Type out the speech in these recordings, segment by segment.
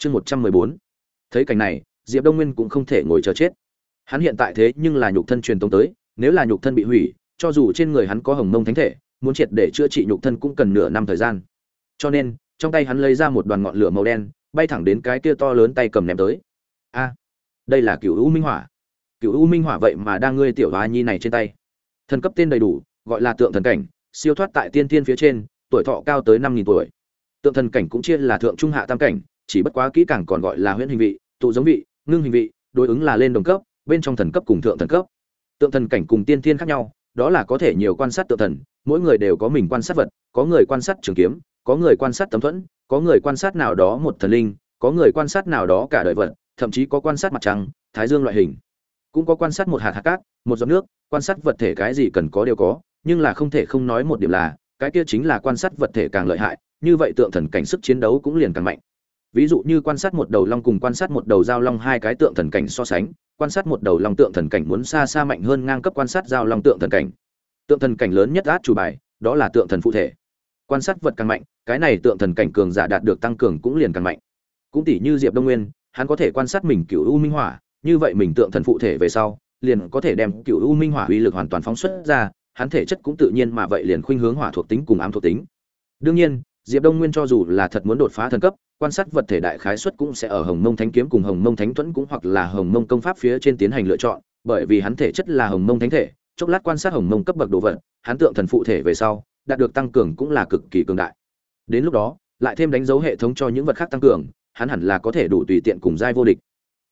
chương một trăm mười bốn. Thấy cảnh này, diệp đông nguyên cũng không thể ngồi chờ chết. Hắn hiện tại thế nhưng là nhục thân truyền tống tới, nếu là nhục thân bị hủy, cho dù trên người hắn có hồng mông thánh thể, muốn triệt để chữa trị nhục thân cũng cần nửa năm thời gian. Cho nên, trong tay hắn lấy ra một đoàn ngọn lửa màu đen, bay thẳng đến cái kia to lớn tay cầm ném tới. A, đây là cựu u minh hỏa. Cựu u minh hỏa vậy mà đang ngươi tiểu hoa nhi này trên tay. Thần cấp tên đầy đủ, gọi là tượng thần cảnh, siêu thoát tại tiên tiên phía trên, tuổi thọ cao tới năm nghìn tuổi. Tượng thần cảnh cũng chia là thượng trung hạ tam cảnh chỉ bất quá kỹ càng còn gọi là huyễn hình vị tụ giống vị ngưng hình vị đối ứng là lên đồng cấp bên trong thần cấp cùng thượng thần cấp tượng thần cảnh cùng tiên thiên khác nhau đó là có thể nhiều quan sát tượng thần mỗi người đều có mình quan sát vật có người quan sát trường kiếm có người quan sát tấm thuẫn có người quan sát nào đó một thần linh có người quan sát nào đó cả đời vật thậm chí có quan sát mặt trăng thái dương loại hình cũng có quan sát một hạt hạt cát một giọt nước quan sát vật thể cái gì cần có đều có nhưng là không thể không nói một điểm là cái kia chính là quan sát vật thể càng lợi hại như vậy tượng thần cảnh sức chiến đấu cũng liền càng mạnh ví dụ như quan sát một đầu long cùng quan sát một đầu giao long hai cái tượng thần cảnh so sánh, quan sát một đầu long tượng thần cảnh muốn xa xa mạnh hơn ngang cấp quan sát giao long tượng thần cảnh. Tượng thần cảnh lớn nhất át chủ bài, đó là tượng thần phụ thể. Quan sát vật càng mạnh, cái này tượng thần cảnh cường giả đạt được tăng cường cũng liền càng mạnh. Cũng tỷ như diệp đông nguyên, hắn có thể quan sát mình cựu u minh hỏa, như vậy mình tượng thần phụ thể về sau, liền có thể đem cựu u minh hỏa uy lực hoàn toàn phóng xuất ra, hắn thể chất cũng tự nhiên mà vậy liền khuynh hướng hỏa thuộc tính cùng ám thuộc tính. Đương nhiên, diệp đông nguyên cho dù là thật muốn đột phá thần cấp quan sát vật thể đại khái suất cũng sẽ ở hồng mông thánh kiếm cùng hồng mông thánh thuẫn cũng hoặc là hồng mông công pháp phía trên tiến hành lựa chọn, bởi vì hắn thể chất là hồng mông thánh thể, chốc lát quan sát hồng mông cấp bậc đồ vật, hắn tượng thần phụ thể về sau, đạt được tăng cường cũng là cực kỳ cường đại. Đến lúc đó, lại thêm đánh dấu hệ thống cho những vật khác tăng cường, hắn hẳn là có thể đủ tùy tiện cùng giai vô địch.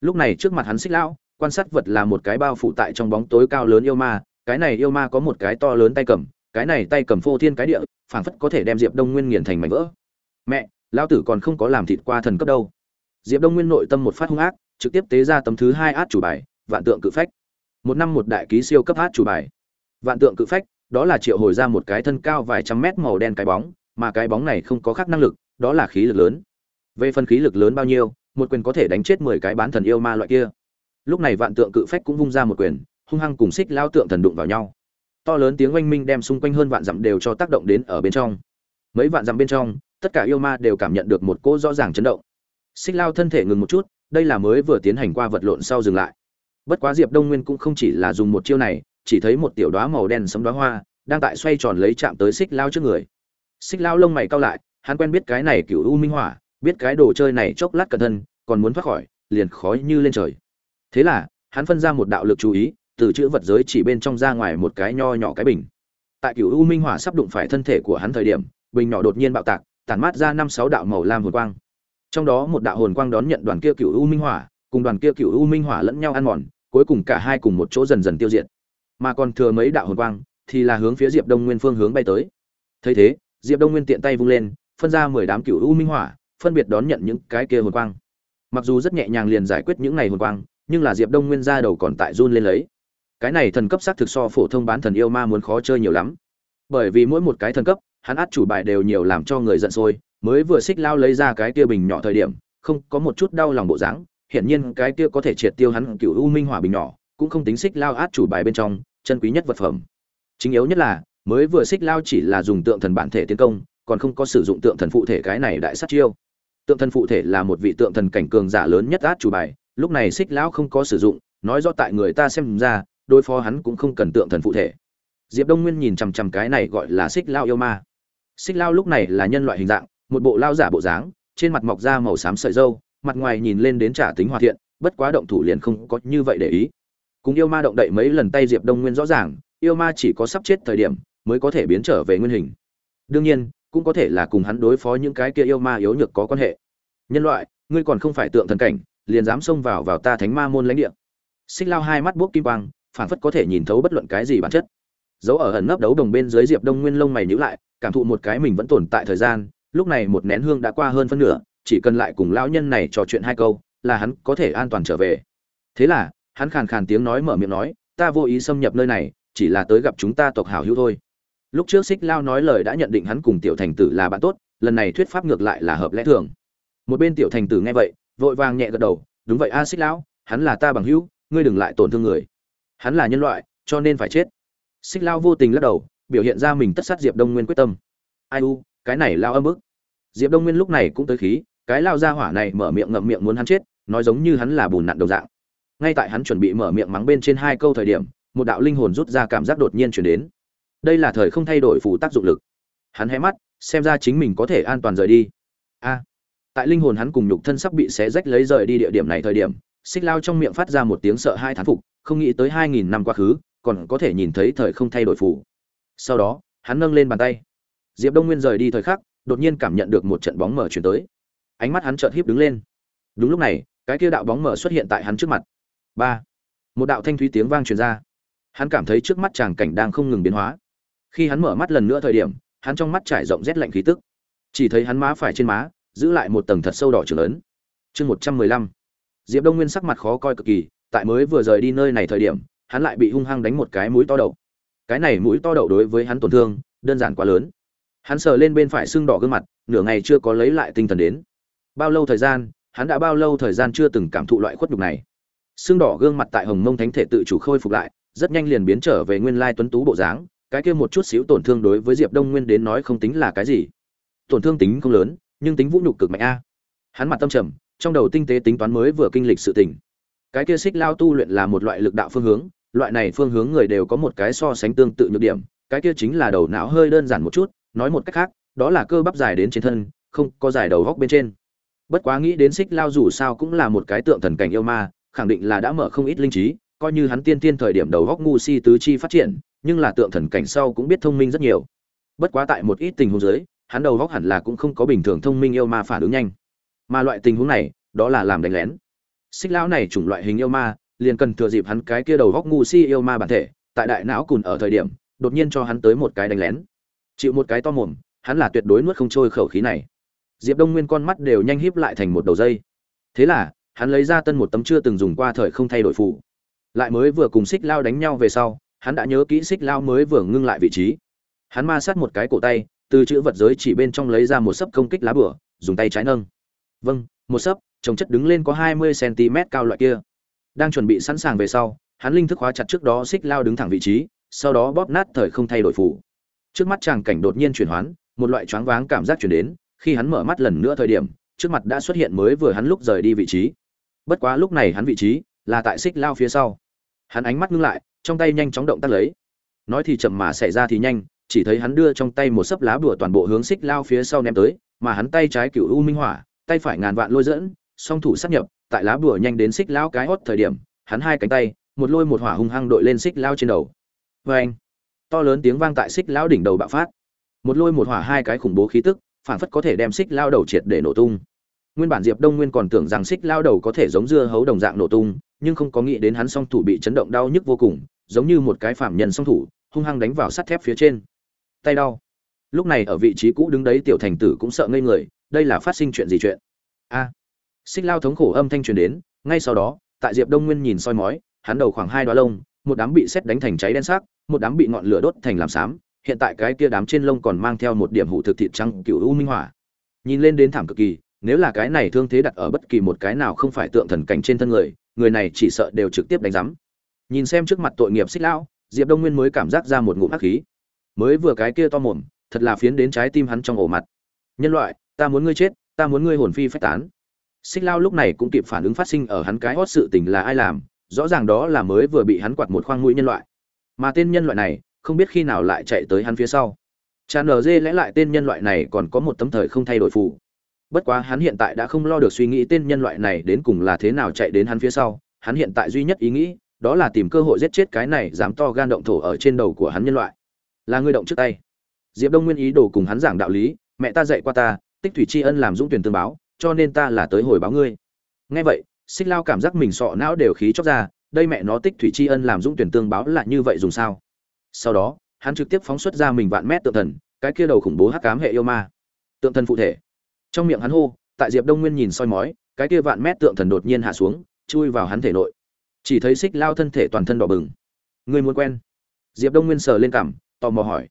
Lúc này trước mặt hắn xích lão, quan sát vật là một cái bao phủ tại trong bóng tối cao lớn yêu ma, cái này yêu ma có một cái to lớn tay cầm, cái này tay cầm phô thiên cái địa, phảng phất có thể đem diệp đông nguyên nghiền thành mảnh vỡ. Mẹ lão tử còn không có làm thịt qua thần cấp đâu. Diệp đông nguyên nội tâm một phát hung ác, trực tiếp tế ra tấm thứ hai át chủ bài, vạn tượng cự phách. Một năm một đại ký siêu cấp át chủ bài. Vạn tượng cự phách, đó là triệu hồi ra một cái thân cao vài trăm mét màu đen cái bóng, mà cái bóng này không có khác năng lực, đó là khí lực lớn. Về phần khí lực lớn bao nhiêu, một quyền có thể đánh chết mười cái bán thần yêu ma loại kia. Lúc này vạn tượng cự phách cũng vung ra một quyền, hung hăng cùng xích lao tượng thần đụng vào nhau. To lớn tiếng oanh minh đem xung quanh hơn vạn dặm đều cho tác động đến ở bên trong. Mấy vạn dặm bên trong tất cả yêu ma đều cảm nhận được một cỗ rõ ràng chấn động. Xích lao thân thể ngừng một chút, đây là mới vừa tiến hành qua vật lộn sau dừng lại. Bất quá diệp đông nguyên cũng không chỉ là dùng một chiêu này, chỉ thấy một tiểu đoá màu đen sấm đoá hoa đang tại xoay tròn lấy chạm tới xích lao trước người. Xích lao lông mày cao lại, hắn quen biết cái này cựu u minh hỏa, biết cái đồ chơi này chốc lát cẩn thân, còn muốn thoát khỏi, liền khói như lên trời. Thế là, hắn phân ra một đạo lực chú ý, từ chữ vật giới chỉ bên trong ra ngoài một cái nho nhỏ cái bình. Tại cựu u minh hỏa sắp đụng phải thân thể của hắn thời điểm, bình nhỏ đột nhiên bạo tạc tản mát ra năm sáu đạo màu lam hồn quang. Trong đó một đạo hồn quang đón nhận đoàn kia cựu u minh hỏa, cùng đoàn kia cựu u minh hỏa lẫn nhau ăn mòn, cuối cùng cả hai cùng một chỗ dần dần tiêu diệt. Mà còn thừa mấy đạo hồn quang, thì là hướng phía diệp đông nguyên phương hướng bay tới. Thấy thế, diệp đông nguyên tiện tay vung lên, phân ra mười đám cựu u minh hỏa, phân biệt đón nhận những cái kia hồn quang. Mặc dù rất nhẹ nhàng liền giải quyết những ngày hồn quang, nhưng là diệp đông nguyên ra đầu còn tại run lên lấy. Cái này thần cấp xác thực so phổ thông bán thần yêu ma muốn khó chơi nhiều lắm. Bởi vì mỗi một cái thần cấp hắn át chủ bài đều nhiều làm cho người giận sôi, mới vừa xích lao lấy ra cái kia bình nhỏ thời điểm, không có một chút đau lòng bộ dáng, hiển nhiên cái kia có thể triệt tiêu hắn cựu u minh hỏa bình nhỏ, cũng không tính xích lao át chủ bài bên trong, chân quý nhất vật phẩm. Chính yếu nhất là, mới vừa xích lao chỉ là dùng tượng thần bản thể tiến công, còn không có sử dụng tượng thần phụ thể cái này đại sát chiêu. Tượng thần phụ thể là một vị tượng thần cảnh cường giả lớn nhất át chủ bài, lúc này xích lão không có sử dụng, nói do tại người ta xem ra, đối phó hắn cũng không cần tượng thần phụ thể. Diệp đông nguyên nhìn chằm chằm cái này gọi là xích lao yêu ma xích lao lúc này là nhân loại hình dạng, một bộ lao giả bộ dáng, trên mặt mọc da màu xám sợi dâu mặt ngoài nhìn lên đến trả tính hòa thiện, bất quá động thủ liền không có như vậy để ý. Cùng yêu ma động đậy mấy lần tay diệp đông nguyên rõ ràng, yêu ma chỉ có sắp chết thời điểm mới có thể biến trở về nguyên hình. Đương nhiên, cũng có thể là cùng hắn đối phó những cái kia yêu ma yếu nhược có quan hệ. Nhân loại, ngươi còn không phải tượng thần cảnh, liền dám xông vào vào ta thánh ma môn lãnh địa. Xích lao hai mắt buốc kim quang phản phất có thể nhìn thấu bất luận cái gì bản chất. Dấu ở ẩn nấp đấu đồng bên dưới diệp đông nguyên lông mày nhíu lại cảm thụ một cái mình vẫn tồn tại thời gian, lúc này một nén hương đã qua hơn phân nửa, chỉ cần lại cùng lão nhân này trò chuyện hai câu, là hắn có thể an toàn trở về. Thế là, hắn khàn khàn tiếng nói mở miệng nói, ta vô ý xâm nhập nơi này, chỉ là tới gặp chúng ta tộc hảo hữu thôi. Lúc trước xích lao nói lời đã nhận định hắn cùng tiểu thành tử là bạn tốt, lần này thuyết pháp ngược lại là hợp lẽ thường. Một bên tiểu thành tử nghe vậy, vội vàng nhẹ gật đầu, đúng vậy a xích lão, hắn là ta bằng hữu, ngươi đừng lại tổn thương người. Hắn là nhân loại, cho nên phải chết. Xích lao vô tình lắc đầu biểu hiện ra mình tất sát diệp đông nguyên quyết tâm. Ai u, cái này lao âm ức diệp đông nguyên lúc này cũng tới khí, cái lao ra hỏa này mở miệng ngậm miệng muốn hắn chết, nói giống như hắn là bùn nặn đồng dạng. Ngay tại hắn chuẩn bị mở miệng mắng bên trên hai câu thời điểm, một đạo linh hồn rút ra cảm giác đột nhiên chuyển đến. Đây là thời không thay đổi phủ tác dụng lực. Hắn hé mắt, xem ra chính mình có thể an toàn rời đi. A. Tại linh hồn hắn cùng nhục thân sắp bị xé rách lấy rời đi địa điểm này thời điểm, xích lao trong miệng phát ra một tiếng sợ hai thán phục, không nghĩ tới hai nghìn năm quá khứ, còn có thể nhìn thấy thời không thay đổi phủ sau đó, hắn nâng lên bàn tay. Diệp đông nguyên rời đi thời khắc, đột nhiên cảm nhận được một trận bóng mở chuyển tới. Ánh mắt hắn chợt híp đứng lên. Đúng lúc này, cái kia đạo bóng mở xuất hiện tại hắn trước mặt. Ba. Một đạo thanh thúy tiếng vang truyền ra. Hắn cảm thấy trước mắt chàng cảnh đang không ngừng biến hóa. Khi hắn mở mắt lần nữa thời điểm, hắn trong mắt trải rộng rét lạnh khí tức. Chỉ thấy hắn má phải trên má, giữ lại một tầng thật sâu đỏ trưởng lớn. Chương một trăm mười lăm. Diệp đông nguyên sắc mặt khó coi cực kỳ, tại mới vừa rời đi nơi này thời điểm, hắn lại bị hung hăng đánh một cái mũi to đầu cái này mũi to đậu đối với hắn tổn thương, đơn giản quá lớn. Hắn sờ lên bên phải sưng đỏ gương mặt, nửa ngày chưa có lấy lại tinh thần đến. Bao lâu thời gian, hắn đã bao lâu thời gian chưa từng cảm thụ loại khuất nhục này? Sưng đỏ gương mặt tại hồng mông thánh thể tự chủ khôi phục lại, rất nhanh liền biến trở về nguyên lai tuấn tú bộ dáng, cái kia một chút xíu tổn thương đối với diệp đông nguyên đến nói không tính là cái gì. Tổn thương tính không lớn, nhưng tính vũ nhục cực mạnh a. Hắn mặt tâm trầm, trong đầu tinh tế tính toán mới vừa kinh lịch sự tình. Cái kia xích lao tu luyện là một loại lực đạo phương hướng loại này phương hướng người đều có một cái so sánh tương tự nhược điểm, cái kia chính là đầu não hơi đơn giản một chút, nói một cách khác, đó là cơ bắp dài đến trên thân, không có dài đầu góc bên trên. Bất quá nghĩ đến xích lao dù sao cũng là một cái tượng thần cảnh yêu ma, khẳng định là đã mở không ít linh trí, coi như hắn tiên tiên thời điểm đầu góc ngu si tứ chi phát triển, nhưng là tượng thần cảnh sau cũng biết thông minh rất nhiều. Bất quá tại một ít tình huống dưới, hắn đầu góc hẳn là cũng không có bình thường thông minh yêu ma phản ứng nhanh. Mà loại tình huống này, đó là làm đánh lén. Xích lão này chủng loại hình yêu ma liền cần thừa dịp hắn cái kia đầu góc ngu si yêu ma bản thể, tại đại não cùn ở thời điểm, đột nhiên cho hắn tới một cái đánh lén. Chịu một cái to mồm, hắn là tuyệt đối nuốt không trôi khẩu khí này. Diệp đông nguyên con mắt đều nhanh híp lại thành một đầu dây. Thế là, hắn lấy ra tân một tấm chưa từng dùng qua thời không thay đổi phụ lại mới vừa cùng xích lao đánh nhau về sau, hắn đã nhớ kỹ xích lao mới vừa ngưng lại vị trí. Hắn ma sát một cái cổ tay, từ chữ vật giới chỉ bên trong lấy ra một sấp công kích lá bửa, dùng tay trái nâng. Vâng một sấp, trồng chất đứng lên có hai mươi cm cao loại kia đang chuẩn bị sẵn sàng về sau, hắn linh thức hóa chặt trước đó xích lao đứng thẳng vị trí, sau đó bóp nát thời không thay đổi phủ. Trước mắt chàng cảnh đột nhiên chuyển hoán, một loại choáng váng cảm giác chuyển đến, khi hắn mở mắt lần nữa thời điểm, trước mặt đã xuất hiện mới vừa hắn lúc rời đi vị trí. Bất quá lúc này hắn vị trí là tại xích lao phía sau. Hắn ánh mắt ngưng lại, trong tay nhanh chóng động tác lấy. Nói thì chậm mà xảy ra thì nhanh, chỉ thấy hắn đưa trong tay một sấp lá bùa toàn bộ hướng xích lao phía sau ném tới, mà hắn tay trái cựu u minh hỏa, tay phải ngàn vạn lôi dẫn, song thủ sát nhập tại lá bùa nhanh đến xích lao cái hót thời điểm, hắn hai cánh tay, một lôi một hỏa hung hăng đội lên xích lao trên đầu. Vê anh, to lớn tiếng vang tại xích lao đỉnh đầu bạo phát. Một lôi một hỏa hai cái khủng bố khí tức, phản phất có thể đem xích lao đầu triệt để nổ tung. Nguyên bản diệp đông nguyên còn tưởng rằng xích lao đầu có thể giống dưa hấu đồng dạng nổ tung, nhưng không có nghĩ đến hắn song thủ bị chấn động đau nhức vô cùng, giống như một cái phạm nhân song thủ, hung hăng đánh vào sắt thép phía trên. Tay đau. Lúc này ở vị trí cũ đứng đấy tiểu thành tử cũng sợ ngây người, đây là phát sinh chuyện gì chuyện? A xích lao thống khổ âm thanh truyền đến, ngay sau đó, tại diệp đông nguyên nhìn soi mói, hắn đầu khoảng hai đoá lông, một đám bị xét đánh thành cháy đen sắc, một đám bị ngọn lửa đốt thành làm xám, hiện tại cái kia đám trên lông còn mang theo một điểm hủ thực thịt trắng cựu u minh hỏa. Nhìn lên đến thảm cực kỳ, nếu là cái này thương thế đặt ở bất kỳ một cái nào không phải tượng thần cảnh trên thân người người này chỉ sợ đều trực tiếp đánh rắm nhìn xem trước mặt tội nghiệp xích lão, diệp đông nguyên mới cảm giác ra một ngụm hắc khí. Mới vừa cái kia to mồm, thật là phiến đến trái tim hắn trong ổ mặt. Nhân loại, ta muốn ngươi chết, ta muốn ngươi hồn phi phách tán xích lao lúc này cũng kịp phản ứng phát sinh ở hắn cái hót sự tình là ai làm, rõ ràng đó là mới vừa bị hắn quạt một khoang mũi nhân loại. Mà tên nhân loại này, không biết khi nào lại chạy tới hắn phía sau. Cha dê lẽ lại tên nhân loại này còn có một tấm thời không thay đổi phù. Bất quá hắn hiện tại đã không lo được suy nghĩ tên nhân loại này đến cùng là thế nào chạy đến hắn phía sau, hắn hiện tại duy nhất ý nghĩ, đó là tìm cơ hội giết chết cái này dám to gan động thổ ở trên đầu của hắn nhân loại. Là người động trước tay. Diệp đông nguyên ý đồ cùng hắn giảng đạo lý, mẹ ta dạy qua ta, tích thủy tri ân làm dũng tuyển tương báo cho nên ta là tới hồi báo ngươi. Nghe vậy, xích lao cảm giác mình sọ não đều khí chóc ra, đây mẹ nó tích thủy tri ân làm dũng tuyển tương báo là như vậy dùng sao? Sau đó, hắn trực tiếp phóng xuất ra mình vạn mét tượng thần, cái kia đầu khủng bố hắc cám hệ yêu ma. Tượng thần phụ thể. Trong miệng hắn hô, tại diệp đông nguyên nhìn soi mói, cái kia vạn mét tượng thần đột nhiên hạ xuống, chui vào hắn thể nội. Chỉ thấy xích lao thân thể toàn thân đỏ bừng. Người muốn quen? Diệp đông nguyên sờ lên cảm tò mò hỏi.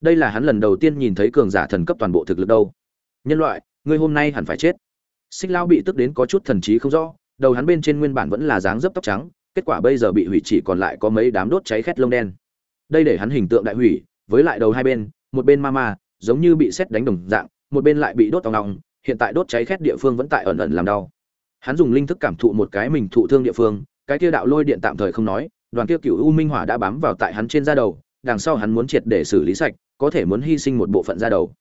Đây là hắn lần đầu tiên nhìn thấy cường giả thần cấp toàn bộ thực lực đâu. Nhân loại, ngươi hôm nay hẳn phải chết xích lao bị tức đến có chút thần trí không rõ, đầu hắn bên trên nguyên bản vẫn là dáng dấp tóc trắng, kết quả bây giờ bị hủy chỉ còn lại có mấy đám đốt cháy khét lông đen. Đây để hắn hình tượng đại hủy, với lại đầu hai bên, một bên ma ma, giống như bị xét đánh đồng dạng, một bên lại bị đốt tòng lòng hiện tại đốt cháy khét địa phương vẫn tại ẩn ẩn làm đau. Hắn dùng linh thức cảm thụ một cái mình thụ thương địa phương, cái kia đạo lôi điện tạm thời không nói, đoàn kia cựu u minh hỏa đã bám vào tại hắn trên da đầu, đằng sau hắn muốn triệt để xử lý sạch, có thể muốn hy sinh một bộ phận da đầu.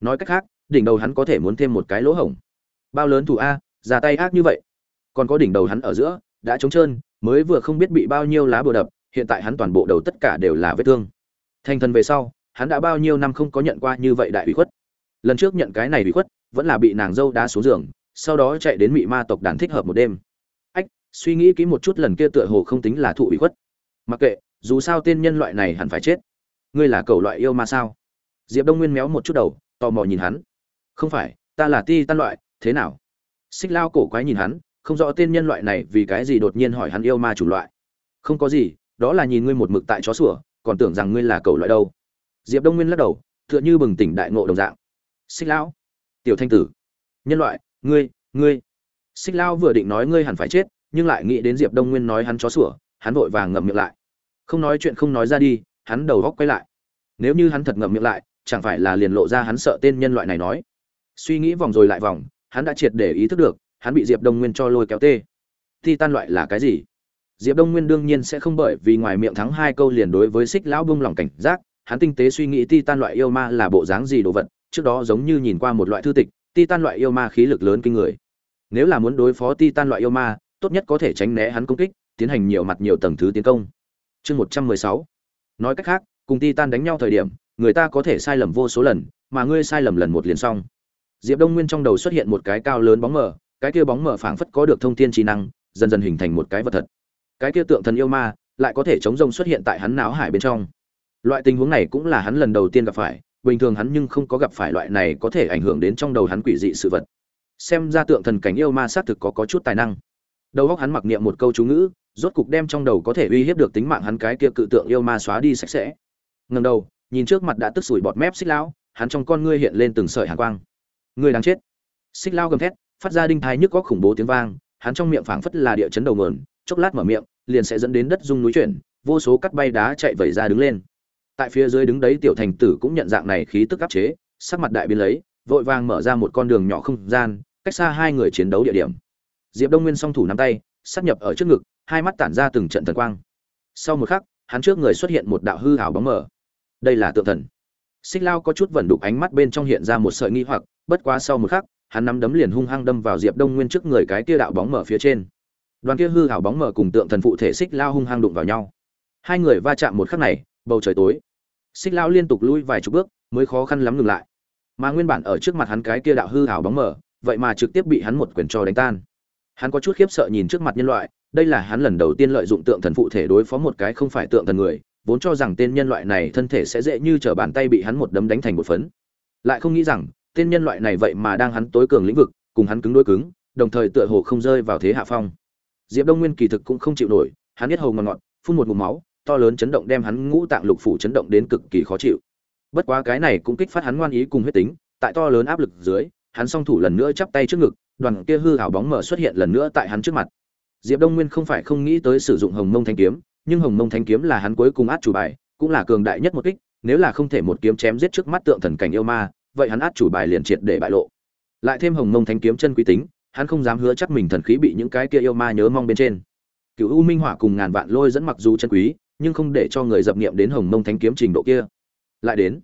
Nói cách khác, đỉnh đầu hắn có thể muốn thêm một cái lỗ hổng bao lớn thủ a ra tay ác như vậy. Còn có đỉnh đầu hắn ở giữa, đã trống trơn, mới vừa không biết bị bao nhiêu lá bừa đập, hiện tại hắn toàn bộ đầu tất cả đều là vết thương. Thành thần về sau, hắn đã bao nhiêu năm không có nhận qua như vậy đại ủy khuất. Lần trước nhận cái này ủy khuất, vẫn là bị nàng dâu đá xuống giường, sau đó chạy đến mị ma tộc đàn thích hợp một đêm. Ách, suy nghĩ kỹ một chút lần kia tựa hồ không tính là thụ ủy khuất. Mặc kệ, dù sao tên nhân loại này hẳn phải chết. Ngươi là cầu loại yêu ma sao? Diệp đông nguyên méo một chút đầu, tò mò nhìn hắn. Không phải, ta là ti tan loại thế nào? Xích lao cổ quái nhìn hắn, không rõ tên nhân loại này vì cái gì đột nhiên hỏi hắn yêu ma chủ loại. Không có gì, đó là nhìn ngươi một mực tại chó sủa, còn tưởng rằng ngươi là cầu loại đâu. Diệp đông nguyên lắc đầu, tựa như bừng tỉnh đại ngộ đồng dạng. Xích lão tiểu thanh tử, nhân loại, ngươi ngươi. Xích lão vừa định nói ngươi hẳn phải chết, nhưng lại nghĩ đến diệp đông nguyên nói hắn chó sủa, hắn vội vàng ngậm miệng lại. Không nói chuyện không nói ra đi, hắn đầu góc quay lại. Nếu như hắn thật ngậm miệng lại, chẳng phải là liền lộ ra hắn sợ tên nhân loại này nói. Suy nghĩ vòng rồi lại vòng hắn đã triệt để ý thức được, hắn bị diệp đông nguyên cho lôi kéo tê. Titan loại là cái gì? Diệp đông nguyên đương nhiên sẽ không bởi vì ngoài miệng thắng hai câu liền đối với xích lão bung lòng cảnh giác, hắn tinh tế suy nghĩ Titan loại yêu ma là bộ dáng gì đồ vật, trước đó giống như nhìn qua một loại thư tịch Titan loại yêu ma khí lực lớn kinh người. Nếu là muốn đối phó Titan loại yêu ma, tốt nhất có thể tránh né hắn công kích, tiến hành nhiều mặt nhiều tầng thứ tiến công. Chương một trăm mười sáu. Nói cách khác, cùng Titan đánh nhau thời điểm, người ta có thể sai lầm vô số lần, mà ngươi sai lầm lần một liền xong diệp đông nguyên trong đầu xuất hiện một cái cao lớn bóng mờ, cái kia bóng mờ phảng phất có được thông thiên trí năng, dần dần hình thành một cái vật thật. Cái kia tượng thần yêu ma, lại có thể chống rông xuất hiện tại hắn não hải bên trong. Loại tình huống này cũng là hắn lần đầu tiên gặp phải, bình thường hắn nhưng không có gặp phải loại này có thể ảnh hưởng đến trong đầu hắn quỷ dị sự vật. Xem ra tượng thần cảnh yêu ma xác thực có có chút tài năng. Đầu óc hắn mặc niệm một câu chú ngữ, rốt cục đem trong đầu có thể uy hiếp được tính mạng hắn cái kia cự tượng yêu ma xóa đi sạch sẽ. Ngẩng đầu, nhìn trước mặt đã tức sủi bọt mép xích lão, hắn trong con ngươi hiện lên từng sợi hàn quang ngươi đáng chết. Xích lao gầm thét, phát ra đinh thai nhức có khủng bố tiếng vang, hắn trong miệng phảng phất là địa chấn đầu mờn chốc lát mở miệng, liền sẽ dẫn đến đất rung núi chuyển, vô số cắt bay đá chạy vẩy ra đứng lên. Tại phía dưới đứng đấy tiểu thành tử cũng nhận dạng này khí tức áp chế, sắc mặt đại biến lấy, vội vàng mở ra một con đường nhỏ không gian, cách xa hai người chiến đấu địa điểm. Diệp đông nguyên song thủ nắm tay, sắp nhập ở trước ngực, hai mắt tản ra từng trận thần quang. Sau một khắc, hắn trước người xuất hiện một đạo hư hào bóng mờ. Đây là tượng thần xích lao có chút vẩn đục ánh mắt bên trong hiện ra một sợi nghi hoặc, bất quá sau một khắc, hắn nắm đấm liền hung hăng đâm vào diệp đông nguyên trước người cái kia đạo bóng mở phía trên. Đoàn kia hư hảo bóng mở cùng tượng thần phụ thể xích lao hung hăng đụng vào nhau. Hai người va chạm một khắc này, bầu trời tối. Xích lao liên tục lui vài chục bước, mới khó khăn lắm ngừng lại. Mà nguyên bản ở trước mặt hắn cái kia đạo hư hảo bóng mở, vậy mà trực tiếp bị hắn một quyền cho đánh tan. Hắn có chút khiếp sợ nhìn trước mặt nhân loại, đây là hắn lần đầu tiên lợi dụng tượng thần phụ thể đối phó một cái không phải tượng thần người vốn cho rằng tên nhân loại này thân thể sẽ dễ như trở bàn tay bị hắn một đấm đánh thành một phấn. Lại không nghĩ rằng, tên nhân loại này vậy mà đang hắn tối cường lĩnh vực, cùng hắn cứng đối cứng, đồng thời tựa hồ không rơi vào thế hạ phong. Diệp đông nguyên kỳ thực cũng không chịu nổi, hắn biết hầu ngọt ngọt phun một ngụm máu, to lớn chấn động đem hắn ngũ tạng lục phủ chấn động đến cực kỳ khó chịu. Bất quá cái này cũng kích phát hắn ngoan ý cùng huyết tính, tại to lớn áp lực dưới, hắn song thủ lần nữa chắp tay trước ngực, đoàn kia hư hảo bóng mở xuất hiện lần nữa tại hắn trước mặt. Diệp đông nguyên không phải không nghĩ tới sử dụng hồng mông thanh kiếm nhưng hồng mông thanh kiếm là hắn cuối cùng át chủ bài, cũng là cường đại nhất một kích, nếu là không thể một kiếm chém giết trước mắt tượng thần cảnh yêu ma, vậy hắn át chủ bài liền triệt để bại lộ. Lại thêm hồng mông thanh kiếm chân quý tính, hắn không dám hứa chắc mình thần khí bị những cái kia yêu ma nhớ mong bên trên. Cựu u minh hỏa cùng ngàn vạn lôi dẫn mặc dù chân quý, nhưng không để cho người dập niệm đến hồng mông thanh kiếm trình độ kia. Lại đến,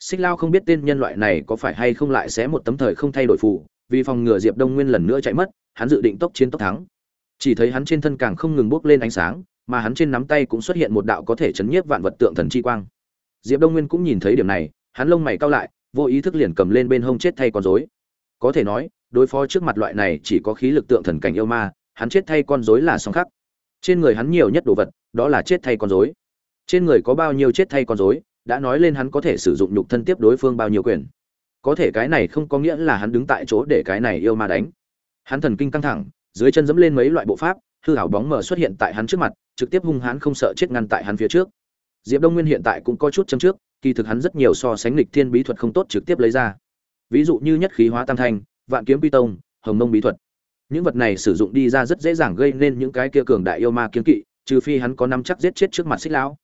xích lao không biết tên nhân loại này có phải hay không lại sẽ một tấm thời không thay đổi phù, vì phòng ngừa diệp đông nguyên lần nữa chạy mất, hắn dự định tốc chiến tốc thắng. Chỉ thấy hắn trên thân càng không ngừng bốc lên ánh sáng mà hắn trên nắm tay cũng xuất hiện một đạo có thể chấn nhiếp vạn vật tượng thần chi quang. Diệp đông nguyên cũng nhìn thấy điểm này, hắn lông mày cau lại, vô ý thức liền cầm lên bên hông chết thay con rối. Có thể nói, đối phó trước mặt loại này chỉ có khí lực tượng thần cảnh yêu ma, hắn chết thay con rối là song khắc. Trên người hắn nhiều nhất đồ vật, đó là chết thay con rối. Trên người có bao nhiêu chết thay con rối, đã nói lên hắn có thể sử dụng nhục thân tiếp đối phương bao nhiêu quyền. Có thể cái này không có nghĩa là hắn đứng tại chỗ để cái này yêu ma đánh. Hắn thần kinh căng thẳng, dưới chân dẫm lên mấy loại bộ pháp hư hảo bóng mờ xuất hiện tại hắn trước mặt, trực tiếp hung hãn không sợ chết ngăn tại hắn phía trước. Diệp đông nguyên hiện tại cũng có chút châm trước, kỳ thực hắn rất nhiều so sánh lịch thiên bí thuật không tốt trực tiếp lấy ra. Ví dụ như nhất khí hóa tam thanh, vạn kiếm pi tông, hồng mông bí thuật. Những vật này sử dụng đi ra rất dễ dàng gây nên những cái kia cường đại yêu ma kiến kỵ, trừ phi hắn có năm chắc giết chết trước mặt xích lão.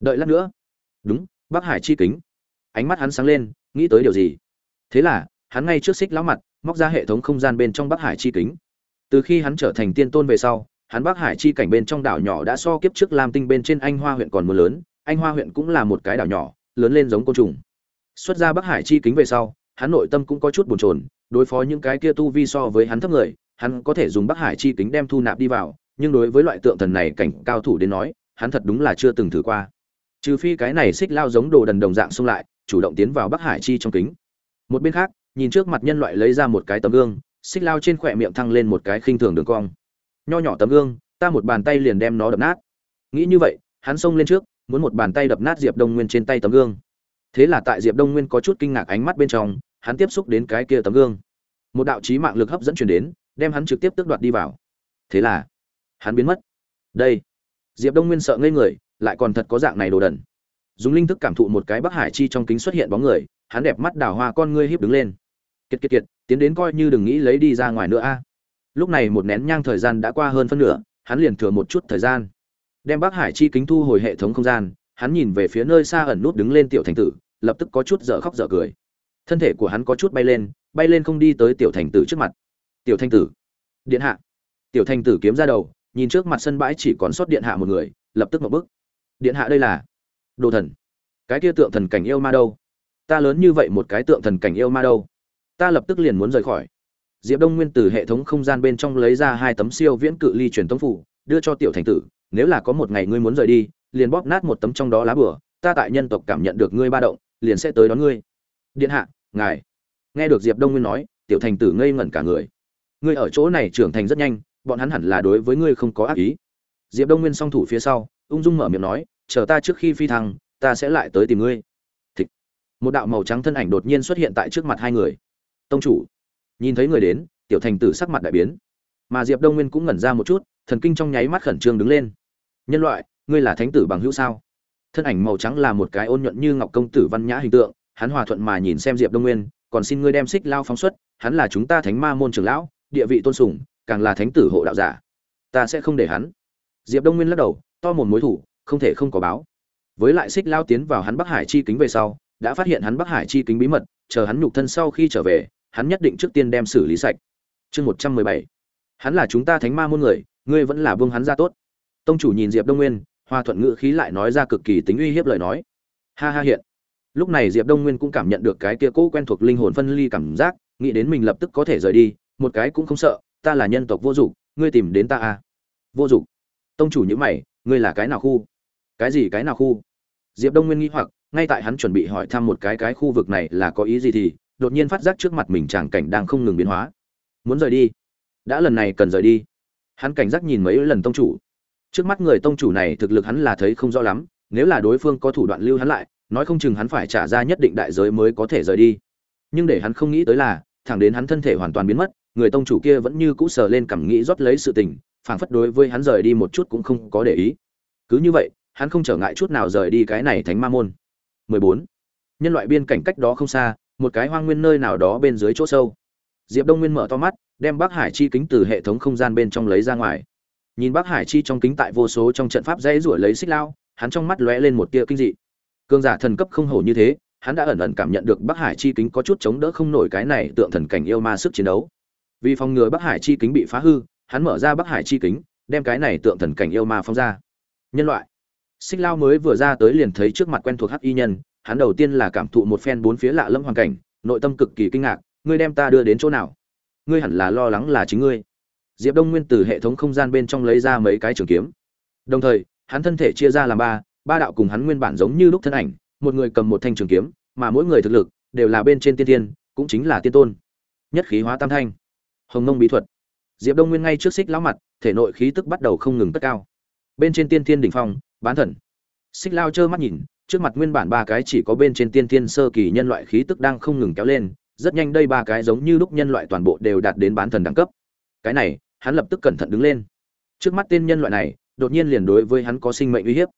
Đợi lát nữa. Đúng, bắc hải chi kính. Ánh mắt hắn sáng lên, nghĩ tới điều gì? Thế là, hắn ngay trước xích lão mặt, móc ra hệ thống không gian bên trong bắc hải chi kính. Từ khi hắn trở thành tiên tôn về sau hắn bắc hải chi cảnh bên trong đảo nhỏ đã so kiếp trước lam tinh bên trên anh hoa huyện còn mưa lớn, anh hoa huyện cũng là một cái đảo nhỏ, lớn lên giống côn trùng. Xuất ra bắc hải chi kính về sau, hắn nội tâm cũng có chút bồn chồn, đối phó những cái kia tu vi so với hắn thấp người, hắn có thể dùng bắc hải chi kính đem thu nạp đi vào, nhưng đối với loại tượng thần này cảnh cao thủ đến nói, hắn thật đúng là chưa từng thử qua. Trừ phi cái này xích lao giống đồ đần đồng dạng xung lại, chủ động tiến vào bắc hải chi trong kính. Một bên khác, nhìn trước mặt nhân loại lấy ra một cái tấm gương, xích lao trên khỏe miệng thăng lên một cái khinh thường đường cong nho nhỏ tấm gương, ta một bàn tay liền đem nó đập nát. Nghĩ như vậy, hắn xông lên trước, muốn một bàn tay đập nát diệp đông nguyên trên tay tấm gương. Thế là tại diệp đông nguyên có chút kinh ngạc ánh mắt bên trong, hắn tiếp xúc đến cái kia tấm gương. Một đạo chí mạng lực hấp dẫn truyền đến, đem hắn trực tiếp tước đoạt đi vào. Thế là, hắn biến mất. Đây, diệp đông nguyên sợ ngây người, lại còn thật có dạng này đồ đần. Dùng linh thức cảm thụ một cái bắc hải chi trong kính xuất hiện bóng người, hắn đẹp mắt đào hoa con ngươi hiếp đứng lên. Kiệt kiệt kiệt, tiến đến coi như đừng nghĩ lấy đi ra ngoài nữa a lúc này một nén nhang thời gian đã qua hơn phân nửa, hắn liền thừa một chút thời gian. Đem bắc hải chi kính thu hồi hệ thống không gian, hắn nhìn về phía nơi xa ẩn nút đứng lên tiểu thành tử, lập tức có chút dở khóc dở cười. Thân thể của hắn có chút bay lên bay lên không đi tới tiểu thành tử trước mặt. Tiểu thành tử. Điện hạ. Tiểu thành tử kiếm ra đầu, nhìn trước mặt sân bãi chỉ còn sót điện hạ một người, lập tức một bức. Điện hạ đây là? Đồ thần. Cái kia tượng thần cảnh yêu ma đâu? Ta lớn như vậy một cái tượng thần cảnh yêu ma đâu? Ta lập tức liền muốn rời khỏi diệp đông nguyên từ hệ thống không gian bên trong lấy ra hai tấm siêu viễn cự ly truyền tống phủ đưa cho tiểu thành tử nếu là có một ngày ngươi muốn rời đi liền bóp nát một tấm trong đó lá bùa, ta tại nhân tộc cảm nhận được ngươi ba động liền sẽ tới đón ngươi. Điện hạ ngài. Nghe được diệp đông nguyên nói tiểu thành tử ngây ngẩn cả người. Ngươi ở chỗ này trưởng thành rất nhanh bọn hắn hẳn là đối với ngươi không có ác ý. Diệp đông nguyên song thủ phía sau ung dung mở miệng nói chờ ta trước khi phi thăng ta sẽ lại tới tìm ngươi. Thịch. một đạo màu trắng thân ảnh đột nhiên xuất hiện tại trước mặt hai người. Tông chủ nhìn thấy người đến, tiểu thành tử sắc mặt đại biến. Mà diệp đông nguyên cũng ngẩn ra một chút, thần kinh trong nháy mắt khẩn trương đứng lên. Nhân loại, ngươi là thánh tử bằng hữu sao? Thân ảnh màu trắng là một cái ôn nhuận như ngọc công tử văn nhã hình tượng, hắn hòa thuận mà nhìn xem diệp đông nguyên, còn xin ngươi đem xích lao phóng xuất, hắn là chúng ta thánh ma môn trưởng lão, địa vị tôn sùng, càng là thánh tử hộ đạo giả. Ta sẽ không để hắn. Diệp đông nguyên lắc đầu, to một mối thủ, không thể không có báo. Với lại xích lao tiến vào hắn bắc hải chi kính về sau, đã phát hiện hắn bắc hải chi kính bí mật, chờ hắn nhục thân sau khi trở về hắn nhất định trước tiên đem xử lý sạch. Chương một trăm mười bảy. Hắn là chúng ta thánh ma môn người, ngươi vẫn là vương hắn ra tốt. Tông chủ nhìn diệp đông nguyên, hoa thuận ngữ khí lại nói ra cực kỳ tính uy hiếp lời nói. Ha ha hiện. Lúc này diệp đông nguyên cũng cảm nhận được cái kia cũ quen thuộc linh hồn phân ly cảm giác, nghĩ đến mình lập tức có thể rời đi, một cái cũng không sợ, ta là nhân tộc vô dụng, ngươi tìm đến ta à? Vô dụng. Tông chủ nhíu mày, ngươi là cái nào khu? Cái gì cái nào khu? Diệp đông nguyên nghĩ hoặc, ngay tại hắn chuẩn bị hỏi thăm một cái cái khu vực này là có ý gì thì đột nhiên phát giác trước mặt mình tràng cảnh đang không ngừng biến hóa. Muốn rời đi. Đã lần này cần rời đi. Hắn cảnh giác nhìn mấy lần tông chủ. Trước mắt người tông chủ này thực lực hắn là thấy không rõ lắm, nếu là đối phương có thủ đoạn lưu hắn lại, nói không chừng hắn phải trả ra nhất định đại giới mới có thể rời đi. Nhưng để hắn không nghĩ tới là, thẳng đến hắn thân thể hoàn toàn biến mất, người tông chủ kia vẫn như cũ sờ lên cảm nghĩ rót lấy sự tình, phảng phất đối với hắn rời đi một chút cũng không có để ý. Cứ như vậy, hắn không trở ngại chút nào rời đi cái này thánh ma môn. 14. nhân loại biên cảnh cách đó không xa một cái hoang nguyên nơi nào đó bên dưới chỗ sâu. Diệp đông nguyên mở to mắt, đem bắc hải chi kính từ hệ thống không gian bên trong lấy ra ngoài. Nhìn bắc hải chi trong kính tại vô số trong trận pháp dãy rủa lấy xích lao, hắn trong mắt lóe lên một tia kinh dị. Cương giả thần cấp không hổ như thế, hắn đã ẩn ẩn cảm nhận được bắc hải chi kính có chút chống đỡ không nổi cái này tượng thần cảnh yêu ma sức chiến đấu. Vì phòng ngừa bắc hải chi kính bị phá hư, hắn mở ra bắc hải chi kính, đem cái này tượng thần cảnh yêu ma phóng ra. Nhân loại. Xích lao mới vừa ra tới liền thấy trước mặt quen thuộc hắc y nhân hắn đầu tiên là cảm thụ một phen bốn phía lạ lẫm hoàn cảnh, nội tâm cực kỳ kinh ngạc, ngươi đem ta đưa đến chỗ nào? Ngươi hẳn là lo lắng là chính ngươi. Diệp đông nguyên từ hệ thống không gian bên trong lấy ra mấy cái trường kiếm. Đồng thời, hắn thân thể chia ra làm ba ba đạo cùng hắn nguyên bản giống như lúc thân ảnh, một người cầm một thanh trường kiếm, mà mỗi người thực lực đều là bên trên tiên tiên cũng chính là tiên tôn. Nhất khí hóa tam thanh. Hồng nông bí thuật. Diệp đông nguyên ngay trước xích lão mặt, thể nội khí tức bắt đầu không ngừng tất cao. Bên trên tiên tiên đỉnh phong, bán thần. Xích lao trơ mắt nhìn trước mặt nguyên bản ba cái chỉ có bên trên tiên tiên sơ kỳ nhân loại khí tức đang không ngừng kéo lên, rất nhanh đây ba cái giống như lúc nhân loại toàn bộ đều đạt đến bán thần đẳng cấp. Cái này, hắn lập tức cẩn thận đứng lên. Trước mắt tên nhân loại này, đột nhiên liền đối với hắn có sinh mệnh uy hiếp.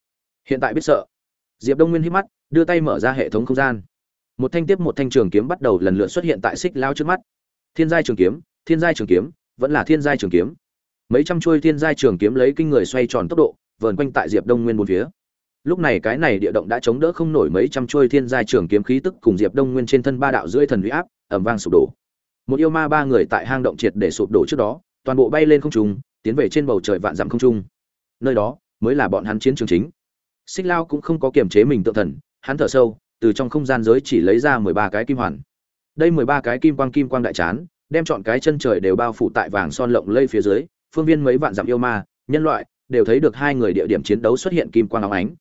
Hiện tại biết sợ. Diệp đông nguyên hít mắt, đưa tay mở ra hệ thống không gian. Một thanh tiếp một thanh trường kiếm bắt đầu lần lượt xuất hiện tại xích lao trước mắt. Thiên giai trường kiếm, thiên giai trường kiếm, vẫn là thiên giai trường kiếm. Mấy trăm chuôi thiên giai trường kiếm lấy kinh người xoay tròn tốc độ, vờn quanh tại diệp đông nguyên một phía lúc này cái này địa động đã chống đỡ không nổi mấy trăm chuôi thiên giai trường kiếm khí tức cùng diệp đông nguyên trên thân ba đạo rưỡi thần huy áp ẩm vang sụp đổ. Một yêu ma ba người tại hang động triệt để sụp đổ trước đó, toàn bộ bay lên không trung, tiến về trên bầu trời vạn dặm không trung. Nơi đó mới là bọn hắn chiến trường chính. Xích lao cũng không có kiềm chế mình tự thần, hắn thở sâu, từ trong không gian giới chỉ lấy ra mười ba cái kim hoàn. Đây mười ba cái kim quang kim quang đại chán, đem chọn cái chân trời đều bao phủ tại vàng son lộng lây phía dưới, phương viên mấy vạn dặm yêu ma, nhân loại, đều thấy được hai người địa điểm chiến đấu xuất hiện kim quang óng ánh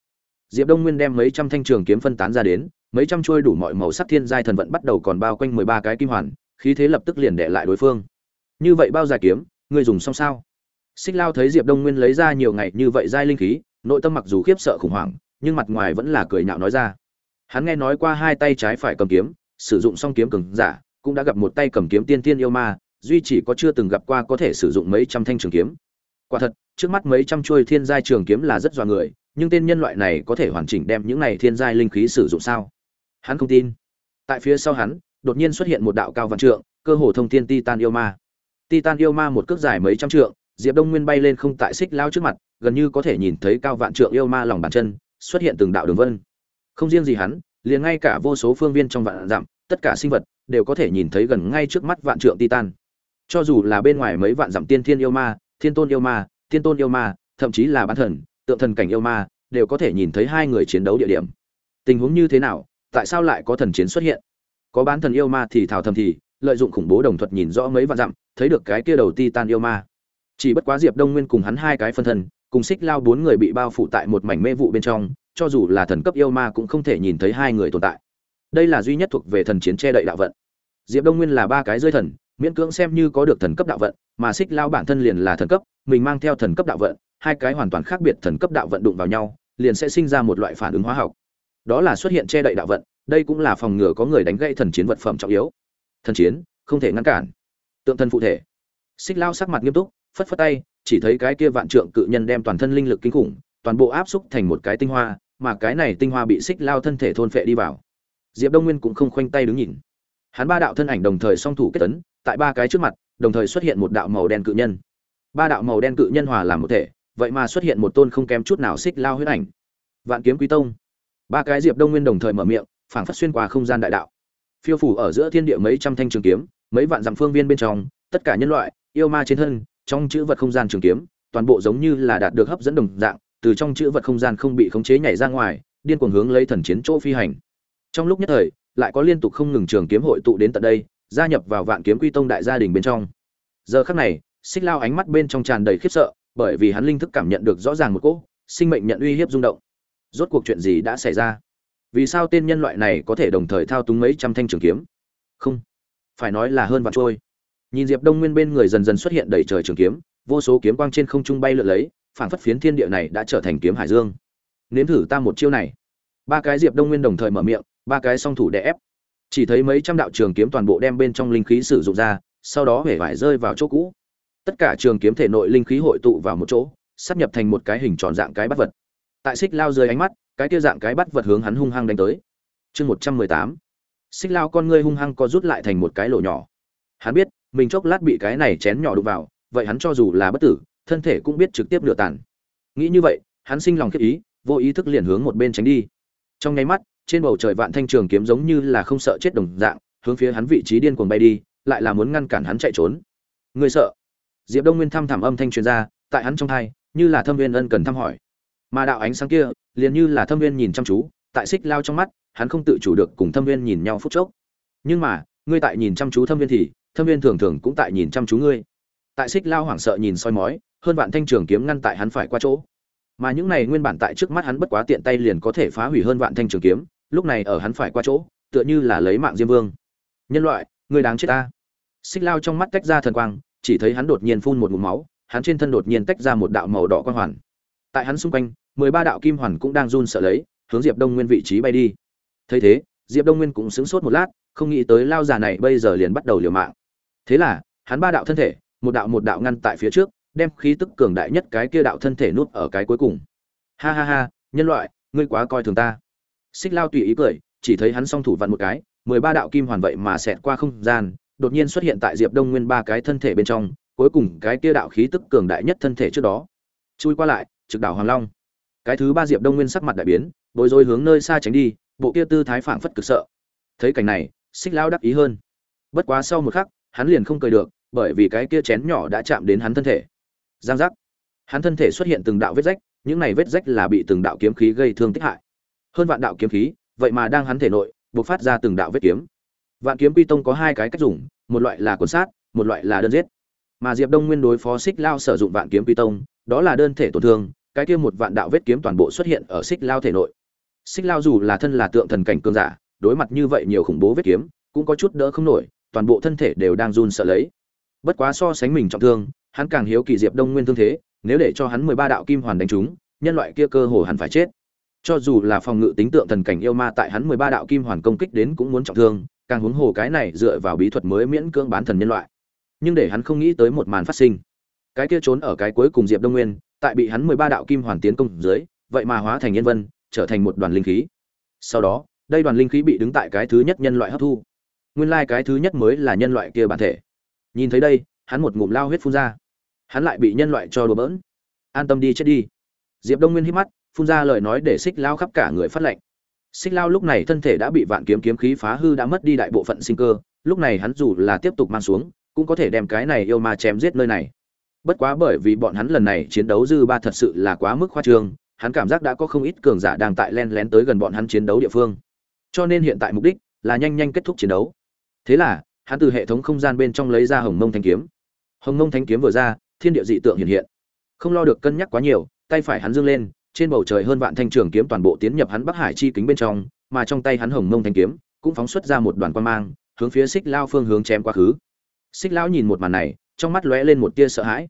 diệp đông nguyên đem mấy trăm thanh trường kiếm phân tán ra đến, mấy trăm chuôi đủ mọi màu sắc thiên giai thần vận bắt đầu còn bao quanh mười ba cái kim hoàn, khí thế lập tức liền đè lại đối phương. Như vậy bao dài kiếm, ngươi dùng xong sao? Xích lao thấy diệp đông nguyên lấy ra nhiều ngày như vậy giai linh khí, nội tâm mặc dù khiếp sợ khủng hoảng, nhưng mặt ngoài vẫn là cười nhạo nói ra. Hắn nghe nói qua hai tay trái phải cầm kiếm, sử dụng song kiếm cường giả, cũng đã gặp một tay cầm kiếm tiên tiên yêu ma, duy chỉ có chưa từng gặp qua có thể sử dụng mấy trăm thanh trường kiếm. Quả thật, trước mắt mấy trăm chuôi thiên giai trường kiếm là rất dọa người nhưng tên nhân loại này có thể hoàn chỉnh đem những này thiên giai linh khí sử dụng sao? Hắn không tin. Tại phía sau hắn, đột nhiên xuất hiện một đạo cao văn trượng, cơ hồ thông thiên titan yêu ma. Titan yêu ma một cước dài mấy trăm trượng, diệp đông nguyên bay lên không tại xích lao trước mặt, gần như có thể nhìn thấy cao vạn trượng yêu ma lòng bàn chân, xuất hiện từng đạo đường vân. Không riêng gì hắn, liền ngay cả vô số phương viên trong vạn dặm, tất cả sinh vật đều có thể nhìn thấy gần ngay trước mắt vạn trượng titan. Cho dù là bên ngoài mấy vạn dặm tiên thiên yêu ma, thiên tôn yêu ma, thiên tôn yêu ma, thậm chí là bán thần tượng thần cảnh yêu ma, đều có thể nhìn thấy hai người chiến đấu địa điểm. Tình huống như thế nào, tại sao lại có thần chiến xuất hiện? Có bán thần yêu ma thì thảo thầm thì, lợi dụng khủng bố đồng thuật nhìn rõ mấy vạn dặm, thấy được cái kia đầu titan yêu ma. Chỉ bất quá diệp đông nguyên cùng hắn hai cái phân thân, cùng xích lao bốn người bị bao phủ tại một mảnh mê vụ bên trong, cho dù là thần cấp yêu ma cũng không thể nhìn thấy hai người tồn tại. Đây là duy nhất thuộc về thần chiến che đậy đạo vận. Diệp đông nguyên là ba cái rơi thần, miễn cưỡng xem như có được thần cấp đạo vận, mà xích lao bản thân liền là thần cấp, mình mang theo thần cấp đạo vận hai cái hoàn toàn khác biệt thần cấp đạo vận đụng vào nhau, liền sẽ sinh ra một loại phản ứng hóa học. Đó là xuất hiện che đậy đạo vận, đây cũng là phòng ngừa có người đánh gãy thần chiến vật phẩm trọng yếu. Thần chiến, không thể ngăn cản. Tượng thần phụ thể. Xích lao sắc mặt nghiêm túc, phất phất tay, chỉ thấy cái kia vạn trượng cự nhân đem toàn thân linh lực kinh khủng, toàn bộ áp xúc thành một cái tinh hoa, mà cái này tinh hoa bị xích lao thân thể thôn phệ đi vào. Diệp đông nguyên cũng không khoanh tay đứng nhìn. Hắn ba đạo thân ảnh đồng thời song thủ kết tấn, tại ba cái trước mặt, đồng thời xuất hiện một đạo màu đen cự nhân. Ba đạo màu đen cự nhân hòa làm một thể vậy mà xuất hiện một tôn không kém chút nào xích lao huyết ảnh. Vạn kiếm quý tông. Ba cái diệp đông nguyên đồng thời mở miệng, phảng phất xuyên qua không gian đại đạo. Phiêu phủ ở giữa thiên địa mấy trăm thanh trường kiếm, mấy vạn dặm phương viên bên trong, tất cả nhân loại, yêu ma trên thân, trong chữ vật không gian trường kiếm, toàn bộ giống như là đạt được hấp dẫn đồng dạng, từ trong chữ vật không gian không bị khống chế nhảy ra ngoài, điên cuồng hướng lấy thần chiến chỗ phi hành. Trong lúc nhất thời, lại có liên tục không ngừng trường kiếm hội tụ đến tận đây, gia nhập vào vạn kiếm quy tông đại gia đình bên trong. Giờ khắc này, xích lao ánh mắt bên trong tràn đầy khiếp sợ bởi vì hắn linh thức cảm nhận được rõ ràng một cỗ, sinh mệnh nhận uy hiếp rung động. Rốt cuộc chuyện gì đã xảy ra? Vì sao tên nhân loại này có thể đồng thời thao túng mấy trăm thanh trường kiếm? Không. Phải nói là hơn vạn trôi. Nhìn diệp đông nguyên bên người dần dần xuất hiện đầy trời trường kiếm, vô số kiếm quang trên không trung bay lượn lấy, phảng phất phiến thiên địa này đã trở thành kiếm hải dương. Nếm thử ta một chiêu này. Ba cái diệp đông nguyên đồng thời mở miệng, ba cái song thủ đè ép. Chỉ thấy mấy trăm đạo trường kiếm toàn bộ đem bên trong linh khí sử dụng ra, sau đó hể vải rơi vào chỗ cũ tất cả trường kiếm thể nội linh khí hội tụ vào một chỗ, sắp nhập thành một cái hình tròn dạng cái bắt vật. Tại xích lao dưới ánh mắt, cái kia dạng cái bắt vật hướng hắn hung hăng đánh tới. Chương một trăm mười tám. Xích lao con ngươi hung hăng co rút lại thành một cái lỗ nhỏ. Hắn biết, mình chốc lát bị cái này chén nhỏ đụng vào, vậy hắn cho dù là bất tử, thân thể cũng biết trực tiếp lựa tàn. Nghĩ như vậy, hắn sinh lòng khiếp ý, vô ý thức liền hướng một bên tránh đi. Trong nháy mắt, trên bầu trời vạn thanh trường kiếm giống như là không sợ chết đồng dạng, hướng phía hắn vị trí điên cuồng bay đi, lại là muốn ngăn cản hắn chạy trốn. Người sợ diệp đông nguyên thăm thẳm âm thanh truyền ra, tại hắn trong thai, như là thâm viên ân cần thăm hỏi. Mà đạo ánh sáng kia, liền như là thâm viên nhìn chăm chú, tại xích lao trong mắt, hắn không tự chủ được cùng thâm viên nhìn nhau phút chốc. Nhưng mà, ngươi tại nhìn chăm chú thâm viên thì, thâm viên thường thường cũng tại nhìn chăm chú ngươi. Tại xích lao hoảng sợ nhìn soi mói, hơn vạn thanh trường kiếm ngăn tại hắn phải qua chỗ. Mà những này nguyên bản tại trước mắt hắn bất quá tiện tay liền có thể phá hủy hơn vạn thanh trường kiếm, lúc này ở hắn phải qua chỗ, tựa như là lấy mạng diêm vương. Nhân loại người đáng chết ta. Xích lao trong mắt tách ra thần quang chỉ thấy hắn đột nhiên phun một ngụm máu, hắn trên thân đột nhiên tách ra một đạo màu đỏ quang hoàn. Tại hắn xung quanh, mười ba đạo kim hoàn cũng đang run sợ lấy, hướng diệp đông nguyên vị trí bay đi. Thấy thế, diệp đông nguyên cũng sững sốt một lát, không nghĩ tới lao già này bây giờ liền bắt đầu liều mạng. Thế là, hắn ba đạo thân thể, một đạo một đạo ngăn tại phía trước, đem khí tức cường đại nhất cái kia đạo thân thể nuốt ở cái cuối cùng. Ha ha ha, nhân loại, ngươi quá coi thường ta. Xích lao tùy ý cười, chỉ thấy hắn song thủ vặn một cái, mười ba đạo kim hoàn vậy mà xẹt qua không gian đột nhiên xuất hiện tại diệp đông nguyên ba cái thân thể bên trong, cuối cùng cái kia đạo khí tức cường đại nhất thân thể trước đó. Chui qua lại, trực đảo hoàng long. Cái thứ ba diệp đông nguyên sắc mặt đại biến, bối rối hướng nơi xa tránh đi, bộ kia tư thái phảng phất cực sợ. Thấy cảnh này, xích lao đắc ý hơn. Bất quá sau một khắc, hắn liền không cười được, bởi vì cái kia chén nhỏ đã chạm đến hắn thân thể. Giang giác. Hắn thân thể xuất hiện từng đạo vết rách, những này vết rách là bị từng đạo kiếm khí gây thương tích hại. Hơn vạn đạo kiếm khí, vậy mà đang hắn thể nội, bộc phát ra từng đạo vết kiếm vạn kiếm quy tông có hai cái cách dùng, một loại là cuốn sát, một loại là đơn giết. Mà diệp đông nguyên đối phó xích lao sử dụng vạn kiếm quy tông, đó là đơn thể tổn thương, cái kia một vạn đạo vết kiếm toàn bộ xuất hiện ở xích lao thể nội. Xích lao dù là thân là tượng thần cảnh cường giả, đối mặt như vậy nhiều khủng bố vết kiếm, cũng có chút đỡ không nổi, toàn bộ thân thể đều đang run sợ lấy. Bất quá so sánh mình trọng thương, hắn càng hiếu kỳ diệp đông nguyên thương thế, nếu để cho hắn mười ba đạo kim hoàn đánh trúng, nhân loại kia cơ hồ hẳn phải chết. Cho dù là phòng ngự tính tượng thần cảnh yêu ma tại hắn mười ba đạo kim hoàn công kích đến cũng muốn trọng thương càng huống hồ cái này dựa vào bí thuật mới miễn cưỡng bán thần nhân loại. Nhưng để hắn không nghĩ tới một màn phát sinh. Cái kia trốn ở cái cuối cùng diệp đông nguyên, tại bị hắn mười ba đạo kim hoàn tiến công dưới, vậy mà hóa thành nhân vân, trở thành một đoàn linh khí. Sau đó, đây đoàn linh khí bị đứng tại cái thứ nhất nhân loại hấp thu. Nguyên lai cái thứ nhất mới là nhân loại kia bản thể. Nhìn thấy đây, hắn một ngụm lao huyết phun ra. Hắn lại bị nhân loại cho đùa bỡn. An tâm đi, chết đi. Diệp đông nguyên hít mắt, phun ra lời nói để xích lao khắp cả người phát lệnh xích lao lúc này thân thể đã bị vạn kiếm kiếm khí phá hư đã mất đi đại bộ phận sinh cơ, lúc này hắn dù là tiếp tục mang xuống, cũng có thể đem cái này yêu ma chém giết nơi này. Bất quá bởi vì bọn hắn lần này chiến đấu dư ba thật sự là quá mức khoa trương, hắn cảm giác đã có không ít cường giả đang tại len lén tới gần bọn hắn chiến đấu địa phương. Cho nên hiện tại mục đích là nhanh nhanh kết thúc chiến đấu. Thế là, hắn từ hệ thống không gian bên trong lấy ra hồng mông thanh kiếm. Hồng mông thanh kiếm vừa ra, thiên địa dị tượng hiện hiện. Không lo được cân nhắc quá nhiều, tay phải hắn dương lên trên bầu trời hơn vạn thanh trường kiếm toàn bộ tiến nhập hắn bắc hải chi kính bên trong, mà trong tay hắn hồng mông thanh kiếm cũng phóng xuất ra một đoàn quang mang, hướng phía xích lao phương hướng chém qua khứ. Xích lao nhìn một màn này, trong mắt lóe lên một tia sợ hãi.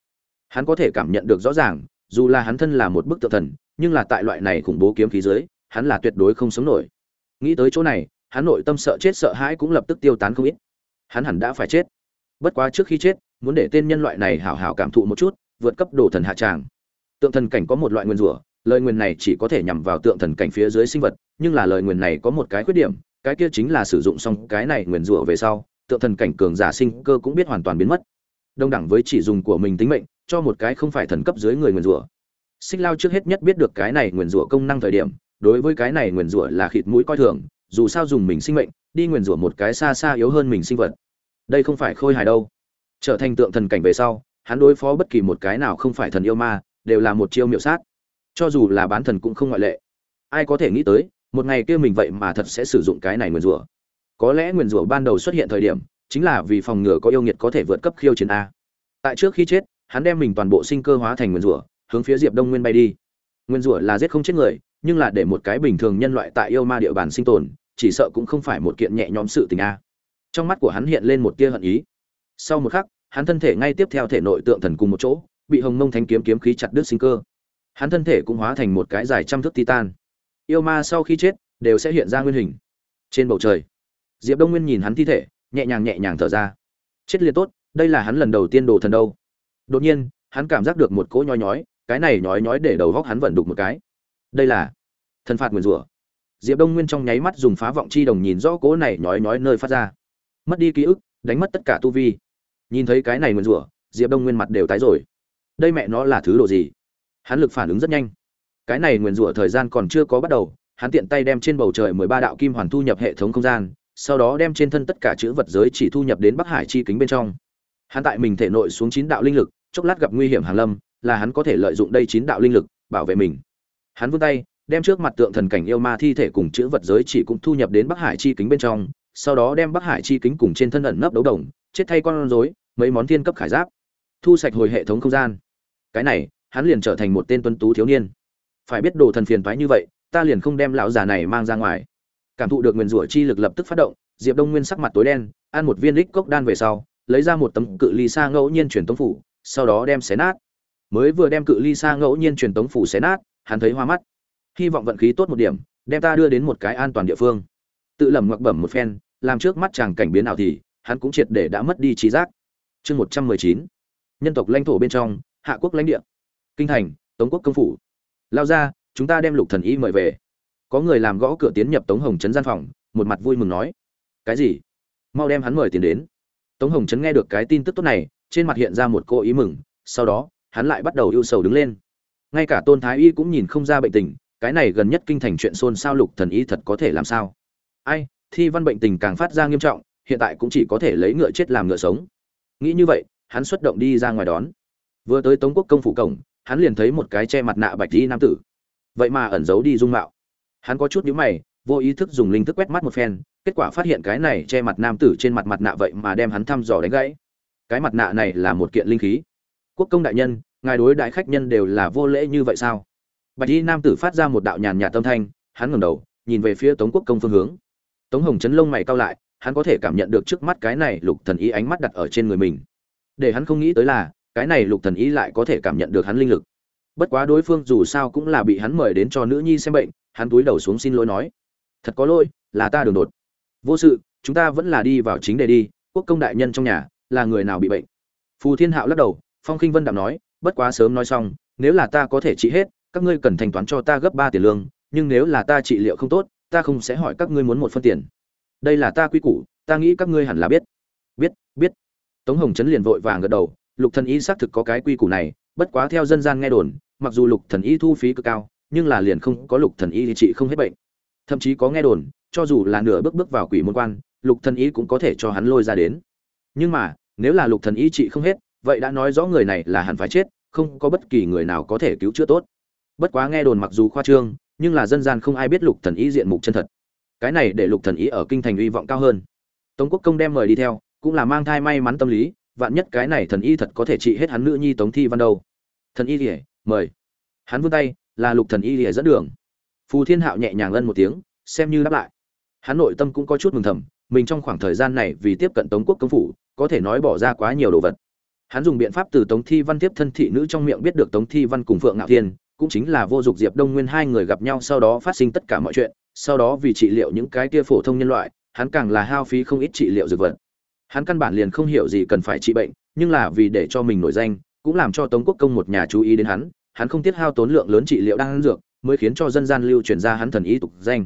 Hắn có thể cảm nhận được rõ ràng, dù là hắn thân là một bức tượng thần, nhưng là tại loại này khủng bố kiếm khí dưới, hắn là tuyệt đối không sống nổi. Nghĩ tới chỗ này, hắn nội tâm sợ chết sợ hãi cũng lập tức tiêu tán không ít. Hắn hẳn đã phải chết. Bất quá trước khi chết, muốn để tên nhân loại này hảo hảo cảm thụ một chút, vượt cấp đồ thần hạ tràng. Tượng thần cảnh có một loại nguyên rủa lời nguyền này chỉ có thể nhằm vào tượng thần cảnh phía dưới sinh vật, nhưng là lời nguyền này có một cái khuyết điểm, cái kia chính là sử dụng xong cái này nguyền rủa về sau, tượng thần cảnh cường giả sinh cơ cũng biết hoàn toàn biến mất. Đồng đẳng với chỉ dùng của mình tính mệnh, cho một cái không phải thần cấp dưới người nguyền rủa. Xích lao trước hết nhất biết được cái này nguyền rủa công năng thời điểm, đối với cái này nguyền rủa là khịt mũi coi thường, dù sao dùng mình sinh mệnh, đi nguyền rủa một cái xa xa yếu hơn mình sinh vật. Đây không phải khôi hài đâu. Trở thành tượng thần cảnh về sau, hắn đối phó bất kỳ một cái nào không phải thần yêu ma, đều là một chiêu miệu sát cho dù là bán thần cũng không ngoại lệ. Ai có thể nghĩ tới, một ngày kia mình vậy mà thật sẽ sử dụng cái này nguyền rủa. Có lẽ nguyền rủa ban đầu xuất hiện thời điểm, chính là vì phòng ngừa có yêu nghiệt có thể vượt cấp khiêu chiến a. Tại trước khi chết, hắn đem mình toàn bộ sinh cơ hóa thành nguyền rủa, hướng phía diệp đông nguyên bay đi. Nguyên rủa là giết không chết người, nhưng là để một cái bình thường nhân loại tại yêu ma địa bàn sinh tồn, chỉ sợ cũng không phải một kiện nhẹ nhõm sự tình a. Trong mắt của hắn hiện lên một tia hận ý. Sau một khắc, hắn thân thể ngay tiếp theo thể nội tượng thần cùng một chỗ, bị hồng mông thanh kiếm kiếm khí chặt đứt sinh cơ hắn thân thể cũng hóa thành một cái dài trăm thước titan. Yêu ma sau khi chết, đều sẽ hiện ra nguyên hình. Trên bầu trời, diệp đông nguyên nhìn hắn thi thể, nhẹ nhàng nhẹ nhàng thở ra. Chết liệt tốt, đây là hắn lần đầu tiên đồ thần đâu. Đột nhiên, hắn cảm giác được một cỗ nhói nhói, cái này nhói nhói để đầu góc hắn vận đục một cái. Đây là thần phạt nguyền rủa. Diệp đông nguyên trong nháy mắt dùng phá vọng chi đồng nhìn rõ cỗ này nhói nhói nơi phát ra. Mất đi ký ức, đánh mất tất cả tu vi. Nhìn thấy cái này nguyền rủa, diệp đông nguyên mặt đều tái rồi. Đây mẹ nó là thứ đồ gì? Hắn lực phản ứng rất nhanh. Cái này nguyền rủa thời gian còn chưa có bắt đầu, hắn tiện tay đem trên bầu trời mười ba đạo kim hoàn thu nhập hệ thống không gian, sau đó đem trên thân tất cả chữ vật giới chỉ thu nhập đến bắc hải chi kính bên trong. Hắn tại mình thể nội xuống chín đạo linh lực, chốc lát gặp nguy hiểm hàng lâm, là hắn có thể lợi dụng đây chín đạo linh lực, bảo vệ mình. Hắn vươn tay, đem trước mặt tượng thần cảnh yêu ma thi thể cùng chữ vật giới chỉ cũng thu nhập đến bắc hải chi kính bên trong, sau đó đem bắc hải chi kính cùng trên thân ẩn nấp đấu đồng, chết thay con rối, mấy món thiên cấp khải giáp, thu sạch hồi hệ thống không gian. Cái này hắn liền trở thành một tên tuân tú thiếu niên. Phải biết đồ thần phiền toái như vậy, ta liền không đem lão già này mang ra ngoài. Cảm thụ được nguyền rủa chi lực lập tức phát động, diệp đông nguyên sắc mặt tối đen, ăn một viên lích cốc đan về sau, lấy ra một tấm cự ly xa ngẫu nhiên truyền tống phủ, sau đó đem xé nát. Mới vừa đem cự ly xa ngẫu nhiên truyền tống phủ xé nát, hắn thấy hoa mắt. Hy vọng vận khí tốt một điểm, đem ta đưa đến một cái an toàn địa phương. Tự lẩm ngoặc bẩm một phen, làm trước mắt chàng cảnh biến nào thì, hắn cũng triệt để đã mất đi trí giác. Chương một trăm mười chín. Nhân tộc lãnh thổ bên trong, hạ quốc lãnh địa kinh thành, tống quốc công phủ. Lao ra, chúng ta đem lục thần y mời về. Có người làm gõ cửa tiến nhập tống hồng trấn gian phòng, một mặt vui mừng nói. Cái gì? Mau đem hắn mời tiền đến. Tống hồng trấn nghe được cái tin tức tốt này, trên mặt hiện ra một cô ý mừng, sau đó, hắn lại bắt đầu ưu sầu đứng lên. Ngay cả tôn thái y cũng nhìn không ra bệnh tình, cái này gần nhất kinh thành chuyện xôn xao lục thần y thật có thể làm sao? Ai, thi văn bệnh tình càng phát ra nghiêm trọng, hiện tại cũng chỉ có thể lấy ngựa chết làm ngựa sống. Nghĩ như vậy, hắn xuất động đi ra ngoài đón. Vừa tới tống quốc công phủ cổng hắn liền thấy một cái che mặt nạ bạch y nam tử. Vậy mà ẩn giấu đi dung mạo. Hắn có chút nhíu mày, vô ý thức dùng linh thức quét mắt một phen, kết quả phát hiện cái này che mặt nam tử trên mặt mặt nạ vậy mà đem hắn thăm dò đánh gãy. Cái mặt nạ này là một kiện linh khí. Quốc công đại nhân, ngài đối đại khách nhân đều là vô lễ như vậy sao? Bạch y nam tử phát ra một đạo nhàn nhạt tâm thanh, hắn ngẩng đầu, nhìn về phía tống quốc công phương hướng. Tống hồng chấn lông mày cao lại, hắn có thể cảm nhận được trước mắt cái này lục thần ý ánh mắt đặt ở trên người mình. Để hắn không nghĩ tới là cái này lục thần ý lại có thể cảm nhận được hắn linh lực. Bất quá đối phương dù sao cũng là bị hắn mời đến cho nữ nhi xem bệnh, hắn túi đầu xuống xin lỗi nói, thật có lỗi, là ta đường đột. Vô sự, chúng ta vẫn là đi vào chính đề đi, quốc công đại nhân trong nhà, là người nào bị bệnh? Phù thiên hạo lắc đầu, phong khinh vân đạm nói, bất quá sớm nói xong, nếu là ta có thể trị hết, các ngươi cần thanh toán cho ta gấp ba tiền lương, nhưng nếu là ta trị liệu không tốt, ta không sẽ hỏi các ngươi muốn một phân tiền. Đây là ta quy củ, ta nghĩ các ngươi hẳn là biết. Biết biết. Tống hồng trấn liền vội vàng gật đầu lục thần y xác thực có cái quy củ này, bất quá theo dân gian nghe đồn, mặc dù lục thần y thu phí cực cao, nhưng là liền không có lục thần y thì trị không hết bệnh. Thậm chí có nghe đồn, cho dù là nửa bước bước vào quỷ môn quan, lục thần y cũng có thể cho hắn lôi ra đến. Nhưng mà, nếu là lục thần y trị không hết, vậy đã nói rõ người này là hẳn phải chết, không có bất kỳ người nào có thể cứu chữa tốt. Bất quá nghe đồn mặc dù khoa trương, nhưng là dân gian không ai biết lục thần y diện mục chân thật. Cái này để lục thần y ở kinh thành uy vọng cao hơn. Tống quốc công đem mời đi theo, cũng là mang thai may mắn tâm lý vạn nhất cái này thần y thật có thể trị hết hắn nữ nhi tống thi văn đâu. Thần y lìa mời. Hắn vươn tay, là lục thần y lìa dẫn đường. Phù thiên hạo nhẹ nhàng ân một tiếng, xem như đáp lại. Hắn nội tâm cũng có chút mừng thầm, mình trong khoảng thời gian này vì tiếp cận tống quốc công phủ, có thể nói bỏ ra quá nhiều đồ vật. Hắn dùng biện pháp từ tống thi văn tiếp thân thị nữ trong miệng biết được tống thi văn cùng phượng ngạo thiên, cũng chính là vô dụng diệp đông nguyên hai người gặp nhau sau đó phát sinh tất cả mọi chuyện, sau đó vì trị liệu những cái kia phổ thông nhân loại, hắn càng là hao phí không ít trị liệu dược vật hắn căn bản liền không hiểu gì cần phải trị bệnh, nhưng là vì để cho mình nổi danh, cũng làm cho tống quốc công một nhà chú ý đến hắn hắn không tiết hao tốn lượng lớn trị liệu đang ăn dược, mới khiến cho dân gian lưu truyền ra hắn thần ý tục danh.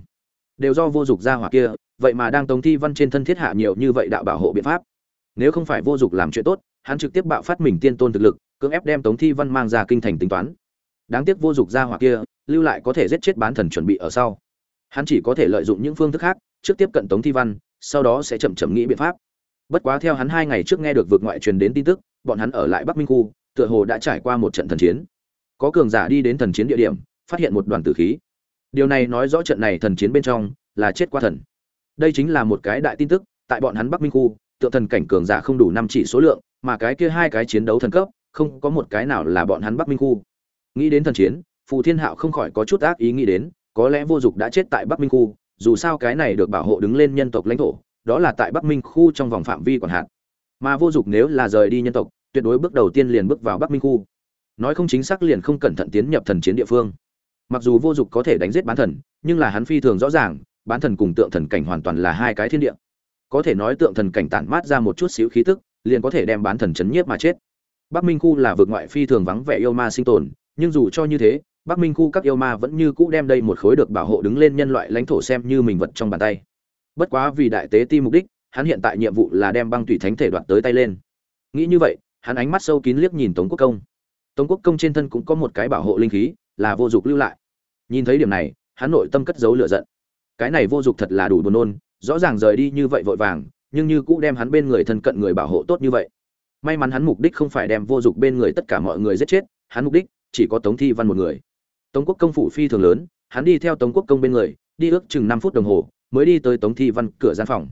Đều do vô dụng gia hỏa kia, vậy mà đang tống thi văn trên thân thiết hạ nhiều như vậy đạo bảo hộ biện pháp. Nếu không phải vô dụng làm chuyện tốt, hắn trực tiếp bạo phát mình tiên tôn thực lực, cưỡng ép đem tống thi văn mang ra kinh thành tính toán. Đáng tiếc vô dụng gia hỏa kia, lưu lại có thể giết chết bán thần chuẩn bị ở sau. Hắn chỉ có thể lợi dụng những phương thức khác, trước tiếp cận tống thi văn, sau đó sẽ chậm chậm nghĩ biện pháp bất quá theo hắn hai ngày trước nghe được vượt ngoại truyền đến tin tức, bọn hắn ở lại bắc minh khu, tựa hồ đã trải qua một trận thần chiến. Có cường giả đi đến thần chiến địa điểm, phát hiện một đoàn tử khí. Điều này nói rõ trận này thần chiến bên trong là chết qua thần. Đây chính là một cái đại tin tức, tại bọn hắn bắc minh khu tượng thần cảnh cường giả không đủ năm chỉ số lượng, mà cái kia hai cái chiến đấu thần cấp, không có một cái nào là bọn hắn bắc minh khu. Nghĩ đến thần chiến, phù thiên hạo không khỏi có chút ác ý nghĩ đến, có lẽ vô dụng đã chết tại bắc minh khu, dù sao cái này được bảo hộ đứng lên nhân tộc lãnh thổ đó là tại bắc minh khu trong vòng phạm vi quản hạt. Mà vô dụng nếu là rời đi nhân tộc, tuyệt đối bước đầu tiên liền bước vào bắc minh khu. Nói không chính xác liền không cẩn thận tiến nhập thần chiến địa phương. Mặc dù vô dụng có thể đánh giết bán thần, nhưng là hắn phi thường rõ ràng, bán thần cùng tượng thần cảnh hoàn toàn là hai cái thiên địa. Có thể nói tượng thần cảnh tản mát ra một chút xíu khí tức, liền có thể đem bán thần chấn nhiếp mà chết. Bắc minh khu là vực ngoại phi thường vắng vẻ yêu ma sinh tồn, nhưng dù cho như thế, bắc minh khu các yêu ma vẫn như cũ đem đây một khối được bảo hộ đứng lên nhân loại lãnh thổ xem như mình vật trong bàn tay bất quá vì đại tế ti mục đích, hắn hiện tại nhiệm vụ là đem băng thủy thánh thể đoạt tới tay lên. Nghĩ như vậy, hắn ánh mắt sâu kín liếc nhìn tống quốc công. Tống quốc công trên thân cũng có một cái bảo hộ linh khí, là vô dụng lưu lại. Nhìn thấy điểm này, hắn nội tâm cất giấu lửa giận. Cái này vô dụng thật là đủ buồn nôn, rõ ràng rời đi như vậy vội vàng, nhưng như cũ đem hắn bên người thân cận người bảo hộ tốt như vậy. May mắn hắn mục đích không phải đem vô dụng bên người tất cả mọi người giết chết, hắn mục đích chỉ có tống thi văn một người. Tống quốc công phủ phi thường lớn, hắn đi theo tống quốc công bên người, đi ước chừng năm phút đồng hồ mới đi tới tống thi văn cửa gian phòng.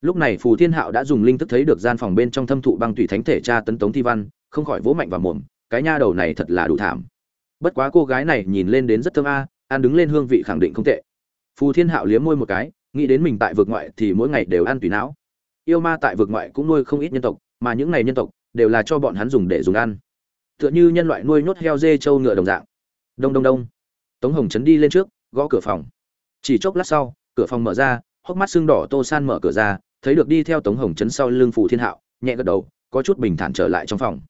Lúc này phù thiên hạo đã dùng linh thức thấy được gian phòng bên trong thâm thụ băng tùy thánh thể tra tấn tống thi văn, không khỏi vỗ mạnh vào mồm, cái nha đầu này thật là đủ thảm. Bất quá cô gái này nhìn lên đến rất thơm a, ăn đứng lên hương vị khẳng định không tệ. Phù thiên hạo liếm môi một cái, nghĩ đến mình tại vực ngoại thì mỗi ngày đều ăn tùy não. Yêu ma tại vực ngoại cũng nuôi không ít nhân tộc, mà những này nhân tộc đều là cho bọn hắn dùng để dùng ăn. Tựa như nhân loại nuôi nhốt heo dê trâu ngựa đồng dạng. Đông đông đông. Tống hồng trấn đi lên trước, gõ cửa phòng. Chỉ chốc lát sau cửa phòng mở ra, hốc mắt xương đỏ tô san mở cửa ra, thấy được đi theo tống hồng chấn sau lưng phủ thiên hạo, nhẹ gật đầu, có chút bình thản trở lại trong phòng.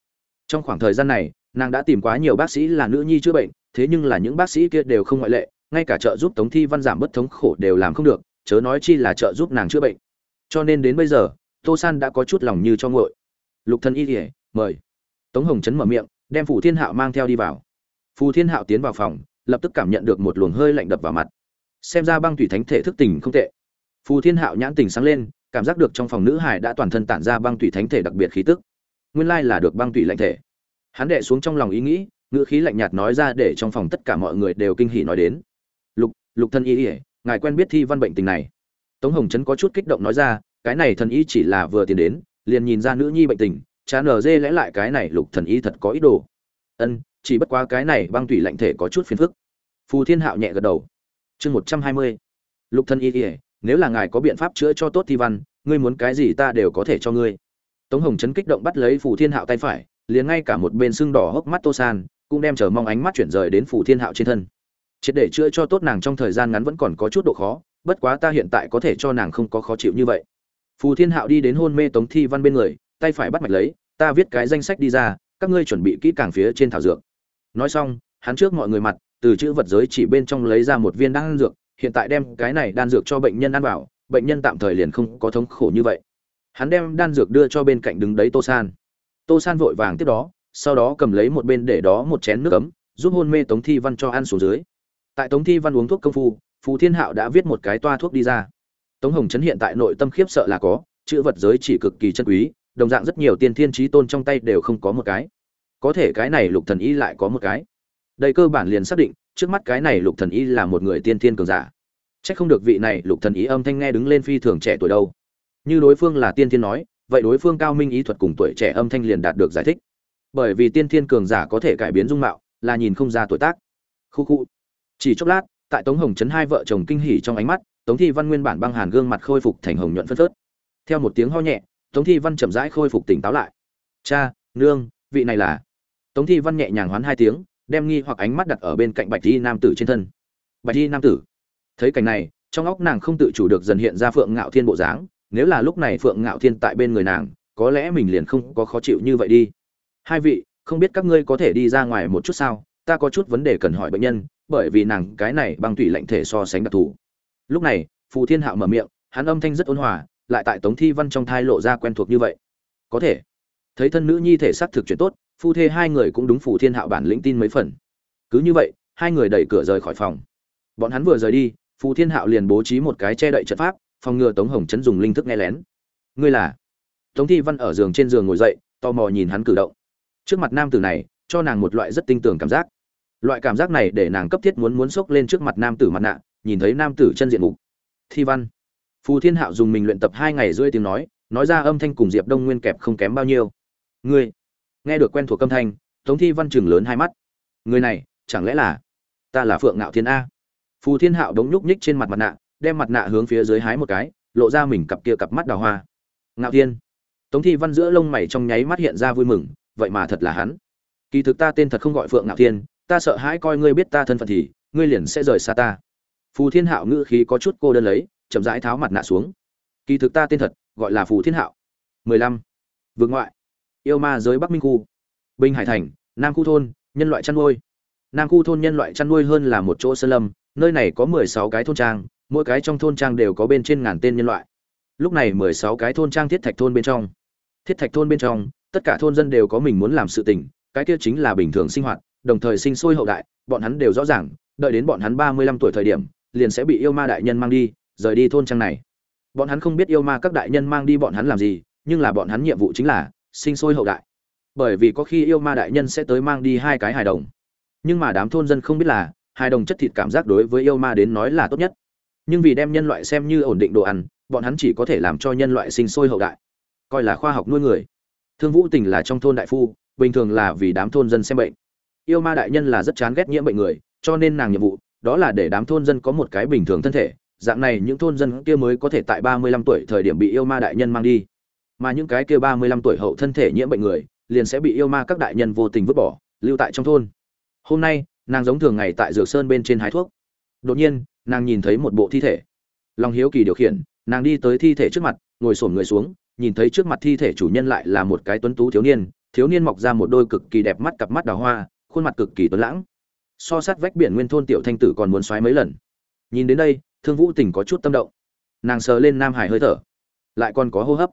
Trong khoảng thời gian này, nàng đã tìm quá nhiều bác sĩ là nữ nhi chữa bệnh, thế nhưng là những bác sĩ kia đều không ngoại lệ, ngay cả trợ giúp tống thi văn giảm bất thống khổ đều làm không được, chớ nói chi là trợ giúp nàng chữa bệnh. Cho nên đến bây giờ, tô san đã có chút lòng như cho ngội lục thân y kỉa mời. Tống hồng chấn mở miệng, đem phủ thiên hạo mang theo đi vào. Phù thiên hạo tiến vào phòng, lập tức cảm nhận được một luồng hơi lạnh đập vào mặt xem ra băng thủy thánh thể thức tỉnh không tệ. Phù thiên hạo nhãn tình sáng lên, cảm giác được trong phòng nữ hải đã toàn thân tản ra băng thủy thánh thể đặc biệt khí tức. Nguyên lai là được băng thủy lạnh thể. Hắn đệ xuống trong lòng ý nghĩ, ngữ khí lạnh nhạt nói ra để trong phòng tất cả mọi người đều kinh hỉ nói đến. Lục lục thân y ỉa ngài quen biết thi văn bệnh tình này. Tống hồng trấn có chút kích động nói ra, cái này thần y chỉ là vừa tiến đến, liền nhìn ra nữ nhi bệnh tình, chán ở dê lẽ lại cái này lục thần y thật có ý đồ. Ân, chỉ bất quá cái này băng thủy lạnh thể có chút phiền phức. Phù thiên hạo nhẹ gật đầu chương một trăm hai mươi. Lục thân y ỉa nếu là ngài có biện pháp chữa cho tốt thi văn, ngươi muốn cái gì ta đều có thể cho ngươi. Tống hồng trấn kích động bắt lấy phù thiên hạo tay phải, liền ngay cả một bên xương đỏ hốc mắt tô san, cũng đem chờ mong ánh mắt chuyển rời đến phù thiên hạo trên thân. Triệt để chữa cho tốt nàng trong thời gian ngắn vẫn còn có chút độ khó, bất quá ta hiện tại có thể cho nàng không có khó chịu như vậy. Phù thiên hạo đi đến hôn mê tống thi văn bên người, tay phải bắt mạch lấy, ta viết cái danh sách đi ra, các ngươi chuẩn bị kỹ càng phía trên thảo dược. Nói xong, hắn trước mọi người mặt từ chữ vật giới chỉ bên trong lấy ra một viên đan dược, hiện tại đem cái này đan dược cho bệnh nhân ăn vào, bệnh nhân tạm thời liền không có thống khổ như vậy. Hắn đem đan dược đưa cho bên cạnh đứng đấy tô san. Tô san vội vàng tiếp đó, sau đó cầm lấy một bên để đó một chén nước ấm, giúp hôn mê tống thi văn cho ăn xuống dưới. Tại tống thi văn uống thuốc công phu, phù thiên hạo đã viết một cái toa thuốc đi ra. Tống hồng trấn hiện tại nội tâm khiếp sợ là có, chữ vật giới chỉ cực kỳ chân quý, đồng dạng rất nhiều tiên thiên trí tôn trong tay đều không có một cái. Có thể cái này lục thần y lại có một cái đây cơ bản liền xác định, trước mắt cái này lục thần y là một người tiên thiên cường giả. Chắc không được vị này lục thần y âm thanh nghe đứng lên phi thường trẻ tuổi đâu. Như đối phương là tiên thiên nói, vậy đối phương cao minh ý thuật cùng tuổi trẻ âm thanh liền đạt được giải thích. Bởi vì tiên thiên cường giả có thể cải biến dung mạo, là nhìn không ra tuổi tác. Khu khu. Chỉ chốc lát, tại tống hồng trấn hai vợ chồng kinh hỉ trong ánh mắt, tống thi văn nguyên bản băng hàn gương mặt khôi phục thành hồng nhuận phân phớt. Theo một tiếng ho nhẹ, tống thi văn chậm rãi khôi phục tỉnh táo lại. Cha, nương, vị này là? Tống thi văn nhẹ nhàng hoán hai tiếng đem nghi hoặc ánh mắt đặt ở bên cạnh bạch di nam tử trên thân. Bạch di nam tử, thấy cảnh này, trong óc nàng không tự chủ được dần hiện ra phượng ngạo thiên bộ dáng, nếu là lúc này phượng ngạo thiên tại bên người nàng, có lẽ mình liền không có khó chịu như vậy đi. Hai vị, không biết các ngươi có thể đi ra ngoài một chút sao? Ta có chút vấn đề cần hỏi bệnh nhân, bởi vì nàng cái này băng tủy lạnh thể so sánh đặc thù. Lúc này, phù thiên hạo mở miệng, hắn âm thanh rất ôn hòa, lại tại tống thi văn trong thai lộ ra quen thuộc như vậy. Có thể. Thấy thân nữ nhi thể xác thực chuyện tốt phu thê hai người cũng đúng phù thiên hạo bản lĩnh tin mấy phần. Cứ như vậy, hai người đẩy cửa rời khỏi phòng. Bọn hắn vừa rời đi phù thiên hạo liền bố trí một cái che đậy trận pháp, phòng ngừa tống hồng chấn dùng linh thức nghe lén. Ngươi là? Tống thi văn ở giường trên giường ngồi dậy, tò mò nhìn hắn cử động. Trước mặt nam tử này, cho nàng một loại rất tinh tường cảm giác. Loại cảm giác này để nàng cấp thiết muốn muốn xốc lên trước mặt nam tử mặt nạ, nhìn thấy nam tử chân diện mục. Thi văn. Phù thiên hạo dùng mình luyện tập hai ngày rưỡi tiếng nói nói ra âm thanh cùng diệp đông nguyên kẹp không kém bao nhiêu. Ngươi nghe được quen thuộc âm thanh, tống thi văn chừng lớn hai mắt. Người này, chẳng lẽ là ta là phượng ngạo thiên a? Phù thiên hạo đống nhúc nhích trên mặt mặt nạ, đem mặt nạ hướng phía dưới hái một cái, lộ ra mình cặp kia cặp mắt đào hoa. Ngạo thiên. Tống thi văn giữa lông mày trong nháy mắt hiện ra vui mừng, vậy mà thật là hắn. Kỳ thực ta tên thật không gọi phượng ngạo thiên, ta sợ hãi coi ngươi biết ta thân phận thì, ngươi liền sẽ rời xa ta. Phù thiên hạo ngữ khí có chút cô đơn lấy, chậm rãi tháo mặt nạ xuống. Kỳ thực ta tên thật, gọi là phù thiên hạo. Mười lăm. Vương ngoại yêu ma giới bắc minh khu. Bình hải thành, nam khu thôn, nhân loại chăn nuôi. Nam khu thôn nhân loại chăn nuôi hơn là một chỗ sơn lâm, nơi này có mười sáu cái thôn trang, mỗi cái trong thôn trang đều có bên trên ngàn tên nhân loại. Lúc này mười sáu cái thôn trang thiết thạch thôn bên trong. Thiết thạch thôn bên trong, tất cả thôn dân đều có mình muốn làm sự tình, cái kia chính là bình thường sinh hoạt, đồng thời sinh sôi hậu đại, bọn hắn đều rõ ràng, đợi đến bọn hắn ba mươi lăm tuổi thời điểm, liền sẽ bị yêu ma đại nhân mang đi, rời đi thôn trang này. Bọn hắn không biết yêu ma các đại nhân mang đi bọn hắn làm gì, nhưng là bọn hắn nhiệm vụ chính là sinh sôi hậu đại. Bởi vì có khi yêu ma đại nhân sẽ tới mang đi hai cái hài đồng. Nhưng mà đám thôn dân không biết là, hài đồng chất thịt cảm giác đối với yêu ma đến nói là tốt nhất. Nhưng vì đem nhân loại xem như ổn định đồ ăn, bọn hắn chỉ có thể làm cho nhân loại sinh sôi hậu đại. Coi là khoa học nuôi người. Thương vũ tình là trong thôn đại phu, bình thường là vì đám thôn dân xem bệnh. Yêu ma đại nhân là rất chán ghét nhiễm bệnh người, cho nên nàng nhiệm vụ, đó là để đám thôn dân có một cái bình thường thân thể. Dạng này những thôn dân kia mới có thể tại ba mươi lăm tuổi thời điểm bị yêu ma đại nhân mang đi mà những cái kia ba mươi lăm tuổi hậu thân thể nhiễm bệnh người, liền sẽ bị yêu ma các đại nhân vô tình vứt bỏ, lưu tại trong thôn. Hôm nay, nàng giống thường ngày tại dược sơn bên trên hái thuốc. Đột nhiên, nàng nhìn thấy một bộ thi thể. Lòng hiếu kỳ điều khiển, nàng đi tới thi thể trước mặt, ngồi xổm người xuống, nhìn thấy trước mặt thi thể chủ nhân lại là một cái tuấn tú thiếu niên thiếu niên mọc ra một đôi cực kỳ đẹp mắt cặp mắt đào hoa, khuôn mặt cực kỳ tuấn lãng. So sát vách biển nguyên thôn tiểu thanh tử còn muốn xoáy mấy lần. Nhìn đến đây, thương vũ tình có chút tâm động. Nàng sờ lên nam hải hơi thở. Lại còn có hô hấp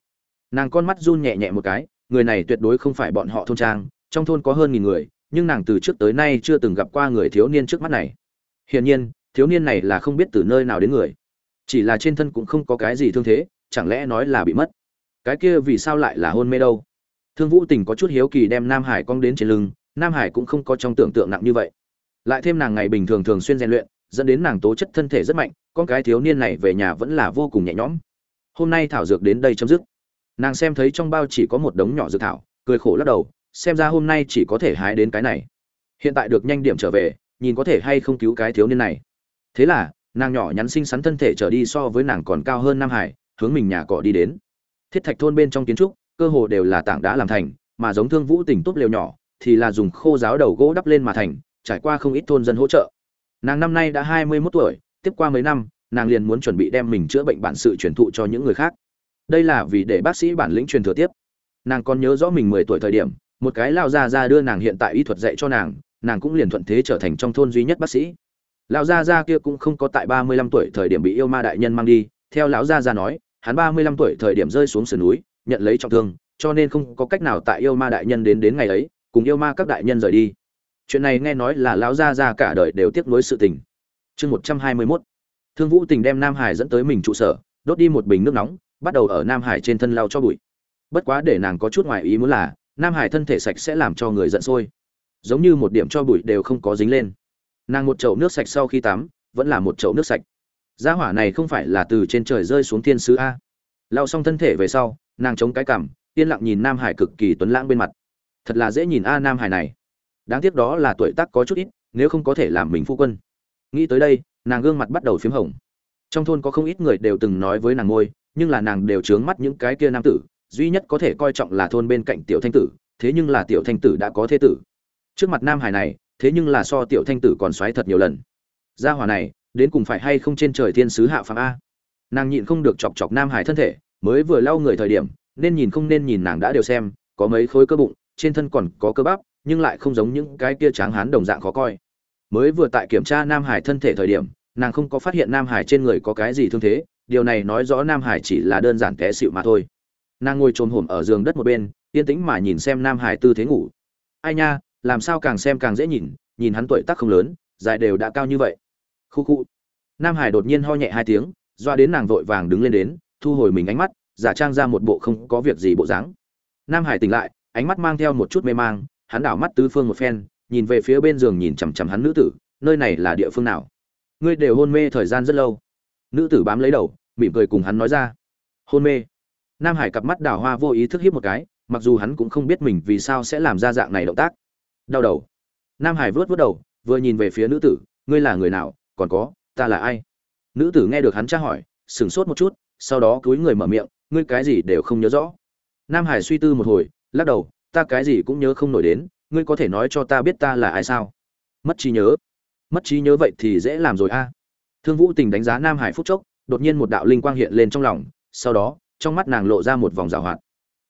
nàng con mắt run nhẹ nhẹ một cái, người này tuyệt đối không phải bọn họ thôn trang, trong thôn có hơn nghìn người, nhưng nàng từ trước tới nay chưa từng gặp qua người thiếu niên trước mắt này. Hiển nhiên, thiếu niên này là không biết từ nơi nào đến người. Chỉ là trên thân cũng không có cái gì thương thế, chẳng lẽ nói là bị mất? Cái kia vì sao lại là hôn mê đâu? Thương vũ tình có chút hiếu kỳ đem nam hải cong đến trên lưng, nam hải cũng không có trong tưởng tượng nặng như vậy. Lại thêm nàng ngày bình thường thường xuyên rèn luyện, dẫn đến nàng tố chất thân thể rất mạnh, con cái thiếu niên này về nhà vẫn là vô cùng nhẹ nhõm. Hôm nay thảo dược đến đây chấm dứt nàng xem thấy trong bao chỉ có một đống nhỏ dược thảo, cười khổ lắc đầu, xem ra hôm nay chỉ có thể hái đến cái này. Hiện tại được nhanh điểm trở về, nhìn có thể hay không cứu cái thiếu niên này. Thế là, nàng nhỏ nhắn xinh xắn thân thể trở đi so với nàng còn cao hơn nam hải, hướng mình nhà cỏ đi đến. Thiết thạch thôn bên trong kiến trúc, cơ hồ đều là tảng đá làm thành, mà giống thương vũ tỉnh tốt lều nhỏ, thì là dùng khô giáo đầu gỗ đắp lên mà thành, trải qua không ít thôn dân hỗ trợ. Nàng năm nay đã hai mươi mốt tuổi, tiếp qua mấy năm, nàng liền muốn chuẩn bị đem mình chữa bệnh bản sự truyền thụ cho những người khác đây là vì để bác sĩ bản lĩnh truyền thừa tiếp. Nàng còn nhớ rõ mình mười tuổi thời điểm, một cái lao gia ra đưa nàng hiện tại y thuật dạy cho nàng nàng cũng liền thuận thế trở thành trong thôn duy nhất bác sĩ. Lão gia gia kia cũng không có tại ba mươi lăm tuổi thời điểm bị yêu ma đại nhân mang đi, theo lão gia gia nói, hắn ba mươi lăm tuổi thời điểm rơi xuống sườn núi, nhận lấy trọng thương, cho nên không có cách nào tại yêu ma đại nhân đến đến ngày ấy, cùng yêu ma các đại nhân rời đi. Chuyện này nghe nói là lão gia gia cả đời đều tiếc nuối sự tình. Chương một trăm hai mươi mốt. Thương vũ tình đem nam hải dẫn tới mình trụ sở, đốt đi một bình nước nóng bắt đầu ở nam hải trên thân lau cho bụi. Bất quá để nàng có chút ngoài ý muốn là, nam hải thân thể sạch sẽ làm cho người giận sôi. Giống như một điểm cho bụi đều không có dính lên. Nàng một chậu nước sạch sau khi tắm, vẫn là một chậu nước sạch. Gia hỏa này không phải là từ trên trời rơi xuống thiên sứ a. Lau xong thân thể về sau, nàng chống cái cằm, yên lặng nhìn nam hải cực kỳ tuấn lãng bên mặt. Thật là dễ nhìn a nam hải này. Đáng tiếc đó là tuổi tác có chút ít, nếu không có thể làm mình phu quân. Nghĩ tới đây, nàng gương mặt bắt đầu p h í m hồng. Trong thôn có không ít người đều từng nói với nàng ngôi nhưng là nàng đều trướng mắt những cái kia nam tử, duy nhất có thể coi trọng là thôn bên cạnh tiểu thanh tử, thế nhưng là tiểu thanh tử đã có thế tử. Trước mặt nam hải này, thế nhưng là so tiểu thanh tử còn xoáy thật nhiều lần. Gia hỏa này, đến cùng phải hay không trên trời thiên sứ hạ phạm a? Nàng nhịn không được chọc chọc nam hải thân thể, mới vừa lau người thời điểm, nên nhìn không nên nhìn nàng đã đều xem, có mấy khối cơ bụng, trên thân còn có cơ bắp, nhưng lại không giống những cái kia tráng hán đồng dạng khó coi. Mới vừa tại kiểm tra nam hải thân thể thời điểm, nàng không có phát hiện nam hải trên người có cái gì thương thế điều này nói rõ nam hải chỉ là đơn giản té xịu mà thôi. Nàng ngồi trồm hổm ở giường đất một bên, yên tĩnh mà nhìn xem nam hải tư thế ngủ. Ai nha, làm sao càng xem càng dễ nhìn nhìn hắn tuổi tác không lớn, dài đều đã cao như vậy. Khu khu. Nam hải đột nhiên ho nhẹ hai tiếng, doa đến nàng vội vàng đứng lên đến, thu hồi mình ánh mắt, giả trang ra một bộ không có việc gì bộ dáng. Nam hải tỉnh lại, ánh mắt mang theo một chút mê mang, hắn đảo mắt tứ phương một phen, nhìn về phía bên giường nhìn chằm chằm hắn nữ tử, nơi này là địa phương nào? Ngươi đều hôn mê thời gian rất lâu. Nữ tử bám lấy đầu mỉm cười cùng hắn nói ra. Hôn mê. Nam hải cặp mắt đảo hoa vô ý thức hiếp một cái, mặc dù hắn cũng không biết mình vì sao sẽ làm ra dạng này động tác. Đau đầu. Nam hải vớt vớt đầu, vừa nhìn về phía nữ tử, ngươi là người nào? Còn có, ta là ai? Nữ tử nghe được hắn tra hỏi, sửng sốt một chút, sau đó cúi người mở miệng, ngươi cái gì đều không nhớ rõ. Nam hải suy tư một hồi, lắc đầu, ta cái gì cũng nhớ không nổi đến, ngươi có thể nói cho ta biết ta là ai sao? Mất trí nhớ. Mất trí nhớ vậy thì dễ làm rồi a. Thương vũ tình đánh giá nam hải phúc chốc đột nhiên một đạo linh quang hiện lên trong lòng, sau đó, trong mắt nàng lộ ra một vòng rào hoạt.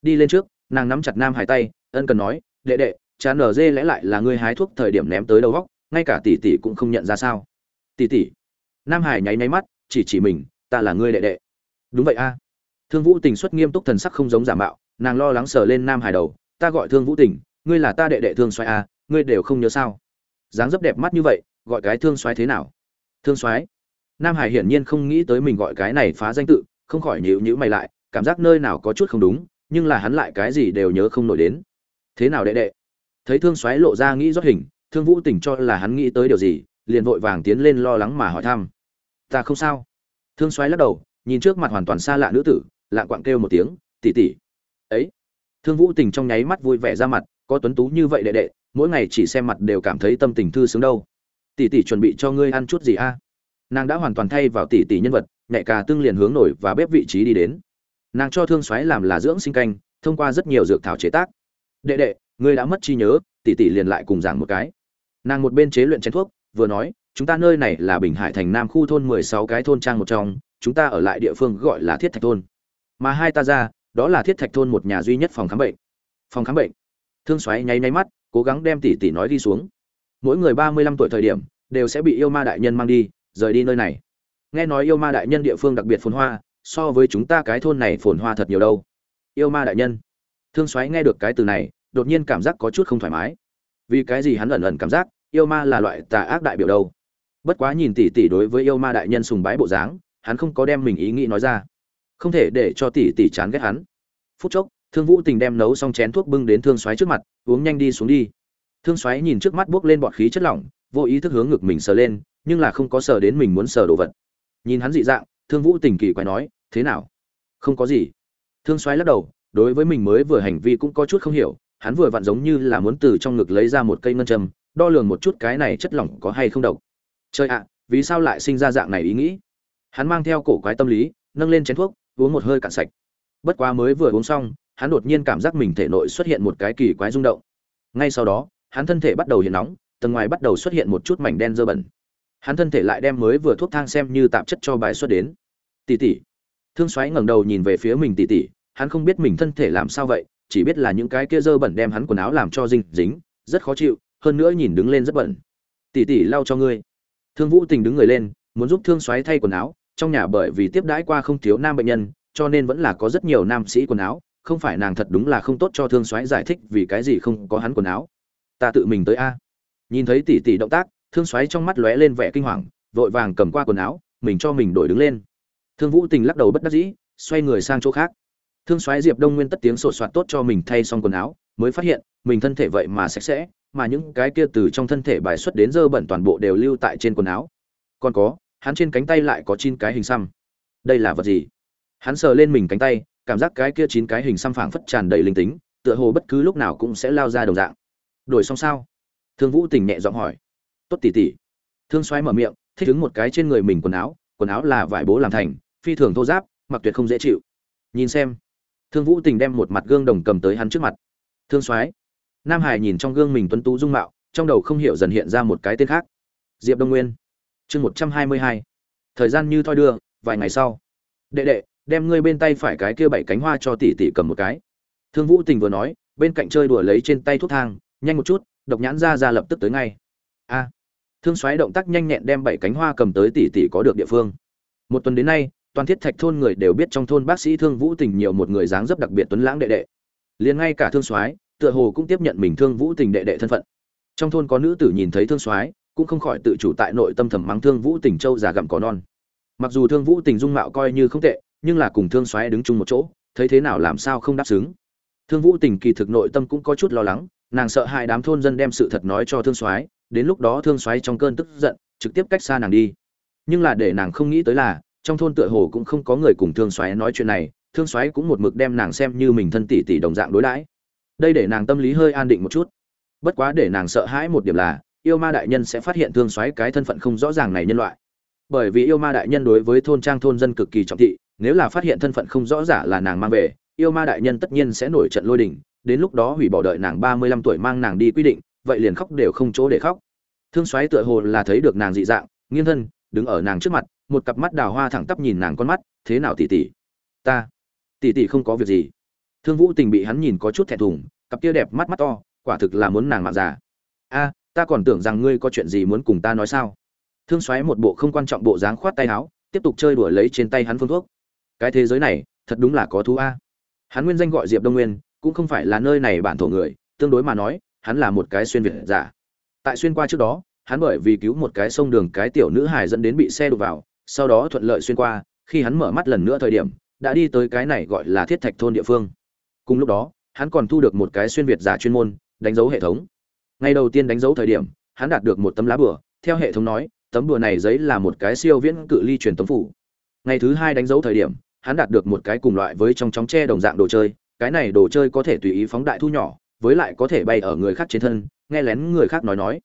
Đi lên trước, nàng nắm chặt nam hải tay, ân cần nói, đệ đệ, chán nở dê lẽ lại là ngươi hái thuốc thời điểm ném tới đầu góc, ngay cả tỷ tỷ cũng không nhận ra sao? Tỷ tỷ? Nam hải nháy nháy mắt, chỉ chỉ mình, ta là ngươi đệ đệ. Đúng vậy a. Thương vũ tình xuất nghiêm túc thần sắc không giống giả mạo, nàng lo lắng sờ lên nam hải đầu, ta gọi thương vũ tình, ngươi là ta đệ đệ thương Soái a, ngươi đều không nhớ sao? Dáng dấp đẹp mắt như vậy, gọi cái thương xoáy thế nào? Thương xoáy nam hải hiển nhiên không nghĩ tới mình gọi cái này phá danh tự, không khỏi nhíu nhíu mày lại, cảm giác nơi nào có chút không đúng, nhưng là hắn lại cái gì đều nhớ không nổi đến. Thế nào đệ đệ? Thấy thương xoáy lộ ra nghĩ rót hình, thương vũ tỉnh cho là hắn nghĩ tới điều gì, liền vội vàng tiến lên lo lắng mà hỏi thăm. Ta không sao. Thương xoáy lắc đầu, nhìn trước mặt hoàn toàn xa lạ nữ tử, lạng quạng kêu một tiếng tỉ tỉ ấy? Thương vũ tình trong nháy mắt vui vẻ ra mặt, có tuấn tú như vậy đệ đệ, mỗi ngày chỉ xem mặt đều cảm thấy tâm tình thư sướng đâu. Tỷ tỷ chuẩn bị cho ngươi ăn chút gì a? Nàng đã hoàn toàn thay vào tỷ tỷ nhân vật nhạy cả tương liền hướng nổi và bếp vị trí đi đến. Nàng cho thương xoáy làm là dưỡng sinh canh, thông qua rất nhiều dược thảo chế tác. Đệ đệ, ngươi đã mất trí nhớ, tỷ tỷ liền lại cùng giảng một cái. Nàng một bên chế luyện chén thuốc, vừa nói, chúng ta nơi này là bình hải thành nam khu thôn mười sáu cái thôn trang một trong, chúng ta ở lại địa phương gọi là thiết thạch thôn. Mà hai ta ra, đó là thiết thạch thôn một nhà duy nhất phòng khám bệnh. Phòng khám bệnh. Thương xoáy nháy nháy mắt, cố gắng đem tỷ tỷ nói đi xuống. Mỗi người ba mươi lăm tuổi thời điểm, đều sẽ bị yêu ma đại nhân mang đi rời đi nơi này. Nghe nói yêu ma đại nhân địa phương đặc biệt phồn hoa, so với chúng ta cái thôn này phồn hoa thật nhiều đâu. Yêu ma đại nhân. Thương soái nghe được cái từ này, đột nhiên cảm giác có chút không thoải mái. Vì cái gì hắn ẩn ẩn cảm giác, yêu ma là loại tà ác đại biểu đâu? Bất quá nhìn tỷ tỷ đối với yêu ma đại nhân sùng bái bộ dáng, hắn không có đem mình ý nghĩ nói ra. Không thể để cho tỷ tỷ chán ghét hắn. Phút chốc, thương vũ tình đem nấu xong chén thuốc bưng đến thương xoáy trước mặt, uống nhanh đi xuống đi. Thương xoáy nhìn trước mắt buốc lên bọt khí chất lỏng, vô ý thức hướng ngực mình sờ lên nhưng là không có sờ đến mình muốn sờ đồ vật. Nhìn hắn dị dạng, thương vũ tình kỳ quái nói, thế nào? Không có gì. Thương xoáy lắc đầu, đối với mình mới vừa hành vi cũng có chút không hiểu, hắn vừa vặn giống như là muốn từ trong ngực lấy ra một cây ngân châm, đo lường một chút cái này chất lỏng có hay không độc. Trời ạ, vì sao lại sinh ra dạng này ý nghĩ? Hắn mang theo cổ quái tâm lý, nâng lên chén thuốc, uống một hơi cạn sạch. Bất quá mới vừa uống xong, hắn đột nhiên cảm giác mình thể nội xuất hiện một cái kỳ quái rung động. Ngay sau đó, hắn thân thể bắt đầu hiện nóng, tầng ngoài bắt đầu xuất hiện một chút mảnh đen dơ bẩn hắn thân thể lại đem mới vừa thuốc thang xem như tạp chất cho bài xuất đến. Tỉ tỉ. Thương xoáy ngẩng đầu nhìn về phía mình tỉ tỉ, hắn không biết mình thân thể làm sao vậy, chỉ biết là những cái kia dơ bẩn đem hắn quần áo làm cho dinh dính, rất khó chịu, hơn nữa nhìn đứng lên rất bẩn. Tỉ tỉ lau cho ngươi. Thương vũ tình đứng người lên, muốn giúp thương xoáy thay quần áo, trong nhà bởi vì tiếp đãi qua không thiếu nam bệnh nhân, cho nên vẫn là có rất nhiều nam sĩ quần áo, không phải nàng thật đúng là không tốt cho thương xoáy giải thích vì cái gì không có hắn quần áo. Ta tự mình tới a. Nhìn thấy tỷ tỷ động tác thương xoáy trong mắt lóe lên vẻ kinh hoàng, vội vàng cầm qua quần áo, mình cho mình đổi đứng lên. Thương vũ tình lắc đầu bất đắc dĩ, xoay người sang chỗ khác. Thương xoáy diệp đông nguyên tất tiếng sột soạt tốt cho mình thay xong quần áo, mới phát hiện, mình thân thể vậy mà sạch sẽ, mà những cái kia từ trong thân thể bài xuất đến dơ bẩn toàn bộ đều lưu tại trên quần áo. Còn có, hắn trên cánh tay lại có chín cái hình xăm. Đây là vật gì? Hắn sờ lên mình cánh tay, cảm giác cái kia chín cái hình xăm phảng phất tràn đầy linh tính, tựa hồ bất cứ lúc nào cũng sẽ lao ra đồng dạng. Đổi xong sao? Thương vũ tình nhẹ giọng hỏi tốt tỉ tỉ. Thương xoáy mở miệng, thích ứng một cái trên người mình quần áo quần áo là vải bố làm thành, phi thường thô giáp, mặc tuyệt không dễ chịu. Nhìn xem, thương vũ tình đem một mặt gương đồng cầm tới hắn trước mặt. Thương soái, nam hải nhìn trong gương mình tuấn tú dung mạo, trong đầu không hiểu dần hiện ra một cái tên khác. Diệp đông nguyên, chương một trăm hai mươi hai. Thời gian như thoi đưa, vài ngày sau. Đệ đệ, đem ngươi bên tay phải cái kia bảy cánh hoa cho tỷ tỷ cầm một cái. Thương vũ tình vừa nói, bên cạnh chơi đùa lấy trên tay thuốc thang, nhanh một chút, độc nhãn ra ra lập tức tới ngay. A thương xoáy động tác nhanh nhẹn đem bảy cánh hoa cầm tới tỷ tỷ có được địa phương. Một tuần đến nay, toàn thiết thạch thôn người đều biết trong thôn bác sĩ thương vũ tình nhiều một người dáng dấp đặc biệt tuấn lãng đệ đệ. Liền ngay cả thương soái tựa hồ cũng tiếp nhận mình thương vũ tình đệ đệ thân phận. Trong thôn có nữ tử nhìn thấy thương soái cũng không khỏi tự chủ tại nội tâm thầm mắng thương vũ tình châu già gặm cỏ non. Mặc dù thương vũ tình dung mạo coi như không tệ, nhưng là cùng thương soái đứng chung một chỗ, thấy thế nào làm sao không đáp xứng. Thương vũ tình kỳ thực nội tâm cũng có chút lo lắng, nàng sợ hai đám thôn dân đem sự thật nói cho thương soái đến lúc đó thương xoáy trong cơn tức giận, trực tiếp cách xa nàng đi. Nhưng là để nàng không nghĩ tới là, trong thôn tựa hồ cũng không có người cùng thương xoáy nói chuyện này, thương xoáy cũng một mực đem nàng xem như mình thân tỷ tỷ đồng dạng đối đãi. Đây để nàng tâm lý hơi an định một chút. Bất quá để nàng sợ hãi một điểm là, yêu ma đại nhân sẽ phát hiện thương xoáy cái thân phận không rõ ràng này nhân loại. Bởi vì yêu ma đại nhân đối với thôn trang thôn dân cực kỳ trọng thị, nếu là phát hiện thân phận không rõ ràng là nàng mang về, yêu ma đại nhân tất nhiên sẽ nổi trận lôi đình, đến lúc đó hủy bỏ đợi nàng ba mươi lăm tuổi mang nàng đi quy định vậy liền khóc đều không chỗ để khóc. Thương xoáy tựa hồ là thấy được nàng dị dạng, nghiêng thân, đứng ở nàng trước mặt, một cặp mắt đào hoa thẳng tắp nhìn nàng con mắt, thế nào tỷ tỷ? Ta, tỷ tỷ không có việc gì. Thương vũ tình bị hắn nhìn có chút thẹn thùng, cặp kia đẹp mắt mắt to, quả thực là muốn nàng mạng già. A, ta còn tưởng rằng ngươi có chuyện gì muốn cùng ta nói sao? Thương xoáy một bộ không quan trọng bộ dáng khoát tay áo, tiếp tục chơi đùa lấy trên tay hắn phương thuốc. Cái thế giới này, thật đúng là có thú a. Hắn nguyên danh gọi diệp đông nguyên, cũng không phải là nơi này bản thổ người, tương đối mà nói hắn là một cái xuyên việt giả. Tại xuyên qua trước đó hắn bởi vì cứu một cái sông đường cái tiểu nữ hài dẫn đến bị xe đụng vào sau đó thuận lợi xuyên qua khi hắn mở mắt lần nữa thời điểm đã đi tới cái này gọi là thiết thạch thôn địa phương. Cùng lúc đó hắn còn thu được một cái xuyên việt giả chuyên môn đánh dấu hệ thống. Ngày đầu tiên đánh dấu thời điểm hắn đạt được một tấm lá bùa, theo hệ thống nói tấm bùa này giấy là một cái siêu viễn cự ly truyền tống phủ. Ngày thứ hai đánh dấu thời điểm hắn đạt được một cái cùng loại với trong chóng tre đồng dạng đồ chơi. Cái này đồ chơi có thể tùy ý phóng đại thu nhỏ với lại có thể bay ở người khác trên thân, nghe lén người khác nói nói.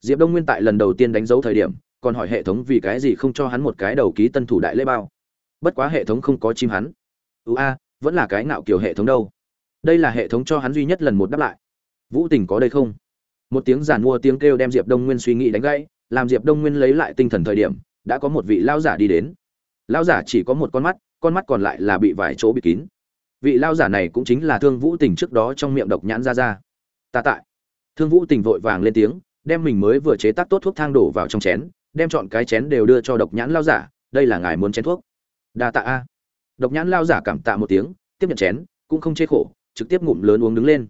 Diệp đông nguyên tại lần đầu tiên đánh dấu thời điểm, còn hỏi hệ thống vì cái gì không cho hắn một cái đầu ký tân thủ đại lễ bao. Bất quá hệ thống không có chim hắn. Ưu a, vẫn là cái ngạo kiểu hệ thống đâu. Đây là hệ thống cho hắn duy nhất lần một đáp lại. Vũ tình có đây không? Một tiếng giàn mua tiếng kêu đem diệp đông nguyên suy nghĩ đánh gãy, làm diệp đông nguyên lấy lại tinh thần thời điểm, đã có một vị lao giả đi đến. Lao giả chỉ có một con mắt con mắt còn lại là bị vài chỗ bị kín vị lao giả này cũng chính là thương vũ tình trước đó trong miệng độc nhãn ra ra ta tại. Thương vũ tình vội vàng lên tiếng, đem mình mới vừa chế tác tốt thuốc thang đổ vào trong chén, đem chọn cái chén đều đưa cho độc nhãn lao giả, đây là ngài muốn chén thuốc. Đa tạ a. Độc nhãn lao giả cảm tạ một tiếng, tiếp nhận chén, cũng không chê khổ, trực tiếp ngụm lớn uống đứng lên.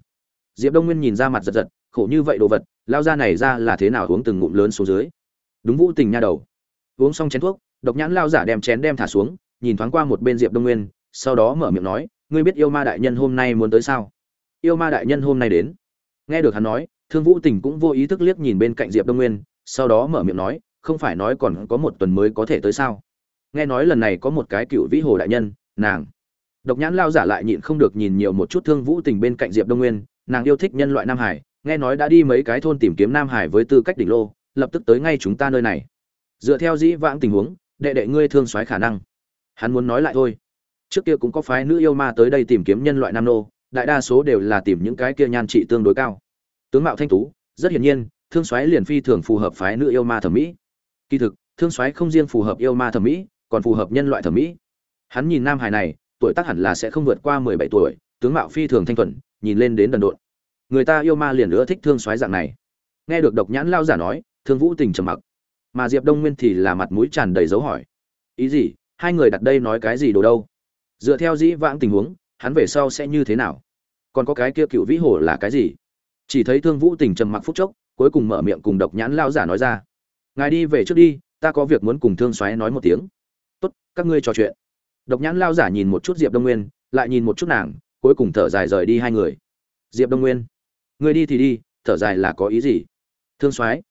Diệp đông nguyên nhìn ra mặt giật giật, khổ như vậy đồ vật, lao ra này ra là thế nào uống từng ngụm lớn xuống dưới? Đúng vũ tình nha đầu. Uống xong chén thuốc, độc nhãn lao giả đem chén đem thả xuống, nhìn thoáng qua một bên diệp đông nguyên, sau đó mở miệng nói ngươi biết yêu ma đại nhân hôm nay muốn tới sao? Yêu ma đại nhân hôm nay đến. Nghe được hắn nói, thương vũ tình cũng vô ý thức liếc nhìn bên cạnh diệp đông nguyên, sau đó mở miệng nói, không phải nói còn có một tuần mới có thể tới sao? Nghe nói lần này có một cái cựu vĩ hồ đại nhân, nàng. Độc nhãn lao giả lại nhịn không được nhìn nhiều một chút thương vũ tình bên cạnh diệp đông nguyên, nàng yêu thích nhân loại nam hải, nghe nói đã đi mấy cái thôn tìm kiếm nam hải với tư cách đỉnh lô, lập tức tới ngay chúng ta nơi này. Dựa theo dĩ vãng tình huống, đệ đệ ngươi thương soái khả năng. Hắn muốn nói lại thôi trước kia cũng có phái nữ yêu ma tới đây tìm kiếm nhân loại nam nô, đại đa số đều là tìm những cái kia nhan trị tương đối cao. Tướng mạo thanh tú, rất hiển nhiên, thương Soái liền phi thường phù hợp phái nữ yêu ma thẩm mỹ. Kỳ thực, thương Soái không riêng phù hợp yêu ma thẩm mỹ, còn phù hợp nhân loại thẩm mỹ. Hắn nhìn nam hải này, tuổi tác hẳn là sẽ không vượt qua mười bảy tuổi, tướng mạo phi thường thanh thuần, nhìn lên đến đần độn. Người ta yêu ma liền nữa thích thương Soái dạng này. Nghe được độc nhãn lao giả nói, thương vũ tình trầm mặc. Mà diệp đông nguyên thì là mặt mũi tràn đầy dấu hỏi. Ý gì? Hai người đặt đây nói cái gì đồ đâu? Dựa theo dĩ vãng tình huống, hắn về sau sẽ như thế nào? Còn có cái kia cựu vĩ hồ là cái gì? Chỉ thấy thương vũ tình trầm mặc phút chốc, cuối cùng mở miệng cùng độc nhãn lao giả nói ra. Ngài đi về trước đi, ta có việc muốn cùng thương xoáy nói một tiếng. Tốt, các ngươi trò chuyện. Độc nhãn lao giả nhìn một chút diệp đông nguyên, lại nhìn một chút nàng, cuối cùng thở dài rời đi hai người. Diệp đông nguyên người đi thì đi, thở dài là có ý gì? Thương soái.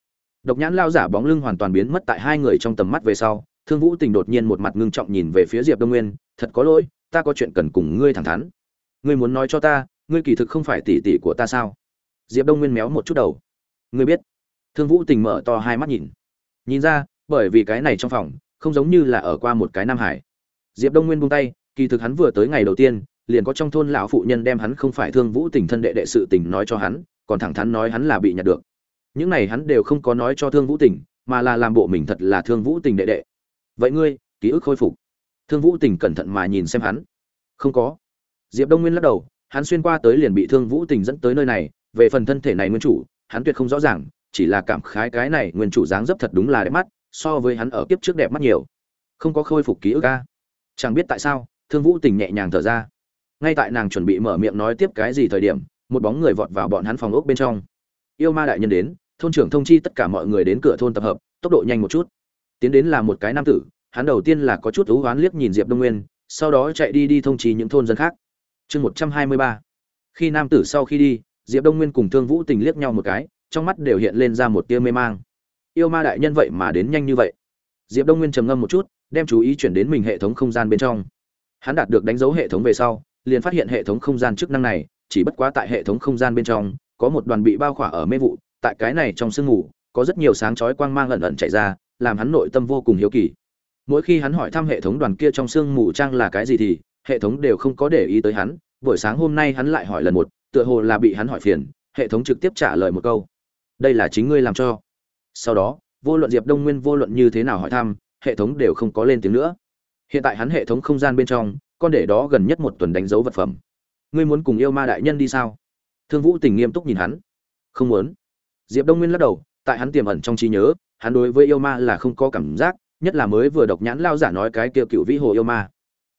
Độc nhãn lao giả bóng lưng hoàn toàn biến mất tại hai người trong tầm mắt về sau, thương vũ tình đột nhiên một mặt ngưng trọng nhìn về phía diệp đông nguyên, thật có lỗi ta có chuyện cần cùng ngươi thẳng thắn. Ngươi muốn nói cho ta, ngươi kỳ thực không phải tỷ tỷ của ta sao? Diệp đông nguyên méo một chút đầu. Ngươi biết. Thương vũ tình mở to hai mắt nhìn. Nhìn ra, bởi vì cái này trong phòng, không giống như là ở qua một cái nam hải. Diệp đông nguyên buông tay, kỳ thực hắn vừa tới ngày đầu tiên, liền có trong thôn lão phụ nhân đem hắn không phải thương vũ tình thân đệ đệ sự tình nói cho hắn, còn thẳng thắn nói hắn là bị nhặt được. Những này hắn đều không có nói cho thương vũ tình, mà là làm bộ mình thật là thương vũ tình đệ đệ. Vậy ngươi, ký ức khôi phục thương vũ tình cẩn thận mà nhìn xem hắn. Không có. Diệp đông nguyên lắc đầu, hắn xuyên qua tới liền bị thương vũ tình dẫn tới nơi này, về phần thân thể này nguyên chủ, hắn tuyệt không rõ ràng, chỉ là cảm khái cái này nguyên chủ dáng dấp thật đúng là đẹp mắt, so với hắn ở kiếp trước đẹp mắt nhiều. Không có khôi phục ký ức ca chẳng biết tại sao, thương vũ tình nhẹ nhàng thở ra. Ngay tại nàng chuẩn bị mở miệng nói tiếp cái gì thời điểm, một bóng người vọt vào bọn hắn phòng ốc bên trong. Yêu ma đại nhân đến, thôn trưởng thông chi tất cả mọi người đến cửa thôn tập hợp, tốc độ nhanh một chút. Tiến đến là một cái nam tử hắn đầu tiên là có chút thú oán liếc nhìn diệp đông nguyên sau đó chạy đi đi thông trì những thôn dân khác. Chương một trăm hai mươi ba. Khi nam tử sau khi đi diệp đông nguyên cùng thương vũ tình liếc nhau một cái trong mắt đều hiện lên ra một tia mê mang. Yêu ma đại nhân vậy mà đến nhanh như vậy? Diệp đông nguyên trầm ngâm một chút đem chú ý chuyển đến mình hệ thống không gian bên trong. Hắn đạt được đánh dấu hệ thống về sau liền phát hiện hệ thống không gian chức năng này chỉ bất quá tại hệ thống không gian bên trong có một đoàn bị bao khỏa ở mê vụ tại cái này trong sương ngủ, có rất nhiều sáng chói quang mang ẩn ẩn chạy ra làm hắn nội tâm vô cùng hiếu kỳ mỗi khi hắn hỏi thăm hệ thống đoàn kia trong sương mù trang là cái gì thì hệ thống đều không có để ý tới hắn. Buổi sáng hôm nay hắn lại hỏi lần một, tựa hồ là bị hắn hỏi phiền, hệ thống trực tiếp trả lời một câu. Đây là chính ngươi làm cho. Sau đó, vô luận diệp đông nguyên vô luận như thế nào hỏi thăm, hệ thống đều không có lên tiếng nữa. Hiện tại hắn hệ thống không gian bên trong, con để đó gần nhất một tuần đánh dấu vật phẩm. Ngươi muốn cùng yêu ma đại nhân đi sao? Thương vũ tình nghiêm túc nhìn hắn. Không muốn. Diệp đông nguyên lắc đầu, tại hắn tiềm ẩn trong trí nhớ, hắn đối với yêu ma là không có cảm giác nhất là mới vừa độc nhãn lao giả nói cái kia cựu vĩ hồ yêu ma.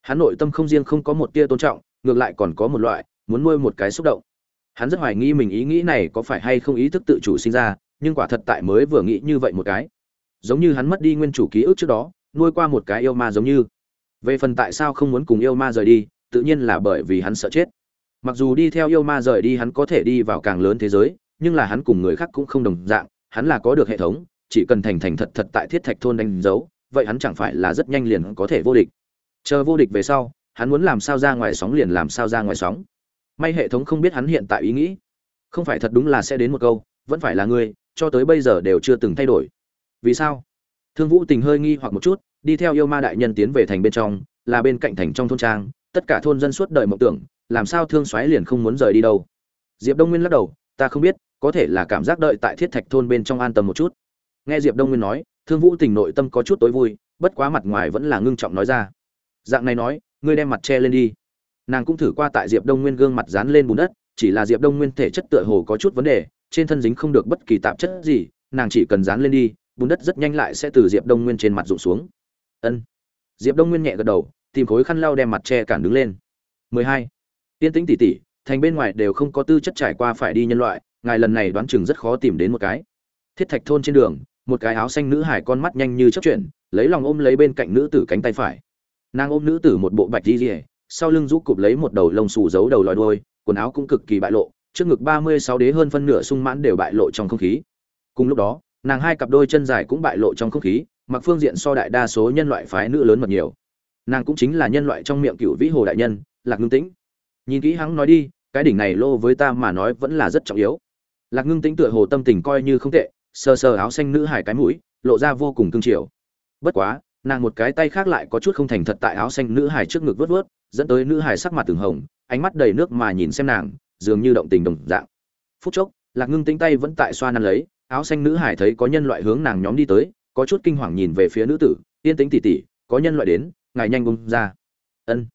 Hắn nội tâm không riêng không có một tia tôn trọng, ngược lại còn có một loại, muốn nuôi một cái xúc động. Hắn rất hoài nghi mình ý nghĩ này có phải hay không ý thức tự chủ sinh ra, nhưng quả thật tại mới vừa nghĩ như vậy một cái. Giống như hắn mất đi nguyên chủ ký ức trước đó, nuôi qua một cái yêu ma giống như. Về phần tại sao không muốn cùng yêu ma rời đi, tự nhiên là bởi vì hắn sợ chết. Mặc dù đi theo yêu ma rời đi hắn có thể đi vào càng lớn thế giới, nhưng là hắn cùng người khác cũng không đồng dạng, hắn là có được hệ thống chỉ cần thành thành thật thật tại thiết thạch thôn đánh dấu, vậy hắn chẳng phải là rất nhanh liền có thể vô địch. Chờ vô địch về sau, hắn muốn làm sao ra ngoài sóng liền làm sao ra ngoài sóng. May hệ thống không biết hắn hiện tại ý nghĩ. Không phải thật đúng là sẽ đến một câu, vẫn phải là ngươi, cho tới bây giờ đều chưa từng thay đổi. Vì sao? Thương vũ tình hơi nghi hoặc một chút, đi theo yêu ma đại nhân tiến về thành bên trong, là bên cạnh thành trong thôn trang, tất cả thôn dân suốt đời mộng tưởng, làm sao thương xoáy liền không muốn rời đi đâu. Diệp đông nguyên lắc đầu, ta không biết, có thể là cảm giác đợi tại thiết thạch thôn bên trong an tâm một chút nghe diệp đông nguyên nói, thương vũ tình nội tâm có chút tối vui, bất quá mặt ngoài vẫn là ngưng trọng nói ra. Dạng này nói, ngươi đem mặt che lên đi. Nàng cũng thử qua tại diệp đông nguyên gương mặt dán lên bùn đất, chỉ là diệp đông nguyên thể chất tựa hồ có chút vấn đề, trên thân dính không được bất kỳ tạp chất gì, nàng chỉ cần dán lên đi, bùn đất rất nhanh lại sẽ từ diệp đông nguyên trên mặt rụng xuống. Ân. Diệp đông nguyên nhẹ gật đầu, tìm khối khăn lau đem mặt che cản đứng lên. 12. tiên tĩnh tỉ tỉ, thành bên ngoài đều không có tư chất trải qua phải đi nhân loại, ngài lần này đoán chừng rất khó tìm đến một cái. Thiết thạch thôn trên đường một cái áo xanh nữ hải con mắt nhanh như chấp chuyển, lấy lòng ôm lấy bên cạnh nữ tử cánh tay phải. Nàng ôm nữ tử một bộ bạch di rỉa sau lưng rũ cụp lấy một đầu lông xù giấu đầu lòi đuôi, quần áo cũng cực kỳ bại lộ, trước ngực ba mươi sáu đế hơn phân nửa sung mãn đều bại lộ trong không khí. Cùng lúc đó, nàng hai cặp đôi chân dài cũng bại lộ trong không khí, mặc phương diện so đại đa số nhân loại phái nữ lớn mật nhiều. Nàng cũng chính là nhân loại trong miệng cựu vĩ hồ đại nhân, lạc ngưng tĩnh. Nhìn kỹ hắn nói đi, cái đỉnh này lô với ta mà nói vẫn là rất trọng yếu. Lạc ngưng tĩnh tựa hồ tâm tình coi như không tệ sờ sờ áo xanh nữ hải cái mũi, lộ ra vô cùng cương triều bất quá, nàng một cái tay khác lại có chút không thành thật tại áo xanh nữ hải trước ngực vớt vớt, dẫn tới nữ hải sắc mặt từng hồng, ánh mắt đầy nước mà nhìn xem nàng, dường như động tình đồng dạng. Phút chốc, lạc ngưng tĩnh tay vẫn tại xoa năn lấy, áo xanh nữ hải thấy có nhân loại hướng nàng nhóm đi tới, có chút kinh hoàng nhìn về phía nữ tử, yên tĩnh tỉ tỉ, có nhân loại đến, ngài nhanh bông ra. Ân.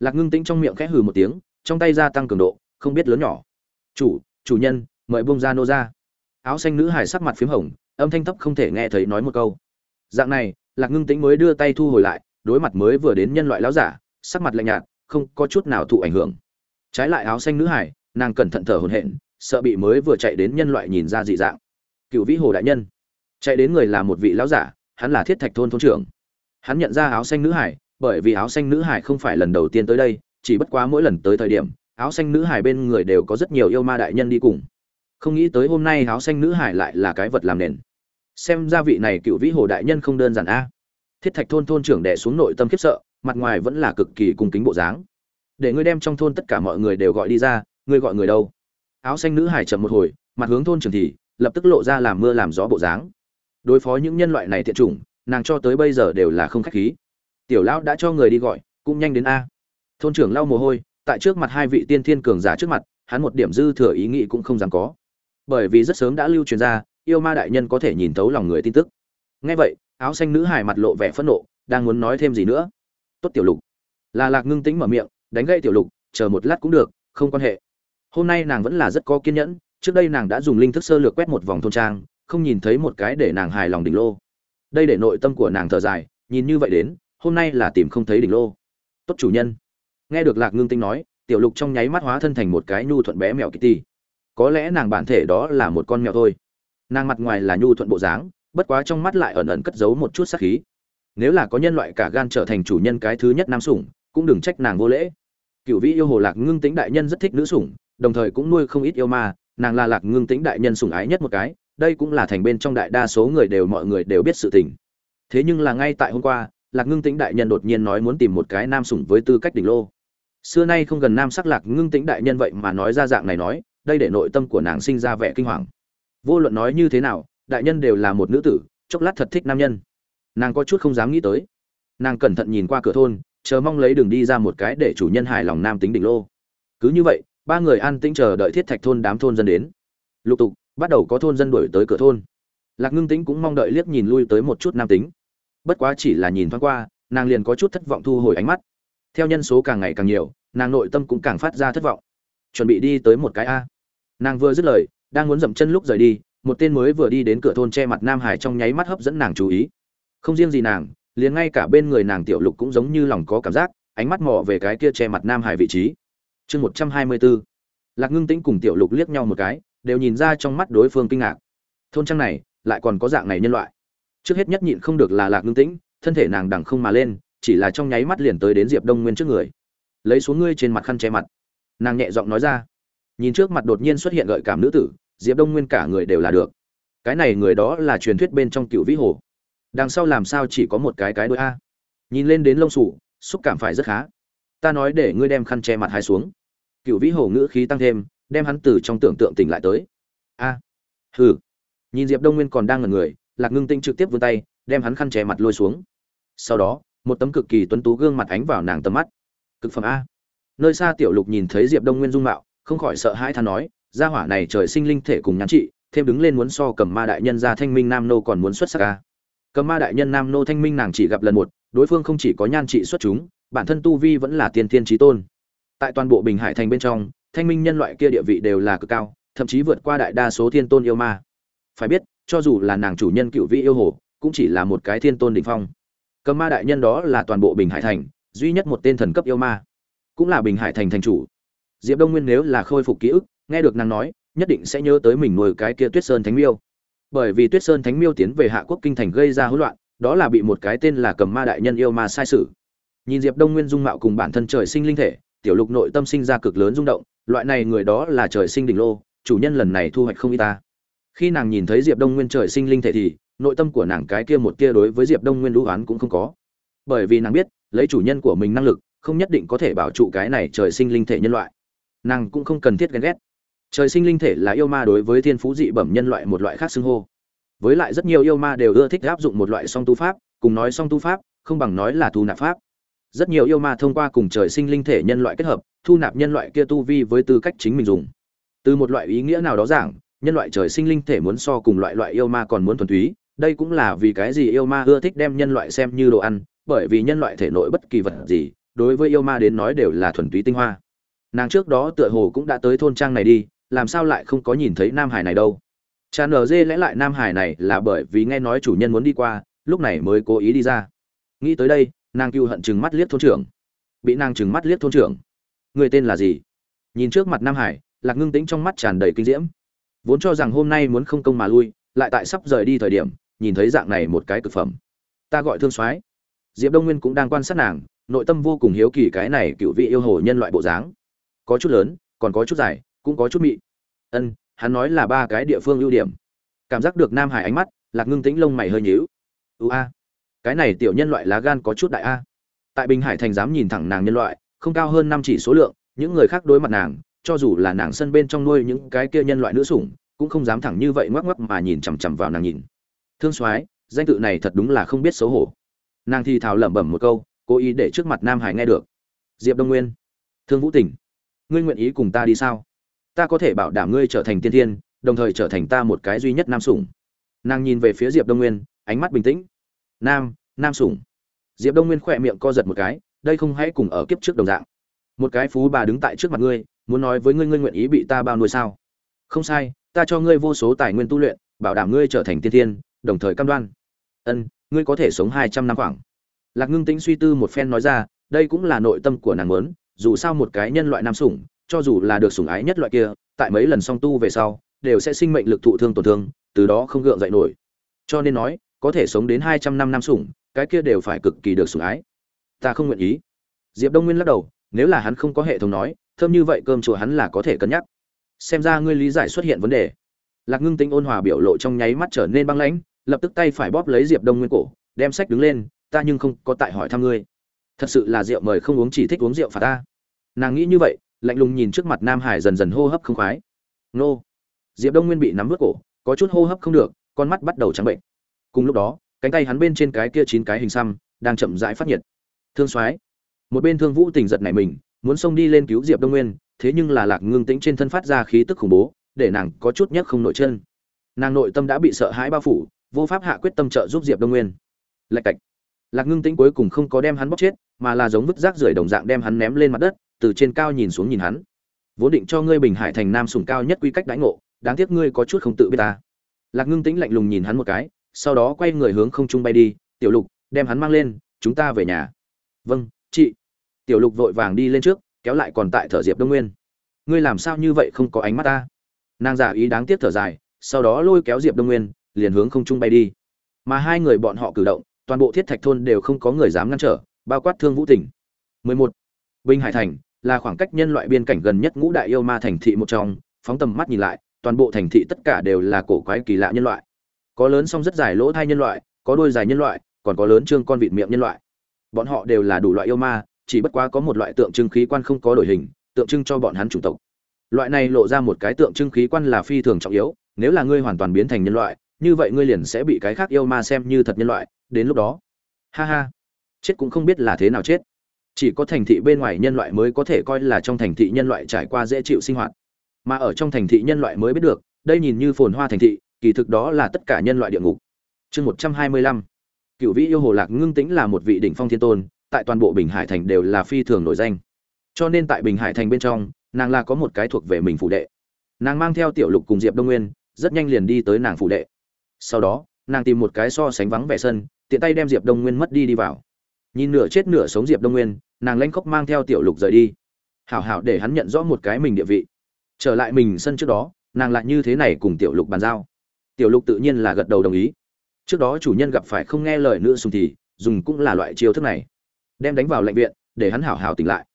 Lạc ngưng tĩnh trong miệng khẽ hừ một tiếng, trong tay gia tăng cường độ, không biết lớn nhỏ. Chủ chủ nhân, mời bông ra nô ra áo xanh nữ hải sắc mặt p h í m hồng, âm thanh thấp không thể nghe thấy nói một câu. Dạng này, lạc ngưng tĩnh mới đưa tay thu hồi lại, đối mặt mới vừa đến nhân loại láo giả, sắc mặt lạnh nhạt, không có chút nào thụ ảnh hưởng. Trái lại áo xanh nữ hải nàng cẩn thận thở hồn hện sợ bị mới vừa chạy đến nhân loại nhìn ra dị dạng. Cựu vĩ hồ đại nhân. Chạy đến người là một vị lão giả, hắn là thiết thạch thôn thôn trưởng. Hắn nhận ra áo xanh nữ hải bởi vì áo xanh nữ hải không phải lần đầu tiên tới đây, chỉ bất quá mỗi lần tới thời điểm, áo xanh nữ hải bên người đều có rất nhiều yêu ma đại nhân đi cùng không nghĩ tới hôm nay áo xanh nữ hải lại là cái vật làm nền. Xem ra vị này cựu vĩ hồ đại nhân không đơn giản a. Thiết thạch thôn thôn trưởng đẻ xuống nội tâm khiếp sợ, mặt ngoài vẫn là cực kỳ cung kính bộ dáng. Để ngươi đem trong thôn tất cả mọi người đều gọi đi ra, ngươi gọi người đâu? Áo xanh nữ hải chậm một hồi, mặt hướng thôn trưởng thì, lập tức lộ ra làm mưa làm gió bộ dáng. Đối phó những nhân loại này thiện chủng, nàng cho tới bây giờ đều là không khách khí. Tiểu lão đã cho người đi gọi, cũng nhanh đến a. Thôn trưởng lau mồ hôi, tại trước mặt hai vị tiên thiên cường giả trước mặt, hắn một điểm dư thừa ý nghĩ cũng không dám có bởi vì rất sớm đã lưu truyền ra, yêu ma đại nhân có thể nhìn thấu lòng người tin tức. Ngay vậy, áo xanh nữ hải mặt lộ vẻ phẫn nộ, đang muốn nói thêm gì nữa. Tốt tiểu lục. Là lạc ngưng tính mở miệng, đánh gậy tiểu lục, chờ một lát cũng được, không quan hệ. Hôm nay nàng vẫn là rất có kiên nhẫn, trước đây nàng đã dùng linh thức sơ lược quét một vòng thôn trang, không nhìn thấy một cái để nàng hài lòng đỉnh lô. Đây để nội tâm của nàng thở dài, nhìn như vậy đến, hôm nay là tìm không thấy đỉnh lô. Tốt chủ nhân. Nghe được lạc ngưng tinh nói, tiểu lục trong nháy mắt hóa thân thành một cái nhu thuận bé mèo kitty có lẽ nàng bản thể đó là một con mèo thôi. Nàng mặt ngoài là nhu thuận bộ dáng, bất quá trong mắt lại ẩn ẩn cất giấu một chút sát khí. Nếu là có nhân loại cả gan trở thành chủ nhân cái thứ nhất nam sủng, cũng đừng trách nàng vô lễ. Cựu vĩ yêu hồ lạc ngưng tính đại nhân rất thích nữ sủng, đồng thời cũng nuôi không ít yêu ma, nàng là lạc ngưng tính đại nhân sủng ái nhất một cái, đây cũng là thành bên trong đại đa số người đều mọi người đều biết sự tình. Thế nhưng là ngay tại hôm qua, lạc ngưng tính đại nhân đột nhiên nói muốn tìm một cái nam sủng với tư cách đỉnh lô. Xưa nay không gần nam sắc lạc ngưng tính đại nhân vậy mà nói ra dạng này nói đây để nội tâm của nàng sinh ra vẻ kinh hoàng. Vô luận nói như thế nào, đại nhân đều là một nữ tử, chốc lát thật thích nam nhân. Nàng có chút không dám nghĩ tới. Nàng cẩn thận nhìn qua cửa thôn, chờ mong lấy đường đi ra một cái để chủ nhân hài lòng nam tính đỉnh lô. Cứ như vậy, ba người an tĩnh chờ đợi thiết thạch thôn đám thôn dân đến. Lục tục, bắt đầu có thôn dân đuổi tới cửa thôn. Lạc ngưng tĩnh cũng mong đợi liếc nhìn lui tới một chút nam tính. Bất quá chỉ là nhìn thoáng qua, nàng liền có chút thất vọng thu hồi ánh mắt. Theo nhân số càng ngày càng nhiều, nàng nội tâm cũng càng phát ra thất vọng. Chuẩn bị đi tới một cái a nàng vừa dứt lời, đang muốn dậm chân lúc rời đi, một tên mới vừa đi đến cửa thôn che mặt nam hải trong nháy mắt hấp dẫn nàng chú ý. Không riêng gì nàng, liền ngay cả bên người nàng tiểu lục cũng giống như lòng có cảm giác, ánh mắt mò về cái kia che mặt nam hải vị trí. Chương một trăm hai mươi bốn lạc ngưng tĩnh cùng tiểu lục liếc nhau một cái, đều nhìn ra trong mắt đối phương kinh ngạc. Thôn trang này, lại còn có dạng này nhân loại. Trước hết nhất nhịn không được là lạc ngưng tĩnh, thân thể nàng đằng không mà lên, chỉ là trong nháy mắt liền tới đến diệp đông nguyên trước người. Lấy xuống ngươi trên mặt khăn che mặt. Nàng nhẹ giọng nói ra nhìn trước mặt đột nhiên xuất hiện gợi cảm nữ tử, diệp đông nguyên cả người đều là được. Cái này người đó là truyền thuyết bên trong cựu vĩ hồ. Đằng sau làm sao chỉ có một cái cái đôi a? Nhìn lên đến lông sủ xúc cảm phải rất khá. Ta nói để ngươi đem khăn che mặt hai xuống. Cựu vĩ hồ ngữ khí tăng thêm, đem hắn từ trong tưởng tượng tỉnh lại tới. A. Hừ. Nhìn diệp đông nguyên còn đang ngẩn người, lạc ngưng tinh trực tiếp vươn tay, đem hắn khăn che mặt lôi xuống. Sau đó, một tấm cực kỳ tuấn tú gương mặt ánh vào nàng tầm mắt. Cực phẩm a. Nơi xa tiểu lục nhìn thấy diệp đông nguyên dung mạo không khỏi sợ hãi than nói, gia hỏa này trời sinh linh thể cùng nhắn trị, thêm đứng lên muốn so cầm ma đại nhân ra thanh minh nam nô còn muốn xuất sắc ca cầm ma đại nhân nam nô thanh minh nàng chỉ gặp lần một, đối phương không chỉ có nhan trị xuất chúng, bản thân tu vi vẫn là tiên thiên trí tôn. Tại toàn bộ bình hải thành bên trong, thanh minh nhân loại kia địa vị đều là cực cao, thậm chí vượt qua đại đa số thiên tôn yêu ma. Phải biết, cho dù là nàng chủ nhân cựu vị yêu hồ, cũng chỉ là một cái thiên tôn đỉnh phong. Cầm ma đại nhân đó là toàn bộ bình hải thành, duy nhất một tên thần cấp yêu ma. Cũng là bình hải thành thành chủ diệp đông nguyên nếu là khôi phục ký ức, nghe được nàng nói, nhất định sẽ nhớ tới mình nuôi cái kia tuyết sơn thánh miêu. Bởi vì tuyết sơn thánh miêu tiến về hạ quốc kinh thành gây ra hỗn loạn, đó là bị một cái tên là cầm ma đại nhân yêu ma sai sử nhìn diệp đông nguyên dung mạo cùng bản thân trời sinh linh thể, tiểu lục nội tâm sinh ra cực lớn rung động, loại này người đó là trời sinh đỉnh lô, chủ nhân lần này thu hoạch không y ta. Khi nàng nhìn thấy diệp đông nguyên trời sinh linh thể thì, nội tâm của nàng cái kia một kia đối với diệp đông nguyên lũ oán cũng không có. Bởi vì nàng biết, lấy chủ nhân của mình năng lực, không nhất định có thể bảo trụ cái này trời sinh linh thể nhân loại nàng cũng không cần thiết ghen ghét. Trời sinh linh thể là yêu ma đối với thiên phú dị bẩm nhân loại một loại khác xưng hô. Với lại rất nhiều yêu ma đều ưa thích áp dụng một loại song tu pháp, cùng nói song tu pháp, không bằng nói là thu nạp pháp. Rất nhiều yêu ma thông qua cùng trời sinh linh thể nhân loại kết hợp, thu nạp nhân loại kia tu vi với tư cách chính mình dùng. Từ một loại ý nghĩa nào đó giảng, nhân loại trời sinh linh thể muốn so cùng loại loại yêu ma còn muốn thuần túy, đây cũng là vì cái gì yêu ma ưa thích đem nhân loại xem như đồ ăn, bởi vì nhân loại thể nội bất kỳ vật gì, đối với yêu ma đến nói đều là thuần túy tinh hoa nàng trước đó tựa hồ cũng đã tới thôn trang này đi, làm sao lại không có nhìn thấy nam hải này đâu? Cha nở dê lẽ lại nam hải này là bởi vì nghe nói chủ nhân muốn đi qua, lúc này mới cố ý đi ra. Nghĩ tới đây, nàng cựu hận chừng mắt liếc thôn trưởng. Bị nàng chừng mắt liếc thôn trưởng. Người tên là gì? Nhìn trước mặt nam hải, lạc ngưng tĩnh trong mắt tràn đầy kinh diễm. Vốn cho rằng hôm nay muốn không công mà lui, lại tại sắp rời đi thời điểm, nhìn thấy dạng này một cái cực phẩm. Ta gọi thương soái. Diệp đông nguyên cũng đang quan sát nàng, nội tâm vô cùng hiếu kỳ cái này cựu vị yêu hồ nhân loại bộ dáng có chút lớn, còn có chút dài, cũng có chút mị. Ân, hắn nói là ba cái địa phương ưu điểm. Cảm giác được nam hải ánh mắt, lạc ngưng tĩnh lông mày hơi nhíu. Ưu a, cái này tiểu nhân loại lá gan có chút đại a. Tại bình hải thành dám nhìn thẳng nàng nhân loại, không cao hơn năm chỉ số lượng, những người khác đối mặt nàng, cho dù là nàng sân bên trong nuôi những cái kia nhân loại nữ sủng, cũng không dám thẳng như vậy ngoắc ngoắc mà nhìn chằm chằm vào nàng nhìn. Thương soái, danh tự này thật đúng là không biết xấu hổ. Nàng thì thào lẩm bẩm một câu, cố ý để trước mặt nam hải nghe được. Diệp đông nguyên, thương vũ tỉnh ngươi nguyện ý cùng ta đi sao? Ta có thể bảo đảm ngươi trở thành tiên thiên, đồng thời trở thành ta một cái duy nhất nam sủng. Nàng nhìn về phía diệp đông nguyên, ánh mắt bình tĩnh. Nam nam sủng. Diệp đông nguyên khỏe miệng co giật một cái, đây không hãy cùng ở kiếp trước đồng dạng. Một cái phú bà đứng tại trước mặt ngươi, muốn nói với ngươi ngươi nguyện ý bị ta bao nuôi sao? Không sai, ta cho ngươi vô số tài nguyên tu luyện, bảo đảm ngươi trở thành tiên thiên, đồng thời cam đoan. Ân, ngươi có thể sống hai trăm năm khoảng. Lạc ngưng tĩnh suy tư một phen nói ra, đây cũng là nội tâm của nàng muốn dù sao một cái nhân loại nam sủng, cho dù là được sủng ái nhất loại kia, tại mấy lần song tu về sau, đều sẽ sinh mệnh lực thụ thương tổn thương, từ đó không gượng dậy nổi. Cho nên nói, có thể sống đến hai trăm năm năm sủng, cái kia đều phải cực kỳ được sủng ái. Ta không nguyện ý. Diệp đông nguyên lắc đầu, nếu là hắn không có hệ thống nói, thơm như vậy cơm chùa hắn là có thể cân nhắc. Xem ra ngươi lý giải xuất hiện vấn đề. Lạc ngưng tính ôn hòa biểu lộ trong nháy mắt trở nên băng lãnh, lập tức tay phải bóp lấy diệp đông nguyên cổ, đem sách đứng lên, ta nhưng không có tại hỏi thăm ngươi thật sự là rượu mời không uống chỉ thích uống rượu phạt ta. Nàng nghĩ như vậy, lạnh lùng nhìn trước mặt nam hải dần dần hô hấp không khoái. Nô. Diệp đông nguyên bị nắm vớt cổ, có chút hô hấp không được, con mắt bắt đầu trắng bệnh. Cùng lúc đó, cánh tay hắn bên trên cái kia chín cái hình xăm đang chậm rãi phát nhiệt. Thương soái một bên thương vũ tình giật này mình, muốn xông đi lên cứu diệp đông nguyên, thế nhưng là lạc ngưng tĩnh trên thân phát ra khí tức khủng bố, để nàng có chút nhất không nội chân. Nàng nội tâm đã bị sợ hãi bao phủ, vô pháp hạ quyết tâm trợ giúp diệp đông nguyên. Lạch cạch lạc ngưng tĩnh cuối cùng không có đem hắn bóc chết, mà là giống vứt rác rưởi đồng dạng đem hắn ném lên mặt đất, từ trên cao nhìn xuống nhìn hắn. Vốn định cho ngươi bình hải thành nam sùng cao nhất quy cách đãi ngộ, đáng tiếc ngươi có chút không tự biết ta. Lạc ngưng tĩnh lạnh lùng nhìn hắn một cái, sau đó quay người hướng không trung bay đi, tiểu lục, đem hắn mang lên, chúng ta về nhà. Vâng chị. Tiểu lục vội vàng đi lên trước, kéo lại còn tại thở diệp đông nguyên. Ngươi làm sao như vậy không có ánh mắt ta? Nàng giả ý đáng tiếc thở dài, sau đó lôi kéo diệp đông nguyên, liền hướng không trung bay đi. Mà hai người bọn họ cử động toàn bộ thiết thạch thôn đều không có người dám ngăn trở bao quát thương vũ tỉnh 11. Bình Hải thành là khoảng cách nhân loại biên cảnh gần nhất ngũ đại yêu ma thành thị một trong, phóng tầm mắt nhìn lại, toàn bộ thành thị tất cả đều là cổ quái kỳ lạ nhân loại. Có lớn song rất dài lỗ thai nhân loại, có đôi dài nhân loại, còn có lớn trương con vịt miệng nhân loại. Bọn họ đều là đủ loại yêu ma, chỉ bất quá có một loại tượng trưng khí quan không có đổi hình, tượng trưng cho bọn hắn chủng tộc. Loại này lộ ra một cái tượng trưng khí quan là phi thường trọng yếu, nếu là ngươi hoàn toàn biến thành nhân loại, như vậy ngươi liền sẽ bị cái khác yêu ma xem như thật nhân loại, đến lúc đó, ha ha, chết cũng không biết là thế nào chết. Chỉ có thành thị bên ngoài nhân loại mới có thể coi là trong thành thị nhân loại trải qua dễ chịu sinh hoạt. Mà ở trong thành thị nhân loại mới biết được đây nhìn như phồn hoa thành thị kỳ thực đó là tất cả nhân loại địa ngục. Chương một trăm hai mươi lăm. Cựu vĩ yêu hồ lạc ngưng tĩnh là một vị đỉnh phong thiên tôn tại toàn bộ bình hải thành đều là phi thường nổi danh. Cho nên tại bình hải thành bên trong nàng là có một cái thuộc về mình phụ đệ. Nàng mang theo tiểu lục cùng diệp đông nguyên rất nhanh liền đi tới nàng phụ đệ. Sau đó nàng tìm một cái so sánh vắng vẻ sân tiện tay đem diệp đông nguyên mất đi đi vào. Nhìn nửa chết nửa sống diệp đông nguyên, nàng lanh khóc mang theo tiểu lục rời đi. Hảo hảo để hắn nhận rõ một cái mình địa vị. Trở lại mình sân trước đó, nàng lại như thế này cùng tiểu lục bàn giao. Tiểu lục tự nhiên là gật đầu đồng ý. Trước đó chủ nhân gặp phải không nghe lời nữa sùng thì, dùng cũng là loại chiêu thức này. Đem đánh vào lệnh viện, để hắn hảo hảo tỉnh lại.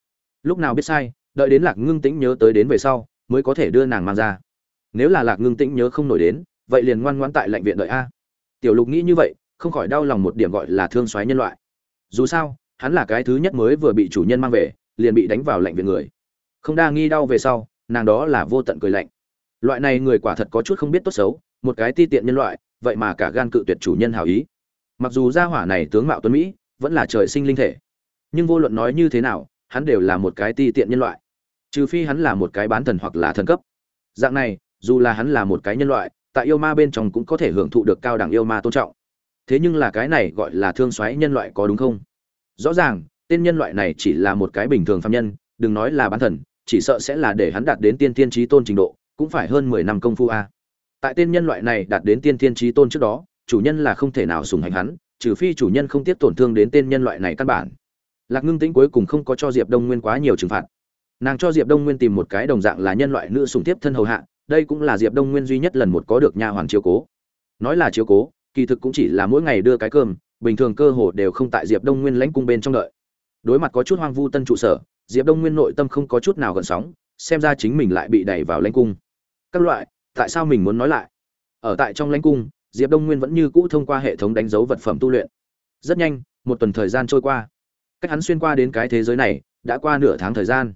Lúc nào biết sai, đợi đến lạc ngưng tĩnh nhớ tới đến về sau, mới có thể đưa nàng mang ra. Nếu là lạc ngưng tĩnh nhớ không nổi đến, vậy liền ngoan ngoãn tại lệnh viện đợi a. Tiểu lục nghĩ như vậy không khỏi đau lòng một điểm gọi là thương xoáy nhân loại. Dù sao, hắn là cái thứ nhất mới vừa bị chủ nhân mang về, liền bị đánh vào lạnh viện người. Không đa nghi đau về sau, nàng đó là vô tận cười lạnh. Loại này người quả thật có chút không biết tốt xấu, một cái ti tiện nhân loại, vậy mà cả gan cự tuyệt chủ nhân hảo ý. Mặc dù gia hỏa này tướng mạo tuấn mỹ, vẫn là trời sinh linh thể. Nhưng vô luận nói như thế nào, hắn đều là một cái ti tiện nhân loại. Trừ phi hắn là một cái bán thần hoặc là thần cấp. Dạng này, dù là hắn là một cái nhân loại, tại yêu ma bên trong cũng có thể hưởng thụ được cao đẳng yêu ma tôn trọng thế nhưng là cái này gọi là thương xoáy nhân loại có đúng không? Rõ ràng, tên nhân loại này chỉ là một cái bình thường phạm nhân, đừng nói là bán thần, chỉ sợ sẽ là để hắn đạt đến tiên tiên trí tôn trình độ, cũng phải hơn mười năm công phu a. Tại tên nhân loại này đạt đến tiên tiên trí tôn trước đó, chủ nhân là không thể nào sùng hành hắn, trừ phi chủ nhân không tiếp tổn thương đến tên nhân loại này căn bản. Lạc ngưng tĩnh cuối cùng không có cho diệp đông nguyên quá nhiều trừng phạt. Nàng cho diệp đông nguyên tìm một cái đồng dạng là nhân loại nữ sùng tiếp thân hầu hạ, đây cũng là diệp đông nguyên duy nhất lần một có được nha hoàn chiếu cố. Nói là chiếu cố kỳ thực cũng chỉ là mỗi ngày đưa cái cơm, bình thường cơ hồ đều không tại diệp đông nguyên lãnh cung bên trong đợi. Đối mặt có chút hoang vu tân trụ sở, diệp đông nguyên nội tâm không có chút nào gần sóng, xem ra chính mình lại bị đẩy vào lãnh cung. Các loại, tại sao mình muốn nói lại? Ở tại trong lãnh cung, diệp đông nguyên vẫn như cũ thông qua hệ thống đánh dấu vật phẩm tu luyện. Rất nhanh, một tuần thời gian trôi qua. Cách hắn xuyên qua đến cái thế giới này, đã qua nửa tháng thời gian.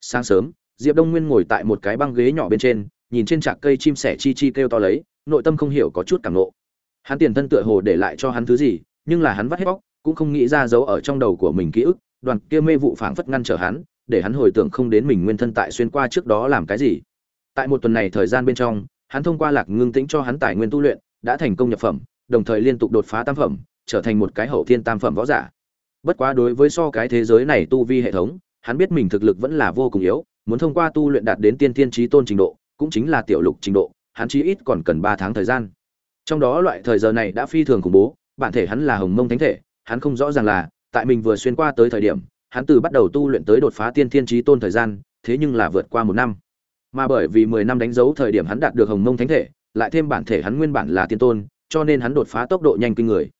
Sáng sớm, diệp đông nguyên ngồi tại một cái băng ghế nhỏ bên trên, nhìn trên trạc cây chim sẻ chi chi kêu to lấy, nội tâm không hiểu có chút cảm nộ hắn tiền thân tựa hồ để lại cho hắn thứ gì, nhưng là hắn vắt hết bóc, cũng không nghĩ ra dấu ở trong đầu của mình ký ức, đoàn kia mê vụ phảng phất ngăn trở hắn, để hắn hồi tưởng không đến mình nguyên thân tại xuyên qua trước đó làm cái gì. Tại một tuần này thời gian bên trong, hắn thông qua lạc ngưng tĩnh cho hắn tài nguyên tu luyện, đã thành công nhập phẩm, đồng thời liên tục đột phá tam phẩm, trở thành một cái hậu thiên tam phẩm võ giả. Bất quá đối với so cái thế giới này tu vi hệ thống, hắn biết mình thực lực vẫn là vô cùng yếu, muốn thông qua tu luyện đạt đến tiên thiên trí tôn trình độ, cũng chính là tiểu lục trình độ, hắn chí ít còn cần ba tháng thời gian trong đó loại thời giờ này đã phi thường khủng bố, bản thể hắn là hồng mông thánh thể, hắn không rõ ràng là, tại mình vừa xuyên qua tới thời điểm, hắn từ bắt đầu tu luyện tới đột phá tiên thiên trí tôn thời gian, thế nhưng là vượt qua một năm. Mà bởi vì mười năm đánh dấu thời điểm hắn đạt được hồng mông thánh thể, lại thêm bản thể hắn nguyên bản là tiên tôn, cho nên hắn đột phá tốc độ nhanh kinh người.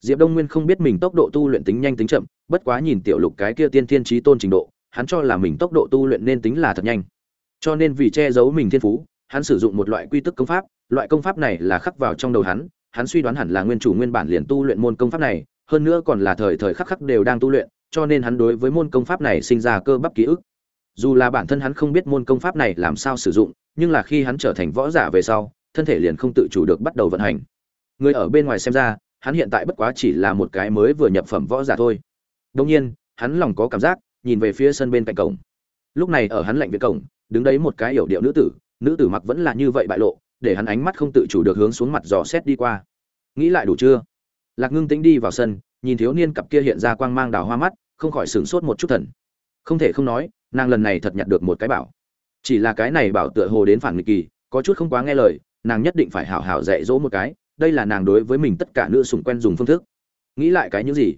Diệp đông nguyên không biết mình tốc độ tu luyện tính nhanh tính chậm, bất quá nhìn tiểu lục cái kia tiên thiên trí tôn trình độ, hắn cho là mình tốc độ tu luyện nên tính là thật nhanh. Cho nên vì che giấu mình thiên phú, hắn sử dụng một loại quy tức công pháp loại công pháp này là khắc vào trong đầu hắn hắn suy đoán hẳn là nguyên chủ nguyên bản liền tu luyện môn công pháp này, hơn nữa còn là thời thời khắc khắc đều đang tu luyện, cho nên hắn đối với môn công pháp này sinh ra cơ bắp ký ức. Dù là bản thân hắn không biết môn công pháp này làm sao sử dụng, nhưng là khi hắn trở thành võ giả về sau, thân thể liền không tự chủ được bắt đầu vận hành. Người ở bên ngoài xem ra, hắn hiện tại bất quá chỉ là một cái mới vừa nhập phẩm võ giả thôi. Đông nhiên, hắn lòng có cảm giác, nhìn về phía sân bên cạnh cổng. Lúc này ở hắn lạnh viện cổng, đứng đấy một cái yểu điệu nữ tử nữ tử mặc vẫn là như vậy bại lộ để hắn ánh mắt không tự chủ được hướng xuống mặt dò xét đi qua. Nghĩ lại đủ chưa? Lạc ngưng tĩnh đi vào sân, nhìn thiếu niên cặp kia hiện ra quang mang đào hoa mắt, không khỏi sửng sốt một chút thần. Không thể không nói, nàng lần này thật nhặt được một cái bảo. Chỉ là cái này bảo tựa hồ đến phản nghịch kỳ, có chút không quá nghe lời, nàng nhất định phải hảo hảo dạy dỗ một cái, đây là nàng đối với mình tất cả nữ sủng quen dùng phương thức. Nghĩ lại cái những gì?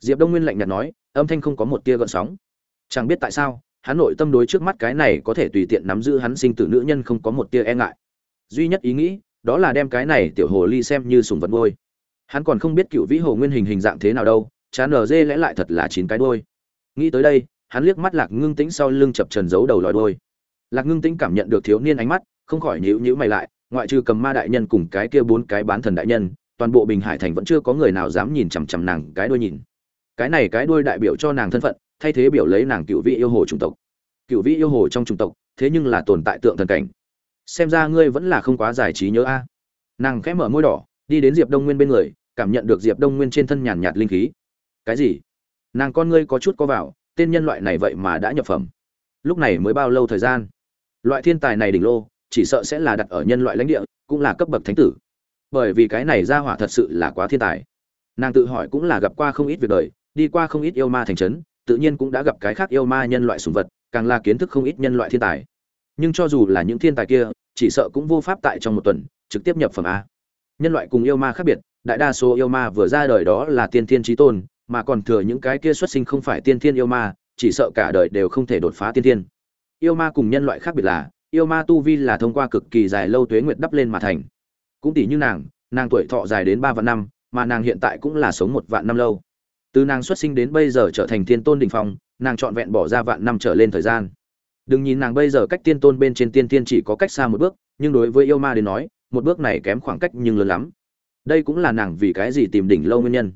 Diệp đông nguyên lạnh nhạt nói, âm thanh không có một tia gợn sóng. Chẳng biết tại sao, hắn nội tâm đối trước mắt cái này có thể tùy tiện nắm giữ hắn sinh tử nữ nhân không có một tia e ngại duy nhất ý nghĩ, đó là đem cái này tiểu hồ ly xem như sùng vật ngôi hắn còn không biết cựu vĩ hồ nguyên hình hình dạng thế nào đâu chán nở dê lẽ lại thật là chín cái đôi nghĩ tới đây, hắn liếc mắt lạc ngưng tĩnh sau lưng chập trần giấu đầu lòi đôi lạc ngưng tĩnh cảm nhận được thiếu niên ánh mắt, không khỏi nhíu nhíu mày lại, ngoại trừ cầm ma đại nhân cùng cái kia bốn cái bán thần đại nhân, toàn bộ bình hải thành vẫn chưa có người nào dám nhìn chằm chằm nàng cái đuôi nhìn. Cái này cái đuôi đại biểu cho nàng thân phận, thay thế biểu lấy nàng cựu vị yêu hồ trung tộc. Cựu vị yêu hồ trong trung tộc, thế nhưng là tồn tại tượng thần cảnh xem ra ngươi vẫn là không quá giải trí nhớ a. Nàng khẽ mở môi đỏ, đi đến diệp đông nguyên bên người, cảm nhận được diệp đông nguyên trên thân nhàn nhạt linh khí. Cái gì? Nàng con ngươi có chút có vào, tên nhân loại này vậy mà đã nhập phẩm. Lúc này mới bao lâu thời gian? Loại thiên tài này đỉnh lô, chỉ sợ sẽ là đặt ở nhân loại lãnh địa, cũng là cấp bậc thánh tử. Bởi vì cái này ra hỏa thật sự là quá thiên tài. Nàng tự hỏi cũng là gặp qua không ít việc đời, đi qua không ít yêu ma thành trấn, tự nhiên cũng đã gặp cái khác yêu ma nhân loại sùng vật, càng là kiến thức không ít nhân loại thiên tài nhưng cho dù là những thiên tài kia, chỉ sợ cũng vô pháp tại trong một tuần, trực tiếp nhập phẩm a. Nhân loại cùng yêu ma khác biệt, đại đa số yêu ma vừa ra đời đó là tiên thiên trí tôn, mà còn thừa những cái kia xuất sinh không phải tiên thiên yêu ma, chỉ sợ cả đời đều không thể đột phá tiên thiên. Yêu ma cùng nhân loại khác biệt là, yêu ma tu vi là thông qua cực kỳ dài lâu tuế nguyệt đắp lên mà thành. Cũng tỷ như nàng nàng tuổi thọ dài đến ba vạn năm, mà nàng hiện tại cũng là sống một vạn năm lâu. Từ nàng xuất sinh đến bây giờ trở thành tiên tôn đình phong, nàng trọn vẹn bỏ ra vạn năm trở lên thời gian đừng nhìn nàng bây giờ cách tiên tôn bên trên tiên tiên chỉ có cách xa một bước, nhưng đối với yêu ma đến nói, một bước này kém khoảng cách nhưng lớn lắm. Đây cũng là nàng vì cái gì tìm đỉnh lâu nguyên nhân.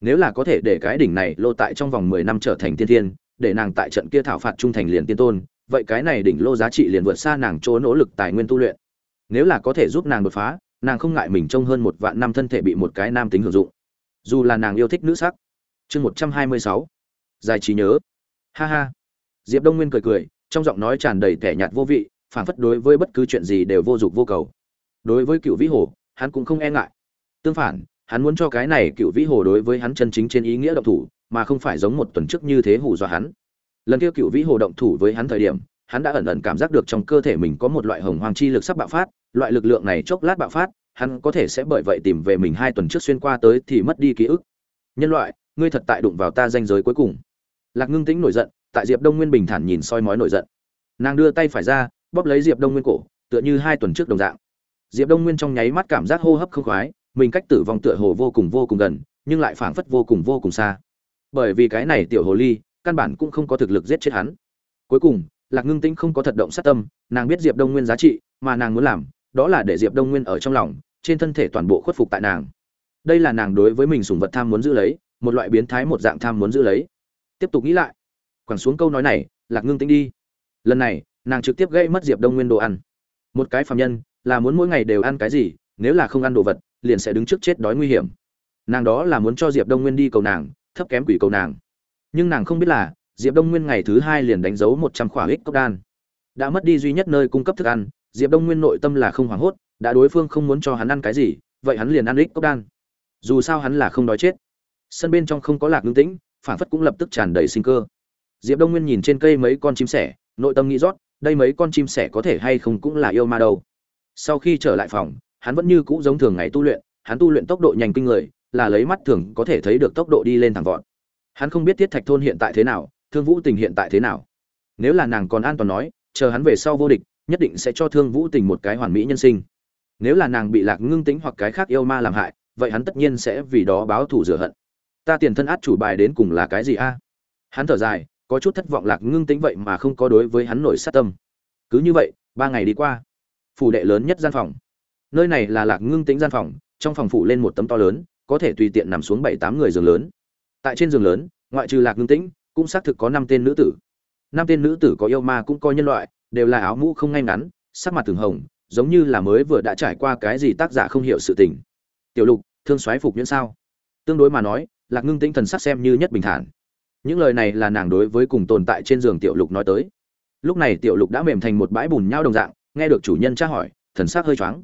Nếu là có thể để cái đỉnh này lô tại trong vòng mười năm trở thành tiên tiên để nàng tại trận kia thảo phạt trung thành liền tiên tôn, vậy cái này đỉnh lô giá trị liền vượt xa nàng chỗ nỗ lực tài nguyên tu luyện. Nếu là có thể giúp nàng đột phá, nàng không ngại mình trông hơn một vạn năm thân thể bị một cái nam tính hưởng dụng. Dù là nàng yêu thích nữ sắc. Chương một trăm hai mươi sáu. Giải trí nhớ. Ha ha. Diệp đông nguyên cười cười trong giọng nói tràn đầy tẻ nhạt vô vị phản phất đối với bất cứ chuyện gì đều vô dụng vô cầu. Đối với cựu vĩ hồ, hắn cũng không e ngại. Tương phản, hắn muốn cho cái này cựu vĩ hồ đối với hắn chân chính trên ý nghĩa động thủ, mà không phải giống một tuần trước như thế hù dọa hắn. Lần kia cựu vĩ hồ động thủ với hắn thời điểm, hắn đã ẩn ẩn cảm giác được trong cơ thể mình có một loại hồng hoàng chi lực sắp bạo phát, loại lực lượng này chốc lát bạo phát, hắn có thể sẽ bởi vậy tìm về mình hai tuần trước xuyên qua tới thì mất đi ký ức. Nhân loại, ngươi thật tại đụng vào ta danh giới cuối cùng. Lạc ngưng tĩnh nổi giận tại diệp đông nguyên bình thản nhìn soi mói nổi giận. Nàng đưa tay phải ra, bóp lấy diệp đông nguyên cổ, tựa như hai tuần trước đồng dạng. Diệp đông nguyên trong nháy mắt cảm giác hô hấp không khoái, mình cách tử vong tựa hồ vô cùng vô cùng gần, nhưng lại phảng phất vô cùng vô cùng xa. Bởi vì cái này tiểu hồ ly, căn bản cũng không có thực lực giết chết hắn. Cuối cùng, lạc ngưng tĩnh không có thật động sát tâm, nàng biết diệp đông nguyên giá trị, mà nàng muốn làm, đó là để diệp đông nguyên ở trong lòng, trên thân thể toàn bộ khuất phục tại nàng. Đây là nàng đối với mình sùng vật tham muốn giữ lấy, một loại biến thái một dạng tham muốn giữ lấy. Tiếp tục nghĩ lại quẳng xuống câu nói này, lạc ngưng tĩnh đi. Lần này, nàng trực tiếp gây mất diệp đông nguyên đồ ăn. Một cái phạm nhân, là muốn mỗi ngày đều ăn cái gì, nếu là không ăn đồ vật, liền sẽ đứng trước chết đói nguy hiểm. Nàng đó là muốn cho diệp đông nguyên đi cầu nàng, thấp kém quỷ cầu nàng. Nhưng nàng không biết là, diệp đông nguyên ngày thứ hai liền đánh dấu một trăm khỏa ích cốc đan. Đã mất đi duy nhất nơi cung cấp thức ăn, diệp đông nguyên nội tâm là không hoảng hốt, đã đối phương không muốn cho hắn ăn cái gì, vậy hắn liền ăn ích cốc đan. Dù sao hắn là không đói chết. Sân bên trong không có lạc ngưng tĩnh phản phất cũng lập tức tràn đầy sinh cơ diệp đông nguyên nhìn trên cây mấy con chim sẻ, nội tâm nghĩ rót, đây mấy con chim sẻ có thể hay không cũng là yêu ma đâu. Sau khi trở lại phòng, hắn vẫn như cũ giống thường ngày tu luyện, hắn tu luyện tốc độ nhanh kinh người, là lấy mắt thường có thể thấy được tốc độ đi lên thẳng vọt. Hắn không biết tiết thạch thôn hiện tại thế nào, thương vũ tình hiện tại thế nào. Nếu là nàng còn an toàn nói, chờ hắn về sau vô địch, nhất định sẽ cho thương vũ tình một cái hoàn mỹ nhân sinh. Nếu là nàng bị lạc ngưng tính hoặc cái khác yêu ma làm hại, vậy hắn tất nhiên sẽ vì đó báo thù rửa hận. Ta tiền thân át chủ bài đến cùng là cái gì a? Hắn thở dài có chút thất vọng lạc ngưng tính vậy mà không có đối với hắn nổi sát tâm. Cứ như vậy, ba ngày đi qua, phủ đệ lớn nhất gian phòng. Nơi này là lạc ngưng tính gian phòng, trong phòng phủ lên một tấm to lớn, có thể tùy tiện nằm xuống bảy tám người giường lớn. Tại trên giường lớn, ngoại trừ lạc ngưng tĩnh, cũng xác thực có năm tên nữ tử. Năm tên nữ tử có yêu ma cũng có nhân loại, đều là áo mũ không ngay ngắn, sắc mặt thường hồng, giống như là mới vừa đã trải qua cái gì tác giả không hiểu sự tình. Tiểu lục, thương xoáy phục nhuyễn sao? Tương đối mà nói, lạc ngưng tĩnh thần sắc xem như nhất bình thản những lời này là nàng đối với cùng tồn tại trên giường tiểu lục nói tới. Lúc này tiểu lục đã mềm thành một bãi bùn nhau đồng dạng, nghe được chủ nhân tra hỏi, thần sắc hơi choáng.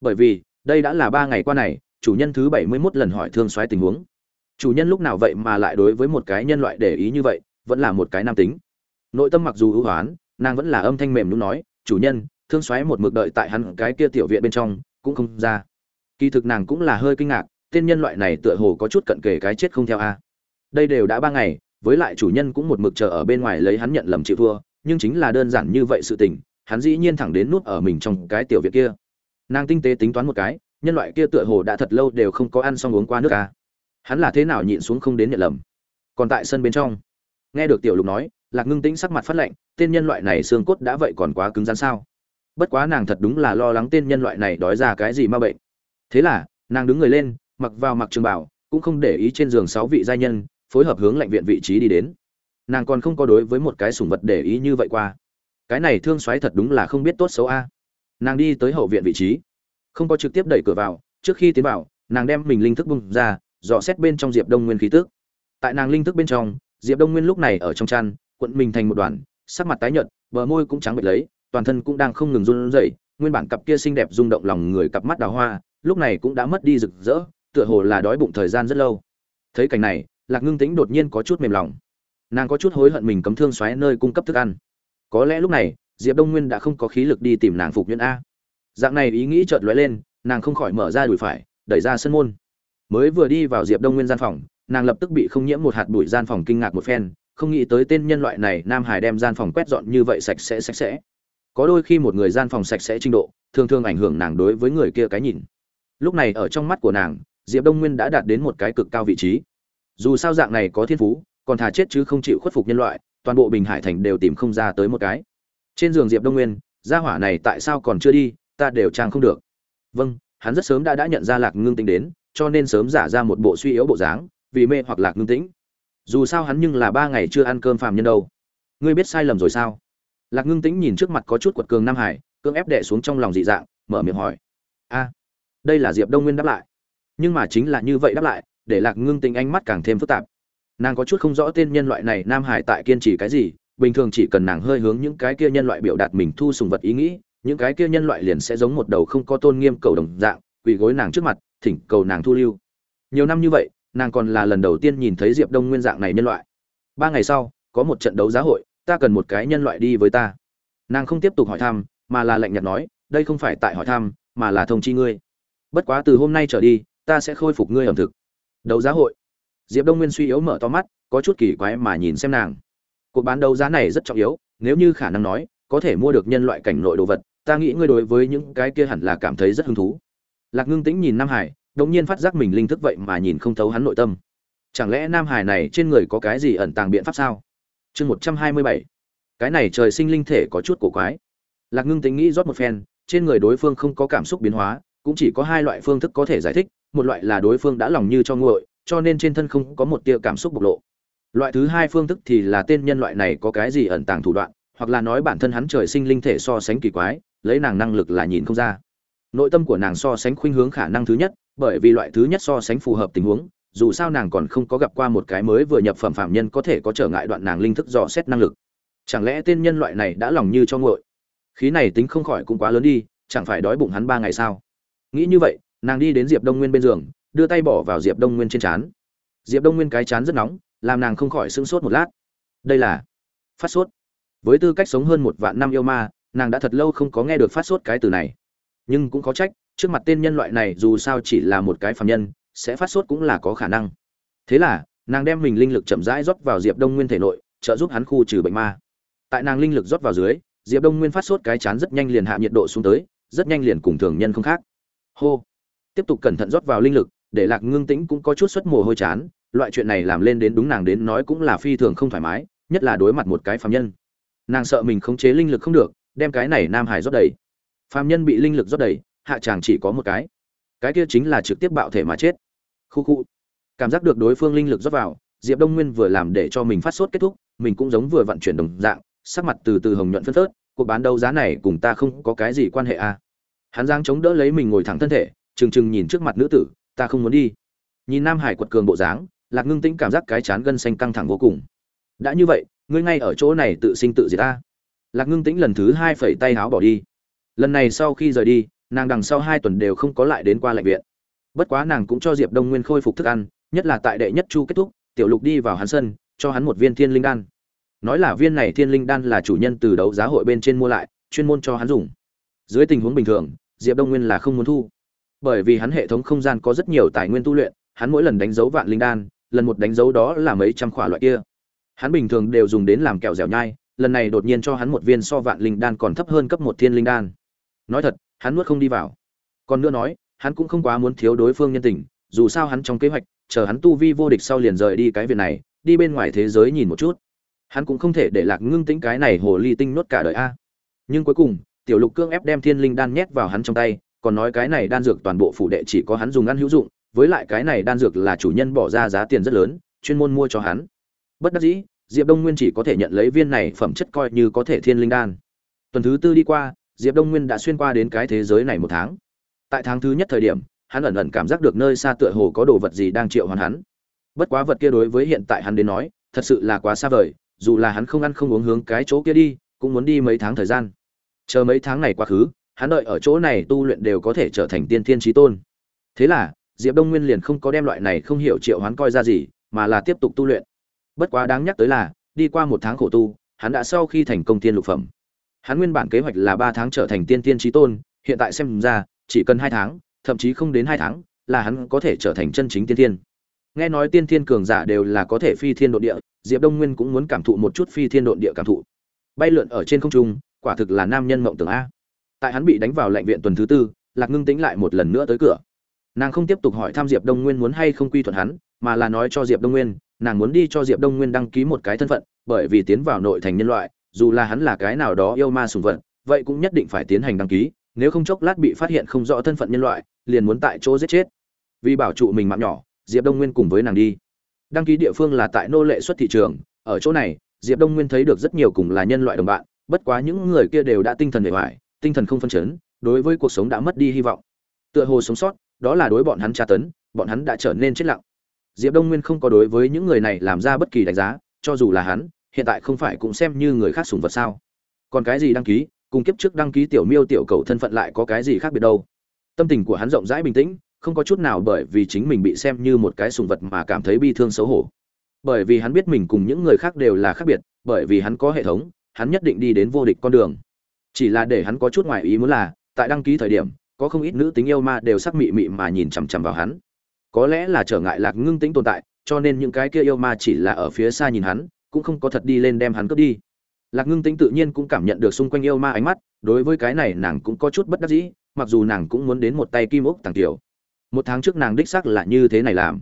Bởi vì, đây đã là ba ngày qua này, chủ nhân thứ bảy mươi mốt lần hỏi thương xoáy tình huống. Chủ nhân lúc nào vậy mà lại đối với một cái nhân loại để ý như vậy, vẫn là một cái nam tính. Nội tâm mặc dù hữu hoán, nàng vẫn là âm thanh mềm lúc nói, chủ nhân, thương xoáy một mực đợi tại hắn cái kia tiểu viện bên trong, cũng không ra. Kỳ thực nàng cũng là hơi kinh ngạc, tên nhân loại này tựa hồ có chút cận kề cái chết không theo a. Đây đều đã ba ngày với lại chủ nhân cũng một mực chờ ở bên ngoài lấy hắn nhận lầm chịu thua, nhưng chính là đơn giản như vậy sự tình, hắn dĩ nhiên thẳng đến nút ở mình trong cái tiểu viện kia. Nàng tinh tế tính toán một cái, nhân loại kia tựa hồ đã thật lâu đều không có ăn xong uống qua nước ca. Hắn là thế nào nhịn xuống không đến nhận lầm? Còn tại sân bên trong. Nghe được tiểu lục nói, lạc ngưng tĩnh sắc mặt phát lệnh tên nhân loại này xương cốt đã vậy còn quá cứng rắn sao? Bất quá nàng thật đúng là lo lắng tên nhân loại này đói ra cái gì ma bệnh. Thế là, nàng đứng người lên, mặc vào mặc trường bảo, cũng không để ý trên giường sáu vị giai nhân phối hợp hướng lệnh viện vị trí đi đến. Nàng còn không có đối với một cái sủng vật để ý như vậy qua. Cái này thương xoáy thật đúng là không biết tốt xấu a. Nàng đi tới hậu viện vị trí. Không có trực tiếp đẩy cửa vào, trước khi tiến vào, nàng đem mình linh thức bung ra, dò xét bên trong diệp đông nguyên khí tức. Tại nàng linh thức bên trong, diệp đông nguyên lúc này ở trong chăn quận mình thành một đoàn, sắc mặt tái nhợt, bờ môi cũng trắng bệch lấy, toàn thân cũng đang không ngừng run rẩy, nguyên bản cặp kia xinh đẹp rung động lòng người cặp mắt đào hoa, lúc này cũng đã mất đi rực rỡ, tựa hồ là đói bụng thời gian rất lâu. Thấy cảnh này lạc ngưng tĩnh đột nhiên có chút mềm lòng. Nàng có chút hối hận mình cấm thương xoáy nơi cung cấp thức ăn. Có lẽ lúc này, diệp đông nguyên đã không có khí lực đi tìm nàng phục nhuyễn a. Dạng này ý nghĩ chợt lóe lên, nàng không khỏi mở ra đùi phải, đẩy ra sân môn. Mới vừa đi vào diệp đông nguyên gian phòng, nàng lập tức bị không nhiễm một hạt bụi gian phòng kinh ngạc một phen, không nghĩ tới tên nhân loại này nam hải đem gian phòng quét dọn như vậy sạch sẽ sạch sẽ. Có đôi khi một người gian phòng sạch sẽ trình độ, thường thường ảnh hưởng nàng đối với người kia cái nhìn. Lúc này ở trong mắt của nàng, diệp đông nguyên đã đạt đến một cái cực cao vị trí dù sao dạng này có thiên phú, còn thà chết chứ không chịu khuất phục nhân loại, toàn bộ bình hải thành đều tìm không ra tới một cái. Trên giường diệp đông nguyên, gia hỏa này tại sao còn chưa đi, ta đều trang không được. Vâng hắn rất sớm đã đã nhận ra lạc ngưng tính đến, cho nên sớm giả ra một bộ suy yếu bộ dáng, vì mê hoặc lạc ngưng tĩnh. Dù sao hắn nhưng là ba ngày chưa ăn cơm phàm nhân đâu. Ngươi biết sai lầm rồi sao? Lạc ngưng tĩnh nhìn trước mặt có chút quật cường nam hải, cưỡng ép đệ xuống trong lòng dị dạng, mở miệng hỏi. A, đây là diệp đông nguyên đáp lại. Nhưng mà chính là như vậy đáp lại để lạc ngưng tình ánh mắt càng thêm phức tạp. Nàng có chút không rõ tên nhân loại này nam hải tại kiên trì cái gì, bình thường chỉ cần nàng hơi hướng những cái kia nhân loại biểu đạt mình thu sùng vật ý nghĩ, những cái kia nhân loại liền sẽ giống một đầu không có tôn nghiêm cầu đồng dạng, quỳ gối nàng trước mặt, thỉnh cầu nàng thu lưu. Nhiều năm như vậy, nàng còn là lần đầu tiên nhìn thấy diệp đông nguyên dạng này nhân loại. Ba ngày sau, có một trận đấu giá hội, ta cần một cái nhân loại đi với ta. Nàng không tiếp tục hỏi thăm, mà là lạnh nhạt nói, đây không phải tại hỏi thăm, mà là thông chi ngươi. Bất quá từ hôm nay trở đi, ta sẽ khôi phục ngươi ẩm thực đấu giá hội. Diệp đông nguyên suy yếu mở to mắt, có chút kỳ quái mà nhìn xem nàng. Cuộc bán đấu giá này rất trọng yếu, nếu như khả năng nói, có thể mua được nhân loại cảnh nội đồ vật, ta nghĩ ngươi đối với những cái kia hẳn là cảm thấy rất hứng thú. Lạc ngưng tĩnh nhìn nam hải, đột nhiên phát giác mình linh thức vậy mà nhìn không thấu hắn nội tâm. Chẳng lẽ nam hải này trên người có cái gì ẩn tàng biện pháp sao? Chương một trăm hai mươi bảy. Cái này trời sinh linh thể có chút cổ quái. Lạc ngưng tĩnh nghĩ rót một phen, trên người đối phương không có cảm xúc biến hóa cũng chỉ có hai loại phương thức có thể giải thích, một loại là đối phương đã lòng như cho nguội, cho nên trên thân không có một tia cảm xúc bộc lộ. Loại thứ hai phương thức thì là tên nhân loại này có cái gì ẩn tàng thủ đoạn, hoặc là nói bản thân hắn trời sinh linh thể so sánh kỳ quái, lấy nàng năng lực là nhìn không ra. Nội tâm của nàng so sánh khuynh hướng khả năng thứ nhất, bởi vì loại thứ nhất so sánh phù hợp tình huống, dù sao nàng còn không có gặp qua một cái mới vừa nhập phẩm phạm nhân có thể có trở ngại đoạn nàng linh thức dò xét năng lực. Chẳng lẽ tên nhân loại này đã lòng như cho nguội? Khí này tính không khỏi cũng quá lớn đi, chẳng phải đói bụng hắn ba ngày sao? Nghĩ như vậy, nàng đi đến diệp đông nguyên bên giường, đưa tay bỏ vào diệp đông nguyên trên trán. Diệp đông nguyên cái chán rất nóng, làm nàng không khỏi sưng sốt một lát. Đây là phát sốt. Với tư cách sống hơn một vạn năm yêu ma, nàng đã thật lâu không có nghe được phát sốt cái từ này. Nhưng cũng có trách, trước mặt tên nhân loại này dù sao chỉ là một cái phạm nhân, sẽ phát sốt cũng là có khả năng. Thế là, nàng đem mình linh lực chậm rãi rót vào diệp đông nguyên thể nội, trợ giúp hắn khu trừ bệnh ma. Tại nàng linh lực rót vào dưới, diệp đông nguyên phát sốt cái chán rất nhanh liền hạ nhiệt độ xuống tới, rất nhanh liền cùng thường nhân không khác hô. Tiếp tục cẩn thận rót vào linh lực, để lạc ngưng tĩnh cũng có chút xuất mồ hôi chán, loại chuyện này làm lên đến đúng nàng đến nói cũng là phi thường không thoải mái, nhất là đối mặt một cái phạm nhân. Nàng sợ mình khống chế linh lực không được, đem cái này nam hải rót đầy. Phạm nhân bị linh lực rót đầy, hạ chàng chỉ có một cái. Cái kia chính là trực tiếp bạo thể mà chết. Khu khu. Cảm giác được đối phương linh lực rót vào, diệp đông nguyên vừa làm để cho mình phát sốt kết thúc, mình cũng giống vừa vận chuyển đồng dạng, sắc mặt từ từ hồng nhuận phân phớt, cuộc bán đấu giá này cùng ta không có cái gì quan hệ à hắn giang chống đỡ lấy mình ngồi thẳng thân thể, trừng trừng nhìn trước mặt nữ tử, ta không muốn đi. Nhìn nam hải quật cường bộ dáng, lạc ngưng tĩnh cảm giác cái chán gân xanh căng thẳng vô cùng. Đã như vậy, ngươi ngay ở chỗ này tự sinh tự diệt ta. Lạc ngưng tĩnh lần thứ hai phẩy tay háo bỏ đi. Lần này sau khi rời đi, nàng đằng sau hai tuần đều không có lại đến qua lạnh viện. Bất quá nàng cũng cho diệp đông nguyên khôi phục thức ăn, nhất là tại đệ nhất chu kết thúc, tiểu lục đi vào hắn sân, cho hắn một viên thiên linh đan. Nói là viên này thiên linh đan là chủ nhân từ đấu giá hội bên trên mua lại, chuyên môn cho hắn dùng. Dưới tình huống bình thường diệp đông nguyên là không muốn thu. Bởi vì hắn hệ thống không gian có rất nhiều tài nguyên tu luyện, hắn mỗi lần đánh dấu vạn linh đan, lần một đánh dấu đó là mấy trăm khỏa loại kia. Hắn bình thường đều dùng đến làm kẹo dẻo nhai, lần này đột nhiên cho hắn một viên so vạn linh đan còn thấp hơn cấp một thiên linh đan. Nói thật, hắn nuốt không đi vào. Còn nữa nói, hắn cũng không quá muốn thiếu đối phương nhân tình, dù sao hắn trong kế hoạch, chờ hắn tu vi vô địch sau liền rời đi cái việc này, đi bên ngoài thế giới nhìn một chút. Hắn cũng không thể để lạc ngưng tĩnh cái này hồ ly tinh nuốt cả đời a. Nhưng cuối cùng tiểu lục cương ép đem thiên linh đan nhét vào hắn trong tay, còn nói cái này đan dược toàn bộ phủ đệ chỉ có hắn dùng ăn hữu dụng, với lại cái này đan dược là chủ nhân bỏ ra giá tiền rất lớn, chuyên môn mua cho hắn. Bất đắc dĩ, diệp đông nguyên chỉ có thể nhận lấy viên này phẩm chất coi như có thể thiên linh đan. Tuần thứ tư đi qua, diệp đông nguyên đã xuyên qua đến cái thế giới này một tháng. Tại tháng thứ nhất thời điểm, hắn ẩn ẩn cảm giác được nơi xa tựa hồ có đồ vật gì đang triệu hoàn hắn. Bất quá vật kia đối với hiện tại hắn đến nói, thật sự là quá xa vời, dù là hắn không ăn không uống hướng cái chỗ kia đi, cũng muốn đi mấy tháng thời gian chờ mấy tháng này quá khứ, hắn đợi ở chỗ này tu luyện đều có thể trở thành tiên thiên trí tôn. Thế là, diệp đông nguyên liền không có đem loại này không hiểu triệu hoán coi ra gì, mà là tiếp tục tu luyện. Bất quá đáng nhắc tới là, đi qua một tháng khổ tu, hắn đã sau khi thành công tiên lục phẩm. Hắn nguyên bản kế hoạch là ba tháng trở thành tiên tiên trí tôn, hiện tại xem ra, chỉ cần hai tháng, thậm chí không đến hai tháng, là hắn có thể trở thành chân chính tiên tiên nghe nói tiên thiên cường giả đều là có thể phi thiên độ địa, diệp đông nguyên cũng muốn cảm thụ một chút phi thiên độ địa cảm thụ. Bay lượn ở trên không trung quả thực là nam nhân mộng tưởng a. Tại hắn bị đánh vào lệnh viện tuần thứ tư, lạc ngưng tính lại một lần nữa tới cửa. Nàng không tiếp tục hỏi tham diệp đông nguyên muốn hay không quy thuận hắn, mà là nói cho diệp đông nguyên, nàng muốn đi cho diệp đông nguyên đăng ký một cái thân phận, bởi vì tiến vào nội thành nhân loại, dù là hắn là cái nào đó yêu ma sùng vật, vậy cũng nhất định phải tiến hành đăng ký, nếu không chốc lát bị phát hiện không rõ thân phận nhân loại, liền muốn tại chỗ giết chết. Vì bảo trụ mình mạng nhỏ, diệp đông nguyên cùng với nàng đi. Đăng ký địa phương là tại nô lệ xuất thị trường, ở chỗ này, diệp đông nguyên thấy được rất nhiều cùng là nhân loại đồng bạn bất quá những người kia đều đã tinh thần bề ngoài, tinh thần không phân chấn, đối với cuộc sống đã mất đi hy vọng. Tựa hồ sống sót, đó là đối bọn hắn tra tấn, bọn hắn đã trở nên chết lặng. Diệp đông nguyên không có đối với những người này làm ra bất kỳ đánh giá, cho dù là hắn, hiện tại không phải cũng xem như người khác sùng vật sao. Còn cái gì đăng ký, cùng kiếp trước đăng ký tiểu miêu tiểu cầu thân phận lại có cái gì khác biệt đâu. Tâm tình của hắn rộng rãi bình tĩnh, không có chút nào bởi vì chính mình bị xem như một cái sùng vật mà cảm thấy bi thương xấu hổ. Bởi vì hắn biết mình cùng những người khác đều là khác biệt, bởi vì hắn có hệ thống hắn nhất định đi đến vô địch con đường. Chỉ là để hắn có chút ngoài ý muốn là, tại đăng ký thời điểm, có không ít nữ tính yêu ma đều sắc mị mị mà nhìn chằm chằm vào hắn. Có lẽ là trở ngại lạc ngưng tĩnh tồn tại, cho nên những cái kia yêu ma chỉ là ở phía xa nhìn hắn, cũng không có thật đi lên đem hắn cướp đi. Lạc ngưng tĩnh tự nhiên cũng cảm nhận được xung quanh yêu ma ánh mắt, đối với cái này nàng cũng có chút bất đắc dĩ, mặc dù nàng cũng muốn đến một tay kim ốc tàng tiểu. Một tháng trước nàng đích xác là như thế này làm.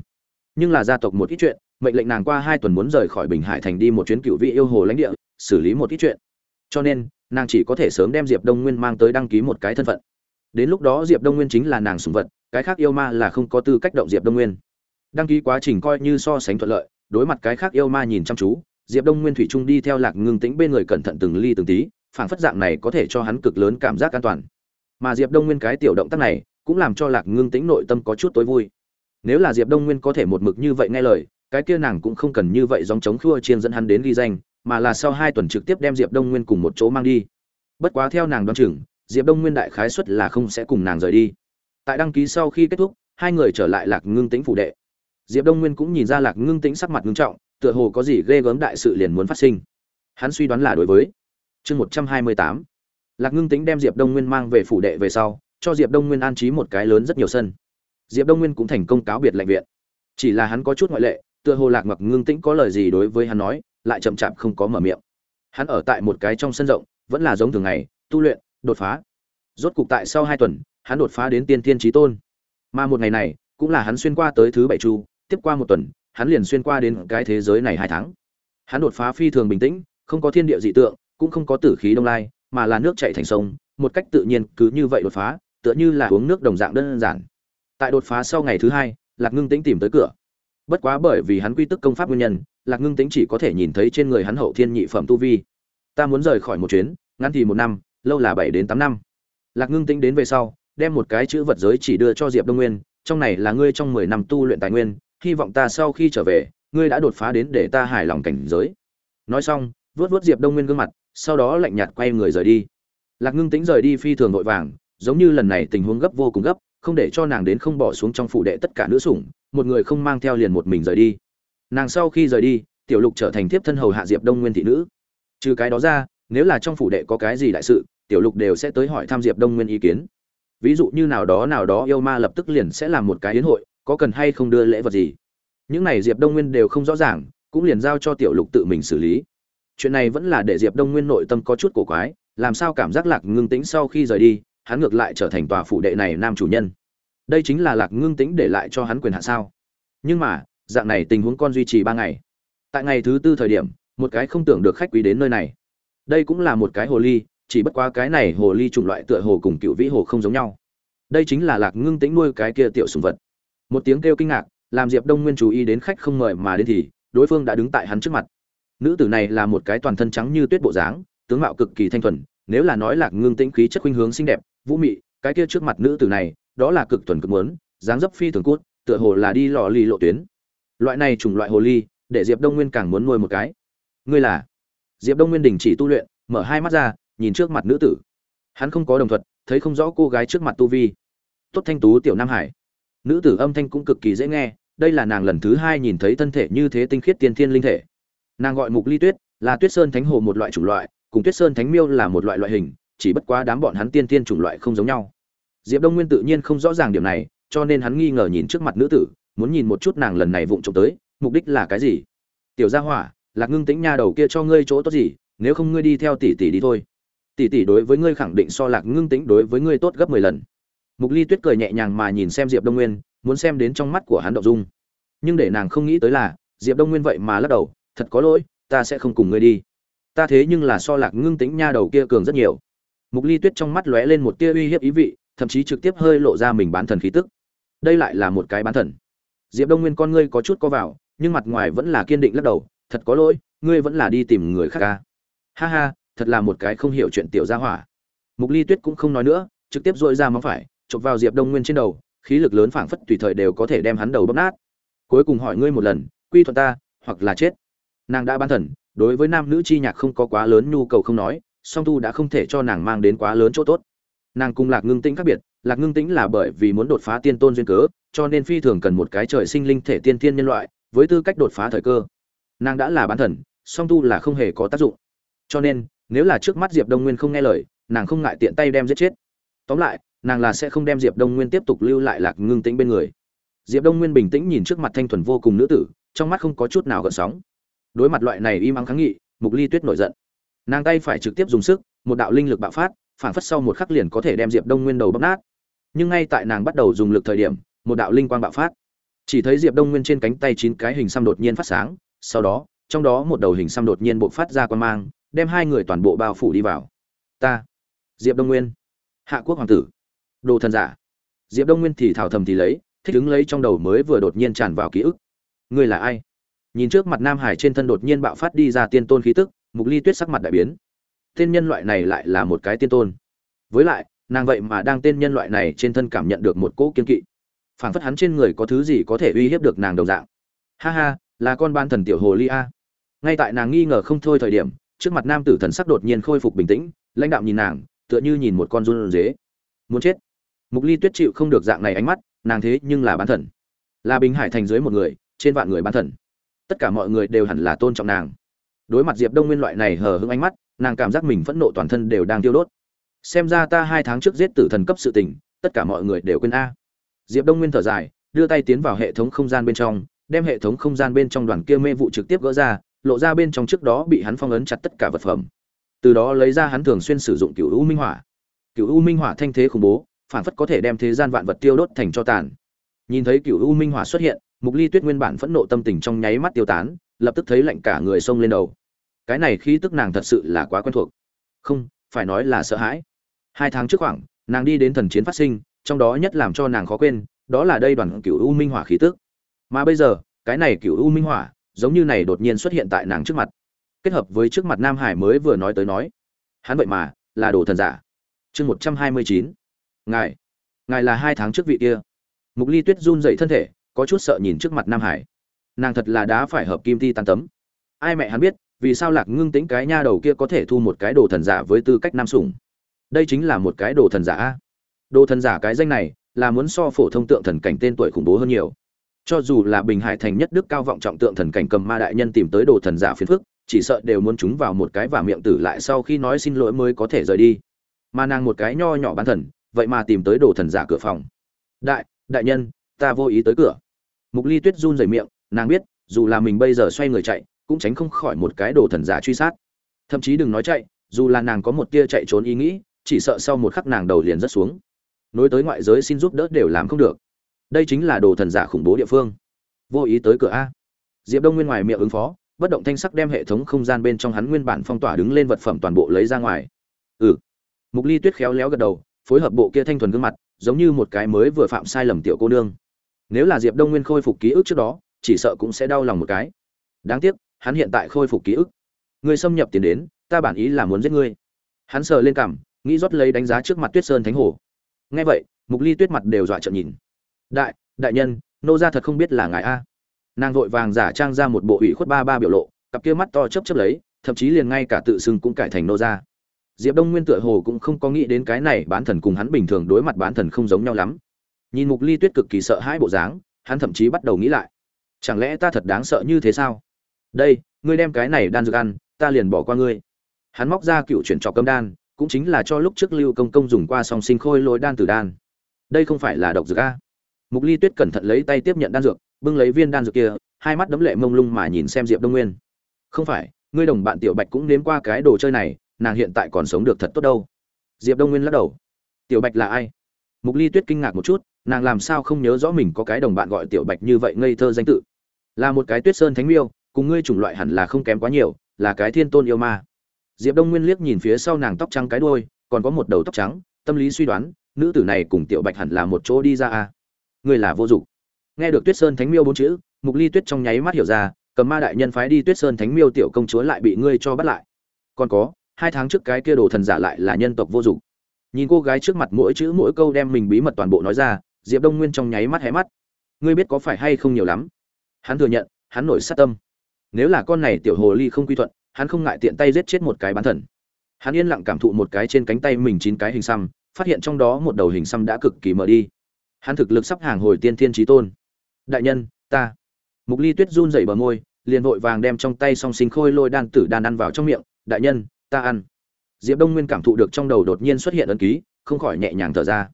Nhưng là gia tộc một ít chuyện, mệnh lệnh nàng qua hai tuần muốn rời khỏi bình hải thành đi một chuyến cựu vị yêu hồ lãnh địa xử lý một ít chuyện. Cho nên, nàng chỉ có thể sớm đem diệp đông nguyên mang tới đăng ký một cái thân phận. Đến lúc đó diệp đông nguyên chính là nàng sùng vật, cái khác yêu ma là không có tư cách động diệp đông nguyên. Đăng ký quá trình coi như so sánh thuận lợi, đối mặt cái khác yêu ma nhìn chăm chú, diệp đông nguyên thủy trung đi theo lạc ngưng tĩnh bên người cẩn thận từng ly từng tí phản phất dạng này có thể cho hắn cực lớn cảm giác an toàn. Mà diệp đông nguyên cái tiểu động tác này, cũng làm cho lạc ngưng tĩnh nội tâm có chút tối vui. Nếu là diệp đông nguyên có thể một mực như vậy nghe lời, cái kia nàng cũng không cần như vậy dòng chống khua chiên dẫn hắn đến ghi danh mà là sau hai tuần trực tiếp đem diệp đông nguyên cùng một chỗ mang đi. Bất quá theo nàng đoán chừng, diệp đông nguyên đại khái xuất là không sẽ cùng nàng rời đi. Tại đăng ký sau khi kết thúc, hai người trở lại lạc ngưng tĩnh phủ đệ. Diệp đông nguyên cũng nhìn ra lạc ngưng tĩnh sắc mặt ngưng trọng, tựa hồ có gì ghê gớm đại sự liền muốn phát sinh. Hắn suy đoán là đối với chương một trăm hai mươi tám, lạc ngưng tĩnh đem diệp đông nguyên mang về phủ đệ về sau, cho diệp đông nguyên an trí một cái lớn rất nhiều sân. Diệp đông nguyên cũng thành công cáo biệt lệnh viện. Chỉ là hắn có chút ngoại lệ, tựa hồ lạc mặc ngưng tĩnh có lời gì đối với hắn nói lại chậm chạp không có mở miệng. Hắn ở tại một cái trong sân rộng, vẫn là giống thường ngày, tu luyện, đột phá. Rốt cục tại sau hai tuần, hắn đột phá đến tiên tiên trí tôn. Mà một ngày này, cũng là hắn xuyên qua tới thứ bảy chu, tiếp qua một tuần, hắn liền xuyên qua đến cái thế giới này hai tháng. Hắn đột phá phi thường bình tĩnh, không có thiên địa dị tượng, cũng không có tử khí đông lai, mà là nước chảy thành sông, một cách tự nhiên cứ như vậy đột phá, tựa như là uống nước đồng dạng đơn giản. Tại đột phá sau ngày thứ hai, lạc ngưng tĩnh tìm tới cửa bất quá bởi vì hắn quy tức công pháp nguyên nhân, lạc ngưng tính chỉ có thể nhìn thấy trên người hắn hậu thiên nhị phẩm tu vi. Ta muốn rời khỏi một chuyến, ngắn thì một năm, lâu là bảy đến tám năm. Lạc ngưng tính đến về sau, đem một cái chữ vật giới chỉ đưa cho diệp đông nguyên, trong này là ngươi trong mười năm tu luyện tài nguyên, hy vọng ta sau khi trở về, ngươi đã đột phá đến để ta hài lòng cảnh giới. Nói xong vớt vớt diệp đông nguyên gương mặt, sau đó lạnh nhạt quay người rời đi. Lạc ngưng tính rời đi phi thường vội vàng, giống như lần này tình huống gấp vô cùng gấp, không để cho nàng đến không bỏ xuống trong phủ đệ tất cả nữ sủng một người không mang theo liền một mình rời đi. Nàng sau khi rời đi, tiểu lục trở thành thiếp thân hầu hạ diệp đông nguyên thị nữ. Trừ cái đó ra, nếu là trong phủ đệ có cái gì đại sự, tiểu lục đều sẽ tới hỏi tham diệp đông nguyên ý kiến. Ví dụ như nào đó nào đó yêu ma lập tức liền sẽ làm một cái yến hội, có cần hay không đưa lễ vật gì. Những này diệp đông nguyên đều không rõ ràng, cũng liền giao cho tiểu lục tự mình xử lý. Chuyện này vẫn là để diệp đông nguyên nội tâm có chút cổ quái, làm sao cảm giác lạc ngưng tĩnh sau khi rời đi, hắn ngược lại trở thành tòa phủ đệ này nam chủ nhân đây chính là lạc ngưng tĩnh để lại cho hắn quyền hạn sao? Nhưng mà, dạng này tình huống con duy trì ba ngày. Tại ngày thứ tư thời điểm, một cái không tưởng được khách quý đến nơi này. Đây cũng là một cái hồ ly, chỉ bất quá cái này hồ ly chủng loại tựa hồ cùng cựu vĩ hồ không giống nhau. Đây chính là lạc ngưng tĩnh nuôi cái kia tiểu sùng vật. Một tiếng kêu kinh ngạc, làm diệp đông nguyên chú ý đến khách không mời mà đến thì, đối phương đã đứng tại hắn trước mặt. Nữ tử này là một cái toàn thân trắng như tuyết bộ dáng, tướng mạo cực kỳ thanh thuần, nếu là nói lạc ngưng tĩnh khí chất khuynh hướng xinh đẹp, vũ mị, cái kia trước mặt nữ tử này đó là cực thuần cực muốn, dáng dấp phi thường cút, tựa hồ là đi lọ lì lộ tuyến. Loại này chủng loại hồ ly, để diệp đông nguyên càng muốn nuôi một cái. Ngươi là? Diệp đông nguyên đình chỉ tu luyện, mở hai mắt ra, nhìn trước mặt nữ tử. Hắn không có đồng thuật, thấy không rõ cô gái trước mặt tu vi. Tốt thanh tú tiểu nam hải. Nữ tử âm thanh cũng cực kỳ dễ nghe, đây là nàng lần thứ hai nhìn thấy thân thể như thế tinh khiết tiên thiên linh thể. Nàng gọi mục ly tuyết, là tuyết sơn thánh hồ một loại chủng loại, cùng tuyết sơn thánh miêu là một loại loại hình, chỉ bất quá đám bọn hắn tiên thiên chủng loại không giống nhau diệp đông nguyên tự nhiên không rõ ràng điểm này, cho nên hắn nghi ngờ nhìn trước mặt nữ tử, muốn nhìn một chút nàng lần này vụng trộm tới, mục đích là cái gì? Tiểu gia hỏa, lạc ngưng tĩnh nha đầu kia cho ngươi chỗ tốt gì, nếu không ngươi đi theo tỷ tỷ đi thôi. Tỷ tỷ đối với ngươi khẳng định so lạc ngưng tĩnh đối với ngươi tốt gấp mười lần. Mục ly tuyết cười nhẹ nhàng mà nhìn xem diệp đông nguyên, muốn xem đến trong mắt của hắn động dung. Nhưng để nàng không nghĩ tới là, diệp đông nguyên vậy mà lắc đầu, thật có lỗi, ta sẽ không cùng ngươi đi. Ta thế nhưng là so lạc ngưng Tĩnh nha đầu kia cường rất nhiều. Mục ly tuyết trong mắt lóe lên một tia uy hiếp ý vị thậm chí trực tiếp hơi lộ ra mình bán thần khí tức. Đây lại là một cái bán thần. Diệp đông nguyên con ngươi có chút có vào, nhưng mặt ngoài vẫn là kiên định lắc đầu, thật có lỗi, ngươi vẫn là đi tìm người khác ca ha ha, thật là một cái không hiểu chuyện tiểu gia hỏa. Mục ly tuyết cũng không nói nữa, trực tiếp dội ra móng phải, chụp vào diệp đông nguyên trên đầu, khí lực lớn phảng phất tùy thời đều có thể đem hắn đầu bóp nát. Cuối cùng hỏi ngươi một lần, quy thuận ta, hoặc là chết? Nàng đã ban thần, đối với nam nữ chi nhạc không có quá lớn nhu cầu không nói, song tu đã không thể cho nàng mang đến quá lớn chỗ tốt nàng cùng lạc ngưng tĩnh khác biệt, lạc ngưng tĩnh là bởi vì muốn đột phá tiên tôn duyên cớ, cho nên phi thường cần một cái trời sinh linh thể tiên tiên nhân loại, với tư cách đột phá thời cơ. Nàng đã là bán thần, song tu là không hề có tác dụng. Cho nên, nếu là trước mắt diệp đông nguyên không nghe lời, nàng không ngại tiện tay đem giết chết. Tóm lại, nàng là sẽ không đem diệp đông nguyên tiếp tục lưu lại lạc ngưng tĩnh bên người. Diệp đông nguyên bình tĩnh nhìn trước mặt thanh thuần vô cùng nữ tử, trong mắt không có chút nào gợn sóng. Đối mặt loại này im ắng kháng nghị, mục ly tuyết nổi giận. Nàng tay phải trực tiếp dùng sức, một đạo linh lực bạo phát phản phất sau một khắc liền có thể đem diệp đông nguyên đầu bóc nát. Nhưng ngay tại nàng bắt đầu dùng lực thời điểm, một đạo linh quang bạo phát. Chỉ thấy diệp đông nguyên trên cánh tay chín cái hình xăm đột nhiên phát sáng, sau đó, trong đó một đầu hình xăm đột nhiên bộc phát ra quan mang, đem hai người toàn bộ bao phủ đi vào. Ta, diệp đông nguyên. Hạ quốc hoàng tử. Đồ thần giả. Diệp đông nguyên thì thảo thầm thì lấy, thích ứng lấy trong đầu mới vừa đột nhiên tràn vào ký ức. Ngươi là ai? Nhìn trước mặt nam hải trên thân đột nhiên bạo phát đi ra tiên tôn khí tức, mục ly tuyết sắc mặt đại biến tên nhân loại này lại là một cái tiên tôn. Với lại, nàng vậy mà đang tên nhân loại này trên thân cảm nhận được một cỗ kiên kỵ. Phảng phất hắn trên người có thứ gì có thể uy hiếp được nàng đồng dạng. Ha ha, là con ban thần tiểu hồ ly a. Ngay tại nàng nghi ngờ không thôi thời điểm, trước mặt nam tử thần sắc đột nhiên khôi phục bình tĩnh, lãnh đạo nhìn nàng, tựa như nhìn một con run dế muốn chết. Mục ly tuyết chịu không được dạng này ánh mắt, nàng thế nhưng là bán thần. Là bình hải thành dưới một người, trên vạn người bán thần. Tất cả mọi người đều hẳn là tôn trọng nàng. Đối mặt diệp đông nguyên loại này hờ hững ánh mắt nàng cảm giác mình phẫn nộ toàn thân đều đang tiêu đốt. Xem ra ta hai tháng trước giết tử thần cấp sự tình, tất cả mọi người đều quên a. Diệp đông nguyên thở dài, đưa tay tiến vào hệ thống không gian bên trong, đem hệ thống không gian bên trong đoàn kia mê vụ trực tiếp gỡ ra, lộ ra bên trong trước đó bị hắn phong ấn chặt tất cả vật phẩm. Từ đó lấy ra hắn thường xuyên sử dụng cựu u minh hỏa. Cựu u minh hỏa thanh thế khủng bố, phản phất có thể đem thế gian vạn vật tiêu đốt thành cho tàn. Nhìn thấy cựu u minh hỏa xuất hiện, mục ly tuyết nguyên bản phẫn nộ tâm tình trong nháy mắt tiêu tán, lập tức thấy lạnh cả người xông lên đầu cái này khí tức nàng thật sự là quá quen thuộc. Không, phải nói là sợ hãi. Hai tháng trước khoảng, nàng đi đến thần chiến phát sinh, trong đó nhất làm cho nàng khó quên, đó là đây đoàn cựu u minh hỏa khí tức. Mà bây giờ, cái này cựu u minh hỏa, giống như này đột nhiên xuất hiện tại nàng trước mặt. Kết hợp với trước mặt nam hải mới vừa nói tới nói. Hắn vậy mà, là đồ thần giả. Chương một trăm hai mươi chín. Ngài ngài là hai tháng trước vị kia. Mục ly tuyết run dậy thân thể, có chút sợ nhìn trước mặt nam hải. Nàng thật là đá phải hợp kim ti tan tấm. Ai mẹ hắn biết vì sao lạc ngưng tính cái nha đầu kia có thể thu một cái đồ thần giả với tư cách nam sủng? Đây chính là một cái đồ thần giả a. Đồ thần giả cái danh này là muốn so phổ thông tượng thần cảnh tên tuổi khủng bố hơn nhiều. Cho dù là bình hải thành nhất đức cao vọng trọng tượng thần cảnh cầm ma đại nhân tìm tới đồ thần giả phiền phức, chỉ sợ đều muốn chúng vào một cái và miệng tử lại sau khi nói xin lỗi mới có thể rời đi. Mà nàng một cái nho nhỏ bán thần, vậy mà tìm tới đồ thần giả cửa phòng. Đại đại nhân, ta vô ý tới cửa. Mục ly tuyết run rẩy miệng, nàng biết, dù là mình bây giờ xoay người chạy cũng tránh không khỏi một cái đồ thần giả truy sát. Thậm chí đừng nói chạy, dù là nàng có một tia chạy trốn ý nghĩ, chỉ sợ sau một khắc nàng đầu liền rất xuống. Nối tới ngoại giới xin giúp đỡ đều làm không được. Đây chính là đồ thần giả khủng bố địa phương. Vô ý tới cửa a. Diệp đông nguyên ngoài miệng ứng phó, bất động thanh sắc đem hệ thống không gian bên trong hắn nguyên bản phong tỏa đứng lên vật phẩm toàn bộ lấy ra ngoài. Ừ. Mục ly tuyết khéo léo gật đầu, phối hợp bộ kia thanh thuần gương mặt, giống như một cái mới vừa phạm sai lầm tiểu cô nương. Nếu là diệp đông nguyên khôi phục ký ức trước đó, chỉ sợ cũng sẽ đau lòng một cái. Đáng tiếc hắn hiện tại khôi phục ký ức. Người xâm nhập tiền đến, ta bản ý là muốn giết ngươi. Hắn sờ lên cằm, nghĩ rót lấy đánh giá trước mặt tuyết sơn thánh hồ. Nghe vậy, mục ly tuyết mặt đều dọa trợn nhìn. Đại đại nhân, nô ra thật không biết là ngài a. Nàng vội vàng giả trang ra một bộ ủy khuất ba ba biểu lộ, cặp kia mắt to chấp chấp lấy, thậm chí liền ngay cả tự xưng cũng cải thành nô ra diệp đông nguyên tựa hồ cũng không có nghĩ đến cái này bán thần cùng hắn bình thường đối mặt bán thần không giống nhau lắm. Nhìn mục ly tuyết cực kỳ sợ hãi bộ dáng, hắn thậm chí bắt đầu nghĩ lại. Chẳng lẽ ta thật đáng sợ như thế sao? Đây, ngươi đem cái này đan dược ăn, ta liền bỏ qua ngươi. Hắn móc ra cựu chuyển trọc cơm đan, cũng chính là cho lúc trước lưu công công dùng qua song sinh khôi lối đan tử đan. Đây không phải là độc dược a. Mục ly tuyết cẩn thận lấy tay tiếp nhận đan dược, bưng lấy viên đan dược kia, hai mắt đấm lệ mông lung mà nhìn xem diệp đông nguyên. Không phải, ngươi đồng bạn tiểu bạch cũng nếm qua cái đồ chơi này, nàng hiện tại còn sống được thật tốt đâu. Diệp đông nguyên lắc đầu. Tiểu bạch là ai? Mục ly tuyết kinh ngạc một chút, nàng làm sao không nhớ rõ mình có cái đồng bạn gọi tiểu bạch như vậy ngây thơ danh tự. Là một cái tuyết sơn thánh miêu cùng ngươi chủng loại hẳn là không kém quá nhiều, là cái thiên tôn yêu ma. Diệp đông nguyên liếc nhìn phía sau nàng tóc trắng cái đuôi, còn có một đầu tóc trắng, tâm lý suy đoán, nữ tử này cùng tiểu bạch hẳn là một chỗ đi ra a ngươi là vô dụng. Nghe được tuyết sơn thánh miêu bốn chữ, mục ly tuyết trong nháy mắt hiểu ra, cầm ma đại nhân phái đi tuyết sơn thánh miêu tiểu công chúa lại bị ngươi cho bắt lại. Còn có, hai tháng trước cái kia đồ thần giả lại là nhân tộc vô dụng. Nhìn cô gái trước mặt mỗi chữ mỗi câu đem mình bí mật toàn bộ nói ra, diệp đông nguyên trong nháy mắt hé mắt. Ngươi biết có phải hay không nhiều lắm? Hắn thừa nhận, hắn nổi sát tâm nếu là con này tiểu hồ ly không quy thuận, hắn không ngại tiện tay giết chết một cái bán thần. Hắn yên lặng cảm thụ một cái trên cánh tay mình chín cái hình xăm, phát hiện trong đó một đầu hình xăm đã cực kỳ mở đi. Hắn thực lực sắp hàng hồi tiên thiên trí tôn. Đại nhân, ta. Mục ly tuyết run dậy bờ môi, liền vội vàng đem trong tay song sinh khôi lôi đan tử đan ăn vào trong miệng, đại nhân, ta ăn. Diệp đông nguyên cảm thụ được trong đầu đột nhiên xuất hiện ấn ký, không khỏi nhẹ nhàng thở ra.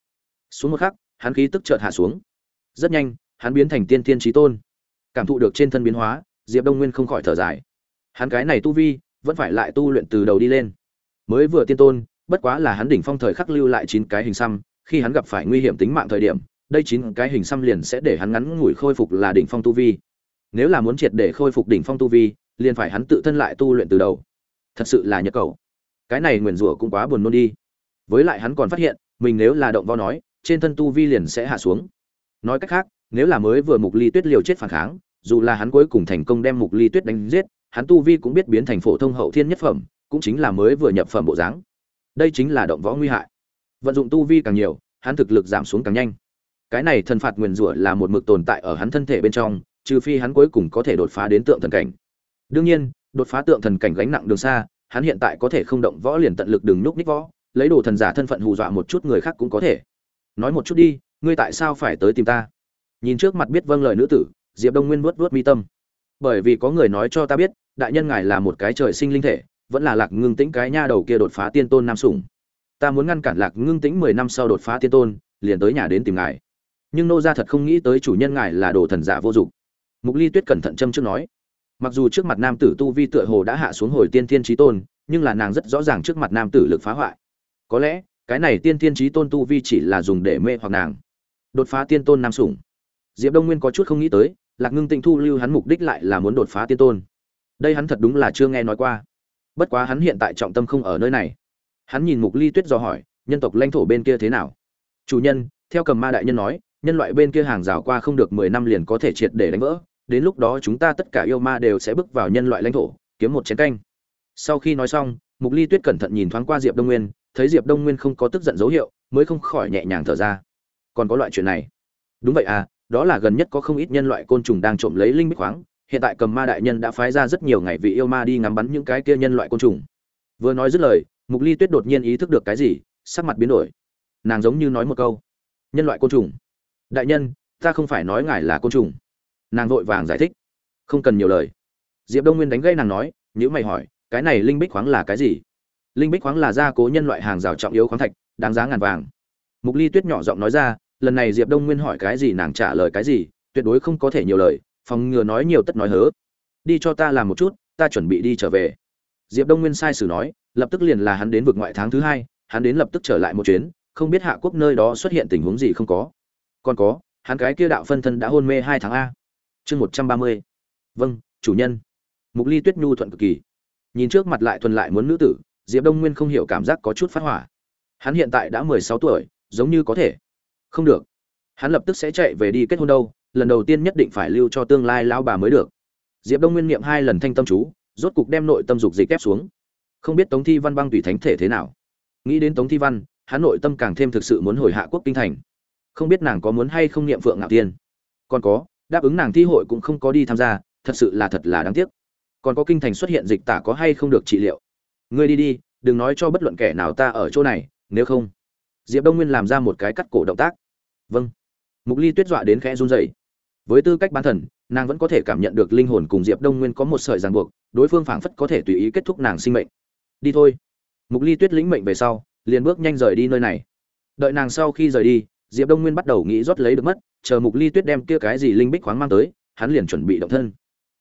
Xuống một khắc, hắn khí tức chợt hạ xuống. Rất nhanh, hắn biến thành tiên thiên trí tôn. Cảm thụ được trên thân biến hóa diệp đông nguyên không khỏi thở dài. Hắn cái này tu vi, vẫn phải lại tu luyện từ đầu đi lên. Mới vừa tiên tôn, bất quá là hắn đỉnh phong thời khắc lưu lại chín cái hình xăm, khi hắn gặp phải nguy hiểm tính mạng thời điểm, đây chín cái hình xăm liền sẽ để hắn ngắn ngủi khôi phục là đỉnh phong tu vi. Nếu là muốn triệt để khôi phục đỉnh phong tu vi, liền phải hắn tự thân lại tu luyện từ đầu. Thật sự là nhật cầu. Cái này nguyền rủa cũng quá buồn nôn đi. Với lại hắn còn phát hiện, mình nếu là động vo nói, trên thân tu vi liền sẽ hạ xuống. Nói cách khác, nếu là mới vừa mục ly tuyết liều chết phản kháng dù là hắn cuối cùng thành công đem mục ly tuyết đánh giết, hắn tu vi cũng biết biến thành phổ thông hậu thiên nhất phẩm, cũng chính là mới vừa nhập phẩm bộ dáng. Đây chính là động võ nguy hại. Vận dụng tu vi càng nhiều, hắn thực lực giảm xuống càng nhanh. Cái này thần phạt nguyền rủa là một mực tồn tại ở hắn thân thể bên trong, trừ phi hắn cuối cùng có thể đột phá đến tượng thần cảnh. Đương nhiên, đột phá tượng thần cảnh gánh nặng đường xa, hắn hiện tại có thể không động võ liền tận lực đừng nhúc ních võ, lấy đồ thần giả thân phận hù dọa một chút người khác cũng có thể. Nói một chút đi, ngươi tại sao phải tới tìm ta? Nhìn trước mặt biết vâng lời nữ tử diệp đông nguyên vuốt vuốt mi tâm. Bởi vì có người nói cho ta biết, đại nhân ngài là một cái trời sinh linh thể, vẫn là lạc ngưng tĩnh cái nha đầu kia đột phá tiên tôn nam sủng. Ta muốn ngăn cản lạc ngưng tĩnh mười năm sau đột phá tiên tôn, liền tới nhà đến tìm ngài. Nhưng nô gia thật không nghĩ tới chủ nhân ngài là đồ thần giả vô dụng. Mục ly tuyết cẩn thận châm trước nói. Mặc dù trước mặt nam tử tu vi tựa hồ đã hạ xuống hồi tiên thiên trí tôn, nhưng là nàng rất rõ ràng trước mặt nam tử lực phá hoại. Có lẽ, cái này tiên thiên trí tôn tu vi chỉ là dùng để mê hoặc nàng. Đột phá tiên tôn nam sủng. Diệp đông nguyên có chút không nghĩ tới lạc ngưng tịnh thu lưu hắn mục đích lại là muốn đột phá tiên tôn. Đây hắn thật đúng là chưa nghe nói qua. Bất quá hắn hiện tại trọng tâm không ở nơi này. Hắn nhìn mục ly tuyết do hỏi, nhân tộc lãnh thổ bên kia thế nào? Chủ nhân, theo cầm ma đại nhân nói, nhân loại bên kia hàng rào qua không được mười năm liền có thể triệt để đánh vỡ. Đến lúc đó chúng ta tất cả yêu ma đều sẽ bước vào nhân loại lãnh thổ, kiếm một chén canh. Sau khi nói xong, mục ly tuyết cẩn thận nhìn thoáng qua diệp đông nguyên, thấy diệp đông nguyên không có tức giận dấu hiệu, mới không khỏi nhẹ nhàng thở ra. Còn có loại chuyện này. Đúng vậy à đó là gần nhất có không ít nhân loại côn trùng đang trộm lấy linh bích khoáng, hiện tại cầm ma đại nhân đã phái ra rất nhiều ngày vị yêu ma đi ngắm bắn những cái kia nhân loại côn trùng. Vừa nói dứt lời, mục ly tuyết đột nhiên ý thức được cái gì, sắc mặt biến đổi. Nàng giống như nói một câu, nhân loại côn trùng? Đại nhân, ta không phải nói ngài là côn trùng. Nàng vội vàng giải thích, không cần nhiều lời. Diệp đông nguyên đánh gây nàng nói nhữ mày hỏi, cái này linh bích khoáng là cái gì? Linh bích khoáng là gia cố nhân loại hàng rào trọng yếu khoáng thạch, đáng giá ngàn vàng. Mục ly tuyết nhỏ giọng nói ra lần này diệp đông nguyên hỏi cái gì nàng trả lời cái gì, tuyệt đối không có thể nhiều lời, phòng ngừa nói nhiều tất nói hớ. Đi cho ta làm một chút, ta chuẩn bị đi trở về. Diệp đông nguyên sai sử nói, lập tức liền là hắn đến vực ngoại tháng thứ hai, hắn đến lập tức trở lại một chuyến, không biết hạ quốc nơi đó xuất hiện tình huống gì không có. Còn có, hắn cái kia đạo phân thân đã hôn mê hai tháng a. Chương một trăm ba mươi. Vâng chủ nhân. Mục ly tuyết nhu thuận cực kỳ. Nhìn trước mặt lại thuần lại muốn nữ tử, diệp đông nguyên không hiểu cảm giác có chút phát hỏa. Hắn hiện tại đã mười sáu tuổi, giống như có thể không được. Hắn lập tức sẽ chạy về đi kết hôn đâu, lần đầu tiên nhất định phải lưu cho tương lai lao bà mới được. Diệp đông nguyên niệm hai lần thanh tâm chú, rốt cục đem nội tâm dục dịch ép xuống. Không biết tống thi văn băng tùy thánh thể thế nào. Nghĩ đến tống thi văn, hắn nội tâm càng thêm thực sự muốn hồi hạ quốc kinh thành. Không biết nàng có muốn hay không niệm phượng ngạo tiên. Còn có, đáp ứng nàng thi hội cũng không có đi tham gia, thật sự là thật là đáng tiếc. Còn có kinh thành xuất hiện dịch tả có hay không được trị liệu? Ngươi đi đi, đừng nói cho bất luận kẻ nào ta ở chỗ này, nếu không diệp đông nguyên làm ra một cái cắt cổ động tác. Vâng. Mục ly tuyết dọa đến khẽ run rẩy. Với tư cách bán thần, nàng vẫn có thể cảm nhận được linh hồn cùng diệp đông nguyên có một sợi ràng buộc, đối phương phảng phất có thể tùy ý kết thúc nàng sinh mệnh. Đi thôi. Mục ly tuyết lĩnh mệnh về sau, liền bước nhanh rời đi nơi này. Đợi nàng sau khi rời đi, diệp đông nguyên bắt đầu nghĩ rót lấy được mất, chờ mục ly tuyết đem kia cái gì linh bích khoáng mang tới, hắn liền chuẩn bị động thân.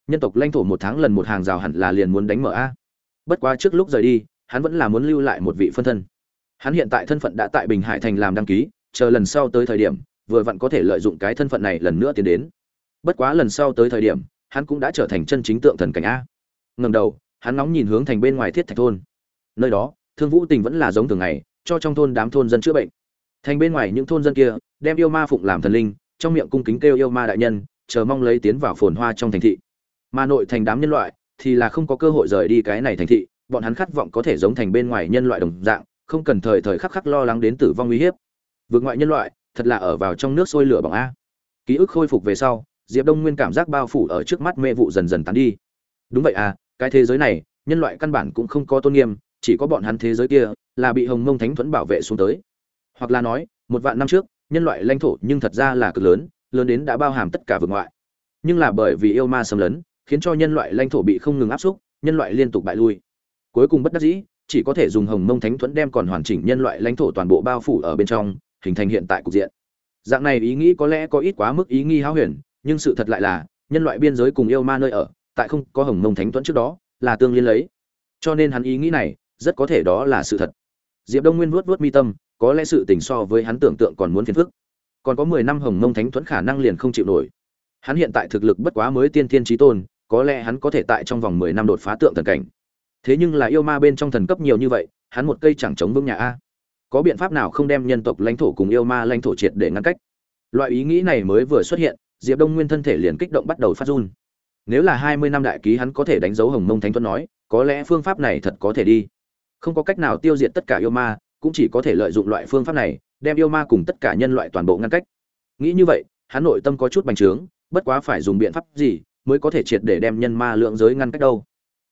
Nhân tộc lãnh thổ một tháng lần một hàng rào hẳn là liền muốn đánh mở a. Bất quá trước lúc rời đi, hắn vẫn là muốn lưu lại một vị phân thân hắn hiện tại thân phận đã tại bình hải thành làm đăng ký, chờ lần sau tới thời điểm, vừa vặn có thể lợi dụng cái thân phận này lần nữa tiến đến. Bất quá lần sau tới thời điểm, hắn cũng đã trở thành chân chính tượng thần cảnh a. Ngầm đầu, hắn nóng nhìn hướng thành bên ngoài thiết thạch thôn. Nơi đó, thương vũ tình vẫn là giống thường ngày, cho trong thôn đám thôn dân chữa bệnh. Thành bên ngoài những thôn dân kia, đem yêu ma phụng làm thần linh, trong miệng cung kính kêu yêu ma đại nhân, chờ mong lấy tiến vào phồn hoa trong thành thị. Mà nội thành đám nhân loại, thì là không có cơ hội rời đi cái này thành thị, bọn hắn khát vọng có thể giống thành bên ngoài nhân loại đồng dạng không cần thời thời khắc khắc lo lắng đến tử vong uy hiếp. Vượt ngoại nhân loại, thật là ở vào trong nước sôi lửa bỏng a. Ký ức khôi phục về sau, diệp đông nguyên cảm giác bao phủ ở trước mắt mê vụ dần dần tán đi. Đúng vậy à cái thế giới này, nhân loại căn bản cũng không có tôn nghiêm, chỉ có bọn hắn thế giới kia, là bị hồng mông thánh thuẫn bảo vệ xuống tới. Hoặc là nói, một vạn năm trước, nhân loại lãnh thổ nhưng thật ra là cực lớn lớn đến đã bao hàm tất cả vực ngoại. Nhưng là bởi vì yêu ma xâm lấn, khiến cho nhân loại lãnh thổ bị không ngừng áp xúc, nhân loại liên tục bại lui. Cuối cùng bất đắc dĩ chỉ có thể dùng hồng mông thánh thuẫn đem còn hoàn chỉnh nhân loại lãnh thổ toàn bộ bao phủ ở bên trong, hình thành hiện tại cục diện. Dạng này ý nghĩ có lẽ có ít quá mức ý nghi háo huyền, nhưng sự thật lại là, nhân loại biên giới cùng yêu ma nơi ở, tại không có hồng mông thánh thuẫn trước đó, là tương liên lấy. Cho nên hắn ý nghĩ này, rất có thể đó là sự thật. Diệp đông nguyên vuốt vuốt mi tâm, có lẽ sự tình so với hắn tưởng tượng còn muốn phiền phức. Còn có mười năm hồng mông thánh thuẫn khả năng liền không chịu nổi. Hắn hiện tại thực lực bất quá mới tiên thiên trí tôn, có lẽ hắn có thể tại trong vòng mười năm đột phá tượng thần cảnh thế nhưng là yêu ma bên trong thần cấp nhiều như vậy, hắn một cây chẳng chống vững nhà a. Có biện pháp nào không đem nhân tộc lãnh thổ cùng yêu ma lãnh thổ triệt để ngăn cách? Loại ý nghĩ này mới vừa xuất hiện, diệp đông nguyên thân thể liền kích động bắt đầu phát run. Nếu là hai mươi năm đại ký hắn có thể đánh dấu hồng mông thánh tuấn nói, có lẽ phương pháp này thật có thể đi. Không có cách nào tiêu diệt tất cả yêu ma, cũng chỉ có thể lợi dụng loại phương pháp này, đem yêu ma cùng tất cả nhân loại toàn bộ ngăn cách. Nghĩ như vậy, hắn nội tâm có chút bành trướng, bất quá phải dùng biện pháp gì mới có thể triệt để đem nhân ma lượng giới ngăn cách đâu?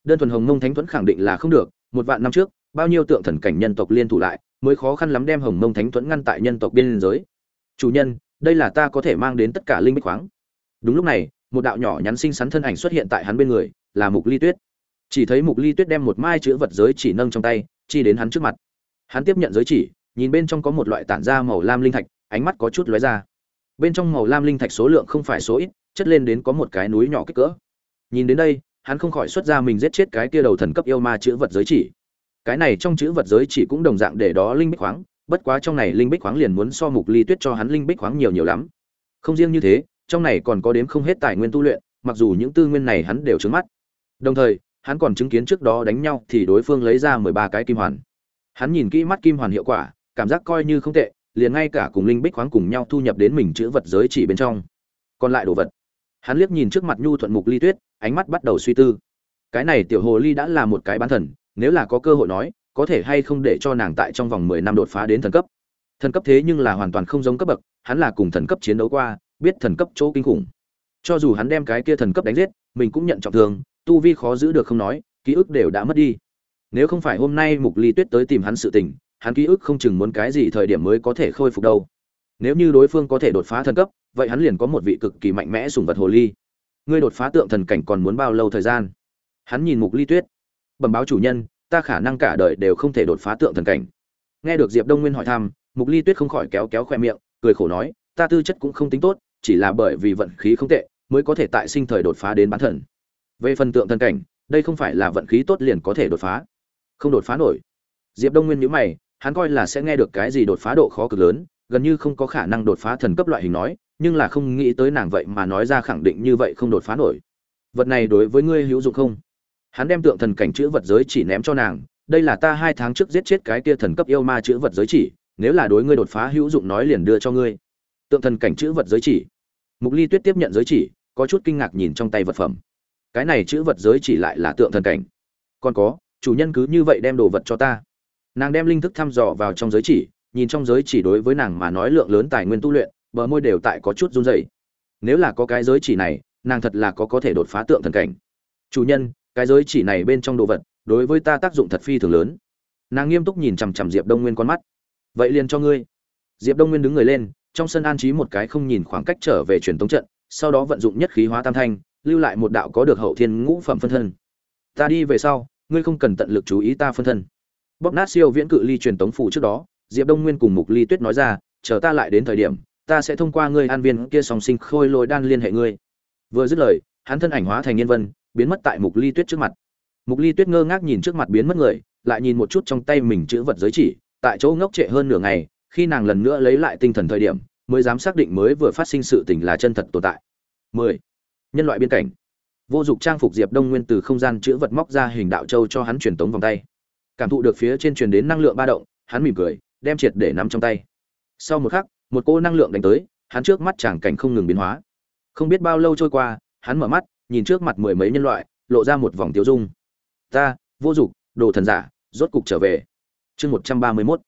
Đơn thuần hồng mông thánh thuẫn khẳng định là không được, một vạn năm trước, bao nhiêu tượng thần cảnh nhân tộc liên thủ lại, mới khó khăn lắm đem hồng mông thánh thuẫn ngăn tại nhân tộc biên giới. Chủ nhân, đây là ta có thể mang đến tất cả linh bích khoáng. Đúng lúc này, một đạo nhỏ nhắn xinh xắn thân ảnh xuất hiện tại hắn bên người, là mục ly tuyết. Chỉ thấy mục ly tuyết đem một mai chữ vật giới chỉ nâng trong tay, chi đến hắn trước mặt. Hắn tiếp nhận giới chỉ, nhìn bên trong có một loại tản ra màu lam linh thạch, ánh mắt có chút lóe ra. Bên trong màu lam linh thạch số lượng không phải số ít, chất lên đến có một cái núi nhỏ kích cỡ. Nhìn đến đây hắn không khỏi xuất ra mình giết chết cái kia đầu thần cấp yêu ma chữ vật giới chỉ. Cái này trong chữ vật giới chỉ cũng đồng dạng để đó linh bích khoáng, bất quá trong này linh bích khoáng liền muốn so mục ly tuyết cho hắn linh bích khoáng nhiều nhiều lắm. Không riêng như thế, trong này còn có đếm không hết tài nguyên tu luyện, mặc dù những tư nguyên này hắn đều trướng mắt. Đồng thời, hắn còn chứng kiến trước đó đánh nhau thì đối phương lấy ra mười ba cái kim hoàn. Hắn nhìn kỹ mắt kim hoàn hiệu quả, cảm giác coi như không tệ, liền ngay cả cùng linh bích khoáng cùng nhau thu nhập đến mình chữ vật giới chỉ bên trong. Còn lại đồ vật. Hắn liếc nhìn trước mặt nhu thuận mục ly tuyết ánh mắt bắt đầu suy tư. Cái này tiểu hồ ly đã là một cái bán thần, nếu là có cơ hội nói, có thể hay không để cho nàng tại trong vòng mười năm đột phá đến thần cấp. Thần cấp thế nhưng là hoàn toàn không giống cấp bậc, hắn là cùng thần cấp chiến đấu qua, biết thần cấp chỗ kinh khủng. Cho dù hắn đem cái kia thần cấp đánh giết, mình cũng nhận trọng thương, tu vi khó giữ được không nói, ký ức đều đã mất đi. Nếu không phải hôm nay mục ly tuyết tới tìm hắn sự tình, hắn ký ức không chừng muốn cái gì thời điểm mới có thể khôi phục đâu. Nếu như đối phương có thể đột phá thần cấp, vậy hắn liền có một vị cực kỳ mạnh mẽ sùng vật hồ ly ngươi đột phá tượng thần cảnh còn muốn bao lâu thời gian? Hắn nhìn mục ly tuyết. Bẩm báo chủ nhân, ta khả năng cả đời đều không thể đột phá tượng thần cảnh. Nghe được diệp đông nguyên hỏi thăm, mục ly tuyết không khỏi kéo kéo khoe miệng, cười khổ nói, ta tư chất cũng không tính tốt, chỉ là bởi vì vận khí không tệ, mới có thể tại sinh thời đột phá đến bán thần. Về phần tượng thần cảnh, đây không phải là vận khí tốt liền có thể đột phá. Không đột phá nổi. Diệp đông nguyên nhữ mày, hắn coi là sẽ nghe được cái gì đột phá độ khó cực lớn, gần như không có khả năng đột phá thần cấp loại hình nói nhưng là không nghĩ tới nàng vậy mà nói ra khẳng định như vậy không đột phá nổi. Vật này đối với ngươi hữu dụng không? Hắn đem tượng thần cảnh chữ vật giới chỉ ném cho nàng, đây là ta hai tháng trước giết chết cái kia thần cấp yêu ma chữ vật giới chỉ, nếu là đối ngươi đột phá hữu dụng nói liền đưa cho ngươi. Tượng thần cảnh chữ vật giới chỉ. Mục ly tuyết tiếp nhận giới chỉ, có chút kinh ngạc nhìn trong tay vật phẩm. Cái này chữ vật giới chỉ lại là tượng thần cảnh. Còn có, chủ nhân cứ như vậy đem đồ vật cho ta. Nàng đem linh thức thăm dò vào trong giới chỉ, nhìn trong giới chỉ đối với nàng mà nói lượng lớn tài nguyên tu luyện bờ môi đều tại có chút run rẩy. Nếu là có cái giới chỉ này, nàng thật là có có thể đột phá tượng thần cảnh. Chủ nhân, cái giới chỉ này bên trong đồ vật, đối với ta tác dụng thật phi thường lớn. Nàng nghiêm túc nhìn chằm chằm diệp đông nguyên con mắt. Vậy liền cho ngươi. Diệp đông nguyên đứng người lên, trong sân an trí một cái không nhìn khoảng cách trở về truyền tống trận, sau đó vận dụng nhất khí hóa tam thanh, lưu lại một đạo có được hậu thiên ngũ phẩm phân thân. Ta đi về sau, ngươi không cần tận lực chú ý ta phân thân. Bóp nát siêu viễn cự ly truyền tống phủ trước đó, diệp đông nguyên cùng mục ly tuyết nói ra, chờ ta lại đến thời điểm ta sẽ thông qua ngươi an viên kia song sinh khôi lôi đan liên hệ ngươi. Vừa dứt lời, hắn thân ảnh hóa thành nhân vân, biến mất tại mục ly tuyết trước mặt. Mục ly tuyết ngơ ngác nhìn trước mặt biến mất người, lại nhìn một chút trong tay mình chữ vật giới chỉ, tại chỗ ngốc trệ hơn nửa ngày, khi nàng lần nữa lấy lại tinh thần thời điểm, mới dám xác định mới vừa phát sinh sự tình là chân thật tồn tại. 10. nhân loại biên cảnh. Vô dụng trang phục diệp đông nguyên từ không gian chữ vật móc ra hình đạo châu cho hắn truyền tống vòng tay. Cảm thụ được phía trên truyền đến năng lượng ba động, hắn mỉm cười, đem triệt để nắm trong tay. Sau một khắc một cô năng lượng đánh tới, hắn trước mắt chàng cảnh không ngừng biến hóa. Không biết bao lâu trôi qua, hắn mở mắt, nhìn trước mặt mười mấy nhân loại, lộ ra một vòng tiêu dung. Ta, vô dụng, đồ thần giả, rốt cục trở về. Chương một trăm ba mươi mốt.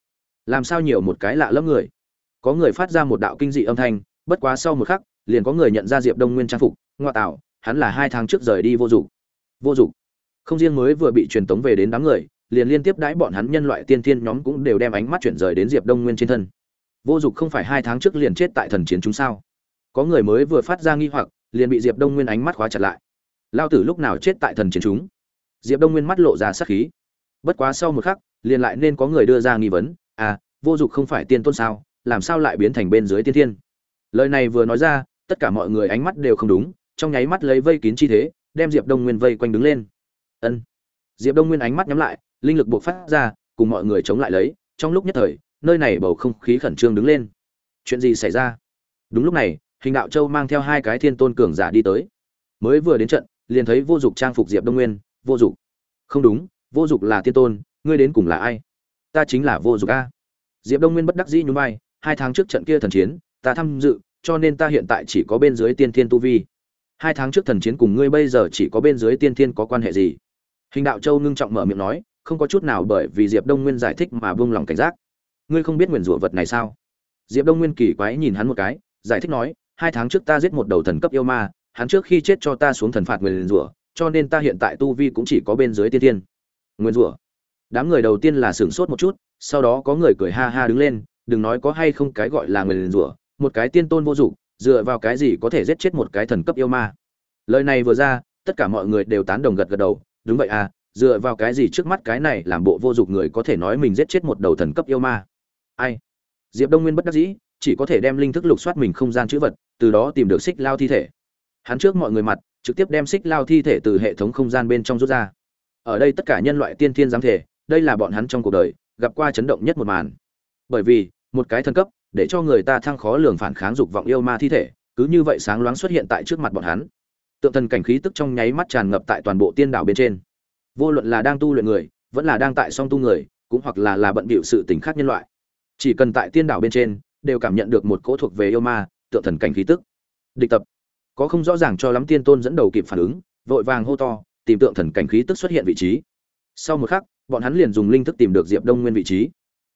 Làm sao nhiều một cái lạ lẫm người? Có người phát ra một đạo kinh dị âm thanh, bất quá sau một khắc, liền có người nhận ra diệp đông nguyên trang phục ngoại tạo, hắn là hai tháng trước rời đi vô dụng. Vô dụng. Không riêng mới vừa bị truyền tống về đến đám người, liền liên tiếp đãi bọn hắn nhân loại tiên thiên nhóm cũng đều đem ánh mắt chuyển rời đến diệp đông nguyên trên thân vô Dục không phải hai tháng trước liền chết tại thần chiến chúng sao? Có người mới vừa phát ra nghi hoặc, liền bị diệp đông nguyên ánh mắt khóa chặt lại. Lao tử lúc nào chết tại thần chiến chúng? Diệp đông nguyên mắt lộ ra sắc khí. Bất quá sau một khắc, liền lại nên có người đưa ra nghi vấn à vô Dục không phải tiên tôn sao? Làm sao lại biến thành bên dưới tiên thiên? Lời này vừa nói ra, tất cả mọi người ánh mắt đều không đúng, trong nháy mắt lấy vây kín chi thế, đem diệp đông nguyên vây quanh đứng lên. Ân. Diệp đông nguyên ánh mắt nhắm lại, linh lực buộc phát ra, cùng mọi người chống lại lấy, trong lúc nhất thời nơi này bầu không khí khẩn trương đứng lên. Chuyện gì xảy ra? Đúng lúc này, hình đạo châu mang theo hai cái thiên tôn cường giả đi tới. Mới vừa đến trận, liền thấy vô dụng trang phục diệp đông nguyên, vô dụng không đúng, vô dụng là thiên tôn, ngươi đến cùng là ai? Ta chính là vô dụng a. Diệp đông nguyên bất đắc dĩ nhún vai, hai tháng trước trận kia thần chiến, ta tham dự, cho nên ta hiện tại chỉ có bên dưới tiên thiên tu vi. Hai tháng trước thần chiến cùng ngươi bây giờ chỉ có bên dưới tiên thiên có quan hệ gì? Hình đạo châu ngưng trọng mở miệng nói, không có chút nào bởi vì diệp đông nguyên giải thích mà buông lòng cảnh giác ngươi không biết nguyền rủa vật này sao? Diệp đông nguyên kỳ quái nhìn hắn một cái, giải thích nói, hai tháng trước ta giết một đầu thần cấp yêu ma, hắn trước khi chết cho ta xuống thần phạt nguyền rủa, cho nên ta hiện tại tu vi cũng chỉ có bên dưới tiên thiên. Nguyền rủa? Đám người đầu tiên là sửng sốt một chút, sau đó có người cười ha ha đứng lên, đừng nói có hay không cái gọi là nguyền rủa, một cái tiên tôn vô dụng, dựa vào cái gì có thể giết chết một cái thần cấp yêu ma? Lời này vừa ra, tất cả mọi người đều tán đồng gật gật đầu, đúng vậy à dựa vào cái gì trước mắt cái này làm bộ vô dụng người có thể nói mình giết chết một đầu thần cấp yêu ma? Ai? Diệp đông nguyên bất đắc dĩ, chỉ có thể đem linh thức lục soát mình không gian chữ vật, từ đó tìm được xích lao thi thể. Hắn trước mọi người mặt, trực tiếp đem xích lao thi thể từ hệ thống không gian bên trong rút ra. Ở đây tất cả nhân loại tiên thiên giám thể, đây là bọn hắn trong cuộc đời, gặp qua chấn động nhất một màn. Bởi vì, một cái thần cấp, để cho người ta thăng khó lường phản kháng dục vọng yêu ma thi thể, cứ như vậy sáng loáng xuất hiện tại trước mặt bọn hắn. Tượng thần cảnh khí tức trong nháy mắt tràn ngập tại toàn bộ tiên đảo bên trên. Vô luận là đang tu luyện người, vẫn là đang tại song tu người, cũng hoặc là là bận bịu sự tình khác nhân loại chỉ cần tại tiên đảo bên trên, đều cảm nhận được một cỗ thuộc về yêu ma, tượng thần cảnh khí tức. Địch tập. Có không rõ ràng cho lắm tiên tôn dẫn đầu kịp phản ứng, vội vàng hô to, tìm tượng thần cảnh khí tức xuất hiện vị trí. Sau một khắc, bọn hắn liền dùng linh thức tìm được diệp đông nguyên vị trí.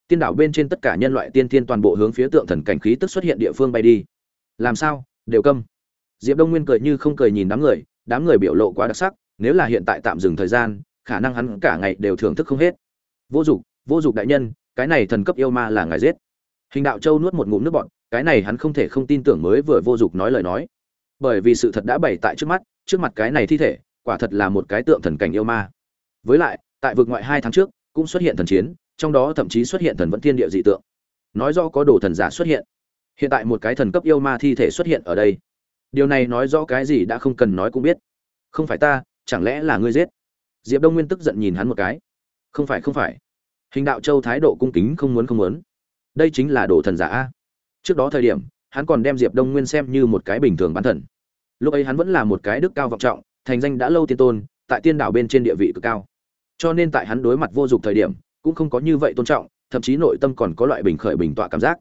Tiên đảo bên trên tất cả nhân loại tiên tiên toàn bộ hướng phía tượng thần cảnh khí tức xuất hiện địa phương bay đi. Làm sao? Đều câm. Diệp đông nguyên cười như không cười nhìn đám người đám người biểu lộ quá đặc sắc, nếu là hiện tại tạm dừng thời gian, khả năng hắn cả ngày đều thưởng thức không hết. Vô dụng vô dụng đại nhân cái này thần cấp yêu ma là ngài giết. Hình đạo châu nuốt một ngụm nước bọt, cái này hắn không thể không tin tưởng mới vừa vô dụng nói lời nói. Bởi vì sự thật đã bày tại trước mắt, trước mặt cái này thi thể, quả thật là một cái tượng thần cảnh yêu ma. Với lại, tại vực ngoại hai tháng trước, cũng xuất hiện thần chiến, trong đó thậm chí xuất hiện thần vẫn thiên địa dị tượng. Nói rõ có đồ thần giả xuất hiện. Hiện tại một cái thần cấp yêu ma thi thể xuất hiện ở đây. Điều này nói rõ cái gì đã không cần nói cũng biết. Không phải ta, chẳng lẽ là ngươi giết? Diệp đông nguyên tức giận nhìn hắn một cái. Không phải không phải hình đạo châu thái độ cung kính không muốn không muốn. Đây chính là đồ thần giả a. Trước đó thời điểm, hắn còn đem diệp đông nguyên xem như một cái bình thường bán thần. Lúc ấy hắn vẫn là một cái đức cao vọng trọng, thành danh đã lâu tiên tôn, tại tiên đảo bên trên địa vị cực cao. Cho nên tại hắn đối mặt vô dụng thời điểm, cũng không có như vậy tôn trọng, thậm chí nội tâm còn có loại bình khởi bình tọa cảm giác.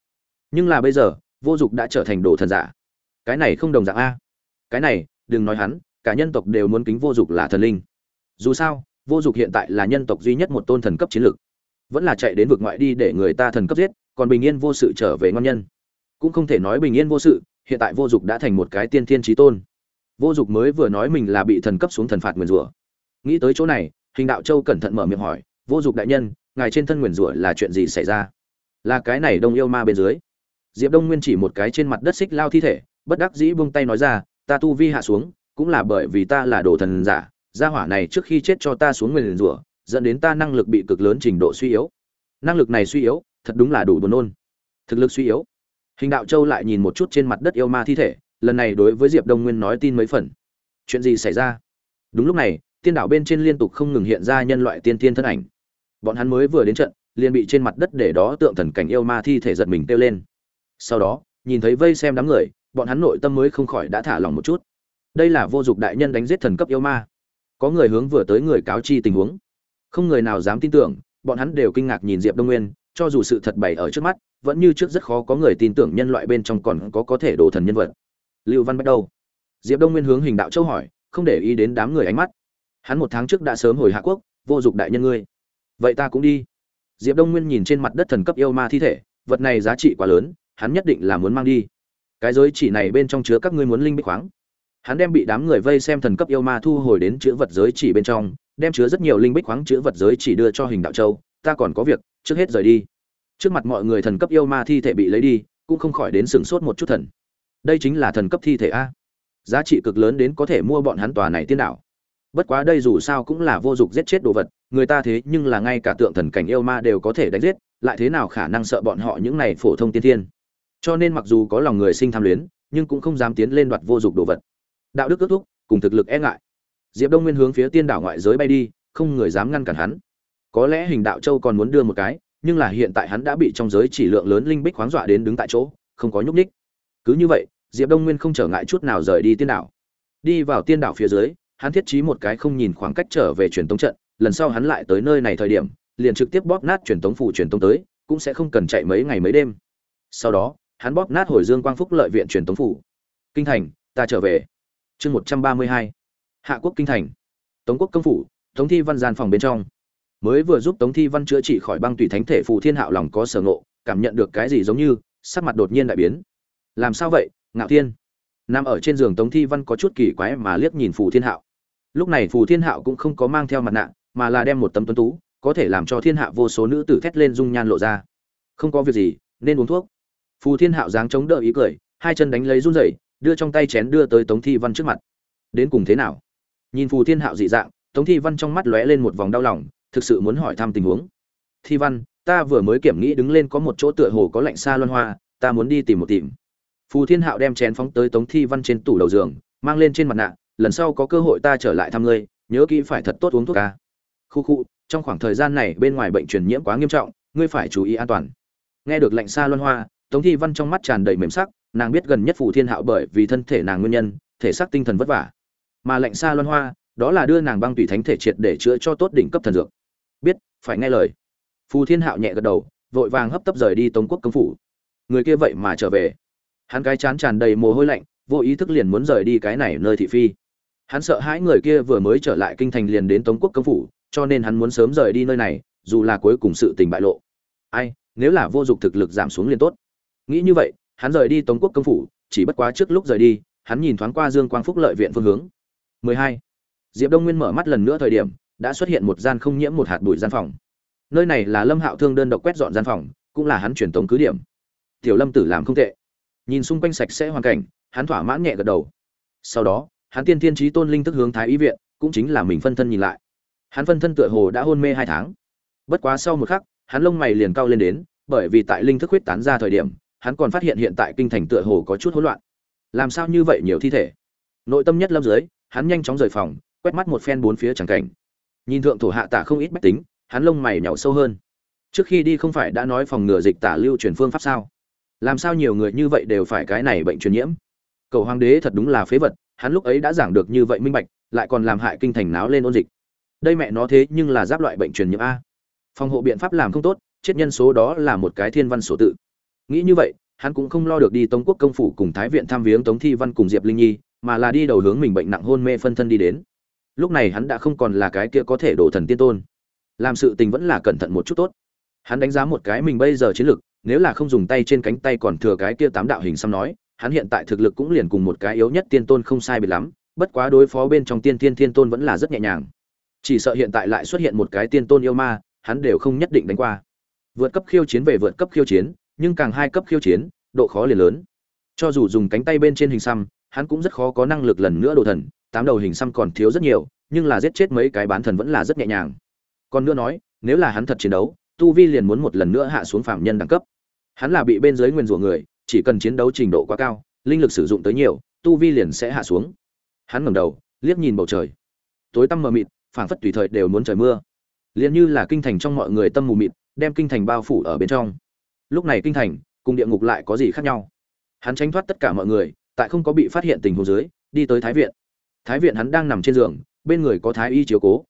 Nhưng là bây giờ, vô dụng đã trở thành đồ thần giả. Cái này không đồng dạng a. Cái này, đừng nói hắn, cả nhân tộc đều muốn kính vô dụng là thần linh. Dù sao, vô dụng hiện tại là nhân tộc duy nhất một tôn thần cấp chiến lược vẫn là chạy đến vực ngoại đi để người ta thần cấp giết, còn bình yên vô sự trở về ngon nhân. Cũng không thể nói bình yên vô sự, hiện tại vô dụng đã thành một cái tiên thiên trí tôn. Vô dụng mới vừa nói mình là bị thần cấp xuống thần phạt nguyền rủa. Nghĩ tới chỗ này, hình đạo châu cẩn thận mở miệng hỏi, vô dụng đại nhân, ngài trên thân nguyền rủa là chuyện gì xảy ra? Là cái này đông yêu ma bên dưới. Diệp đông nguyên chỉ một cái trên mặt đất xích lao thi thể, bất đắc dĩ buông tay nói ra, ta tu vi hạ xuống, cũng là bởi vì ta là đồ thần giả, gia hỏa này trước khi chết cho ta xuống nguyền rủa dẫn đến ta năng lực bị cực lớn trình độ suy yếu. Năng lực này suy yếu, thật đúng là đủ buồn nôn. Thực lực suy yếu. Hình đạo châu lại nhìn một chút trên mặt đất yêu ma thi thể, lần này đối với diệp đông nguyên nói tin mấy phần. Chuyện gì xảy ra? Đúng lúc này, tiên đảo bên trên liên tục không ngừng hiện ra nhân loại tiên tiên thân ảnh. Bọn hắn mới vừa đến trận, liền bị trên mặt đất để đó tượng thần cảnh yêu ma thi thể giật mình kêu lên. Sau đó, nhìn thấy vây xem đám người, bọn hắn nội tâm mới không khỏi đã thả lòng một chút. Đây là vô dụng đại nhân đánh giết thần cấp yêu ma. Có người hướng vừa tới người cáo chi tình huống không người nào dám tin tưởng, bọn hắn đều kinh ngạc nhìn diệp đông nguyên, cho dù sự thật bày ở trước mắt, vẫn như trước rất khó có người tin tưởng nhân loại bên trong còn có có thể đồ thần nhân vật. Lưu văn bắt đầu diệp đông nguyên hướng hình đạo châu hỏi, không để ý đến đám người ánh mắt. Hắn một tháng trước đã sớm hồi hạ quốc, vô dụng đại nhân ngươi. Vậy ta cũng đi. Diệp đông nguyên nhìn trên mặt đất thần cấp yêu ma thi thể, vật này giá trị quá lớn, hắn nhất định là muốn mang đi. Cái giới chỉ này bên trong chứa các ngươi muốn linh bích khoáng. Hắn đem bị đám người vây xem thần cấp yêu ma thu hồi đến chữ vật giới chỉ bên trong đem chứa rất nhiều linh bích khoáng chữ vật giới chỉ đưa cho hình đạo châu, ta còn có việc, trước hết rời đi. Trước mặt mọi người thần cấp yêu ma thi thể bị lấy đi, cũng không khỏi đến sửng sốt một chút thần. Đây chính là thần cấp thi thể a. Giá trị cực lớn đến có thể mua bọn hắn tòa này tiên đảo. Bất quá đây dù sao cũng là vô dụng giết chết đồ vật, người ta thế nhưng là ngay cả tượng thần cảnh yêu ma đều có thể đánh giết, lại thế nào khả năng sợ bọn họ những này phổ thông tiên thiên? Cho nên mặc dù có lòng người sinh tham luyến, nhưng cũng không dám tiến lên đoạt vô dụng đồ vật. Đạo đức ước thúc, cùng thực lực e ngại diệp đông nguyên hướng phía tiên đảo ngoại giới bay đi, không người dám ngăn cản hắn. Có lẽ hình đạo châu còn muốn đưa một cái, nhưng là hiện tại hắn đã bị trong giới chỉ lượng lớn linh bích khoáng dọa đến đứng tại chỗ, không có nhúc ních cứ như vậy, diệp đông nguyên không trở ngại chút nào rời đi tiên đảo. Đi vào tiên đảo phía dưới, hắn thiết trí một cái không nhìn khoảng cách trở về truyền tống trận, lần sau hắn lại tới nơi này thời điểm, liền trực tiếp bóp nát truyền tống phủ truyền tống tới, cũng sẽ không cần chạy mấy ngày mấy đêm. Sau đó, hắn bóp nát hồi dương quang phúc lợi viện truyền tống phủ. Kinh thành, ta trở về. Chương một trăm ba mươi hai hạ quốc kinh thành. Tống quốc công phủ, tống thi văn gian phòng bên trong. Mới vừa giúp tống thi văn chữa trị khỏi băng tùy thánh thể phù thiên hạo lòng có sở ngộ, cảm nhận được cái gì giống như, sắc mặt đột nhiên đại biến. Làm sao vậy, ngạo thiên? Nằm ở trên giường tống thi văn có chút kỳ quái mà liếc nhìn phù thiên hạo. Lúc này phù thiên hạo cũng không có mang theo mặt nạ, mà là đem một tấm tuấn tú, có thể làm cho thiên hạ vô số nữ tử thét lên dung nhan lộ ra. Không có việc gì, nên uống thuốc. Phù thiên hạo dáng chống đỡ ý cười, hai chân đánh lấy run rẩy, đưa trong tay chén đưa tới tống thi văn trước mặt. Đến cùng thế nào? Nhìn phù thiên hạo dị dạng, tống thi văn trong mắt lóe lên một vòng đau lòng, thực sự muốn hỏi thăm tình huống. Thi văn, ta vừa mới kiểm nghĩ đứng lên có một chỗ tựa hồ có lạnh xa loan hoa, ta muốn đi tìm một tìm. Phù thiên hạo đem chén phóng tới tống thi văn trên tủ đầu giường, mang lên trên mặt nạ, lần sau có cơ hội ta trở lại thăm ngươi, nhớ kỹ phải thật tốt uống thuốc ca. Khu khu, trong khoảng thời gian này bên ngoài bệnh truyền nhiễm quá nghiêm trọng, ngươi phải chú ý an toàn. Nghe được lạnh xa loan hoa, tống thi văn trong mắt tràn đầy mềm sắc, nàng biết gần nhất phù thiên hạo bởi vì thân thể nàng nguyên nhân, thể xác tinh thần vất vả mà lạnh xa loan hoa, đó là đưa nàng băng tùy thánh thể triệt để chữa cho tốt đỉnh cấp thần dược. Biết, phải nghe lời. Phù thiên hạo nhẹ gật đầu, vội vàng hấp tấp rời đi tống quốc công phủ. Người kia vậy mà trở về. Hắn cái chán tràn đầy mồ hôi lạnh, vô ý thức liền muốn rời đi cái này nơi thị phi. Hắn sợ hãi người kia vừa mới trở lại kinh thành liền đến tống quốc công phủ, cho nên hắn muốn sớm rời đi nơi này, dù là cuối cùng sự tình bại lộ. Ai, nếu là vô dụng thực lực giảm xuống liền tốt. Nghĩ như vậy, hắn rời đi tống quốc công phủ, chỉ bất quá trước lúc rời đi, hắn nhìn thoáng qua dương quang phúc lợi viện phương hướng. 12. diệp đông nguyên mở mắt lần nữa thời điểm, đã xuất hiện một gian không nhiễm một hạt bụi gian phòng. Nơi này là lâm hạo thương đơn độc quét dọn gian phòng, cũng là hắn truyền tống cứ điểm. Tiểu lâm tử làm không tệ. Nhìn xung quanh sạch sẽ hoàn cảnh, hắn thỏa mãn nhẹ gật đầu. Sau đó, hắn tiên thiên trí tôn linh thức hướng thái y viện, cũng chính là mình phân thân nhìn lại. Hắn phân thân tựa hồ đã hôn mê hai tháng. Bất quá sau một khắc, hắn lông mày liền cao lên đến, bởi vì tại linh thức huyết tán ra thời điểm, hắn còn phát hiện hiện tại kinh thành tựa hồ có chút hỗn loạn. Làm sao như vậy nhiều thi thể? Nội tâm nhất lâm dưới hắn nhanh chóng rời phòng, quét mắt một phen bốn phía chẳng cảnh. Nhìn thượng thổ hạ tả không ít bách tính, hắn lông mày nhỏ sâu hơn. Trước khi đi không phải đã nói phòng ngừa dịch tả lưu truyền phương pháp sao? Làm sao nhiều người như vậy đều phải cái này bệnh truyền nhiễm? Cầu hoàng đế thật đúng là phế vật, hắn lúc ấy đã giảng được như vậy minh bạch, lại còn làm hại kinh thành náo lên ôn dịch. Đây mẹ nó thế nhưng là giáp loại bệnh truyền nhiễm a. Phòng hộ biện pháp làm không tốt, chết nhân số đó là một cái thiên văn sổ tự. Nghĩ như vậy, hắn cũng không lo được đi tống quốc công phủ cùng thái viện tham viếng tống thi văn cùng diệp linh nhi mà là đi đầu hướng mình bệnh nặng hôn mê phân thân đi đến. Lúc này hắn đã không còn là cái kia có thể đổ thần tiên tôn. Làm sự tình vẫn là cẩn thận một chút tốt. Hắn đánh giá một cái mình bây giờ chiến lực, nếu là không dùng tay trên cánh tay còn thừa cái kia tám đạo hình xăm nói, hắn hiện tại thực lực cũng liền cùng một cái yếu nhất tiên tôn không sai biệt lắm, bất quá đối phó bên trong tiên thiên thiên tôn vẫn là rất nhẹ nhàng. Chỉ sợ hiện tại lại xuất hiện một cái tiên tôn yêu ma, hắn đều không nhất định đánh qua. Vượt cấp khiêu chiến về vượt cấp khiêu chiến, nhưng càng hai cấp khiêu chiến, độ khó liền lớn. Cho dù dùng cánh tay bên trên hình xăm hắn cũng rất khó có năng lực lần nữa đồ thần, tám đầu hình xăm còn thiếu rất nhiều, nhưng là giết chết mấy cái bán thần vẫn là rất nhẹ nhàng. Còn nữa nói, nếu là hắn thật chiến đấu, tu vi liền muốn một lần nữa hạ xuống phạm nhân đẳng cấp. Hắn là bị bên dưới nguyên rủa người, chỉ cần chiến đấu trình độ quá cao, linh lực sử dụng tới nhiều, tu vi liền sẽ hạ xuống. Hắn ngẩng đầu, liếc nhìn bầu trời. Tối tăm mờ mịt, phảng phất tùy thời đều muốn trời mưa. Liền như là kinh thành trong mọi người tâm mù mịt, đem kinh thành bao phủ ở bên trong. Lúc này kinh thành, cùng địa ngục lại có gì khác nhau? Hắn tránh thoát tất cả mọi người tại không có bị phát hiện tình huống dưới, đi tới thái viện. Thái viện hắn đang nằm trên giường, bên người có thái y chiếu cố.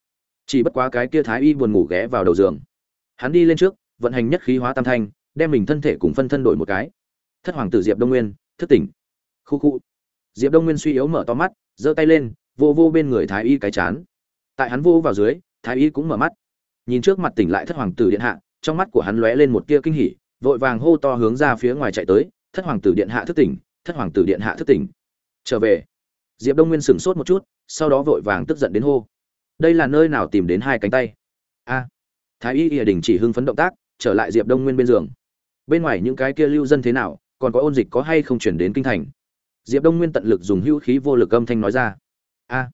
Chỉ bất quá cái kia thái y buồn ngủ ghé vào đầu giường. Hắn đi lên trước, vận hành nhất khí hóa tam thanh, đem mình thân thể cùng phân thân đổi một cái. Thất hoàng tử diệp đông nguyên, thức tỉnh. Khu khu. Diệp đông nguyên suy yếu mở to mắt, giơ tay lên, vô vô bên người thái y cái chán. Tại hắn vô vào dưới, thái y cũng mở mắt. Nhìn trước mặt tỉnh lại thất hoàng tử điện hạ, trong mắt của hắn lóe lên một tia kinh hỉ, vội vàng hô to hướng ra phía ngoài chạy tới, thất hoàng tử điện hạ thức tỉnh thất hoàng tử điện hạ thức tỉnh. Trở về. Diệp đông nguyên sửng sốt một chút, sau đó vội vàng tức giận đến hô. Đây là nơi nào tìm đến hai cánh tay? A. Thái y ỉa đình chỉ hưng phấn động tác, trở lại diệp đông nguyên bên giường. Bên ngoài những cái kia lưu dân thế nào, còn có ôn dịch có hay không chuyển đến kinh thành? Diệp đông nguyên tận lực dùng hữu khí vô lực âm thanh nói ra. A.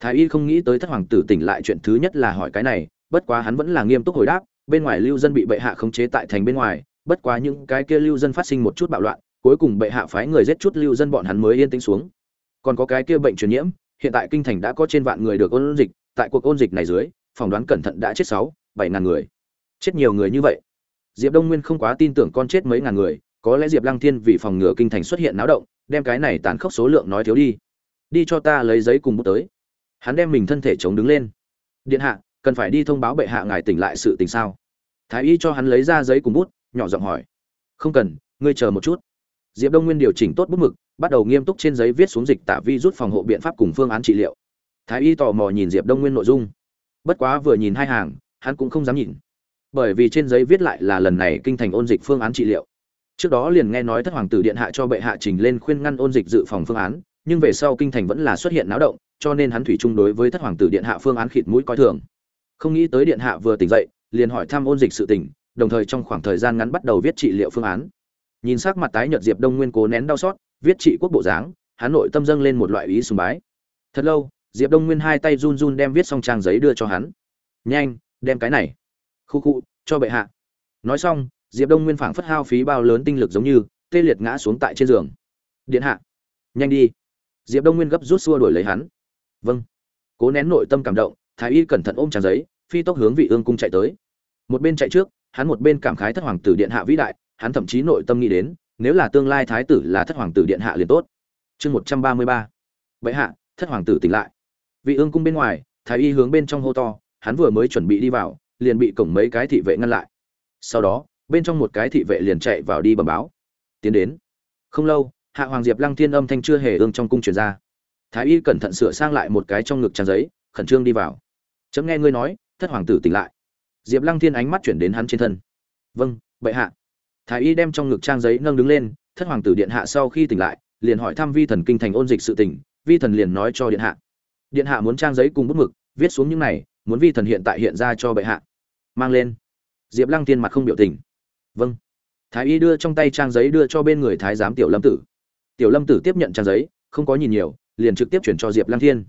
Thái y không nghĩ tới thất hoàng tử tỉnh lại chuyện thứ nhất là hỏi cái này, bất quá hắn vẫn là nghiêm túc hồi đáp, bên ngoài lưu dân bị bệ hạ khống chế tại thành bên ngoài, bất quá những cái kia lưu dân phát sinh một chút bạo loạn cuối cùng bệ hạ phái người giết chút lưu dân bọn hắn mới yên tĩnh xuống. Còn có cái kia bệnh truyền nhiễm, hiện tại kinh thành đã có trên vạn người được ôn dịch, tại cuộc ôn dịch này dưới, phỏng đoán cẩn thận đã chết sáu, bảy ngàn người. Chết nhiều người như vậy. Diệp đông nguyên không quá tin tưởng con chết mấy ngàn người, có lẽ diệp lăng thiên vì phòng ngừa kinh thành xuất hiện náo động, đem cái này tàn khốc số lượng nói thiếu đi. Đi cho ta lấy giấy cùng bút tới. Hắn đem mình thân thể chống đứng lên. Điện hạ, cần phải đi thông báo bệ hạ ngài tỉnh lại sự tình sao? Thái y cho hắn lấy ra giấy cùng bút, nhỏ giọng hỏi. Không cần, ngươi chờ một chút diệp đông nguyên điều chỉnh tốt bút mực bắt đầu nghiêm túc trên giấy viết xuống dịch tả vi rút phòng hộ biện pháp cùng phương án trị liệu. Thái y tò mò nhìn diệp đông nguyên nội dung. Bất quá vừa nhìn hai hàng hắn cũng không dám nhìn. Bởi vì trên giấy viết lại là lần này kinh thành ôn dịch phương án trị liệu. Trước đó liền nghe nói thất hoàng tử điện hạ cho bệ hạ trình lên khuyên ngăn ôn dịch dự phòng phương án nhưng về sau kinh thành vẫn là xuất hiện náo động cho nên hắn thủy chung đối với thất hoàng tử điện hạ phương án khịt mũi coi thường. Không nghĩ tới điện hạ vừa tỉnh dậy liền hỏi thăm ôn dịch sự tình, đồng thời trong khoảng thời gian ngắn bắt đầu viết trị liệu phương án nhìn sắc mặt tái nhợt diệp đông nguyên cố nén đau xót, viết trị quốc bộ dáng hắn nội tâm dâng lên một loại ý sùng bái. Thật lâu, diệp đông nguyên hai tay run run đem viết xong trang giấy đưa cho hắn. Nhanh, đem cái này. Khu khu, cho bệ hạ. Nói xong, diệp đông nguyên phảng phất hao phí bao lớn tinh lực giống như, tê liệt ngã xuống tại trên giường. Điện hạ, nhanh đi. Diệp đông nguyên gấp rút xua đuổi lấy hắn. Vâng. Cố nén nội tâm cảm động, thái y cẩn thận ôm trang giấy, phi tốc hướng vị ương cung chạy tới. Một bên chạy trước, hắn một bên cảm khái thất hoàng tử điện hạ vĩ đại hắn thậm chí nội tâm nghĩ đến, nếu là tương lai thái tử là thất hoàng tử điện hạ liền tốt. Chương một trăm ba mươi ba. Vậy hạ, thất hoàng tử tỉnh lại. Vị ương cung bên ngoài, thái y hướng bên trong hô to, hắn vừa mới chuẩn bị đi vào, liền bị cổng mấy cái thị vệ ngăn lại. Sau đó, bên trong một cái thị vệ liền chạy vào đi bẩm báo. Tiến đến. Không lâu, hạ hoàng diệp lăng thiên âm thanh chưa hề ương trong cung truyền ra. Thái y cẩn thận sửa sang lại một cái trong ngực trang giấy, khẩn trương đi vào. Chấm nghe ngươi nói, thất hoàng tử tỉnh lại. Diệp lăng thiên ánh mắt chuyển đến hắn trên thân. Vâng bệ hạ thái y đem trong ngực trang giấy nâng đứng lên, thất hoàng tử điện hạ sau khi tỉnh lại, liền hỏi thăm vi thần kinh thành ôn dịch sự tỉnh vi thần liền nói cho điện hạ. Điện hạ muốn trang giấy cùng bút mực, viết xuống những này, muốn vi thần hiện tại hiện ra cho bệ hạ. Mang lên. Diệp lăng tiên mặt không biểu tình. Vâng. Thái y đưa trong tay trang giấy đưa cho bên người thái giám tiểu lâm tử. Tiểu lâm tử tiếp nhận trang giấy, không có nhìn nhiều, liền trực tiếp chuyển cho diệp lăng thiên.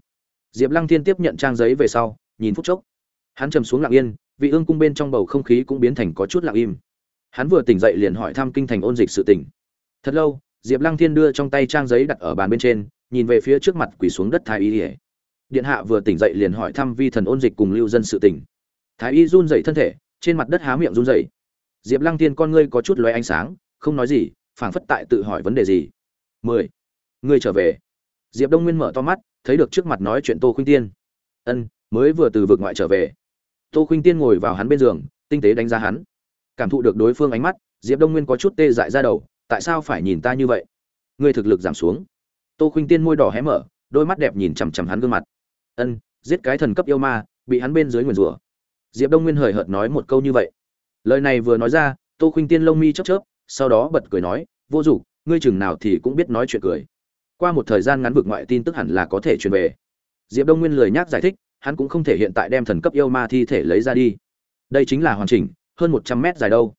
Diệp lăng thiên tiếp nhận trang giấy về sau, nhìn phút chốc. Hắn trầm xuống lặng yên, vị ương cung bên trong bầu không khí cũng biến thành có chút lặng im hắn vừa tỉnh dậy liền hỏi thăm kinh thành ôn dịch sự tỉnh thật lâu, diệp lăng thiên đưa trong tay trang giấy đặt ở bàn bên trên, nhìn về phía trước mặt quỳ xuống đất thái y ỉa điện hạ vừa tỉnh dậy liền hỏi thăm vi thần ôn dịch cùng lưu dân sự tỉnh thái y run dậy thân thể, trên mặt đất há miệng run dậy diệp lăng thiên con ngươi có chút loé ánh sáng, không nói gì, phảng phất tại tự hỏi vấn đề gì. Mười. Ngươi trở về. Diệp đông nguyên mở to mắt, thấy được trước mặt nói chuyện tô khuynh tiên. Ân, mới vừa từ vực ngoại trở về. Tô khuynh tiên ngồi vào hắn bên giường, tinh tế đánh giá hắn cảm thụ được đối phương ánh mắt, diệp đông nguyên có chút tê dại ra đầu, tại sao phải nhìn ta như vậy? Ngươi thực lực giảm xuống. Tô khuynh tiên môi đỏ hé mở, đôi mắt đẹp nhìn chằm chằm hắn gương mặt. Ân, giết cái thần cấp yêu ma, bị hắn bên dưới nguyền rủa. Diệp đông nguyên hời hợt nói một câu như vậy. Lời này vừa nói ra, tô khuynh tiên lông mi chớp chớp, sau đó bật cười nói, vô dụng, ngươi chừng nào thì cũng biết nói chuyện cười. Qua một thời gian ngắn vực ngoại tin tức hẳn là có thể truyền về. Diệp đông nguyên lười nhác giải thích, hắn cũng không thể hiện tại đem thần cấp yêu ma thi thể lấy ra đi. Đây chính là hoàn chỉnh hơn một trăm mét dài đâu.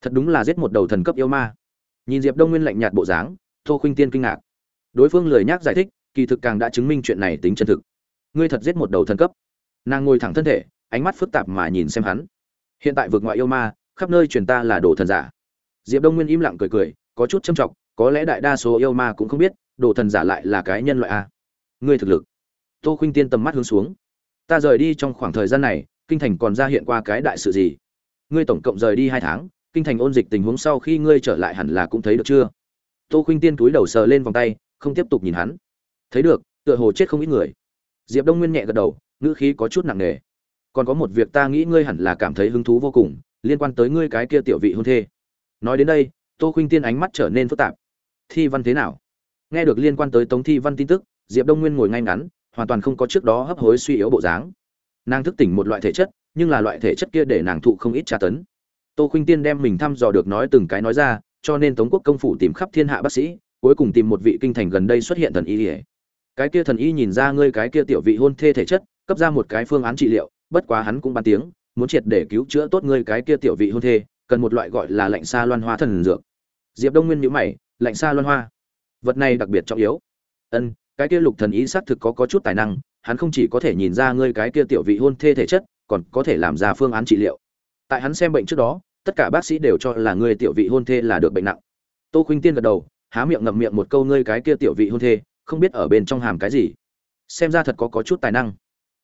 Thật đúng là giết một đầu thần cấp yêu ma. Nhìn diệp đông nguyên lạnh nhạt bộ dáng, tô khuynh tiên kinh ngạc. Đối phương lười nhác giải thích, kỳ thực càng đã chứng minh chuyện này tính chân thực. Ngươi thật giết một đầu thần cấp. Nàng ngồi thẳng thân thể, ánh mắt phức tạp mà nhìn xem hắn. Hiện tại vượt ngoại yêu ma, khắp nơi truyền ta là đồ thần giả. Diệp đông nguyên im lặng cười cười, có chút châm trọng có lẽ đại đa số yêu ma cũng không biết, đồ thần giả lại là cái nhân loại a. Ngươi thực lực. Tô khuynh tiên tầm mắt hướng xuống. Ta rời đi trong khoảng thời gian này, kinh thành còn ra hiện qua cái đại sự gì? Ngươi tổng cộng rời đi hai tháng, kinh thành ôn dịch tình huống sau khi ngươi trở lại hẳn là cũng thấy được chưa? Tô khuynh tiên túi đầu sờ lên vòng tay, không tiếp tục nhìn hắn. Thấy được, tựa hồ chết không ít người. Diệp đông nguyên nhẹ gật đầu, ngữ khí có chút nặng nề. Còn có một việc ta nghĩ ngươi hẳn là cảm thấy hứng thú vô cùng, liên quan tới ngươi cái kia tiểu vị hôn thê. Nói đến đây, tô khuynh tiên ánh mắt trở nên phức tạp. Thi văn thế nào? Nghe được liên quan tới tống thi văn tin tức, diệp đông nguyên ngồi ngay ngắn, hoàn toàn không có trước đó hấp hối suy yếu bộ dáng. Nàng thức tỉnh một loại thể chất nhưng là loại thể chất kia để nàng thụ không ít tra tấn. Tô khuynh tiên đem mình thăm dò được nói từng cái nói ra, cho nên tống quốc công phủ tìm khắp thiên hạ bác sĩ, cuối cùng tìm một vị kinh thành gần đây xuất hiện thần y ỉa cái kia thần y nhìn ra ngươi cái kia tiểu vị hôn thê thể chất, cấp ra một cái phương án trị liệu, bất quá hắn cũng bàn tiếng, muốn triệt để cứu chữa tốt ngươi cái kia tiểu vị hôn thê, cần một loại gọi là lạnh xa loan hoa thần dược. Diệp đông nguyên nhíu mày, lạnh xa loan hoa. Vật này đặc biệt trọng yếu. Ân, cái kia lục thần y xác thực có có chút tài năng, hắn không chỉ có thể nhìn ra ngươi cái kia tiểu vị hôn thê thể chất còn có thể làm ra phương án trị liệu. Tại hắn xem bệnh trước đó, tất cả bác sĩ đều cho là ngươi tiểu vị hôn thê là được bệnh nặng. Tô khuynh tiên gật đầu, há miệng ngậm miệng một câu, ngươi cái kia tiểu vị hôn thê, không biết ở bên trong hàm cái gì. Xem ra thật có có chút tài năng.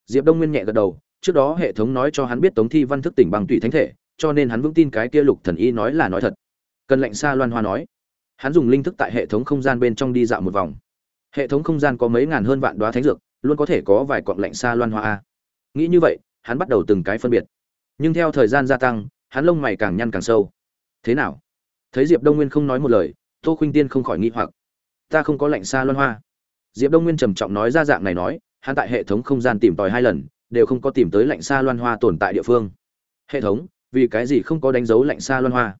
Diệp đông nguyên nhẹ gật đầu, trước đó hệ thống nói cho hắn biết tống thi văn thức tỉnh bằng tùy thánh thể, cho nên hắn vững tin cái kia lục thần y nói là nói thật. Cần lệnh xa loan hoa nói, hắn dùng linh thức tại hệ thống không gian bên trong đi dạo một vòng. Hệ thống không gian có mấy ngàn hơn vạn đoá thánh dược, luôn có thể có vài cọng lệnh xa loan hoa a. Nghĩ như vậy hắn bắt đầu từng cái phân biệt. Nhưng theo thời gian gia tăng, hắn lông mày càng nhăn càng sâu. Thế nào? Thấy diệp đông nguyên không nói một lời, tô khuynh tiên không khỏi nghi hoặc. Ta không có lệnh xa loan hoa. Diệp đông nguyên trầm trọng nói ra dạng này nói, hắn tại hệ thống không gian tìm tòi hai lần, đều không có tìm tới lệnh xa loan hoa tồn tại địa phương. Hệ thống, vì cái gì không có đánh dấu lệnh xa loan hoa?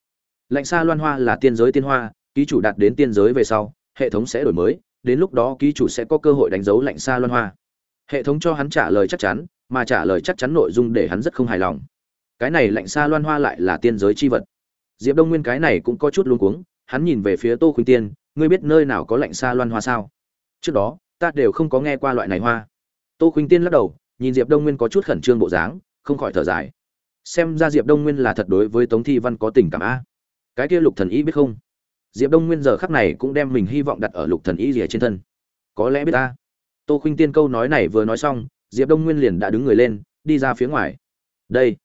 Lệnh xa loan hoa là tiên giới tiên hoa, ký chủ đạt đến tiên giới về sau, hệ thống sẽ đổi mới, đến lúc đó ký chủ sẽ có cơ hội đánh dấu lệnh xa loan hoa. Hệ thống cho hắn trả lời chắc chắn mà trả lời chắc chắn nội dung để hắn rất không hài lòng. Cái này lạnh xa loan hoa lại là tiên giới chi vật. Diệp đông nguyên cái này cũng có chút luống cuống, hắn nhìn về phía tô khuynh tiên, ngươi biết nơi nào có lạnh xa loan hoa sao? Trước đó, ta đều không có nghe qua loại này hoa. Tô khuynh tiên lắc đầu, nhìn diệp đông nguyên có chút khẩn trương bộ dáng, không khỏi thở dài. Xem ra diệp đông nguyên là thật đối với tống thi văn có tình cảm a. Cái kia lục thần y biết không? Diệp đông nguyên giờ khắc này cũng đem mình hy vọng đặt ở lục thần y rìa trên thân. Có lẽ biết ta. Tô khuynh tiên câu nói này vừa nói xong diệp đông nguyên liền đã đứng người lên, đi ra phía ngoài. Đây,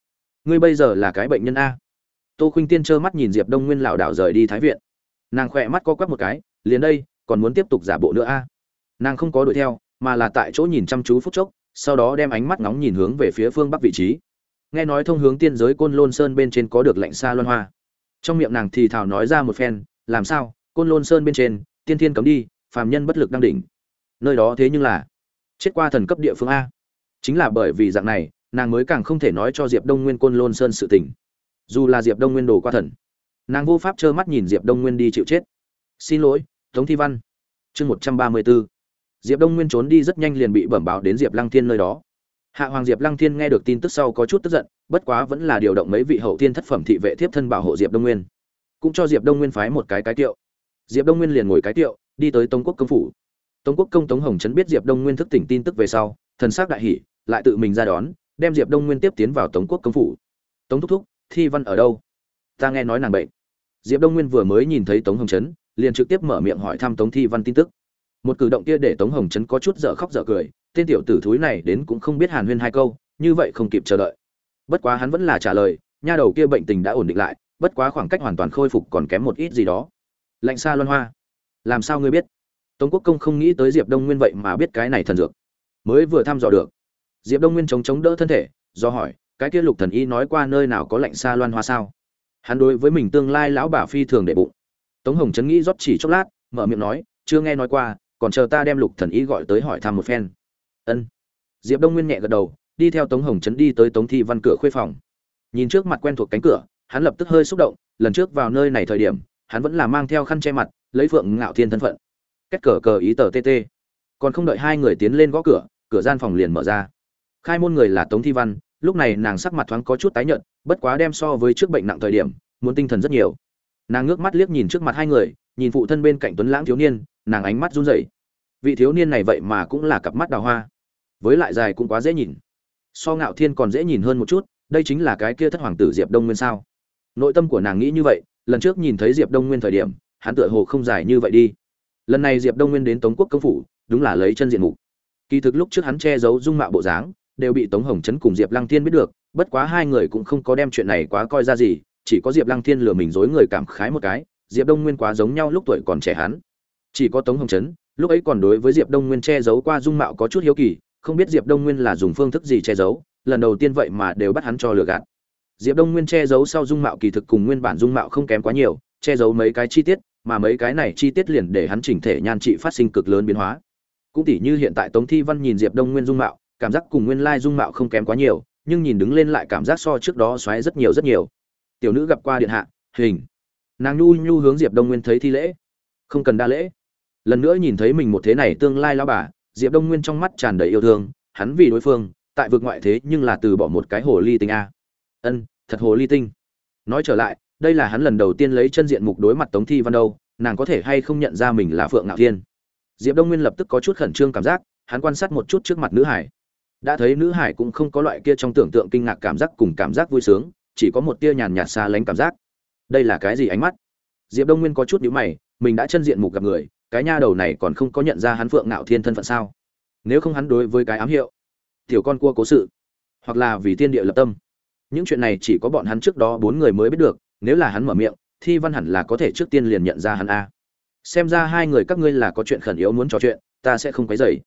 ngươi bây giờ là cái bệnh nhân a. Tô khuynh tiên trơ mắt nhìn diệp đông nguyên lảo đảo rời đi thái viện. Nàng khỏe mắt co quắp một cái, liền đây, còn muốn tiếp tục giả bộ nữa a? Nàng không có đuổi theo, mà là tại chỗ nhìn chăm chú phút chốc, sau đó đem ánh mắt nóng nhìn hướng về phía phương bắc vị trí. Nghe nói thông hướng tiên giới côn lôn sơn bên trên có được lệnh xa loan hoa. Trong miệng nàng thì thào nói ra một phen, làm sao? Côn lôn sơn bên trên, tiên thiên cấm đi, phàm nhân bất lực đang đỉnh. Nơi đó thế nhưng là chết qua thần cấp địa phương a chính là bởi vì dạng này, nàng mới càng không thể nói cho diệp đông nguyên côn lôn sơn sự tình. Dù là diệp đông nguyên đồ qua thần, nàng vô pháp trơ mắt nhìn diệp đông nguyên đi chịu chết. Xin lỗi, tống thi văn. Chương một trăm ba mươi b ố diệp đông nguyên trốn đi rất nhanh liền bị bẩm báo đến diệp lăng thiên nơi đó. Hạ hoàng diệp lăng thiên nghe được tin tức sau có chút tức giận, bất quá vẫn là điều động mấy vị hậu thiên thất phẩm thị vệ thiếp thân bảo hộ diệp đông nguyên. Cũng cho diệp đông nguyên phái một cái cái tiệu. Diệp đông nguyên liền ngồi cái tiệu, đi tới tống quốc công phủ. Tống quốc công tống hồng trấn biết diệp đông nguyên thức tỉnh tin tức về sau, thần s á c đại hỷ lại tự mình ra đón, đem diệp đông nguyên tiếp tiến vào tống quốc công phủ. Tống thúc thúc, thi văn ở đâu? Ta nghe nói nàng bệnh. Diệp đông nguyên vừa mới nhìn thấy tống hồng trấn liền trực tiếp mở miệng hỏi thăm tống thi văn tin tức. Một cử động kia để tống hồng trấn có chút dở khóc dở cười, tên tiểu tử thúi này đến cũng không biết hàn huyên hai câu, như vậy không kịp chờ đợi. Bất quá hắn vẫn là trả lời, nha đầu kia bệnh tình đã ổn định lại, bất quá khoảng cách hoàn toàn khôi phục còn kém một ít gì đó. Lạnh xa loan hoa. Làm sao ngươi biết? Tống quốc công không nghĩ tới diệp đông nguyên vậy mà biết cái này thần dược. Mới vừa thăm dò được diệp đông nguyên chống chống đỡ thân thể, do hỏi, cái kia lục thần y nói qua nơi nào có lạnh xa loan hoa sao? Hắn đối với mình tương lai lão bà phi thường để bụng. Tống hồng trấn nghĩ rót chỉ chốc lát, mở miệng nói, chưa nghe nói qua, còn chờ ta đem lục thần y gọi tới hỏi thăm một phen. Ân. Diệp đông nguyên nhẹ gật đầu, đi theo tống hồng trấn đi tới tống thi văn cửa khuê phòng. Nhìn trước mặt quen thuộc cánh cửa, hắn lập tức hơi xúc động, lần trước vào nơi này thời điểm, hắn vẫn là mang theo khăn che mặt, lấy phượng ngạo thiên thân phận. Cách cờ cờ ý tờ tt còn không đợi hai người tiến lên gõ cửa cửa gian phòng liền mở ra khai môn người là tống thi văn, lúc này nàng sắc mặt thoáng có chút tái nhợt, bất quá đem so với trước bệnh nặng thời điểm, muốn tinh thần rất nhiều. Nàng ngước mắt liếc nhìn trước mặt hai người, nhìn phụ thân bên cạnh tuấn lãng thiếu niên, nàng ánh mắt run rẩy. Vị thiếu niên này vậy mà cũng là cặp mắt đào hoa. Với lại dài cũng quá dễ nhìn. So ngạo thiên còn dễ nhìn hơn một chút, đây chính là cái kia thất hoàng tử diệp đông nguyên sao? Nội tâm của nàng nghĩ như vậy, lần trước nhìn thấy diệp đông nguyên thời điểm, hắn tựa hồ không dài như vậy đi. Lần này diệp đông nguyên đến tống quốc công phủ, đúng là lấy chân diện mục. Kỳ thực lúc trước hắn che giấu dung mạo bộ dáng đều bị tống hồng chấn cùng diệp lăng thiên biết được bất quá hai người cũng không có đem chuyện này quá coi ra gì chỉ có diệp lăng thiên lừa mình dối người cảm khái một cái diệp đông nguyên quá giống nhau lúc tuổi còn trẻ hắn. Chỉ có tống hồng chấn, lúc ấy còn đối với diệp đông nguyên che giấu qua dung mạo có chút hiếu kỳ không biết diệp đông nguyên là dùng phương thức gì che giấu lần đầu tiên vậy mà đều bắt hắn cho lừa gạt. Diệp đông nguyên che giấu sau dung mạo kỳ thực cùng nguyên bản dung mạo không kém quá nhiều che giấu mấy cái chi tiết mà mấy cái này chi tiết liền để hắn chỉnh thể nhan trị phát sinh cực lớn biến hóa. Cũng tỉ như hiện tại tống thi văn nhìn diệp đông nguyên dung mạo cảm giác cùng nguyên lai dung mạo không kém quá nhiều, nhưng nhìn đứng lên lại cảm giác so trước đó xoáy rất nhiều rất nhiều. Tiểu nữ gặp qua điện hạ, hình. Nàng nhu nhu hướng diệp đông nguyên thấy thi lễ. Không cần đa lễ. Lần nữa nhìn thấy mình một thế này tương lai lao bà, diệp đông nguyên trong mắt tràn đầy yêu thương, hắn vì đối phương, tại vực ngoại thế nhưng là từ bỏ một cái hồ ly tinh a. Ân, thật hồ ly tinh. Nói trở lại, đây là hắn lần đầu tiên lấy chân diện mục đối mặt tống thi văn đâu, nàng có thể hay không nhận ra mình là phượng ngạo thiên? Diệp đông nguyên lập tức có chút khẩn trương cảm giác, hắn quan sát một chút trước mặt nữ hải đã thấy nữ hải cũng không có loại kia trong tưởng tượng kinh ngạc cảm giác cùng cảm giác vui sướng, chỉ có một tia nhàn nhạt xa lánh cảm giác. Đây là cái gì ánh mắt? Diệp đông nguyên có chút nhíu mày, mình đã chân diện mục gặp người, cái nha đầu này còn không có nhận ra hắn phượng ngạo thiên thân phận sao? Nếu không hắn đối với cái ám hiệu, tiểu con cua cố sự, hoặc là vì tiên địa lập tâm. Những chuyện này chỉ có bọn hắn trước đó bốn người mới biết được, nếu là hắn mở miệng, thi văn hẳn là có thể trước tiên liền nhận ra hắn a. Xem ra hai người các ngươi là có chuyện khẩn yếu muốn trò chuyện, ta sẽ không quấy dày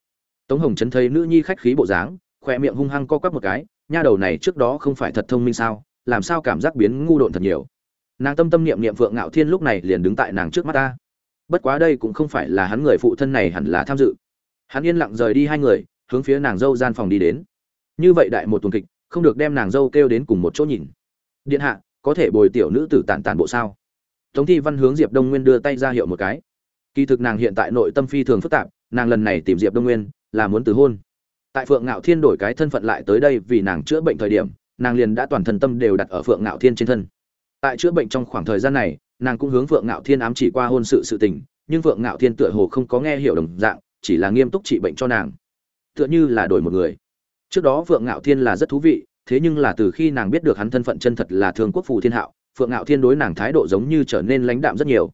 tống hồng trấn thấy nữ nhi khách khí bộ dáng khoe miệng hung hăng co quắp một cái, nha đầu này trước đó không phải thật thông minh sao, làm sao cảm giác biến ngu độn thật nhiều. Nàng tâm tâm niệm niệm phượng ngạo thiên lúc này liền đứng tại nàng trước mắt ta. Bất quá đây cũng không phải là hắn người phụ thân này hẳn là tham dự. Hắn yên lặng rời đi hai người, hướng phía nàng dâu gian phòng đi đến. Như vậy đại một tuần kịch, không được đem nàng dâu kêu đến cùng một chỗ nhìn. Điện hạ, có thể bồi tiểu nữ tử tản tản bộ sao? Tống thi văn hướng diệp đông nguyên đưa tay ra hiệu một cái. Kỳ thực nàng hiện tại nội tâm phi thường phức tạp, nàng lần này tìm diệp đông nguyên là muốn từ hôn tại phượng ngạo thiên đổi cái thân phận lại tới đây vì nàng chữa bệnh thời điểm, nàng liền đã toàn thân tâm đều đặt ở phượng ngạo thiên trên thân. Tại chữa bệnh trong khoảng thời gian này, nàng cũng hướng phượng ngạo thiên ám chỉ qua hôn sự sự tình, nhưng phượng ngạo thiên tựa hồ không có nghe hiểu đồng dạng, chỉ là nghiêm túc trị bệnh cho nàng. Tựa như là đổi một người. Trước đó phượng ngạo thiên là rất thú vị, thế nhưng là từ khi nàng biết được hắn thân phận chân thật là thương quốc phù thiên hạo, phượng ngạo thiên đối nàng thái độ giống như trở nên lãnh đạm rất nhiều.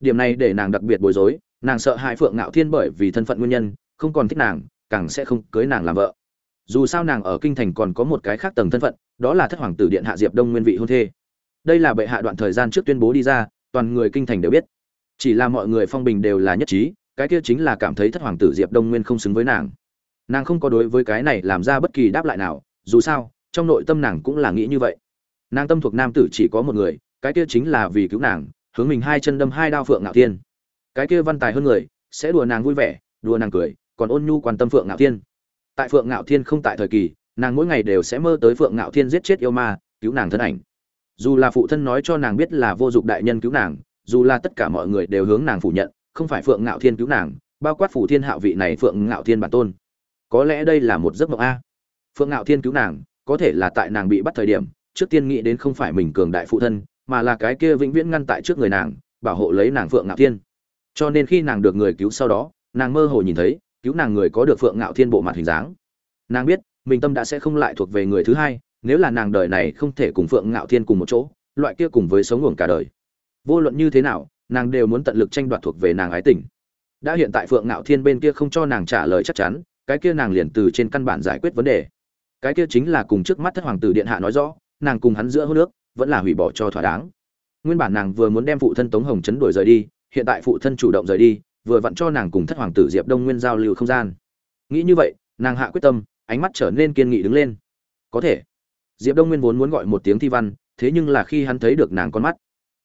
Điểm này để nàng đặc biệt bối rối, nàng sợ hãi phượng ngạo thiên bởi vì thân phận nguyên nhân, không còn thích nàng càng sẽ không cưới nàng làm vợ. Dù sao nàng ở kinh thành còn có một cái khác tầng thân phận, đó là thất hoàng tử điện hạ diệp đông nguyên vị hôn thê. Đây là bệ hạ đoạn thời gian trước tuyên bố đi ra, toàn người kinh thành đều biết. Chỉ là mọi người phong bình đều là nhất trí, cái kia chính là cảm thấy thất hoàng tử diệp đông nguyên không xứng với nàng. Nàng không có đối với cái này làm ra bất kỳ đáp lại nào, dù sao, trong nội tâm nàng cũng là nghĩ như vậy. Nàng tâm thuộc nam tử chỉ có một người, cái kia chính là vì cứu nàng, hướng mình hai chân đâm hai đao phượng ngạo thiên. Cái kia văn tài hơn người, sẽ đùa nàng vui vẻ, đùa nàng cười còn ôn nhu quan tâm phượng ngạo thiên. Tại phượng ngạo thiên không tại thời kỳ, nàng mỗi ngày đều sẽ mơ tới phượng ngạo thiên giết chết yêu ma, cứu nàng thân ảnh. Dù là phụ thân nói cho nàng biết là vô dụng đại nhân cứu nàng, dù là tất cả mọi người đều hướng nàng phủ nhận, không phải phượng ngạo thiên cứu nàng, bao quát phủ thiên hạo vị này phượng ngạo thiên bản tôn. Có lẽ đây là một giấc mộng a. Phượng ngạo thiên cứu nàng, có thể là tại nàng bị bắt thời điểm, trước tiên nghĩ đến không phải mình cường đại phụ thân, mà là cái kia vĩnh viễn ngăn tại trước người nàng, bảo hộ lấy nàng phượng ngạo thiên. Cho nên khi nàng được người cứu sau đó, nàng mơ hồ nhìn thấy cứu nàng người có được phượng ngạo thiên bộ mặt hình dáng. Nàng biết, mình tâm đã sẽ không lại thuộc về người thứ hai, nếu là nàng đời này không thể cùng phượng ngạo thiên cùng một chỗ, loại kia cùng với sống ngủ cả đời. Vô luận như thế nào, nàng đều muốn tận lực tranh đoạt thuộc về nàng ái tình. Đã hiện tại phượng ngạo thiên bên kia không cho nàng trả lời chắc chắn, cái kia nàng liền từ trên căn bản giải quyết vấn đề. Cái kia chính là cùng trước mắt thất hoàng tử điện hạ nói rõ, nàng cùng hắn giữa hô nước vẫn là hủy bỏ cho thỏa đáng. Nguyên bản nàng vừa muốn đem phụ thân tống hồng chấn đuổi rời đi, hiện tại phụ thân chủ động rời đi vừa vặn cho nàng cùng thất hoàng tử diệp đông nguyên giao lưu không gian. Nghĩ như vậy, nàng hạ quyết tâm, ánh mắt trở nên kiên nghị đứng lên. Có thể. Diệp đông nguyên vốn muốn gọi một tiếng thi văn, thế nhưng là khi hắn thấy được nàng con mắt.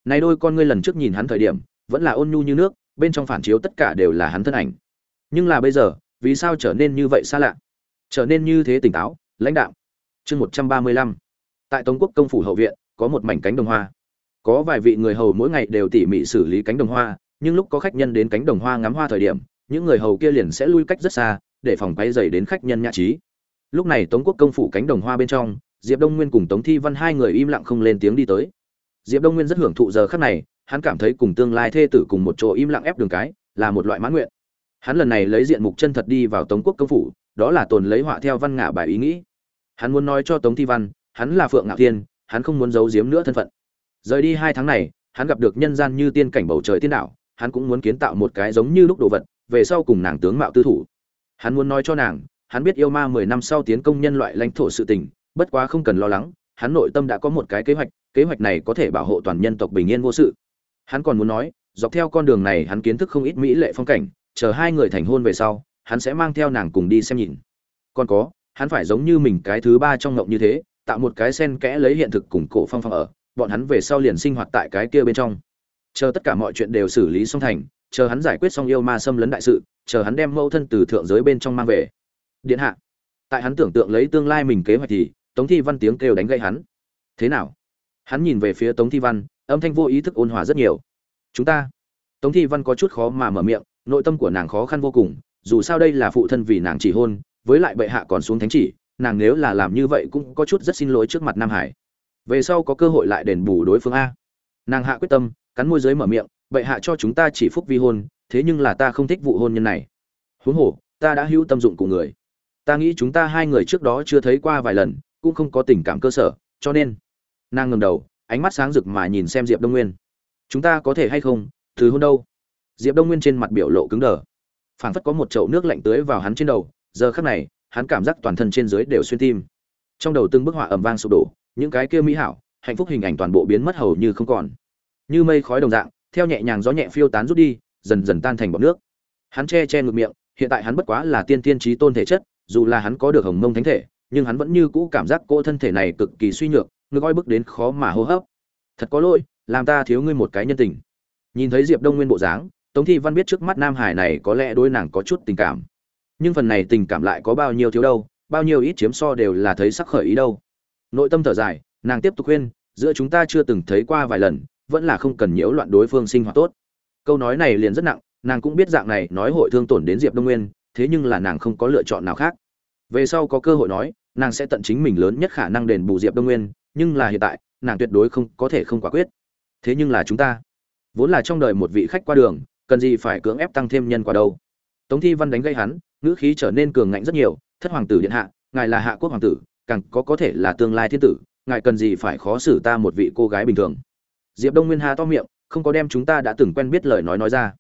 Này đôi con ngươi lần trước nhìn hắn thời điểm, vẫn là ôn nhu như nước, bên trong phản chiếu tất cả đều là hắn thân ảnh. Nhưng là bây giờ, vì sao trở nên như vậy xa lạ? Trở nên như thế tỉnh táo, lãnh đạo chương một trăm ba mươi lăm. Tại tống quốc công phủ hậu viện, có một mảnh cánh đồng hoa. Có vài vị người hầu mỗi ngày đều tỉ mỉ xử lý cánh đồng hoa nhưng lúc có khách nhân đến cánh đồng hoa ngắm hoa thời điểm, những người hầu kia liền sẽ lui cách rất xa, để phòng quay dày đến khách nhân nhã trí. Lúc này tống quốc công phủ cánh đồng hoa bên trong, diệp đông nguyên cùng tống thi văn hai người im lặng không lên tiếng đi tới. Diệp đông nguyên rất hưởng thụ giờ khắc này, hắn cảm thấy cùng tương lai thê tử cùng một chỗ im lặng ép đường cái, là một loại mãn nguyện. Hắn lần này lấy diện mục chân thật đi vào tống quốc công phủ, đó là tồn lấy họa theo văn ngã bài ý nghĩ. Hắn muốn nói cho tống thi văn, hắn là phượng ngạo thiên, hắn không muốn giấu giếm nữa thân phận. Rời đi hai tháng này, hắn gặp được nhân gian như tiên cảnh bầu trời tiên đạo hắn cũng muốn kiến tạo một cái giống như lúc đồ vật, về sau cùng nàng tướng mạo tư thủ. Hắn muốn nói cho nàng, hắn biết yêu ma mười năm sau tiến công nhân loại lãnh thổ sự tình, bất quá không cần lo lắng, hắn nội tâm đã có một cái kế hoạch kế hoạch này có thể bảo hộ toàn nhân tộc bình yên vô sự. Hắn còn muốn nói, dọc theo con đường này hắn kiến thức không ít mỹ lệ phong cảnh, chờ hai người thành hôn về sau, hắn sẽ mang theo nàng cùng đi xem nhìn. Còn có, hắn phải giống như mình cái thứ ba trong ngộng như thế, tạo một cái sen kẽ lấy hiện thực cùng cổ phong phong ở, bọn hắn về sau liền sinh hoạt tại cái kia bên trong chờ tất cả mọi chuyện đều xử lý xong thành, chờ hắn giải quyết xong yêu ma xâm lấn đại sự, chờ hắn đem mẫu thân từ thượng giới bên trong mang về. Điện hạ. Tại hắn tưởng tượng lấy tương lai mình kế hoạch thì, tống thi văn tiếng kêu đánh gây hắn. Thế nào? Hắn nhìn về phía tống thi văn, âm thanh vô ý thức ôn hòa rất nhiều. Chúng ta. Tống thi văn có chút khó mà mở miệng, nội tâm của nàng khó khăn vô cùng, dù sao đây là phụ thân vì nàng chỉ hôn, với lại bệ hạ còn xuống thánh chỉ, nàng nếu là làm như vậy cũng có chút rất xin lỗi trước mặt nam hải. Về sau có cơ hội lại đền bù đối phương a nàng hạ quyết tâm, cắn môi giới mở miệng, bệ hạ cho chúng ta chỉ phúc vi hôn, thế nhưng là ta không thích vụ hôn nhân này. Huống hồ, ta đã hữu tâm dụng của người. Ta nghĩ chúng ta hai người trước đó chưa thấy qua vài lần, cũng không có tình cảm cơ sở, cho nên nàng ngầm đầu, ánh mắt sáng rực mà nhìn xem diệp đông nguyên. Chúng ta có thể hay không? Từ hôn đâu? Diệp đông nguyên trên mặt biểu lộ cứng đờ. Phảng phất có một chậu nước lạnh tưới vào hắn trên đầu, giờ khắc này, hắn cảm giác toàn thân trên dưới đều xuyên tim. Trong đầu từng bức họa ầm vang sụp đổ, những cái kia mỹ hảo hạnh phúc hình ảnh toàn bộ biến mất hầu như không còn. Như mây khói đồng dạng, theo nhẹ nhàng gió nhẹ phiêu tán rút đi, dần dần tan thành bọt nước. Hắn che che ngược miệng, hiện tại hắn bất quá là tiên tiên trí tôn thể chất, dù là hắn có được hồng mông thánh thể, nhưng hắn vẫn như cũ cảm giác cỗ thân thể này cực kỳ suy nhược, ngực oi bức đến khó mà hô hấp. Thật có lỗi, làm ta thiếu ngươi một cái nhân tình. Nhìn thấy diệp đông nguyên bộ dáng, tống thi văn biết trước mắt nam hải này có lẽ đôi nàng có chút tình cảm. Nhưng phần này tình cảm lại có bao nhiêu thiếu đâu, bao nhiêu ít chiếm so đều là thấy sắc khởi ý đâu. Nội tâm thở dài nàng tiếp tục khuyên, giữa chúng ta chưa từng thấy qua vài lần, vẫn là không cần nhiễu loạn đối phương sinh hoạt tốt. Câu nói này liền rất nặng, nàng cũng biết dạng này nói hội thương tổn đến diệp đông nguyên, thế nhưng là nàng không có lựa chọn nào khác. Về sau có cơ hội nói, nàng sẽ tận chính mình lớn nhất khả năng đền bù diệp đông nguyên, nhưng là hiện tại, nàng tuyệt đối không có thể không quả quyết. Thế nhưng là chúng ta, vốn là trong đời một vị khách qua đường, cần gì phải cưỡng ép tăng thêm nhân quả đâu. Tống thi văn đánh gây hắn, ngữ khí trở nên cường ngạnh rất nhiều, thất hoàng tử điện hạ, ngài là hạ quốc hoàng tử, càng có có thể là tương lai thiên tử ngài cần gì phải khó xử ta một vị cô gái bình thường. Diệp đông nguyên hà to miệng, không có đem chúng ta đã từng quen biết lời nói nói ra.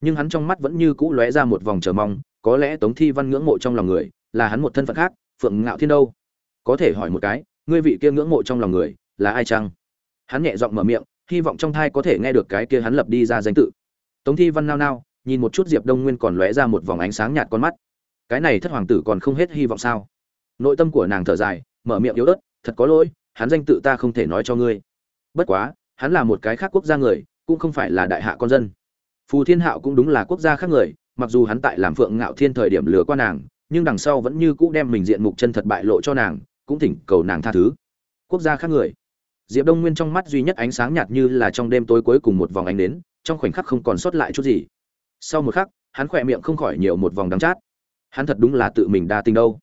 Nhưng hắn trong mắt vẫn như cũ lóe ra một vòng chờ mong, có lẽ tống thi văn ngưỡng mộ trong lòng người, là hắn một thân phận khác, phượng ngạo thiên đâu? Có thể hỏi một cái, ngươi vị kia ngưỡng mộ trong lòng người, là ai chăng? Hắn nhẹ giọng mở miệng, hy vọng trong thai có thể nghe được cái kia hắn lập đi ra danh tự. Tống thi văn nao nao, nhìn một chút diệp đông nguyên còn lóe ra một vòng ánh sáng nhạt con mắt. Cái này thất hoàng tử còn không hết hy vọng sao? Nội tâm của nàng thở dài, mở miệng yếu ớt, thật có lỗi hắn danh tự ta không thể nói cho ngươi. Bất quá, hắn là một cái khác quốc gia người, cũng không phải là đại hạ con dân. Phù thiên hạo cũng đúng là quốc gia khác người, mặc dù hắn tại làm phượng ngạo thiên thời điểm lừa qua nàng, nhưng đằng sau vẫn như cũ đem mình diện mục chân thật bại lộ cho nàng, cũng thỉnh cầu nàng tha thứ. Quốc gia khác người. Diệp đông nguyên trong mắt duy nhất ánh sáng nhạt như là trong đêm tối cuối cùng một vòng ánh đến trong khoảnh khắc không còn sót lại chút gì. Sau một khắc, hắn khỏe miệng không khỏi nhiều một vòng đắng chát. Hắn thật đúng là tự mình đa tình đâu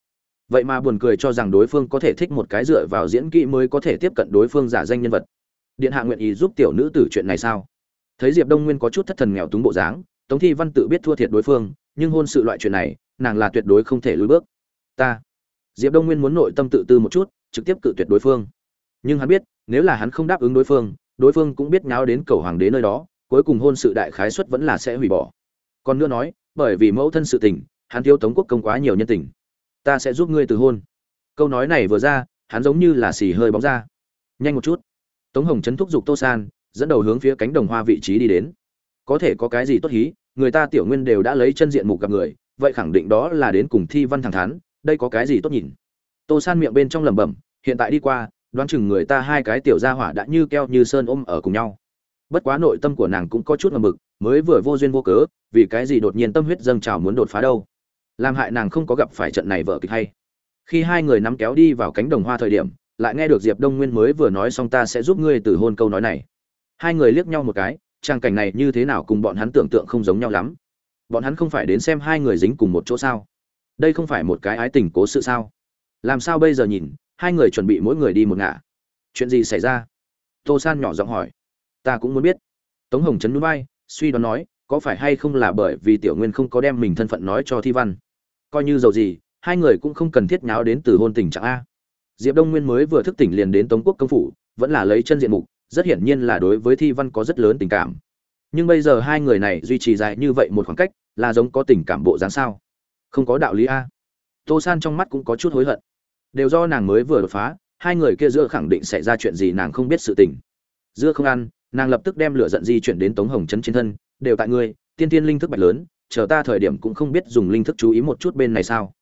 vậy mà buồn cười cho rằng đối phương có thể thích một cái dựa vào diễn kỹ mới có thể tiếp cận đối phương giả danh nhân vật. Điện hạ nguyện ý giúp tiểu nữ tử chuyện này sao? Thấy diệp đông nguyên có chút thất thần nghèo túng bộ dáng, tống thi văn tự biết thua thiệt đối phương, nhưng hôn sự loại chuyện này, nàng là tuyệt đối không thể lùi bước. Ta, diệp đông nguyên muốn nội tâm tự tư một chút, trực tiếp cự tuyệt đối phương. Nhưng hắn biết, nếu là hắn không đáp ứng đối phương đối phương cũng biết nháo đến cầu hoàng đế nơi đó, cuối cùng hôn sự đại khái suất vẫn là sẽ hủy bỏ. Còn nữa nói, bởi vì mẫu thân sự tình, hắn thiếu tống quốc công quá nhiều nhân tình ta sẽ giúp ngươi từ hôn. Câu nói này vừa ra, hắn giống như là xì hơi bóng ra. Nhanh một chút. Tống hồng chấn thúc giục tô san, dẫn đầu hướng phía cánh đồng hoa vị trí đi đến. Có thể có cái gì tốt hí, người ta tiểu nguyên đều đã lấy chân diện mục gặp người, vậy khẳng định đó là đến cùng thi văn thẳng thắn, đây có cái gì tốt nhìn? Tô san miệng bên trong lẩm bẩm, hiện tại đi qua, đoán chừng người ta hai cái tiểu gia hỏa đã như keo như sơn ôm ở cùng nhau. Bất quá nội tâm của nàng cũng có chút ngầm mực, mới vừa vô duyên vô cớ, vì cái gì đột nhiên tâm huyết dâng trào muốn đột phá đâu? Làm hại nàng không có gặp phải trận này vợ kịch hay. Khi hai người nắm kéo đi vào cánh đồng hoa thời điểm, lại nghe được diệp đông nguyên mới vừa nói xong ta sẽ giúp ngươi từ hôn câu nói này. Hai người liếc nhau một cái trang cảnh này như thế nào cùng bọn hắn tưởng tượng không giống nhau lắm. Bọn hắn không phải đến xem hai người dính cùng một chỗ sao? Đây không phải một cái ái tình cố sự sao? Làm sao bây giờ nhìn, hai người chuẩn bị mỗi người đi một ngả. Chuyện gì xảy ra? Tô san nhỏ giọng hỏi. Ta cũng muốn biết. Tống hồng trấn núi bay, suy đoán nói, có phải hay không là bởi vì tiểu nguyên không có đem mình thân phận nói cho thi văn? Coi như dầu gì, hai người cũng không cần thiết nháo đến từ hôn tình trạng a. Diệp đông nguyên mới vừa thức tỉnh liền đến tống quốc công phủ, vẫn là lấy chân diện mục, rất hiển nhiên là đối với thi văn có rất lớn tình cảm. Nhưng bây giờ hai người này duy trì dài như vậy một khoảng cách, là giống có tình cảm bộ dáng sao? Không có đạo lý a. Tô san trong mắt cũng có chút hối hận. Đều do nàng mới vừa đột phá, hai người kia dưa khẳng định xảy ra chuyện gì nàng không biết sự tình. Dưa không ăn, nàng lập tức đem lửa giận di chuyển đến tống hồng trấn trên thân, đều tại ngươi, tiên tiên linh thức bạch lớn chờ ta thời điểm cũng không biết dùng linh thức chú ý một chút bên này sao.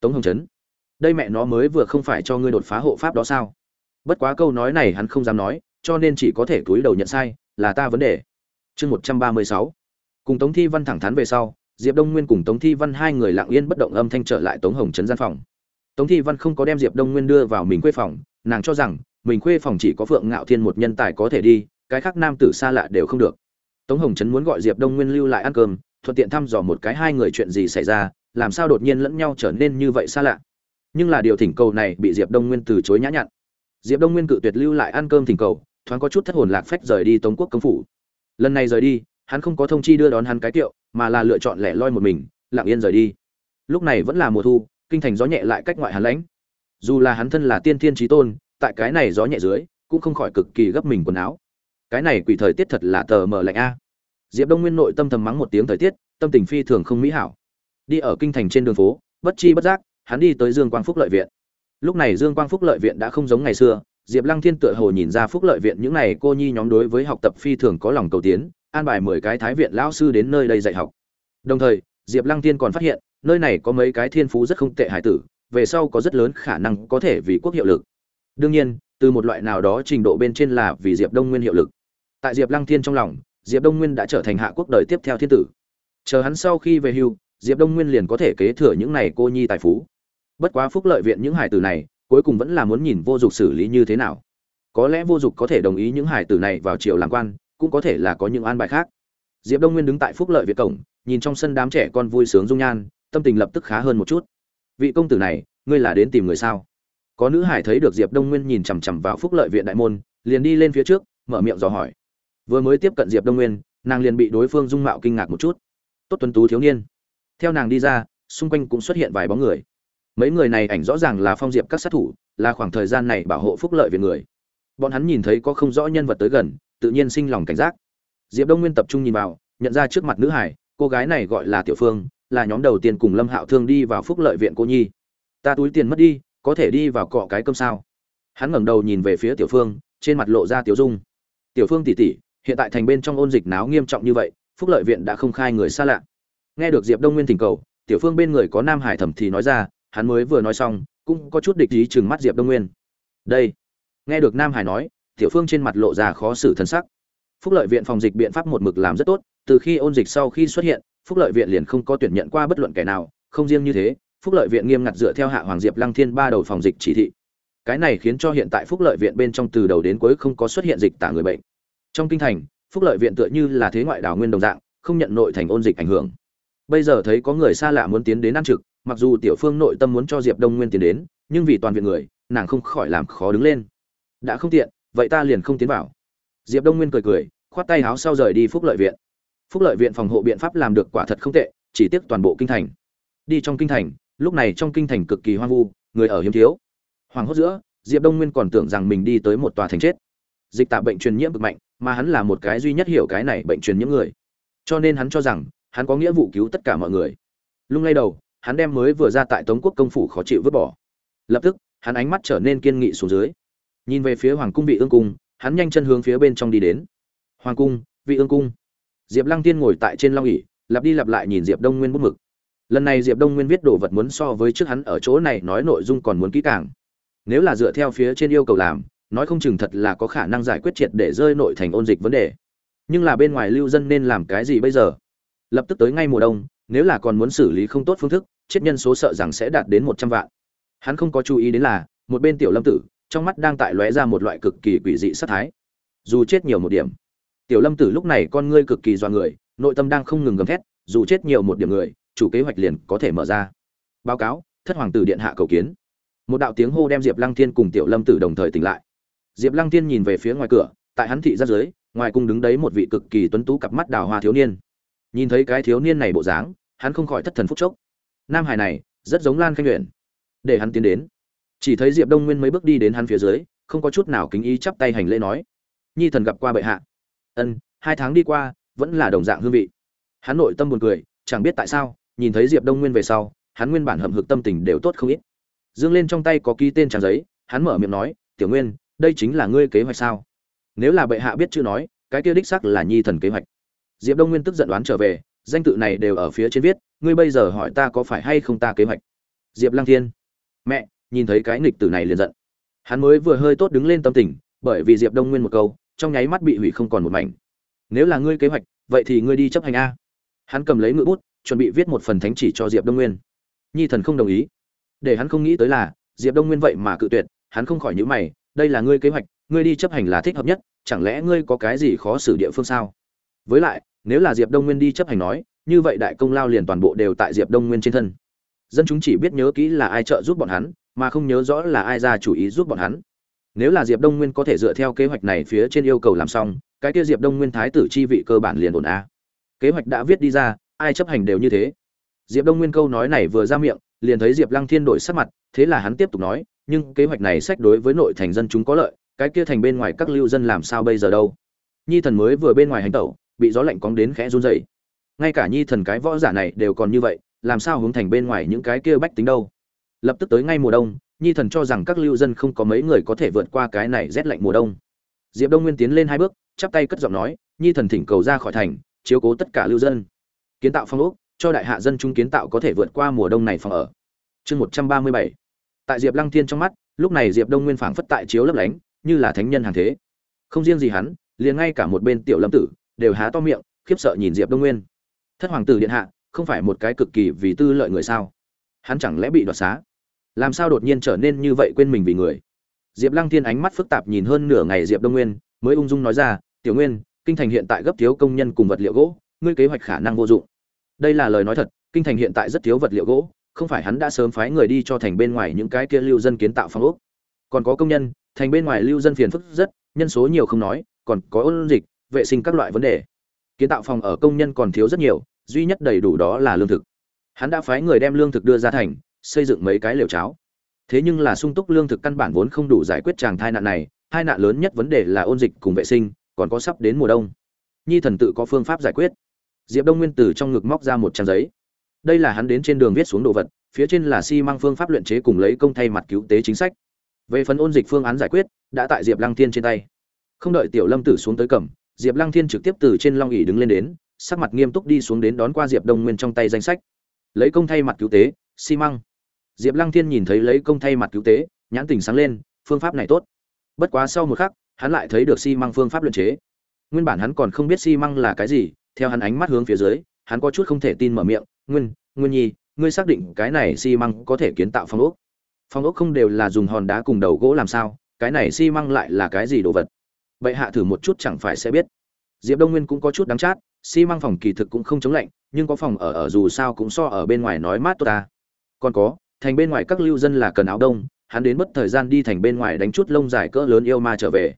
Tống hồng trấn, đây mẹ nó mới vừa không phải cho ngươi đột phá hộ pháp đó sao? Bất quá câu nói này hắn không dám nói, cho nên chỉ có thể túi đầu nhận sai, là ta vấn đề. Chương một trăm ba mươi sáu. Cùng tống thi văn thẳng thắn về sau, diệp đông nguyên cùng tống thi văn hai người lặng yên bất động âm thanh trở lại tống hồng trấn gian phòng. Tống thi văn không có đem diệp đông nguyên đưa vào mình quê phòng, nàng cho rằng, mình quê phòng chỉ có phượng ngạo thiên một nhân tài có thể đi, cái khác nam tử xa lạ đều không được. Tống hồng trấn muốn gọi diệp đông nguyên lưu lại ăn cơm thuận tiện thăm dò một cái hai người chuyện gì xảy ra, làm sao đột nhiên lẫn nhau trở nên như vậy xa lạ. Nhưng là điều thỉnh cầu này bị diệp đông nguyên từ chối nhã nhặn. Diệp đông nguyên cự tuyệt lưu lại ăn cơm thỉnh cầu, thoáng có chút thất hồn lạc phách rời đi tống quốc công phủ. Lần này rời đi, hắn không có thông chi đưa đón hắn cái tiệu, mà là lựa chọn lẻ loi một mình, lặng yên rời đi. Lúc này vẫn là mùa thu, kinh thành gió nhẹ lại cách ngoại hắn lãnh. Dù là hắn thân là tiên thiên trí tôn, tại cái này gió nhẹ dưới, cũng không khỏi cực kỳ gấp mình quần áo. Cái này quỷ thời tiết thật là tờ mờ lạnh a diệp đông nguyên nội tâm thầm mắng một tiếng thời tiết, tâm tình phi thường không mỹ hảo. Đi ở kinh thành trên đường phố, bất chi bất giác, hắn đi tới dương quang phúc lợi viện. Lúc này dương quang phúc lợi viện đã không giống ngày xưa, diệp lăng thiên tựa hồ nhìn ra phúc lợi viện những n à y cô nhi nhóm đối với học tập phi thường có lòng cầu tiến, an bài mười cái thái viện lão sư đến nơi đây dạy học. Đồng thời, diệp lăng thiên còn phát hiện, nơi này có mấy cái thiên phú rất không tệ hải tử, về sau có rất lớn khả năng có thể vì quốc hiệu lực. Đương nhiên, từ một loại nào đó trình độ bên trên là vì diệp đông nguyên hiệu lực. Tại diệp lăng thiên trong lòng diệp đông nguyên đã trở thành hạ quốc đời tiếp theo thiên tử. Chờ hắn sau khi về hưu, diệp đông nguyên liền có thể kế thừa những này cô nhi tài phú. Bất quá phúc lợi viện những hải tử này, cuối cùng vẫn là muốn nhìn vô dụng xử lý như thế nào. Có lẽ vô dụng có thể đồng ý những hải tử này vào triều làm quan, cũng có thể là có những an bài khác. Diệp đông nguyên đứng tại phúc lợi viện cổng, nhìn trong sân đám trẻ con vui sướng dung nhan, tâm tình lập tức khá hơn một chút. Vị công tử này, ngươi là đến tìm người sao? Có nữ hải thấy được diệp đông nguyên nhìn chằm chằm vào phúc lợi viện đại môn, liền đi lên phía trước, mở miệng dò hỏi vừa mới tiếp cận diệp đông nguyên, nàng liền bị đối phương dung mạo kinh ngạc một chút. Tốt tuấn tú thiếu niên. Theo nàng đi ra, xung quanh cũng xuất hiện vài bóng người. Mấy người này ảnh rõ ràng là phong diệp các sát thủ, là khoảng thời gian này bảo hộ phúc lợi về người. Bọn hắn nhìn thấy có không rõ nhân vật tới gần, tự nhiên sinh lòng cảnh giác. Diệp đông nguyên tập trung nhìn vào, nhận ra trước mặt nữ hải, cô gái này gọi là tiểu phương, là nhóm đầu tiên cùng lâm hạo thương đi vào phúc lợi viện cô nhi. Ta túi tiền mất đi, có thể đi vào cọ cái cơm sao? Hắn ngẩng đầu nhìn về phía tiểu phương, trên mặt lộ ra tiểu dung. Tiểu phương tỉ tỉ hiện tại thành bên trong ôn dịch náo nghiêm trọng như vậy, phúc lợi viện đã không khai người xa lạ. Nghe được diệp đông nguyên thỉnh cầu, tiểu phương bên người có nam hải thẩm thì nói ra, hắn mới vừa nói xong, cũng có chút địch ý chừng mắt diệp đông nguyên. Đây. Nghe được nam hải nói, tiểu phương trên mặt lộ ra khó xử thân sắc. Phúc lợi viện phòng dịch biện pháp một mực làm rất tốt, từ khi ôn dịch sau khi xuất hiện, phúc lợi viện liền không có tuyển nhận qua bất luận kẻ nào, không riêng như thế, phúc lợi viện nghiêm ngặt dựa theo hạ hoàng diệp lăng thiên ba đầu phòng dịch chỉ thị. Cái này khiến cho hiện tại phúc lợi viện bên trong từ đầu đến cuối không có xuất hiện dịch tả người bệnh trong kinh thành, phúc lợi viện tựa như là thế ngoại đảo nguyên đồng dạng, không nhận nội thành ôn dịch ảnh hưởng. Bây giờ thấy có người xa lạ muốn tiến đến ăn trực, mặc dù tiểu phương nội tâm muốn cho diệp đông nguyên tiến đến, nhưng vì toàn viện người, nàng không khỏi làm khó đứng lên. Đã không tiện, vậy ta liền không tiến vào. Diệp đông nguyên cười cười, khoát tay háo sau rời đi phúc lợi viện. Phúc lợi viện phòng hộ biện pháp làm được quả thật không tệ, chỉ tiếc toàn bộ kinh thành. Đi trong kinh thành, lúc này trong kinh thành cực kỳ hoang vu, người ở hiếm thiếu. Hoàng hốt giữa, diệp đông nguyên còn tưởng rằng mình đi tới một tòa thành chết. Dịch tả bệnh truyền nhiễm cực mạnh mà hắn là một cái duy nhất hiểu cái này bệnh truyền nhiễm người. Cho nên hắn cho rằng, hắn có nghĩa vụ cứu tất cả mọi người. Lung lay đầu, hắn đem mới vừa ra tại tống quốc công phủ khó chịu vứt bỏ. Lập tức, hắn ánh mắt trở nên kiên nghị xuống dưới. Nhìn về phía hoàng cung vị ương cung, hắn nhanh chân hướng phía bên trong đi đến. Hoàng cung, vị ương cung. Diệp lăng tiên ngồi tại trên long ỉ lặp đi lặp lại nhìn diệp đông nguyên bút mực. Lần này diệp đông nguyên viết đồ vật muốn so với trước hắn ở chỗ này nói nội dung còn muốn kỹ càng. Nếu là dựa theo phía trên yêu cầu làm nói không chừng thật là có khả năng giải quyết triệt để rơi nội thành ôn dịch vấn đề. Nhưng là bên ngoài lưu dân nên làm cái gì bây giờ? Lập tức tới ngay mùa đông, nếu là còn muốn xử lý không tốt phương thức, chết nhân số sợ rằng sẽ đạt đến một trăm vạn. Hắn không có chú ý đến là, một bên tiểu lâm tử, trong mắt đang tại lóe ra một loại cực kỳ quỷ dị sát thái. Dù chết nhiều một điểm. Tiểu lâm tử lúc này con ngươi cực kỳ dọa người, nội tâm đang không ngừng gầm thét, dù chết nhiều một điểm người, chủ kế hoạch liền có thể mở ra. Báo cáo, thất hoàng tử điện hạ cầu kiến. Một đạo tiếng hô đem diệp lăng thiên cùng tiểu lâm tử đồng thời tỉnh lại diệp lăng thiên nhìn về phía ngoài cửa, tại hắn thị ra dưới, ngoài cung đứng đấy một vị cực kỳ tuấn tú cặp mắt đào hoa thiếu niên. Nhìn thấy cái thiếu niên này bộ dáng, hắn không khỏi thất thần phúc chốc. Nam hải này, rất giống lan khanh Uyển. để hắn tiến đến. Chỉ thấy diệp đông nguyên mấy bước đi đến hắn phía dưới, không có chút nào kính ý chắp tay hành lễ nói, nhi thần gặp qua bệ hạ. Ân, hai tháng đi qua, vẫn là đồng dạng hương vị. Hắn nội tâm buồn cười, chẳng biết tại sao, nhìn thấy diệp đông nguyên về sau, hắn nguyên bản hậm hực tâm tình đều tốt không ít. Dương lên trong tay có ký tên trang giấy, hắn mở miệng nói, tiểu nguyên đây chính là ngươi kế hoạch sao? Nếu là bệ hạ biết chữ nói, cái kia đích sắc là nhi thần kế hoạch. Diệp đông nguyên tức giận đoán trở về, danh tự này đều ở phía trên viết, ngươi bây giờ hỏi ta có phải hay không ta kế hoạch? Diệp lăng thiên. Mẹ, nhìn thấy cái nghịch tử này liền giận. Hắn mới vừa hơi tốt đứng lên tâm tình, bởi vì diệp đông nguyên một câu, trong nháy mắt bị hủy không còn một mảnh. Nếu là ngươi kế hoạch, vậy thì ngươi đi chấp hành a. Hắn cầm lấy ngự bút, chuẩn bị viết một phần thánh chỉ cho diệp đông nguyên. Nhi thần không đồng ý. Để hắn không nghĩ tới là, diệp đông nguyên vậy mà cự tuyệt, hắn không khỏi nhữ mày đây là ngươi kế hoạch, ngươi đi chấp hành là thích hợp nhất, chẳng lẽ ngươi có cái gì khó xử địa phương sao? Với lại, nếu là diệp đông nguyên đi chấp hành nói, như vậy đại công lao liền toàn bộ đều tại diệp đông nguyên trên thân. Dân chúng chỉ biết nhớ kỹ là ai trợ giúp bọn hắn, mà không nhớ rõ là ai ra chủ ý giúp bọn hắn. Nếu là diệp đông nguyên có thể dựa theo kế hoạch này phía trên yêu cầu làm xong, cái kia diệp đông nguyên thái tử chi vị cơ bản liền ổn a. Kế hoạch đã viết đi ra, ai chấp hành đều như thế. Diệp đông nguyên câu nói này vừa ra miệng, liền thấy diệp lăng thiên đổi sắc mặt, thế là hắn tiếp tục nói nhưng kế hoạch này sách đối với nội thành dân chúng có lợi, cái kia thành bên ngoài các lưu dân làm sao bây giờ đâu? Nhi thần mới vừa bên ngoài hành tẩu, bị gió lạnh cóng đến khẽ run rẩy. Ngay cả Nhi thần cái võ giả này đều còn như vậy, làm sao hướng thành bên ngoài những cái kia bách tính đâu? Lập tức tới ngay mùa đông, Nhi thần cho rằng các lưu dân không có mấy người có thể vượt qua cái này rét lạnh mùa đông. Diệp Đông Nguyên tiến lên hai bước, chắp tay cất giọng nói, Nhi thần thỉnh cầu ra khỏi thành, chiếu cố tất cả lưu dân. Kiến tạo phong ốc, cho đại hạ dân chúng kiến tạo có thể vượt qua mùa đông này phòng ở. Chương 137 tại diệp lăng thiên trong mắt, lúc này diệp đông nguyên phảng phất tại chiếu lấp lánh, như là thánh nhân hàng thế. Không riêng gì hắn, liền ngay cả một bên tiểu lâm tử, đều há to miệng, khiếp sợ nhìn diệp đông nguyên. Thất hoàng tử điện hạ, không phải một cái cực kỳ vì tư lợi người sao? Hắn chẳng lẽ bị đoạt xá? Làm sao đột nhiên trở nên như vậy quên mình vì người? Diệp lăng thiên ánh mắt phức tạp nhìn hơn nửa ngày diệp đông nguyên, mới ung dung nói ra, tiểu nguyên, kinh thành hiện tại gấp thiếu công nhân cùng vật liệu gỗ, ngươi kế hoạch khả năng vô dụng. Đây là lời nói thật, kinh thành hiện tại rất thiếu vật liệu gỗ không phải hắn đã sớm phái người đi cho thành bên ngoài những cái kia lưu dân kiến tạo phong ốc. Còn có công nhân, thành bên ngoài lưu dân phiền phức rất, nhân số nhiều không nói, còn có ôn dịch, vệ sinh các loại vấn đề. Kiến tạo phòng ở công nhân còn thiếu rất nhiều, duy nhất đầy đủ đó là lương thực. Hắn đã phái người đem lương thực đưa ra thành, xây dựng mấy cái lều cháo. Thế nhưng là sung túc lương thực căn bản vốn không đủ giải quyết chàng thai nạn này, hai nạn lớn nhất vấn đề là ôn dịch cùng vệ sinh, còn có sắp đến mùa đông. Nhi thần tự có phương pháp giải quyết. Diệp đông nguyên từ trong ngực móc ra một trang giấy. Đây là hắn đến trên đường viết xuống đồ vật phía trên là xi măng phương pháp luyện chế cùng lấy công thay mặt cứu tế chính sách. Về phần ôn dịch phương án giải quyết, đã tại diệp lăng thiên trên tay. Không đợi tiểu lâm tử xuống tới cầm, diệp lăng thiên trực tiếp từ trên long ỉ đứng lên đến, sắc mặt nghiêm túc đi xuống đến đón qua diệp đông nguyên trong tay danh sách. Lấy công thay mặt cứu tế, xi măng. Diệp lăng thiên nhìn thấy lấy công thay mặt cứu tế, nhãn tình sáng lên, phương pháp này tốt. Bất quá sau một khắc, hắn lại thấy được xi măng phương pháp luyện chế. Nguyên bản hắn còn không biết xi măng là cái gì, theo hắn ánh mắt hướng phía dưới, hắn có chút không thể tin mở miệng, nguyên nguyên nhi ngươi xác định cái này xi măng có thể kiến tạo phong ốc. Phong ốc không đều là dùng hòn đá cùng đầu gỗ làm sao, cái này xi măng lại là cái gì đồ vật? Vậy hạ thử một chút chẳng phải sẽ biết. Diệp đông nguyên cũng có chút đắng chát, xi măng phòng kỳ thực cũng không chống lạnh, nhưng có phòng ở ở dù sao cũng so ở bên ngoài nói mát tốt ta. Còn có, thành bên ngoài các lưu dân là cần áo đông, hắn đến mất thời gian đi thành bên ngoài đánh chút lông dài cỡ lớn yêu ma trở về.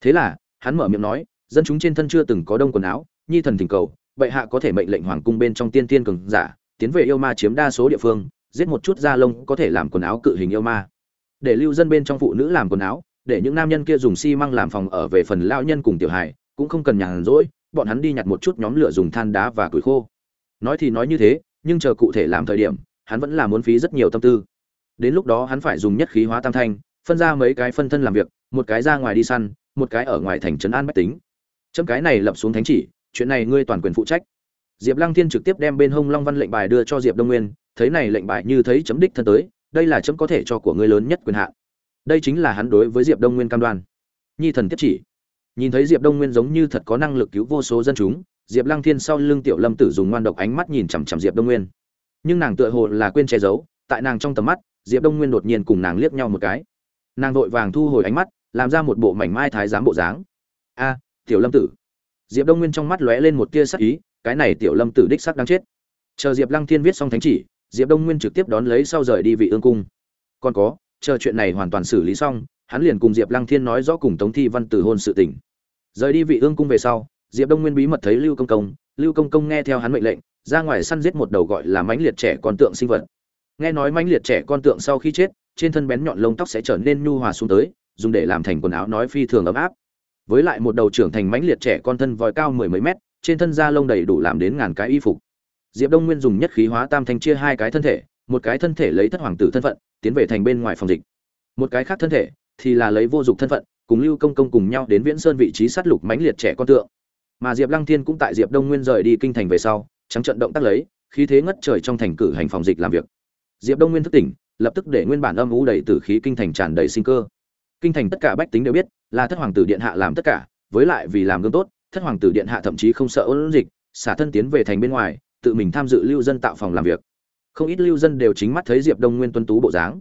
Thế là, hắn mở miệng nói, dân chúng trên thân chưa từng có đông quần áo, nhi thần thỉnh cầu, bệ hạ có thể mệnh lệnh hoàng cung bên trong tiên tiên cường giả tiến về yêu ma chiếm đa số địa phương, giết một chút da lông có thể làm quần áo cự hình yêu ma. Để lưu dân bên trong phụ nữ làm quần áo, để những nam nhân kia dùng xi măng làm phòng ở về phần lao nhân cùng tiểu hài, cũng không cần nhàn rỗi, bọn hắn đi nhặt một chút nhóm lửa dùng than đá và củi khô. Nói thì nói như thế, nhưng chờ cụ thể làm thời điểm, hắn vẫn là muốn phí rất nhiều tâm tư. Đến lúc đó hắn phải dùng nhất khí hóa tam thanh, phân ra mấy cái phân thân làm việc, một cái ra ngoài đi săn, một cái ở ngoài thành trấn an bách tính. Chấm cái này lập xuống thánh chỉ, chuyện này ngươi toàn quyền phụ trách diệp lăng thiên trực tiếp đem bên hông long văn lệnh bài đưa cho diệp đông nguyên, thấy này lệnh bài như thấy chấm đích thân tới, đây là chấm có thể cho của ngươi lớn nhất quyền hạn. Đây chính là hắn đối với diệp đông nguyên cam đoan. Nhi thần tiếp chỉ. Nhìn thấy diệp đông nguyên giống như thật có năng lực cứu vô số dân chúng, diệp lăng thiên sau lưng tiểu lâm tử dùng ngoan độc ánh mắt nhìn chằm chằm diệp đông nguyên. Nhưng nàng tựa hồ là quên che giấu, tại nàng trong tầm mắt, diệp đông nguyên đột nhiên cùng nàng liếc nhau một cái. Nàng vội vàng thu hồi ánh mắt, làm ra một bộ mảnh mai thái giám bộ dáng. A, tiểu lâm tử. Diệp đông nguyên trong mắt lóe lên một tia sắc ý cái này tiểu lâm tử đích sắc đáng chết. Chờ diệp lăng thiên viết xong thánh chỉ, diệp đông nguyên trực tiếp đón lấy sau rời đi vị ương cung. Còn có, chờ chuyện này hoàn toàn xử lý xong, hắn liền cùng diệp lăng thiên nói rõ cùng tống thi văn tử hôn sự tình. Rời đi vị ương cung về sau, diệp đông nguyên bí mật thấy lưu công công. Lưu công công nghe theo hắn mệnh lệnh, ra ngoài săn giết một đầu gọi là mãnh liệt trẻ con tượng sinh vật. Nghe nói mãnh liệt trẻ con tượng sau khi chết, trên thân bén nhọn lông tóc sẽ trở nên nhu hòa xuống tới, dùng để làm thành quần áo nói phi thường ấm áp. Với lại một đầu trưởng thành mãnh liệt trẻ con thân vòi cao mười mấy mét trên thân da lông đầy đủ làm đến ngàn cái y phục. Diệp đông nguyên dùng nhất khí hóa tam thanh chia hai cái thân thể, một cái thân thể lấy thất hoàng tử thân phận, tiến về thành bên ngoài phòng dịch. Một cái khác thân thể thì là lấy vô dụng thân phận, cùng lưu công công cùng nhau đến viễn sơn vị trí sát lục mãnh liệt trẻ con tượng. Mà diệp lăng thiên cũng tại diệp đông nguyên rời đi kinh thành về sau, trắng trận động tác lấy, khí thế ngất trời trong thành cử hành phòng dịch làm việc. Diệp đông nguyên thức tỉnh, lập tức để nguyên bản âm u đầy tử khí kinh thành tràn đầy sinh cơ. Kinh thành tất cả bách tính đều biết, là thất hoàng tử điện hạ làm tất cả, với lại vì làm gương tốt thất hoàng tử điện hạ thậm chí không sợ ôn dịch, xả thân tiến về thành bên ngoài, tự mình tham dự lưu dân tạo phòng làm việc. Không ít lưu dân đều chính mắt thấy diệp đông nguyên tuân tú bộ dáng.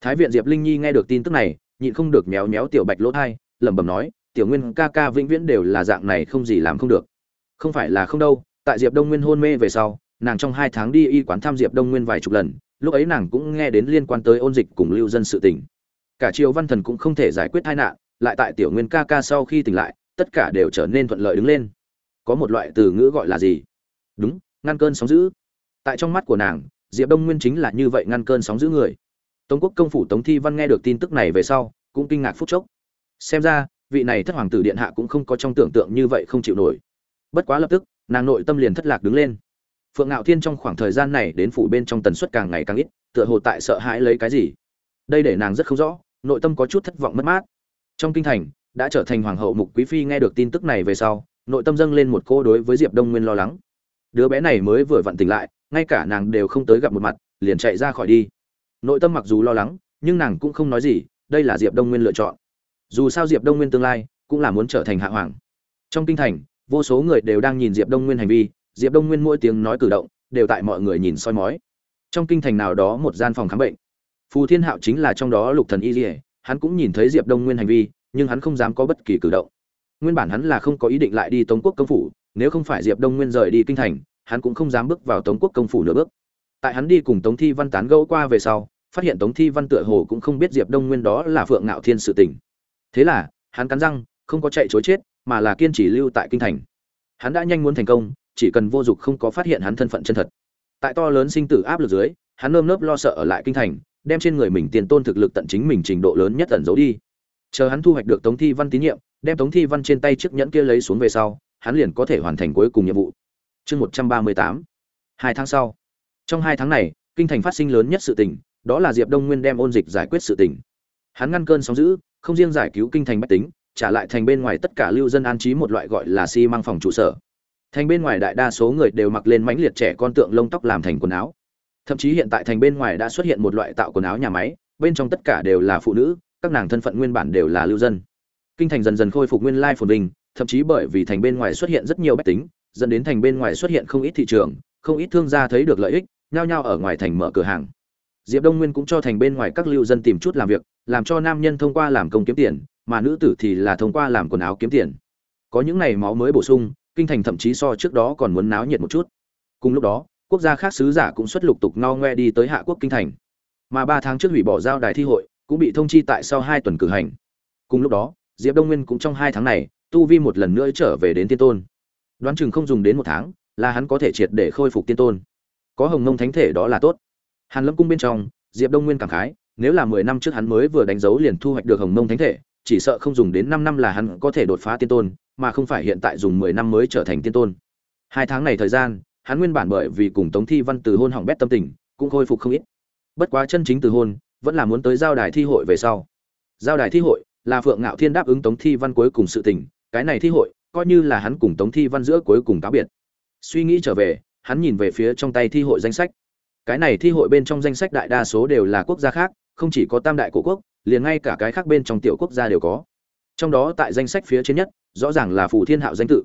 Thái viện diệp linh nhi nghe được tin tức này, nhịn không được méo méo tiểu bạch lỗ thai, lẩm bẩm nói, tiểu nguyên ca ca vĩnh viễn đều là dạng này không gì làm không được. Không phải là không đâu, tại diệp đông nguyên hôn mê về sau, nàng trong hai tháng đi y quán thăm diệp đông nguyên vài chục lần, lúc ấy nàng cũng nghe đến liên quan tới ôn dịch cùng lưu dân sự tình. Cả triều văn thần cũng không thể giải quyết tai nạn, lại tại tiểu nguyên ca ca sau khi tỉnh lại tất cả đều trở nên thuận lợi đứng lên. Có một loại từ ngữ gọi là gì? Đúng, ngăn cơn sóng dữ. Tại trong mắt của nàng, diệp đông nguyên chính là như vậy ngăn cơn sóng dữ người. Tống quốc công phủ tống thi văn nghe được tin tức này về sau, cũng kinh ngạc phút chốc. Xem ra, vị này thất hoàng tử điện hạ cũng không có trong tưởng tượng như vậy không chịu nổi. Bất quá lập tức, nàng nội tâm liền thất lạc đứng lên. Phượng ngạo thiên trong khoảng thời gian này đến phủ bên trong tần suất càng ngày càng ít, tựa hồ tại sợ hãi lấy cái gì. Đây để nàng rất không rõ, nội tâm có chút thất vọng mất mát. Trong kinh thành đã trở thành hoàng hậu mục quý phi nghe được tin tức này về sau, nội tâm dâng lên một cô đối với diệp đông nguyên lo lắng. Đứa bé này mới vừa vặn tỉnh lại, ngay cả nàng đều không tới gặp một mặt, liền chạy ra khỏi đi. Nội tâm mặc dù lo lắng, nhưng nàng cũng không nói gì, đây là diệp đông nguyên lựa chọn. Dù sao diệp đông nguyên tương lai cũng là muốn trở thành hạ hoàng. Trong kinh thành, vô số người đều đang nhìn diệp đông nguyên hành vi, diệp đông nguyên mỗi tiếng nói cử động đều tại mọi người nhìn soi mói. Trong kinh thành nào đó một gian phòng khám bệnh. Phù thiên hạo chính là trong đó lục thần y dỉa hắn cũng nhìn thấy diệp đông nguyên hành vi nhưng hắn không dám có bất kỳ cử động. Nguyên bản hắn là không có ý định lại đi tống quốc công phủ, nếu không phải diệp đông nguyên rời đi kinh thành, hắn cũng không dám bước vào tống quốc công phủ nửa bước. Tại hắn đi cùng tống thi văn tán gẫu qua về sau, phát hiện tống thi văn tựa hồ cũng không biết diệp đông nguyên đó là phượng ngạo thiên sự tình. Thế là, hắn cắn răng, không có chạy chối chết, mà là kiên trì lưu tại kinh thành. Hắn đã nhanh muốn thành công, chỉ cần vô dụng không có phát hiện hắn thân phận chân thật. Tại to lớn sinh tử áp lực dưới, hắn nơm nớp lo sợ ở lại kinh thành, đem trên người mình tiền tôn thực lực tận chính mình trình độ lớn nhất ẩn giấu đi chờ hắn thu hoạch được tống thi văn tín nhiệm, đem tống thi văn trên tay chiếc nhẫn kia lấy xuống về sau, hắn liền có thể hoàn thành cuối cùng nhiệm vụ. Chương một trăm ba mươi tám. Hai tháng sau. Trong hai tháng này, kinh thành phát sinh lớn nhất sự tình, đó là diệp đông nguyên đem ôn dịch giải quyết sự tình. Hắn ngăn cơn sóng giữ không riêng giải cứu kinh thành bách tính, trả lại thành bên ngoài tất cả lưu dân an trí một loại gọi là xi măng phòng trụ sở. Thành bên ngoài đại đa số người đều mặc lên mãnh liệt trẻ con tượng lông tóc làm thành quần áo. Thậm chí hiện tại thành bên ngoài đã xuất hiện một loại tạo quần áo nhà máy, bên trong tất cả đều là phụ nữ các nàng thân phận nguyên bản đều là lưu dân. Kinh thành dần dần khôi phục nguyên lai phồn vinh, thậm chí bởi vì thành bên ngoài xuất hiện rất nhiều bách tính, dẫn đến thành bên ngoài xuất hiện không ít thị trường, không ít thương gia thấy được lợi ích, nhao nhao ở ngoài thành mở cửa hàng. Diệp đông nguyên cũng cho thành bên ngoài các lưu dân tìm chút làm việc, làm cho nam nhân thông qua làm công kiếm tiền, mà nữ tử thì là thông qua làm quần áo kiếm tiền. Có những này máu mới bổ sung, kinh thành thậm chí so trước đó còn muốn náo nhiệt một chút. Cùng lúc đó, quốc gia khác sứ giả cũng xuất lục tục no ngoe đi tới hạ quốc kinh thành. Mà ba tháng trước hủy bỏ giao đài thi hội cũng bị thông chi tại sau hai tuần cử hành. Cùng lúc đó, diệp đông nguyên cũng trong hai tháng này, tu vi một lần nữa trở về đến tiên tôn. Đoán chừng không dùng đến một tháng, là hắn có thể triệt để khôi phục tiên tôn. Có hồng mông thánh thể đó là tốt. Hàn lâm cung bên trong, diệp đông nguyên cảm khái, nếu là mười năm trước hắn mới vừa đánh dấu liền thu hoạch được hồng mông thánh thể, chỉ sợ không dùng đến năm năm là hắn có thể đột phá tiên tôn, mà không phải hiện tại dùng mười năm mới trở thành tiên tôn. Hai tháng này thời gian, hắn nguyên bản bởi vì cùng tống thi văn từ hôn hỏng bét tâm tình, cũng khôi phục không ít. Bất quá chân chính từ hôn vẫn là muốn tới giao đài thi hội về sau. Giao đài thi hội là phượng ngạo thiên đáp ứng tống thi văn cuối cùng sự tình, cái này thi hội coi như là hắn cùng tống thi văn giữa cuối cùng cáo biệt. Suy nghĩ trở về, hắn nhìn về phía trong tay thi hội danh sách. Cái này thi hội bên trong danh sách đại đa số đều là quốc gia khác, không chỉ có tam đại cổ quốc, liền ngay cả cái khác bên trong tiểu quốc gia đều có. Trong đó tại danh sách phía trên nhất, rõ ràng là phù thiên hạo danh tự.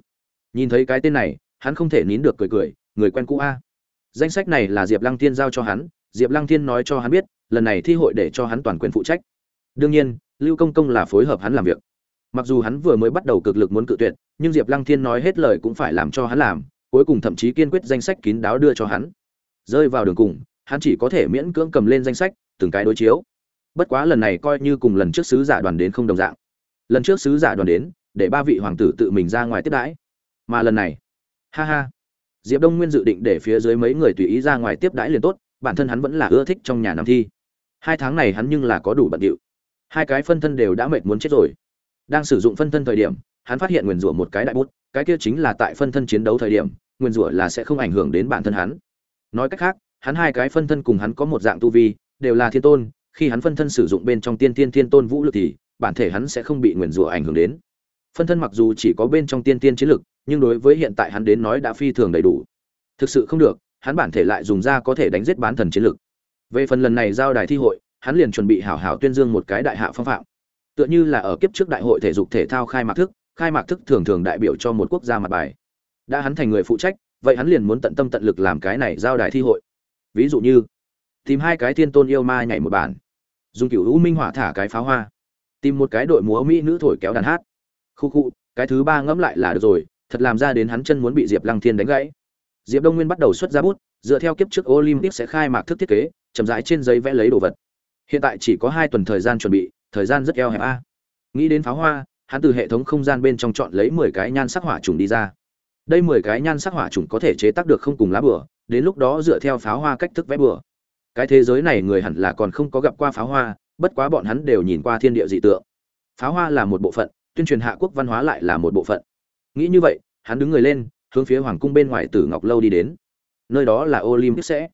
Nhìn thấy cái tên này, hắn không thể nín được cười cười, người quen cũ a. Danh sách này là diệp lăng thiên giao cho hắn, diệp lăng thiên nói cho hắn biết lần này thi hội để cho hắn toàn quyền phụ trách. Đương nhiên, lưu công công là phối hợp hắn làm việc. Mặc dù hắn vừa mới bắt đầu cực lực muốn cự tuyệt, nhưng diệp lăng thiên nói hết lời cũng phải làm cho hắn làm, cuối cùng thậm chí kiên quyết danh sách kín đáo đưa cho hắn. Rơi vào đường cùng, hắn chỉ có thể miễn cưỡng cầm lên danh sách, từng cái đối chiếu. Bất quá lần này coi như cùng lần trước sứ giả đoàn đến không đồng dạng. Lần trước sứ giả đoàn đến, để ba vị hoàng tử tự mình ra ngoài tiếp đãi. Mà lần này, ha ha. Diệp đông nguyên dự định để phía dưới mấy người tùy ý ra ngoài tiếp đãi liền tốt, bản thân hắn vẫn là ưa thích trong nhà nằm thi hai tháng này hắn nhưng là có đủ bận điệu. Hai cái phân thân đều đã mệt muốn chết rồi. Đang sử dụng phân thân thời điểm, hắn phát hiện nguyền rủa một cái đại bút, cái kia chính là tại phân thân chiến đấu thời điểm, nguyền rủa là sẽ không ảnh hưởng đến bản thân hắn. Nói cách khác, hắn hai cái phân thân cùng hắn có một dạng tu vi, đều là thiên tôn, khi hắn phân thân sử dụng bên trong tiên tiên thiên tôn vũ lực thì, bản thể hắn sẽ không bị nguyền rủa ảnh hưởng đến. Phân thân mặc dù chỉ có bên trong tiên tiên chiến lực, nhưng đối với hiện tại hắn đến nói đã phi thường đầy đủ. Thực sự không được, hắn bản thể lại dùng ra có thể đánh giết bán thần chiến lực về phần lần này giao đài thi hội, hắn liền chuẩn bị hảo hảo tuyên dương một cái đại hạ phong phạm. Tựa như là ở kiếp trước đại hội thể dục thể thao khai mạc thức, khai mạc thức thường thường đại biểu cho một quốc gia mặt bài. Đã hắn thành người phụ trách, vậy hắn liền muốn tận tâm tận lực làm cái này giao đài thi hội. Ví dụ như, tìm hai cái thiên tôn yêu ma nhảy một bản dùng kiểu hữu minh hỏa thả cái pháo hoa. Tìm một cái đội múa mỹ nữ thổi kéo đàn hát. Khu khu, cái thứ ba ngẫm lại là được rồi, thật làm ra đến hắn chân muốn bị diệp lăng thiên đánh gãy. Diệp đông nguyên bắt đầu xuất ra bút dựa theo kiếp trước olympic sẽ khai mạc thức thiết kế chậm rãi trên giấy vẽ lấy đồ vật. Hiện tại chỉ có hai tuần thời gian chuẩn bị thời gian rất eo hẹp a. Nghĩ đến pháo hoa hắn từ hệ thống không gian bên trong chọn lấy mười cái nhan sắc hỏa trùng đi ra. Đây mười cái nhan sắc hỏa trùng có thể chế tác được không cùng lá bùa, đến lúc đó dựa theo pháo hoa cách thức vẽ bùa. cái thế giới này người hẳn là còn không có gặp qua pháo hoa bất quá bọn hắn đều nhìn qua thiên địa dị tượng. Pháo hoa là một bộ phận tuyên truyền hạ quốc văn hóa lại là một bộ phận. Nghĩ như vậy hắn đứng người lên hướng phía hoàng cung bên ngoài tử ngọc lâu đi đến nơi đó là olympic sẽ.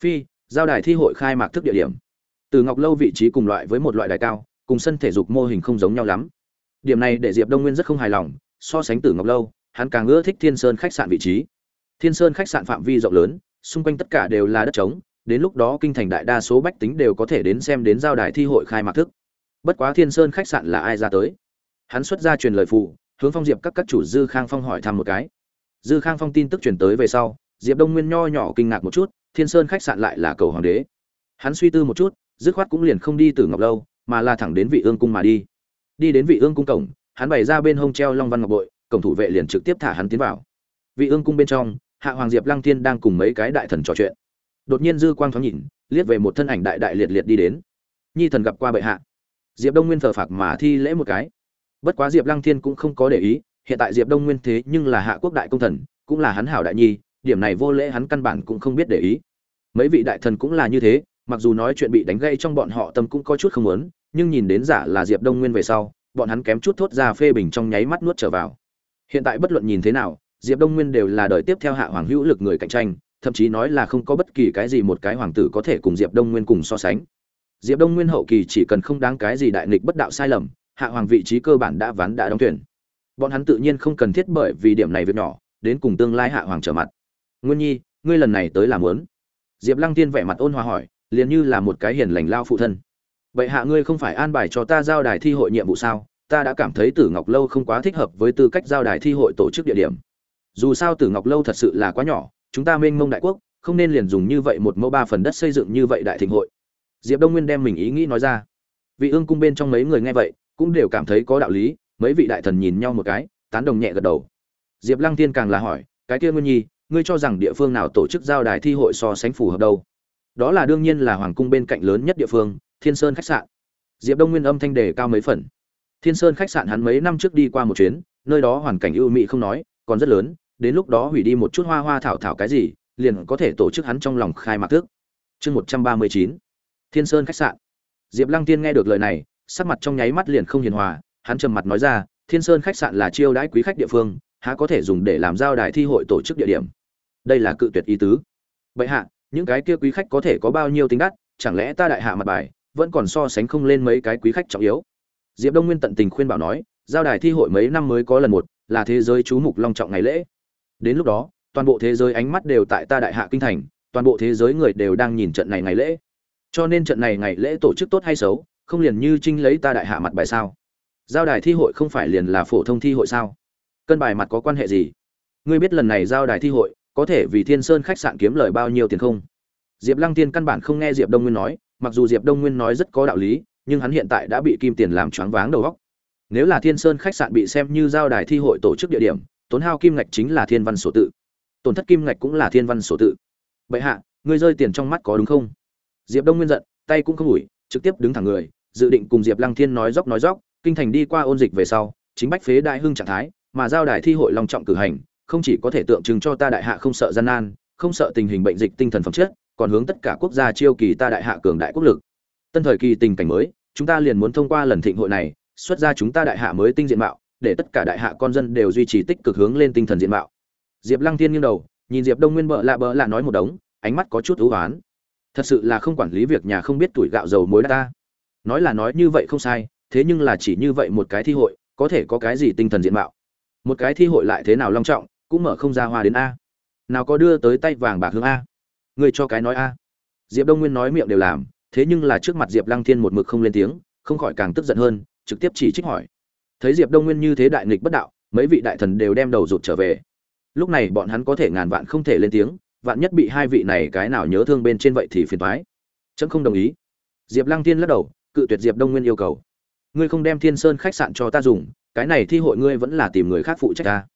Phi, giao đài thi hội khai mạc thức địa điểm. Từ ngọc lâu vị trí cùng loại với một loại đài cao, cùng sân thể dục mô hình không giống nhau lắm. Điểm này để diệp đông nguyên rất không hài lòng, so sánh từ ngọc lâu, hắn càng ưa thích thiên sơn khách sạn vị trí. Thiên sơn khách sạn phạm vi rộng lớn, xung quanh tất cả đều là đất trống, đến lúc đó kinh thành đại đa số bách tính đều có thể đến xem đến giao đài thi hội khai mạc thức. Bất quá thiên sơn khách sạn là ai ra tới? Hắn xuất ra truyền lời phụ hướng phong diệp các các chủ dư khang phong hỏi thăm một cái. Dư khang phong tin tức truyền tới về sau diệp đông nguyên nho nhỏ kinh ngạc một chút, thiên sơn khách sạn lại là cầu hoàng đế. Hắn suy tư một chút, dứt khoát cũng liền không đi từ ngọc lâu, mà là thẳng đến vị ương cung mà đi. Đi đến vị ương cung cổng, hắn bày ra bên hông treo long văn ngọc bội, cổng thủ vệ liền trực tiếp thả hắn tiến vào. Vị ương cung bên trong, hạ hoàng diệp lăng thiên đang cùng mấy cái đại thần trò chuyện. Đột nhiên dư quang thoáng nhìn, liếc về một thân ảnh đại đại liệt liệt đi đến. Nhi thần gặp qua bệ hạ. Diệp đông nguyên thờ phạc mà thi lễ một cái. Bất quá diệp lăng thiên cũng không có để ý, hiện tại diệp đông nguyên thế nhưng là hạ quốc đại công thần, cũng là hắn hảo đại nhi điểm này vô lễ hắn căn bản cũng không biết để ý. Mấy vị đại thần cũng là như thế, mặc dù nói chuyện bị đánh gây trong bọn họ tâm cũng có chút không muốn, nhưng nhìn đến giả là diệp đông nguyên về sau, bọn hắn kém chút thốt ra phê bình trong nháy mắt nuốt trở vào. Hiện tại bất luận nhìn thế nào, diệp đông nguyên đều là đời tiếp theo hạ hoàng hữu lực người cạnh tranh, thậm chí nói là không có bất kỳ cái gì một cái hoàng tử có thể cùng diệp đông nguyên cùng so sánh. Diệp đông nguyên hậu kỳ chỉ cần không đáng cái gì đại nghịch bất đạo sai lầm, hạ hoàng vị trí cơ bản đã ván đã đóng tuyển bọn hắn tự nhiên không cần thiết bởi vì điểm này việc nhỏ, đến cùng tương lai hạ hoàng trở mặt nguyên nhi, ngươi lần này tới làm muốn? Diệp lăng tiên vẻ mặt ôn hòa hỏi, liền như là một cái hiền lành lao phụ thân. Vậy hạ ngươi không phải an bài cho ta giao đài thi hội nhiệm vụ sao? Ta đã cảm thấy tử ngọc lâu không quá thích hợp với tư cách giao đài thi hội tổ chức địa điểm. Dù sao tử ngọc lâu thật sự là quá nhỏ, chúng ta mênh mông đại quốc, không nên liền dùng như vậy một mẫu ba phần đất xây dựng như vậy đại thịnh hội. Diệp đông nguyên đem mình ý nghĩ nói ra. Vị ương cung bên trong mấy người nghe vậy, cũng đều cảm thấy có đạo lý, mấy vị đại thần nhìn nhau một cái, tán đồng nhẹ gật đầu. Diệp lăng tiên càng là hỏi, cái kia nguyên nhi ngươi cho rằng địa phương nào tổ chức giao đài thi hội so sánh phù hợp đâu? Đó là đương nhiên là hoàng cung bên cạnh lớn nhất địa phương, thiên sơn khách sạn. Diệp đông nguyên âm thanh đề cao mấy phần. Thiên sơn khách sạn hắn mấy năm trước đi qua một chuyến, nơi đó hoàn cảnh ưu mỹ không nói, còn rất lớn, đến lúc đó hủy đi một chút hoa hoa thảo thảo cái gì, liền có thể tổ chức hắn trong lòng khai mạc thức. Chương một trăm ba mươi chín, thiên sơn khách sạn. Diệp lăng tiên nghe được lời này, sắc mặt trong nháy mắt liền không hiền hòa, hắn trầm mặt nói ra, thiên sơn khách sạn là chiêu đãi quý khách địa phương há có thể dùng để làm giao đài thi hội tổ chức địa điểm? Đây là cự tuyệt ý tứ. Vậy hạ, những cái kia quý khách có thể có bao nhiêu tính đắt? Chẳng lẽ ta đại hạ mặt bài, vẫn còn so sánh không lên mấy cái quý khách trọng yếu? Diệp đông nguyên tận tình khuyên bảo nói, giao đài thi hội mấy năm mới có lần một, là thế giới chú mục long trọng ngày lễ. Đến lúc đó, toàn bộ thế giới ánh mắt đều tại ta đại hạ kinh thành, toàn bộ thế giới người đều đang nhìn trận này ngày lễ. Cho nên trận này ngày lễ tổ chức tốt hay xấu, không liền như trinh lấy ta đại hạ mặt bài sao? Giao đài thi hội không phải liền là phổ thông thi hội sao? Cân bài mặt có quan hệ gì? Ngươi biết lần này giao đài thi hội, có thể vì thiên sơn khách sạn kiếm lời bao nhiêu tiền không? Diệp lăng tiên căn bản không nghe diệp đông nguyên nói, mặc dù diệp đông nguyên nói rất có đạo lý, nhưng hắn hiện tại đã bị kim tiền làm choáng váng đầu óc. Nếu là thiên sơn khách sạn bị xem như giao đài thi hội tổ chức địa điểm, tốn hao kim ngạch chính là thiên văn sổ tự. Tổn thất kim ngạch cũng là thiên văn sổ tự. Bệ hạ, ngươi rơi tiền trong mắt có đúng không? Diệp đông nguyên giận, tay cũng không ủi, trực tiếp đứng thẳng người, dự định cùng diệp lăng thiên nói dốc nói dốc, kinh thành đi qua ôn dịch về sau, chính bách phế đại hưng trạng thái mà giao đài thi hội long trọng cử hành, không chỉ có thể tượng trưng cho ta đại hạ không sợ gian nan, không sợ tình hình bệnh dịch tinh thần phẩm chất, còn hướng tất cả quốc gia chiêu kỳ ta đại hạ cường đại quốc lực. Tân thời kỳ tình cảnh mới, chúng ta liền muốn thông qua lần thịnh hội này, xuất ra chúng ta đại hạ mới tinh diện mạo, để tất cả đại hạ con dân đều duy trì tích cực hướng lên tinh thần diện mạo. Diệp lăng thiên nghiêng đầu, nhìn diệp đông nguyên bợ lạ bợ lạ nói một đống, ánh mắt có chút u oán thật sự là không quản lý việc nhà không biết tuổi gạo dầu muối ta. Nói là nói như vậy không sai, thế nhưng là chỉ như vậy một cái thi hội, có thể có cái gì tinh thần diện mạo? Một cái thi hội lại thế nào long trọng, cũng mở không ra hoa đến a. Nào có đưa tới tay vàng bạc hướng a. Người cho cái nói a. Diệp đông nguyên nói miệng đều làm, thế nhưng là trước mặt diệp lăng thiên một mực không lên tiếng, không khỏi càng tức giận hơn, trực tiếp chỉ trích hỏi. Thấy diệp đông nguyên như thế đại nghịch bất đạo, mấy vị đại thần đều đem đầu rụt trở về. Lúc này bọn hắn có thể ngàn vạn không thể lên tiếng, vạn nhất bị hai vị này cái nào nhớ thương bên trên vậy thì phiền thoái trẫm không đồng ý. Diệp lăng thiên lắc đầu, cự tuyệt diệp đông nguyên yêu cầu. Ngươi không đem thiên sơn khách sạn cho ta dùng cái này thi hội ngươi vẫn là tìm người khác phụ trách ta.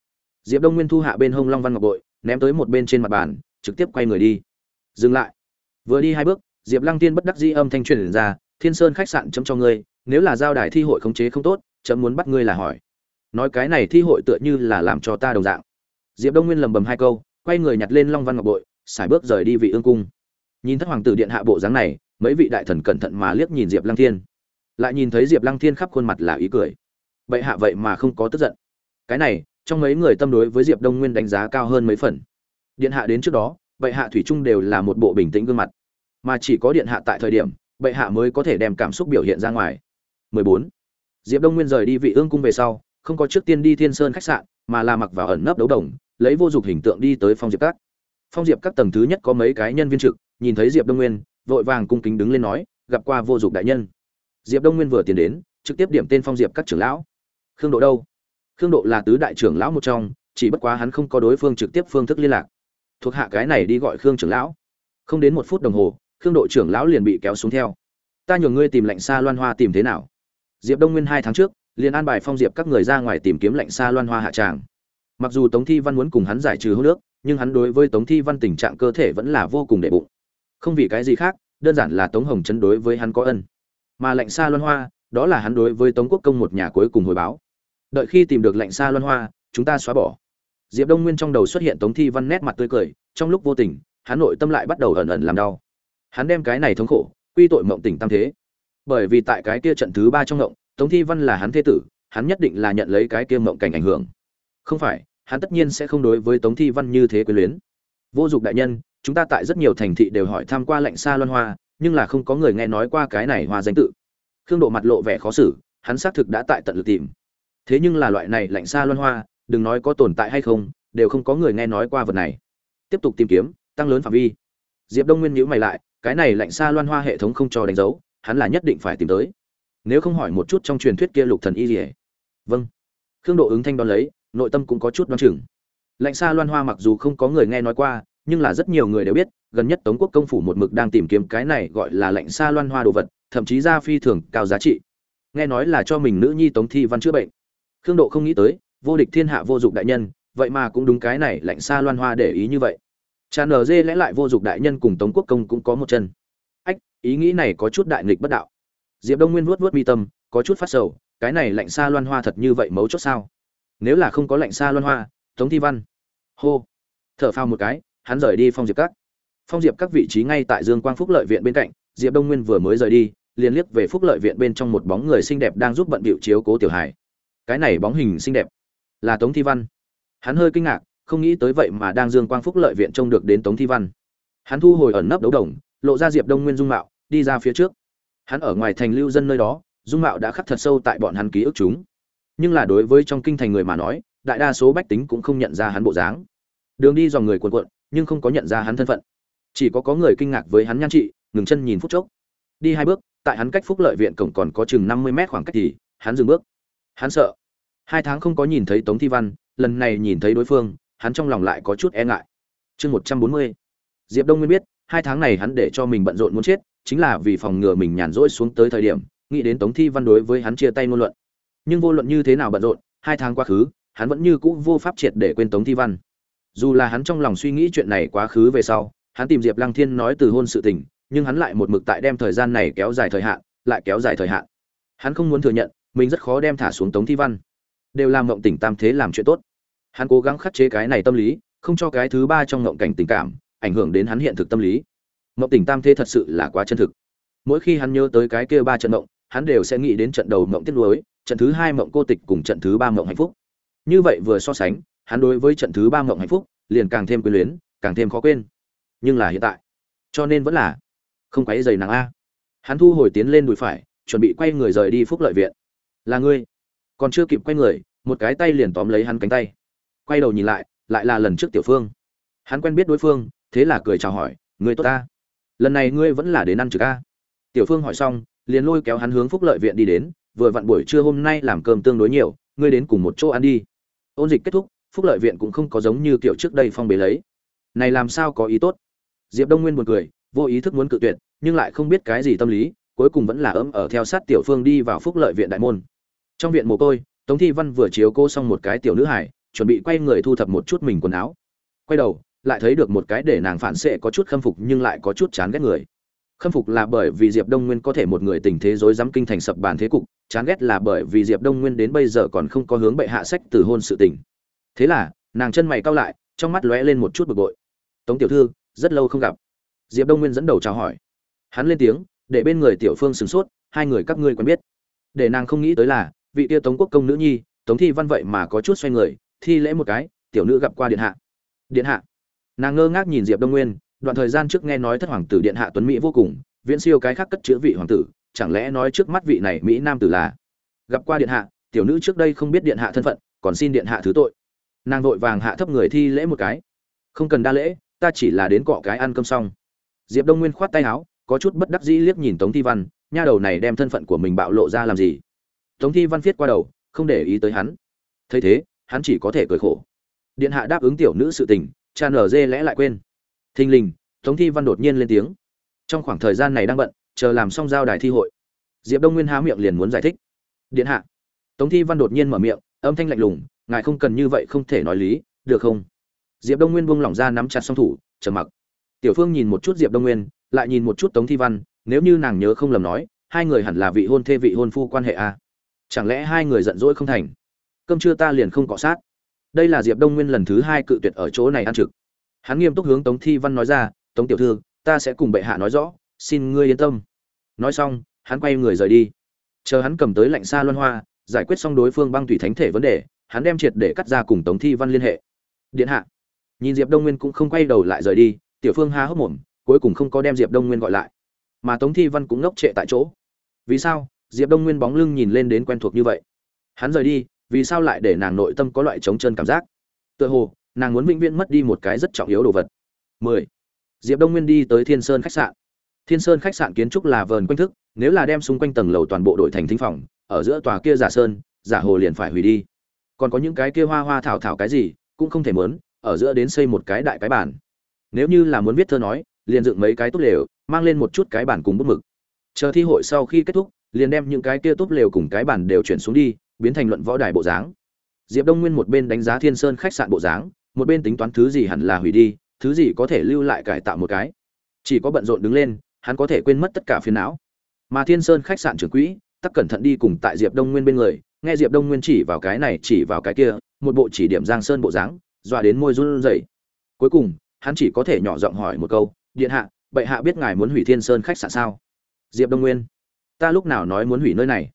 Diệp đông nguyên thu hạ bên hông long văn ngọc bội, ném tới một bên trên mặt bàn, trực tiếp quay người đi. Dừng lại. Vừa đi hai bước, diệp lăng tiên bất đắc dĩ âm thanh truyền ra, thiên sơn khách sạn chấm cho ngươi, nếu là giao đài thi hội khống chế không tốt, chấm muốn bắt ngươi là hỏi. Nói cái này thi hội tựa như là làm cho ta đồng dạng. Diệp đông nguyên lầm bầm hai câu, quay người nhặt lên long văn ngọc bội, xài bước rời đi vị ương cung. Nhìn thất hoàng tử điện hạ bộ dáng này, mấy vị đại thần cẩn thận mà liếc nhìn diệp lăng thiên. Lại nhìn thấy diệp lăng thiên khắp khuôn mặt là ý cười bệ hạ vậy mà không có tức giận. Cái này, trong mấy người tâm đối với diệp đông nguyên đánh giá cao hơn mấy phần. Điện hạ đến trước đó, bệ hạ thủy chung đều là một bộ bình tĩnh gương mặt. Mà chỉ có điện hạ tại thời điểm, bệ hạ mới có thể đem cảm xúc biểu hiện ra ngoài. 14. diệp đông nguyên rời đi vị ương cung về sau, không có trước tiên đi thiên sơn khách sạn, mà là mặc vào ẩn nấp đấu đồng, lấy vô dụng hình tượng đi tới phong diệp các. Phong diệp các tầng thứ nhất có mấy cái nhân viên trực, nhìn thấy diệp đông nguyên, vội vàng cung kính đứng lên nói, gặp qua vô dụng đại nhân. Diệp đông nguyên vừa tiến đến, trực tiếp điểm tên phong diệp các trưởng lão khương độ đâu? Khương độ là tứ đại trưởng lão một trong, chỉ bất quá hắn không có đối phương trực tiếp phương thức liên lạc. Thuộc hạ cái này đi gọi khương trưởng lão. Không đến một phút đồng hồ, khương độ trưởng lão liền bị kéo xuống theo. Ta nhường ngươi tìm lạnh xa loan hoa tìm thế nào? Diệp đông nguyên hai tháng trước, liền an bài phong diệp các người ra ngoài tìm kiếm lạnh xa loan hoa hạ tràng. Mặc dù tống thi văn muốn cùng hắn giải trừ hô nước, nhưng hắn đối với tống thi văn tình trạng cơ thể vẫn là vô cùng đệ bụng. Không vì cái gì khác, đơn giản là tống hồng chấn đối với hắn có ân. Mà lạnh xa loan hoa, đó là hắn đối với tống quốc công một nhà cuối cùng hồi báo đợi khi tìm được lạnh xa loan hoa, chúng ta xóa bỏ. Diệp đông nguyên trong đầu xuất hiện tống thi văn nét mặt tươi cười, trong lúc vô tình hắn nội tâm lại bắt đầu ẩn ẩn làm đau. Hắn đem cái này thống khổ, quy tội mộng tỉnh tam thế. Bởi vì tại cái kia trận thứ ba trong mộng, tống thi văn là hắn thế tử, hắn nhất định là nhận lấy cái kia mộng cảnh ảnh hưởng. Không phải, hắn tất nhiên sẽ không đối với tống thi văn như thế quyền luyến. Vô dụng đại nhân, chúng ta tại rất nhiều thành thị đều hỏi tham qua lệnh xa loan hoa, nhưng là không có người nghe nói qua cái này hoa danh tự. Khương độ mặt lộ vẻ khó xử, hắn xác thực đã tại tận lực tìm thế nhưng là loại này lạnh xa loan hoa, đừng nói có tồn tại hay không, đều không có người nghe nói qua vật này. Tiếp tục tìm kiếm, tăng lớn phạm vi. Diệp đông nguyên nhữ mày lại, cái này lạnh xa loan hoa hệ thống không cho đánh dấu, hắn là nhất định phải tìm tới. Nếu không hỏi một chút trong truyền thuyết kia lục thần y lìa vâng. Khương độ ứng thanh đón lấy, nội tâm cũng có chút đoán chừng. Lạnh xa loan hoa mặc dù không có người nghe nói qua, nhưng là rất nhiều người đều biết, gần nhất tống quốc công phủ một mực đang tìm kiếm cái này gọi là lạnh xa loan hoa đồ vật, thậm chí ra phi thường cao giá trị. Nghe nói là cho mình nữ nhi tống thi văn chữa bệnh khương độ không nghĩ tới, vô địch thiên hạ vô dụng đại nhân, vậy mà cũng đúng cái này lạnh xa loan hoa để ý như vậy. Cha nở dê lẽ lại vô dụng đại nhân cùng tống quốc công cũng có một chân. Ách, ý nghĩ này có chút đại nghịch bất đạo. Diệp đông nguyên vuốt vuốt mi tâm, có chút phát sầu, cái này lạnh xa loan hoa thật như vậy mấu chốt sao? Nếu là không có lạnh xa loan hoa, tống thi văn. Hô. Thở phào một cái, hắn rời đi phong diệp các. Phong diệp các vị trí ngay tại dương quang phúc lợi viện bên cạnh, diệp đông nguyên vừa mới rời đi, liền liếc về phúc lợi viện bên trong một bóng người xinh đẹp đang giúp bận bịu chiếu cố tiểu hải cái này bóng hình xinh đẹp. Là tống thi văn. Hắn hơi kinh ngạc, không nghĩ tới vậy mà đang dương quang phúc lợi viện trông được đến tống thi văn. Hắn thu hồi ẩn nấp đấu đồng, lộ ra diệp đông nguyên dung mạo, đi ra phía trước. Hắn ở ngoài thành lưu dân nơi đó, dung mạo đã khắc thật sâu tại bọn hắn ký ức chúng. Nhưng là đối với trong kinh thành người mà nói, đại đa số bách tính cũng không nhận ra hắn bộ dáng. Đường đi dòng người cuồn cuộn, nhưng không có nhận ra hắn thân phận. Chỉ có có người kinh ngạc với hắn nhan trị, ngừng chân nhìn phút chốc. Đi hai bước, tại hắn cách phúc lợi viện cổng còn có chừng năm mươi mét khoảng cách thì, hắn dừng bước hắn sợ. Hai tháng không có nhìn thấy tống thi văn, lần này nhìn thấy đối phương, hắn trong lòng lại có chút e ngại. Chương một trăm bốn mươi. Diệp đông nguyên biết, hai tháng này hắn để cho mình bận rộn muốn chết, chính là vì phòng ngừa mình nhàn rỗi xuống tới thời điểm, nghĩ đến tống thi văn đối với hắn chia tay ngôn luận. Nhưng vô luận như thế nào bận rộn, hai tháng quá khứ, hắn vẫn như cũ vô pháp triệt để quên tống thi văn. Dù là hắn trong lòng suy nghĩ chuyện này quá khứ về sau, hắn tìm diệp lăng thiên nói từ hôn sự tình, nhưng hắn lại một mực tại đem thời gian này kéo dài thời hạn, lại kéo dài thời hạn. Hắn không muốn thừa nhận mình rất khó đem thả xuống tống thi văn. Đều làm mộng tỉnh tam thế làm chuyện tốt. Hắn cố gắng khắc chế cái này tâm lý, không cho cái thứ ba trong mộng cảnh tình cảm, ảnh hưởng đến hắn hiện thực tâm lý. Mộng tỉnh tam thế thật sự là quá chân thực. Mỗi khi hắn nhớ tới cái kia ba trận mộng, hắn đều sẽ nghĩ đến trận đầu mộng tiết lối trận thứ hai mộng cô tịch cùng trận thứ ba mộng hạnh phúc. Như vậy vừa so sánh, hắn đối với trận thứ ba mộng hạnh phúc liền càng thêm quyến luyến, càng thêm khó quên. Nhưng là hiện tại, cho nên vẫn là không quấy dày nàng a. Hắn thu hồi tiến lên đùi phải, chuẩn bị quay người rời đi phúc lợi viện là ngươi. Còn chưa kịp quay người, một cái tay liền tóm lấy hắn cánh tay. Quay đầu nhìn lại lại là lần trước tiểu phương. Hắn quen biết đối phương, thế là cười chào hỏi người tốt ta. Lần này ngươi vẫn là đến ăn trực ca tiểu phương hỏi xong, liền lôi kéo hắn hướng phúc lợi viện đi đến, vừa vặn buổi trưa hôm nay làm cơm tương đối nhiều, ngươi đến cùng một chỗ ăn đi. Ôn dịch kết thúc, phúc lợi viện cũng không có giống như kiểu trước đây phong bế lấy. Này làm sao có ý tốt? Diệp đông nguyên buồn cười, vô ý thức muốn cự tuyệt, nhưng lại không biết cái gì tâm lý, cuối cùng vẫn là ấm ở theo sát tiểu phương đi vào phúc lợi viện đại môn trong viện mồ côi, tống thi văn vừa chiếu cô xong một cái tiểu nữ hải chuẩn bị quay người thu thập một chút mình quần áo. Quay đầu, lại thấy được một cái để nàng phản xệ có chút khâm phục nhưng lại có chút chán ghét người. Khâm phục là bởi vì diệp đông nguyên có thể một người tình thế rối dám kinh thành sập bàn thế cục, chán ghét là bởi vì diệp đông nguyên đến bây giờ còn không có hướng bệ hạ sách từ hôn sự tình. Thế là, nàng chân mày cau lại, trong mắt lóe lên một chút bực bội. Tống tiểu thư, rất lâu không gặp. Diệp đông nguyên dẫn đầu chào hỏi. Hắn lên tiếng, để bên người tiểu phương sửng sốt, hai người các ngươi quen biết. Để nàng không nghĩ tới là vị tia tống quốc công nữ nhi, tống thi văn vậy mà có chút xoay người, thi lễ một cái, tiểu nữ gặp qua điện hạ. Điện hạ. Nàng ngơ ngác nhìn diệp đông nguyên, đoạn thời gian trước nghe nói thất hoàng tử điện hạ tuấn mỹ vô cùng, viễn siêu cái khác cất chữa vị hoàng tử, chẳng lẽ nói trước mắt vị này mỹ nam tử là? Gặp qua điện hạ, tiểu nữ trước đây không biết điện hạ thân phận, còn xin điện hạ thứ tội. Nàng vội vàng hạ thấp người thi lễ một cái. Không cần đa lễ, ta chỉ là đến cọ cái ăn cơm xong. Diệp đông nguyên khoát tay áo, có chút bất đắc dĩ liếc nhìn tống thi văn, nha đầu này đem thân phận của mình bạo lộ ra làm gì? Tống thi văn viết qua đầu, không để ý tới hắn. Thấy thế, hắn chỉ có thể cười khổ. Điện hạ đáp ứng tiểu nữ sự tình, cha nở dê lẽ lại quên. Thình lình, tống thi văn đột nhiên lên tiếng. Trong khoảng thời gian này đang bận, chờ làm xong giao đài thi hội. Diệp đông nguyên há miệng liền muốn giải thích. Điện hạ. Tống thi văn đột nhiên mở miệng, âm thanh lạnh lùng, ngài không cần như vậy không thể nói lý, được không? Diệp đông nguyên buông lỏng ra nắm chặt song thủ, trầm mặc. Tiểu phương nhìn một chút diệp đông nguyên, lại nhìn một chút tống thi văn, nếu như nàng nhớ không lầm nói, hai người hẳn là vị hôn thê vị hôn phu quan hệ a. à? Chẳng lẽ hai người giận dỗi không thành? Cơm trưa ta liền không cọ sát. Đây là diệp đông nguyên lần thứ hai cự tuyệt ở chỗ này ăn trực. Hắn nghiêm túc hướng tống thi văn nói ra, tống tiểu thư, ta sẽ cùng bệ hạ nói rõ, xin ngươi yên tâm. Nói xong, hắn quay người rời đi. Chờ hắn cầm tới lạnh xa luân hoa, giải quyết xong đối phương băng thủy thánh thể vấn đề, hắn đem triệt để cắt ra cùng tống thi văn liên hệ. Điện hạ. Nhìn diệp đông nguyên cũng không quay đầu lại rời đi, tiểu phương há hốc mồm, cuối cùng không có đem diệp đông nguyên gọi lại. Mà tống thi văn cũng ngốc trệ tại chỗ. Vì sao? Diệp đông nguyên bóng lưng nhìn lên đến quen thuộc như vậy. Hắn rời đi, vì sao lại để nàng nội tâm có loại trống chân cảm giác? Tựa hồ, nàng muốn vĩnh viễn mất đi một cái rất trọng yếu đồ vật. 10. diệp đông nguyên đi tới thiên sơn khách sạn. Thiên sơn khách sạn kiến trúc là vờn quanh thức, nếu là đem xung quanh tầng lầu toàn bộ đội thành thính phòng, ở giữa tòa kia giả sơn, giả hồ liền phải hủy đi. Còn có những cái kia hoa hoa thảo thảo cái gì, cũng không thể mớn, ở giữa đến xây một cái đại cái bản nếu như là muốn viết thơ nói, liền dựng mấy cái tốt lều, mang lên một chút cái bản cùng bút mực. Chờ thi hội sau khi kết thúc liền đem những cái kia tốt lều cùng cái bản đều chuyển xuống đi, biến thành luận võ đài bộ dáng. Diệp đông nguyên một bên đánh giá thiên sơn khách sạn bộ dáng, một bên tính toán thứ gì hẳn là hủy đi, thứ gì có thể lưu lại cải tạo một cái. Chỉ có bận rộn đứng lên, hắn có thể quên mất tất cả phiền não. Mà thiên sơn khách sạn trưởng quỹ, tắc cẩn thận đi cùng tại diệp đông nguyên bên người, nghe diệp đông nguyên chỉ vào cái này, chỉ vào cái kia, một bộ chỉ điểm giang sơn bộ dáng, dọa đến môi run rẩy. Cuối cùng, hắn chỉ có thể nhỏ giọng hỏi một câu, điện hạ, bệ hạ biết ngài muốn hủy thiên sơn khách sạn sao? Diệp đông nguyên ta lúc nào nói muốn hủy nơi này?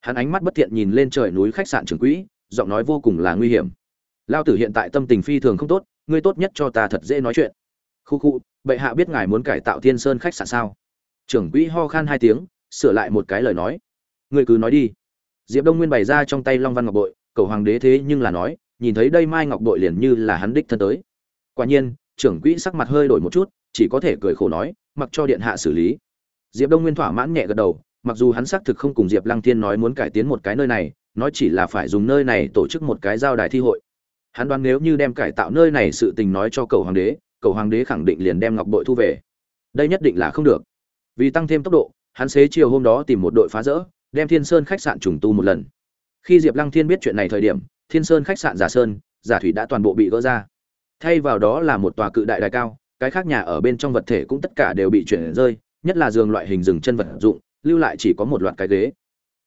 Hắn ánh mắt bất thiện nhìn lên trời núi khách sạn trưởng quỹ, giọng nói vô cùng là nguy hiểm. Lao tử hiện tại tâm tình phi thường không tốt, ngươi tốt nhất cho ta thật dễ nói chuyện. Khu khu, bệ hạ biết ngài muốn cải tạo thiên sơn khách sạn sao? Trưởng quỹ ho khan hai tiếng, sửa lại một cái lời nói. Ngươi cứ nói đi. Diệp đông nguyên bày ra trong tay long văn ngọc bội, cầu hoàng đế thế nhưng là nói, nhìn thấy đây mai ngọc bội liền như là hắn đích thân tới. Quả nhiên, trưởng quỹ sắc mặt hơi đổi một chút, chỉ có thể cười khổ nói, mặc cho điện hạ xử lý. Diệp đông nguyên thỏa mãn nhẹ gật đầu mặc dù hắn xác thực không cùng diệp lăng thiên nói muốn cải tiến một cái nơi này, nói chỉ là phải dùng nơi này tổ chức một cái giao đài thi hội. Hắn đoán nếu như đem cải tạo nơi này sự tình nói cho cầu hoàng đế, cầu hoàng đế khẳng định liền đem ngọc bội thu về. Đây nhất định là không được. Vì tăng thêm tốc độ, hắn xế chiều hôm đó tìm một đội phá rỡ, đem thiên sơn khách sạn trùng tu một lần. Khi diệp lăng thiên biết chuyện này thời điểm, thiên sơn khách sạn giả sơn, giả thủy đã toàn bộ bị gỡ ra. Thay vào đó là một tòa cự đại đài cao, cái khác nhà ở bên trong vật thể cũng tất cả đều bị chuyển rơi, nhất là giường loại hình rừng chân vật dụng lưu lại chỉ có một loạt cái ghế.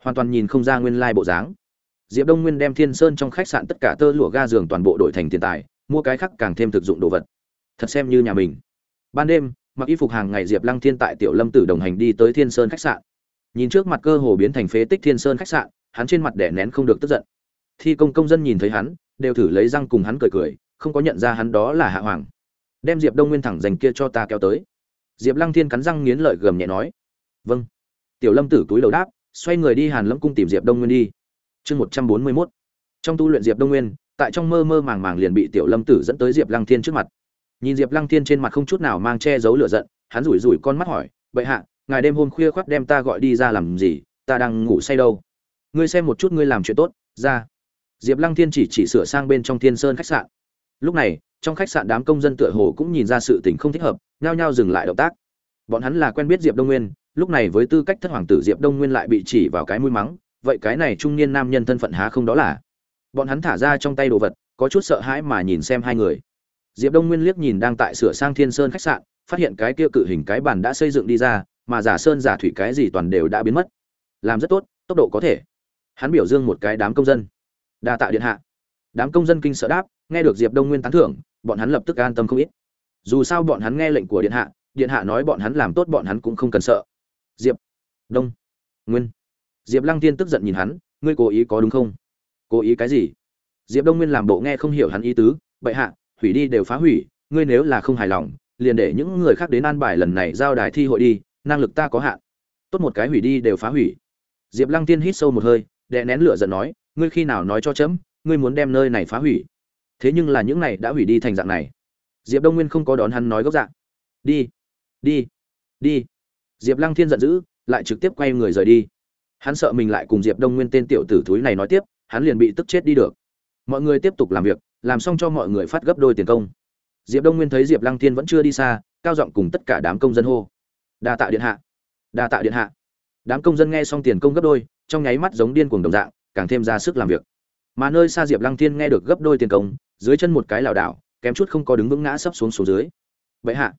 Hoàn toàn nhìn không ra nguyên lai bộ dáng. Diệp đông nguyên đem thiên sơn trong khách sạn tất cả tơ lụa ga giường toàn bộ đổi thành tiền tài, mua cái khác càng thêm thực dụng đồ vật. Thật xem như nhà mình. Ban đêm, mặc y phục hàng ngày diệp lăng thiên tại tiểu lâm tử đồng hành đi tới thiên sơn khách sạn. Nhìn trước mặt cơ hồ biến thành phế tích thiên sơn khách sạn, hắn trên mặt đẻ nén không được tức giận. Thi công công dân nhìn thấy hắn, đều thử lấy răng cùng hắn cười cười, không có nhận ra hắn đó là hạ hoàng. Đem diệp đông nguyên thẳng dành kia cho ta kéo tới. Diệp lăng thiên cắn răng nghiến lợi gầm nhẹ nói vâng tiểu lâm tử túi đầu đáp, xoay người đi hàn lâm cung tìm diệp đông nguyên đi. Chương một trăm bốn mươi mốt. Trong tu luyện diệp đông nguyên, tại trong mơ mơ màng màng liền bị tiểu lâm tử dẫn tới diệp lăng thiên trước mặt. Nhìn diệp lăng thiên trên mặt không chút nào mang che giấu lửa giận, hắn rủi rủi con mắt hỏi, bệ hạ, ngài đêm hôm khuya khoác đem ta gọi đi ra làm gì? Ta đang ngủ say đâu? Ngươi xem một chút ngươi làm chuyện tốt, ra. Diệp lăng thiên chỉ chỉ sửa sang bên trong thiên sơn khách sạn. Lúc này, trong khách sạn đám công dân tựa hồ cũng nhìn ra sự tình không thích hợp, nhao nhao dừng lại động tác. Bọn hắn là quen biết diệp đông nguyên lúc này với tư cách thất hoàng tử diệp đông nguyên lại bị chỉ vào cái mũi mắng, vậy cái này trung niên nam nhân thân phận há không đó là? Bọn hắn thả ra trong tay đồ vật, có chút sợ hãi mà nhìn xem hai người. Diệp đông nguyên liếc nhìn đang tại sửa sang thiên sơn khách sạn, phát hiện cái kia cự hình cái bàn đã xây dựng đi ra, mà giả sơn giả thủy cái gì toàn đều đã biến mất. Làm rất tốt, tốc độ có thể. Hắn biểu dương một cái đám công dân. Đa tạ điện hạ. Đám công dân kinh sợ đáp, nghe được diệp đông nguyên tán thưởng, bọn hắn lập tức an tâm không ít. Dù sao bọn hắn nghe lệnh của điện hạ điện hạ nói bọn hắn làm tốt bọn hắn cũng không cần sợ diệp. Đông. Nguyên. Diệp lăng tiên tức giận nhìn hắn, ngươi cố ý có đúng không? Cố ý cái gì? Diệp đông nguyên làm bộ nghe không hiểu hắn ý tứ, bệ hạ, hủy đi đều phá hủy, ngươi nếu là không hài lòng, liền để những người khác đến an bài lần này giao đài thi hội đi, năng lực ta có hạn. Tốt một cái hủy đi đều phá hủy. Diệp lăng tiên hít sâu một hơi, đè nén lửa giận nói, ngươi khi nào nói cho chấm, ngươi muốn đem nơi này phá hủy? Thế nhưng là những này đã hủy đi thành dạng này. Diệp đông nguyên không có đón hắn nói gốc dạng. Đi đi đi diệp lăng thiên giận dữ, lại trực tiếp quay người rời đi. Hắn sợ mình lại cùng diệp đông nguyên tên tiểu tử thúi này nói tiếp, hắn liền bị tức chết đi được. Mọi người tiếp tục làm việc, làm xong cho mọi người phát gấp đôi tiền công. Diệp đông nguyên thấy diệp lăng thiên vẫn chưa đi xa, cao giọng cùng tất cả đám công dân hô. Đa tạ điện hạ, đa tạ điện hạ. Đám công dân nghe xong tiền công gấp đôi, trong nháy mắt giống điên cuồng đồng dạng, càng thêm ra sức làm việc. Mà nơi xa diệp lăng thiên nghe được gấp đôi tiền công, dưới chân một cái lảo đảo, kém chút không có đứng vững ngã sấp xuống xuống dưới. Vậy hạ.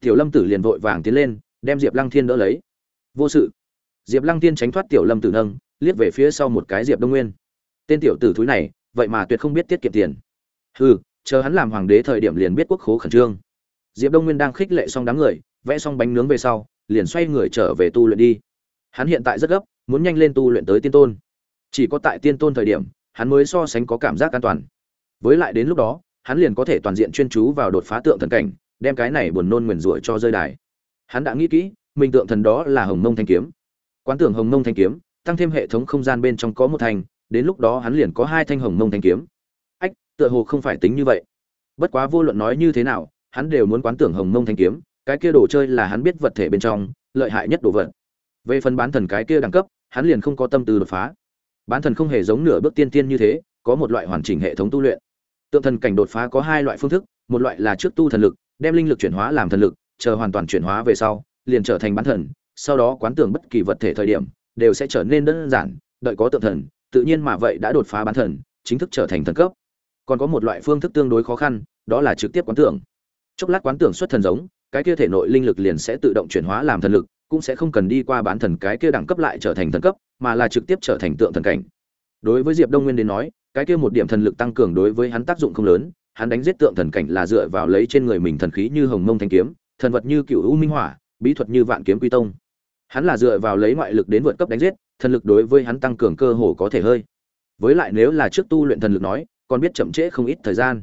Tiểu lâm tử liền vội vàng tiến lên đem diệp lăng thiên đỡ lấy. Vô sự. Diệp lăng thiên tránh thoát tiểu lâm tử nâng, liếc về phía sau một cái diệp đông nguyên. Tên tiểu tử thúi này, vậy mà tuyệt không biết tiết kiệm tiền. Hừ, chờ hắn làm hoàng đế thời điểm liền biết quốc khố khẩn trương. Diệp đông nguyên đang khích lệ xong đám người, vẽ xong bánh nướng về sau, liền xoay người trở về tu luyện đi. Hắn hiện tại rất gấp, muốn nhanh lên tu luyện tới tiên tôn. Chỉ có tại tiên tôn thời điểm, hắn mới so sánh có cảm giác an toàn. Với lại đến lúc đó, hắn liền có thể toàn diện chuyên chú vào đột phá tượng thần cảnh, đem cái này buồn nôn nguyền rủa cho rơi đài hắn đã nghĩ kỹ, mình tượng thần đó là hồng mông thanh kiếm. Quán tưởng hồng mông thanh kiếm, tăng thêm hệ thống không gian bên trong có một thành. đến lúc đó hắn liền có hai thanh hồng mông thanh kiếm. Ách, tựa hồ không phải tính như vậy. Bất quá vô luận nói như thế nào, hắn đều muốn quán tưởng hồng mông thanh kiếm, cái kia đồ chơi là hắn biết vật thể bên trong, lợi hại nhất đồ vật. Về phần bán thần cái kia đẳng cấp, hắn liền không có tâm tư đột phá. Bán thần không hề giống nửa bước tiên tiên như thế, có một loại hoàn chỉnh hệ thống tu luyện. Tượng thần cảnh đột phá có hai loại phương thức, một loại là trước tu thần lực, đem linh lực chuyển hóa làm thần lực chờ hoàn toàn chuyển hóa về sau, liền trở thành bán thần, sau đó quán tưởng bất kỳ vật thể thời điểm, đều sẽ trở nên đơn giản, đợi có tượng thần, tự nhiên mà vậy đã đột phá bán thần, chính thức trở thành thần cấp. Còn có một loại phương thức tương đối khó khăn, đó là trực tiếp quán tưởng. Chốc lát quán tưởng xuất thần giống, cái kia thể nội linh lực liền sẽ tự động chuyển hóa làm thần lực, cũng sẽ không cần đi qua bán thần cái kia đẳng cấp lại trở thành thần cấp, mà là trực tiếp trở thành tượng thần cảnh. Đối với diệp đông nguyên đến nói, cái kia một điểm thần lực tăng cường đối với hắn tác dụng không lớn, hắn đánh giết tượng thần cảnh là dựa vào lấy trên người mình thần khí như hồng mông thanh kiếm thần vật như cựu u minh hỏa, bí thuật như vạn kiếm quy tông. Hắn là dựa vào lấy ngoại lực đến vượt cấp đánh giết, thần lực đối với hắn tăng cường cơ hồ có thể hơi. Với lại nếu là trước tu luyện thần lực nói, còn biết chậm trễ không ít thời gian.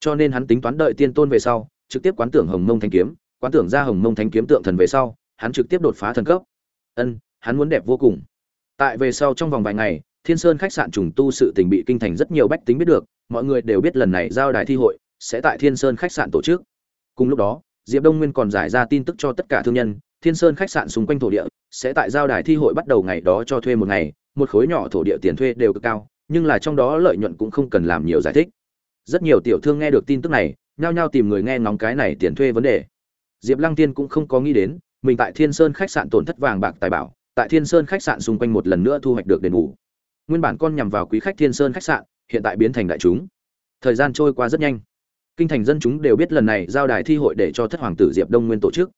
Cho nên hắn tính toán đợi tiên tôn về sau, trực tiếp quán tưởng hồng mông thanh kiếm, quán tưởng ra hồng mông thanh kiếm tượng thần về sau, hắn trực tiếp đột phá thần cấp. Ân, hắn muốn đẹp vô cùng. Tại về sau trong vòng vài ngày, thiên sơn khách sạn trùng tu sự tình bị kinh thành rất nhiều bách tính biết được, mọi người đều biết lần này giao đài thi hội sẽ tại thiên sơn khách sạn tổ chức. Cùng lúc đó diệp đông nguyên còn giải ra tin tức cho tất cả thương nhân, thiên sơn khách sạn xung quanh thổ địa sẽ tại giao đài thi hội bắt đầu ngày đó cho thuê một ngày, một khối nhỏ thổ địa tiền thuê đều cực cao, nhưng là trong đó lợi nhuận cũng không cần làm nhiều giải thích. Rất nhiều tiểu thương nghe được tin tức này, nhao nhao tìm người nghe ngóng cái này tiền thuê vấn đề. Diệp lăng tiên cũng không có nghĩ đến, mình tại thiên sơn khách sạn tổn thất vàng bạc tài bảo, tại thiên sơn khách sạn xung quanh một lần nữa thu hoạch được đền bù. Nguyên bản con nhằm vào quý khách thiên sơn khách sạn, hiện tại biến thành đại chúng. Thời gian trôi qua rất nhanh kinh thành dân chúng đều biết lần này giao đài thi hội để cho thất hoàng tử diệp đông nguyên tổ chức.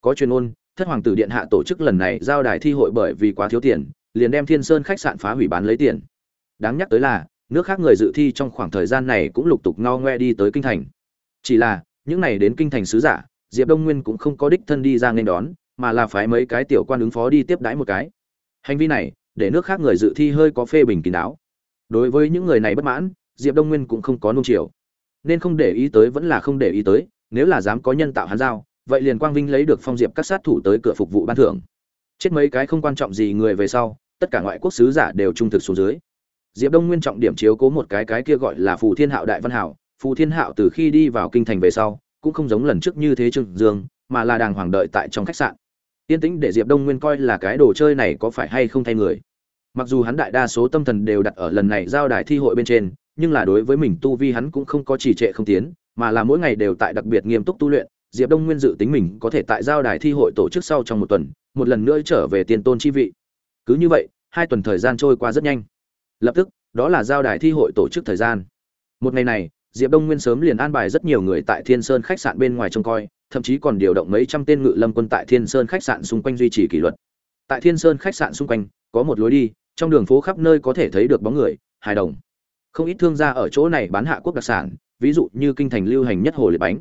Có chuyên ôn thất hoàng tử điện hạ tổ chức lần này giao đài thi hội bởi vì quá thiếu tiền, liền đem thiên sơn khách sạn phá hủy bán lấy tiền. Đáng nhắc tới là, nước khác người dự thi trong khoảng thời gian này cũng lục tục ngao ngoe đi tới kinh thành. Chỉ là, những này đến kinh thành sứ giả, diệp đông nguyên cũng không có đích thân đi ra nên đón, mà là phái mấy cái tiểu quan ứng phó đi tiếp đãi một cái. Hành vi này, để nước khác người dự thi hơi có phê bình kín đáo. Đối với những người này bất mãn, diệp đông nguyên cũng không có nung chiều nên không để ý tới vẫn là không để ý tới, nếu là dám có nhân tạo hắn giao, vậy liền quang vinh lấy được phong diệp các sát thủ tới cửa phục vụ ban thưởng. Chết mấy cái không quan trọng gì người về sau, tất cả ngoại quốc sứ giả đều trung thực xuống dưới. Diệp đông nguyên trọng điểm chiếu cố một cái cái kia gọi là phù thiên hạo đại văn hảo. Phù thiên hạo từ khi đi vào kinh thành về sau, cũng không giống lần trước như thế trương dương, mà là đàng hoàng đợi tại trong khách sạn. Yên tĩnh để diệp đông nguyên coi là cái đồ chơi này có phải hay không thay người. Mặc dù hắn đại đa số tâm thần đều đặt ở lần này giao đài thi hội bên trên nhưng là đối với mình tu vi hắn cũng không có trì trệ không tiến, mà là mỗi ngày đều tại đặc biệt nghiêm túc tu luyện. Diệp đông nguyên dự tính mình có thể tại giao đài thi hội tổ chức sau trong một tuần, một lần nữa trở về tiền tôn chi vị. Cứ như vậy, hai tuần thời gian trôi qua rất nhanh. Lập tức, đó là giao đài thi hội tổ chức thời gian. Một ngày này, diệp đông nguyên sớm liền an bài rất nhiều người tại thiên sơn khách sạn bên ngoài trông coi, thậm chí còn điều động mấy trăm tên ngự lâm quân tại thiên sơn khách sạn xung quanh duy trì kỷ luật. Tại thiên sơn khách sạn xung quanh, có một lối đi, trong đường phố khắp nơi có thể thấy được bóng người, hài đồng không ít thương gia ở chỗ này bán hạ quốc đặc sản, ví dụ như kinh thành lưu hành nhất hồ liệt bánh.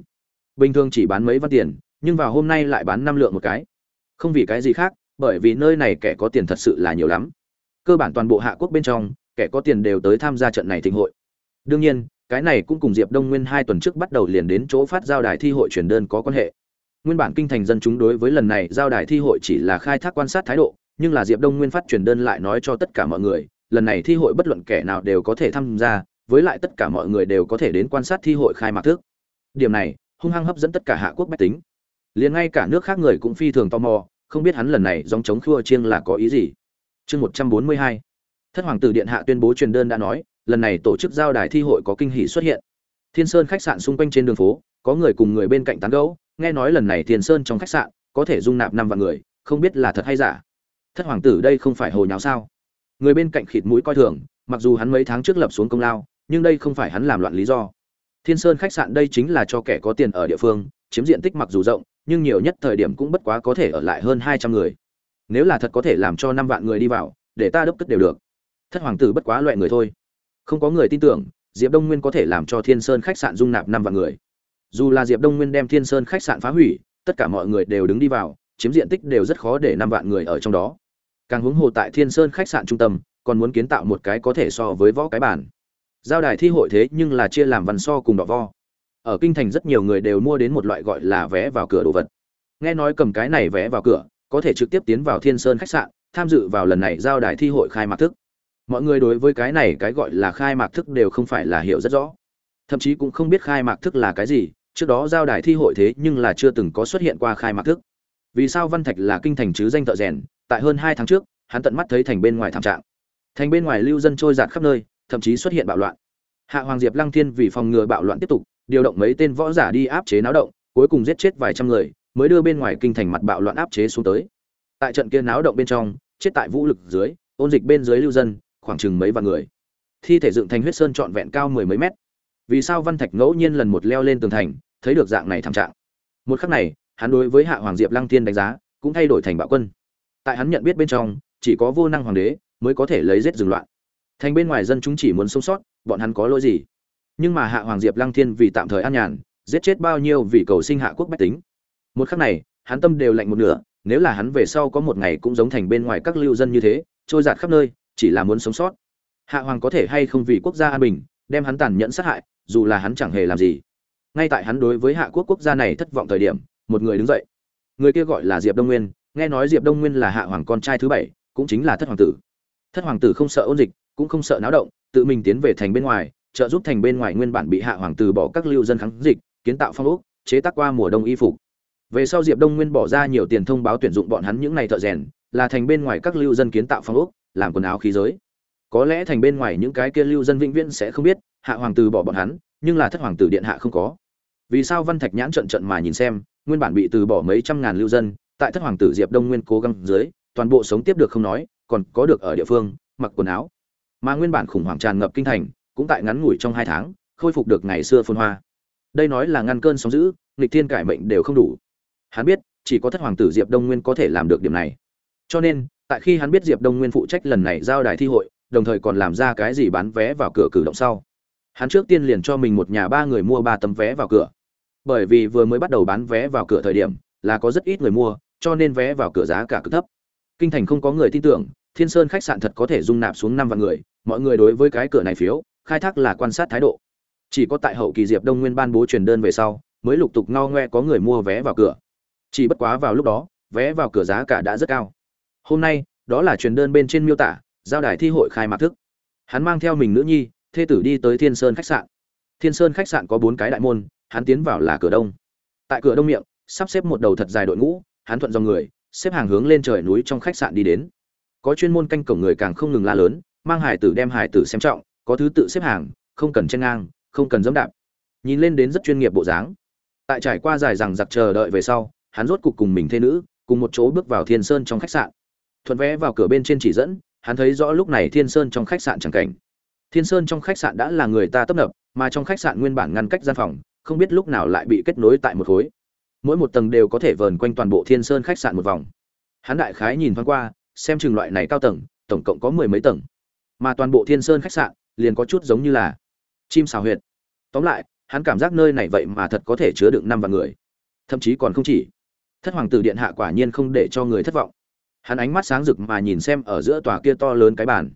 Bình thường chỉ bán mấy văn tiền, nhưng vào hôm nay lại bán năm lượng một cái. Không vì cái gì khác, bởi vì nơi này kẻ có tiền thật sự là nhiều lắm. Cơ bản toàn bộ hạ quốc bên trong, kẻ có tiền đều tới tham gia trận này thịnh hội. Đương nhiên, cái này cũng cùng diệp đông nguyên hai tuần trước bắt đầu liền đến chỗ phát giao đài thi hội truyền đơn có quan hệ. Nguyên bản kinh thành dân chúng đối với lần này giao đài thi hội chỉ là khai thác quan sát thái độ, nhưng là diệp đông nguyên phát truyền đơn lại nói cho tất cả mọi người lần này thi hội bất luận kẻ nào đều có thể tham gia, với lại tất cả mọi người đều có thể đến quan sát thi hội khai mạc thước điểm này, hung hăng hấp dẫn tất cả hạ quốc bách tính. Liền ngay cả nước khác người cũng phi thường tò mò, không biết hắn lần này dòng chống khua chiêng là có ý gì. Chương một trăm bốn mươi hai. Thất hoàng tử điện hạ tuyên bố truyền đơn đã nói, lần này tổ chức giao đài thi hội có kinh hỷ xuất hiện. Thiên sơn khách sạn xung quanh trên đường phố, có người cùng người bên cạnh tán gẫu, nghe nói lần này thiên sơn trong khách sạn có thể dung nạp năm vạn người, không biết là thật hay giả. Thất hoàng tử đây không phải hồ nháo sao? Người bên cạnh khịt mũi coi thường, mặc dù hắn mấy tháng trước lập xuống công lao, nhưng đây không phải hắn làm loạn lý do. Thiên sơn khách sạn đây chính là cho kẻ có tiền ở địa phương, chiếm diện tích mặc dù rộng, nhưng nhiều nhất thời điểm cũng bất quá có thể ở lại hơn hai trăm người. Nếu là thật có thể làm cho năm vạn người đi vào, để ta đốc cất đều được. Thất hoàng tử bất quá loại người thôi. Không có người tin tưởng, diệp đông nguyên có thể làm cho thiên sơn khách sạn dung nạp năm vạn người. Dù là diệp đông nguyên đem thiên sơn khách sạn phá hủy, tất cả mọi người đều đứng đi vào, chiếm diện tích đều rất khó để năm vạn người ở trong đó càng huống hồ tại thiên sơn khách sạn trung tâm, còn muốn kiến tạo một cái có thể so với võ cái bản giao đài thi hội thế nhưng là chia làm văn so cùng đỏ vo. Ở kinh thành rất nhiều người đều mua đến một loại gọi là vé vào cửa đồ vật. Nghe nói cầm cái này vé vào cửa, có thể trực tiếp tiến vào thiên sơn khách sạn, tham dự vào lần này giao đài thi hội khai mạc thức. Mọi người đối với cái này cái gọi là khai mạc thức đều không phải là hiểu rất rõ. Thậm chí cũng không biết khai mạc thức là cái gì, trước đó giao đài thi hội thế nhưng là chưa từng có xuất hiện qua khai mạc thức. Vì sao văn thạch là kinh thành chứ danh thợ rèn tại hơn hai tháng trước, hắn tận mắt thấy thành bên ngoài thảm trạng. Thành bên ngoài lưu dân trôi giạt khắp nơi, thậm chí xuất hiện bạo loạn. Hạ hoàng diệp lăng thiên vì phòng ngừa bạo loạn tiếp tục, điều động mấy tên võ giả đi áp chế náo động, cuối cùng giết chết vài trăm người, mới đưa bên ngoài kinh thành mặt bạo loạn áp chế xuống tới. Tại trận kia náo động bên trong, chết tại vũ lực dưới, ôn dịch bên dưới lưu dân, khoảng chừng mấy vạn người. Thi thể dựng thành huyết sơn trọn vẹn cao mười mấy mét. Vì sao văn thạch ngẫu nhiên lần một leo lên tường thành, thấy được dạng này thảm trạng? Một khắc này, hắn đối với hạ hoàng diệp lăng tiên đánh giá, cũng thay đổi thành bạo quân tại hắn nhận biết bên trong, chỉ có vô năng hoàng đế mới có thể lấy giết dừng loạn. Thành bên ngoài dân chúng chỉ muốn sống sót, bọn hắn có lỗi gì? Nhưng mà hạ hoàng diệp lăng thiên vì tạm thời an nhàn, giết chết bao nhiêu vì cầu sinh hạ quốc bách tính. Một khắc này, hắn tâm đều lạnh một nửa, nếu là hắn về sau có một ngày cũng giống thành bên ngoài các lưu dân như thế, trôi giạt khắp nơi, chỉ là muốn sống sót. Hạ hoàng có thể hay không vì quốc gia an bình, đem hắn tàn nhẫn sát hại, dù là hắn chẳng hề làm gì. Ngay tại hắn đối với hạ quốc quốc gia này thất vọng thời điểm, một người đứng dậy. Người kia gọi là diệp đông nguyên nghe nói diệp đông nguyên là hạ hoàng con trai thứ bảy, cũng chính là thất hoàng tử. Thất hoàng tử không sợ ôn dịch, cũng không sợ náo động, tự mình tiến về thành bên ngoài, trợ giúp thành bên ngoài nguyên bản bị hạ hoàng tử bỏ các lưu dân kháng dịch, kiến tạo phong ốc, chế tác qua mùa đông y phục. Về sau diệp đông nguyên bỏ ra nhiều tiền thông báo tuyển dụng bọn hắn những ngày thợ rèn, là thành bên ngoài các lưu dân kiến tạo phong ốc, làm quần áo khí giới. Có lẽ thành bên ngoài những cái kia lưu dân vĩnh viễn sẽ không biết, hạ hoàng tử bỏ bọn hắn, nhưng là thất hoàng tử điện hạ không có. Vì sao văn thạch nhãn trận trận mà nhìn xem, nguyên bản bị từ bỏ mấy trăm ngàn lưu dân tại thất hoàng tử diệp đông nguyên cố gắng dưới, toàn bộ sống tiếp được không nói, còn có được ở địa phương, mặc quần áo. Mà nguyên bản khủng hoảng tràn ngập kinh thành, cũng tại ngắn ngủi trong hai tháng, khôi phục được ngày xưa phồn hoa. Đây nói là ngăn cơn sóng dữ, nghịch thiên cải mệnh đều không đủ. Hắn biết, chỉ có thất hoàng tử diệp đông nguyên có thể làm được điểm này. Cho nên, tại khi hắn biết diệp đông nguyên phụ trách lần này giao đài thi hội, đồng thời còn làm ra cái gì bán vé vào cửa cử động sau. Hắn trước tiên liền cho mình một nhà ba người mua ba tấm vé vào cửa. Bởi vì vừa mới bắt đầu bán vé vào cửa thời điểm, là có rất ít người mua cho nên vé vào cửa giá cả cực thấp. Kinh thành không có người tin tưởng, thiên sơn khách sạn thật có thể dung nạp xuống năm vạn người, mọi người đối với cái cửa này phiếu, khai thác là quan sát thái độ. Chỉ có tại hậu kỳ diệp đông nguyên ban bố truyền đơn về sau, mới lục tục no ngoe có người mua vé vào cửa. Chỉ bất quá vào lúc đó, vé vào cửa giá cả đã rất cao. Hôm nay, đó là truyền đơn bên trên miêu tả, giao đài thi hội khai mạc thức. Hắn mang theo mình nữ nhi, thê tử đi tới thiên sơn khách sạn. Thiên sơn khách sạn có bốn cái đại môn, hắn tiến vào là cửa đông. Tại cửa đông miệng, sắp xếp một đầu thật dài đội ngũ hắn thuận dòng người, xếp hàng hướng lên trời núi trong khách sạn đi đến. Có chuyên môn canh cổng người càng không ngừng la lớn, mang hải tử đem hải tử xem trọng, có thứ tự xếp hàng, không cần chen ngang, không cần dẫm đạp. Nhìn lên đến rất chuyên nghiệp bộ dáng. Tại trải qua dài rằng giặc chờ đợi về sau, hắn rốt cục cùng mình thê nữ, cùng một chỗ bước vào thiên sơn trong khách sạn. Thuận vẽ vào cửa bên trên chỉ dẫn, hắn thấy rõ lúc này thiên sơn trong khách sạn chẳng cảnh. Thiên sơn trong khách sạn đã là người ta tấp nập, mà trong khách sạn nguyên bản ngăn cách gian phòng, không biết lúc nào lại bị kết nối tại một khối mỗi một tầng đều có thể vờn quanh toàn bộ thiên sơn khách sạn một vòng. Hắn đại khái nhìn thoáng qua, xem chừng loại này cao tầng, tổng cộng có mười mấy tầng. Mà toàn bộ thiên sơn khách sạn, liền có chút giống như là chim xào huyệt. Tóm lại, hắn cảm giác nơi này vậy mà thật có thể chứa đựng năm vạn người. Thậm chí còn không chỉ. Thất hoàng tử điện hạ quả nhiên không để cho người thất vọng. Hắn ánh mắt sáng rực mà nhìn xem ở giữa tòa kia to lớn cái bàn.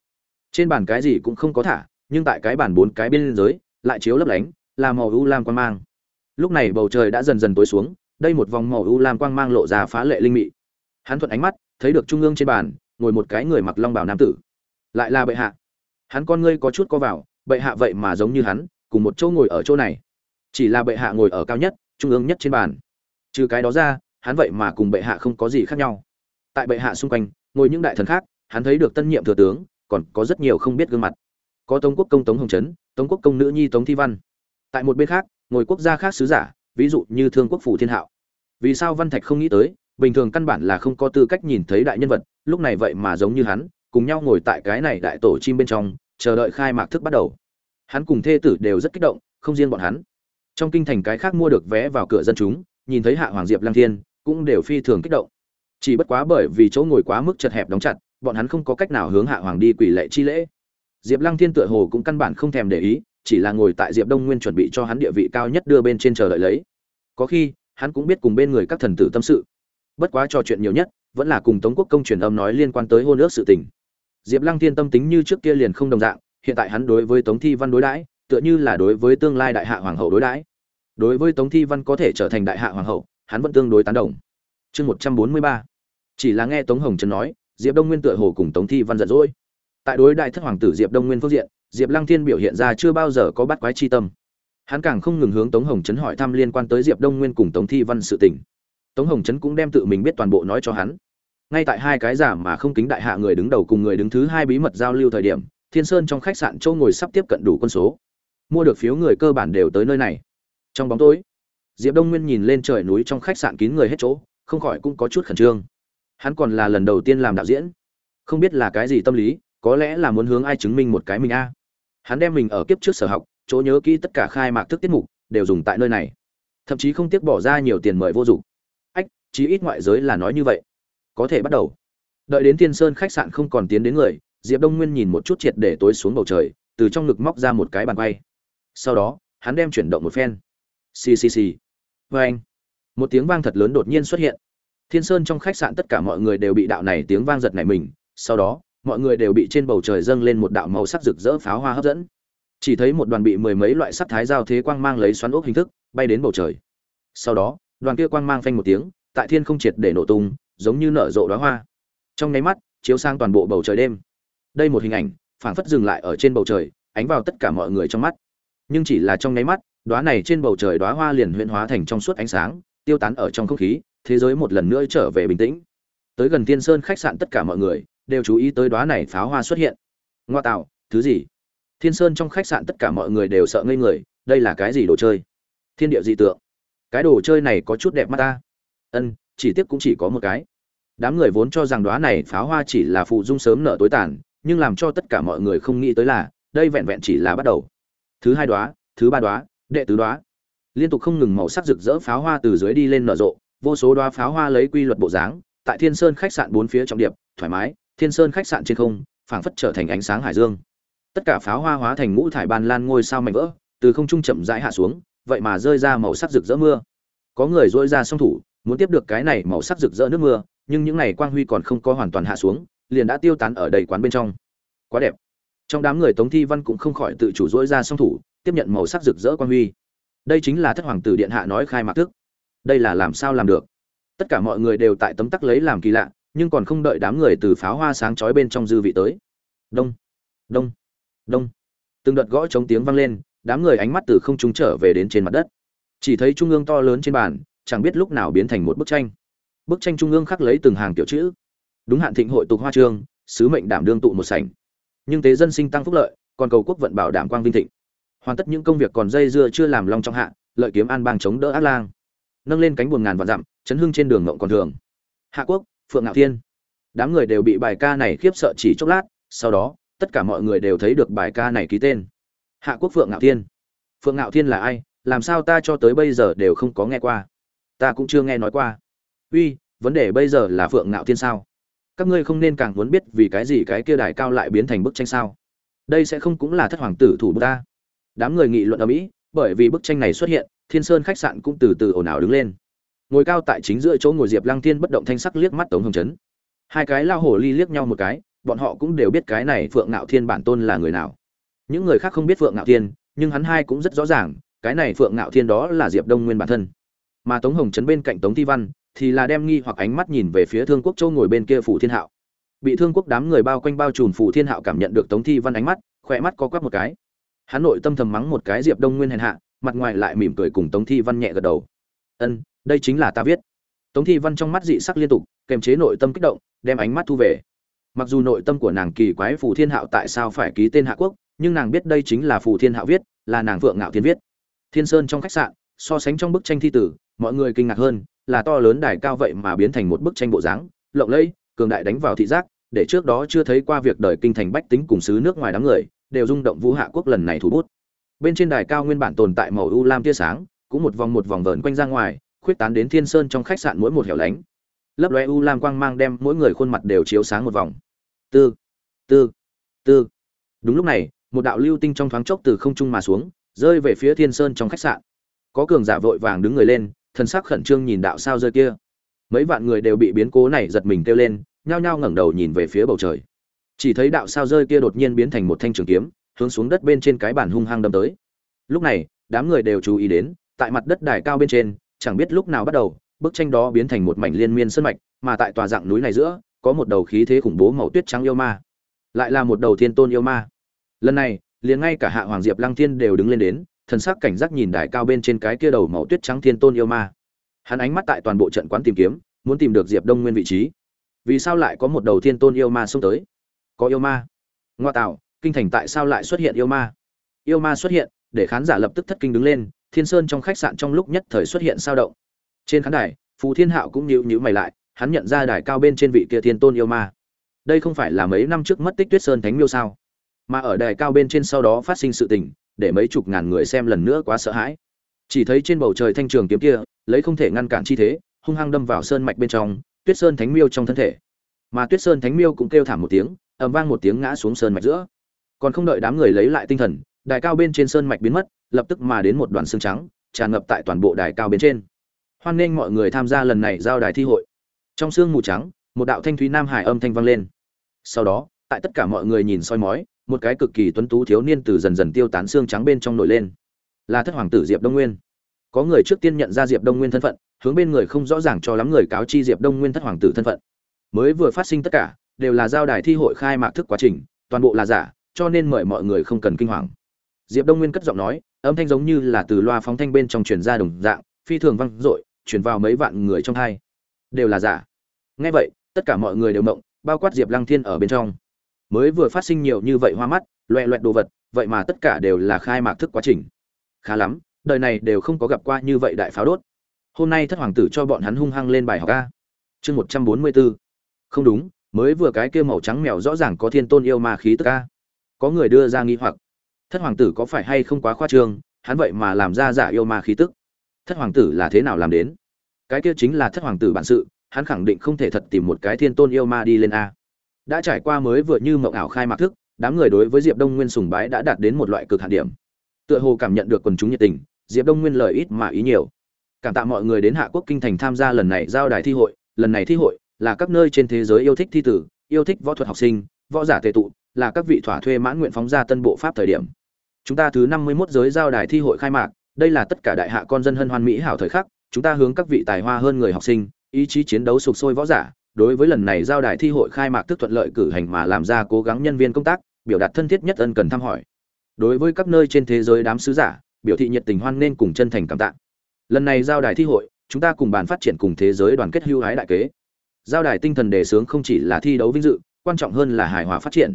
Trên bàn cái gì cũng không có thả, nhưng tại cái bàn bốn cái bên dưới, lại chiếu lấp lánh, là màu u lam quan mang. Lúc này bầu trời đã dần dần tối xuống đây một vòng màu u lam quang mang lộ ra phá lệ linh mị. Hắn thuận ánh mắt, thấy được trung ương trên bàn, ngồi một cái người mặc long bảo nam tử. Lại là bệ hạ. Hắn con ngươi có chút co vào, bệ hạ vậy mà giống như hắn, cùng một chỗ ngồi ở chỗ này. Chỉ là bệ hạ ngồi ở cao nhất, trung ương nhất trên bàn. Trừ cái đó ra, hắn vậy mà cùng bệ hạ không có gì khác nhau. Tại bệ hạ xung quanh, ngồi những đại thần khác, hắn thấy được tân nhiệm thừa tướng, còn có rất nhiều không biết gương mặt. Có tống quốc công tống hồng trấn tống quốc công nữ nhi tống thi văn. Tại một bên khác, ngồi quốc gia khác sứ giả ví dụ như thương quốc phủ thiên hạo. Vì sao văn thạch không nghĩ tới, bình thường căn bản là không có tư cách nhìn thấy đại nhân vật, lúc này vậy mà giống như hắn, cùng nhau ngồi tại cái này đại tổ chim bên trong, chờ đợi khai mạc thức bắt đầu. Hắn cùng thê tử đều rất kích động, không riêng bọn hắn. Trong kinh thành cái khác mua được vé vào cửa dân chúng, nhìn thấy hạ hoàng diệp lang thiên, cũng đều phi thường kích động. Chỉ bất quá bởi vì chỗ ngồi quá mức chật hẹp đóng chặt, bọn hắn không có cách nào hướng hạ hoàng đi quỷ lệ chi lễ. Diệp lăng thiên tựa hồ cũng căn bản không thèm để ý, chỉ là ngồi tại diệp đông nguyên chuẩn bị cho hắn địa vị cao nhất đưa bên trên chờ đợi lấy có khi, hắn cũng biết cùng bên người các thần tử tâm sự. Bất quá trò chuyện nhiều nhất, vẫn là cùng tống quốc công truyền âm nói liên quan tới hôn ước sự tình. Diệp lăng thiên tâm tính như trước kia liền không đồng dạng, hiện tại hắn đối với tống thi văn đối đãi, tựa như là đối với tương lai đại hạ hoàng hậu đối đãi. Đối với tống thi văn có thể trở thành đại hạ hoàng hậu, hắn vẫn tương đối tán đồng. Chương một trăm bốn mươi ba. Chỉ là nghe tống hồng trần nói, diệp đông nguyên tựa hồ cùng tống thi văn giận dỗi. Tại đối đại thất hoàng tử diệp đông nguyên phương diện, diệp lăng thiên biểu hiện ra chưa bao giờ có bắt quái chi tâm hắn càng không ngừng hướng tống hồng trấn hỏi thăm liên quan tới diệp đông nguyên cùng tống thi văn sự tình. Tống hồng trấn cũng đem tự mình biết toàn bộ nói cho hắn. Ngay tại hai cái giả mà không kính đại hạ người đứng đầu cùng người đứng thứ hai bí mật giao lưu thời điểm, thiên sơn trong khách sạn châu ngồi sắp tiếp cận đủ quân số. Mua được phiếu người cơ bản đều tới nơi này. Trong bóng tối, diệp đông nguyên nhìn lên trời núi trong khách sạn kín người hết chỗ, không khỏi cũng có chút khẩn trương. Hắn còn là lần đầu tiên làm đạo diễn. Không biết là cái gì tâm lý, có lẽ là muốn hướng ai chứng minh một cái mình a. Hắn đem mình ở kiếp trước sở học chỗ nhớ kỹ tất cả khai mạc thức tiết mục, đều dùng tại nơi này. Thậm chí không tiếc bỏ ra nhiều tiền mời vô dụng. Ách, chí ít ngoại giới là nói như vậy. Có thể bắt đầu. Đợi đến thiên sơn khách sạn không còn tiến đến người, diệp đông nguyên nhìn một chút triệt để tối xuống bầu trời, từ trong ngực móc ra một cái bàn quay. Sau đó, hắn đem chuyển động một phen. Xì xì xì. Vê anh, một tiếng vang thật lớn đột nhiên xuất hiện. Thiên sơn trong khách sạn tất cả mọi người đều bị đạo này tiếng vang giật này mình, sau đó, mọi người đều bị trên bầu trời dâng lên một đạo màu sắc rực rỡ pháo hoa hấp dẫn chỉ thấy một đoàn bị mười mấy loại sắc thái giao thế quang mang lấy xoắn ốc hình thức, bay đến bầu trời. Sau đó, đoàn kia quang mang phanh một tiếng, tại thiên không triệt để nổ tung, giống như nở rộ đóa hoa. Trong nháy mắt, chiếu sang toàn bộ bầu trời đêm. Đây một hình ảnh, phảng phất dừng lại ở trên bầu trời, ánh vào tất cả mọi người trong mắt. Nhưng chỉ là trong nháy mắt, đóa này trên bầu trời đóa hoa liền huyễn hóa thành trong suốt ánh sáng, tiêu tán ở trong không khí, thế giới một lần nữa trở về bình tĩnh. Tới gần tiên sơn khách sạn tất cả mọi người, đều chú ý tới đóa này pháo hoa xuất hiện. Ngoa tạo, thứ gì? Thiên sơn trong khách sạn tất cả mọi người đều sợ ngây người, đây là cái gì đồ chơi? Thiên địa dị tượng. Cái đồ chơi này có chút đẹp mắt ta. Ân, chỉ tiếc cũng chỉ có một cái. Đám người vốn cho rằng đóa này pháo hoa chỉ là phụ dung sớm nở tối tàn, nhưng làm cho tất cả mọi người không nghĩ tới là, đây vẹn vẹn chỉ là bắt đầu. Thứ hai đóa, thứ ba đóa, đệ tứ đóa. Liên tục không ngừng màu sắc rực rỡ pháo hoa từ dưới đi lên nở rộ, vô số đóa pháo hoa lấy quy luật bộ dáng, tại thiên sơn khách sạn bốn phía trọng điệp, thoải mái, thiên sơn khách sạn trên không, phảng phất trở thành ánh sáng hải dương tất cả pháo hoa hóa thành ngũ thải ban lan ngôi sao mảnh vỡ, từ không trung chậm rãi hạ xuống, vậy mà rơi ra màu sắc rực rỡ mưa. Có người dỗi ra song thủ, muốn tiếp được cái này màu sắc rực rỡ nước mưa, nhưng những này quang huy còn không có hoàn toàn hạ xuống, liền đã tiêu tán ở đầy quán bên trong. Quá đẹp. Trong đám người tống thi văn cũng không khỏi tự chủ dỗi ra song thủ, tiếp nhận màu sắc rực rỡ quang huy. Đây chính là thất hoàng tử điện hạ nói khai mạc thức. Đây là làm sao làm được? Tất cả mọi người đều tại tấm tắc lấy làm kỳ lạ, nhưng còn không đợi đám người từ pháo hoa sáng chói bên trong dư vị tới. Đông. Đông đông. Từng đợt gõ chống tiếng vang lên, đám người ánh mắt từ không trung trở về đến trên mặt đất. Chỉ thấy trung ương to lớn trên bàn, chẳng biết lúc nào biến thành một bức tranh. Bức tranh trung ương khắc lấy từng hàng kiểu chữ. Đúng hạn thịnh hội tục hoa trương sứ mệnh đảm đương tụ một sảnh. Nhưng tế dân sinh tăng phúc lợi, còn cầu quốc vận bảo đảm quang vinh thịnh. Hoàn tất những công việc còn dây dưa chưa làm long trong hạ, lợi kiếm an bang chống đỡ ác lang. Nâng lên cánh buồn ngàn vạn dặm, chấn hưng trên đường ngộng còn thường. Hạ quốc, phượng ngạo thiên. Đám người đều bị bài ca này khiếp sợ chỉ chốc lát, sau đó tất cả mọi người đều thấy được bài ca này ký tên. Hạ quốc phượng ngạo thiên. Phượng ngạo thiên là ai? Làm sao ta cho tới bây giờ đều không có nghe qua? Ta cũng chưa nghe nói qua. Uy, vấn đề bây giờ là phượng ngạo thiên sao? Các ngươi không nên càng muốn biết vì cái gì cái kia đài cao lại biến thành bức tranh sao? Đây sẽ không cũng là thất hoàng tử thủ bút ta. Đám người nghị luận ở mỹ bởi vì bức tranh này xuất hiện, thiên sơn khách sạn cũng từ từ ồn ào đứng lên. Ngồi cao tại chính giữa chỗ ngồi diệp lăng thiên bất động thanh sắc liếc mắt tống hồng trấn hai cái lao hổ ly liếc nhau một cái bọn họ cũng đều biết cái này phượng ngạo thiên bản tôn là người nào. Những người khác không biết phượng ngạo thiên, nhưng hắn hai cũng rất rõ ràng, cái này phượng ngạo thiên đó là diệp đông nguyên bản thân. Mà tống hồng trấn bên cạnh tống thi văn thì là đem nghi hoặc ánh mắt nhìn về phía thương quốc châu ngồi bên kia phủ thiên hạo. Bị thương quốc đám người bao quanh bao trùm phủ thiên hạo cảm nhận được tống thi văn ánh mắt, khỏe mắt có quắp một cái. Hắn nội tâm thầm mắng một cái diệp đông nguyên hèn hạ, mặt ngoài lại mỉm cười cùng tống thi văn nhẹ gật đầu. Ân, đây chính là ta viết. Tống thi văn trong mắt dị sắc liên tục, kềm chế nội tâm kích động, đem ánh mắt thu về mặc dù nội tâm của nàng kỳ quái phù thiên hạo tại sao phải ký tên hạ quốc, nhưng nàng biết đây chính là phù thiên hạo viết, là nàng vượng ngạo thiên viết. Thiên sơn trong khách sạn, so sánh trong bức tranh thi tử, mọi người kinh ngạc hơn, là to lớn đài cao vậy mà biến thành một bức tranh bộ dáng, lộng lẫy, cường đại đánh vào thị giác, để trước đó chưa thấy qua việc đời kinh thành bách tính cùng xứ nước ngoài đám người, đều rung động vũ hạ quốc lần này thủ bút. Bên trên đài cao nguyên bản tồn tại màu u lam tia sáng, cũng một vòng một vòng vờn quanh ra ngoài, khuyết tán đến thiên sơn trong khách sạn mỗi một hẻo lánh. Lấp lóe u lam quang mang đem mỗi người khuôn mặt đều chiếu sáng một vòng tư tư tư. Đúng lúc này, một đạo lưu tinh trong thoáng chốc từ không trung mà xuống, rơi về phía thiên sơn trong khách sạn. Có cường giả vội vàng đứng người lên, thần sắc khẩn trương nhìn đạo sao rơi kia. Mấy vạn người đều bị biến cố này giật mình kêu lên, nhao nhao ngẩng đầu nhìn về phía bầu trời. Chỉ thấy đạo sao rơi kia đột nhiên biến thành một thanh trường kiếm, hướng xuống đất bên trên cái bản hung hăng đâm tới. Lúc này, đám người đều chú ý đến, tại mặt đất đài cao bên trên, chẳng biết lúc nào bắt đầu, bức tranh đó biến thành một mảnh liên miên sơn mạch, mà tại tòa dạng núi này giữa có một đầu khí thế khủng bố màu tuyết trắng yêu ma, lại là một đầu thiên tôn yêu ma. Lần này, liền ngay cả hạ hoàng diệp lăng thiên đều đứng lên đến, thần sắc cảnh giác nhìn đài cao bên trên cái kia đầu màu tuyết trắng thiên tôn yêu ma. Hắn ánh mắt tại toàn bộ trận quán tìm kiếm, muốn tìm được diệp đông nguyên vị trí. Vì sao lại có một đầu thiên tôn yêu ma xông tới? Có yêu ma. Ngoa tạo, kinh thành tại sao lại xuất hiện yêu ma? Yêu ma xuất hiện, để khán giả lập tức thất kinh đứng lên, thiên sơn trong khách sạn trong lúc nhất thời xuất hiện sao động. Trên khán đài, phù thiên hạo cũng nhíu nhíu mày lại hắn nhận ra đài cao bên trên vị kia thiên tôn yêu ma. Đây không phải là mấy năm trước mất tích tuyết sơn thánh miêu sao? Mà ở đài cao bên trên sau đó phát sinh sự tình, để mấy chục ngàn người xem lần nữa quá sợ hãi. Chỉ thấy trên bầu trời thanh trường kiếm kia, lấy không thể ngăn cản chi thế, hung hăng đâm vào sơn mạch bên trong, tuyết sơn thánh miêu trong thân thể. Mà tuyết sơn thánh miêu cũng kêu thảm một tiếng, ầm vang một tiếng ngã xuống sơn mạch giữa. Còn không đợi đám người lấy lại tinh thần, đài cao bên trên sơn mạch biến mất, lập tức mà đến một đoàn xương trắng, tràn ngập tại toàn bộ đài cao bên trên. Hoan nghênh mọi người tham gia lần này giao đài thi hội trong sương mù trắng, một đạo thanh thúy nam hải âm thanh vang lên. Sau đó, tại tất cả mọi người nhìn soi mói, một cái cực kỳ tuấn tú thiếu niên từ dần dần tiêu tán xương trắng bên trong nổi lên. Là thất hoàng tử diệp đông nguyên. Có người trước tiên nhận ra diệp đông nguyên thân phận, hướng bên người không rõ ràng cho lắm người cáo chi diệp đông nguyên thất hoàng tử thân phận. Mới vừa phát sinh tất cả, đều là giao đài thi hội khai mạc thức quá trình, toàn bộ là giả, cho nên mời mọi người không cần kinh hoàng. Diệp đông nguyên cất giọng nói, âm thanh giống như là từ loa phóng thanh bên trong truyền ra đồng dạng, phi thường vang dội, truyền vào mấy vạn người trong hai. Đều là giả nghe vậy tất cả mọi người đều mộng, bao quát diệp lăng thiên ở bên trong. Mới vừa phát sinh nhiều như vậy hoa mắt loè loẹt đồ vật vậy mà tất cả đều là khai mạc thức quá trình. Khá lắm đời này đều không có gặp qua như vậy đại pháo đốt. Hôm nay thất hoàng tử cho bọn hắn hung hăng lên bài học a. chương một trăm bốn mươi bốn không đúng mới vừa cái kia màu trắng mèo rõ ràng có thiên tôn yêu ma khí tức a, có người đưa ra nghi hoặc. Thất hoàng tử có phải hay không quá khoa trương hắn vậy mà làm ra giả yêu ma khí tức. Thất hoàng tử là thế nào làm đến? Cái kia chính là thất hoàng tử bản sự hắn khẳng định không thể thật tìm một cái thiên tôn yêu ma đi lên a. Đã trải qua mới vừa như mộng ảo khai mạc thức, đám người đối với diệp đông nguyên sùng bái đã đạt đến một loại cực hạn điểm. Tựa hồ cảm nhận được quần chúng nhiệt tình, diệp đông nguyên lời ít mà ý nhiều. Cảm tạ mọi người đến hạ quốc kinh thành tham gia lần này giao đài thi hội, lần này thi hội là các nơi trên thế giới yêu thích thi tử, yêu thích võ thuật học sinh, võ giả tề tụ, là các vị thỏa thuê mãn nguyện phóng ra tân bộ pháp thời điểm. Chúng ta thứ năm mươi 51 giới giao đài thi hội khai mạc, đây là tất cả đại hạ con dân hân hoan mỹ hảo thời khắc, chúng ta hướng các vị tài hoa hơn người học sinh ý chí chiến đấu sục sôi võ giả, đối với lần này giao đài thi hội khai mạc tức thuận lợi cử hành mà làm ra cố gắng nhân viên công tác, biểu đạt thân thiết nhất ân cần thăm hỏi. Đối với các nơi trên thế giới đám sứ giả, biểu thị nhiệt tình hoan nên cùng chân thành cảm tạ. Lần này giao đài thi hội, chúng ta cùng bàn phát triển cùng thế giới đoàn kết hưu hái đại kế. Giao đài tinh thần đề xướng không chỉ là thi đấu vinh dự, quan trọng hơn là hài hòa phát triển.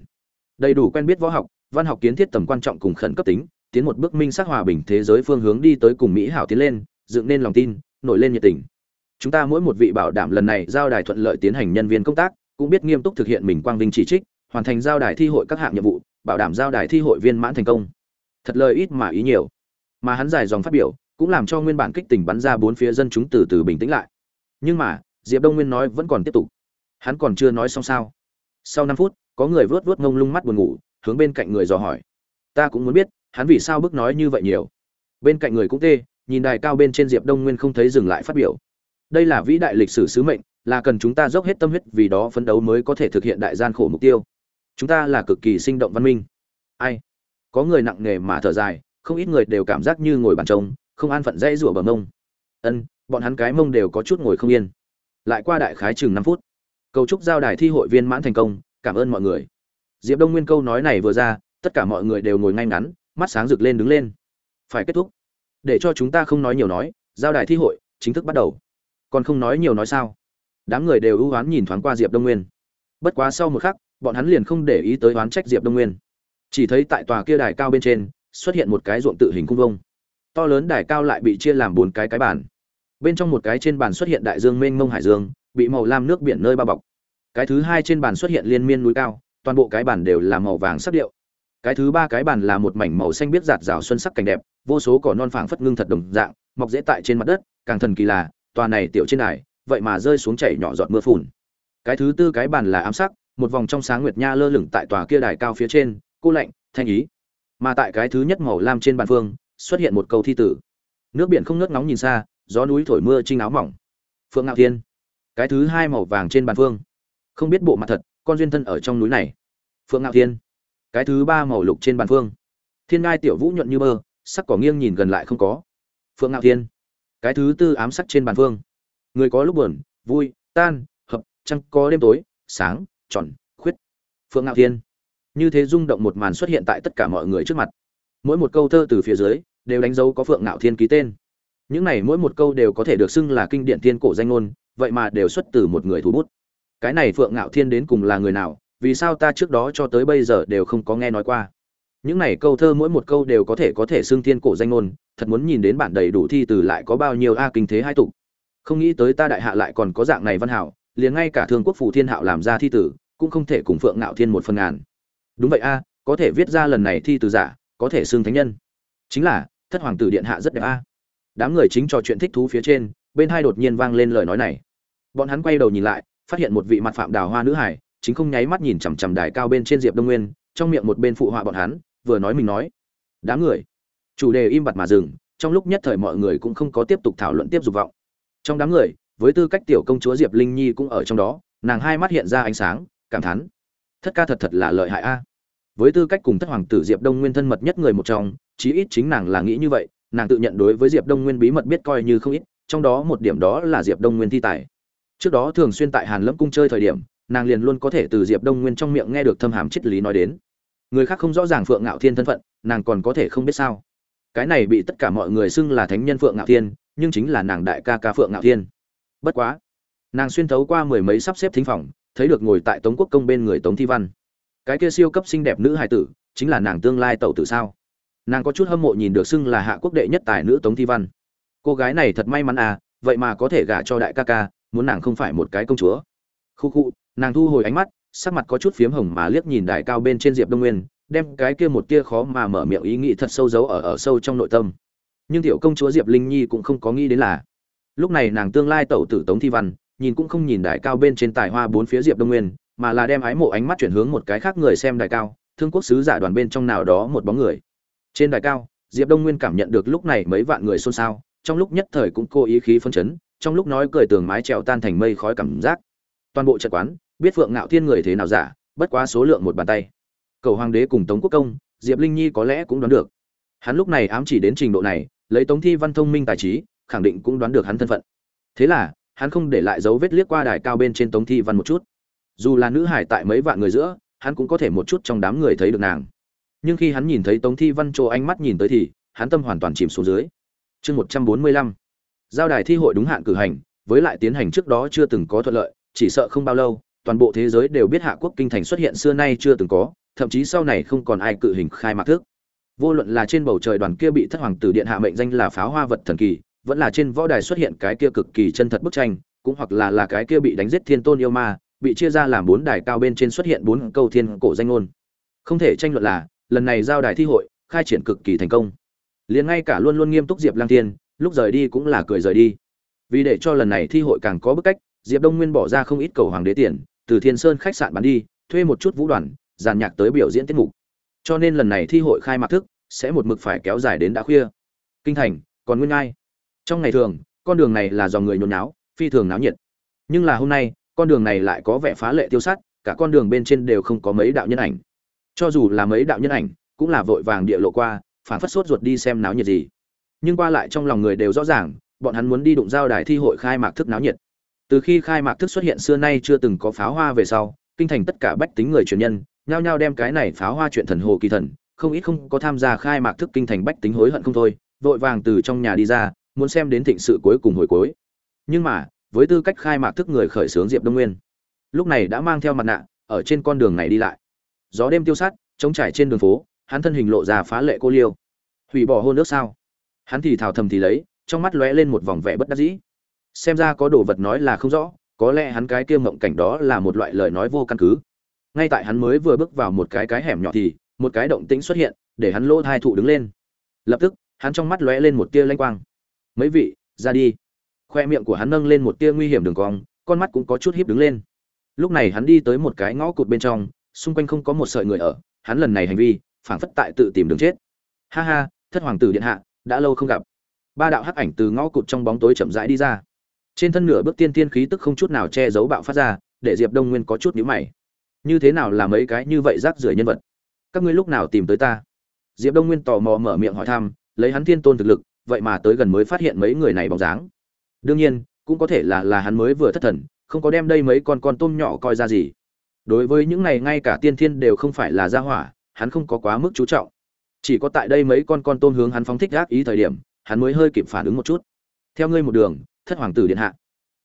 Đầy đủ quen biết võ học, văn học kiến thiết tầm quan trọng cùng khẩn cấp tính, tiến một bước minh sắc hòa bình thế giới phương hướng đi tới cùng mỹ hảo tiến lên, dựng nên lòng tin, nổi lên nhiệt tình chúng ta mỗi một vị bảo đảm lần này giao đài thuận lợi tiến hành nhân viên công tác, cũng biết nghiêm túc thực hiện mình quang vinh chỉ trích, hoàn thành giao đài thi hội các hạng nhiệm vụ, bảo đảm giao đài thi hội viên mãn thành công. Thật lời ít mà ý nhiều. Mà hắn dài dòng phát biểu, cũng làm cho nguyên bản kích tình bắn ra bốn phía dân chúng từ từ bình tĩnh lại. Nhưng mà, diệp đông nguyên nói vẫn còn tiếp tục. Hắn còn chưa nói xong sao? Sau năm phút, có người vớt vớt ngông lung mắt buồn ngủ, hướng bên cạnh người dò hỏi. Ta cũng muốn biết, hắn vì sao bức nói như vậy nhiều? Bên cạnh người cũng tê, nhìn đài cao bên trên diệp đông nguyên không thấy dừng lại phát biểu đây là vĩ đại lịch sử sứ mệnh, là cần chúng ta dốc hết tâm huyết vì đó phấn đấu mới có thể thực hiện đại gian khổ mục tiêu. Chúng ta là cực kỳ sinh động văn minh. Ai? Có người nặng nề mà thở dài, không ít người đều cảm giác như ngồi bàn trông không an phận dãy rủa bờ mông. Ân, bọn hắn cái mông đều có chút ngồi không yên. Lại qua đại khái chừng năm phút, cầu chúc giao đài thi hội viên mãn thành công, cảm ơn mọi người. Diệp đông nguyên câu nói này vừa ra, tất cả mọi người đều ngồi ngay ngắn, mắt sáng rực lên đứng lên. Phải kết thúc. Để cho chúng ta không nói nhiều nói, giao đài thi hội chính thức bắt đầu còn không nói nhiều nói sao. Đám người đều ưu oán nhìn thoáng qua diệp đông nguyên. Bất quá sau một khắc, bọn hắn liền không để ý tới oán trách diệp đông nguyên. Chỉ thấy tại tòa kia đài cao bên trên, xuất hiện một cái ruộng tự hình cung vông. To lớn đài cao lại bị chia làm bốn cái cái bản bên trong một cái trên bàn xuất hiện đại dương mênh mông hải dương, bị màu lam nước biển nơi bao bọc. Cái thứ hai trên bàn xuất hiện liên miên núi cao, toàn bộ cái bản đều là màu vàng sắc điệu. Cái thứ ba cái bàn là một mảnh màu xanh biết giạt rào xuân sắc cảnh đẹp, vô số cỏ non phảng phất ngưng thật đồng dạng, mọc dễ tại trên mặt đất, càng thần kỳ là tòa này tiểu trên đài, vậy mà rơi xuống chảy nhỏ giọt mưa phùn. Cái thứ tư cái bàn là ám sắc, một vòng trong sáng nguyệt nha lơ lửng tại tòa kia đài cao phía trên, cô lạnh, thanh ý. Mà tại cái thứ nhất màu lam trên bàn phương, xuất hiện một câu thi tử. Nước biển không ngớt nóng nhìn xa, gió núi thổi mưa trinh áo mỏng. Phượng ngạo thiên. Cái thứ hai màu vàng trên bàn phương. Không biết bộ mặt thật, con duyên thân ở trong núi này. Phượng ngạo thiên. Cái thứ ba màu lục trên bàn phương. Thiên ngai tiểu vũ nhuận như bơ sắc cỏ nghiêng nhìn gần lại không có. Phượng ngạo thiên cái thứ tư ám sắc trên bàn phương người có lúc buồn, vui, tan, hợp, trăng có đêm tối, sáng, tròn, khuyết. Phượng ngạo thiên. Như thế rung động một màn xuất hiện tại tất cả mọi người trước mặt. Mỗi một câu thơ từ phía dưới đều đánh dấu có phượng ngạo thiên ký tên. Những này mỗi một câu đều có thể được xưng là kinh điển thiên cổ danh ngôn, vậy mà đều xuất từ một người thủ bút. Cái này phượng ngạo thiên đến cùng là người nào, vì sao ta trước đó cho tới bây giờ đều không có nghe nói qua? Những này câu thơ mỗi một câu đều có thể có thể xưng thiên cổ danh ngôn, thật muốn nhìn đến bản đầy đủ thi từ lại có bao nhiêu a kinh thế hai tục. Không nghĩ tới ta đại hạ lại còn có dạng này văn hảo, liền ngay cả thương quốc phủ thiên hạo làm ra thi tử cũng không thể cùng phượng ngạo thiên một phần ngàn. Đúng vậy a, có thể viết ra lần này thi từ giả, có thể xưng thánh nhân. Chính là, thất hoàng tử điện hạ rất đẹp a. Đám người chính trò chuyện thích thú phía trên, bên hai đột nhiên vang lên lời nói này. Bọn hắn quay đầu nhìn lại, phát hiện một vị mặt phạm đào hoa nữ hải chính không nháy mắt nhìn chằm chằm đài cao bên trên diệp đông nguyên, trong miệng một bên phụ họa bọn hắn vừa nói mình nói. Đám người. Chủ đề im bặt mà dừng, trong lúc nhất thời mọi người cũng không có tiếp tục thảo luận tiếp dục vọng. Trong đám người, với tư cách tiểu công chúa diệp linh nhi cũng ở trong đó, nàng hai mắt hiện ra ánh sáng, cảm thán. Thất ca thật thật là lợi hại a. Với tư cách cùng thất hoàng tử diệp đông nguyên thân mật nhất người một trong, chí ít chính nàng là nghĩ như vậy, nàng tự nhận đối với diệp đông nguyên bí mật biết coi như không ít, trong đó một điểm đó là diệp đông nguyên thi tài. Trước đó thường xuyên tại hàn lâm cung chơi thời điểm, nàng liền luôn có thể từ diệp đông nguyên trong miệng nghe được thâm hàm triết lý nói đến người khác không rõ ràng phượng ngạo thiên thân phận, nàng còn có thể không biết sao? Cái này bị tất cả mọi người xưng là thánh nhân phượng ngạo thiên, nhưng chính là nàng đại ca ca phượng ngạo thiên. Bất quá, nàng xuyên thấu qua mười mấy sắp xếp thính phòng, thấy được ngồi tại tống quốc công bên người tống thi văn. Cái kia siêu cấp xinh đẹp nữ hài tử, chính là nàng tương lai tẩu tử sao? Nàng có chút hâm mộ nhìn được xưng là hạ quốc đệ nhất tài nữ tống thi văn. Cô gái này thật may mắn à vậy mà có thể gả cho đại ca ca, muốn nàng không phải một cái công chúa. Khu khu, nàng thu hồi ánh mắt sắc mặt có chút phiếm hồng mà liếc nhìn đại cao bên trên diệp đông nguyên, đem cái kia một tia khó mà mở miệng ý nghĩ thật sâu giấu ở ở sâu trong nội tâm. Nhưng tiểu công chúa diệp linh nhi cũng không có nghĩ đến là, lúc này nàng tương lai tẩu tử tống thi văn, nhìn cũng không nhìn đại cao bên trên tài hoa bốn phía diệp đông nguyên, mà là đem ái mộ ánh mắt chuyển hướng một cái khác người xem đại cao, thương quốc sứ giả đoàn bên trong nào đó một bóng người. Trên đài cao, diệp đông nguyên cảm nhận được lúc này mấy vạn người xôn xao, trong lúc nhất thời cũng cố ý khí phân chấn, trong lúc nói cười tường mái trèo tan thành mây khói cảm giác. Toàn bộ trận quán biết phượng ngạo thiên người thế nào giả, bất quá số lượng một bàn tay. Cầu hoàng đế cùng tống quốc công, diệp linh nhi có lẽ cũng đoán được. Hắn lúc này ám chỉ đến trình độ này, lấy tống thi văn thông minh tài trí, khẳng định cũng đoán được hắn thân phận. Thế là, hắn không để lại dấu vết liếc qua đài cao bên trên tống thi văn một chút. Dù là nữ hải tại mấy vạn người giữa, hắn cũng có thể một chút trong đám người thấy được nàng. Nhưng khi hắn nhìn thấy tống thi văn chỗ ánh mắt nhìn tới thì, hắn tâm hoàn toàn chìm xuống dưới. Chương một trăm bốn mươi lăm. Giao đài thi hội đúng hạn cử hành, với lại tiến hành trước đó chưa từng có thuận lợi, chỉ sợ không bao lâu toàn bộ thế giới đều biết hạ quốc kinh thành xuất hiện xưa nay chưa từng có, thậm chí sau này không còn ai cự hình khai mạc thức. Vô luận là trên bầu trời đoàn kia bị thất hoàng tử điện hạ mệnh danh là pháo hoa vật thần kỳ, vẫn là trên võ đài xuất hiện cái kia cực kỳ chân thật bức tranh, cũng hoặc là là cái kia bị đánh giết thiên tôn yêu ma, bị chia ra làm bốn đài cao bên trên xuất hiện bốn câu thiên cổ danh ngôn. Không thể tranh luận là, lần này giao đài thi hội, khai triển cực kỳ thành công. Liền ngay cả luôn luôn nghiêm túc diệp lang thiên, lúc rời đi cũng là cười rời đi. Vì để cho lần này thi hội càng có bức cách, diệp đông nguyên bỏ ra không ít cầu hoàng đế tiền từ thiên sơn khách sạn bán đi, thuê một chút vũ đoàn giàn nhạc tới biểu diễn tiết mục. Cho nên lần này thi hội khai mạc thức sẽ một mực phải kéo dài đến đã khuya. Kinh thành, còn nguyên ngai trong ngày thường, con đường này là do người nhốn náo phi thường náo nhiệt. Nhưng là hôm nay, con đường này lại có vẻ phá lệ tiêu sát cả con đường bên trên đều không có mấy đạo nhân ảnh. Cho dù là mấy đạo nhân ảnh, cũng là vội vàng địa lộ qua phản phất sốt ruột đi xem náo nhiệt gì. Nhưng qua lại trong lòng người đều rõ ràng, bọn hắn muốn đi đụng giao đài thi hội khai mạc thức náo nhiệt từ khi khai mạc thức xuất hiện xưa nay chưa từng có pháo hoa về sau, kinh thành tất cả bách tính người truyền nhân, nhao nhao đem cái này pháo hoa chuyện thần hồ kỳ thần, không ít không có tham gia khai mạc thức kinh thành bách tính hối hận không thôi, vội vàng từ trong nhà đi ra, muốn xem đến thịnh sự cuối cùng hồi cuối. Nhưng mà, với tư cách khai mạc thức người khởi xướng diệp đông nguyên, lúc này đã mang theo mặt nạ, ở trên con đường này đi lại. Gió đêm tiêu sát chống trải trên đường phố, hắn thân hình lộ ra phá lệ cô liêu. Hủy bỏ hôn nước sao? Hắn thì thào thầm thì lấy, trong mắt lóe lên một vòng vẻ bất đắc dĩ xem ra có đồ vật nói là không rõ, có lẽ hắn cái kia mộng cảnh đó là một loại lời nói vô căn cứ. Ngay tại hắn mới vừa bước vào một cái cái hẻm nhỏ thì, một cái động tĩnh xuất hiện, để hắn lỗ thai thụ đứng lên. Lập tức, hắn trong mắt lóe lên một tia lanh quang. Mấy vị, ra đi. Khoe miệng của hắn nâng lên một tia nguy hiểm đường cong, con mắt cũng có chút híp đứng lên. Lúc này hắn đi tới một cái ngõ cụt bên trong, xung quanh không có một sợi người ở, hắn lần này hành vi, phảng phất tại tự tìm đường chết. Ha ha, thất hoàng tử điện hạ, đã lâu không gặp. Ba đạo hắc ảnh từ ngõ cụt trong bóng tối chậm rãi đi ra trên thân nửa bước tiên tiên khí tức không chút nào che giấu bạo phát ra, để diệp đông nguyên có chút nhíu mày. Như thế nào là mấy cái như vậy rác rưởi nhân vật? Các ngươi lúc nào tìm tới ta? Diệp đông nguyên tò mò mở miệng hỏi thăm, lấy hắn thiên tôn thực lực, vậy mà tới gần mới phát hiện mấy người này bóng dáng. Đương nhiên, cũng có thể là là hắn mới vừa thất thần, không có đem đây mấy con con tôm nhỏ coi ra gì. Đối với những này ngay cả tiên thiên đều không phải là gia hỏa, hắn không có quá mức chú trọng. Chỉ có tại đây mấy con con tôm hướng hắn phóng thích gác ý thời điểm, hắn mới hơi kịp phản ứng một chút. Theo ngươi một đường thất hoàng tử điện hạ.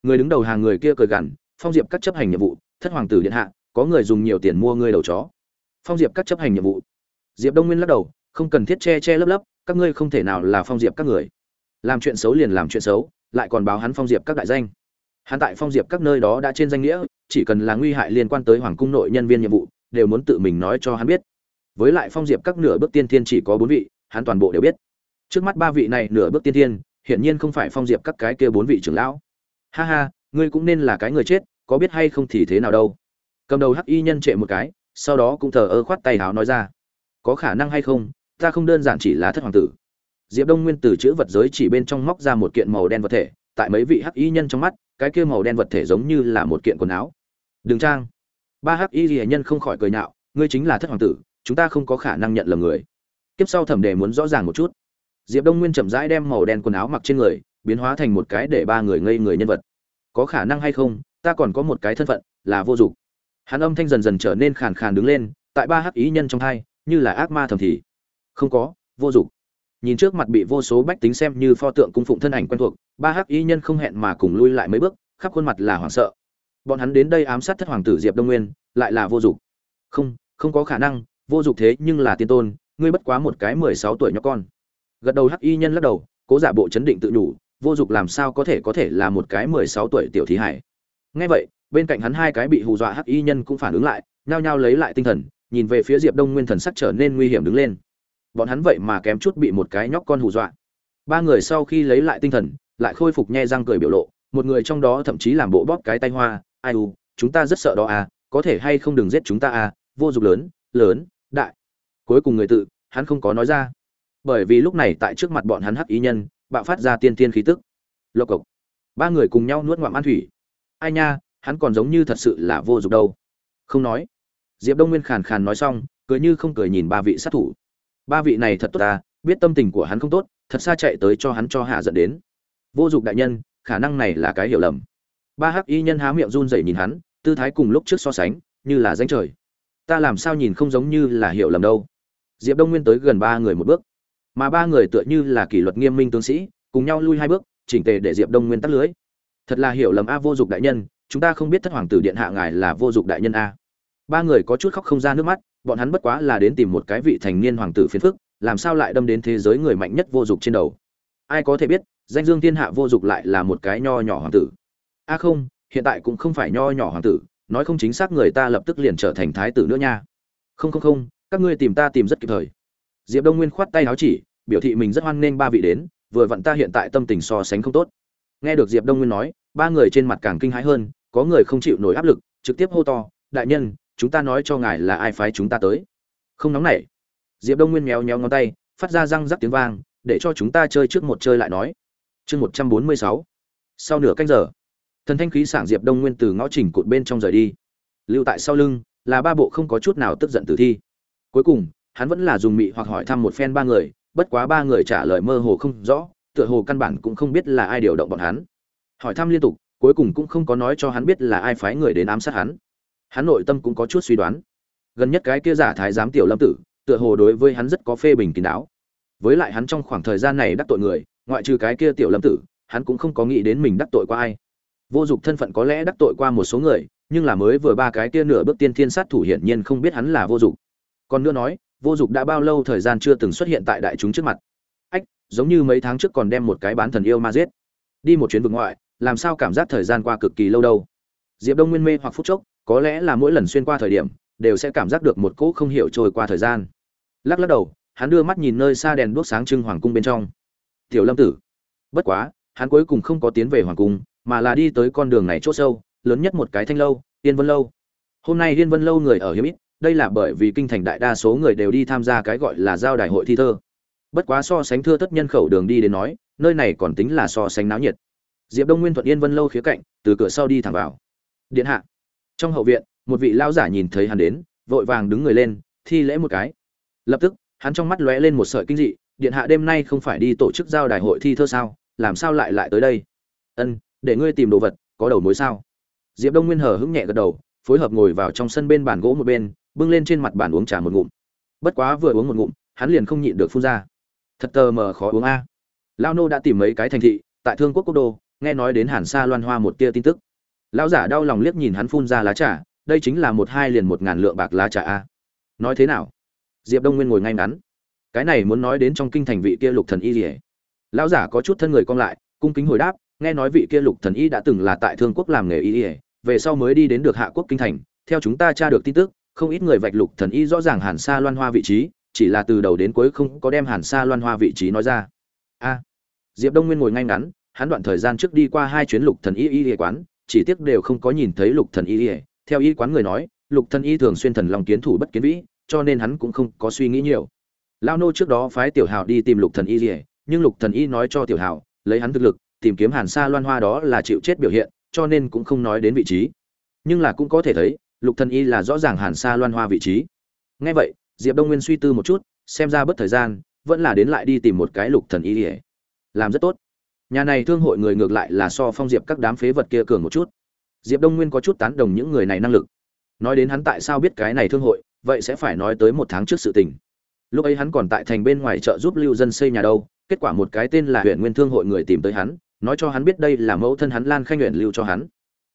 Người đứng đầu hàng người kia cười gằn, phong diệp các chấp hành nhiệm vụ, thất hoàng tử điện hạ, có người dùng nhiều tiền mua ngươi đầu chó. Phong diệp các chấp hành nhiệm vụ? Diệp đông nguyên lắc đầu, không cần thiết che che lấp lấp, các ngươi không thể nào là phong diệp các người. Làm chuyện xấu liền làm chuyện xấu, lại còn báo hắn phong diệp các đại danh. Hắn tại phong diệp các nơi đó đã trên danh nghĩa, chỉ cần là nguy hại liên quan tới hoàng cung nội nhân viên nhiệm vụ, đều muốn tự mình nói cho hắn biết. Với lại phong diệp các nửa bước tiên thiên chỉ có bốn vị, hắn toàn bộ đều biết. Trước mắt ba vị này nửa bước tiên thiên hiển nhiên không phải phong diệp các cái kia bốn vị trưởng lão. Ha ha, ngươi cũng nên là cái người chết, có biết hay không thì thế nào đâu. Cầm đầu hắc y nhân trệ một cái, sau đó cũng thờ ơ khoát tay háo nói ra. Có khả năng hay không, ta không đơn giản chỉ là thất hoàng tử. Diệp đông nguyên từ chữ vật giới chỉ bên trong móc ra một kiện màu đen vật thể, tại mấy vị hắc y nhân trong mắt, cái kia màu đen vật thể giống như là một kiện quần áo. Đường trang. Ba hắc y ghi nhân không khỏi cười nhạo, ngươi chính là thất hoàng tử, chúng ta không có khả năng nhận lầm người. Kiếp sau thẩm đề muốn rõ ràng một chút diệp đông nguyên chậm rãi đem màu đen quần áo mặc trên người, biến hóa thành một cái để ba người ngây người nhân vật. Có khả năng hay không, ta còn có một cái thân phận, là vô dụng. Hắn âm thanh dần dần trở nên khàn khàn đứng lên, tại ba hắc ý nhân trong hai, như là ác ma thầm thì. Không có, vô dụng. Nhìn trước mặt bị vô số bách tính xem như pho tượng cung phụng thân ảnh quen thuộc, ba hắc ý nhân không hẹn mà cùng lui lại mấy bước, khắp khuôn mặt là hoảng sợ. Bọn hắn đến đây ám sát thất hoàng tử diệp đông nguyên, lại là vô dụng. Không không có khả năng, vô dụng thế nhưng là tiên tôn, ngươi bất quá một cái mười sáu tuổi nhóc con gật đầu hắc y nhân lắc đầu, cố giả bộ chấn định tự nhủ, vô dụng làm sao có thể có thể là một cái mười sáu tuổi tiểu thí hải. Nghe vậy, bên cạnh hắn hai cái bị hù dọa hắc y nhân cũng phản ứng lại, nhao nhao lấy lại tinh thần, nhìn về phía diệp đông nguyên thần sắc trở nên nguy hiểm đứng lên. Bọn hắn vậy mà kém chút bị một cái nhóc con hù dọa. Ba người sau khi lấy lại tinh thần, lại khôi phục nhe răng cười biểu lộ, một người trong đó thậm chí làm bộ bóp cái tay hoa, ai u, chúng ta rất sợ đó à có thể hay không đừng giết chúng ta à vô dụng lớn lớn, đại. Cuối cùng người tự, hắn không có nói ra bởi vì lúc này tại trước mặt bọn hắn hắc ý nhân, bạo phát ra tiên tiên khí tức. Lộc cộc. Ba người cùng nhau nuốt ngoạm ăn thủy. Ai nha, hắn còn giống như thật sự là vô dụng đâu. Không nói. Diệp đông nguyên khàn khàn nói xong, cười như không cười nhìn ba vị sát thủ. Ba vị này thật tốt ta, biết tâm tình của hắn không tốt, thật xa chạy tới cho hắn cho hạ dẫn đến. Vô dụng đại nhân, khả năng này là cái hiểu lầm. Ba hắc y nhân há miệng run rẩy nhìn hắn, tư thái cùng lúc trước so sánh, như là danh trời. Ta làm sao nhìn không giống như là hiểu lầm đâu. Diệp đông nguyên tới gần ba người một bước mà ba người tựa như là kỷ luật nghiêm minh tướng sĩ, cùng nhau lui hai bước, chỉnh tề để diệp đông nguyên tắt lưới. Thật là hiểu lầm a vô dụng đại nhân, chúng ta không biết thất hoàng tử điện hạ ngài là vô dụng đại nhân a. Ba người có chút khóc không ra nước mắt, bọn hắn bất quá là đến tìm một cái vị thành niên hoàng tử phiền phức, làm sao lại đâm đến thế giới người mạnh nhất vô dụng trên đầu. Ai có thể biết, danh dương thiên hạ vô dụng lại là một cái nho nhỏ hoàng tử. A không, hiện tại cũng không phải nho nhỏ hoàng tử, nói không chính xác người ta lập tức liền trở thành thái tử nữa nha. Không không không, các ngươi tìm ta tìm rất kịp thời. Diệp đông nguyên khoát tay áo chỉ biểu thị mình rất hoan nghênh ba vị đến, vừa vặn ta hiện tại tâm tình so sánh không tốt. Nghe được diệp đông nguyên nói, ba người trên mặt càng kinh hãi hơn, có người không chịu nổi áp lực, trực tiếp hô to, đại nhân, chúng ta nói cho ngài là ai phái chúng ta tới? Không nóng nảy. Diệp đông nguyên méo méo ngón tay, phát ra răng rắc tiếng vang, để cho chúng ta chơi trước một chơi lại nói. Chương một trăm bốn mươi sáu. Sau nửa canh giờ, thần thanh khí sảng diệp đông nguyên từ ngõ trình cụt bên trong rời đi. Lưu tại sau lưng, là ba bộ không có chút nào tức giận tử thi. Cuối cùng, hắn vẫn là dùng mị hoặc hỏi thăm một phen ba người bất quá ba người trả lời mơ hồ không rõ, tựa hồ căn bản cũng không biết là ai điều động bọn hắn. Hỏi thăm liên tục, cuối cùng cũng không có nói cho hắn biết là ai phái người đến ám sát hắn. Hắn nội tâm cũng có chút suy đoán. Gần nhất cái kia giả thái giám tiểu lâm tử, tựa hồ đối với hắn rất có phê bình kín đáo. Với lại hắn trong khoảng thời gian này đắc tội người, ngoại trừ cái kia tiểu lâm tử, hắn cũng không có nghĩ đến mình đắc tội qua ai. Vô dụng thân phận có lẽ đắc tội qua một số người, nhưng là mới vừa ba cái kia nửa bước tiên thiên sát thủ hiển nhiên không biết hắn là vô dụng. Còn nữa nói vô Dục đã bao lâu thời gian chưa từng xuất hiện tại đại chúng trước mặt. Ách, giống như mấy tháng trước còn đem một cái bán thần yêu ma giết. Đi một chuyến vực ngoại, làm sao cảm giác thời gian qua cực kỳ lâu đâu? Diệp đông nguyên mê hoặc phút chốc, có lẽ là mỗi lần xuyên qua thời điểm, đều sẽ cảm giác được một cỗ không hiểu trôi qua thời gian. Lắc lắc đầu, hắn đưa mắt nhìn nơi xa đèn đuốc sáng trưng hoàng cung bên trong. Tiểu lâm tử. Bất quá, hắn cuối cùng không có tiến về hoàng cung, mà là đi tới con đường này chỗ sâu, lớn nhất một cái thanh lâu, yên vân lâu. Hôm nay yên vân lâu người ở hiếm ít đây là bởi vì kinh thành đại đa số người đều đi tham gia cái gọi là giao đại hội thi thơ. Bất quá so sánh thưa tất nhân khẩu đường đi đến nói, nơi này còn tính là so sánh náo nhiệt. Diệp đông nguyên thuận yên vân lâu khía cạnh, từ cửa sau đi thẳng vào. Điện hạ. Trong hậu viện, một vị lão giả nhìn thấy hắn đến, vội vàng đứng người lên, thi lễ một cái. Lập tức, hắn trong mắt lóe lên một sợi kinh dị, điện hạ đêm nay không phải đi tổ chức giao đại hội thi thơ sao, làm sao lại lại tới đây? Ân, để ngươi tìm đồ vật, có đầu mối sao? Diệp đông nguyên hờ hững nhẹ gật đầu, phối hợp ngồi vào trong sân bên bàn gỗ một bên bưng lên trên mặt bàn uống trà một ngụm. Bất quá vừa uống một ngụm, hắn liền không nhịn được phun ra. Thật tờ mờ khó uống a. Lao nô đã tìm mấy cái thành thị, tại thương quốc quốc đô, nghe nói đến hàn sa loan hoa một tia tin tức. Lão giả đau lòng liếc nhìn hắn phun ra lá trà, đây chính là một hai liền một ngàn lượng bạc lá trà a. Nói thế nào? Diệp đông nguyên ngồi ngay ngắn. Cái này muốn nói đến trong kinh thành vị kia lục thần y rỉa lão giả có chút thân người cong lại, cung kính hồi đáp, nghe nói vị kia lục thần y đã từng là tại thương quốc làm nghề y ỉa về sau mới đi đến được hạ quốc kinh thành, theo chúng ta tra được tin tức không ít người vạch lục thần y rõ ràng hàn sa loan hoa vị trí, chỉ là từ đầu đến cuối không có đem hàn sa loan hoa vị trí nói ra. A, diệp đông nguyên ngồi ngay ngắn, hắn đoạn thời gian trước đi qua hai chuyến lục thần y y y quán, chỉ tiếc đều không có nhìn thấy lục thần y y. Theo y quán người nói, lục thần y thường xuyên thần lòng kiến thủ bất kiến vĩ, cho nên hắn cũng không có suy nghĩ nhiều. Lao nô trước đó phái tiểu hào đi tìm lục thần y y, nhưng lục thần y nói cho tiểu hào lấy hắn thực lực, tìm kiếm hàn sa loan hoa đó là chịu chết biểu hiện, cho nên cũng không nói đến vị trí. Nhưng là cũng có thể thấy lục thần y là rõ ràng hàn sa loan hoa vị trí. Nghe vậy, diệp đông nguyên suy tư một chút, xem ra bất thời gian, vẫn là đến lại đi tìm một cái lục thần y làm rất tốt. Nhà này thương hội người ngược lại là so phong diệp các đám phế vật kia cường một chút. Diệp đông nguyên có chút tán đồng những người này năng lực. Nói đến hắn tại sao biết cái này thương hội, vậy sẽ phải nói tới một tháng trước sự tình. Lúc ấy hắn còn tại thành bên ngoài chợ giúp lưu dân xây nhà đâu, kết quả một cái tên là huyện nguyên thương hội người tìm tới hắn, nói cho hắn biết đây là mẫu thân hắn lan khanh huyện lưu cho hắn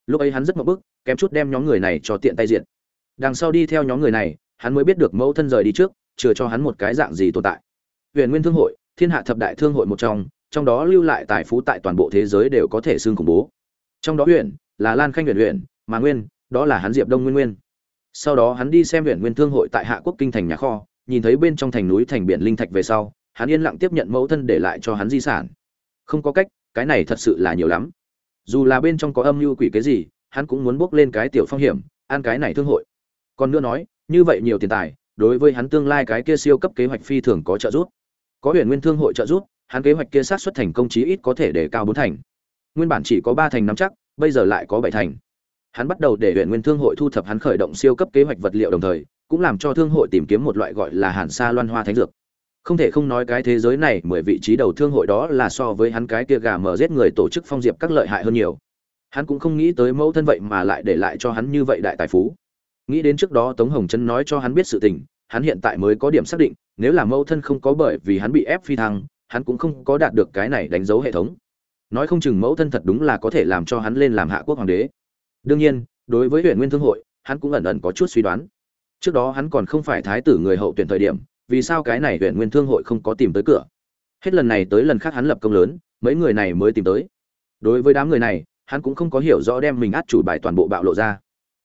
lúc ấy hắn rất mậu bức, kém chút đem nhóm người này cho tiện tay diện đằng sau đi theo nhóm người này, hắn mới biết được mẫu thân rời đi trước, chừa cho hắn một cái dạng gì tồn tại. Huyền nguyên thương hội, thiên hạ thập đại thương hội một trong trong đó lưu lại tài phú tại toàn bộ thế giới đều có thể xương khủng bố. Trong đó huyện là lan khanh huyện huyện mà nguyên, đó là hắn diệp đông nguyên nguyên. Sau đó hắn đi xem huyện nguyên thương hội tại hạ quốc kinh thành nhà kho, nhìn thấy bên trong thành núi thành biển linh thạch về sau, hắn yên lặng tiếp nhận mẫu thân để lại cho hắn di sản. Không có cách, cái này thật sự là nhiều lắm dù là bên trong có âm mưu quỷ cái gì, hắn cũng muốn bước lên cái tiểu phong hiểm, ăn cái này thương hội. Còn nữa nói, như vậy nhiều tiền tài, đối với hắn tương lai cái kia siêu cấp kế hoạch phi thường có trợ giúp. Có huyền nguyên thương hội trợ giúp, hắn kế hoạch kia sát xuất thành công chí ít có thể để cao bốn thành. Nguyên bản chỉ có ba thành nắm chắc, bây giờ lại có bảy thành. Hắn bắt đầu để huyện nguyên thương hội thu thập hắn khởi động siêu cấp kế hoạch vật liệu đồng thời, cũng làm cho thương hội tìm kiếm một loại gọi là hàn sa loan hoa thánh dược không thể không nói cái thế giới này, mười vị trí đầu thương hội đó là so với hắn cái kia gà mở giết người tổ chức phong diệp các lợi hại hơn nhiều. Hắn cũng không nghĩ tới mẫu thân vậy mà lại để lại cho hắn như vậy đại tài phú. Nghĩ đến trước đó tống hồng chân nói cho hắn biết sự tình, hắn hiện tại mới có điểm xác định, nếu là mẫu thân không có bởi vì hắn bị ép phi thăng, hắn cũng không có đạt được cái này đánh dấu hệ thống. Nói không chừng mẫu thân thật đúng là có thể làm cho hắn lên làm hạ quốc hoàng đế. Đương nhiên, đối với huyện nguyên thương hội, hắn cũng ẩn ẩn có chút suy đoán. Trước đó hắn còn không phải thái tử người hậu tuyển thời điểm vì sao cái này huyện nguyên thương hội không có tìm tới cửa? Hết lần này tới lần khác hắn lập công lớn, mấy người này mới tìm tới. Đối với đám người này, hắn cũng không có hiểu rõ đem mình át chủ bài toàn bộ bạo lộ ra.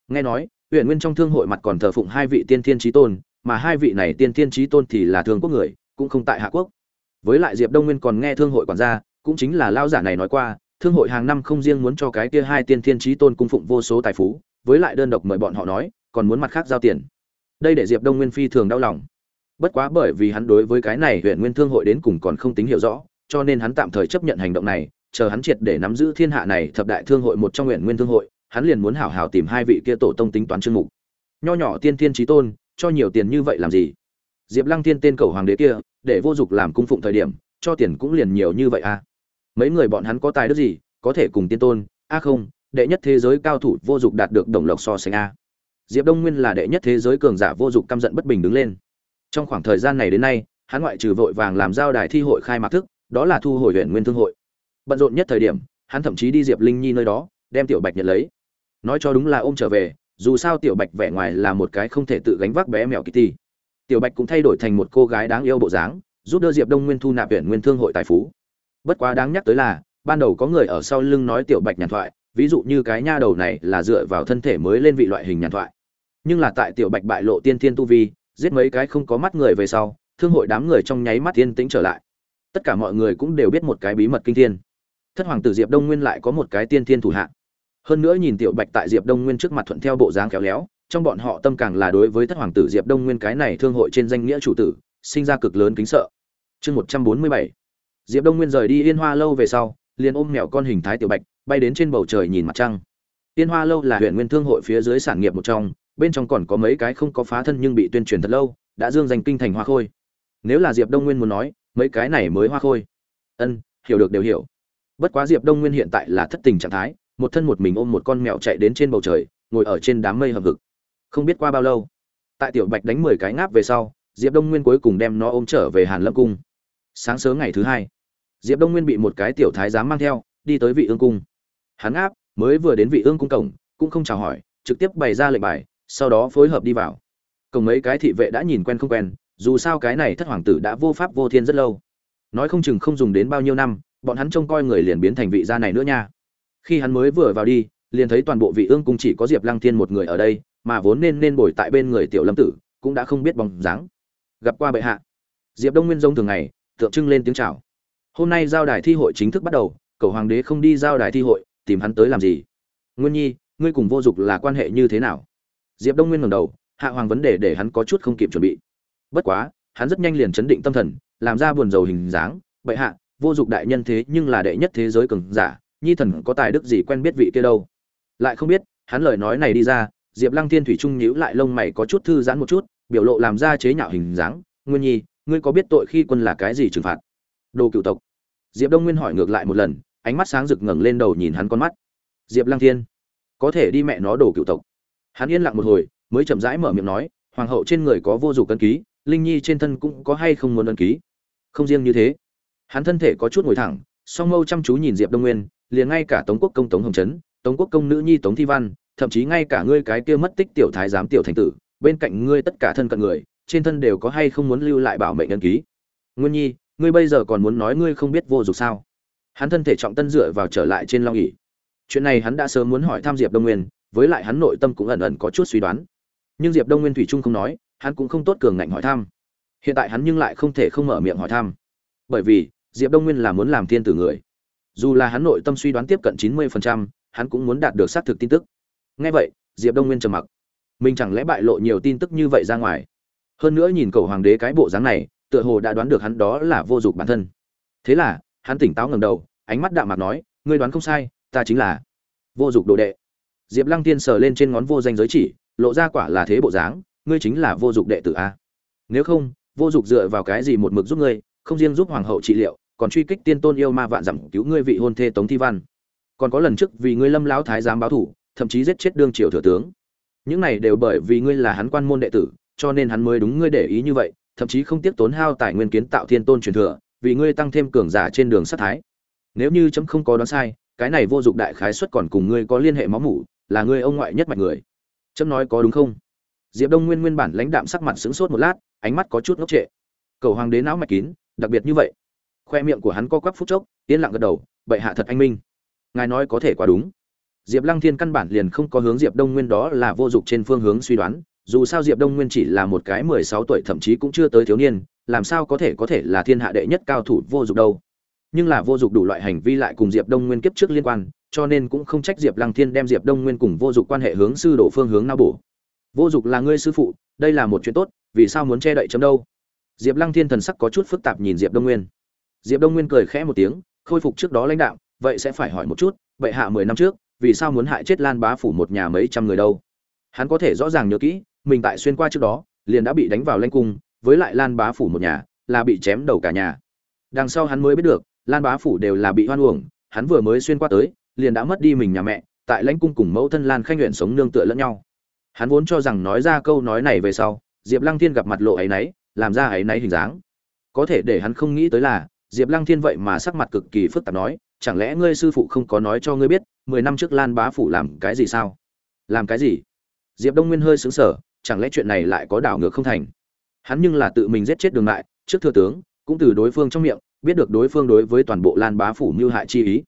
Nghe nói, huyện nguyên trong thương hội mặt còn thờ phụng hai vị tiên thiên trí tôn, mà hai vị này tiên thiên trí tôn thì là thương quốc người, cũng không tại hạ quốc. Với lại diệp đông nguyên còn nghe thương hội quản gia, cũng chính là lao giả này nói qua, thương hội hàng năm không riêng muốn cho cái kia hai tiên thiên trí tôn cung phụng vô số tài phú, với lại đơn độc mời bọn họ nói, còn muốn mặt khác giao tiền. Đây để diệp đông nguyên phi thường đau lòng bất quá bởi vì hắn đối với cái này huyện nguyên thương hội đến cùng còn không tính hiểu rõ, cho nên hắn tạm thời chấp nhận hành động này, chờ hắn triệt để nắm giữ thiên hạ này thập đại thương hội một trong huyện nguyên thương hội, hắn liền muốn hảo hảo tìm hai vị kia tổ tông tính toán chương mục. Nho nhỏ tiên thiên trí tôn, cho nhiều tiền như vậy làm gì? Diệp lăng thiên tên cầu hoàng đế kia, để vô dụng làm cung phụng thời điểm, cho tiền cũng liền nhiều như vậy à? Mấy người bọn hắn có tài đức gì, có thể cùng tiên tôn? A không, đệ nhất thế giới cao thủ vô dụng đạt được đồng lộc so sánh a. Diệp đông nguyên là đệ nhất thế giới cường giả vô dụng căm giận bất bình đứng lên trong khoảng thời gian này đến nay, hắn ngoại trừ vội vàng làm giao đài thi hội khai mạc thức, đó là thu hồi huyện nguyên thương hội. Bận rộn nhất thời điểm, hắn thậm chí đi diệp linh nhi nơi đó, đem tiểu bạch nhận lấy. Nói cho đúng là ôm trở về, dù sao tiểu bạch vẻ ngoài là một cái không thể tự gánh vác bé mèo kitty tiểu bạch cũng thay đổi thành một cô gái đáng yêu bộ dáng, giúp đỡ diệp đông nguyên thu nạp huyện nguyên thương hội tài phú. Bất quá đáng nhắc tới là, ban đầu có người ở sau lưng nói tiểu bạch nhàn thoại, ví dụ như cái nha đầu này là dựa vào thân thể mới lên vị loại hình nhàn thoại. Nhưng là tại tiểu bạch bại lộ tiên thiên tu vi giết mấy cái không có mắt người về sau, thương hội đám người trong nháy mắt tiên tĩnh trở lại. Tất cả mọi người cũng đều biết một cái bí mật kinh thiên. Thất hoàng tử diệp đông nguyên lại có một cái tiên thiên thủ hạ hơn nữa nhìn tiểu bạch tại diệp đông nguyên trước mặt thuận theo bộ dáng khéo léo, trong bọn họ tâm càng là đối với thất hoàng tử diệp đông nguyên cái này thương hội trên danh nghĩa chủ tử, sinh ra cực lớn kính sợ. Chương một trăm bốn mươi bảy. Diệp đông nguyên rời đi yên hoa lâu về sau, liền ôm mèo con hình thái tiểu bạch, bay đến trên bầu trời nhìn mặt trăng. Yên hoa lâu là huyện nguyên thương hội phía dưới sản nghiệp một trong bên trong còn có mấy cái không có phá thân nhưng bị tuyên truyền thật lâu, đã dương danh kinh thành hoa khôi. Nếu là diệp đông nguyên muốn nói, mấy cái này mới hoa khôi. Ân, hiểu được đều hiểu. Bất quá diệp đông nguyên hiện tại là thất tình trạng thái, một thân một mình ôm một con mèo chạy đến trên bầu trời, ngồi ở trên đám mây hầm vực không biết qua bao lâu, tại tiểu bạch đánh mười cái ngáp về sau, diệp đông nguyên cuối cùng đem nó ôm trở về hàn lâm cung. Sáng sớm ngày thứ hai, diệp đông nguyên bị một cái tiểu thái giám mang theo, đi tới vị ương cung. Hắn áp mới vừa đến vị ương cung cổng, cũng không chào hỏi, trực tiếp bày ra lệnh bài sau đó phối hợp đi vào. Cổng mấy cái thị vệ đã nhìn quen không quen, dù sao cái này thất hoàng tử đã vô pháp vô thiên rất lâu. Nói không chừng không dùng đến bao nhiêu năm, bọn hắn trông coi người liền biến thành vị gia này nữa nha. Khi hắn mới vừa vào đi, liền thấy toàn bộ vị ương cung chỉ có diệp lăng thiên một người ở đây, mà vốn nên nên bồi tại bên người tiểu lâm tử, cũng đã không biết bóng dáng. Gặp qua bệ hạ. Diệp đông nguyên giống thường ngày, tượng trưng lên tiếng chào. Hôm nay giao đài thi hội chính thức bắt đầu cầu hoàng đế không đi giao đài thi hội, tìm hắn tới làm gì? Nguyên nhi, ngươi cùng vô dục là quan hệ như thế nào? Diệp đông nguyên ngẩng đầu, hạ hoàng vấn đề để hắn có chút không kịp chuẩn bị. Bất quá, hắn rất nhanh liền chấn định tâm thần, làm ra buồn rầu hình dáng, bệ hạ, vô dụng đại nhân thế nhưng là đệ nhất thế giới cường giả, nhi thần có tài đức gì quen biết vị kia đâu? Lại không biết, hắn lời nói này đi ra, diệp lăng thiên thủy trung nhíu lại lông mày có chút thư giãn một chút, biểu lộ làm ra chế nhạo hình dáng, nguyên nhi, ngươi có biết tội khi quân là cái gì trừng phạt? Đồ cựu tộc. Diệp đông nguyên hỏi ngược lại một lần, ánh mắt sáng rực ngẩng lên đầu nhìn hắn con mắt. Diệp lăng thiên, có thể đi mẹ nó đồ cựu tộc hắn yên lặng một hồi, mới chậm rãi mở miệng nói, hoàng hậu trên người có vô dụng ân ký, linh nhi trên thân cũng có hay không muốn ân ký? Không riêng như thế. Hắn thân thể có chút ngồi thẳng, song mâu chăm chú nhìn diệp đông nguyên, liền ngay cả tống quốc công tống hồng trấn, tống quốc công nữ nhi tống thi văn, thậm chí ngay cả ngươi cái kia mất tích tiểu thái giám tiểu thành tử, bên cạnh ngươi tất cả thân cận người, trên thân đều có hay không muốn lưu lại bảo mệnh ân ký? Nguyên nhi, ngươi bây giờ còn muốn nói ngươi không biết vô dụng sao? Hắn thân thể trọng tân dựa vào trở lại trên long ỉ chuyện này hắn đã sớm muốn hỏi tham diệp đông nguyên với lại hắn nội tâm cũng ẩn ẩn có chút suy đoán. Nhưng diệp đông nguyên thủy trung không nói hắn cũng không tốt cường ngạnh hỏi thăm. Hiện tại hắn nhưng lại không thể không mở miệng hỏi thăm. Bởi vì diệp đông nguyên là muốn làm thiên tử người. Dù là hắn nội tâm suy đoán tiếp cận chín mươi phần trăm, hắn cũng muốn đạt được xác thực tin tức. Ngay vậy diệp đông nguyên trầm mặc. Mình chẳng lẽ bại lộ nhiều tin tức như vậy ra ngoài? Hơn nữa nhìn cầu hoàng đế cái bộ dáng này tựa hồ đã đoán được hắn đó là vô dụng bản thân. Thế là hắn tỉnh táo ngẩng đầu ánh mắt đạm mạc nói ngươi đoán không sai ta chính là vô dụng đồ đệ diệp lăng tiên sờ lên trên ngón vô danh giới chỉ, lộ ra quả là thế bộ dáng, ngươi chính là vô dụng đệ tử a. Nếu không, vô dụng dựa vào cái gì một mực giúp ngươi, không riêng giúp hoàng hậu trị liệu, còn truy kích tiên tôn yêu ma vạn dặm cứu ngươi vị hôn thê tống thi văn. Còn có lần trước vì ngươi lâm lão thái giám báo thủ, thậm chí giết chết đương triều thừa tướng. Những này đều bởi vì ngươi là hắn quan môn đệ tử, cho nên hắn mới đúng ngươi để ý như vậy, thậm chí không tiếc tốn hao tài nguyên kiến tạo thiên tôn truyền thừa, vì ngươi tăng thêm cường giả trên đường sát thái. Nếu như chấm không có đoán sai, cái này vô dụng đại khái xuất còn cùng ngươi có liên hệ máu mủ là ngươi ông ngoại nhất mạch người. Chấm nói có đúng không? Diệp đông nguyên nguyên bản lãnh đạm sắc mặt sững sốt một lát, ánh mắt có chút ngốc trệ. Cầu hoàng đế não mạch kín, đặc biệt như vậy. Khoe miệng của hắn co quắp phút chốc, yên lặng gật đầu, bệ hạ thật anh minh. Ngài nói có thể quá đúng. Diệp lăng thiên căn bản liền không có hướng diệp đông nguyên đó là vô dụng trên phương hướng suy đoán, dù sao diệp đông nguyên chỉ là một cái mười sáu tuổi thậm chí cũng chưa tới thiếu niên, làm sao có thể có thể là thiên hạ đệ nhất cao thủ vô dụng đâu nhưng là vô dụng đủ loại hành vi lại cùng diệp đông nguyên kiếp trước liên quan, cho nên cũng không trách diệp lăng thiên đem diệp đông nguyên cùng vô dụng quan hệ hướng sư đổ phương hướng nào bổ. Vô dụng là ngươi sư phụ, đây là một chuyện tốt, vì sao muốn che đậy chấm đâu? Diệp lăng thiên thần sắc có chút phức tạp nhìn diệp đông nguyên. Diệp đông nguyên cười khẽ một tiếng, khôi phục trước đó lãnh đạo, vậy sẽ phải hỏi một chút bệ hạ mười năm trước, vì sao muốn hại chết lan bá phủ một nhà mấy trăm người đâu? Hắn có thể rõ ràng nhớ kỹ, mình tại xuyên qua trước đó, liền đã bị đánh vào lanh cung, với lại lan bá phủ một nhà, là bị chém đầu cả nhà. Đằng sau hắn mới biết được lan bá phủ đều là bị hoan uổng, hắn vừa mới xuyên qua tới, liền đã mất đi mình nhà mẹ, tại lãnh cung cùng mẫu thân lan khanh nguyện sống nương tựa lẫn nhau. Hắn vốn cho rằng nói ra câu nói này về sau, diệp lăng thiên gặp mặt lộ ấy nấy, làm ra ấy nấy hình dáng. Có thể để hắn không nghĩ tới là, diệp lăng thiên vậy mà sắc mặt cực kỳ phức tạp nói, chẳng lẽ ngươi sư phụ không có nói cho ngươi biết, mười năm trước lan bá phủ làm cái gì sao? Làm cái gì? Diệp đông nguyên hơi xứng sở chẳng lẽ chuyện này lại có đảo ngược không thành? Hắn nhưng là tự mình giết chết đường lại, trước thừa tướng, cũng từ đối phương trong miệng biết được đối phương đối với toàn bộ lan bá phủ mưu hại chi ý.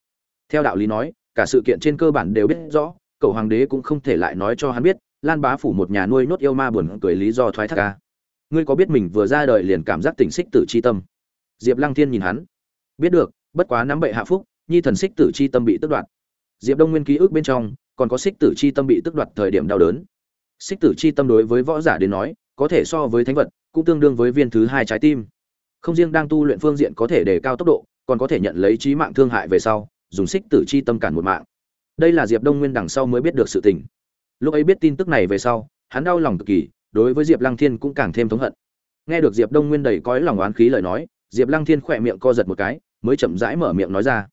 Theo đạo lý nói, cả sự kiện trên cơ bản đều biết rõ, cậu hoàng đế cũng không thể lại nói cho hắn biết, lan bá phủ một nhà nuôi nốt yêu ma buồn cười lý do thoái thác ca ngươi có biết mình vừa ra đời liền cảm giác tỉnh xích tử c h i tâm? Diệp lăng thiên nhìn hắn. Biết được, bất quá nắm bệ hạ phúc, nhi thần xích tử c h i tâm bị tức đoạt. Diệp đông nguyên ký ức bên trong, còn có xích tử c h i tâm bị tức đoạt thời điểm đau đớn. Xích tử c h i tâm đối với võ giả đến nói, có thể so với thánh vật, cũng tương đương với viên thứ hai trái tim không riêng đang tu luyện phương diện có thể đề cao tốc độ, còn có thể nhận lấy trí mạng thương hại về sau, dùng xích tử chi tâm cản một mạng. Đây là diệp đông nguyên đằng sau mới biết được sự tình. Lúc ấy biết tin tức này về sau, hắn đau lòng cực kỳ, đối với diệp lăng thiên cũng càng thêm thống hận. Nghe được diệp đông nguyên đầy cõi lòng oán khí lời nói, diệp lăng thiên khỏe miệng co giật một cái, mới chậm rãi mở miệng nói ra.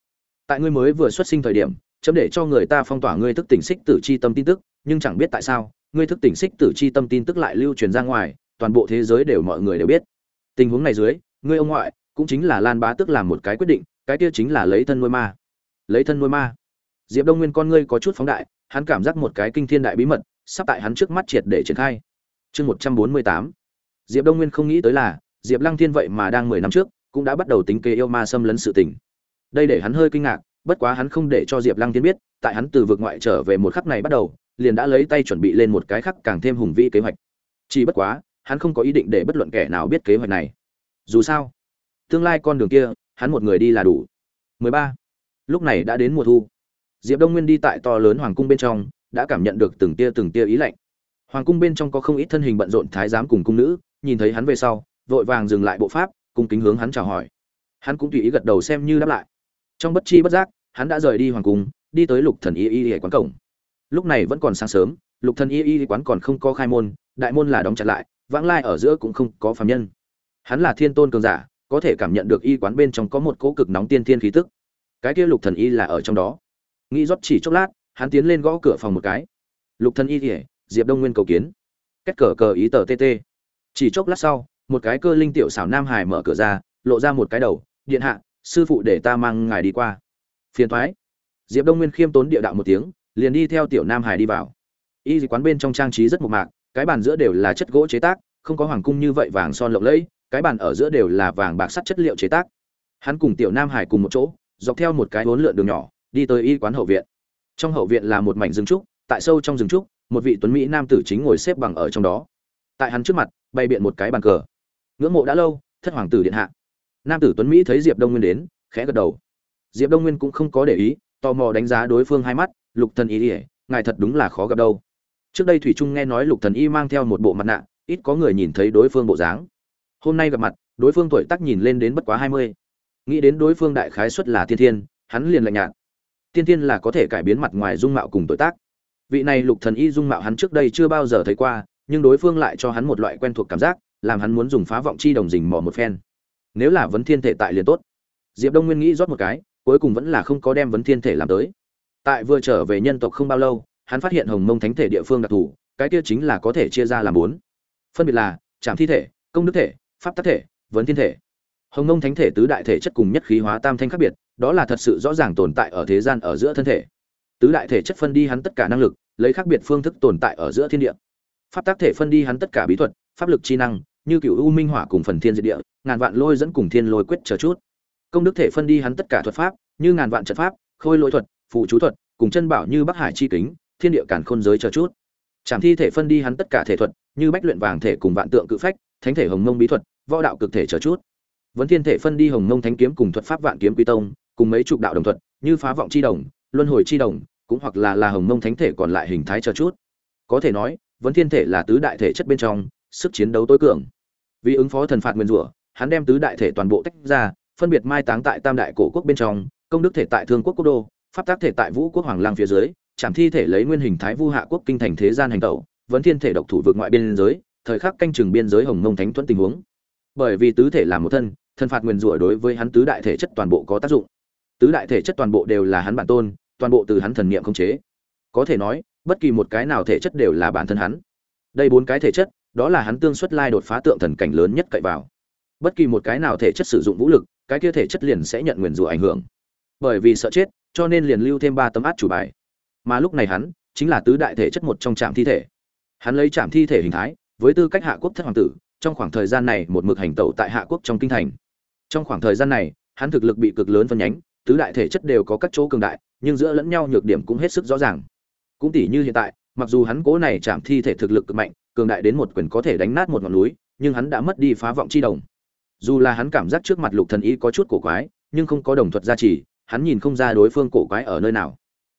Tại ngươi mới vừa xuất sinh thời điểm, chấm để cho người ta phong tỏa ngươi thức tỉnh xích tử chi tâm tin tức, nhưng chẳng biết tại sao, ngươi thức tỉnh xích tử chi tâm tin tức lại lưu truyền ra ngoài, toàn bộ thế giới đều mọi người đều biết. Tình huống này dưới ngươi ông ngoại, cũng chính là lan bá tức làm một cái quyết định, cái kia chính là lấy thân nuôi ma. Lấy thân nuôi ma. Diệp đông nguyên con ngươi có chút phóng đại, hắn cảm giác một cái kinh thiên đại bí mật, sắp tại hắn trước mắt triệt để triển khai. Chương một trăm bốn mươi tám. Diệp đông nguyên không nghĩ tới là, diệp lăng thiên vậy mà đang mười năm trước, cũng đã bắt đầu tính kế yêu ma xâm lấn sự tình. Đây để hắn hơi kinh ngạc, bất quá hắn không để cho diệp lăng Thiên biết, tại hắn từ vực ngoại trở về một khắc này bắt đầu, liền đã lấy tay chuẩn bị lên một cái khắc càng thêm hùng vĩ kế hoạch. Chỉ bất quá, hắn không có ý định để bất luận kẻ nào biết kế hoạch này dù sao, tương lai con đường kia, hắn một người đi là đủ. 13. lúc này đã đến mùa thu. Diệp đông nguyên đi tại to lớn hoàng cung bên trong, đã cảm nhận được từng tia từng tia ý lạnh. Hoàng cung bên trong có không ít thân hình bận rộn thái giám cùng cung nữ, nhìn thấy hắn về sau, vội vàng dừng lại bộ pháp, cung kính hướng hắn chào hỏi. Hắn cũng tùy ý gật đầu xem như đáp lại. Trong bất chi bất giác, hắn đã rời đi hoàng cung, đi tới lục thần y y y quán cổng. Lúc này vẫn còn sáng sớm, lục thần y y quán còn không có khai môn, đại môn là đóng chặt lại, vãng lai ở giữa cũng không có phàm nhân hắn là thiên tôn cường giả, có thể cảm nhận được y quán bên trong có một cỗ cực nóng tiên thiên khí tức. Cái kia lục thần y là ở trong đó. Nghĩ rót chỉ chốc lát, hắn tiến lên gõ cửa phòng một cái. Lục thần y kể diệp đông nguyên cầu kiến. Kết cờ cờ ý tờ tt chỉ chốc lát sau, một cái cơ linh tiểu xảo nam hải mở cửa ra, lộ ra một cái đầu, điện hạ, sư phụ để ta mang ngài đi qua. Phiền thoái diệp đông nguyên khiêm tốn địa đạo một tiếng, liền đi theo tiểu nam hải đi vào. Y quán bên trong trang trí rất mộc mạc, cái bàn giữa đều là chất gỗ chế tác, không có hoàng cung như vậy vàng son lộng lẫy cái bàn ở giữa đều là vàng bạc sắt chất liệu chế tác. Hắn cùng tiểu nam hải cùng một chỗ, dọc theo một cái hốn lượn đường nhỏ, đi tới y quán hậu viện. Trong hậu viện là một mảnh rừng trúc, tại sâu trong rừng trúc, một vị tuấn mỹ nam tử chính ngồi xếp bằng ở trong đó. Tại hắn trước mặt, bày biện một cái bàn cờ. Ngưỡng mộ đã lâu, thất hoàng tử điện hạ. Nam tử tuấn mỹ thấy diệp đông nguyên đến, khẽ gật đầu. Diệp đông nguyên cũng không có để ý, tò mò đánh giá đối phương hai mắt, lục thần y ỉa ngài thật đúng là khó gặp đâu. Trước đây thủy trung nghe nói lục thần y mang theo một bộ mặt nạ, ít có người nhìn thấy đối phương bộ dáng hôm nay gặp mặt, đối phương tuổi tác nhìn lên đến bất quá hai mươi. Nghĩ đến đối phương đại khái xuất là thiên thiên, hắn liền lạnh nhạt. Thiên thiên là có thể cải biến mặt ngoài dung mạo cùng tuổi tác. Vị này lục thần y dung mạo hắn trước đây chưa bao giờ thấy qua, nhưng đối phương lại cho hắn một loại quen thuộc cảm giác, làm hắn muốn dùng phá vọng chi đồng dình mò một phen. Nếu là vấn thiên thể tại liền tốt. Diệp đông nguyên nghĩ rót một cái, cuối cùng vẫn là không có đem vấn thiên thể làm tới. Tại vừa trở về nhân tộc không bao lâu, hắn phát hiện hồng mông thánh thể địa phương đặc thù, cái kia chính là có thể chia ra làm bốn. Phân biệt là trạm thi thể, công đức thể pháp tác thể, vấn thiên thể. Hồng nông thánh thể tứ đại thể chất cùng nhất khí hóa tam thanh khác biệt, đó là thật sự rõ ràng tồn tại ở thế gian ở giữa thân thể. Tứ đại thể chất phân đi hắn tất cả năng lực, lấy khác biệt phương thức tồn tại ở giữa thiên địa. Pháp tác thể phân đi hắn tất cả bí thuật, pháp lực chi năng, như cựu u minh hỏa cùng phần thiên diệt địa, ngàn vạn lôi dẫn cùng thiên lôi quyết chờ chút. Công đức thể phân đi hắn tất cả thuật pháp, như ngàn vạn trận pháp, khôi lỗi thuật phụ chú thuật, cùng chân bảo như bắc hải chi kính, thiên địa cản khôn giới chờ chút. Trảm thi thể phân đi hắn tất cả thể thuật, như bách luyện vàng thể cùng vạn tượng cự phách thánh thể hồng mông bí thuật, võ đạo cực thể chờ chút. Vấn thiên thể phân đi hồng mông thánh kiếm cùng thuật pháp vạn kiếm quy tông, cùng mấy chục đạo đồng thuật, như phá vọng chi đồng, luân hồi chi đồng, cũng hoặc là là hồng mông thánh thể còn lại hình thái chờ chút. Có thể nói, vấn thiên thể là tứ đại thể chất bên trong, sức chiến đấu tối cường. Vì ứng phó thần phạt nguyên rủa, hắn đem tứ đại thể toàn bộ tách ra, phân biệt mai táng tại tam đại cổ quốc bên trong, công đức thể tại thương quốc quốc đô, pháp tác thể tại vũ quốc hoàng lang phía dưới, trảm thi thể lấy nguyên hình thái vu hạ quốc kinh thành thế gian hành tẩu, vấn thiên thể độc thủ vượt ngoại biên giới thời khắc canh chừng biên giới hồng mông thánh thuẫn tình huống. Bởi vì tứ thể là một thân thân phạt nguyên rủa đối với hắn tứ đại thể chất toàn bộ có tác dụng. Tứ đại thể chất toàn bộ đều là hắn bản tôn, toàn bộ từ hắn thần niệm không chế. Có thể nói, bất kỳ một cái nào thể chất đều là bản thân hắn. Đây bốn cái thể chất, đó là hắn tương xuất lai đột phá tượng thần cảnh lớn nhất cậy vào. Bất kỳ một cái nào thể chất sử dụng vũ lực, cái kia thể chất liền sẽ nhận nguyền rủa ảnh hưởng. Bởi vì sợ chết, cho nên liền lưu thêm ba tấm át chủ bài. Mà lúc này hắn, chính là tứ đại thể chất một trong trạm thi thể. Hắn lấy trạm thi thể hình thái với tư cách hạ quốc thất hoàng tử, trong khoảng thời gian này một mực hành tẩu tại hạ quốc trong kinh thành. Trong khoảng thời gian này, hắn thực lực bị cực lớn phân nhánh, tứ đại thể chất đều có các chỗ cường đại, nhưng giữa lẫn nhau nhược điểm cũng hết sức rõ ràng. Cũng tỷ như hiện tại, mặc dù hắn cố này chạm thi thể thực lực cực mạnh, cường đại đến một quyền có thể đánh nát một ngọn núi, nhưng hắn đã mất đi phá vọng chi đồng. Dù là hắn cảm giác trước mặt lục thần y có chút cổ quái, nhưng không có đồng thuật gia trì, hắn nhìn không ra đối phương cổ quái ở nơi nào.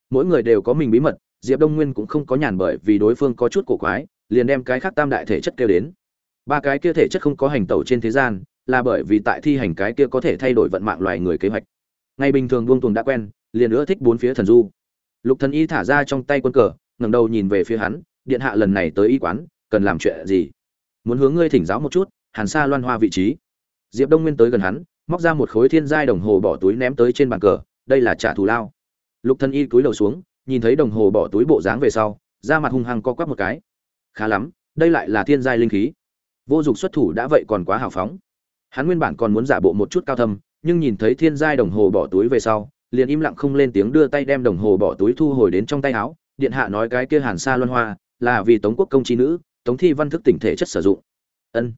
Mỗi người đều có mình bí mật, diệp đông nguyên cũng không có nhàn bởi vì đối phương có chút cổ quái liền đem cái khác tam đại thể chất kêu đến. Ba cái kia thể chất không có hành tẩu trên thế gian, là bởi vì tại thi hành cái kia có thể thay đổi vận mạng loài người kế hoạch. Ngày bình thường buông tuồng đã quen, liền nữa thích bốn phía thần du. Lục thần y thả ra trong tay quân cờ, ngẩng đầu nhìn về phía hắn, điện hạ lần này tới y quán, cần làm chuyện gì? Muốn hướng ngươi thỉnh giáo một chút, hàn sa loan hoa vị trí. Diệp đông nguyên tới gần hắn, móc ra một khối thiên giai đồng hồ bỏ túi ném tới trên bàn cờ, đây là trả thù lao. Lục thần y cúi đầu xuống, nhìn thấy đồng hồ bỏ túi bộ dáng về sau, da mặt hung hăng co quắp một cái khá lắm, đây lại là thiên giai linh khí. Vô dụng xuất thủ đã vậy còn quá hào phóng. Hắn nguyên bản còn muốn giả bộ một chút cao thâm, nhưng nhìn thấy thiên giai đồng hồ bỏ túi về sau, liền im lặng không lên tiếng đưa tay đem đồng hồ bỏ túi thu hồi đến trong tay áo. Điện hạ nói cái kia hàn sa luân hoa là vì tống quốc công trí nữ, tống thi văn thức tỉnh thể chất sử dụng. Ân.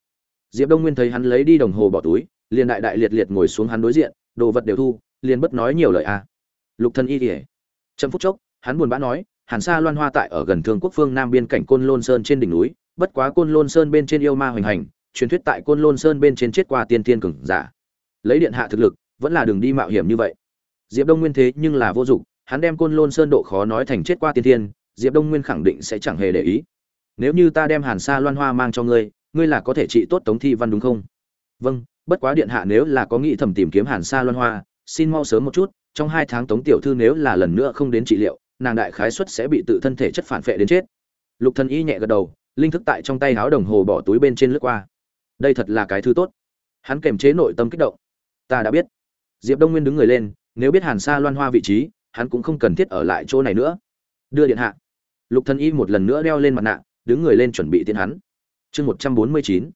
Diệp đông nguyên thấy hắn lấy đi đồng hồ bỏ túi, liền đại đại liệt liệt ngồi xuống hắn đối diện, đồ vật đều thu, liền bất nói nhiều lời à. lục thân y ỉa trâm phúc chốc, hắn buồn bã nói hàn sa loan hoa tại ở gần thương quốc phương nam biên cảnh côn lôn sơn trên đỉnh núi, bất quá côn lôn sơn bên trên yêu ma hoành hành, truyền thuyết tại côn lôn sơn bên trên chết qua tiên tiên cường giả. Lấy điện hạ thực lực, vẫn là đường đi mạo hiểm như vậy. Diệp đông nguyên thế nhưng là vô dụng, hắn đem côn lôn sơn độ khó nói thành chết qua tiên tiên, diệp đông nguyên khẳng định sẽ chẳng hề để ý. Nếu như ta đem hàn sa loan hoa mang cho ngươi ngươi là có thể trị tốt tống thi văn đúng không? Vâng bất quá điện hạ nếu là có nghĩ thầm tìm kiếm hàn sa loan hoa, xin mau sớm một chút, trong hai tháng tống tiểu thư nếu là lần nữa không đến trị liệu nàng đại khái suất sẽ bị tự thân thể chất phản vệ đến chết. Lục thần y nhẹ gật đầu, linh thức tại trong tay háo đồng hồ bỏ túi bên trên lướt qua. Đây thật là cái thứ tốt. Hắn kềm chế nội tâm kích động. Ta đã biết. Diệp đông nguyên đứng người lên, nếu biết hàn sa loan hoa vị trí, hắn cũng không cần thiết ở lại chỗ này nữa. Đưa điện hạ. Lục thần y một lần nữa đeo lên mặt nạ, đứng người lên chuẩn bị tiến hắn. Chương một trăm bốn mươi chín.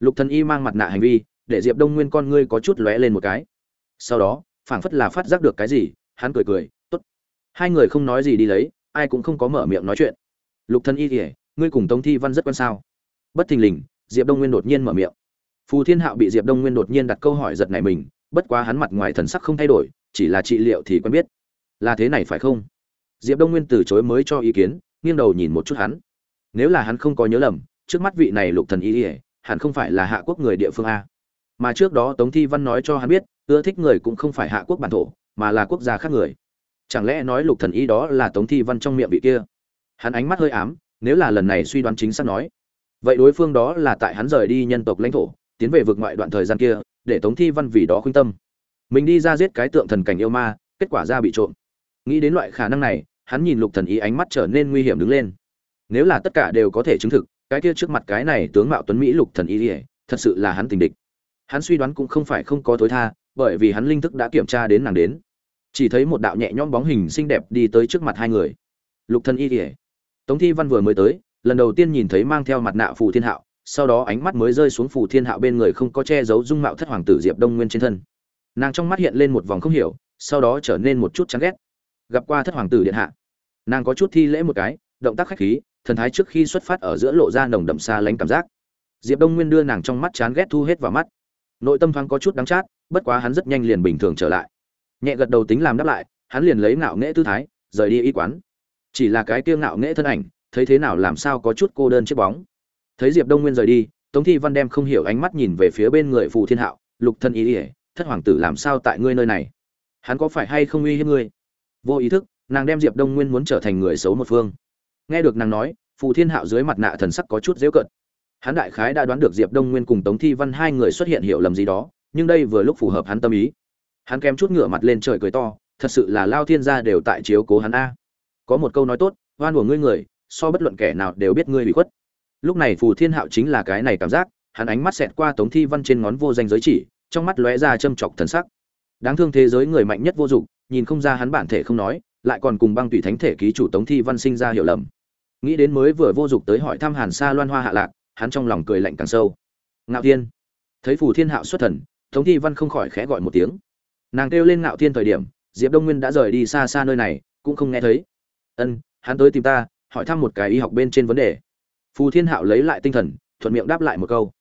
Lục thần y mang mặt nạ hành vi, để diệp đông nguyên con ngươi có chút lóe lên một cái. Sau đó, phảng phất là phát giác được cái gì, hắn cười cười hai người không nói gì đi lấy, ai cũng không có mở miệng nói chuyện. Lục thần y kể ngươi cùng tống thi văn rất quan sao? Bất thình lình, diệp đông nguyên đột nhiên mở miệng. Phù thiên hạo bị diệp đông nguyên đột nhiên đặt câu hỏi giật này mình, bất quá hắn mặt ngoài thần sắc không thay đổi, chỉ là trị liệu thì quen biết. Là thế này phải không? Diệp đông nguyên từ chối mới cho ý kiến, nghiêng đầu nhìn một chút hắn. Nếu là hắn không có nhớ lầm, trước mắt vị này lục thần y ỉa hẳn không phải là hạ quốc người địa phương a. Mà trước đó tống thi văn nói cho hắn biết, ưa thích người cũng không phải hạ quốc bản thổ, mà là quốc gia khác người chẳng lẽ nói lục thần y đó là tống thi văn trong miệng vị kia? Hắn ánh mắt hơi ám, nếu là lần này suy đoán chính xác nói, vậy đối phương đó là tại hắn rời đi nhân tộc lãnh thổ, tiến về vực ngoại đoạn thời gian kia, để tống thi văn vì đó khuyên tâm. Mình đi ra giết cái tượng thần cảnh yêu ma, kết quả ra bị trộm. Nghĩ đến loại khả năng này, hắn nhìn lục thần y ánh mắt trở nên nguy hiểm đứng lên. Nếu là tất cả đều có thể chứng thực, cái kia trước mặt cái này tướng mạo tuấn mỹ lục thần y ỉa thật sự là hắn tình địch. Hắn suy đoán cũng không phải không có tối tha, bởi vì hắn linh thức đã kiểm tra đến nàng đến chỉ thấy một đạo nhẹ nhõm bóng hình xinh đẹp đi tới trước mặt hai người. Lục thân y ỉa tống thi văn vừa mới tới, lần đầu tiên nhìn thấy mang theo mặt nạ phù thiên hạo, sau đó ánh mắt mới rơi xuống phù thiên hạo bên người không có che giấu dung mạo thất hoàng tử diệp đông nguyên trên thân. Nàng trong mắt hiện lên một vòng không hiểu, sau đó trở nên một chút chán ghét. Gặp qua thất hoàng tử điện hạ, nàng có chút thi lễ một cái, động tác khách khí, thần thái trước khi xuất phát ở giữa lộ ra nồng đậm xa lánh cảm giác. Diệp đông nguyên đưa nàng trong mắt chán ghét thu hết vào mắt. Nội tâm thoáng có chút đắng chát, bất quá hắn rất nhanh liền bình thường trở lại nhẹ gật đầu tính làm đáp lại, hắn liền lấy ngạo nghễ tư thái, rời đi y quán. Chỉ là cái kia ngạo nghễ thân ảnh, thấy thế nào làm sao có chút cô đơn chiếc bóng. Thấy diệp đông nguyên rời đi, tống thi văn đem không hiểu ánh mắt nhìn về phía bên người phù thiên hạo, lục thân ý ỉa thất hoàng tử làm sao tại ngươi nơi này? Hắn có phải hay không uy hiếp ngươi? Vô ý thức, nàng đem diệp đông nguyên muốn trở thành người xấu một phương. Nghe được nàng nói, phù thiên hạo dưới mặt nạ thần sắc có chút dễu cận hắn đại khái đã đoán được diệp đông nguyên cùng tống thi văn hai người xuất hiện hiểu lầm gì đó, nhưng đây vừa lúc phù hợp hắn tâm ý hắn kém chút ngửa mặt lên trời cười to, thật sự là lao thiên gia đều tại chiếu cố hắn a. Có một câu nói tốt, oan của ngươi người, so bất luận kẻ nào đều biết ngươi bị khuất. Lúc này phù thiên hạo chính là cái này cảm giác, hắn ánh mắt xẹt qua tống thi văn trên ngón vô danh giới chỉ, trong mắt lóe ra châm chọc thần sắc. Đáng thương thế giới người mạnh nhất vô dụng, nhìn không ra hắn bản thể không nói, lại còn cùng băng tùy thánh thể ký chủ tống thi văn sinh ra hiểu lầm. Nghĩ đến mới vừa vô dụng tới hỏi thăm hàn sa loan hoa hạ lạc, hắn trong lòng cười lạnh càng sâu. Ngạo thiên. Thấy phù thiên hạo xuất thần, tống thi văn không khỏi khẽ gọi một tiếng nàng kêu lên ngạo thiên thời điểm, diệp đông nguyên đã rời đi xa xa nơi này, cũng không nghe thấy. Ân, hắn tới tìm ta, hỏi thăm một cái y học bên trên vấn đề. Phù thiên hạo lấy lại tinh thần, thuận miệng đáp lại một câu.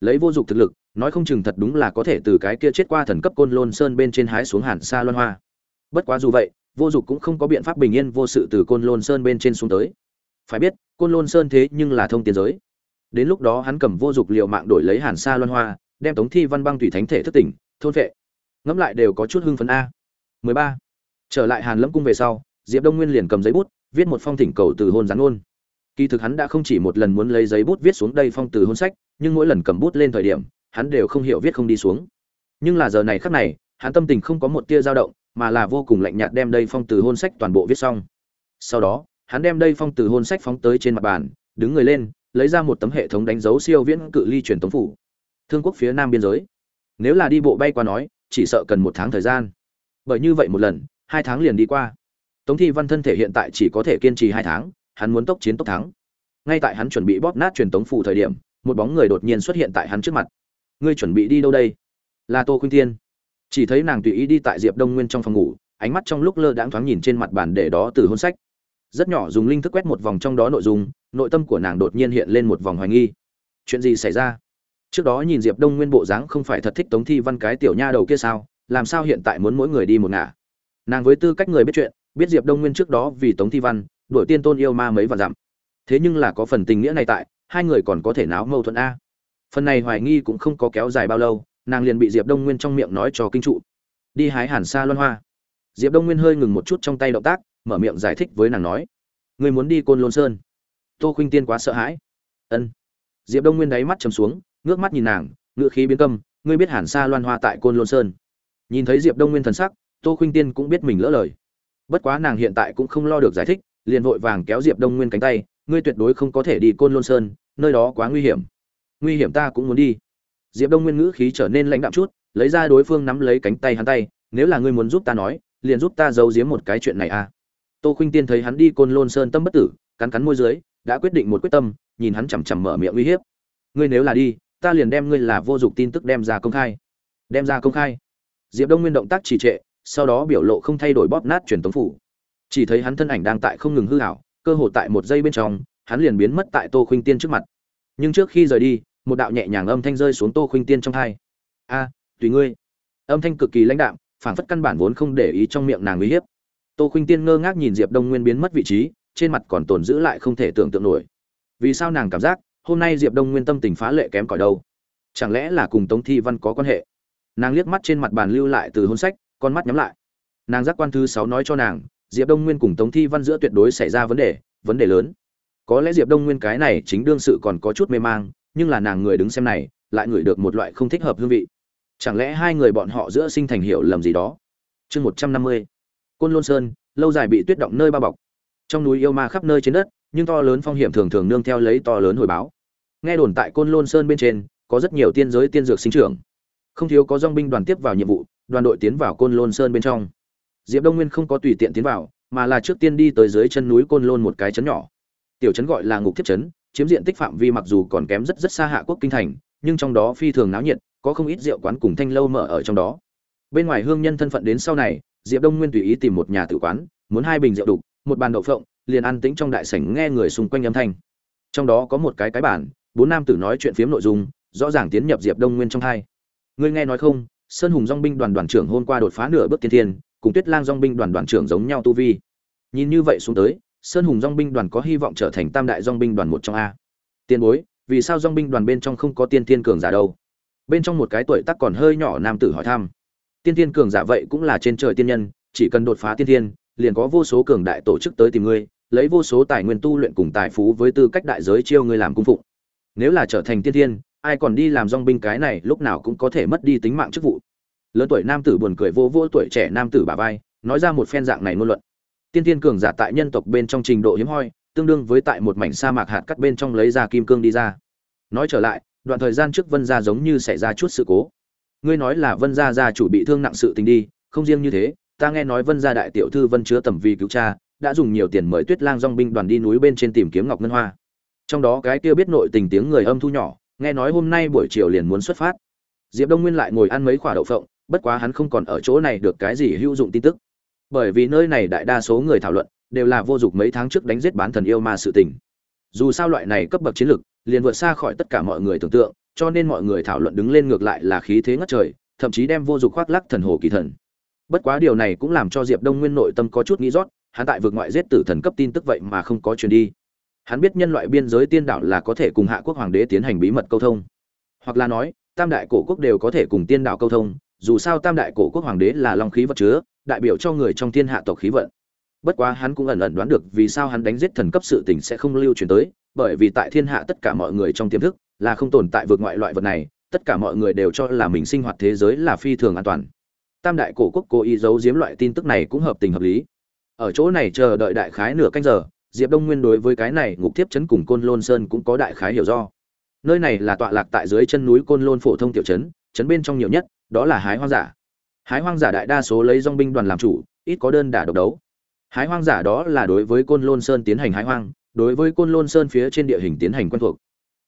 Lấy vô dụng thực lực, nói không chừng thật đúng là có thể từ cái kia chết qua thần cấp côn lôn sơn bên trên hái xuống hàn xa loan hoa. Bất quá dù vậy, vô dụng cũng không có biện pháp bình yên vô sự từ côn lôn sơn bên trên xuống tới. Phải biết, côn lôn sơn thế nhưng là thông tiền giới. Đến lúc đó hắn cầm vô dụng liệu mạng đổi lấy hàn xa loan hoa, đem tống thi văn băng thủy thánh thể thức tỉnh, thôn vệ ngẫm lại đều có chút hưng phấn a. 13. trở lại hàn lâm cung về sau, diệp đông nguyên liền cầm giấy bút, viết một phong thỉnh cầu từ hôn gián ôn kỳ thực hắn đã không chỉ một lần muốn lấy giấy bút viết xuống đây phong từ hôn sách, nhưng mỗi lần cầm bút lên thời điểm, hắn đều không hiểu viết không đi xuống. Nhưng là giờ này khắc này, hắn tâm tình không có một tia dao động, mà là vô cùng lạnh nhạt đem đây phong từ hôn sách toàn bộ viết xong. Sau đó, hắn đem đây phong từ hôn sách phóng tới trên mặt bàn, đứng người lên, lấy ra một tấm hệ thống đánh dấu siêu viễn cự ly truyền tống phủ. Thương quốc phía nam biên giới. Nếu là đi bộ bay qua nói chỉ sợ cần một tháng thời gian. Bởi như vậy một lần, hai tháng liền đi qua. Tống thi văn thân thể hiện tại chỉ có thể kiên trì hai tháng, hắn muốn tốc chiến tốc thắng. Ngay tại hắn chuẩn bị bóp nát truyền tống phủ thời điểm, một bóng người đột nhiên xuất hiện tại hắn trước mặt. Ngươi chuẩn bị đi đâu đây? Là tô khuyên tiên chỉ thấy nàng tùy ý đi tại diệp đông nguyên trong phòng ngủ, ánh mắt trong lúc lơ đãng thoáng nhìn trên mặt bàn để đó từ hôn sách. Rất nhỏ dùng linh thức quét một vòng trong đó nội dung, nội tâm của nàng đột nhiên hiện lên một vòng hoài nghi. Chuyện gì xảy ra? Trước đó nhìn diệp đông nguyên bộ dáng không phải thật thích tống thi văn cái tiểu nha đầu kia sao, làm sao hiện tại muốn mỗi người đi một ngả? Nàng với tư cách người biết chuyện, biết diệp đông nguyên trước đó vì tống thi văn, đuổi tiên tôn yêu ma mấy và dặm. Thế nhưng là có phần tình nghĩa này tại, hai người còn có thể náo mâu thuẫn a. Phần này hoài nghi cũng không có kéo dài bao lâu, nàng liền bị diệp đông nguyên trong miệng nói cho kinh trụ. Đi hái hàn xa loan hoa. Diệp đông nguyên hơi ngừng một chút trong tay động tác, mở miệng giải thích với nàng nói. Người muốn đi côn lôn sơn. Tô khuynh tiên quá sợ hãi. Ân. Diệp đông nguyên đáy mắt chầm xuống ngước mắt nhìn nàng, ngựa khí biến câm, ngươi biết hàn xa loan hoa tại côn lôn sơn? Nhìn thấy diệp đông nguyên thần sắc, tô khuynh tiên cũng biết mình lỡ lời. Bất quá nàng hiện tại cũng không lo được giải thích, liền vội vàng kéo diệp đông nguyên cánh tay, ngươi tuyệt đối không có thể đi côn lôn sơn, nơi đó quá nguy hiểm. Nguy hiểm ta cũng muốn đi. Diệp đông nguyên ngữ khí trở nên lãnh đạm chút, lấy ra đối phương nắm lấy cánh tay hắn tay, nếu là ngươi muốn giúp ta nói, liền giúp ta giấu giếm một cái chuyện này à. Tô khuynh tiên thấy hắn đi côn lôn sơn tâm bất tử, cắn cắn môi dưới, đã quyết định một quyết tâm, nhìn hắn chằm chằm mở miệng uy hiếp. Ngươi nếu là đi ta liền đem ngươi là vô dụng tin tức đem ra công khai. Đem ra công khai. Diệp đông nguyên động tác trì trệ, sau đó biểu lộ không thay đổi bóp nát truyền tống phủ. Chỉ thấy hắn thân ảnh đang tại không ngừng hư hảo cơ hồ tại một giây bên trong, hắn liền biến mất tại tô khuynh tiên trước mặt. Nhưng trước khi rời đi, một đạo nhẹ nhàng âm thanh rơi xuống tô khuynh tiên trong hai. A, tùy ngươi. Âm thanh cực kỳ lãnh đạm, phảng phất căn bản vốn không để ý trong miệng nàng uy hiếp. Tô khuynh tiên ngơ ngác nhìn diệp đông nguyên biến mất vị trí, trên mặt còn tồn giữ lại không thể tưởng tượng nổi. Vì sao nàng cảm giác hôm nay diệp đông nguyên tâm tình phá lệ kém cỏi đâu? Chẳng lẽ là cùng tống thi văn có quan hệ? Nàng liếc mắt trên mặt bàn lưu lại từ hôn sách, con mắt nhắm lại. Nàng giác quan thứ sáu nói cho nàng, diệp đông nguyên cùng tống thi văn giữa tuyệt đối xảy ra vấn đề vấn đề lớn. Có lẽ diệp đông nguyên cái này chính đương sự còn có chút mê mang, nhưng là nàng người đứng xem này, lại ngửi được một loại không thích hợp hương vị. Chẳng lẽ hai người bọn họ giữa sinh thành hiểu lầm gì đó? Chương một trăm năm mươi. Côn lôn sơn, lâu dài bị tuyết động nơi bao bọc. Trong núi yêu ma khắp nơi trên đất nhưng to lớn phong hiểm thường thường nương theo lấy to lớn hồi báo. Nghe đồn tại côn lôn sơn bên trên, có rất nhiều tiên giới tiên dược sinh trưởng. Không thiếu có dòng binh đoàn tiếp vào nhiệm vụ, đoàn đội tiến vào côn lôn sơn bên trong. Diệp đông nguyên không có tùy tiện tiến vào, mà là trước tiên đi tới dưới chân núi côn lôn một cái trấn nhỏ. Tiểu trấn gọi là ngục thiếp trấn, chiếm diện tích phạm vi mặc dù còn kém rất rất xa hạ quốc kinh thành, nhưng trong đó phi thường náo nhiệt, có không ít rượu quán cùng thanh lâu mở ở trong đó. Bên ngoài hương nhân thân phận đến sau này, diệp đông nguyên tùy ý tìm một nhà tử quán, muốn hai bình rượu đục, một bàn đậu phộng liền an tĩnh trong đại sảnh nghe người xung quanh âm thanh. Trong đó có một cái cái bản, bốn nam tử nói chuyện phiếm nội dung, rõ ràng tiến nhập diệp đông nguyên trong hai. Ngươi nghe nói không, sơn hùng dong binh đoàn đoàn trưởng hôm qua đột phá nửa bước tiên thiên, cùng tuyết lang dong binh đoàn đoàn trưởng giống nhau tu vi. Nhìn như vậy xuống tới, sơn hùng dong binh đoàn có hy vọng trở thành tam đại dong binh đoàn một trong a. Tiền bối, vì sao dong binh đoàn bên trong không có tiên thiên cường giả đâu? Bên trong một cái tuổi tác còn hơi nhỏ nam tử hỏi thăm. Tiên thiên cường giả vậy cũng là trên trời tiên nhân, chỉ cần đột phá tiên thiên, liền có vô số cường đại tổ chức tới tìm ngươi lấy vô số tài nguyên tu luyện cùng tài phú với tư cách đại giới chiêu ngươi làm cung phụng. Nếu là trở thành tiên thiên, ai còn đi làm dong binh cái này lúc nào cũng có thể mất đi tính mạng chức vụ. Lớn tuổi nam tử buồn cười vô vô tuổi trẻ nam tử bà vai, nói ra một phen dạng này ngôn luận. Tiên thiên cường giả tại nhân tộc bên trong trình độ hiếm hoi, tương đương với tại một mảnh sa mạc hạt cắt bên trong lấy ra kim cương đi ra. Nói trở lại, đoạn thời gian trước vân gia giống như xảy ra chút sự cố. Ngươi nói là vân gia gia chủ bị thương nặng sự tình đi, không riêng như thế, ta nghe nói vân gia đại tiểu thư vân chứa tầm vì cứu cha đã dùng nhiều tiền mời tuyết lang dong binh đoàn đi núi bên trên tìm kiếm ngọc ngân hoa. Trong đó cái kia biết nội tình tiếng người âm thu nhỏ, nghe nói hôm nay buổi chiều liền muốn xuất phát. Diệp đông nguyên lại ngồi ăn mấy quả đậu phộng, bất quá hắn không còn ở chỗ này được cái gì hữu dụng tin tức. Bởi vì nơi này đại đa số người thảo luận, đều là vô dụng mấy tháng trước đánh giết bán thần yêu ma sự tình. Dù sao loại này cấp bậc chiến lực liền vượt xa khỏi tất cả mọi người tưởng tượng, cho nên mọi người thảo luận đứng lên ngược lại là khí thế ngất trời, thậm chí đem vô dụng khoác lác thần hồ kỳ thần. Bất quá điều này cũng làm cho diệp đông nguyên nội tâm có chút nghĩ rót hắn tại vượt ngoại giết tử thần cấp tin tức vậy mà không có truyền đi. Hắn biết nhân loại biên giới tiên đảo là có thể cùng hạ quốc hoàng đế tiến hành bí mật câu thông. Hoặc là nói, tam đại cổ quốc đều có thể cùng tiên đảo câu thông, dù sao tam đại cổ quốc hoàng đế là long khí vật chứa, đại biểu cho người trong thiên hạ tộc khí vận. Bất quá hắn cũng ẩn ẩn đoán được vì sao hắn đánh giết thần cấp sự tình sẽ không lưu truyền tới, bởi vì tại thiên hạ tất cả mọi người trong tiềm thức là không tồn tại vượt ngoại loại vật này, tất cả mọi người đều cho là mình sinh hoạt thế giới là phi thường an toàn. Tam đại cổ quốc cố ý giấu giếm loại tin tức này cũng hợp tình hợp lý ở chỗ này chờ đợi đại khái nửa canh giờ, diệp đông nguyên đối với cái này ngục Thiếp chấn cùng côn lôn sơn cũng có đại khái hiểu do. Nơi này là tọa lạc tại dưới chân núi côn lôn phổ thông tiểu trấn trấn bên trong nhiều nhất, đó là hái hoang giả. Hái hoang giả đại đa số lấy dong binh đoàn làm chủ, ít có đơn đả độc đấu. Hái hoang giả đó là đối với côn lôn sơn tiến hành hái hoang, đối với côn lôn sơn phía trên địa hình tiến hành quen thuộc.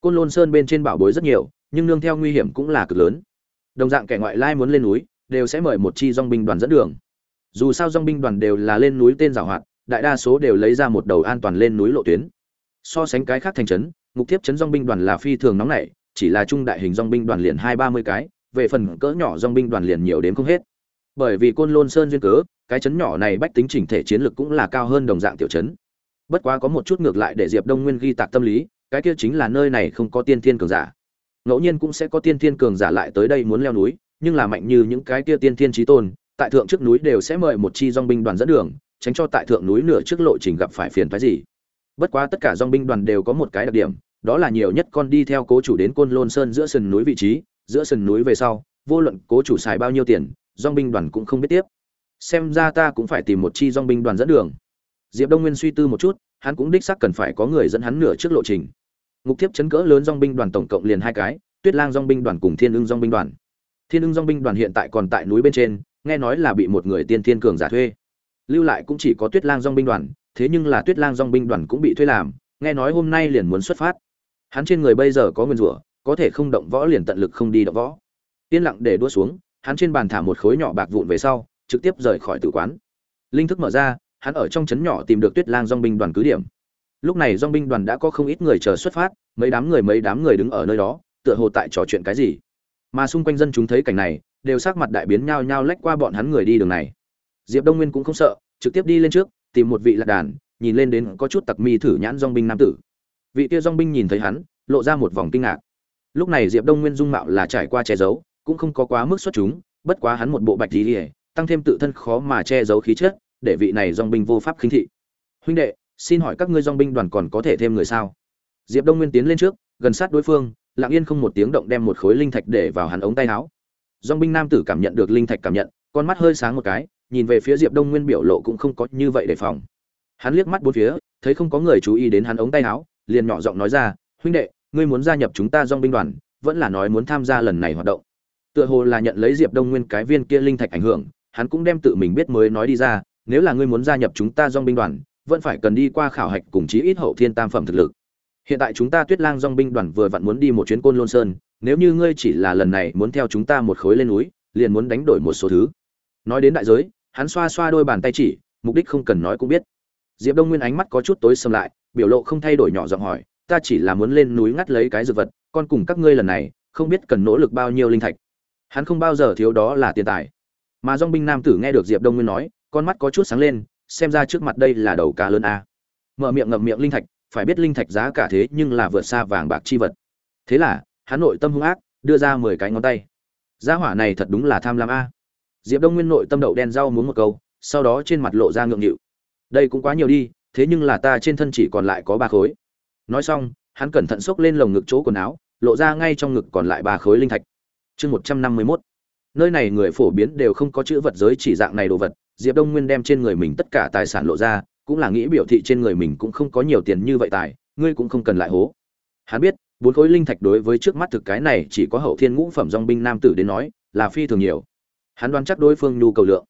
Côn lôn sơn bên trên bảo bối rất nhiều, nhưng nương theo nguy hiểm cũng là cực lớn. Đồng dạng kẻ ngoại lai muốn lên núi, đều sẽ mời một chi dong binh đoàn dẫn đường dù sao dong binh đoàn đều là lên núi tên giảo hoạt, đại đa số đều lấy ra một đầu an toàn lên núi lộ tuyến. So sánh cái khác thành trấn, mục tiếp trấn dong binh đoàn là phi thường nóng nảy, chỉ là trung đại hình dong binh đoàn liền hai ba mươi cái, về phần cỡ nhỏ dong binh đoàn liền nhiều đến không hết. Bởi vì côn lôn sơn duyên cớ, cái trấn nhỏ này bách tính chỉnh thể chiến lược cũng là cao hơn đồng dạng tiểu trấn. Bất quá có một chút ngược lại để diệp đông nguyên ghi tạc tâm lý, cái kia chính là nơi này không có tiên thiên cường giả. Ngẫu nhiên cũng sẽ có tiên thiên cường giả lại tới đây muốn leo núi, nhưng là mạnh như những cái kia tiên thiên trí tôn tại thượng trước núi đều sẽ mời một chi dòng binh đoàn dẫn đường, tránh cho tại thượng núi nửa trước lộ trình gặp phải phiền phái gì. Bất quá tất cả dòng binh đoàn đều có một cái đặc điểm, đó là nhiều nhất con đi theo cố chủ đến côn lôn sơn giữa sườn núi vị trí, giữa sườn núi về sau, vô luận cố chủ xài bao nhiêu tiền, dòng binh đoàn cũng không biết tiếp. Xem ra ta cũng phải tìm một chi dòng binh đoàn dẫn đường. Diệp đông nguyên suy tư một chút, hắn cũng đích xác cần phải có người dẫn hắn nửa trước lộ trình. Ngục thiếp chấn cỡ lớn dòng binh đoàn tổng cộng liền hai cái, tuyết lang dòng binh đoàn cùng thiên ưng dòng binh đoàn. Thiên ưng dòng binh đoàn hiện tại còn tại núi bên trên nghe nói là bị một người tiên thiên cường giả thuê. Lưu lại cũng chỉ có tuyết lang dong binh đoàn, thế nhưng là tuyết lang dong binh đoàn cũng bị thuê làm, nghe nói hôm nay liền muốn xuất phát. Hắn trên người bây giờ có nguyên rủa, có thể không động võ liền tận lực không đi động võ. Yên lặng để đua xuống, hắn trên bàn thả một khối nhỏ bạc vụn về sau, trực tiếp rời khỏi tử quán. Linh thức mở ra, hắn ở trong trấn nhỏ tìm được tuyết lang dong binh đoàn cứ điểm. Lúc này dong binh đoàn đã có không ít người chờ xuất phát, mấy đám người mấy đám người đứng ở nơi đó, tựa hồ tại trò chuyện cái gì. Mà xung quanh dân chúng thấy cảnh này đều sắc mặt đại biến nhao nhao lách qua bọn hắn người đi đường này. Diệp đông nguyên cũng không sợ trực tiếp đi lên trước tìm một vị lạc đàn nhìn lên đến có chút tặc mi thử nhãn dòng binh nam tử. Vị kia dòng binh nhìn thấy hắn lộ ra một vòng kinh ngạc. Lúc này diệp đông nguyên dung mạo là trải qua che giấu cũng không có quá mức xuất chúng bất quá hắn một bộ bạch y, ỉa tăng thêm tự thân khó mà che giấu khí chất để vị này dòng binh vô pháp khinh thị. Huynh đệ xin hỏi các ngươi dòng binh đoàn còn có thể thêm người sao? Diệp đông nguyên tiến lên trước gần sát đối phương lặng yên không một tiếng động đem một khối linh thạch để vào hắn ống tay áo dong binh nam tử cảm nhận được linh thạch cảm nhận, con mắt hơi sáng một cái, nhìn về phía diệp đông nguyên biểu lộ cũng không có như vậy đề phòng. Hắn liếc mắt bốn phía, thấy không có người chú ý đến hắn ống tay áo, liền nhỏ giọng nói ra, huynh đệ, ngươi muốn gia nhập chúng ta dong binh đoàn, vẫn là nói muốn tham gia lần này hoạt động. Tựa hồ là nhận lấy diệp đông nguyên cái viên kia linh thạch ảnh hưởng, hắn cũng đem tự mình biết mới nói đi ra, nếu là ngươi muốn gia nhập chúng ta dong binh đoàn, vẫn phải cần đi qua khảo hạch cùng chí ít hậu thiên tam phẩm thực lực. Hiện tại chúng ta tuyết lang dong binh đoàn vừa vặn muốn đi một chuyến côn lôn sơn nếu như ngươi chỉ là lần này muốn theo chúng ta một khối lên núi, liền muốn đánh đổi một số thứ. Nói đến đại giới, hắn xoa xoa đôi bàn tay chỉ, mục đích không cần nói cũng biết. Diệp đông nguyên ánh mắt có chút tối sầm lại, biểu lộ không thay đổi nhỏ giọng hỏi, ta chỉ là muốn lên núi ngắt lấy cái dược vật, con cùng các ngươi lần này, không biết cần nỗ lực bao nhiêu linh thạch. Hắn không bao giờ thiếu đó là tiền tài. Mà dong binh nam tử nghe được diệp đông nguyên nói, con mắt có chút sáng lên, xem ra trước mặt đây là đầu cá lớn a. Mở miệng ngậm miệng linh thạch, phải biết linh thạch giá cả thế nhưng là vượt xa vàng bạc chi vật. Thế là hắn nội tâm hung ác, đưa ra mười cái ngón tay. Gia hỏa này thật đúng là tham lam a. Diệp đông nguyên nội tâm đậu đen rau muốn một câu, sau đó trên mặt lộ ra ngượng nghịu. Đây cũng quá nhiều đi, thế nhưng là ta trên thân chỉ còn lại có ba khối. Nói xong, hắn cẩn thận xốc lên lồng ngực chỗ quần áo, lộ ra ngay trong ngực còn lại ba khối linh thạch. Chương một trăm năm mươi mốt. Nơi này người phổ biến đều không có chữ vật giới chỉ dạng này đồ vật, diệp đông nguyên đem trên người mình tất cả tài sản lộ ra, cũng là nghĩ biểu thị trên người mình cũng không có nhiều tiền như vậy tài, ngươi cũng không cần lại hố. Hắn biết bốn khối linh thạch đối với trước mắt thực cái này chỉ có hậu thiên ngũ phẩm dòng binh nam tử đến nói, là phi thường nhiều. Hắn đoán chắc đối phương nhu cầu lượng.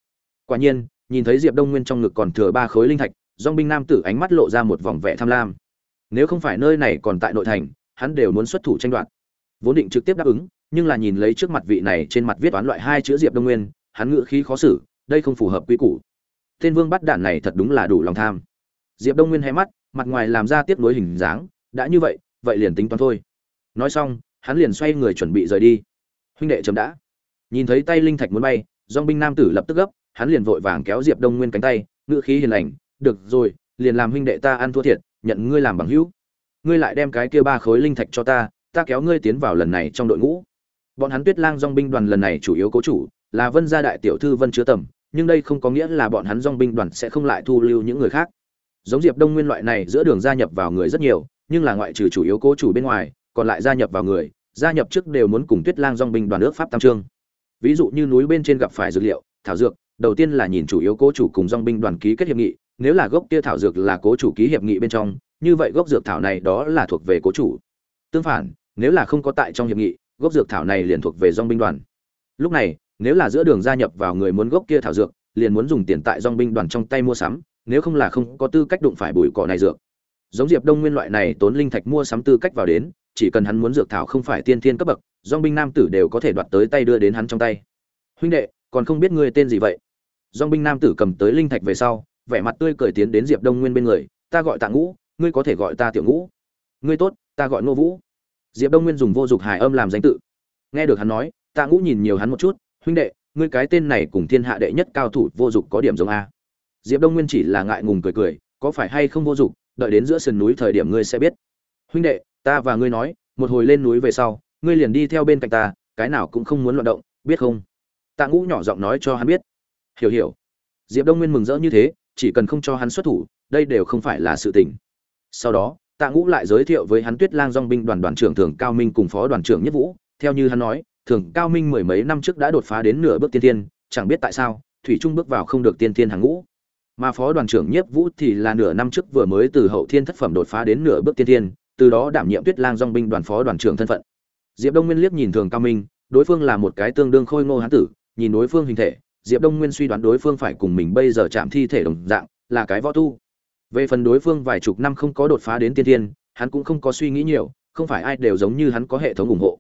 Quả nhiên, nhìn thấy diệp đông nguyên trong ngực còn thừa ba khối linh thạch, dòng binh nam tử ánh mắt lộ ra một vòng vẻ tham lam. Nếu không phải nơi này còn tại nội thành, hắn đều muốn xuất thủ tranh đoạt. Vốn định trực tiếp đáp ứng, nhưng là nhìn lấy trước mặt vị này trên mặt viết toán loại hai chữ diệp đông nguyên, hắn ngự khí khó xử, đây không phù hợp quy củ. Tên vương bắt đạn này thật đúng là đủ lòng tham. Diệp đông nguyên hay mắt, mặt ngoài làm ra tiếp nối hình dáng, đã như vậy vậy liền tính toán thôi. Nói xong, hắn liền xoay người chuẩn bị rời đi. Huynh đệ chấm đã. Nhìn thấy tay linh thạch muốn bay dong binh nam tử lập tức gấp, hắn liền vội vàng kéo diệp đông nguyên cánh tay ngự khí hiền lành, được rồi, liền làm huynh đệ ta ăn thua thiệt, nhận ngươi làm bằng hữu. Ngươi lại đem cái kia ba khối linh thạch cho ta ta kéo ngươi tiến vào lần này trong đội ngũ. Bọn hắn tuyết lang dong binh đoàn lần này chủ yếu cố chủ, là vân gia đại tiểu thư vân chứa tầm, nhưng đây không có nghĩa là bọn hắn dong binh đoàn sẽ không lại thu lưu những người khác. Giống diệp đông nguyên loại này giữa đường gia nhập vào người rất nhiều nhưng là ngoại trừ chủ yếu cố chủ bên ngoài, còn lại gia nhập vào người, gia nhập trước đều muốn cùng tuyết lang dong binh đoàn nước pháp tam trương ví dụ như núi bên trên gặp phải dược liệu, thảo dược, đầu tiên là nhìn chủ yếu cố chủ cùng dong binh đoàn ký kết hiệp nghị, nếu là gốc kia thảo dược là cố chủ ký hiệp nghị bên trong, như vậy gốc dược thảo này đó là thuộc về cố chủ. Tương phản, nếu là không có tại trong hiệp nghị, gốc dược thảo này liền thuộc về dong binh đoàn. Lúc này, nếu là giữa đường gia nhập vào người muốn gốc kia thảo dược, liền muốn dùng tiền tại dong binh đoàn trong tay mua sắm, nếu không là không có tư cách đụng phải bụi cỏ này dược giống diệp đông nguyên loại này tốn linh thạch mua sắm tư cách vào đến, chỉ cần hắn muốn dược thảo không phải tiên thiên cấp bậc dong binh nam tử đều có thể đoạt tới tay đưa đến hắn trong tay. Huynh đệ, còn không biết ngươi tên gì vậy? Dong binh nam tử cầm tới linh thạch về sau, vẻ mặt tươi cười tiến đến diệp đông nguyên bên người, ta gọi tạ ngũ, ngươi có thể gọi ta tiểu ngũ. Ngươi tốt, ta gọi ngô vũ. Diệp đông nguyên dùng vô dụng hài âm làm danh tự. Nghe được hắn nói, tạ ngũ nhìn nhiều hắn một chút, huynh đệ, ngươi cái tên này cùng thiên hạ đệ nhất cao thủ vô dụng có điểm giống a? Diệp đông nguyên chỉ là ngại ngùng cười cười, có phải hay không vô dụng đợi đến giữa sườn núi thời điểm ngươi sẽ biết. Huynh đệ, ta và ngươi nói, một hồi lên núi về sau, ngươi liền đi theo bên cạnh ta, cái nào cũng không muốn loạn động, biết không? Tạ ngũ nhỏ giọng nói cho hắn biết. Hiểu hiểu. Diệp đông nguyên mừng rỡ như thế, chỉ cần không cho hắn xuất thủ, đây đều không phải là sự tình. Sau đó, tạ ngũ lại giới thiệu với hắn tuyết lang dong binh đoàn đoàn trưởng thường cao minh cùng phó đoàn trưởng nhất vũ. Theo như hắn nói, thường cao minh mười mấy năm trước đã đột phá đến nửa bước tiên tiên chẳng biết tại sao, thủy trung bước vào không được tiên tiên hàng ngũ mà phó đoàn trưởng nhiếp vũ thì là nửa năm trước vừa mới từ hậu thiên thất phẩm đột phá đến nửa bước tiên thiên, từ đó đảm nhiệm tuyết lang dong binh đoàn phó đoàn trưởng thân phận. Diệp đông nguyên liếc nhìn thường cao minh, đối phương là một cái tương đương khôi ngô hán tử, nhìn đối phương hình thể, diệp đông nguyên suy đoán đối phương phải cùng mình bây giờ chạm thi thể đồng dạng, là cái võ tu. Về phần đối phương vài chục năm không có đột phá đến tiên thiên, hắn cũng không có suy nghĩ nhiều, không phải ai đều giống như hắn có hệ thống ủng hộ.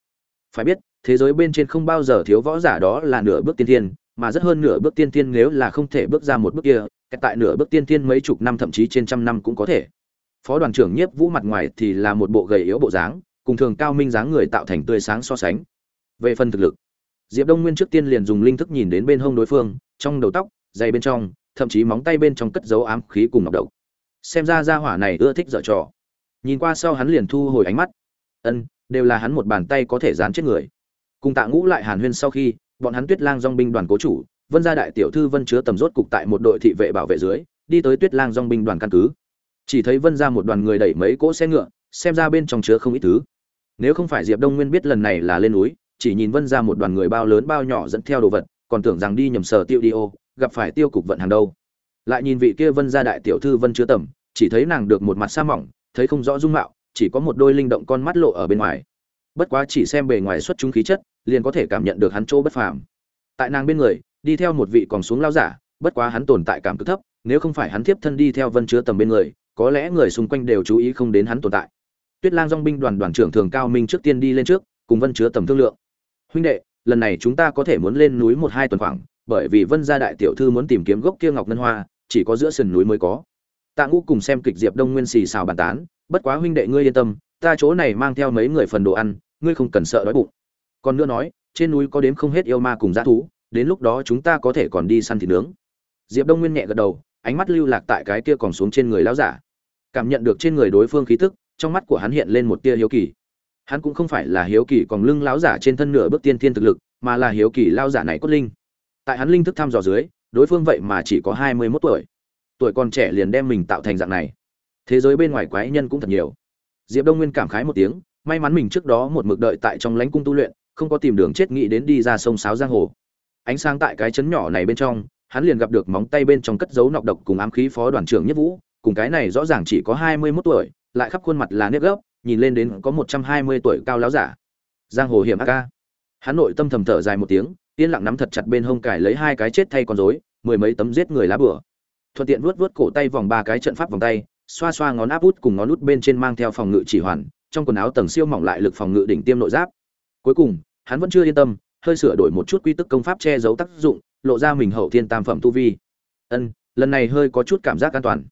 Phải biết, thế giới bên trên không bao giờ thiếu võ giả đó là nửa bước tiên thiên mà rất hơn nửa bước tiên tiên nếu là không thể bước ra một bước kia tại nửa bước tiên tiên mấy chục năm thậm chí trên trăm năm cũng có thể. Phó đoàn trưởng nhiếp vũ mặt ngoài thì là một bộ gầy yếu bộ dáng, cùng thường cao minh dáng người tạo thành tươi sáng so sánh. Về phần thực lực, diệp đông nguyên trước tiên liền dùng linh thức nhìn đến bên hông đối phương, trong đầu tóc dày bên trong, thậm chí móng tay bên trong cất dấu ám khí cùng ngọc độc. Xem ra gia hỏa này ưa thích dở trò. Nhìn qua sau hắn liền thu hồi ánh mắt. Ân, đều là hắn một bàn tay có thể dán chết người. Cùng tạ ngũ lại hàn huyên sau khi bọn hắn tuyết lang Dòng binh đoàn cố chủ, vân gia đại tiểu thư vân chứa tầm rốt cục tại một đội thị vệ bảo vệ dưới, đi tới tuyết lang Dòng binh đoàn căn cứ. Chỉ thấy vân gia một đoàn người đẩy mấy cỗ xe ngựa, xem ra bên trong chứa không ít thứ. Nếu không phải diệp đông nguyên biết lần này là lên núi, chỉ nhìn vân gia một đoàn người bao lớn bao nhỏ dẫn theo đồ vật, còn tưởng rằng đi nhầm sở tiêu đi ô, gặp phải tiêu cục vận hàng đâu. Lại nhìn vị kia vân gia đại tiểu thư vân chứa tầm, chỉ thấy nàng được một mặt sa mỏng, thấy không rõ dung mạo, chỉ có một đôi linh động con mắt lộ ở bên ngoài bất quá chỉ xem bề ngoài xuất chúng khí chất, liền có thể cảm nhận được hắn chỗ bất phàm. Tại nàng bên người, đi theo một vị còn xuống lao giả, bất quá hắn tồn tại cảm cực thấp, nếu không phải hắn tiếp thân đi theo vân chứa tầm bên người, có lẽ người xung quanh đều chú ý không đến hắn tồn tại. Tuyết lang dong binh đoàn đoàn trưởng thường cao minh trước tiên đi lên trước, cùng vân chứa tầm thương lượng. Huynh đệ, lần này chúng ta có thể muốn lên núi một hai tuần khoảng, bởi vì vân gia đại tiểu thư muốn tìm kiếm gốc kia ngọc ngân hoa, chỉ có giữa sườn núi mới có. Tạ ngũ cùng xem kịch diệp đông nguyên xì xào bàn tán, bất quá huynh đệ ngươi yên tâm, ta chỗ này mang theo mấy người phần đồ ăn ngươi không cần sợ đói bụng. Còn nữa nói, trên núi có đếm không hết yêu ma cùng g thú, đến lúc đó chúng ta có thể còn đi săn thịt nướng. Diệp đông nguyên nhẹ gật đầu, ánh mắt lưu lạc tại cái kia còn xuống trên người lão giả. Cảm nhận được trên người đối phương khí tức, trong mắt của hắn hiện lên một tia hiếu kỳ. Hắn cũng không phải là hiếu kỳ còn lưng lão giả trên thân nửa bước tiên thiên thực lực, mà là hiếu kỳ lão giả này cốt linh. Tại hắn linh thức thăm dò dưới, đối phương vậy mà chỉ có hai mươi 21 tuổi. Tuổi còn trẻ liền đem mình tạo thành dạng này. Thế giới bên ngoài quái nhân cũng thật nhiều. Diệp đông nguyên cảm khái một tiếng may mắn mình trước đó một mực đợi tại trong lãnh cung tu luyện, không có tìm đường chết nghĩ đến đi ra sông sáo giang hồ. Ánh sáng tại cái chấn nhỏ này bên trong, hắn liền gặp được móng tay bên trong cất giấu nọc độc cùng ám khí phó đoàn trưởng nhất vũ, cùng cái này rõ ràng chỉ có hai mươi 21 tuổi, lại khắp khuôn mặt là nếp gấp, nhìn lên đến có một trăm hai mươi tuổi cao láo giả. Giang hồ hiểm ác ca. Hắn nội tâm thầm thở dài một tiếng, yên lặng nắm thật chặt bên hông cải lấy hai cái chết thay con rối, mười mấy tấm giết người lá bửa thuận tiện vuốt vuốt cổ tay vòng ba cái trận pháp vòng tay, xoa xoa ngón áp út cùng ngón út bên trên mang theo phòng ngự chỉ hoàn trong quần áo tầng siêu mỏng lại lực phòng ngự đỉnh tiêm nội giáp. Cuối cùng, hắn vẫn chưa yên tâm, hơi sửa đổi một chút quy tức công pháp che giấu tác dụng, lộ ra mình hậu thiên tam phẩm tu vi. Ân, lần này hơi có chút cảm giác an toàn.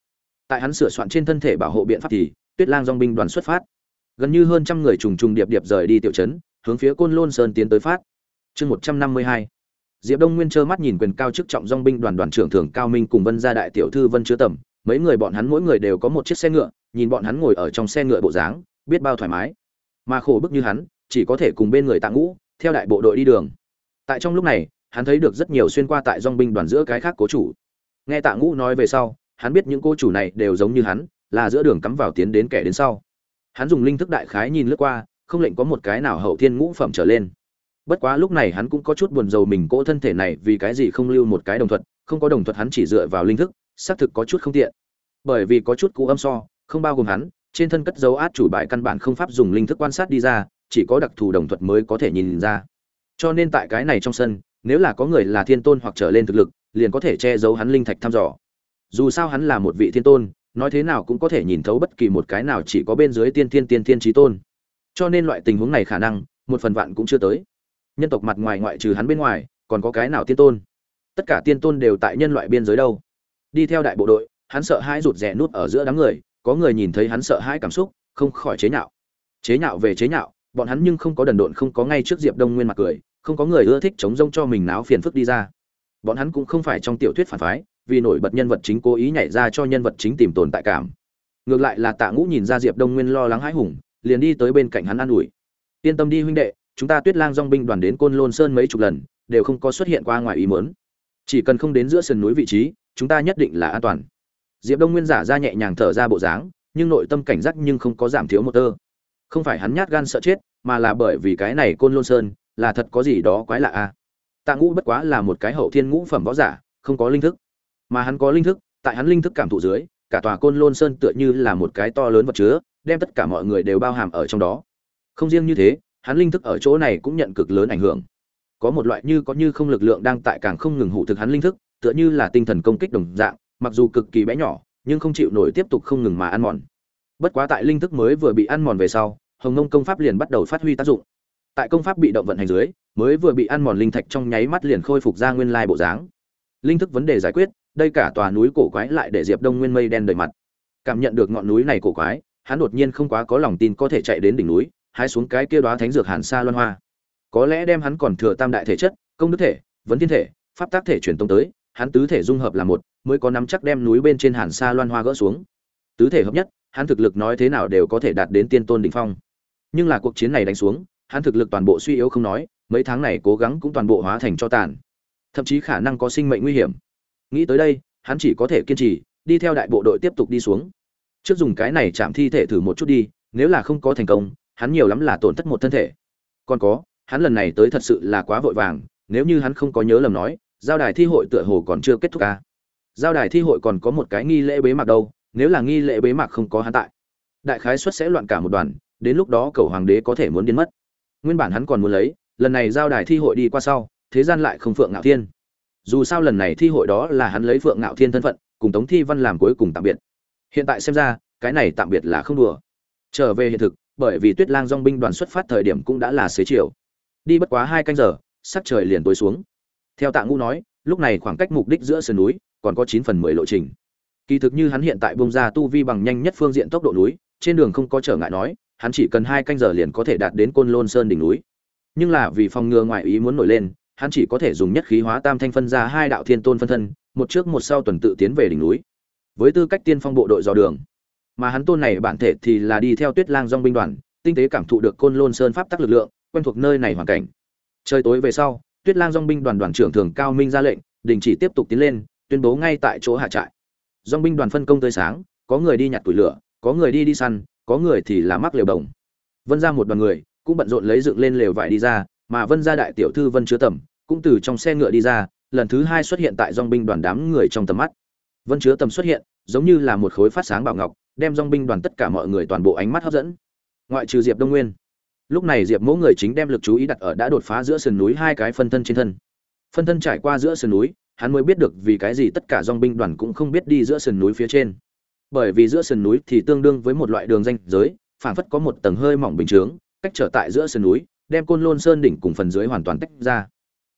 Tại hắn sửa soạn trên thân thể bảo hộ biện pháp thì, tuyết lang dong binh đoàn xuất phát. Gần như hơn trăm người trùng trùng điệp điệp rời đi tiểu trấn, hướng phía côn lôn sơn tiến tới phát. Chương một trăm năm mươi hai. Diệp đông nguyên trơ mắt nhìn quyền cao chức trọng dong binh đoàn đoàn trưởng thường cao minh cùng vân gia đại tiểu thư vân chứa tầm. Mấy người bọn hắn mỗi người đều có một chiếc xe ngựa, nhìn bọn hắn ngồi ở trong xe ngựa bộ dáng biết bao thoải mái. Mà khổ bức như hắn, chỉ có thể cùng bên người tạ ngũ, theo đại bộ đội đi đường. Tại trong lúc này, hắn thấy được rất nhiều xuyên qua tại dong binh đoàn giữa cái khác cố chủ. Nghe tạ ngũ nói về sau, hắn biết những cô chủ này đều giống như hắn, là giữa đường cắm vào tiến đến kẻ đến sau. Hắn dùng linh thức đại khái nhìn lướt qua, không lệnh có một cái nào hậu thiên ngũ phẩm trở lên. Bất quá lúc này hắn cũng có chút buồn rầu mình cỗ thân thể này vì cái gì không lưu một cái đồng thuật, không có đồng thuật hắn chỉ dựa vào linh thức, xác thực có chút không tiện. Bởi vì có chút cũ âm so, không bao gồm hắn trên thân cất dấu át chủ bài căn bản không pháp dùng linh thức quan sát đi ra, chỉ có đặc thù đồng thuật mới có thể nhìn ra. Cho nên tại cái này trong sân, nếu là có người là thiên tôn hoặc trở lên thực lực, liền có thể che giấu hắn linh thạch thăm dò. Dù sao hắn là một vị thiên tôn, nói thế nào cũng có thể nhìn thấu bất kỳ một cái nào chỉ có bên dưới tiên thiên tiên thiên trí tôn. Cho nên loại tình huống này khả năng, một phần vạn cũng chưa tới. Nhân tộc mặt ngoài ngoại trừ hắn bên ngoài, còn có cái nào tiên tôn? Tất cả tiên tôn đều tại nhân loại biên giới đâu. Đi theo đại bộ đội, hắn sợ hãi rụt rè nút ở giữa đám người có người nhìn thấy hắn sợ hãi cảm xúc, không khỏi chế nhạo. Chế nhạo về chế nhạo, bọn hắn nhưng không có đần độn, không có ngay trước diệp đông nguyên mặt cười, không có người ưa thích chống rông cho mình náo phiền phức đi ra. Bọn hắn cũng không phải trong tiểu thuyết phản phái, vì nổi bật nhân vật chính cố ý nhảy ra cho nhân vật chính tìm tồn tại cảm. Ngược lại là tạ ngũ nhìn ra diệp đông nguyên lo lắng hãi hùng, liền đi tới bên cạnh hắn an ủi. Yên tâm đi huynh đệ, chúng ta tuyết lang dong binh đoàn đến côn lôn sơn mấy chục lần, đều không có xuất hiện qua ngoài ý mớn chỉ cần không đến giữa sườn núi vị trí, chúng ta nhất định là an toàn diệp đông nguyên giả ra nhẹ nhàng thở ra bộ dáng, nhưng nội tâm cảnh giác nhưng không có giảm thiếu một tơ. Không phải hắn nhát gan sợ chết, mà là bởi vì cái này côn lôn sơn, là thật có gì đó quái lạ a à. tạ ngũ bất quá là một cái hậu thiên ngũ phẩm võ giả, không có linh thức. Mà hắn có linh thức, tại hắn linh thức cảm thụ dưới, cả tòa côn lôn sơn tựa như là một cái to lớn vật chứa, đem tất cả mọi người đều bao hàm ở trong đó. Không riêng như thế, hắn linh thức ở chỗ này cũng nhận cực lớn ảnh hưởng. Có một loại như có như không lực lượng đang tại càng không ngừng hụ thực hắn linh thức, tựa như là tinh thần công kích đồng dạng mặc dù cực kỳ bé nhỏ, nhưng không chịu nổi tiếp tục không ngừng mà ăn mòn. Bất quá tại linh thức mới vừa bị ăn mòn về sau, hồng nông công pháp liền bắt đầu phát huy tác dụng. Tại công pháp bị động vận hành dưới, mới vừa bị ăn mòn linh thạch trong nháy mắt liền khôi phục ra nguyên lai bộ dáng. Linh thức vấn đề giải quyết, đây cả tòa núi cổ quái lại để diệp đông nguyên mây đen đời mặt. Cảm nhận được ngọn núi này cổ quái, hắn đột nhiên không quá có lòng tin có thể chạy đến đỉnh núi, hái xuống cái kia đóa thánh dược hàn sa loan hoa. Có lẽ đem hắn còn thừa tam đại thể chất, công đức thể, vấn thiên thể, pháp tác thể truyền tông tới hắn tứ thể dung hợp là một, mới có nắm chắc đem núi bên trên hàn sa loan hoa gỡ xuống. Tứ thể hợp nhất, hắn thực lực nói thế nào đều có thể đạt đến tiên tôn đỉnh phong. Nhưng là cuộc chiến này đánh xuống, hắn thực lực toàn bộ suy yếu không nói, mấy tháng này cố gắng cũng toàn bộ hóa thành cho tàn. Thậm chí khả năng có sinh mệnh nguy hiểm. Nghĩ tới đây, hắn chỉ có thể kiên trì, đi theo đại bộ đội tiếp tục đi xuống. Trước dùng cái này chạm thi thể thử một chút đi, nếu là không có thành công, hắn nhiều lắm là tổn thất một thân thể. Còn có, hắn lần này tới thật sự là quá vội vàng, nếu như hắn không có nhớ lầm nói giao đài thi hội tựa hồ còn chưa kết thúc ca giao đài thi hội còn có một cái nghi lễ bế mạc đâu, nếu là nghi lễ bế mạc không có hắn tại, đại khái xuất sẽ loạn cả một đoàn, đến lúc đó cầu hoàng đế có thể muốn biến mất. Nguyên bản hắn còn muốn lấy, lần này giao đài thi hội đi qua sau, thế gian lại không phượng ngạo thiên. Dù sao lần này thi hội đó là hắn lấy phượng ngạo thiên thân phận, cùng tống thi văn làm cuối cùng tạm biệt. Hiện tại xem ra, cái này tạm biệt là không đùa. Trở về hiện thực, bởi vì tuyết lang dong binh đoàn xuất phát thời điểm cũng đã là xế chiều. Đi bất quá hai canh giờ, sắc trời liền tối xuống theo tạ ngũ nói, lúc này khoảng cách mục đích giữa sườn núi còn có chín phần mười lộ trình. Kỳ thực như hắn hiện tại bông ra tu vi bằng nhanh nhất phương diện tốc độ núi, trên đường không có trở ngại nói, hắn chỉ cần hai canh giờ liền có thể đạt đến côn lôn sơn đỉnh núi. Nhưng là vì phòng ngừa ngoại ý muốn nổi lên, hắn chỉ có thể dùng nhất khí hóa tam thanh phân ra hai đạo thiên tôn phân thân, một trước một sau tuần tự tiến về đỉnh núi. Với tư cách tiên phong bộ đội dò đường, mà hắn tôn này bản thể thì là đi theo tuyết lang dong binh đoàn, tinh tế cảm thụ được côn lôn sơn pháp tắc lực lượng, quen thuộc nơi này hoàn cảnh. Trời tối về sau tuyết lang Dòng binh đoàn đoàn trưởng thường cao minh ra lệnh, đình chỉ tiếp tục tiến lên, tuyên bố ngay tại chỗ hạ trại. Dòng binh đoàn phân công tươi sáng, có người đi nhặt củi lửa, có người đi đi săn, có người thì là mắc lều đồng. Vân ra một đoàn người, cũng bận rộn lấy dựng lên lều vải đi ra, mà vân gia đại tiểu thư vân chứa tầm cũng từ trong xe ngựa đi ra, lần thứ hai xuất hiện tại dòng binh đoàn đám người trong tầm mắt. Vân chứa tầm xuất hiện, giống như là một khối phát sáng bảo ngọc, đem dòng binh đoàn tất cả mọi người toàn bộ ánh mắt hấp dẫn. Ngoại trừ diệp đông nguyên lúc này diệp Mỗ người chính đem lực chú ý đặt ở đã đột phá giữa sườn núi hai cái phân thân trên thân. Phân thân trải qua giữa sườn núi, hắn mới biết được vì cái gì tất cả dong binh đoàn cũng không biết đi giữa sườn núi phía trên. Bởi vì giữa sườn núi thì tương đương với một loại đường danh giới, phảng phất có một tầng hơi mỏng bình chướng, cách trở tại giữa sườn núi, đem côn lôn sơn đỉnh cùng phần dưới hoàn toàn tách ra.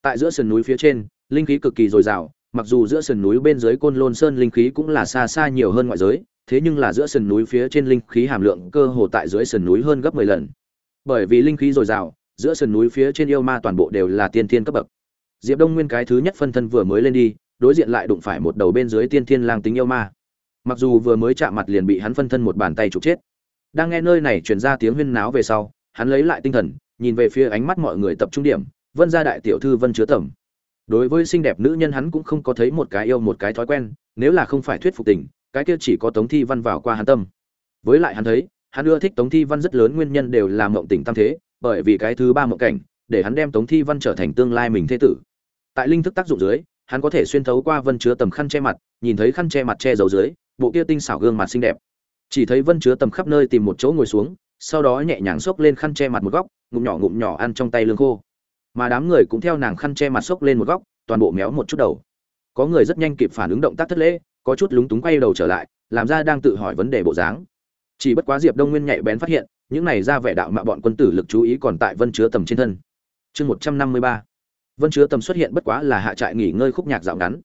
Tại giữa sườn núi phía trên, linh khí cực kỳ dồi dào, mặc dù giữa sườn núi bên dưới côn lôn sơn linh khí cũng là xa xa nhiều hơn ngoại giới, thế nhưng là giữa sườn núi phía trên linh khí hàm lượng cơ hồ tại dưới sườn núi hơn gấp 10 lần bởi vì linh khí dồi dào, giữa sườn núi phía trên yêu ma toàn bộ đều là tiên thiên cấp bậc. Diệp đông nguyên cái thứ nhất phân thân vừa mới lên đi, đối diện lại đụng phải một đầu bên dưới tiên thiên lang tính yêu ma. Mặc dù vừa mới chạm mặt liền bị hắn phân thân một bàn tay trục chết. Đang nghe nơi này truyền ra tiếng huyên náo về sau, hắn lấy lại tinh thần, nhìn về phía ánh mắt mọi người tập trung điểm, vân gia đại tiểu thư vân chứa tẩm. Đối với xinh đẹp nữ nhân hắn cũng không có thấy một cái yêu một cái thói quen, nếu là không phải thuyết phục tình, cái kia chỉ có tống thi văn vào qua hắn tâm. Với lại hắn thấy hắn ưa thích tống thi văn rất lớn nguyên nhân đều là mộng tình tam thế, bởi vì cái thứ ba mộng cảnh, để hắn đem tống thi văn trở thành tương lai mình thế tử. Tại linh thức tác dụng dưới, hắn có thể xuyên thấu qua vân chứa tầm khăn che mặt, nhìn thấy khăn che mặt che giấu dưới, bộ kia tinh xảo gương mặt xinh đẹp. Chỉ thấy vân chứa tầm khắp nơi tìm một chỗ ngồi xuống, sau đó nhẹ nhàng xốc lên khăn che mặt một góc, ngụm nhỏ ngụm nhỏ ăn trong tay lương khô. Mà đám người cũng theo nàng khăn che mặt xốc lên một góc, toàn bộ méo một chút đầu. Có người rất nhanh kịp phản ứng động tác thất lễ, có chút lúng túng quay đầu trở lại, làm ra đang tự hỏi vấn đề bộ dáng chỉ bất quá diệp đông nguyên nhạy bén phát hiện, những này ra vẻ đạo mạo bọn quân tử lực chú ý còn tại vân chứa tầm trên thân. Chương một trăm năm mươi ba. Vân chứa tầm xuất hiện bất quá là hạ trại nghỉ ngơi khúc nhạc dạo ngắn.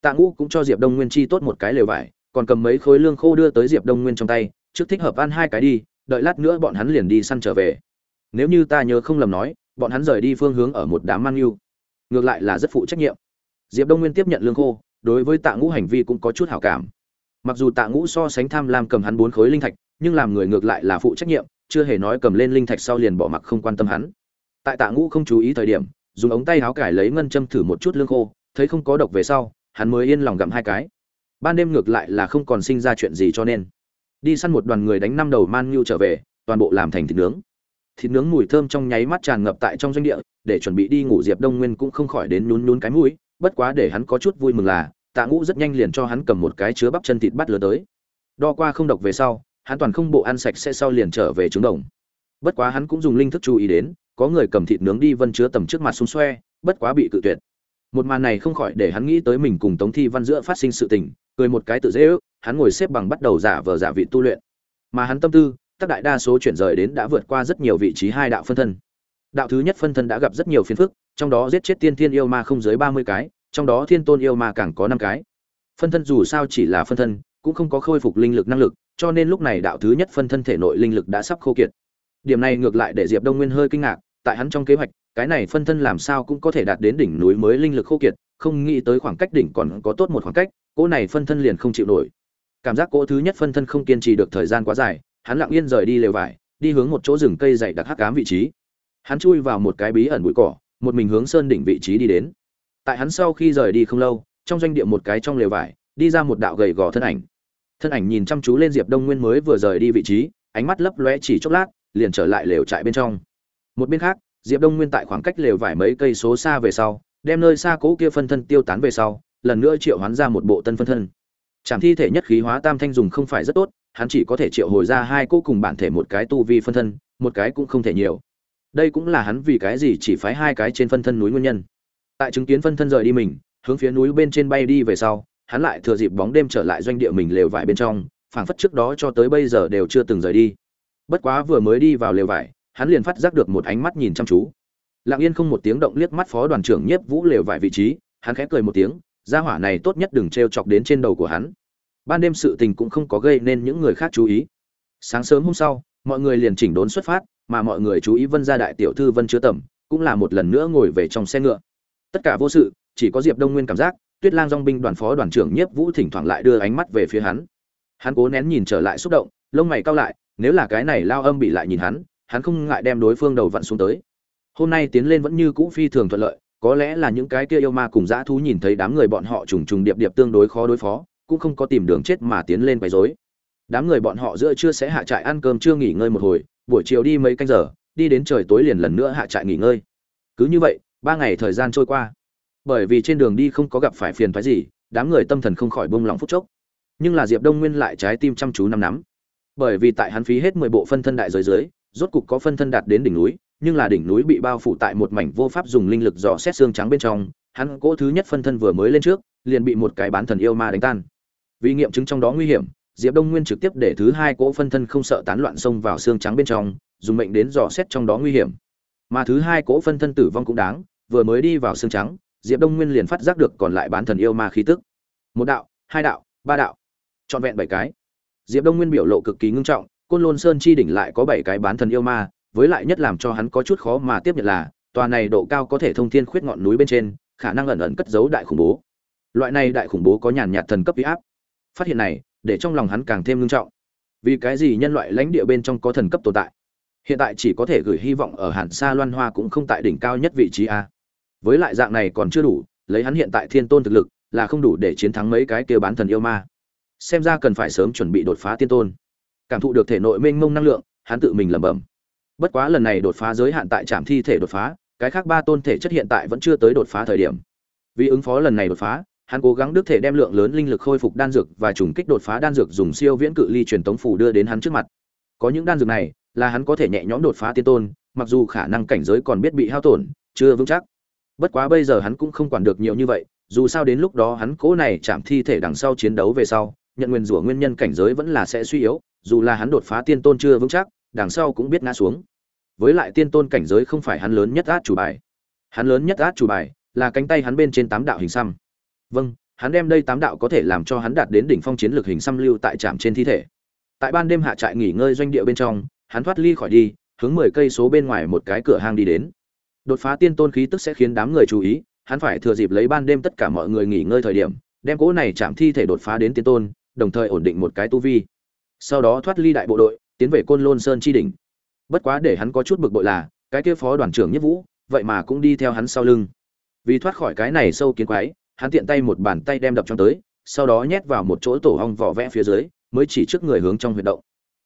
Tạ ngũ cũng cho diệp đông nguyên chi tốt một cái lều vải, còn cầm mấy khối lương khô đưa tới diệp đông nguyên trong tay, trước thích hợp ăn hai cái đi, đợi lát nữa bọn hắn liền đi săn trở về. Nếu như ta nhớ không lầm nói, bọn hắn rời đi phương hướng ở một đám mang yêu. Ngược lại là rất phụ trách nhiệm. Diệp đông nguyên tiếp nhận lương khô, đối với tạ ngũ hành vi cũng có chút hảo cảm. Mặc dù tạ ngũ so sánh tham lam cầm hắn bốn khối linh thạch nhưng làm người ngược lại là phụ trách nhiệm, chưa hề nói cầm lên linh thạch sau liền bỏ mặc không quan tâm hắn. Tại tạ ngũ không chú ý thời điểm, dùng ống tay áo cải lấy ngân châm thử một chút lương khô, thấy không có độc về sau, hắn mới yên lòng gặm hai cái. Ban đêm ngược lại là không còn sinh ra chuyện gì cho nên, đi săn một đoàn người đánh năm đầu man ngưu trở về, toàn bộ làm thành thịt nướng. Thịt nướng mùi thơm trong nháy mắt tràn ngập tại trong doanh địa, để chuẩn bị đi ngủ diệp đông nguyên cũng không khỏi đến nhún nhún cái mũi, bất quá để hắn có chút vui mừng là, tạ ngũ rất nhanh liền cho hắn cầm một cái chứa bắp chân thịt bắt lừa tới. Đo qua không độc về sau hắn toàn không bộ ăn sạch sẽ sau liền trở về trứng đồng. Bất quá hắn cũng dùng linh thức chú ý đến, có người cầm thịt nướng đi vân chứa tầm trước mặt xung xoe, bất quá bị cự tuyệt. Một màn này không khỏi để hắn nghĩ tới mình cùng tống thi văn giữa phát sinh sự tình, cười một cái tự dễ ước, hắn ngồi xếp bằng bắt đầu giả vờ giả vị tu luyện. Mà hắn tâm tư tất đại đa số chuyển rời đến đã vượt qua rất nhiều vị trí hai đạo phân thân. Đạo thứ nhất phân thân đã gặp rất nhiều phiền phức, trong đó giết chết tiên thiên yêu ma không dưới ba mươi cái, trong đó thiên tôn yêu ma càng có năm cái. Phân thân dù sao chỉ là phân thân, cũng không có khôi phục linh lực năng lực cho nên lúc này đạo thứ nhất phân thân thể nội linh lực đã sắp khô kiệt. Điểm này ngược lại để diệp đông nguyên hơi kinh ngạc, tại hắn trong kế hoạch, cái này phân thân làm sao cũng có thể đạt đến đỉnh núi mới linh lực khô kiệt, không nghĩ tới khoảng cách đỉnh còn có tốt một khoảng cách, cỗ này phân thân liền không chịu nổi. Cảm giác cỗ thứ nhất phân thân không kiên trì được thời gian quá dài, hắn lặng yên rời đi lều vải, đi hướng một chỗ rừng cây dày đặc hắc ám vị trí. Hắn chui vào một cái bí ẩn bụi cỏ, một mình hướng sơn đỉnh vị trí đi đến. Tại hắn sau khi rời đi không lâu, trong doanh địa một cái trong lều vải, đi ra một đạo gầy gò thân ảnh thân ảnh nhìn chăm chú lên diệp đông nguyên mới vừa rời đi vị trí ánh mắt lấp lóe chỉ chốc lát liền trở lại lều trại bên trong một bên khác diệp đông nguyên tại khoảng cách lều vải mấy cây số xa về sau đem nơi xa cố kia phân thân tiêu tán về sau lần nữa triệu hoán ra một bộ tân phân thân Trảm thi thể nhất khí hóa tam thanh dùng không phải rất tốt, hắn chỉ có thể triệu hồi ra hai cô cùng bản thể một cái tu vi phân thân, một cái cũng không thể nhiều. Đây cũng là hắn vì cái gì chỉ phái hai cái trên phân thân núi nguyên nhân. Tại chứng kiến phân thân rời đi mình, hướng phía núi bên trên bay đi về sau, hắn lại thừa dịp bóng đêm trở lại doanh địa mình lều vải bên trong, phảng phất trước đó cho tới bây giờ đều chưa từng rời đi. Bất quá vừa mới đi vào lều vải, hắn liền phát giác được một ánh mắt nhìn chăm chú. Lặng Yên không một tiếng động liếc mắt phó đoàn trưởng Nhiếp Vũ lều vải vị trí, hắn khẽ cười một tiếng gia hỏa này tốt nhất đừng t chọc đến trên đầu của hắn ban đêm sự tình cũng không có gây nên những người khác chú ý sáng sớm hôm sau mọi người liền chỉnh đốn xuất phát mà mọi người chú ý vân gia đại tiểu thư vân chứa tầm cũng là một lần nữa ngồi về trong xe ngựa tất cả vô sự chỉ có diệp đông nguyên cảm giác tuyết lang Dung binh đoàn phó đoàn trưởng nhiếp vũ thỉnh thoảng lại đưa ánh mắt về phía hắn. Hắn cố nén nhìn trở lại xúc động, lông mày cau lại, nếu là cái này lao âm bị lại nhìn hắn hắn không ngại đem đối phương đầu vặn xuống tới. Hôm nay tiến lên vẫn như cũ phi thường thuận lợi, có lẽ là những cái kia yêu ma cùng dã thú nhìn thấy đám người bọn họ trùng trùng điệp điệp tương đối khó đối phó, cũng không có tìm đường chết mà tiến lên quấy rối. Đám người bọn họ giữa trưa sẽ hạ trại ăn cơm chưa nghỉ ngơi một hồi, buổi chiều đi mấy canh giờ, đi đến trời tối liền lần nữa hạ trại nghỉ ngơi. Cứ như vậy, ba ngày thời gian trôi qua bởi vì trên đường đi không có gặp phải phiền phái gì, đám người tâm thần không khỏi bông lòng phút chốc. Nhưng là diệp đông nguyên lại trái tim chăm chú năm nắm. Bởi vì tại hắn phí hết mười bộ phân thân đại giới dưới rốt cục có phân thân đạt đến đỉnh núi, nhưng là đỉnh núi bị bao phủ tại một mảnh vô pháp dùng linh lực dò xét xương trắng bên trong, hắn cỗ thứ nhất phân thân vừa mới lên trước, liền bị một cái bán thần yêu ma đánh tan. Vì nghiệm chứng trong đó nguy hiểm, diệp đông nguyên trực tiếp để thứ hai cỗ phân thân không sợ tán loạn xông vào xương trắng bên trong, dùng mệnh đến dò xét trong đó nguy hiểm. Mà thứ hai cỗ phân thân tử vong cũng đáng, vừa mới đi vào xương trắng diệp đông nguyên liền phát giác được còn lại bán thần yêu ma khí tức. Một đạo, hai đạo, ba đạo. Trọn vẹn bảy cái. Diệp đông nguyên biểu lộ cực kỳ ngưng trọng, côn lôn sơn chi đỉnh lại có bảy cái bán thần yêu ma, với lại nhất làm cho hắn có chút khó mà tiếp nhận là, tòa này độ cao có thể thông thiên khuyết ngọn núi bên trên, khả năng ẩn ẩn cất giấu đại khủng bố. Loại này đại khủng bố có nhàn nhạt thần cấp huy áp. Phát hiện này, để trong lòng hắn càng thêm ngưng trọng. Vì cái gì nhân loại lãnh địa bên trong có thần cấp tồn tại? Hiện tại chỉ có thể gửi hy vọng ở hàn sa loan hoa cũng không tại đỉnh cao nhất vị trí a với lại dạng này còn chưa đủ, lấy hắn hiện tại thiên tôn thực lực, là không đủ để chiến thắng mấy cái kia bán thần yêu ma. Xem ra cần phải sớm chuẩn bị đột phá tiên tôn. Cảm thụ được thể nội mênh mông năng lượng, hắn tự mình lẩm bẩm. Bất quá lần này đột phá giới hạn tại trạm thi thể đột phá, cái khác ba tôn thể chất hiện tại vẫn chưa tới đột phá thời điểm. Vì ứng phó lần này đột phá, hắn cố gắng đức thể đem lượng lớn linh lực khôi phục đan dược và trùng kích đột phá đan dược dùng siêu viễn cự ly truyền tống phủ đưa đến hắn trước mặt. Có những đan dược này, là hắn có thể nhẹ nhõm đột phá tiên tôn, mặc dù khả năng cảnh giới còn biết bị hao tổn, chưa vững chắc bất quá bây giờ hắn cũng không quản được nhiều như vậy, dù sao đến lúc đó hắn cố này chạm thi thể đằng sau chiến đấu về sau, nhận nguyên rủa nguyên nhân cảnh giới vẫn là sẽ suy yếu, dù là hắn đột phá tiên tôn chưa vững chắc, đằng sau cũng biết ngã xuống. Với lại tiên tôn cảnh giới không phải hắn lớn nhất át chủ bài. Hắn lớn nhất át chủ bài là cánh tay hắn bên trên tám đạo hình xăm. Vâng hắn đem đây tám đạo có thể làm cho hắn đạt đến đỉnh phong chiến lược hình xăm lưu tại trạm trên thi thể. Tại ban đêm hạ trại nghỉ ngơi doanh địa bên trong, hắn thoát ly khỏi đi, hướng mười cây số bên ngoài một cái cửa hang đi đến đột phá tiên tôn khí tức sẽ khiến đám người chú ý, hắn phải thừa dịp lấy ban đêm tất cả mọi người nghỉ ngơi thời điểm, đem cỗ này chạm thi thể đột phá đến tiên tôn, đồng thời ổn định một cái tu vi. Sau đó thoát ly đại bộ đội, tiến về côn lôn sơn chi đỉnh. Bất quá để hắn có chút bực bội là, cái kia phó đoàn trưởng nhất vũ, vậy mà cũng đi theo hắn sau lưng. Vì thoát khỏi cái này sâu kiến quái, hắn tiện tay một bàn tay đem đập trong tới, sau đó nhét vào một chỗ tổ hong vỏ vẽ phía dưới, mới chỉ trước người hướng trong huyệt động.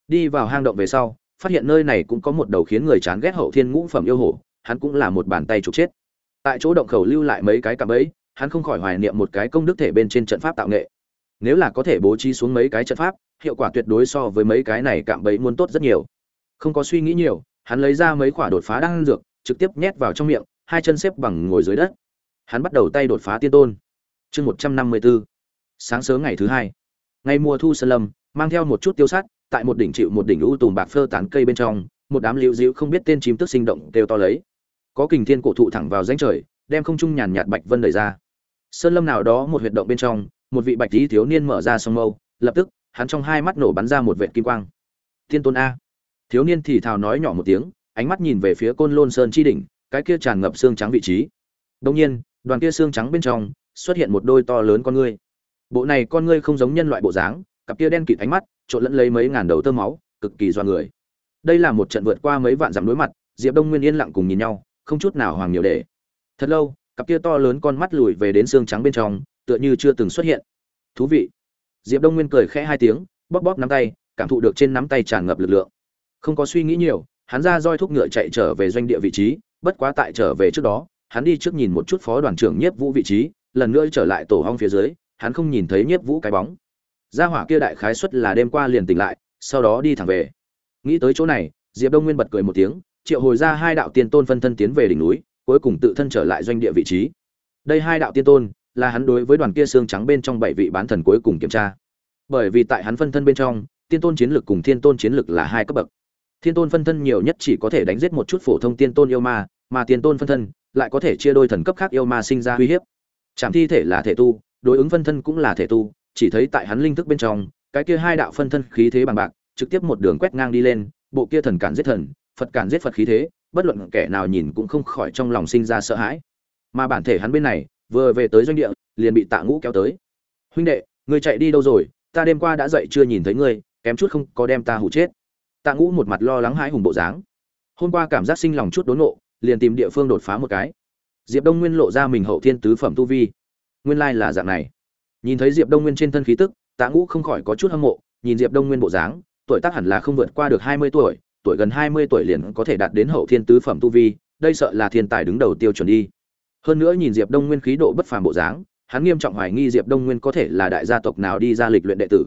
Đi vào hang động về sau, phát hiện nơi này cũng có một đầu khiến người chán ghét hậu thiên ngũ phẩm yêu hổ hắn cũng là một bàn tay trục chết. Tại chỗ động khẩu lưu lại mấy cái cạm bẫy, hắn không khỏi hoài niệm một cái công đức thể bên trên trận pháp tạo nghệ. Nếu là có thể bố trí xuống mấy cái trận pháp, hiệu quả tuyệt đối so với mấy cái này cạm bẫy muốn tốt rất nhiều. Không có suy nghĩ nhiều, hắn lấy ra mấy quả đột phá đang dược, trực tiếp nhét vào trong miệng, hai chân xếp bằng ngồi dưới đất. Hắn bắt đầu tay đột phá tiên tôn. Chương một trăm năm mươi bốn sáng sớm ngày thứ hai. Ngày mùa thu sơn lâm, mang theo một chút tiêu sát tại một đỉnh chịu một đỉnh u tùm bạc phơ tán cây bên trong, một đám liễu dịu không biết tên chim tức sinh động đều to lấy có kình thiên cổ thụ thẳng vào danh trời, đem không trung nhàn nhạt bạch vân đẩy ra. Sơn lâm nào đó một huyệt động bên trong, một vị bạch tí thiếu niên mở ra sông mâu, lập tức, hắn trong hai mắt nổ bắn ra một vệt kim quang. Thiên tôn a. Thiếu niên thì thào nói nhỏ một tiếng, ánh mắt nhìn về phía côn lôn sơn chi đỉnh, cái kia tràn ngập xương trắng vị trí. Đông nhiên, đoàn kia xương trắng bên trong, xuất hiện một đôi to lớn con ngươi. Bộ này con ngươi không giống nhân loại bộ dáng, cặp kia đen kịt ánh mắt, trộn lẫn lấy mấy ngàn đầu tơ máu, cực kỳ do người. Đây là một trận vượt qua mấy vạn dặm đối mặt, diệp đông nguyên yên lặng cùng nhìn nhau không chút nào hoàng nhiều để. Thật lâu, cặp kia to lớn con mắt lùi về đến xương trắng bên trong, tựa như chưa từng xuất hiện. Thú vị. Diệp đông nguyên cười khẽ hai tiếng, bóp bóp nắm tay, cảm thụ được trên nắm tay tràn ngập lực lượng. Không có suy nghĩ nhiều, hắn ra roi thúc ngựa chạy trở về doanh địa vị trí, bất quá tại trở về trước đó, hắn đi trước nhìn một chút phó đoàn trưởng nhiếp vũ vị trí, lần nữa trở lại tổ hong phía dưới, hắn không nhìn thấy nhiếp vũ cái bóng. Gia hỏa kia đại khái xuất là đêm qua liền tỉnh lại, sau đó đi thẳng về. Nghĩ tới chỗ này, diệp đông nguyên bật cười một tiếng triệu hồi ra hai đạo tiên tôn phân thân tiến về đỉnh núi, cuối cùng tự thân trở lại doanh địa vị trí. Đây hai đạo tiên tôn là hắn đối với đoàn kia xương trắng bên trong bảy vị bán thần cuối cùng kiểm tra. Bởi vì tại hắn phân thân bên trong, tiên tôn chiến lực cùng thiên tôn chiến lực là hai cấp bậc. Thiên tôn phân thân nhiều nhất chỉ có thể đánh giết một chút phổ thông tiên tôn yêu ma, mà tiên tôn phân thân lại có thể chia đôi thần cấp khác yêu ma sinh ra uy hiếp. Chạm thi thể là thể tu, đối ứng phân thân cũng là thể tu, chỉ thấy tại hắn linh thức bên trong, cái kia hai đạo phân thân khí thế bằng bạc, trực tiếp một đường quét ngang đi lên, bộ kia thần cản giết thần phật cản giết phật khí thế, bất luận kẻ nào nhìn cũng không khỏi trong lòng sinh ra sợ hãi. Mà bản thể hắn bên này, vừa về tới doanh địa, liền bị tạ ngũ kéo tới. Huynh đệ người chạy đi đâu rồi? Ta đêm qua đã dậy chưa nhìn thấy ngươi, kém chút không có đem ta hủ chết. Tạ ngũ một mặt lo lắng hãi hùng bộ dáng. Hôm qua cảm giác sinh lòng chút đốn nộ, liền tìm địa phương đột phá một cái. Diệp đông nguyên lộ ra mình hậu thiên tứ phẩm tu vi. Nguyên lai là dạng này. Nhìn thấy diệp đông nguyên trên thân khí tức, tạ ngũ không khỏi có chút hâm mộ, nhìn diệp đông nguyên bộ dáng, tuổi tác hẳn là không vượt qua được hai mươi tuổi tuổi gần hai mươi tuổi liền có thể đạt đến hậu thiên tứ phẩm tu vi, đây sợ là thiên tài đứng đầu tiêu chuẩn đi. Hơn nữa nhìn diệp đông nguyên khí độ bất phàm bộ dáng, hắn nghiêm trọng hoài nghi diệp đông nguyên có thể là đại gia tộc nào đi ra lịch luyện đệ tử.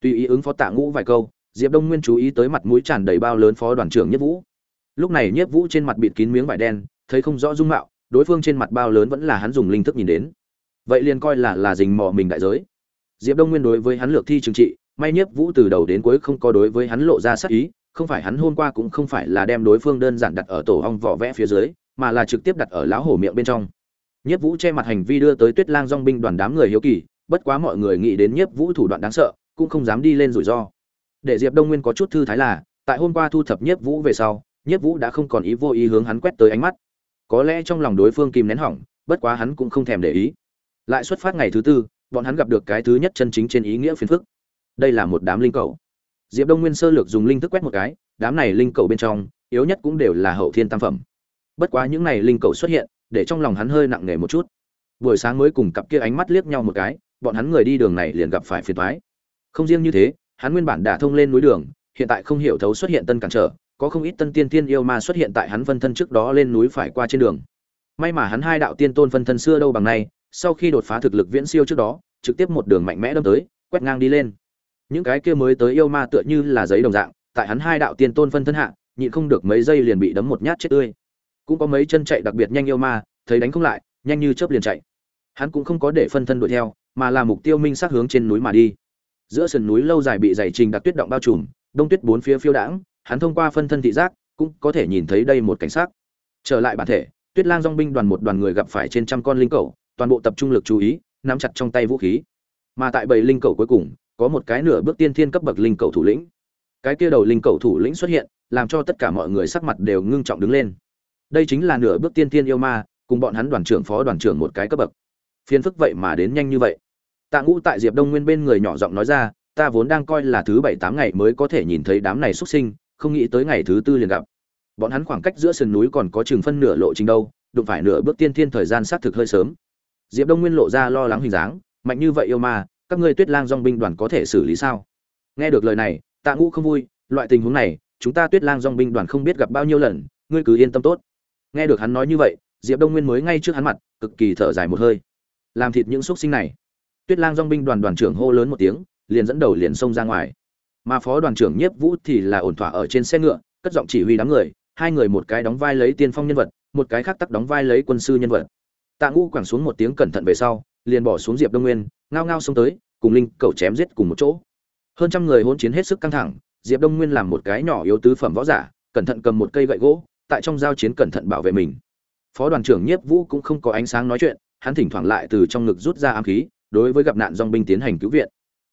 Tuy ý ứng phó tạ ngũ vài câu, diệp đông nguyên chú ý tới mặt mũi tràn đầy bao lớn phó đoàn trưởng nhất vũ. Lúc này nhất vũ trên mặt bịt kín miếng vải đen, thấy không rõ dung mạo, đối phương trên mặt bao lớn vẫn là hắn dùng linh thức nhìn đến. Vậy liền coi là là rình mò mình đại giới. Diệp đông nguyên đối với hắn lược thi trừng trị, may nhất vũ từ đầu đến cuối không có đối với hắn lộ ra sát ý không phải hắn hôm qua cũng không phải là đem đối phương đơn giản đặt ở tổ ong vỏ vẽ phía dưới mà là trực tiếp đặt ở lão hổ miệng bên trong Nhiếp Vũ che mặt hành vi đưa tới Tuyết Lang dong binh đoàn đám người hiếu kỳ, bất quá mọi người nghĩ đến Nhiếp Vũ thủ đoạn đáng sợ, cũng không dám đi lên rủi ro. Để Diệp Đông Nguyên có chút thư thái là, tại hôm qua thu thập Nhiếp Vũ về sau, Nhiếp Vũ đã không còn ý vô ý hướng hắn quét tới ánh mắt. Có lẽ trong lòng đối phương kìm nén hỏng, bất quá hắn cũng không thèm để ý. Lại xuất phát ngày thứ tư, bọn hắn gặp được cái thứ nhất chân chính trên ý nghĩa phiền phức. Đây là một đám linh cầu. Diệp Đông Nguyên sơ lược dùng linh thức quét một cái, đám này linh cầu bên trong, yếu nhất cũng đều là hậu thiên tam phẩm. Bất quá những này linh cầu xuất hiện, để trong lòng hắn hơi nặng nề một chút. Buổi sáng mới cùng cặp kia ánh mắt liếc nhau một cái bọn hắn người đi đường này liền gặp phải phiền toái. Không riêng như thế hắn nguyên bản đã thông lên núi đường hiện tại không hiểu thấu xuất hiện tân cản trở có không ít tân tiên tiên yêu ma xuất hiện tại hắn phân thân trước đó lên núi phải qua trên đường. May mà hắn hai đạo tiên tôn phân thân xưa đâu bằng nay sau khi đột phá thực lực viễn siêu trước đó trực tiếp một đường mạnh mẽ đâm tới quét ngang đi lên những cái kia mới tới yêu ma tựa như là giấy đồng dạng, tại hắn hai đạo tiên tôn phân thân hạ, nhịn không được mấy giây liền bị đấm một nhát chết tươi. Cũng có mấy chân chạy đặc biệt nhanh yêu ma, thấy đánh không lại, nhanh như chớp liền chạy. Hắn cũng không có để phân thân đuổi theo, mà là mục tiêu minh sát hướng trên núi mà đi. Giữa sườn núi lâu dài bị dày trình đặc tuyết động bao trùm, đông tuyết bốn phía phiêu đãng, hắn thông qua phân thân thị giác, cũng có thể nhìn thấy đây một cảnh sát trở lại bản thể, tuyết lang dong binh đoàn một đoàn người gặp phải trên trăm con linh cầu toàn bộ tập trung lực chú ý, nắm chặt trong tay vũ khí. Mà tại bầy linh cầu cuối cùng có một cái nửa bước tiên thiên cấp bậc linh cầu thủ lĩnh. Cái kia đầu linh cầu thủ lĩnh xuất hiện, làm cho tất cả mọi người sắc mặt đều ngưng trọng đứng lên. Đây chính là nửa bước tiên thiên yêu ma, cùng bọn hắn đoàn trưởng phó đoàn trưởng một cái cấp bậc. Phiền phức vậy mà đến nhanh như vậy. Tạ ngũ tại diệp đông nguyên bên người nhỏ giọng nói ra, ta vốn đang coi là thứ bảy tám ngày mới có thể nhìn thấy đám này xuất sinh, không nghĩ tới ngày thứ tư liền gặp. Bọn hắn khoảng cách giữa sườn núi còn có chừng phân nửa lộ trình đâu, đụng phải nửa bước tiên thiên thời gian xác thực hơi sớm. Diệp đông nguyên lộ ra lo lắng hình dáng, mạnh như vậy yêu ma các ngươi tuyết lang dong binh đoàn có thể xử lý sao? Nghe được lời này, tạ ngũ không vui, loại tình huống này, chúng ta tuyết lang dong binh đoàn không biết gặp bao nhiêu lần, ngươi cứ yên tâm tốt. Nghe được hắn nói như vậy, diệp đông nguyên mới ngay trước hắn mặt, cực kỳ thở dài một hơi. Làm thịt những x sinh này. Tuyết lang dong binh đoàn đoàn trưởng hô lớn một tiếng, liền dẫn đầu liền xông ra ngoài. Mà phó đoàn trưởng nhiếp vũ thì là ổn thỏa ở trên xe ngựa, cất giọng chỉ huy đám người, hai người một cái đóng vai lấy tiên phong nhân vật, một cái khác tắc đóng vai lấy quân sư nhân vật. Tạ ngũ quẳng xuống một tiếng cẩn thận về sau liền bỏ xuống diệp đông nguyên, ngao ngao xông tới, cùng linh cầu chém giết cùng một chỗ. Hơn trăm người hỗn chiến hết sức căng thẳng, diệp đông nguyên làm một cái nhỏ yếu tứ phẩm võ giả, cẩn thận cầm một cây gậy gỗ, tại trong giao chiến cẩn thận bảo vệ mình. Phó đoàn trưởng nhiếp vũ cũng không có ánh sáng nói chuyện, hắn thỉnh thoảng lại từ trong ngực rút ra ám khí, đối với gặp nạn dong binh tiến hành cứu viện.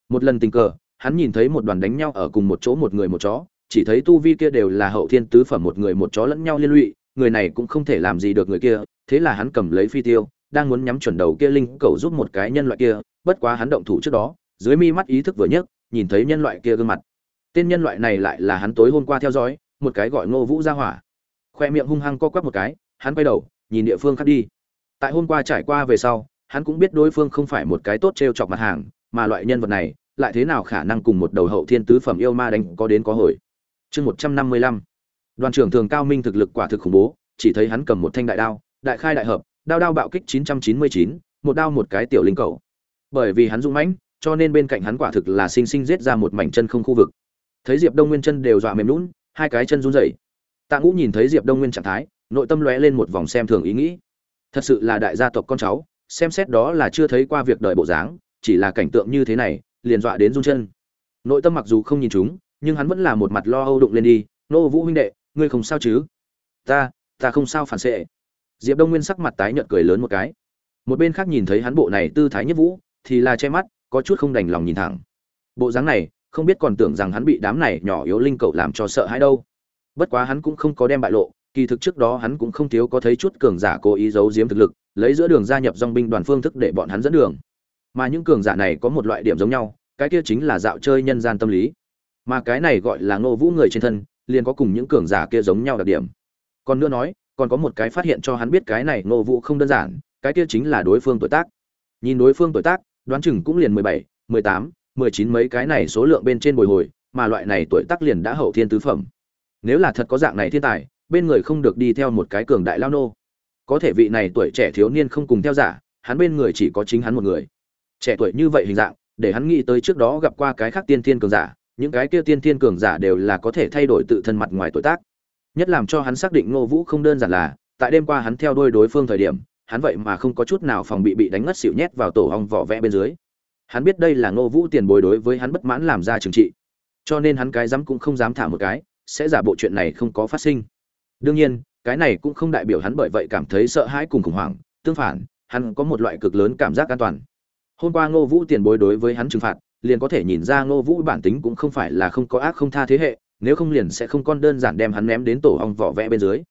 Một lần tình cờ, hắn nhìn thấy một đoàn đánh nhau ở cùng một chỗ một người một chó, chỉ thấy tu vi kia đều là hậu thiên tứ phẩm một người một chó lẫn nhau liên lụy, người này cũng không thể làm gì được người kia, thế là hắn cầm lấy phi tiêu đang muốn nhắm chuẩn đầu kia linh cầu giúp một cái nhân loại kia, bất quá hắn động thủ trước đó, dưới mi mắt ý thức vừa nhấc, nhìn thấy nhân loại kia gương mặt. Tên nhân loại này lại là hắn tối hôm qua theo dõi, một cái gọi ngô vũ ra hỏa. Khoe miệng hung hăng co quắp một cái, hắn quay đầu, nhìn địa phương khác đi. Tại hôm qua trải qua về sau, hắn cũng biết đối phương không phải một cái tốt t r e o chọc mặt hàng, mà loại nhân vật này, lại thế nào khả năng cùng một đầu hậu thiên tứ phẩm yêu ma đánh có đến có hồi. Chương một trăm năm mươi lăm. Đoàn trưởng thường cao minh thực lực quả thực khủng bố, chỉ thấy hắn cầm một thanh đại đao, đại khai đại hợp đao đao bạo kích chín trăm chín mươi chín một đao một cái tiểu linh cầu. Bởi vì hắn dũng mãnh cho nên bên cạnh hắn quả thực là sinh sinh giết ra một mảnh chân không khu vực. Thấy diệp đông nguyên chân đều dọa mềm nhũn, hai cái chân run rẩy. Tạ ngũ nhìn thấy diệp đông nguyên trạng thái nội tâm lóe lên một vòng xem thường ý nghĩ. Thật sự là đại gia tộc con cháu xem xét đó là chưa thấy qua việc đợi bộ dáng chỉ là cảnh tượng như thế này liền dọa đến run chân. Nội tâm mặc dù không nhìn chúng nhưng hắn vẫn là một mặt lo âu đụng lên đi nô vũ huynh đệ ngươi không sao chứ? Ta ta không sao phản xệ diệp đông nguyên sắc mặt tái nhợt cười lớn một cái. Một bên khác nhìn thấy hắn bộ này tư thái nhất vũ, thì là che mắt, có chút không đành lòng nhìn thẳng. Bộ dáng này, không biết còn tưởng rằng hắn bị đám này nhỏ yếu linh cậu làm cho sợ hãi đâu. Bất quá hắn cũng không có đem bại lộ, kỳ thực trước đó hắn cũng không thiếu có thấy chút cường giả cố ý giấu giếm thực lực, lấy giữa đường gia nhập dong binh đoàn phương thức để bọn hắn dẫn đường. Mà những cường giả này có một loại điểm giống nhau, cái kia chính là dạo chơi nhân gian tâm lý. Mà cái này gọi là ngô vũ người trên thân, liền có cùng những cường giả kia giống nhau đặc điểm. Còn nữa nói còn có một cái phát hiện cho hắn biết cái này ngô vũ không đơn giản, cái kia chính là đối phương tuổi tác. Nhìn đối phương tuổi tác, đoán chừng cũng liền mười bảy, mười tám, mười chín mấy cái này số lượng bên trên bồi hồi, mà loại này tuổi tác liền đã hậu thiên tứ phẩm. Nếu là thật có dạng này thiên tài, bên người không được đi theo một cái cường đại lao nô. Có thể vị này tuổi trẻ thiếu niên không cùng theo giả, hắn bên người chỉ có chính hắn một người. Trẻ tuổi như vậy hình dạng, để hắn nghĩ tới trước đó gặp qua cái khác tiên thiên cường giả, những cái kia tiên thiên cường giả đều là có thể thay đổi tự thân mặt ngoài tuổi tác nhất làm cho hắn xác định ngô vũ không đơn giản là, tại đêm qua hắn theo đuôi đối phương thời điểm, hắn vậy mà không có chút nào phòng bị bị đánh ngất xỉu nhét vào tổ ong vỏ vẽ bên dưới. Hắn biết đây là ngô vũ tiền bối đối với hắn bất mãn làm ra trừng trị. Cho nên hắn cái dám cũng không dám thả một cái, sẽ giả bộ chuyện này không có phát sinh. Đương nhiên, cái này cũng không đại biểu hắn bởi vậy cảm thấy sợ hãi cùng khủng hoảng, tương phản, hắn có một loại cực lớn cảm giác an toàn. Hôm qua ngô vũ tiền bối đối với hắn trừng phạt, liền có thể nhìn ra ngô vũ bản tính cũng không phải là không có ác không tha thế hệ nếu không liền sẽ không con đơn giản đem hắn ném đến tổ ong vỏ vẽ bên dưới.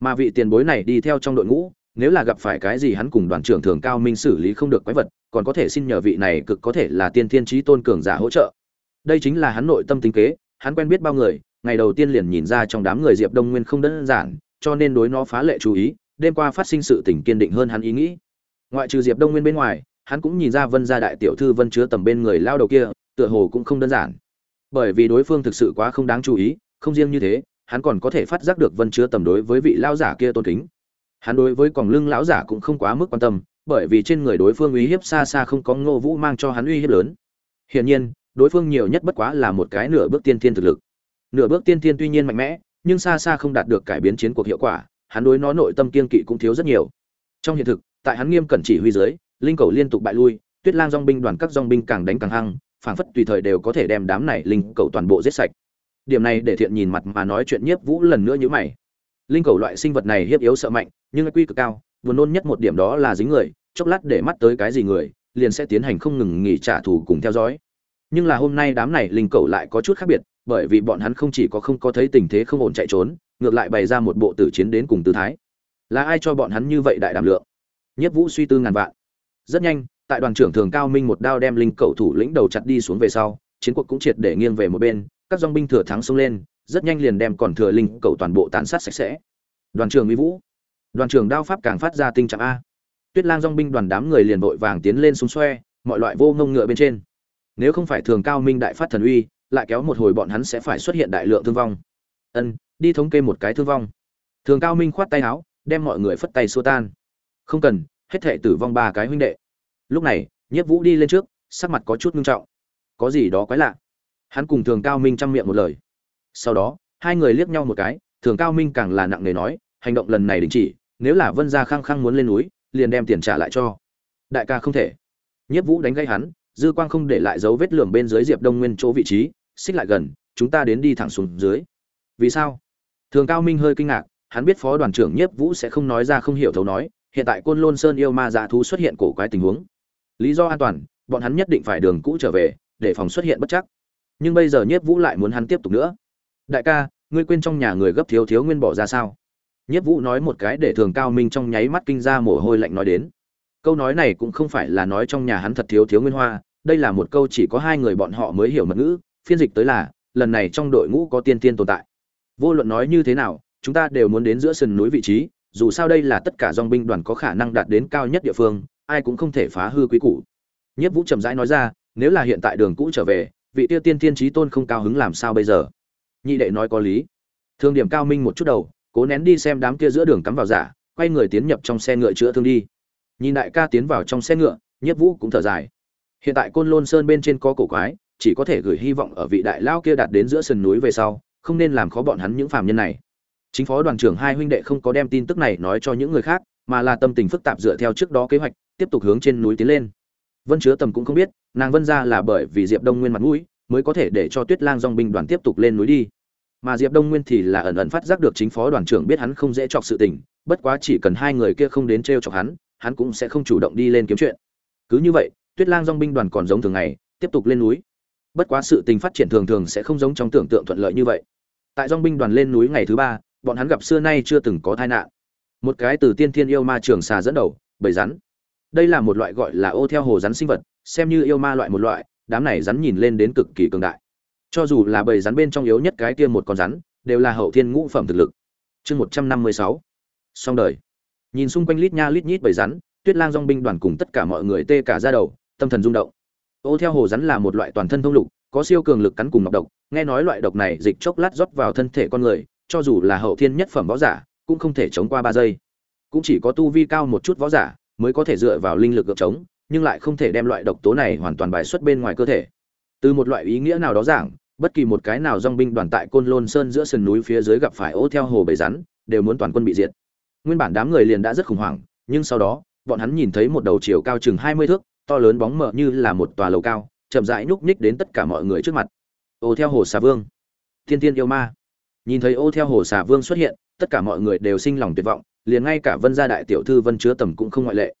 Mà vị tiền bối này đi theo trong đội ngũ, nếu là gặp phải cái gì hắn cùng đoàn trưởng thường cao minh xử lý không được quái vật, còn có thể xin nhờ vị này cực có thể là tiên thiên trí tôn cường giả hỗ trợ. Đây chính là hắn nội tâm tính kế, hắn quen biết bao người, ngày đầu tiên liền nhìn ra trong đám người diệp đông nguyên không đơn giản, cho nên đối nó phá lệ chú ý, đêm qua phát sinh sự tỉnh kiên định hơn hắn ý nghĩ. Ngoại trừ diệp đông nguyên bên ngoài, hắn cũng nhìn ra vân gia đại tiểu thư vân chứa tầm bên người lao đầu kia, tựa hồ cũng không đơn giản bởi vì đối phương thực sự quá không đáng chú ý, không riêng như thế, hắn còn có thể phát giác được vân chứa tầm đối với vị lao giả kia tôn kính. Hắn đối với còng lưng lão giả cũng không quá mức quan tâm, bởi vì trên người đối phương uy hiếp xa xa không có ngô vũ mang cho hắn uy hiếp lớn. Hiển nhiên, đối phương nhiều nhất bất quá là một cái nửa bước tiên thiên thực lực. Nửa bước tiên thiên tuy nhiên mạnh mẽ, nhưng xa xa không đạt được cải biến chiến cuộc hiệu quả, hắn đối nó nội tâm kiên kỵ cũng thiếu rất nhiều. Trong hiện thực, tại hắn nghiêm cẩn chỉ huy dưới, linh cầu liên tục bại lui, tuyết lang dong binh đoàn các dong binh càng đánh càng hăng phảng phất tùy thời đều có thể đem đám này linh cầu toàn bộ giết sạch. Điểm này để thiện nhìn mặt mà nói chuyện nhiếp vũ lần nữa như mày. Linh cầu loại sinh vật này hiếp yếu sợ mạnh, nhưng quy cực cao vừa nôn nhất một điểm đó là dính người, chốc lát để mắt tới cái gì người, liền sẽ tiến hành không ngừng nghỉ trả thù cùng theo dõi. Nhưng là hôm nay đám này linh cầu lại có chút khác biệt, bởi vì bọn hắn không chỉ có không có thấy tình thế không ổn chạy trốn, ngược lại bày ra một bộ tử chiến đến cùng tư thái. Là ai cho bọn hắn như vậy đại đảm lượng? Nhất vũ suy tư ngàn vạn. Rất nhanh tại đoàn trưởng thường cao minh một đao đem linh cầu thủ lĩnh đầu chặt đi xuống về sau, chiến cuộc cũng triệt để nghiêng về một bên, các dòng binh thừa thắng xông lên, rất nhanh liền đem còn thừa linh cầu toàn bộ tàn sát sạch sẽ. Đoàn trưởng mỹ vũ. Đoàn trưởng đao pháp càng phát ra tinh trạng a. Tuyết lang dong binh đoàn đám người liền vội vàng tiến lên xung xoe, mọi loại vô ngông ngựa bên trên. Nếu không phải thường cao minh đại phát thần uy, lại kéo một hồi bọn hắn sẽ phải xuất hiện đại lượng thương vong. Ân, đi thống kê một cái thương vong. Thường cao minh khoát tay áo, đem mọi người phất tay xua tan. Không cần, hết thệ tử vong ba cái huynh đệ lúc này, nhiếp vũ đi lên trước, sắc mặt có chút ngưng trọng. Có gì đó quái lạ? Hắn cùng thường cao minh chăm miệng một lời. Sau đó, hai người liếc nhau một cái, thường cao minh càng là nặng nề nói, hành động lần này đình chỉ, nếu là vân gia khăng khăng muốn lên núi, liền đem tiền trả lại cho. Đại ca không thể. Nhiếp vũ đánh gây hắn, dư quang không để lại dấu vết lườm bên dưới diệp đông nguyên chỗ vị trí, xích lại gần, chúng ta đến đi thẳng xuống dưới. Vì sao? Thường cao minh hơi kinh ngạc, hắn biết phó đoàn trưởng nhiếp vũ sẽ không nói ra không hiểu thấu nói, hiện tại côn lôn sơn yêu ma dạ thú xuất hiện cổ quái tình huống lý do an toàn, bọn hắn nhất định phải đường cũ trở về, để phòng xuất hiện bất chắc. Nhưng bây giờ nhiếp vũ lại muốn hắn tiếp tục nữa. Đại ca, ngươi quên trong nhà người gấp thiếu thiếu nguyên bỏ ra sao? Nhiếp vũ nói một cái để thường cao minh trong nháy mắt kinh ra mồ hôi lạnh nói đến. Câu nói này cũng không phải là nói trong nhà hắn thật thiếu thiếu nguyên hoa, đây là một câu chỉ có hai người bọn họ mới hiểu mật ngữ, phiên dịch tới là, lần này trong đội ngũ có tiên tiên tồn tại. Vô luận nói như thế nào, chúng ta đều muốn đến giữa sườn núi vị trí, dù sao đây là tất cả dòng binh đoàn có khả năng đạt đến cao nhất địa phương ai cũng không thể phá hư quý cũ nhất vũ trầm rãi nói ra, nếu là hiện tại đường cũ trở về, vị tiêu tiên tiên trí tôn không cao hứng làm sao bây giờ? Nhị đệ nói có lý. Thương điểm cao minh một chút đầu, cố nén đi xem đám kia giữa đường cắm vào giả, quay người tiến nhập trong xe ngựa chữa thương đi. Nhìn đại ca tiến vào trong xe ngựa nhất vũ cũng thở dài. Hiện tại côn lôn sơn bên trên có cổ quái, chỉ có thể gửi hy vọng ở vị đại lao kia đạt đến giữa sườn núi về sau, không nên làm khó bọn hắn những phàm nhân này. Chính phó đoàn trưởng hai huynh đệ không có đem tin tức này nói cho những người khác, mà là tâm tình phức tạp dựa theo trước đó kế hoạch tiếp tục hướng trên núi tiến lên. Vân chứa tầm cũng không biết, nàng vân ra là bởi vì diệp đông nguyên mặt mũi, mới có thể để cho tuyết lang dong binh đoàn tiếp tục lên núi đi. Mà diệp đông nguyên thì là ẩn ẩn phát giác được chính phó đoàn trưởng biết hắn không dễ chọc sự tình, bất quá chỉ cần hai người kia không đến t r e o chọc hắn hắn cũng sẽ không chủ động đi lên kiếm chuyện. Cứ như vậy, tuyết lang dong binh đoàn còn giống thường ngày, tiếp tục lên núi. Bất quá sự tình phát triển thường thường sẽ không giống trong tưởng tượng thuận lợi như vậy. Tại dong binh đoàn lên núi ngày thứ ba, bọn hắn gặp xưa nay chưa từng có tai nạn. Một cái từ tiên thiên yêu ma trường xà dẫn đầu, bầy rắn đây là một loại gọi là ô theo hồ rắn sinh vật, xem như yêu ma loại một loại, đám này rắn nhìn lên đến cực kỳ cường đại. Cho dù là bầy rắn bên trong yếu nhất cái kia một con rắn, đều là hậu thiên ngũ phẩm thực lực. Chương một trăm năm mươi sáu. Xong đời. Nhìn xung quanh lít nha lít nhít bầy rắn, tuyết lang dong binh đoàn cùng tất cả mọi người tê cả ra đầu, tâm thần rung động. Ô theo hồ rắn là một loại toàn thân thông lục, có siêu cường lực cắn cùng ngọc độc, nghe nói loại độc này dịch chốc lát rót vào thân thể con người, cho dù là hậu thiên nhất phẩm võ giả, cũng không thể chống qua ba giây. Cũng chỉ có tu vi cao một chút võ giả mới có thể dựa vào linh lực gượng chống nhưng lại không thể đem loại độc tố này hoàn toàn bài xuất bên ngoài cơ thể. Từ một loại ý nghĩa nào đó giảng, bất kỳ một cái nào dong binh đoàn tại côn lôn sơn giữa sườn núi phía dưới gặp phải ô theo hồ bầy rắn, đều muốn toàn quân bị diệt. Nguyên bản đám người liền đã rất khủng hoảng, nhưng sau đó, bọn hắn nhìn thấy một đầu chiều cao chừng hai mươi thước, to lớn bóng mờ như là một tòa lầu cao, chậm rãi nhúc nhích đến tất cả mọi người trước mặt. Ô theo hồ xà vương. Thiên tiên yêu ma. Nhìn thấy ô theo hồ xà vương xuất hiện, tất cả mọi người đều sinh lòng tuyệt vọng liền ngay cả vân gia đại tiểu thư vân chứa tầm cũng không ngoại lệ.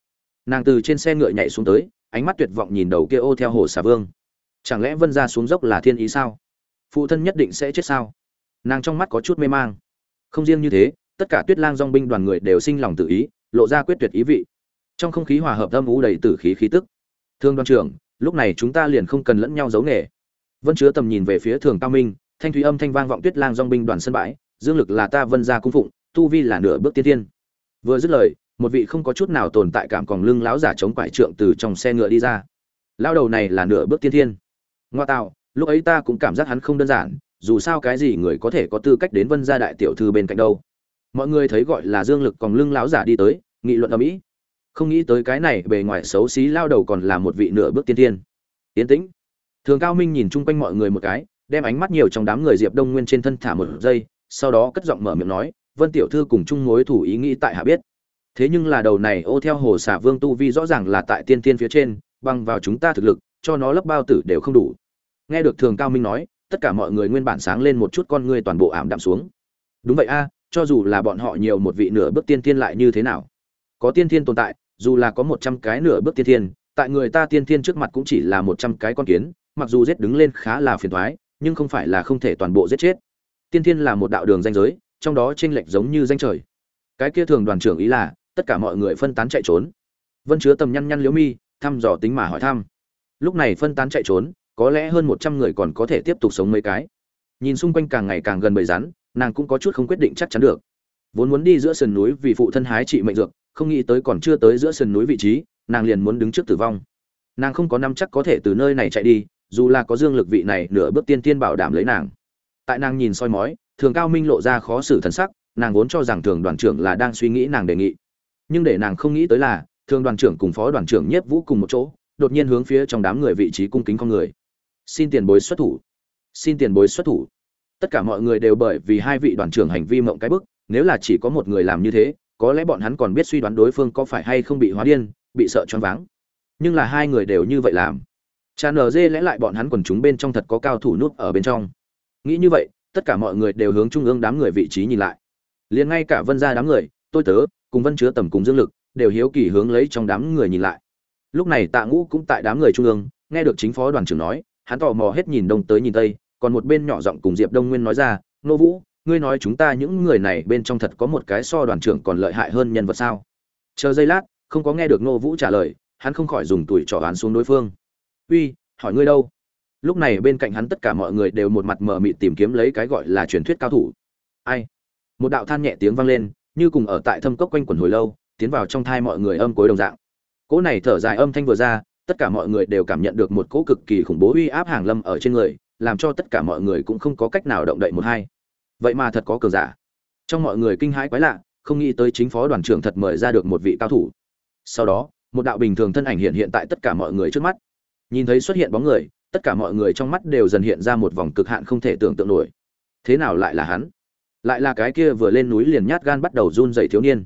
Nàng từ trên xe ngựa nhảy xuống tới, ánh mắt tuyệt vọng nhìn đầu kia ô theo hồ xà vương. Chẳng lẽ vân gia xuống dốc là thiên ý sao? Phụ thân nhất định sẽ chết sao? Nàng trong mắt có chút mê mang. Không riêng như thế, tất cả tuyết lang dong binh đoàn người đều sinh lòng tự ý, lộ ra quyết tuyệt ý vị. Trong không khí hòa hợp âm ú đầy tử khí khí tức. Thương đoàn trưởng, lúc này chúng ta liền không cần lẫn nhau giấu nghề. Vân chứa tầm nhìn về phía thường cao minh, thanh thúy âm thanh vang vọng tuyết lang dong binh đoàn sân bãi, dương lực là ta vân gia cung phụng tu vi là nửa bước tiên thiên, vừa dứt lời một vị không có chút nào tồn tại cảm còn lưng lão giả chống quải trượng từ trong xe ngựa đi ra. Lao đầu này là nửa bước tiên thiên. ngoa tạo lúc ấy ta cũng cảm giác hắn không đơn giản dù sao cái gì người có thể có tư cách đến vân gia đại tiểu thư bên cạnh đâu. Mọi người thấy gọi là dương lực còn lưng lão giả đi tới nghị luận ở mỹ. Không nghĩ tới cái này bề ngoài xấu xí lao đầu còn là một vị nửa bước tiên thiên. tiến tĩnh. Thường cao minh nhìn chung quanh mọi người một cái đem ánh mắt nhiều trong đám người diệp đông nguyên trên thân thả một giây sau đó cất giọng mở miệng nói vân tiểu thư cùng chung mối thủ ý nghĩ tại hạ biết. Thế nhưng là đầu này ô theo hồ xả vương tu vi rõ ràng là tại tiên tiên phía trên, bằng vào chúng ta thực lực, cho nó lấp bao tử đều không đủ. Nghe được thường cao minh nói, tất cả mọi người nguyên bản sáng lên một chút con ngươi toàn bộ ảm đạm xuống. Đúng vậy a, cho dù là bọn họ nhiều một vị nửa bước tiên tiên lại như thế nào? Có tiên tiên tồn tại, dù là có một trăm cái nửa bước tiên tiên tại người ta tiên tiên trước mặt cũng chỉ là một trăm cái con kiến, mặc dù giết đứng lên khá là phiền toái nhưng không phải là không thể toàn bộ giết chết. Tiên tiên là một đạo đường danh giới trong đó chênh lệch giống như danh trời. Cái kia thường đoàn trưởng ý là, tất cả mọi người phân tán chạy trốn. Vân chứa tầm nhăn nhăn liễu mi, thăm dò tính mà hỏi thăm. Lúc này phân tán chạy trốn, có lẽ hơn một trăm người còn có thể tiếp tục sống mấy cái. Nhìn xung quanh càng ngày càng gần bầy rắn, nàng cũng có chút không quyết định chắc chắn được. Vốn muốn đi giữa sườn núi vì phụ thân hái trị mệnh dược, không nghĩ tới còn chưa tới giữa sườn núi vị trí, nàng liền muốn đứng trước tử vong. Nàng không có năm chắc có thể từ nơi này chạy đi, dù là có dương lực vị này nửa bước tiên tiên bảo đảm lấy nàng. Tại nàng nhìn soi mói thường cao minh lộ ra khó xử thần sắc, nàng vốn cho rằng thường đoàn trưởng là đang suy nghĩ nàng đề nghị. Nhưng để nàng không nghĩ tới là, thường đoàn trưởng cùng phó đoàn trưởng nhiếp vũ cùng một chỗ, đột nhiên hướng phía trong đám người vị trí cung kính con người. Xin tiền bối xuất thủ. Xin tiền bối xuất thủ. Tất cả mọi người đều bởi vì hai vị đoàn trưởng hành vi mộng cái bức, nếu là chỉ có một người làm như thế, có lẽ bọn hắn còn biết suy đoán đối phương có phải hay không bị hóa điên, bị sợ choáng váng. Nhưng là hai người đều như vậy làm. Cha nở dê lẽ lại bọn hắn quần chúng bên trong thật có cao thủ nút ở bên trong. Nghĩ như vậy tất cả mọi người đều hướng trung ương đám người vị trí nhìn lại. Liền ngay cả vân gia đám người, tôi tớ, cùng vân chứa tầm cùng dương lực, đều hiếu kỳ hướng lấy trong đám người nhìn lại. Lúc này tạ ngũ cũng tại đám người trung ương, nghe được chính phó đoàn trưởng nói, hắn tò mò hết nhìn đông tới nhìn tây, còn một bên nhỏ giọng cùng diệp đông nguyên nói ra, nô vũ, ngươi nói chúng ta những người này bên trong thật có một cái so đoàn trưởng còn lợi hại hơn nhân vật sao? Chờ giây lát, không có nghe được nô vũ trả lời, hắn không khỏi dùng tuổi trỏ đoán xuống đối phương. Uy, hỏi ngươi đâu? Lúc này bên cạnh hắn tất cả mọi người đều một mặt mờ mịt tìm kiếm lấy cái gọi là truyền thuyết cao thủ. Ai? Một đạo than nhẹ tiếng vang lên, như cùng ở tại thâm cốc quanh quẩn hồi lâu, tiến vào trong thai mọi người âm cối đồng dạng. Cỗ này thở dài âm thanh vừa ra, tất cả mọi người đều cảm nhận được một cỗ cực kỳ khủng bố uy áp hàng lâm ở trên người, làm cho tất cả mọi người cũng không có cách nào động đậy một hai. Vậy mà thật có cờ giả. Trong mọi người kinh hãi quái lạ, không nghĩ tới chính phó đoàn trưởng thật mời ra được một vị cao thủ. Sau đó, một đạo bình thường thân ảnh hiện hiện tại tất cả mọi người trước mắt. Nhìn thấy xuất hiện bóng người tất cả mọi người trong mắt đều dần hiện ra một vòng cực hạn không thể tưởng tượng nổi. Thế nào lại là hắn? Lại là cái kia vừa lên núi liền nhát gan bắt đầu run dậy thiếu niên.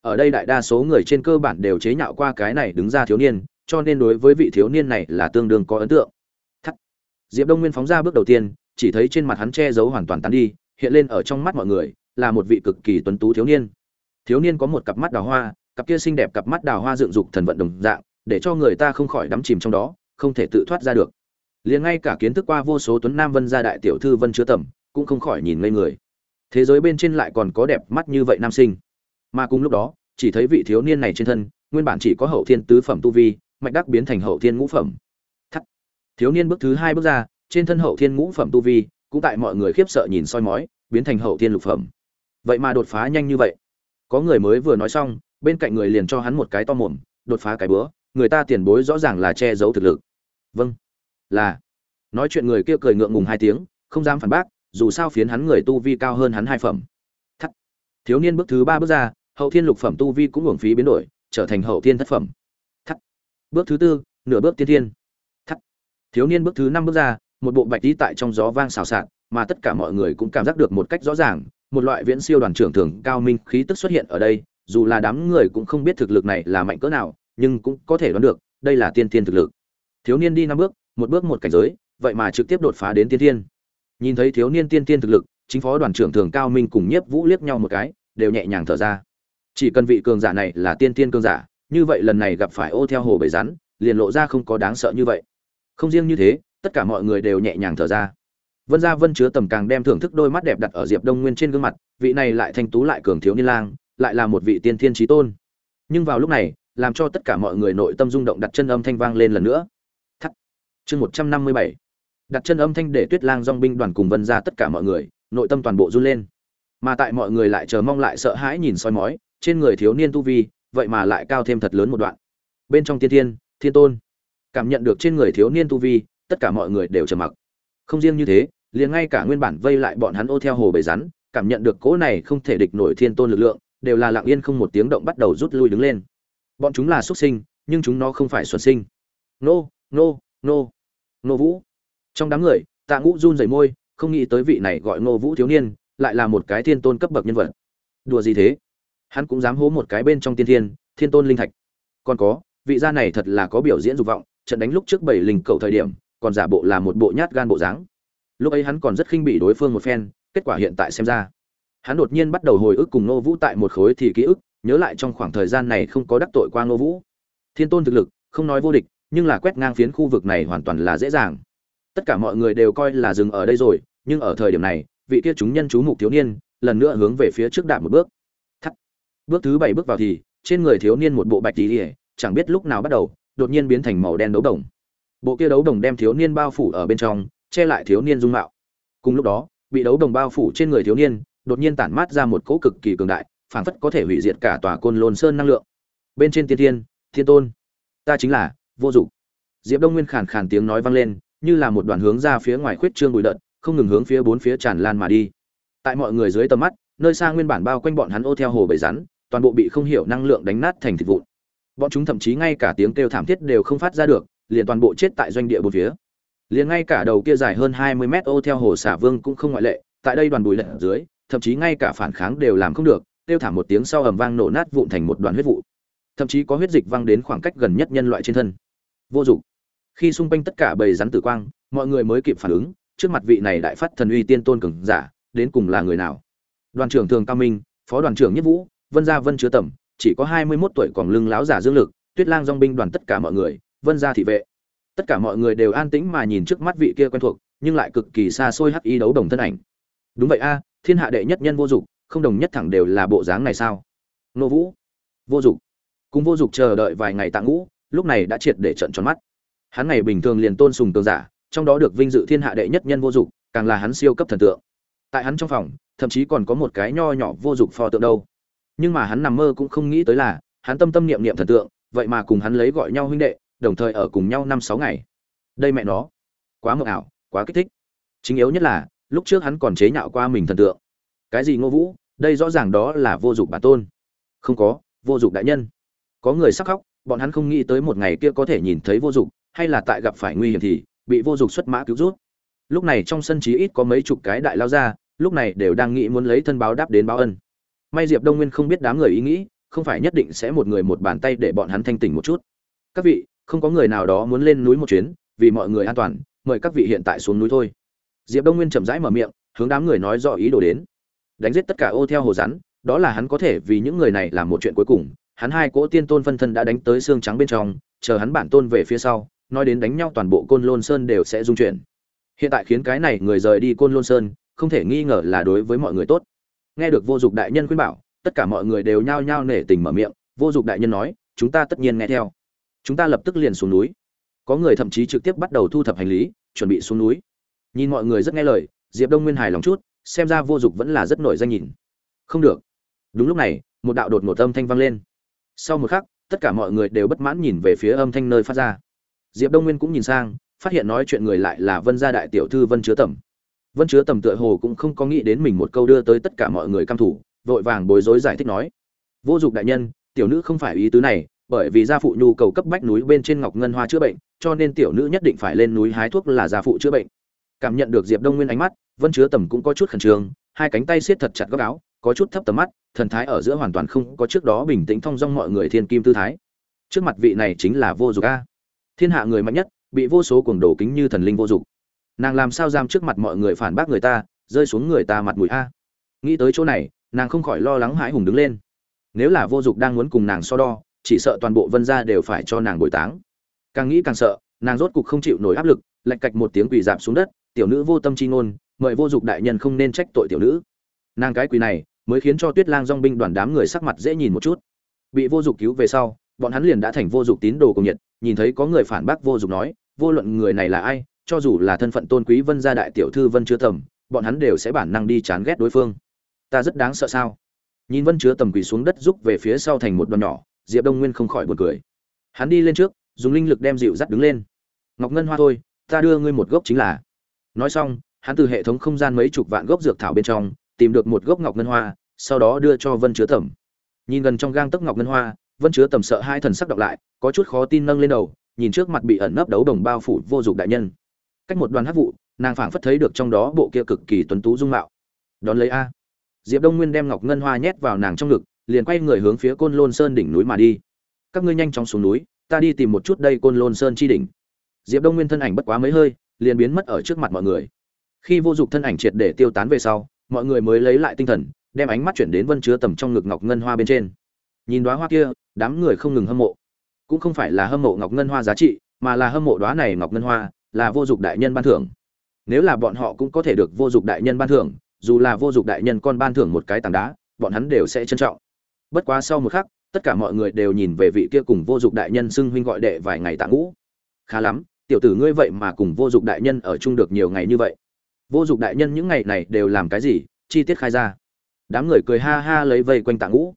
Ở đây đại đa số người trên cơ bản đều chế nhạo qua cái này đứng ra thiếu niên, cho nên đối với vị thiếu niên này là tương đương có ấn tượng. Thắt. Diệp đông nguyên phóng ra bước đầu tiên, chỉ thấy trên mặt hắn che giấu hoàn toàn tán đi, hiện lên ở trong mắt mọi người, là một vị cực kỳ tuấn tú thiếu niên. Thiếu niên có một cặp mắt đào hoa, cặp kia xinh đẹp cặp mắt đào hoa dựng dục thần vận đồng dạng, để cho người ta không khỏi đắm chìm trong đó, không thể tự thoát ra được liền ngay cả kiến thức qua vô số tuấn nam vân gia đại tiểu thư vân chứa tầm, cũng không khỏi nhìn ngây người. Thế giới bên trên lại còn có đẹp mắt như vậy nam sinh. Mà cùng lúc đó, chỉ thấy vị thiếu niên này trên thân, nguyên bản chỉ có hậu thiên tứ phẩm tu vi, mạch đắc biến thành hậu thiên ngũ phẩm. Thắt. Thiếu niên bước thứ hai bước ra, trên thân hậu thiên ngũ phẩm tu vi, cũng tại mọi người khiếp sợ nhìn soi mói, biến thành hậu thiên lục phẩm. Vậy mà đột phá nhanh như vậy. Có người mới vừa nói xong, bên cạnh người liền cho hắn một cái to mồm, đột phá cái bữa, người ta tiền bối rõ ràng là che giấu thực lực. Vâng là, nói chuyện người kia cười ngượng ngùng hai tiếng, không dám phản bác, dù sao phiến hắn người tu vi cao hơn hắn hai phẩm. Thắt. Thiếu niên bước thứ ba bước ra, hậu thiên lục phẩm tu vi cũng hưởng phí biến đổi, trở thành hậu thiên thất phẩm. Thắt. Bước thứ tư, nửa bước tiên thiên. Thắt. Thiếu niên bước thứ năm bước ra, một bộ bạch tí tại trong gió vang xào xạc, mà tất cả mọi người cũng cảm giác được một cách rõ ràng, một loại viễn siêu đoàn trưởng thường cao minh khí tức xuất hiện ở đây, dù là đám người cũng không biết thực lực này là mạnh cỡ nào, nhưng cũng có thể đoán được, đây là tiên thiên thực lực. Thiếu niên đi năm bước một bước một cảnh giới, vậy mà trực tiếp đột phá đến tiên thiên. Nhìn thấy thiếu niên tiên thiên thực lực, chính phó đoàn trưởng thường cao minh cùng nhiếp vũ liếc nhau một cái, đều nhẹ nhàng thở ra. Chỉ cần vị cường giả này là tiên thiên cường giả, như vậy lần này gặp phải ô theo hồ bầy rắn, liền lộ ra không có đáng sợ như vậy. Không riêng như thế, tất cả mọi người đều nhẹ nhàng thở ra. Vân gia vân chứa tầm càng đem thưởng thức đôi mắt đẹp đặt ở diệp đông nguyên trên gương mặt, vị này lại thanh tú lại cường thiếu niên lang, lại là một vị tiên thiên chí tôn. Nhưng vào lúc này, làm cho tất cả mọi người nội tâm rung động đặt chân âm thanh vang lên lần nữa chương một trăm năm mươi bảy. Đặt chân âm thanh để tuyết lang dong binh đoàn cùng vân ra tất cả mọi người, nội tâm toàn bộ run lên. Mà tại mọi người lại chờ mong lại sợ hãi nhìn soi mói, trên người thiếu niên tu vi, vậy mà lại cao thêm thật lớn một đoạn. Bên trong tiên thiên thiên tôn. Cảm nhận được trên người thiếu niên tu vi, tất cả mọi người đều trầm mặc. Không riêng như thế, liền ngay cả nguyên bản vây lại bọn hắn ô theo hồ bầy rắn, cảm nhận được cỗ này không thể địch nổi thiên tôn lực lượng, đều là lặng yên không một tiếng động bắt đầu rút lui đứng lên. Bọn chúng là xuất sinh, nhưng chúng nó không phải xuất sinh. Nô nô nô nô vũ. Trong đám người, tạ ngũ run rẩy môi, không nghĩ tới vị này gọi ngô vũ thiếu niên, lại là một cái thiên tôn cấp bậc nhân vật. Đùa gì thế? Hắn cũng dám hố một cái bên trong tiên thiên thiên tôn linh thạch. Còn có, vị gia này thật là có biểu diễn dục vọng, trận đánh lúc trước bảy linh cầu thời điểm, còn giả bộ là một bộ nhát gan bộ dáng. Lúc ấy hắn còn rất khinh bị đối phương một phen, kết quả hiện tại xem ra, hắn đột nhiên bắt đầu hồi ức cùng ngô vũ tại một khối thì ký ức, nhớ lại trong khoảng thời gian này không có đắc tội qua ngô vũ. Thiên tôn thực lực, không nói vô địch nhưng là quét ngang phiến khu vực này hoàn toàn là dễ dàng. Tất cả mọi người đều coi là dừng ở đây rồi, nhưng ở thời điểm này, vị kia chúng nhân chú mục thiếu niên lần nữa hướng về phía trước đạp một bước. Thắt. Bước thứ bảy bước vào thì, trên người thiếu niên một bộ bạch tỉ ỉa chẳng biết lúc nào bắt đầu, đột nhiên biến thành màu đen đấu đồng. Bộ kia đấu đồng đem thiếu niên bao phủ ở bên trong, che lại thiếu niên dung mạo. Cùng lúc đó, bị đấu đồng bao phủ trên người thiếu niên, đột nhiên tản mát ra một cỗ cực kỳ cường đại, phảng phất có thể hủy diệt cả tòa côn lôn sơn năng lượng. Bên trên tiên thiên thiên tôn, ta chính là vô dụng. Diệp đông nguyên khàn khàn tiếng nói vang lên, như là một đoàn hướng ra phía ngoài khuyết trương bụi đợt, không ngừng hướng phía bốn phía tràn lan mà đi. Tại mọi người dưới tầm mắt, nơi xa nguyên bản bao quanh bọn hắn ô theo hồ bầy rắn, toàn bộ bị không hiểu năng lượng đánh nát thành thịt vụn. Bọn chúng thậm chí ngay cả tiếng kêu thảm thiết đều không phát ra được, liền toàn bộ chết tại doanh địa bốn phía. Liền ngay cả đầu kia dài hơn hai mươi mét ô theo hồ xả vương cũng không ngoại lệ, tại đây đoàn bụi lật dưới, thậm chí ngay cả phản kháng đều làm không được, kêu thảm một tiếng sau ầm vang nổ nát vụn thành một đoàn huyết vụ. Thậm chí có huyết dịch văng đến khoảng cách gần nhất nhân loại trên thân vô dụng. Khi xung quanh tất cả bầy rắn tử quang, mọi người mới kịp phản ứng, trước mặt vị này đại phát thần uy tiên tôn cường giả, đến cùng là người nào? Đoàn trưởng thường cao minh, phó đoàn trưởng nhất vũ, vân gia vân chứa tẩm chỉ có hai mươi 21 tuổi còn lưng láo giả dương lực, tuyết lang dong binh đoàn tất cả mọi người, vân gia thị vệ. Tất cả mọi người đều an tĩnh mà nhìn trước mắt vị kia quen thuộc, nhưng lại cực kỳ xa xôi hắc y đấu đồng thân ảnh. Đúng vậy a, thiên hạ đệ nhất nhân vô dụng, không đồng nhất thẳng đều là bộ dáng này sao? Nô vũ. Vô dụng. Cùng vô dụng chờ đợi vài ngày tạ ngũ lúc này đã triệt để trận tròn mắt. Hắn ngày bình thường liền tôn sùng tường giả, trong đó được vinh dự thiên hạ đệ nhất nhân vô dụng, càng là hắn siêu cấp thần tượng. Tại hắn trong phòng, thậm chí còn có một cái nho nhỏ vô dụng pho tượng đâu. Nhưng mà hắn nằm mơ cũng không nghĩ tới là, hắn tâm tâm niệm niệm thần tượng, vậy mà cùng hắn lấy gọi nhau huynh đệ, đồng thời ở cùng nhau năm sáu ngày. Đây mẹ nó, quá mộng ảo, quá kích thích. Chính yếu nhất là, lúc trước hắn còn chế nhạo qua mình thần tượng. Cái gì ngô vũ, đây rõ ràng đó là vô dụng bản tôn. Không có, vô dụng đại nhân. Có người sắc khóc bọn hắn không nghĩ tới một ngày kia có thể nhìn thấy vô dụng, hay là tại gặp phải nguy hiểm thì bị vô dụng xuất mã cứu rút. Lúc này trong sân chí ít có mấy chục cái đại lao ra, lúc này đều đang nghĩ muốn lấy thân báo đáp đến báo ân. May diệp đông nguyên không biết đám người ý nghĩ, không phải nhất định sẽ một người một bàn tay để bọn hắn thanh tỉnh một chút. Các vị, không có người nào đó muốn lên núi một chuyến, vì mọi người an toàn, mời các vị hiện tại xuống núi thôi. Diệp đông nguyên chậm rãi mở miệng, hướng đám người nói rõ ý đồ đến. Đánh giết tất cả ô theo hồ rắn, đó là hắn có thể vì những người này làm một chuyện cuối cùng hắn hai cỗ tiên tôn phân thân đã đánh tới xương trắng bên trong, chờ hắn bản tôn về phía sau, nói đến đánh nhau toàn bộ côn lôn sơn đều sẽ dung chuyển. Hiện tại khiến cái này người rời đi côn lôn sơn, không thể nghi ngờ là đối với mọi người tốt. Nghe được vô dụng đại nhân khuyên bảo, tất cả mọi người đều nhao nhao nể tình mở miệng, vô dụng đại nhân nói, chúng ta tất nhiên nghe theo. Chúng ta lập tức liền xuống núi. Có người thậm chí trực tiếp bắt đầu thu thập hành lý, chuẩn bị xuống núi. Nhìn mọi người rất nghe lời, diệp đông nguyên hài lòng chút, xem ra vô dụng vẫn là rất nổi danh nhìn. Không được. Đúng lúc này, một đạo đột ngột âm thanh vang lên sau một khắc, tất cả mọi người đều bất mãn nhìn về phía âm thanh nơi phát ra. Diệp đông nguyên cũng nhìn sang, phát hiện nói chuyện người lại là vân gia đại tiểu thư vân chứa tầm vân chứa tầm tựa hồ cũng không có nghĩ đến mình một câu đưa tới tất cả mọi người căm thủ, vội vàng bối rối giải thích nói. Vô dụng đại nhân, tiểu nữ không phải ý tứ này, bởi vì gia phụ nhu cầu cấp bách núi bên trên ngọc ngân hoa chữa bệnh, cho nên tiểu nữ nhất định phải lên núi hái thuốc là gia phụ chữa bệnh. Cảm nhận được diệp đông nguyên ánh mắt, vân chứa tầm cũng có chút khẩn trương, hai cánh tay siết thật chặt góc áo có chút thấp tầm mắt, thần thái ở giữa hoàn toàn không có trước đó bình tĩnh thong dong mọi người thiên kim tư thái. Trước mặt vị này chính là vô dục a. Thiên hạ người mạnh nhất, bị vô số cuồng đồ kính như thần linh vô dục. nàng làm sao giam trước mặt mọi người phản bác người ta, rơi xuống người ta mặt mũi a. Nghĩ tới chỗ này, nàng không khỏi lo lắng hãi hùng đứng lên. Nếu là vô dục đang muốn cùng nàng so đo, chỉ sợ toàn bộ vân gia đều phải cho nàng bồi táng. Càng nghĩ càng sợ, nàng rốt cục không chịu nổi áp lực, lạch cạch một tiếng quỳ dạp xuống đất, tiểu nữ vô tâm chi ngôn, mời vô dục đại nhân không nên trách tội tiểu nữ. Nàng cái quỳ này mới khiến cho tuyết lang Dung binh đoàn đám người sắc mặt dễ nhìn một chút. Bị vô dụng cứu về sau, bọn hắn liền đã thành vô dụng tín đồ cùng nhiệt, nhìn thấy có người phản bác vô dụng nói, vô luận người này là ai, cho dù là thân phận tôn quý vân gia đại tiểu thư vân chứa tầm, bọn hắn đều sẽ bản năng đi chán ghét đối phương. Ta rất đáng sợ sao? Nhìn vân chứa tầm quỳ xuống đất rúc về phía sau thành một đoàn nhỏ, diệp đông nguyên không khỏi buồn cười. Hắn đi lên trước, dùng linh lực đem dịu dắt đứng lên. Ngọc ngân hoa thôi, ta đưa ngươi một gốc chính là. Nói xong, hắn từ hệ thống không gian mấy chục vạn gốc dược thảo bên trong tìm được một gốc ngọc ngân hoa, sau đó đưa cho vân chứa tầm nhìn gần trong gang tấc ngọc ngân hoa, vân chứa tầm sợ hai thần sắc đọc lại, có chút khó tin nâng lên đầu, nhìn trước mặt bị ẩn nấp đấu đồng bao phủ vô dụng đại nhân. Cách một đoàn hát vụ, nàng phảng phất thấy được trong đó bộ kia cực kỳ tuấn tú dung mạo. Đón lấy a. Diệp đông nguyên đem ngọc ngân hoa nhét vào nàng trong ngực, liền quay người hướng phía côn lôn sơn đỉnh núi mà đi. Các ngươi nhanh chóng xuống núi, ta đi tìm một chút đây côn lôn sơn chi đỉnh. Diệp đông nguyên thân ảnh bất quá mấy hơi, liền biến mất ở trước mặt mọi người. Khi vô dụng thân ảnh triệt để tiêu tán về sau mọi người mới lấy lại tinh thần, đem ánh mắt chuyển đến vân chứa tầm trong ngực ngọc ngân hoa bên trên. Nhìn đoá hoa kia, đám người không ngừng hâm mộ. Cũng không phải là hâm mộ ngọc ngân hoa giá trị, mà là hâm mộ đoá này ngọc ngân hoa, là vô dụng đại nhân ban thưởng. Nếu là bọn họ cũng có thể được vô dụng đại nhân ban thưởng, dù là vô dụng đại nhân con ban thưởng một cái tảng đá, bọn hắn đều sẽ trân trọng. Bất quá sau một khắc, tất cả mọi người đều nhìn về vị kia cùng vô dụng đại nhân xưng huynh gọi đệ vài ngày tạ ngũ. Khá lắm, tiểu tử ngươi vậy mà cùng vô dụng đại nhân ở chung được nhiều ngày như vậy vô dụng đại nhân những ngày này đều làm cái gì? Chi tiết khai ra. Đám người cười ha ha lấy vây quanh tạ ngũ.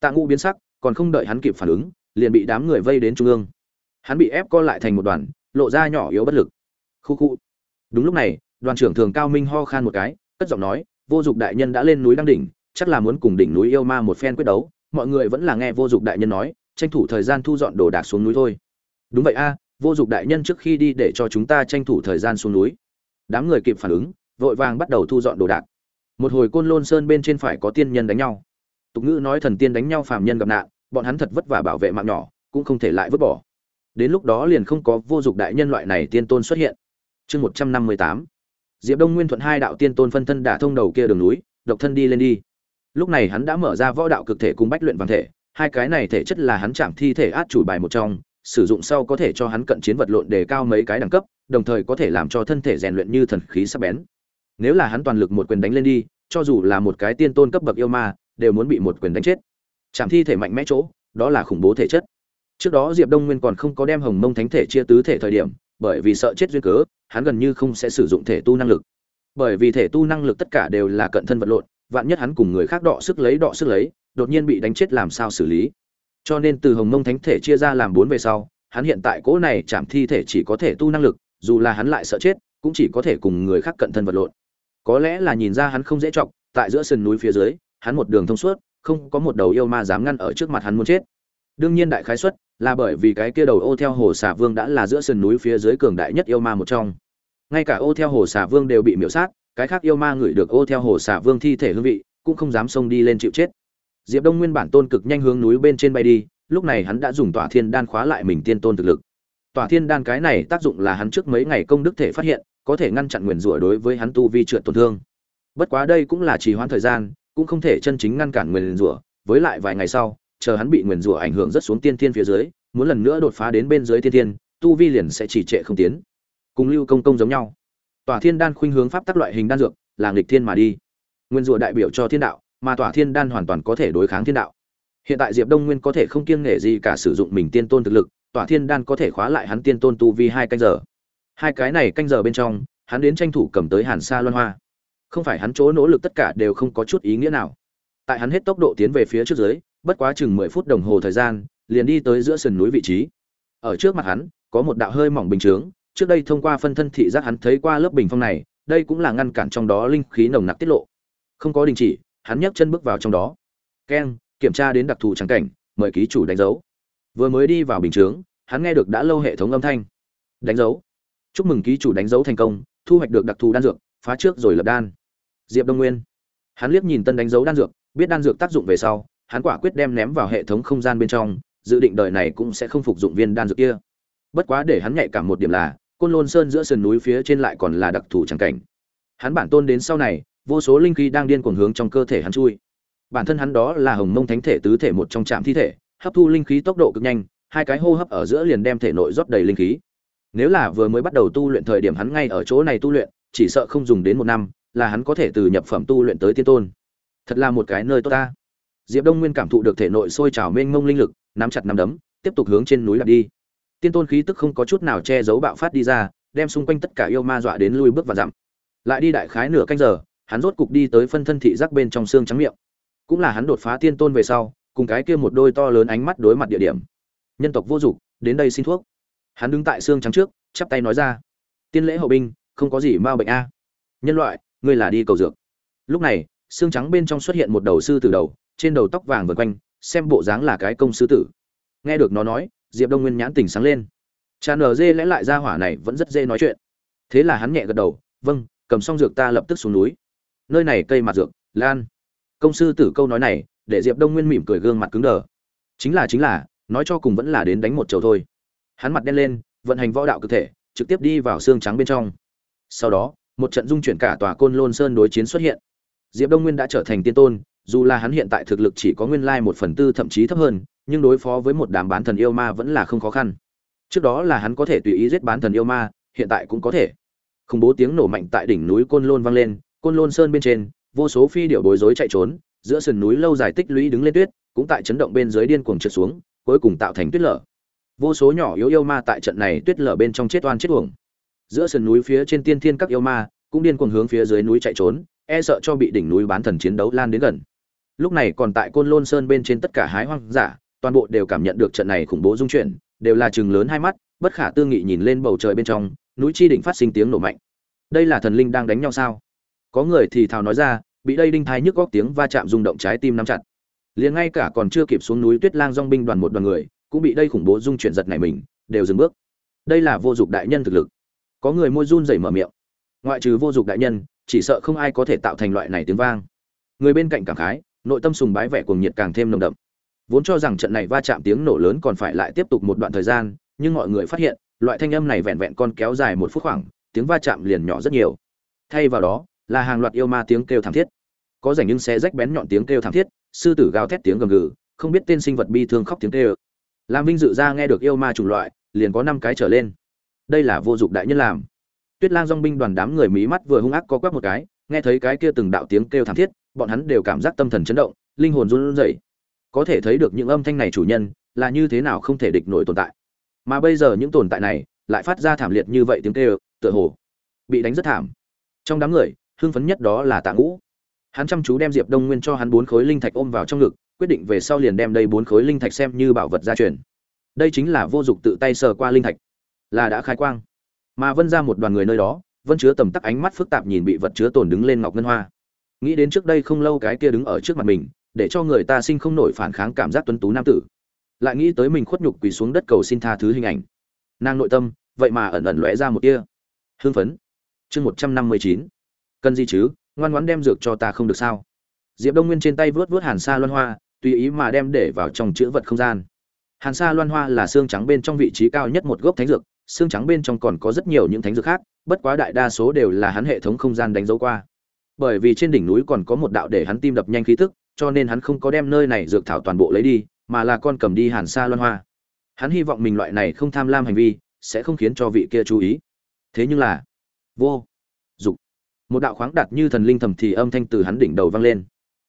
Tạ ngũ biến sắc, còn không đợi hắn kịp phản ứng, liền bị đám người vây đến trung ương. Hắn bị ép co lại thành một đoàn, lộ ra nhỏ yếu bất lực. Khu khu. Đúng lúc này, đoàn trưởng thường cao minh ho khan một cái, cất giọng nói, vô dụng đại nhân đã lên núi đăng đỉnh, chắc là muốn cùng đỉnh núi yêu ma một phen quyết đấu. Mọi người vẫn là nghe vô dụng đại nhân nói, tranh thủ thời gian thu dọn đồ đạc xuống núi thôi. Đúng vậy a, vô dụng đại nhân trước khi đi để cho chúng ta tranh thủ thời gian xuống núi. Đám người kịp phản ứng vội vàng bắt đầu thu dọn đồ đạc. Một hồi côn lôn sơn bên trên phải có tiên nhân đánh nhau. Tục ngữ nói thần tiên đánh nhau phàm nhân gặp nạn, bọn hắn thật vất vả bảo vệ mạng nhỏ, cũng không thể lại vứt bỏ. Đến lúc đó liền không có vô dụng đại nhân loại này tiên tôn xuất hiện. Chương một trăm năm mươi tám. Diệp đông nguyên thuận hai đạo tiên tôn phân thân đả thông đầu kia đường núi, độc thân đi lên đi. Lúc này hắn đã mở ra võ đạo cực thể cùng bách luyện vàng thể, hai cái này thể chất là hắn chạm thi thể át chủ bài một trong, sử dụng sau có thể cho hắn cận chiến vật lộn đề cao mấy cái đẳng cấp, đồng thời có thể làm cho thân thể rèn luyện như thần khí sắc bén nếu là hắn toàn lực một quyền đánh lên đi, cho dù là một cái tiên tôn cấp bậc yêu ma, đều muốn bị một quyền đánh chết. Chạm thi thể mạnh mẽ chỗ, đó là khủng bố thể chất. Trước đó diệp đông nguyên còn không có đem hồng mông thánh thể chia tứ thể thời điểm, bởi vì sợ chết duyên cớ, hắn gần như không sẽ sử dụng thể tu năng lực. Bởi vì thể tu năng lực tất cả đều là cận thân vật lộn, vạn nhất hắn cùng người khác đọ sức lấy, đọ sức lấy, đột nhiên bị đánh chết làm sao xử lý? Cho nên từ hồng mông thánh thể chia ra làm bốn về sau, hắn hiện tại cỗ này chạm thi thể chỉ có thể tu năng lực, dù là hắn lại sợ chết, cũng chỉ có thể cùng người khác cận thân vật lộn có lẽ là nhìn ra hắn không dễ chọc, tại giữa sườn núi phía dưới, hắn một đường thông suốt, không có một đầu yêu ma dám ngăn ở trước mặt hắn muốn chết. Đương nhiên đại khái xuất là bởi vì cái kia đầu ô theo hồ xà vương đã là giữa sườn núi phía dưới cường đại nhất yêu ma một trong. Ngay cả ô theo hồ xà vương đều bị miễu sát, cái khác yêu ma ngửi được ô theo hồ xà vương thi thể hương vị, cũng không dám xông đi lên chịu chết. Diệp đông nguyên bản tôn cực nhanh hướng núi bên trên bay đi, lúc này hắn đã dùng tỏa thiên đan khóa lại mình tiên tôn thực lực. Tỏa thiên đan cái này tác dụng là hắn trước mấy ngày công đức thể phát hiện có thể ngăn chặn nguyền rủa đối với hắn tu vi trượt tổn thương. Bất quá đây cũng là trì hoãn thời gian, cũng không thể chân chính ngăn cản nguyền rủa. Với lại vài ngày sau, chờ hắn bị nguyền rủa ảnh hưởng rất xuống tiên thiên phía dưới, muốn lần nữa đột phá đến bên dưới tiên thiên, tu vi liền sẽ chỉ trệ không tiến. Cùng lưu công công giống nhau. Tỏa thiên đan khuynh hướng pháp tắc loại hình đan dược, là nghịch thiên mà đi. Nguyên rủa đại biểu cho thiên đạo, mà tỏa thiên đan hoàn toàn có thể đối kháng thiên đạo. Hiện tại diệp đông nguyên có thể không kiêng nể gì cả sử dụng mình tiên tôn thực lực tỏa thiên đan có thể khóa lại hắn tiên tôn tu vi hai canh giờ hai cái này canh giờ bên trong, hắn đến tranh thủ cầm tới hàn sa loan hoa. Không phải hắn chỗ nỗ lực tất cả đều không có chút ý nghĩa nào. Tại hắn hết tốc độ tiến về phía trước dưới, bất quá chừng mười phút đồng hồ thời gian, liền đi tới giữa sườn núi vị trí. Ở trước mặt hắn, có một đạo hơi mỏng bình chướng, trước đây thông qua phân thân thị giác hắn thấy qua lớp bình phong này, đây cũng là ngăn cản trong đó linh khí nồng nặc tiết lộ. Không có đình chỉ, hắn nhấc chân bước vào trong đó. Keng, kiểm tra đến đặc thù trắng cảnh, mời ký chủ đánh dấu. Vừa mới đi vào bình chướng, hắn nghe được đã lâu hệ thống âm thanh. Đánh dấu chúc mừng ký chủ đánh dấu thành công, thu hoạch được đặc thù đan dược, phá trước rồi lập đan. Diệp đông nguyên. Hắn liếc nhìn tân đánh dấu đan dược, biết đan dược tác dụng về sau, hắn quả quyết đem ném vào hệ thống không gian bên trong, dự định đời này cũng sẽ không phục dụng viên đan dược kia. Bất quá để hắn nhạy cảm một điểm là, côn lôn sơn giữa sườn núi phía trên lại còn là đặc thù trắng cảnh. Hắn bản tôn đến sau này, vô số linh khí đang điên cuồng hướng trong cơ thể hắn chui. Bản thân hắn đó là hồng mông thánh thể tứ thể một trong trạm thi thể, hấp thu linh khí tốc độ cực nhanh, hai cái hô hấp ở giữa liền đem thể nội rót đầy linh khí nếu là vừa mới bắt đầu tu luyện thời điểm hắn ngay ở chỗ này tu luyện, chỉ sợ không dùng đến một năm, là hắn có thể từ nhập phẩm tu luyện tới tiên tôn. Thật là một cái nơi tốt ta. Diệp đông nguyên cảm thụ được thể nội sôi trào mênh mông linh lực, nắm chặt nắm đấm, tiếp tục hướng trên núi lạc đi. Tiên tôn khí tức không có chút nào che giấu bạo phát đi ra, đem xung quanh tất cả yêu ma dọa đến lui bước và dặm. Lại đi đại khái nửa canh giờ, hắn rốt cục đi tới phân thân thị giác bên trong xương trắng miệng. Cũng là hắn đột phá tiên tôn về sau, cùng cái kia một đôi to lớn ánh mắt đối mặt địa điểm. Nhân tộc vô dụng, đến đây xin thuốc hắn đứng tại xương trắng trước, chắp tay nói ra. Tiên lễ hậu binh, không có gì m a bệnh a. Nhân loại, ngươi là đi cầu dược. Lúc này, xương trắng bên trong xuất hiện một đầu sư tử đầu, trên đầu tóc vàng vượt quanh, xem bộ dáng là cái công sư tử. Nghe được nó nói, diệp đông nguyên nhãn tình sáng lên. Cha nở dê lẽ lại ra hỏa này vẫn rất dễ nói chuyện. Thế là hắn nhẹ gật đầu vâng cầm xong dược ta lập tức xuống núi. Nơi này cây mặt dược, lan. Công sư tử câu nói này, để diệp đông nguyên mỉm cười gương mặt cứng đờ. Chính là chính là, nói cho cùng vẫn là đến đánh một chầu thôi hắn mặt đen lên, vận hành võ đạo cơ thể, trực tiếp đi vào xương trắng bên trong. Sau đó, một trận dung chuyển cả tòa côn lôn sơn đối chiến xuất hiện. Diệp đông nguyên đã trở thành tiên tôn, dù là hắn hiện tại thực lực chỉ có nguyên lai một phần tư thậm chí thấp hơn, nhưng đối phó với một đám bán thần yêu ma vẫn là không khó khăn. Trước đó là hắn có thể tùy ý giết bán thần yêu ma, hiện tại cũng có thể. Khủng bố tiếng nổ mạnh tại đỉnh núi côn lôn vang lên, côn lôn sơn bên trên, vô số phi điệu bối rối chạy trốn, giữa sườn núi lâu dài tích lũy đứng lên tuyết, cũng tại chấn động bên dưới điên cuồng trượt xuống, cuối cùng tạo thành tuyết lở vô số nhỏ yếu yêu ma tại trận này tuyết lở bên trong chết oan chết uổng. Giữa sườn núi phía trên tiên thiên các yêu ma cũng điên cuồng hướng phía dưới núi chạy trốn e sợ cho bị đỉnh núi bán thần chiến đấu lan đến gần. Lúc này còn tại côn lôn sơn bên trên tất cả hái hoang giả toàn bộ đều cảm nhận được trận này khủng bố dung chuyển, đều là chừng lớn hai mắt, bất khả tư nghị nhìn lên bầu trời bên trong, núi chi đỉnh phát sinh tiếng nổ mạnh. Đây là thần linh đang đánh nhau sao? Có người thì thào nói ra, bị đây đinh thái nhức góc tiếng va chạm rung động trái tim nắm chặt. Liền ngay cả còn chưa kịp xuống núi tuyết lang dong binh đoàn một đoàn người cũng bị đây khủng bố dung chuyển giật này mình, đều dừng bước. Đây là vô dụng đại nhân thực lực. Có người môi run rẩy mở miệng. Ngoại trừ vô dụng đại nhân, chỉ sợ không ai có thể tạo thành loại này tiếng vang. Người bên cạnh cảm khái, nội tâm sùng bái vẻ cuồng nhiệt càng thêm nồng đậm. Vốn cho rằng trận này va chạm tiếng nổ lớn còn phải lại tiếp tục một đoạn thời gian, nhưng mọi người phát hiện, loại thanh âm này vẹn vẹn con kéo dài một phút khoảng, tiếng va chạm liền nhỏ rất nhiều. Thay vào đó, là hàng loạt yêu ma tiếng kêu thảm thiết. Có rảnh nhưng xe rách bén nhọn tiếng kêu thảm thiết, sư tử gào thét tiếng gầm gừ, không biết tên sinh vật bi thương khóc tiếng kêu làm vinh dự ra nghe được yêu ma chủng loại, liền có năm cái trở lên. Đây là vô dụng đại nhân làm. Tuyết lang dong binh đoàn đám người mí mắt vừa hung ác co quắp một cái, nghe thấy cái kia từng đạo tiếng kêu thảm thiết, bọn hắn đều cảm giác tâm thần chấn động, linh hồn run rẩy. Có thể thấy được những âm thanh này chủ nhân, là như thế nào không thể địch nổi tồn tại. Mà bây giờ những tồn tại này, lại phát ra thảm liệt như vậy tiếng kêu, tựa hồ bị đánh rất thảm. Trong đám người, hưng phấn nhất đó là tạ ngũ. Hắn chăm chú đem diệp đông nguyên cho hắn bốn khối linh thạch ôm vào trong ngực quyết định về sau liền đem đây bốn khối linh thạch xem như bảo vật gia truyền. Đây chính là vô dụng tự tay sờ qua linh thạch. Là đã khai quang. Mà vân ra một đoàn người nơi đó, vân chứa tầm tắc ánh mắt phức tạp nhìn bị vật chứa tồn đứng lên ngọc ngân hoa. Nghĩ đến trước đây không lâu cái kia đứng ở trước mặt mình, để cho người ta sinh không nổi phản kháng cảm giác tuấn tú nam tử. Lại nghĩ tới mình khuất nhục quỳ xuống đất cầu xin tha thứ hình ảnh. Nàng nội tâm, vậy mà ẩn ẩn lóe ra một tia hưng phấn. Chương một trăm năm mươi chín. Cần gì chứ? Ngoan ngoãn đem dược cho ta không được sao? Diệp đông nguyên trên tay vớt vớt hàn sa loan hoa tùy ý mà đem để vào trong chữ vật không gian. Hàn sa loan hoa là xương trắng bên trong vị trí cao nhất một gốc thánh dược, xương trắng bên trong còn có rất nhiều những thánh dược khác, bất quá đại đa số đều là hắn hệ thống không gian đánh dấu qua. Bởi vì trên đỉnh núi còn có một đạo để hắn tim đập nhanh khí tức, cho nên hắn không có đem nơi này dược thảo toàn bộ lấy đi, mà là con cầm đi hàn sa loan hoa. Hắn hy vọng mình loại này không tham lam hành vi sẽ không khiến cho vị kia chú ý. Thế nhưng là, vô dục một đạo khoáng đạt như thần linh thầm thì âm thanh từ hắn đỉnh đầu vang lên.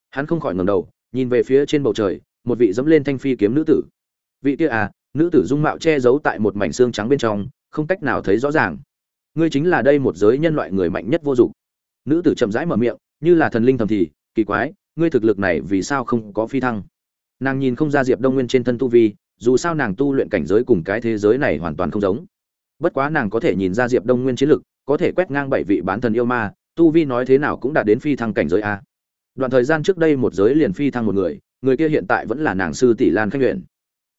Hắn không khỏi ngẩng đầu nhìn về phía trên bầu trời, một vị dẫm lên thanh phi kiếm nữ tử. Vị kia à nữ tử dung mạo che giấu tại một mảnh xương trắng bên trong, không cách nào thấy rõ ràng. Ngươi chính là đây một giới nhân loại người mạnh nhất vô dụng. Nữ tử chậm rãi mở miệng, như là thần linh thầm thì, kỳ quái, ngươi thực lực này vì sao không có phi thăng? Nàng nhìn không ra diệp đông nguyên trên thân tu vi, dù sao nàng tu luyện cảnh giới cùng cái thế giới này hoàn toàn không giống. Bất quá nàng có thể nhìn ra diệp đông nguyên chiến lực, có thể quét ngang bảy vị bán thần yêu ma, tu vi nói thế nào cũng đạt đến phi thăng cảnh giới a đoạn thời gian trước đây một giới liền phi thăng một người người kia hiện tại vẫn là nàng sư tỷ lan khanh luyện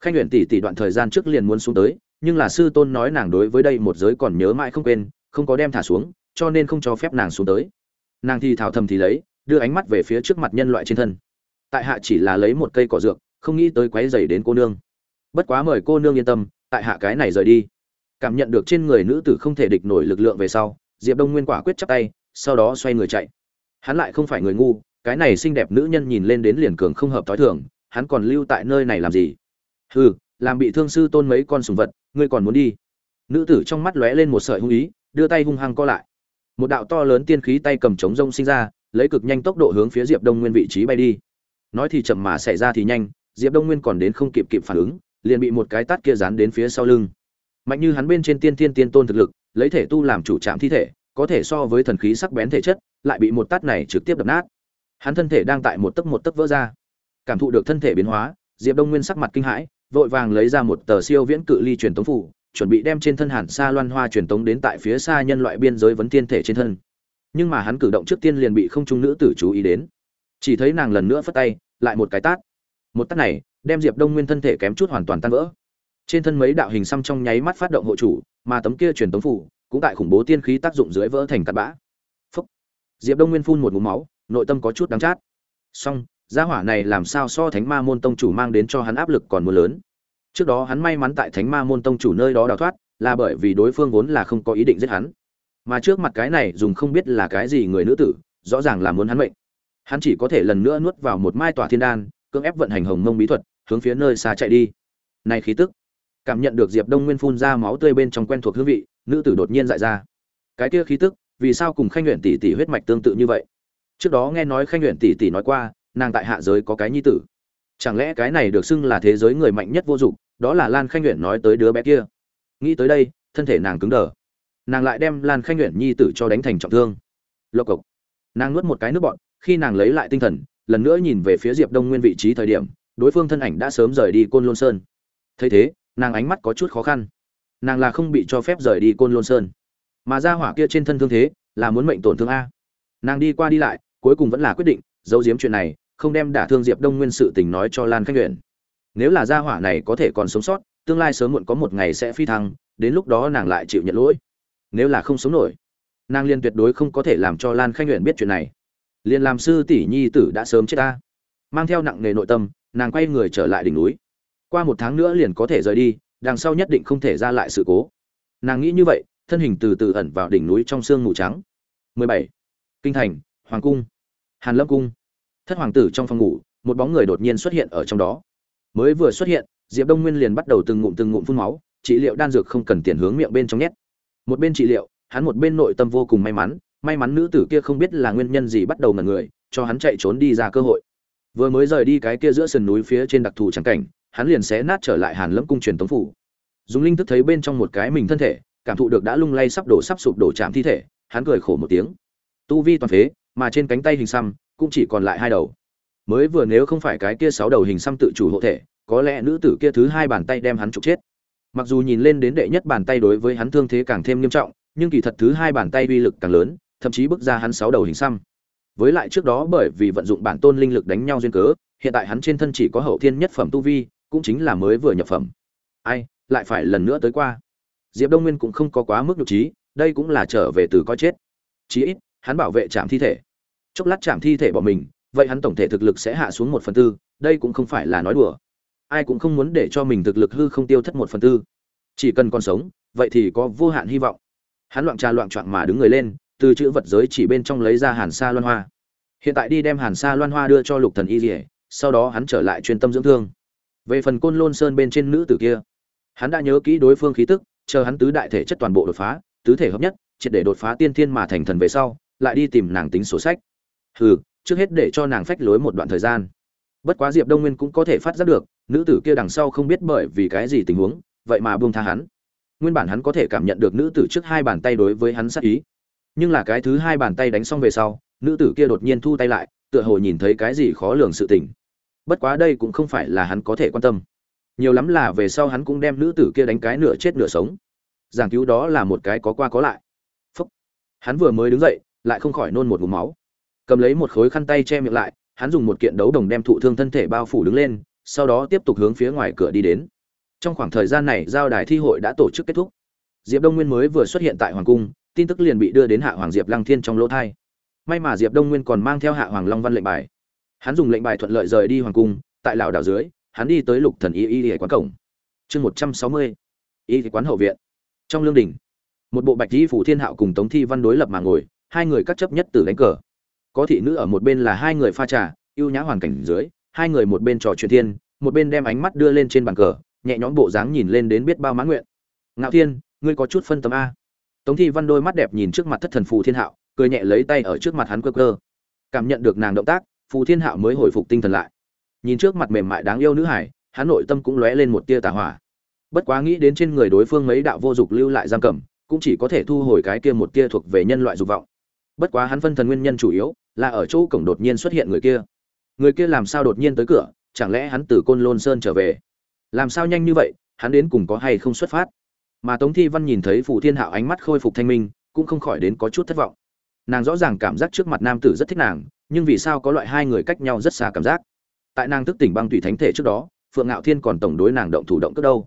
khanh luyện tỷ tỷ đoạn thời gian trước liền muốn xuống tới, nhưng là sư tôn nói nàng đối với đây một giới còn nhớ mãi không quên, không có đem thả xuống, cho nên không cho phép nàng xuống tới. Nàng thì thảo thầm thì lấy, đưa ánh mắt về phía trước mặt nhân loại trên thân. Tại hạ chỉ là lấy một cây cỏ dược, không nghĩ tới quấy dày đến cô nương. Bất quá mời cô nương yên tâm, tại hạ cái này rời đi. Cảm nhận được trên người nữ tử không thể địch nổi lực lượng về sau, diệp đông nguyên quả quyết chắp tay, sau đó xoay người chạy. Hắn lại không phải người ngu cái này xinh đẹp nữ nhân nhìn lên đến liền cường không hợp thói thường, hắn còn lưu tại nơi này làm gì? Hừ, làm bị thương sư tôn mấy con sùng vật, ngươi còn muốn đi? Nữ tử trong mắt lóe lên một sợi hung ý, đưa tay hung hăng co lại. Một đạo to lớn tiên khí tay cầm trống rông sinh ra, lấy cực nhanh tốc độ hướng phía diệp đông nguyên vị trí bay đi. Nói thì chậm mà xảy ra thì nhanh, diệp đông nguyên còn đến không kịp kịp phản ứng, liền bị một cái tát kia dán đến phía sau lưng. Mạnh như hắn bên trên tiên tiên tiên tôn thực lực, lấy thể tu làm chủ trạm thi thể, có thể so với thần khí sắc bén thể chất, lại bị một tát này trực tiếp đập nát hắn thân thể đang tại một tấc một tấc vỡ ra. Cảm thụ được thân thể biến hóa, diệp đông nguyên sắc mặt kinh hãi, vội vàng lấy ra một tờ siêu viễn cự ly truyền tống phủ, chuẩn bị đem trên thân hàn xa loan hoa truyền tống đến tại phía xa nhân loại biên giới vấn tiên thể trên thân. Nhưng mà hắn cử động trước tiên liền bị không trung nữ tử chú ý đến. Chỉ thấy nàng lần nữa phất tay, lại một cái tát. Một tát này, đem diệp đông nguyên thân thể kém chút hoàn toàn tan vỡ. Trên thân mấy đạo hình xăm trong nháy mắt phát động hộ chủ, mà tấm kia truyền tống phủ cũng tại khủng bố tiên khí tác dụng dưới vỡ thành cát bã. Phúc. diệp đông nguyên phun một ngụm máu nội tâm có chút đáng chát. Song gia hỏa này làm sao so thánh ma môn tông chủ mang đến cho hắn áp lực còn mưa lớn? Trước đó hắn may mắn tại thánh ma môn tông chủ nơi đó đào thoát, là bởi vì đối phương vốn là không có ý định giết hắn. Mà trước mặt cái này dùng không biết là cái gì người nữ tử, rõ ràng là muốn hắn mệnh. Hắn chỉ có thể lần nữa nuốt vào một mai tỏa thiên đan, cưỡng ép vận hành hồng mông bí thuật, hướng phía nơi xa chạy đi. Này khí tức, cảm nhận được diệp đông nguyên phun ra máu tươi bên trong quen thuộc hương vị, nữ tử đột nhiên dại ra. Cái kia khí tức, vì sao cùng khanh luyện tỷ tỷ huyết mạch tương tự như vậy? Trước đó nghe nói khanh luyện tỷ tỷ nói qua, nàng tại hạ giới có cái nhi tử. Chẳng lẽ cái này được xưng là thế giới người mạnh nhất vô dụng, đó là lan khanh luyện nói tới đứa bé kia. Nghĩ tới đây, thân thể nàng cứng đờ. Nàng lại đem lan khanh luyện nhi tử cho đánh thành trọng thương. Lộc cộc. Nàng nuốt một cái nước bọn khi nàng lấy lại tinh thần, lần nữa nhìn về phía diệp đông nguyên vị trí thời điểm, đối phương thân ảnh đã sớm rời đi côn lôn sơn. Thấy thế, nàng ánh mắt có chút khó khăn. Nàng là không bị cho phép rời đi côn lôn sơn. Mà ra hỏa kia trên thân thương thế, là muốn mệnh tổn thương a. Nàng đi qua đi lại cuối cùng vẫn là quyết định, giấu giếm chuyện này, không đem đả thương diệp đông nguyên sự tình nói cho lan khanh luyện nếu là gia hỏa này có thể còn sống sót, tương lai sớm muộn có một ngày sẽ phi thăng, đến lúc đó nàng lại chịu nhận lỗi. Nếu là không sống nổi, nàng liên tuyệt đối không có thể làm cho lan khanh luyện biết chuyện này. Liền làm sư tỷ nhi tử đã sớm chết ta. Mang theo nặng nề nội tâm, nàng quay người trở lại đỉnh núi. Qua một tháng nữa liền có thể rời đi, đằng sau nhất định không thể ra lại sự cố. Nàng nghĩ như vậy, thân hình từ từ ẩn vào đỉnh núi trong sương mù trắng. 17. kinh thành hoàng cung. Hàn lâm cung. Thất hoàng tử trong phòng ngủ, một bóng người đột nhiên xuất hiện ở trong đó. Mới vừa xuất hiện, diệp đông nguyên liền bắt đầu từng ngụm từng ngụm phun máu, trị liệu đan dược không cần tiền hướng miệng bên trong nhét. Một bên trị liệu, hắn một bên nội tâm vô cùng may mắn may mắn nữ tử kia không biết là nguyên nhân gì bắt đầu ngần người, cho hắn chạy trốn đi ra cơ hội. Vừa mới rời đi cái kia giữa sườn núi phía trên đặc thù trắng cảnh, hắn liền xé nát trở lại hàn lâm cung truyền tống phủ. Dùng linh thức thấy bên trong một cái mình thân thể, cảm thụ được đã lung lay sắp đổ sắp sụp đổ chạm thi thể, hắn cười khổ một tiếng. Tu vi toàn phế mà trên cánh tay hình xăm cũng chỉ còn lại hai đầu. Mới vừa nếu không phải cái kia sáu đầu hình xăm tự chủ hộ thể, có lẽ nữ tử kia thứ hai bàn tay đem hắn trục chết. Mặc dù nhìn lên đến đệ nhất bàn tay đối với hắn thương thế càng thêm nghiêm trọng, nhưng kỳ thật thứ hai bàn tay uy lực càng lớn, thậm chí bước ra hắn sáu đầu hình xăm. Với lại trước đó bởi vì vận dụng bản tôn linh lực đánh nhau duyên cớ, hiện tại hắn trên thân chỉ có hậu thiên nhất phẩm tu vi, cũng chính là mới vừa nhập phẩm. Ai, lại phải lần nữa tới qua. Diệp đông nguyên cũng không có quá mức nhục trí, đây cũng là trở về từ coi chết. Chí ít hắn bảo vệ trạm thi thể. Chốc lát chạm thi thể bỏ mình, vậy hắn tổng thể thực lực sẽ hạ xuống một phần tư, đây cũng không phải là nói đùa. Ai cũng không muốn để cho mình thực lực hư không tiêu thất một phần tư. Chỉ cần còn sống, vậy thì có vô hạn hy vọng. Hắn loạn trà loạn trọn mà đứng người lên, từ chữ vật giới chỉ bên trong lấy ra hàn sa loan hoa. Hiện tại đi đem hàn sa loan hoa đưa cho lục thần y dỉa sau đó hắn trở lại chuyên tâm dưỡng thương. Về phần côn lôn sơn bên trên nữ tử kia, hắn đã nhớ kỹ đối phương khí tức, chờ hắn tứ đại thể chất toàn bộ đột phá, tứ thể hợp nhất, triệt để đột phá tiên thiên mà thành thần về sau lại đi tìm nàng tính sổ sách. Hừ, trước hết để cho nàng phách lối một đoạn thời gian. Bất quá diệp đông nguyên cũng có thể phát giác được, nữ tử kia đằng sau không biết bởi vì cái gì tình huống, vậy mà buông tha hắn. Nguyên bản hắn có thể cảm nhận được nữ tử trước hai bàn tay đối với hắn sát ý. Nhưng là cái thứ hai bàn tay đánh xong về sau, nữ tử kia đột nhiên thu tay lại, tựa hồ nhìn thấy cái gì khó lường sự tình. Bất quá đây cũng không phải là hắn có thể quan tâm. Nhiều lắm là về sau hắn cũng đem nữ tử kia đánh cái nửa chết nửa sống. Giảng cứu đó là một cái có qua có lại. Phúc. Hắn vừa mới đứng dậy lại không khỏi nôn một ngụm máu. Cầm lấy một khối khăn tay che miệng lại, hắn dùng một kiện đấu đồng đem thụ thương thân thể bao phủ đứng lên, sau đó tiếp tục hướng phía ngoài cửa đi đến. Trong khoảng thời gian này, giao đài thi hội đã tổ chức kết thúc. Diệp đông nguyên mới vừa xuất hiện tại hoàng cung, tin tức liền bị đưa đến hạ hoàng diệp lăng thiên trong lỗ thai. May mà diệp đông nguyên còn mang theo hạ hoàng long văn lệnh bài. Hắn dùng lệnh bài thuận lợi rời đi hoàng cung, tại lảo đảo dưới, hắn đi tới lục thần y y y quán cổng. Chương một trăm sáu mươi, y quán hậu viện. Trong lương đình một bộ bạch y phủ thiên hạo cùng tống thi văn đối lập mà ngồi hai người cắt chấp nhất từ đánh cờ. Có thị nữ ở một bên là hai người pha trà, ưu nhã hoàn cảnh dưới, hai người một bên trò chuyện thiên, một bên đem ánh mắt đưa lên trên bàn cờ, nhẹ nhõm bộ dáng nhìn lên đến biết bao mãn nguyện. Ngạo thiên, ngươi có chút phân tâm a. Tống thi văn đôi mắt đẹp nhìn trước mặt thất thần phù thiên hạo, cười nhẹ lấy tay ở trước mặt hắn cơ cơ cảm nhận được nàng động tác, phù thiên hạo mới hồi phục tinh thần lại. Nhìn trước mặt mềm mại đáng yêu nữ hải, hắn nội tâm cũng lóe lên một tia tà hỏa. Bất quá nghĩ đến trên người đối phương mấy đạo vô dục lưu lại giam cầm, cũng chỉ có thể thu hồi cái kia một tia thuộc về nhân loại dục vọng bất quá hắn phân thần nguyên nhân chủ yếu là ở chỗ cổng đột nhiên xuất hiện người kia. Người kia làm sao đột nhiên tới cửa, chẳng lẽ hắn từ côn lôn sơn trở về? Làm sao nhanh như vậy, hắn đến cùng có hay không xuất phát? Mà tống thi văn nhìn thấy phù thiên hạo ánh mắt khôi phục thanh minh, cũng không khỏi đến có chút thất vọng. Nàng rõ ràng cảm giác trước mặt nam tử rất thích nàng, nhưng vì sao có loại hai người cách nhau rất xa cảm giác? Tại nàng thức tỉnh băng tùy thánh thể trước đó, phượng ngạo thiên còn tổng đối nàng động thủ động cất đâu.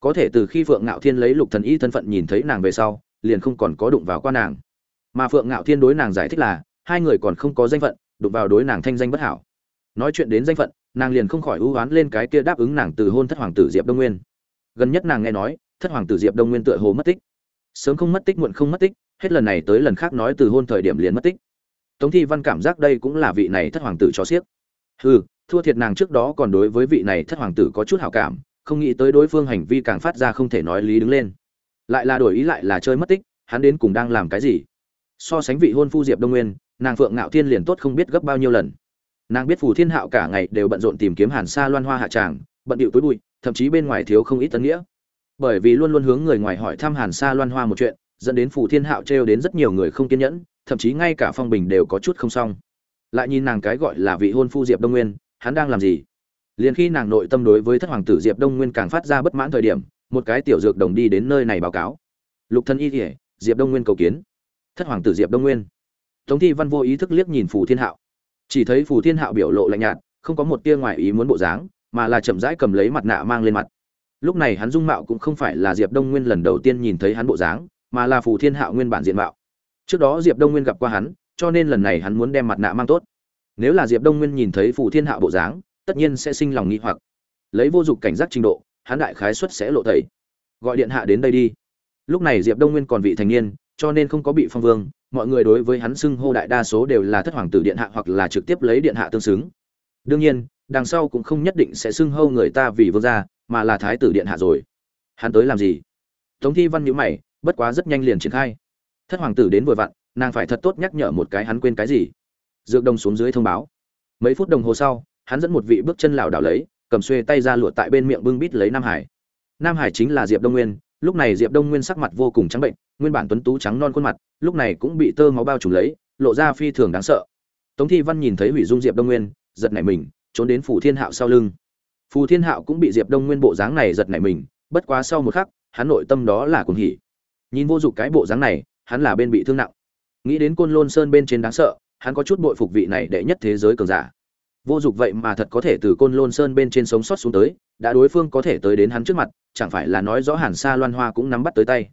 Có thể từ khi phượng ngạo thiên lấy lục thần y thân phận nhìn thấy nàng về sau, liền không còn có đụng vào qua nàng mà phượng ngạo thiên đối nàng giải thích là, hai người còn không có danh phận, đụng vào đối nàng thanh danh bất hảo. Nói chuyện đến danh phận, nàng liền không khỏi ưu oán lên cái kia đáp ứng nàng từ hôn thất hoàng tử diệp đông nguyên. Gần nhất nàng nghe nói, thất hoàng tử diệp đông nguyên tựa hồ mất tích. Sớm không mất tích muộn không mất tích, hết lần này tới lần khác nói từ hôn thời điểm liền mất tích. Tống thi văn cảm giác đây cũng là vị này thất hoàng tử cho xiếc. Ừ thua thiệt nàng trước đó còn đối với vị này thất hoàng tử có chút hảo cảm, không nghĩ tới đối phương hành vi càng phát ra không thể nói lý đứng lên. Lại là đổi ý lại là chơi mất tích, hắn đến cùng đang làm cái gì? So sánh vị hôn phu diệp đông nguyên, nàng phượng ngạo thiên liền tốt không biết gấp bao nhiêu lần. Nàng biết phù thiên hạo cả ngày đều bận rộn tìm kiếm hàn sa loan hoa hạ tràng, bận điệu tối bụi, thậm chí bên ngoài thiếu không ít tân nghĩa. Bởi vì luôn luôn hướng người ngoài hỏi thăm hàn sa loan hoa một chuyện, dẫn đến phù thiên hạo trêu đến rất nhiều người không kiên nhẫn, thậm chí ngay cả phong bình đều có chút không xong. Lại nhìn nàng cái gọi là vị hôn phu diệp đông nguyên, hắn đang làm gì? Liền khi nàng nội tâm đối với thất hoàng tử diệp đông nguyên càng phát ra bất mãn thời điểm, một cái tiểu dược đồng đi đến nơi này báo cáo. Lục thân y thể diệp đông nguyên cầu kiến thất hoàng tử diệp đông nguyên. Tống thi văn vô ý thức liếc nhìn phù thiên hạo. Chỉ thấy phù thiên hạo biểu lộ lạnh nhạt, không có một tia ngoài ý muốn bộ dáng, mà là chậm rãi cầm lấy mặt nạ mang lên mặt. Lúc này hắn dung mạo cũng không phải là diệp đông nguyên lần đầu tiên nhìn thấy hắn bộ dáng, mà là phù thiên hạo nguyên bản diện mạo. Trước đó diệp đông nguyên gặp qua hắn, cho nên lần này hắn muốn đem mặt nạ mang tốt. Nếu là diệp đông nguyên nhìn thấy phù thiên hạo bộ dáng, tất nhiên sẽ sinh lòng nghi hoặc. Lấy vô dụng cảnh giác trình độ, hắn đại khái xuất sẽ lộ thầy gọi điện hạ đến đây đi. Lúc này diệp đông nguyên còn vị thành niên cho nên không có bị phong vương, mọi người đối với hắn xưng hô đại đa số đều là thất hoàng tử điện hạ hoặc là trực tiếp lấy điện hạ tương xứng. Đương nhiên, đằng sau cũng không nhất định sẽ xưng hô người ta vì vương gia, mà là thái tử điện hạ rồi. Hắn tới làm gì? Tống thi văn nhữ mày, bất quá rất nhanh liền triển khai. Thất hoàng tử đến vội vặn, nàng phải thật tốt nhắc nhở một cái hắn quên cái gì. Dược đồng xuống dưới thông báo. Mấy phút đồng hồ sau, hắn dẫn một vị bước chân lảo đảo lấy, cầm xuê tay ra lụa tại bên miệng bưng bít lấy nam hải. Nam hải chính là diệp đông nguyên lúc này diệp đông nguyên sắc mặt vô cùng trắng bệnh, nguyên bản tuấn tú trắng non khuôn mặt, lúc này cũng bị tơ máu bao trùm lấy, lộ ra phi thường đáng sợ. Tống thi văn nhìn thấy hủy dung diệp đông nguyên, giật nảy mình, trốn đến phủ thiên hạo sau lưng. Phù thiên hạo cũng bị diệp đông nguyên bộ dáng này giật nảy mình, bất quá sau một khắc, hắn nội tâm đó là cuồng hỉ. Nhìn vô dụng cái bộ dáng này, hắn là bên bị thương nặng. Nghĩ đến côn lôn sơn bên trên đáng sợ, hắn có chút bội phục vị này đệ nhất thế giới cường giả vô dụng vậy mà thật có thể từ côn lôn sơn bên trên sống sót xuống tới, đã đối phương có thể tới đến hắn trước mặt, chẳng phải là nói rõ hàn xa loan hoa cũng nắm bắt tới tay.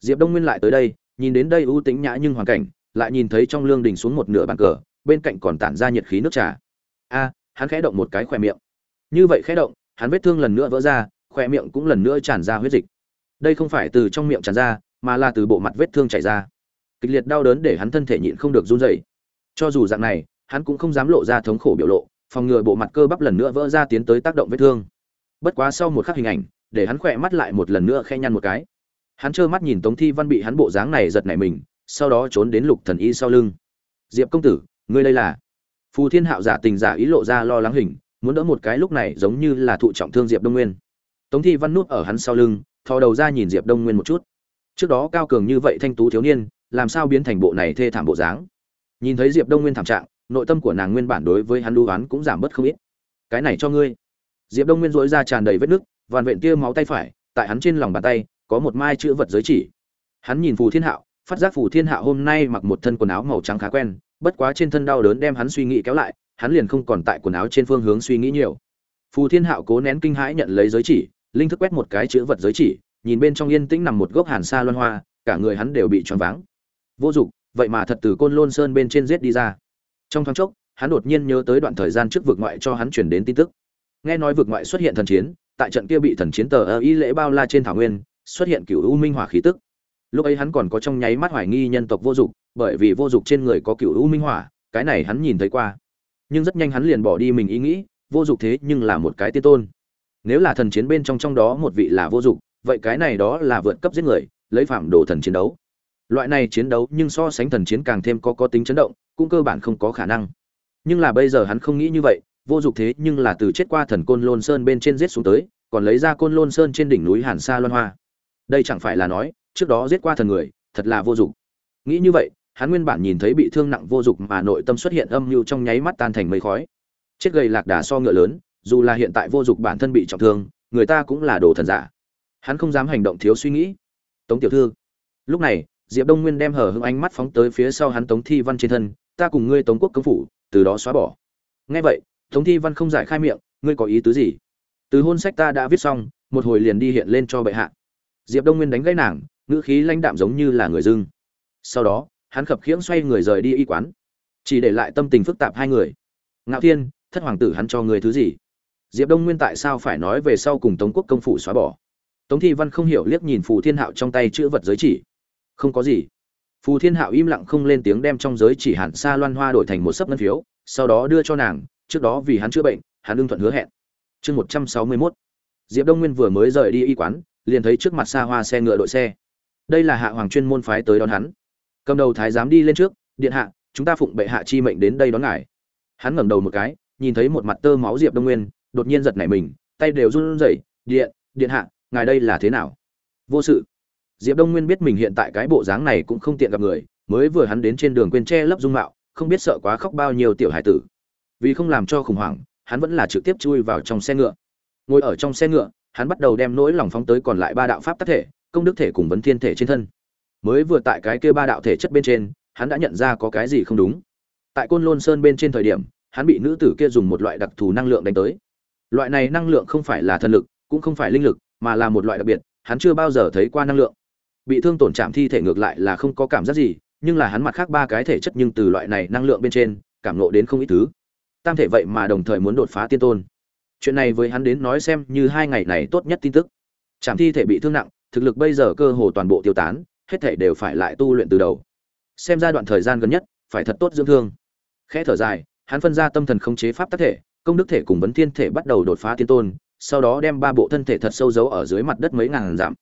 Diệp đông nguyên lại tới đây, nhìn đến đây ưu tính nhã nhưng hoàn cảnh, lại nhìn thấy trong lương đình xuống một nửa bàn cờ, bên cạnh còn tản ra nhiệt khí nước trà. A, hắn khẽ động một cái khỏe miệng. Như vậy khẽ động, hắn vết thương lần nữa vỡ ra, khỏe miệng cũng lần nữa tràn ra huyết dịch. Đây không phải từ trong miệng tràn ra, mà là từ bộ mặt vết thương chảy ra. Kịch liệt đau đớn để hắn thân thể nhịn không được run rẩy. Cho dù dạng này hắn cũng không dám lộ ra thống khổ biểu lộ, phòng ngừa bộ mặt cơ bắp lần nữa vỡ ra tiến tới tác động vết thương. Bất quá sau một khắc hình ảnh, để hắn khỏe mắt lại một lần nữa khe nhăn một cái. Hắn trơ mắt nhìn tống thi văn bị hắn bộ dáng này giật nảy mình, sau đó trốn đến lục thần y sau lưng. Diệp công tử, ngươi đây là? Phù thiên hạo giả tình giả ý lộ ra lo lắng hình, muốn đỡ một cái lúc này giống như là thụ trọng thương diệp đông nguyên. Tống thi văn nuốt ở hắn sau lưng, thò đầu ra nhìn diệp đông nguyên một chút. Trước đó cao cường như vậy thanh tú thiếu niên, làm sao biến thành bộ này thê thảm bộ dáng? Nhìn thấy diệp đông nguyên thảm trạng nội tâm của nàng nguyên bản đối với hắn đu oán cũng giảm bớt không ít. Cái này cho ngươi. Diệp đông nguyên dỗi ra tràn đầy vết nứt vằn vện tia máu tay phải, tại hắn trên lòng bàn tay, có một mai chữ vật giới chỉ. Hắn nhìn phù thiên hạo, phát giác phù thiên hạo hôm nay mặc một thân quần áo màu trắng khá quen, bất quá trên thân đau đớn đem hắn suy nghĩ kéo lại, hắn liền không còn tại quần áo trên phương hướng suy nghĩ nhiều. Phù thiên hạo cố nén kinh hãi nhận lấy giới chỉ, linh thức quét một cái chữ vật giới chỉ, nhìn bên trong yên tĩnh nằm một gốc hàn sa loan hoa, cả người hắn đều bị choáng váng. Vô dụng, vậy mà thật từ côn lôn sơn bên trên giết đi ra trong thoáng chốc, hắn đột nhiên nhớ tới đoạn thời gian trước vực ngoại cho hắn chuyển đến tin tức. Nghe nói vực ngoại xuất hiện thần chiến, tại trận kia bị thần chiến tờ ơ y lễ bao la trên thảo nguyên, xuất hiện cựu u minh hỏa khí tức. Lúc ấy hắn còn có trong nháy mắt hoài nghi nhân tộc vô dụng bởi vì vô dụng trên người có cựu u minh hỏa, cái này hắn nhìn thấy qua. Nhưng rất nhanh hắn liền bỏ đi mình ý nghĩ, vô dụng thế nhưng là một cái tiên tôn. Nếu là thần chiến bên trong trong đó một vị là vô dụng vậy cái này đó là vượt cấp giết người, lấy phạm đồ thần chiến đấu. Loại này chiến đấu nhưng so sánh thần chiến càng thêm có có tính chấn động cũng cơ bản không có khả năng. Nhưng là bây giờ hắn không nghĩ như vậy, vô dụng thế nhưng là từ chết qua thần côn lôn sơn bên trên giết xuống tới, còn lấy ra côn lôn sơn trên đỉnh núi hàn sa loan hoa. Đây chẳng phải là nói, trước đó giết qua thần người, thật là vô dụng. Nghĩ như vậy, hắn nguyên bản nhìn thấy bị thương nặng vô dụng mà nội tâm xuất hiện âm mưu trong nháy mắt tan thành mây khói. Chết gầy lạc đà so ngựa lớn, dù là hiện tại vô dụng bản thân bị trọng thương, người ta cũng là đồ thần giả. Hắn không dám hành động thiếu suy nghĩ. Tống tiểu thư. Lúc này, diệp đông nguyên đem hở hững ánh mắt phóng tới phía sau hắn tống thi văn trên thân ta cùng ngươi tống quốc công phủ, từ đó xóa bỏ. Nghe vậy, tống thi văn không giải khai miệng, ngươi có ý tứ gì? Từ hôn sách ta đã viết xong, một hồi liền đi hiện lên cho bệ hạ. Diệp đông nguyên đánh gãy nàng, ngữ khí lãnh đạm giống như là người dưng. Sau đó, hắn khập khiễng xoay người rời đi y quán. Chỉ để lại tâm tình phức tạp hai người. Ngạo thiên, thất hoàng tử hắn cho người thứ gì? Diệp đông nguyên tại sao phải nói về sau cùng tống quốc công phủ xóa bỏ? Tống thi văn không hiểu liếc nhìn phù thiên hạo trong tay chữ vật giới chỉ. Không có gì phù thiên hạo im lặng không lên tiếng đem trong giới chỉ hẳn xa loan hoa đổi thành một sấp ngân phiếu, sau đó đưa cho nàng, trước đó vì hắn chữa bệnh, hắn đương thuận hứa hẹn. Chương một trăm sáu mươi mốt. Diệp đông nguyên vừa mới rời đi y quán, liền thấy trước mặt xa hoa xe ngựa đội xe. Đây là hạ hoàng chuyên môn phái tới đón hắn. Cầm đầu thái giám đi lên trước, điện hạ, chúng ta phụng bệ hạ chi mệnh đến đây đón ngài. Hắn ngẩng đầu một cái, nhìn thấy một mặt tơ máu diệp đông nguyên, đột nhiên giật nảy mình, tay đều run rẩy, điện điện hạ, ngài đây là thế nào? Vô sự diệp đông nguyên biết mình hiện tại cái bộ dáng này cũng không tiện gặp người, mới vừa hắn đến trên đường quên che lấp dung mạo, không biết sợ quá khóc bao nhiêu tiểu hải tử. Vì không làm cho khủng hoảng, hắn vẫn là trực tiếp chui vào trong xe ngựa. Ngồi ở trong xe ngựa, hắn bắt đầu đem nỗi lòng phóng tới còn lại ba đạo pháp tác thể, công đức thể cùng vấn thiên thể trên thân. Mới vừa tại cái kia ba đạo thể chất bên trên, hắn đã nhận ra có cái gì không đúng. Tại côn lôn sơn bên trên thời điểm, hắn bị nữ tử kia dùng một loại đặc thù năng lượng đánh tới. Loại này năng lượng không phải là thần lực, cũng không phải linh lực, mà là một loại đặc biệt, hắn chưa bao giờ thấy qua năng lượng bị thương tổn chạm thi thể ngược lại là không có cảm giác gì, nhưng là hắn mặt khác ba cái thể chất nhưng từ loại này năng lượng bên trên, cảm nộ đến không ít thứ. Tam thể vậy mà đồng thời muốn đột phá tiên tôn. Chuyện này với hắn đến nói xem như hai ngày này tốt nhất tin tức. Chạm thi thể bị thương nặng, thực lực bây giờ cơ hồ toàn bộ tiêu tán, hết thể đều phải lại tu luyện từ đầu. Xem ra đoạn thời gian gần nhất, phải thật tốt dưỡng thương. Khẽ thở dài, hắn phân ra tâm thần khống chế pháp tác thể, công đức thể cùng vấn thiên thể bắt đầu đột phá tiên tôn, sau đó đem ba bộ thân thể thật sâu giấu ở dưới mặt đất mấy ngàn dặm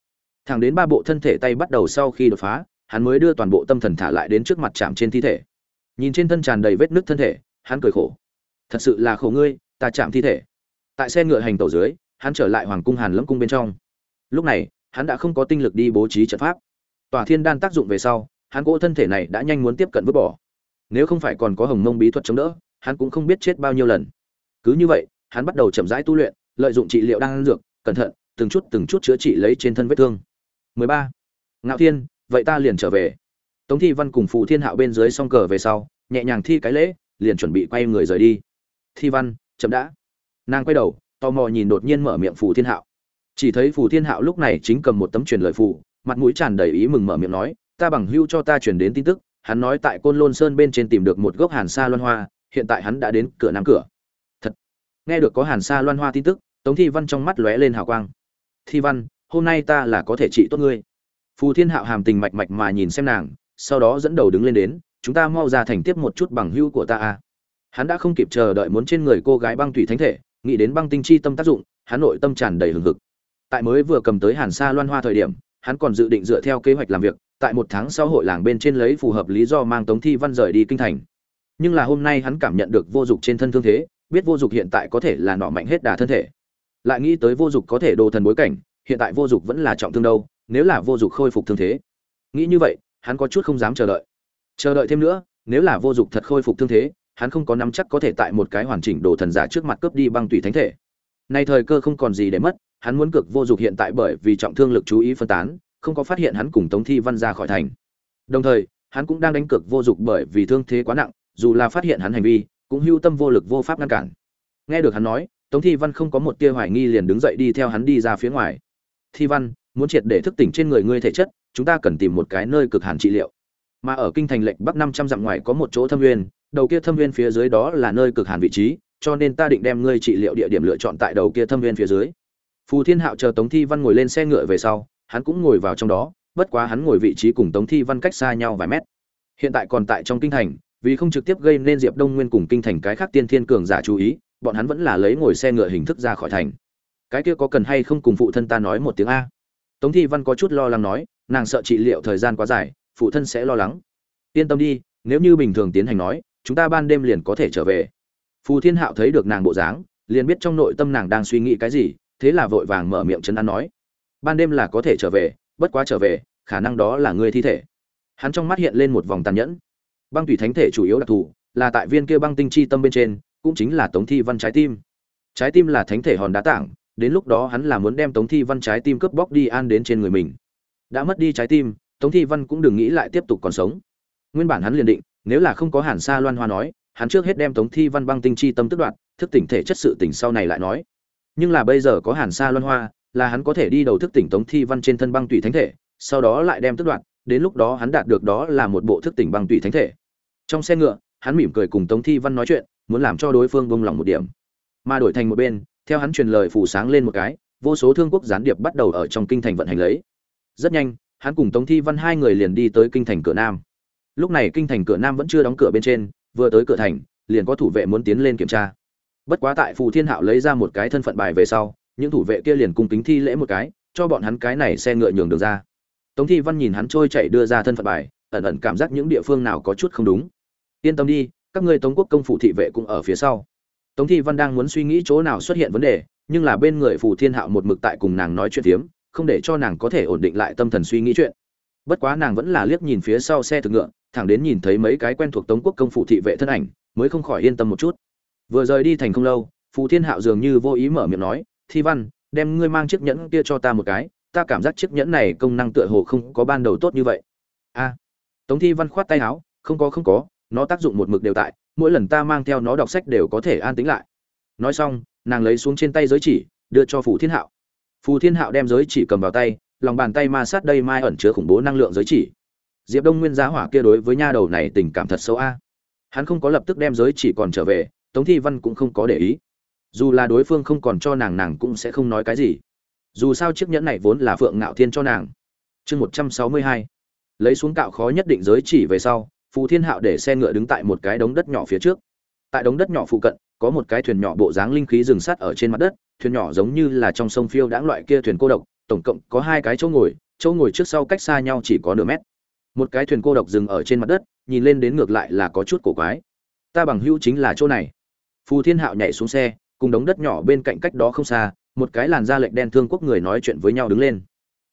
thẳng đến ba bộ thân thể tay bắt đầu sau khi đột phá, hắn mới đưa toàn bộ tâm thần thả lại đến trước mặt chạm trên thi thể. Nhìn trên thân tràn đầy vết nứt thân thể, hắn cười khổ. Thật sự là khổ ngươi, ta chạm thi thể. Tại xe ngựa hành tàu dưới, hắn trở lại hoàng cung hàn lâm cung bên trong. Lúc này, hắn đã không có tinh lực đi bố trí trận pháp. Tòa thiên đan tác dụng về sau, hắn cỗ thân thể này đã nhanh muốn tiếp cận vứt bỏ. Nếu không phải còn có hồng mông bí thuật chống đỡ, hắn cũng không biết chết bao nhiêu lần. Cứ như vậy, hắn bắt đầu chậm rãi tu luyện, lợi dụng trị liệu đang dược, cẩn thận, từng chút từng chút chữa trị lấy trên thân vết thương. 13. ngạo thiên, vậy ta liền trở về. Tống thi văn cùng phù thiên hạo bên dưới song cờ về sau, nhẹ nhàng thi cái lễ, liền chuẩn bị quay người rời đi. Thi văn, chậm đã. Nàng quay đầu, tò mò nhìn đột nhiên mở miệng phù thiên hạo. Chỉ thấy phù thiên hạo lúc này chính cầm một tấm truyền lời phù, mặt mũi tràn đầy ý mừng mở miệng nói, ta bằng hưu cho ta truyền đến tin tức, hắn nói tại côn lôn sơn bên trên tìm được một gốc hàn sa loan hoa, hiện tại hắn đã đến cửa nam cửa. Thật. Nghe được có hàn sa loan hoa tin tức, tống thi văn trong mắt lóe lên hào quang. Thi văn hôm nay ta là có thể trị tốt ngươi. Phù thiên hạo hàm tình mạch mạch mà nhìn xem nàng, sau đó dẫn đầu đứng lên đến, chúng ta mau ra thành tiếp một chút bằng hữu của ta a. Hắn đã không kịp chờ đợi muốn trên người cô gái băng thủy thánh thể, nghĩ đến băng tinh chi tâm tác dụng, hắn nội tâm tràn đầy hừng hực. Tại mới vừa cầm tới hàn sa loan hoa thời điểm, hắn còn dự định dựa theo kế hoạch làm việc, tại một tháng sau hội làng bên trên lấy phù hợp lý do mang tống thi văn rời đi kinh thành. Nhưng là hôm nay hắn cảm nhận được vô dụng trên thân thương thế, biết vô dụng hiện tại có thể là nọ mạnh hết đà thân thể. Lại nghĩ tới vô dụng có thể đồ thần bối cảnh hiện tại vô dụng vẫn là trọng thương đâu, nếu là vô dụng khôi phục thương thế. Nghĩ như vậy, hắn có chút không dám chờ đợi. Chờ đợi thêm nữa, nếu là vô dụng thật khôi phục thương thế, hắn không có nắm chắc có thể tại một cái hoàn chỉnh đồ thần giả trước mặt cướp đi băng tùy thánh thể. Nay thời cơ không còn gì để mất, hắn muốn cực vô dụng hiện tại bởi vì trọng thương lực chú ý phân tán, không có phát hiện hắn cùng tống thi văn ra khỏi thành. Đồng thời, hắn cũng đang đánh cược vô dụng bởi vì thương thế quá nặng, dù là phát hiện hắn hành vi, cũng hưu tâm vô lực vô pháp ngăn cản. Nghe được hắn nói, tống thi văn không có một tia hoài nghi liền đứng dậy đi theo hắn đi ra phía ngoài thi văn, muốn triệt để thức tỉnh trên người ngươi thể chất, chúng ta cần tìm một cái nơi cực hàn trị liệu. Mà ở kinh thành lệnh bắc năm trăm dặm ngoài có một chỗ thâm nguyên, đầu kia thâm nguyên phía dưới đó là nơi cực hàn vị trí, cho nên ta định đem ngươi trị liệu địa điểm lựa chọn tại đầu kia thâm nguyên phía dưới. Phù thiên hạo chờ tống thi văn ngồi lên xe ngựa về sau, hắn cũng ngồi vào trong đó, bất quá hắn ngồi vị trí cùng tống thi văn cách xa nhau vài mét. Hiện tại còn tại trong kinh thành, vì không trực tiếp gây nên diệp đông nguyên cùng kinh thành cái khác tiên thiên cường giả chú ý, bọn hắn vẫn là lấy ngồi xe ngựa hình thức ra khỏi thành cái kia có cần hay không cùng phụ thân ta nói một tiếng a? Tống thi văn có chút lo lắng nói, nàng sợ trị liệu thời gian quá dài, phụ thân sẽ lo lắng. Yên tâm đi, nếu như bình thường tiến hành nói, chúng ta ban đêm liền có thể trở về. Phù thiên hạo thấy được nàng bộ dáng, liền biết trong nội tâm nàng đang suy nghĩ cái gì, thế là vội vàng mở miệng chấn an nói. Ban đêm là có thể trở về, bất quá trở về, khả năng đó là người thi thể. Hắn trong mắt hiện lên một vòng tàn nhẫn. Băng thủy thánh thể chủ yếu đặc thù, là tại viên kia băng tinh chi tâm bên trên, cũng chính là tống thi văn trái tim. Trái tim là thánh thể hòn đá tảng đến lúc đó hắn là muốn đem tống thi văn trái tim cướp bóc đi an đến trên người mình. Đã mất đi trái tim, tống thi văn cũng đừng nghĩ lại tiếp tục còn sống. Nguyên bản hắn liền định, nếu là không có hàn sa loan hoa nói, hắn trước hết đem tống thi văn băng tinh chi tâm tức đoạn thức tỉnh thể chất sự tỉnh sau này lại nói. Nhưng là bây giờ có hàn sa loan hoa, là hắn có thể đi đầu thức tỉnh tống thi văn trên thân băng tùy thánh thể, sau đó lại đem tức đoạn đến lúc đó hắn đạt được đó là một bộ thức tỉnh băng tùy thánh thể. Trong xe ngựa, hắn mỉm cười cùng tống thi văn nói chuyện, muốn làm cho đối phương buông lòng một điểm. Mà đổi thành một bên theo hắn truyền lời phủ sáng lên một cái, vô số thương quốc gián điệp bắt đầu ở trong kinh thành vận hành lấy. Rất nhanh, hắn cùng tống thi văn hai người liền đi tới kinh thành cửa nam. Lúc này kinh thành cửa nam vẫn chưa đóng cửa bên trên, vừa tới cửa thành, liền có thủ vệ muốn tiến lên kiểm tra. Bất quá tại phù thiên hạo lấy ra một cái thân phận bài về sau, những thủ vệ kia liền cung kính thi lễ một cái, cho bọn hắn cái này xe ngựa nhường đường ra. Tống thi văn nhìn hắn trôi chạy đưa ra thân phận bài, ẩn ẩn cảm giác những địa phương nào có chút không đúng. Yên tâm đi, các ngươi tống quốc công phủ thị vệ cũng ở phía sau tống thi văn đang muốn suy nghĩ chỗ nào xuất hiện vấn đề, nhưng là bên người phù thiên hạo một mực tại cùng nàng nói chuyện tiếm không để cho nàng có thể ổn định lại tâm thần suy nghĩ chuyện. Bất quá nàng vẫn là liếc nhìn phía sau xe thực ngựa, thẳng đến nhìn thấy mấy cái quen thuộc tống quốc công phủ thị vệ thân ảnh, mới không khỏi yên tâm một chút. Vừa rời đi thành không lâu, phù thiên hạo dường như vô ý mở miệng nói, thi văn, đem ngươi mang chiếc nhẫn kia cho ta một cái, ta cảm giác chiếc nhẫn này công năng tựa hồ không có ban đầu tốt như vậy. A. Tống thi văn khoát tay áo, không có không có, nó tác dụng một mực đều tại mỗi lần ta mang theo nó đọc sách đều có thể an tính lại. Nói xong, nàng lấy xuống trên tay giới chỉ, đưa cho phù thiên hạo. Phù thiên hạo đem giới chỉ cầm vào tay, lòng bàn tay ma sát đây mai ẩn chứa khủng bố năng lượng giới chỉ. Diệp đông nguyên giá hỏa kia đối với nha đầu này tình cảm thật sâu a. Hắn không có lập tức đem giới chỉ còn trở về, tống thi văn cũng không có để ý. Dù là đối phương không còn cho nàng nàng cũng sẽ không nói cái gì. Dù sao chiếc nhẫn này vốn là phượng ngạo thiên cho nàng. Chương một trăm sáu mươi hai. Lấy xuống cạo khó nhất định giới chỉ về sau phù thiên hạo để xe ngựa đứng tại một cái đống đất nhỏ phía trước. Tại đống đất nhỏ phụ cận, có một cái thuyền nhỏ bộ dáng linh khí rừng sắt ở trên mặt đất, thuyền nhỏ giống như là trong sông phiêu đãng loại kia thuyền cô độc, tổng cộng có hai cái chỗ ngồi chỗ ngồi trước sau cách xa nhau chỉ có nửa mét. Một cái thuyền cô độc dừng ở trên mặt đất, nhìn lên đến ngược lại là có chút cổ quái. Ta bằng hữu chính là chỗ này. Phù thiên hạo nhảy xuống xe, cùng đống đất nhỏ bên cạnh cách đó không xa, một cái làn da lệch đen thương quốc người nói chuyện với nhau đứng lên.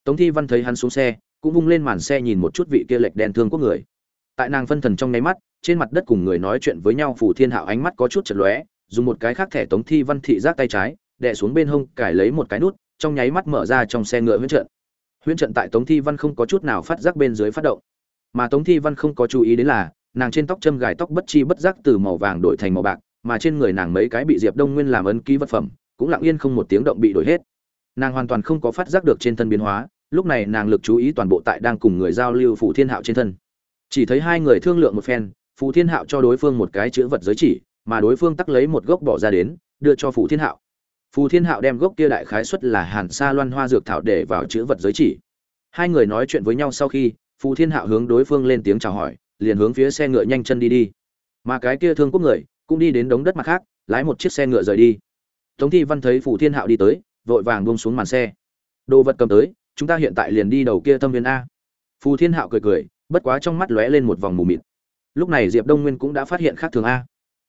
Tống thi văn thấy hắn xuống xe, cũng vung lên màn xe nhìn một chút vị kia lệch đen thương quốc người tại nàng phân thần trong nháy mắt, trên mặt đất cùng người nói chuyện với nhau phủ thiên hạo ánh mắt có chút chật lóe, dùng một cái khác thẻ tống thi văn thị giác tay trái, đè xuống bên hông cải lấy một cái nút, trong nháy mắt mở ra trong xe ngựa huyễn trận. Huyễn trận tại tống thi văn không có chút nào phát giác bên dưới phát động. Mà tống thi văn không có chú ý đến là, nàng trên tóc châm gài tóc bất chi bất giác từ màu vàng đổi thành màu bạc, mà trên người nàng mấy cái bị diệp đông nguyên làm ấn ký vật phẩm, cũng lặng yên không một tiếng động bị đổi hết. Nàng hoàn toàn không có phát giác được trên thân biến hóa, lúc này nàng lực chú ý toàn bộ tại đang cùng người giao lưu phủ thiên hạo trên thân chỉ thấy hai người thương lượng một phen, phù thiên hạo cho đối phương một cái chữ vật giới chỉ, mà đối phương tắc lấy một gốc bỏ ra đến, đưa cho phù thiên hạo. Phù thiên hạo đem gốc kia đại khái xuất là hàn sa loan hoa dược thảo để vào chữ vật giới chỉ. Hai người nói chuyện với nhau sau khi, phù thiên hạo hướng đối phương lên tiếng chào hỏi, liền hướng phía xe ngựa nhanh chân đi đi. Mà cái kia thương quốc người, cũng đi đến đống đất mặt khác, lái một chiếc xe ngựa rời đi. Tống thi văn thấy phù thiên hạo đi tới, vội vàng buông xuống màn xe. Đồ vật cầm tới, chúng ta hiện tại liền đi đầu kia thâm viên a. Phù thiên hạo cười cười bất quá trong mắt lóe lên một vòng mù mịt. Lúc này diệp đông nguyên cũng đã phát hiện khác thường a.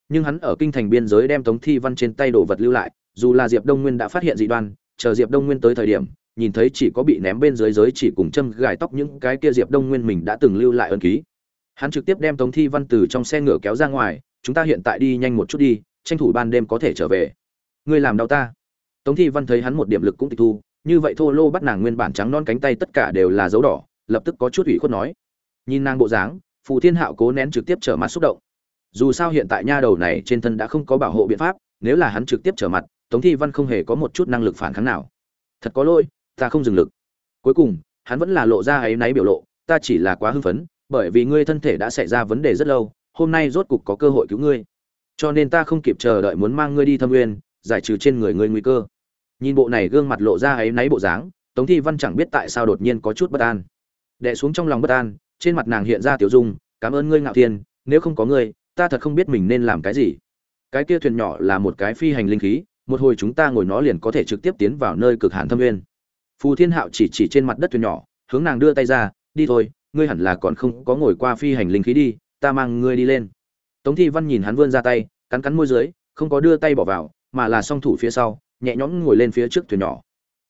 Nhưng hắn ở kinh thành biên giới đem tống thi văn trên tay đồ vật lưu lại, dù là diệp đông nguyên đã phát hiện dị đoan, chờ diệp đông nguyên tới thời điểm, nhìn thấy chỉ có bị ném bên dưới giới chỉ cùng châm gài tóc những cái kia diệp đông nguyên mình đã từng lưu lại ân ký. Hắn trực tiếp đem tống thi văn từ trong xe ngựa kéo ra ngoài, chúng ta hiện tại đi nhanh một chút đi, tranh thủ ban đêm có thể trở về. Ngươi làm đau ta. Tống thi văn thấy hắn một điểm lực cũng tịch thu, như vậy thô lô bắt nàng nguyên bản trắng non cánh tay tất cả đều là dấu đỏ, lập tức có chút ủy khuất nói nhìn nàng bộ dáng, phù thiên hạo cố nén trực tiếp trở mặt xúc động. Dù sao hiện tại nha đầu này trên thân đã không có bảo hộ biện pháp, nếu là hắn trực tiếp trở mặt, tống thi văn không hề có một chút năng lực phản kháng nào. Thật có lỗi, ta không dừng lực. Cuối cùng, hắn vẫn là lộ ra áy náy biểu lộ, ta chỉ là quá hưng phấn, bởi vì ngươi thân thể đã xảy ra vấn đề rất lâu, hôm nay rốt cục có cơ hội cứu ngươi. Cho nên ta không kịp chờ đợi muốn mang ngươi đi thâm nguyên giải trừ trên người ngươi nguy cơ. Nhìn bộ này gương mặt lộ ra áy náy bộ dáng, tống thi văn chẳng biết tại sao đột nhiên có chút bất an. Đè xuống trong lòng bất an trên mặt nàng hiện ra tiểu dung, cảm ơn ngươi, ngạo thiên, nếu không có ngươi, ta thật không biết mình nên làm cái gì. Cái kia thuyền nhỏ là một cái phi hành linh khí, một hồi chúng ta ngồi nó liền có thể trực tiếp tiến vào nơi cực hạn thâm nguyên. Phù thiên hạo chỉ chỉ trên mặt đất thuyền nhỏ, hướng nàng đưa tay ra, đi thôi, ngươi hẳn là còn không có ngồi qua phi hành linh khí đi, ta mang ngươi đi lên. Tống thi văn nhìn hắn vươn ra tay, cắn cắn môi dưới, không có đưa tay bỏ vào, mà là song thủ phía sau, nhẹ nhõm ngồi lên phía trước thuyền nhỏ.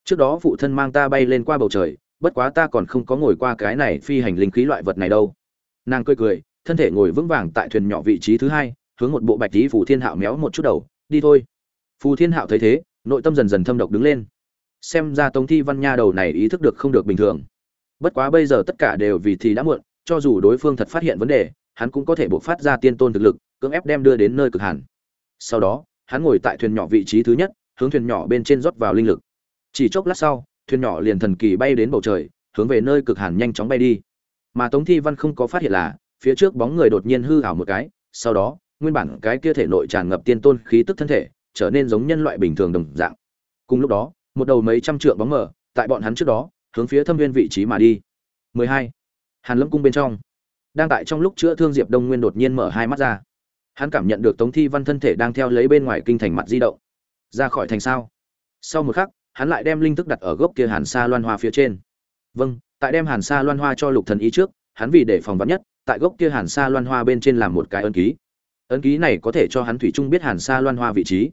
Trước đó phụ thân mang ta bay lên qua bầu trời bất quá ta còn không có ngồi qua cái này phi hành linh khí loại vật này đâu. Nàng cười cười, thân thể ngồi vững vàng tại thuyền nhỏ vị trí thứ hai, hướng một bộ bạch tí phù thiên hạo méo một chút đầu, đi thôi. Phù thiên hạo thấy thế, nội tâm dần dần thâm độc đứng lên. Xem ra tống thi văn nha đầu này ý thức được không được bình thường. Bất quá bây giờ tất cả đều vì thì đã muộn, cho dù đối phương thật phát hiện vấn đề, hắn cũng có thể buộc phát ra tiên tôn thực lực, cưỡng ép đem đưa đến nơi cực hẳn sau đó, hắn ngồi tại thuyền nhỏ vị trí thứ nhất, hướng thuyền nhỏ bên trên rót vào linh lực. Chỉ chốc lát sau thuyền nhỏ liền thần kỳ bay đến bầu trời, hướng về nơi cực hàn nhanh chóng bay đi. Mà tống thi văn không có phát hiện là, phía trước bóng người đột nhiên hư ảo một cái, sau đó, nguyên bản cái kia thể nội tràn ngập tiên tôn khí tức thân thể, trở nên giống nhân loại bình thường đồng dạng. Cùng lúc đó, một đầu mấy trăm trượng bóng mở tại bọn hắn trước đó, hướng phía thâm viên vị trí mà đi. 12. hàn lâm cung bên trong. Đang tại trong lúc chữa thương diệp đông nguyên đột nhiên mở hai mắt ra. Hắn cảm nhận được tống thi văn thân thể đang theo lấy bên ngoài kinh thành mặt di động. Ra khỏi thành sao? Sau một khắc hắn lại đem linh thức đặt ở gốc kia hàn sa loan hoa phía trên. Vâng tại đem hàn sa loan hoa cho lục thần ý trước, hắn vì để phòng vắn nhất, tại gốc kia hàn sa loan hoa bên trên làm một cái ấn ký. Ấn ký này có thể cho hắn thủy trung biết hàn sa loan hoa vị trí.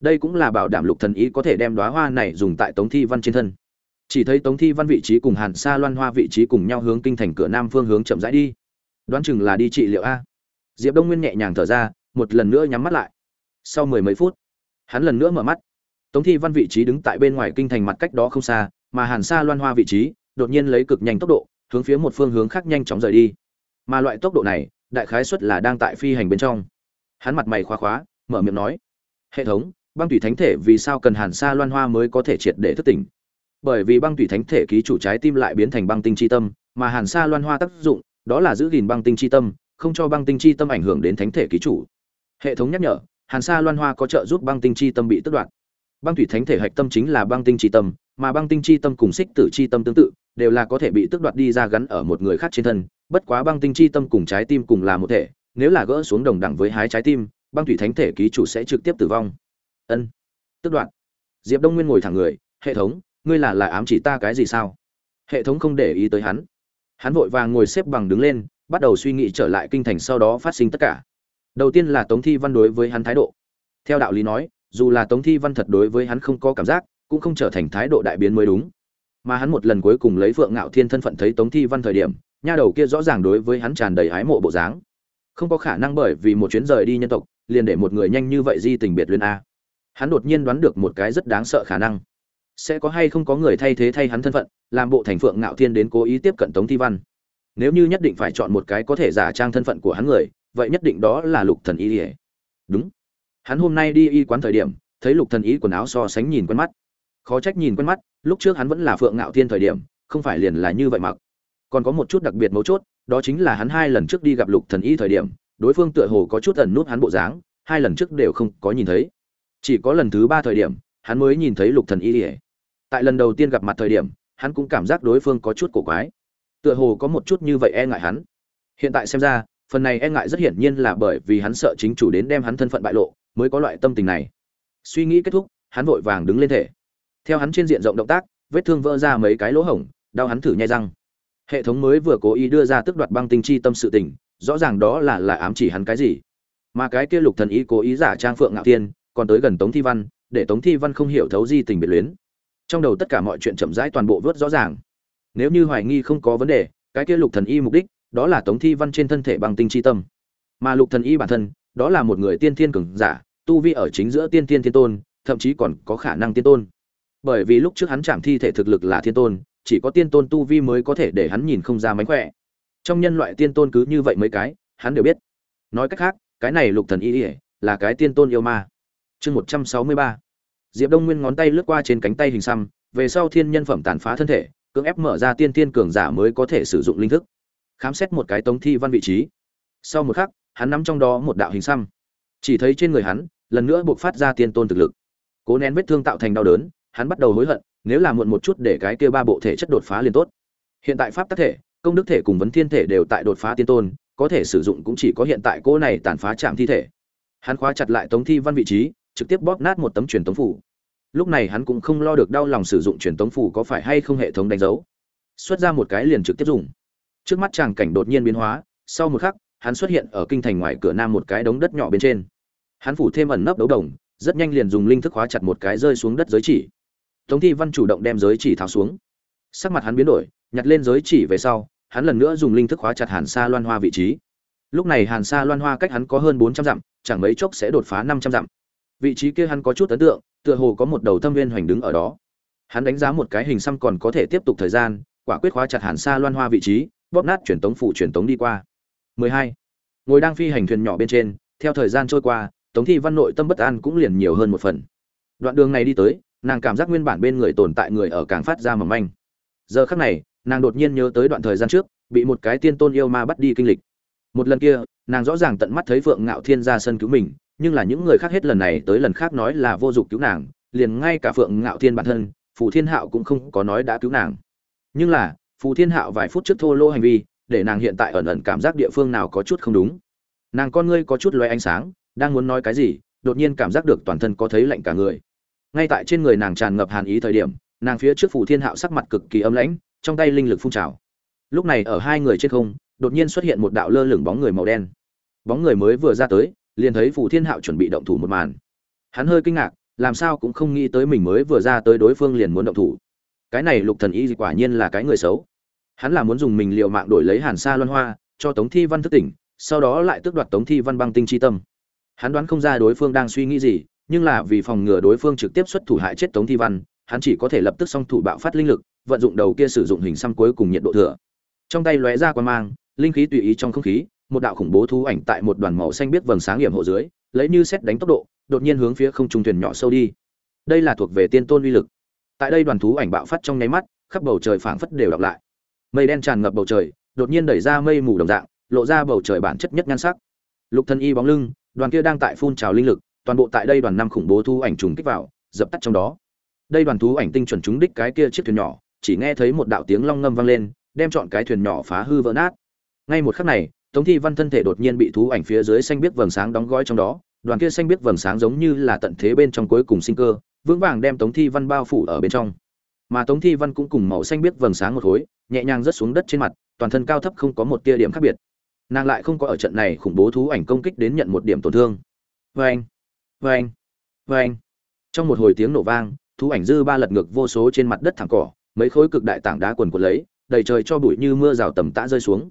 Đây cũng là bảo đảm lục thần ý có thể đem đóa hoa này dùng tại tống thi văn trên thân. Chỉ thấy tống thi văn vị trí cùng hàn sa loan hoa vị trí cùng nhau hướng kinh thành cửa nam phương hướng chậm rãi đi. Đoán chừng là đi trị liệu a. Diệp đông nguyên nhẹ nhàng thở ra, một lần nữa nhắm mắt lại. Sau mười mấy phút, hắn lần nữa mở mắt tống thi văn vị trí đứng tại bên ngoài kinh thành mặt cách đó không xa, mà hàn sa loan hoa vị trí, đột nhiên lấy cực nhanh tốc độ, hướng phía một phương hướng khác nhanh chóng rời đi. Mà loại tốc độ này, đại khái suất là đang tại phi hành bên trong. Hắn mặt mày khóa khóa, mở miệng nói, hệ thống, băng thủy thánh thể vì sao cần hàn sa loan hoa mới có thể triệt để thức tỉnh? Bởi vì băng thủy thánh thể ký chủ trái tim lại biến thành băng tinh chi tâm, mà hàn sa loan hoa tác dụng, đó là giữ gìn băng tinh chi tâm, không cho băng tinh chi tâm ảnh hưởng đến thánh thể ký chủ. Hệ thống nhắc nhở, hàn sa loan hoa có trợ giúp băng tinh chi tâm bị tước đoạt băng thủy thánh thể hạch tâm chính là băng tinh chi tâm, mà băng tinh chi tâm cùng xích tử chi tâm tương tự, đều là có thể bị tước đoạt đi ra gắn ở một người khác trên thân. Bất quá băng tinh chi tâm cùng trái tim cùng là một thể, nếu là gỡ xuống đồng đẳng với hái trái tim, băng thủy thánh thể ký chủ sẽ trực tiếp tử vong. Ân, tước đoạt. Diệp đông nguyên ngồi thẳng người, hệ thống, ngươi là lại ám chỉ ta cái gì sao? Hệ thống không để ý tới hắn. Hắn vội vàng ngồi xếp bằng đứng lên, bắt đầu suy nghĩ trở lại kinh thành sau đó phát sinh tất cả. Đầu tiên là tống thi văn đối với hắn thái độ. Theo đạo lý nói dù là tống thi văn thật đối với hắn không có cảm giác, cũng không trở thành thái độ đại biến mới đúng. Mà hắn một lần cuối cùng lấy phượng ngạo thiên thân phận thấy tống thi văn thời điểm, nha đầu kia rõ ràng đối với hắn tràn đầy hái mộ bộ dáng. Không có khả năng bởi vì một chuyến rời đi nhân tộc, liền để một người nhanh như vậy di tình biệt luyến a. Hắn đột nhiên đoán được một cái rất đáng sợ khả năng. Sẽ có hay không có người thay thế thay hắn thân phận, làm bộ thành phượng ngạo thiên đến cố ý tiếp cận tống thi văn. Nếu như nhất định phải chọn một cái có thể giả trang thân phận của hắn người, vậy nhất định đó là lục thần y ỉa đúng hắn hôm nay đi y quán thời điểm, thấy lục thần y quần áo so sánh nhìn quen mắt. Khó trách nhìn quen mắt, lúc trước hắn vẫn là phượng ngạo thiên thời điểm, không phải liền là như vậy mặc. Còn có một chút đặc biệt mấu chốt, đó chính là hắn hai lần trước đi gặp lục thần y thời điểm, đối phương tựa hồ có chút ẩn nút hắn bộ dáng, hai lần trước đều không có nhìn thấy. Chỉ có lần thứ ba thời điểm, hắn mới nhìn thấy lục thần y ỉa tại lần đầu tiên gặp mặt thời điểm, hắn cũng cảm giác đối phương có chút cổ quái. Tựa hồ có một chút như vậy e ngại hắn. Hiện tại xem ra, phần này e ngại rất hiển nhiên là bởi vì hắn sợ chính chủ đến đem hắn thân phận bại lộ mới có loại tâm tình này. Suy nghĩ kết thúc, hắn vội vàng đứng lên thể. Theo hắn trên diện rộng động tác, vết thương vỡ ra mấy cái lỗ hổng, đau hắn thử nhai răng. Hệ thống mới vừa cố ý đưa ra tức đoạt băng tinh chi tâm sự tình, rõ ràng đó là là ám chỉ hắn cái gì. Mà cái kia lục thần ý cố ý giả trang phượng ngạo thiên, còn tới gần tống thi văn, để tống thi văn không hiểu thấu di tình biệt luyến. Trong đầu tất cả mọi chuyện chậm rãi toàn bộ vớt rõ ràng. Nếu như hoài nghi không có vấn đề, cái kia lục thần y mục đích, đó là tống thi văn trên thân thể băng tinh chi tâm. Mà lục thần y bản thân đó là một người tiên thiên cường giả, tu vi ở chính giữa tiên thiên thiên tôn, thậm chí còn có khả năng tiên tôn. Bởi vì lúc trước hắn chạm thi thể thực lực là thiên tôn, chỉ có tiên tôn tu vi mới có thể để hắn nhìn không ra mánh khỏe. Trong nhân loại tiên tôn cứ như vậy mấy cái, hắn đều biết. Nói cách khác, cái này lục thần y là cái tiên tôn yêu ma. Chương một trăm sáu mươi ba. Diệp đông nguyên ngón tay lướt qua trên cánh tay hình xăm, về sau thiên nhân phẩm tàn phá thân thể, cưỡng ép mở ra tiên tiên cường giả mới có thể sử dụng linh thức. Khám xét một cái tống thi văn vị trí. Sau một khắc hắn nắm trong đó một đạo hình xăm. Chỉ thấy trên người hắn, lần nữa buộc phát ra tiên tôn thực lực. Cố nén vết thương tạo thành đau đớn, hắn bắt đầu hối hận, nếu là muộn một chút để cái kia ba bộ thể chất đột phá liền tốt. Hiện tại pháp tác thể, công đức thể cùng vấn thiên thể đều tại đột phá tiên tôn, có thể sử dụng cũng chỉ có hiện tại cô này tàn phá chạm thi thể. Hắn khóa chặt lại tống thi văn vị trí, trực tiếp bóp nát một tấm truyền tống phủ. Lúc này hắn cũng không lo được đau lòng sử dụng truyền tống phủ có phải hay không hệ thống đánh dấu. Xuất ra một cái liền trực tiếp dùng. Trước mắt chàng cảnh đột nhiên biến hóa, sau một khắc hắn xuất hiện ở kinh thành ngoài cửa nam một cái đống đất nhỏ bên trên. Hắn phủ thêm ẩn nấp đấu đồng, rất nhanh liền dùng linh thức khóa chặt một cái rơi xuống đất giới chỉ. Tống thi văn chủ động đem giới chỉ tháo xuống. Sắc mặt hắn biến đổi, nhặt lên giới chỉ về sau, hắn lần nữa dùng linh thức khóa chặt hàn sa loan hoa vị trí. Lúc này hàn sa loan hoa cách hắn có hơn bốn trăm dặm, chẳng mấy chốc sẽ đột phá năm trăm dặm. Vị trí kia hắn có chút ấn tượng, tựa hồ có một đầu thâm viên hoành đứng ở đó. Hắn đánh giá một cái hình xăm còn có thể tiếp tục thời gian, quả quyết khóa chặt hàn sa loan hoa vị trí, bóp nát truyền tống phủ truyền tống đi qua. 12. ngồi đang phi hành thuyền nhỏ bên trên, theo thời gian trôi qua, tống thi văn nội tâm bất an cũng liền nhiều hơn một phần. Đoạn đường này đi tới, nàng cảm giác nguyên bản bên người tồn tại người ở càng phát ra mầm manh. Giờ khắc này, nàng đột nhiên nhớ tới đoạn thời gian trước, bị một cái tiên tôn yêu ma bắt đi kinh lịch. Một lần kia, nàng rõ ràng tận mắt thấy phượng ngạo thiên ra sân cứu mình, nhưng là những người khác hết lần này tới lần khác nói là vô dụng cứu nàng, liền ngay cả phượng ngạo thiên bản thân, phù thiên hạo cũng không có nói đã cứu nàng. Nhưng là, phù thiên hạo vài phút trước thô lô hành vi để nàng hiện tại ẩn ẩn cảm giác địa phương nào có chút không đúng. Nàng con ngươi có chút lóe ánh sáng, đang muốn nói cái gì, đột nhiên cảm giác được toàn thân có thấy lạnh cả người. Ngay tại trên người nàng tràn ngập hàn ý thời điểm, nàng phía trước phù thiên hạo sắc mặt cực kỳ âm lãnh, trong tay linh lực phun trào. Lúc này ở hai người trên không, đột nhiên xuất hiện một đạo lơ lửng bóng người màu đen. Bóng người mới vừa ra tới, liền thấy phù thiên hạo chuẩn bị động thủ một màn. Hắn hơi kinh ngạc, làm sao cũng không nghĩ tới mình mới vừa ra tới đối phương liền muốn động thủ. Cái này lục thần y quả nhiên là cái người xấu hắn là muốn dùng mình liều mạng đổi lấy hàn sa loan hoa, cho tống thi văn thức tỉnh, sau đó lại tước đoạt tống thi văn băng tinh chi tâm. Hắn đoán không ra đối phương đang suy nghĩ gì, nhưng là vì phòng ngừa đối phương trực tiếp xuất thủ hại chết tống thi văn, hắn chỉ có thể lập tức song thủ bạo phát linh lực, vận dụng đầu kia sử dụng hình xăm cuối cùng nhiệt độ thừa. Trong tay lóe ra quan mang, linh khí tùy ý trong không khí, một đạo khủng bố thú ảnh tại một đoàn màu xanh biết vầng sáng hiểm hộ dưới, lấy như xét đánh tốc độ, đột nhiên hướng phía không trung thuyền nhỏ sâu đi. Đây là thuộc về tiên tôn uy lực. Tại đây đoàn thú ảnh bạo phát trong nháy mắt, khắp bầu trời phảng phất đều đọc lại mây đen tràn ngập bầu trời, đột nhiên đẩy ra mây mù đồng dạng, lộ ra bầu trời bản chất nhất nhan sắc. Lục thân y bóng lưng, đoàn kia đang tại phun trào linh lực, toàn bộ tại đây đoàn năm khủng bố thu ảnh trùng kích vào, dập tắt trong đó. Đây đoàn thú ảnh tinh chuẩn trúng đích cái kia chiếc thuyền nhỏ, chỉ nghe thấy một đạo tiếng long ngâm vang lên, đem chọn cái thuyền nhỏ phá hư vỡ nát. Ngay một khắc này, tống thi văn thân thể đột nhiên bị thú ảnh phía dưới xanh biết vầng sáng đóng gói trong đó, đoàn kia xanh biết vầng sáng giống như là tận thế bên trong cuối cùng sinh cơ, vững vàng đem tống thi văn bao phủ ở bên trong mà tống thi văn cũng cùng màu xanh biết vầng sáng một khối, nhẹ nhàng rớt xuống đất trên mặt, toàn thân cao thấp không có một tia điểm khác biệt. Nàng lại không có ở trận này khủng bố thú ảnh công kích đến nhận một điểm tổn thương. Vê anh vê anh vê anh trong một hồi tiếng nổ vang, thú ảnh dư ba lật ngược vô số trên mặt đất thẳng cỏ, mấy khối cực đại tảng đá quần quần lấy, đầy trời cho bụi như mưa rào tầm tã rơi xuống.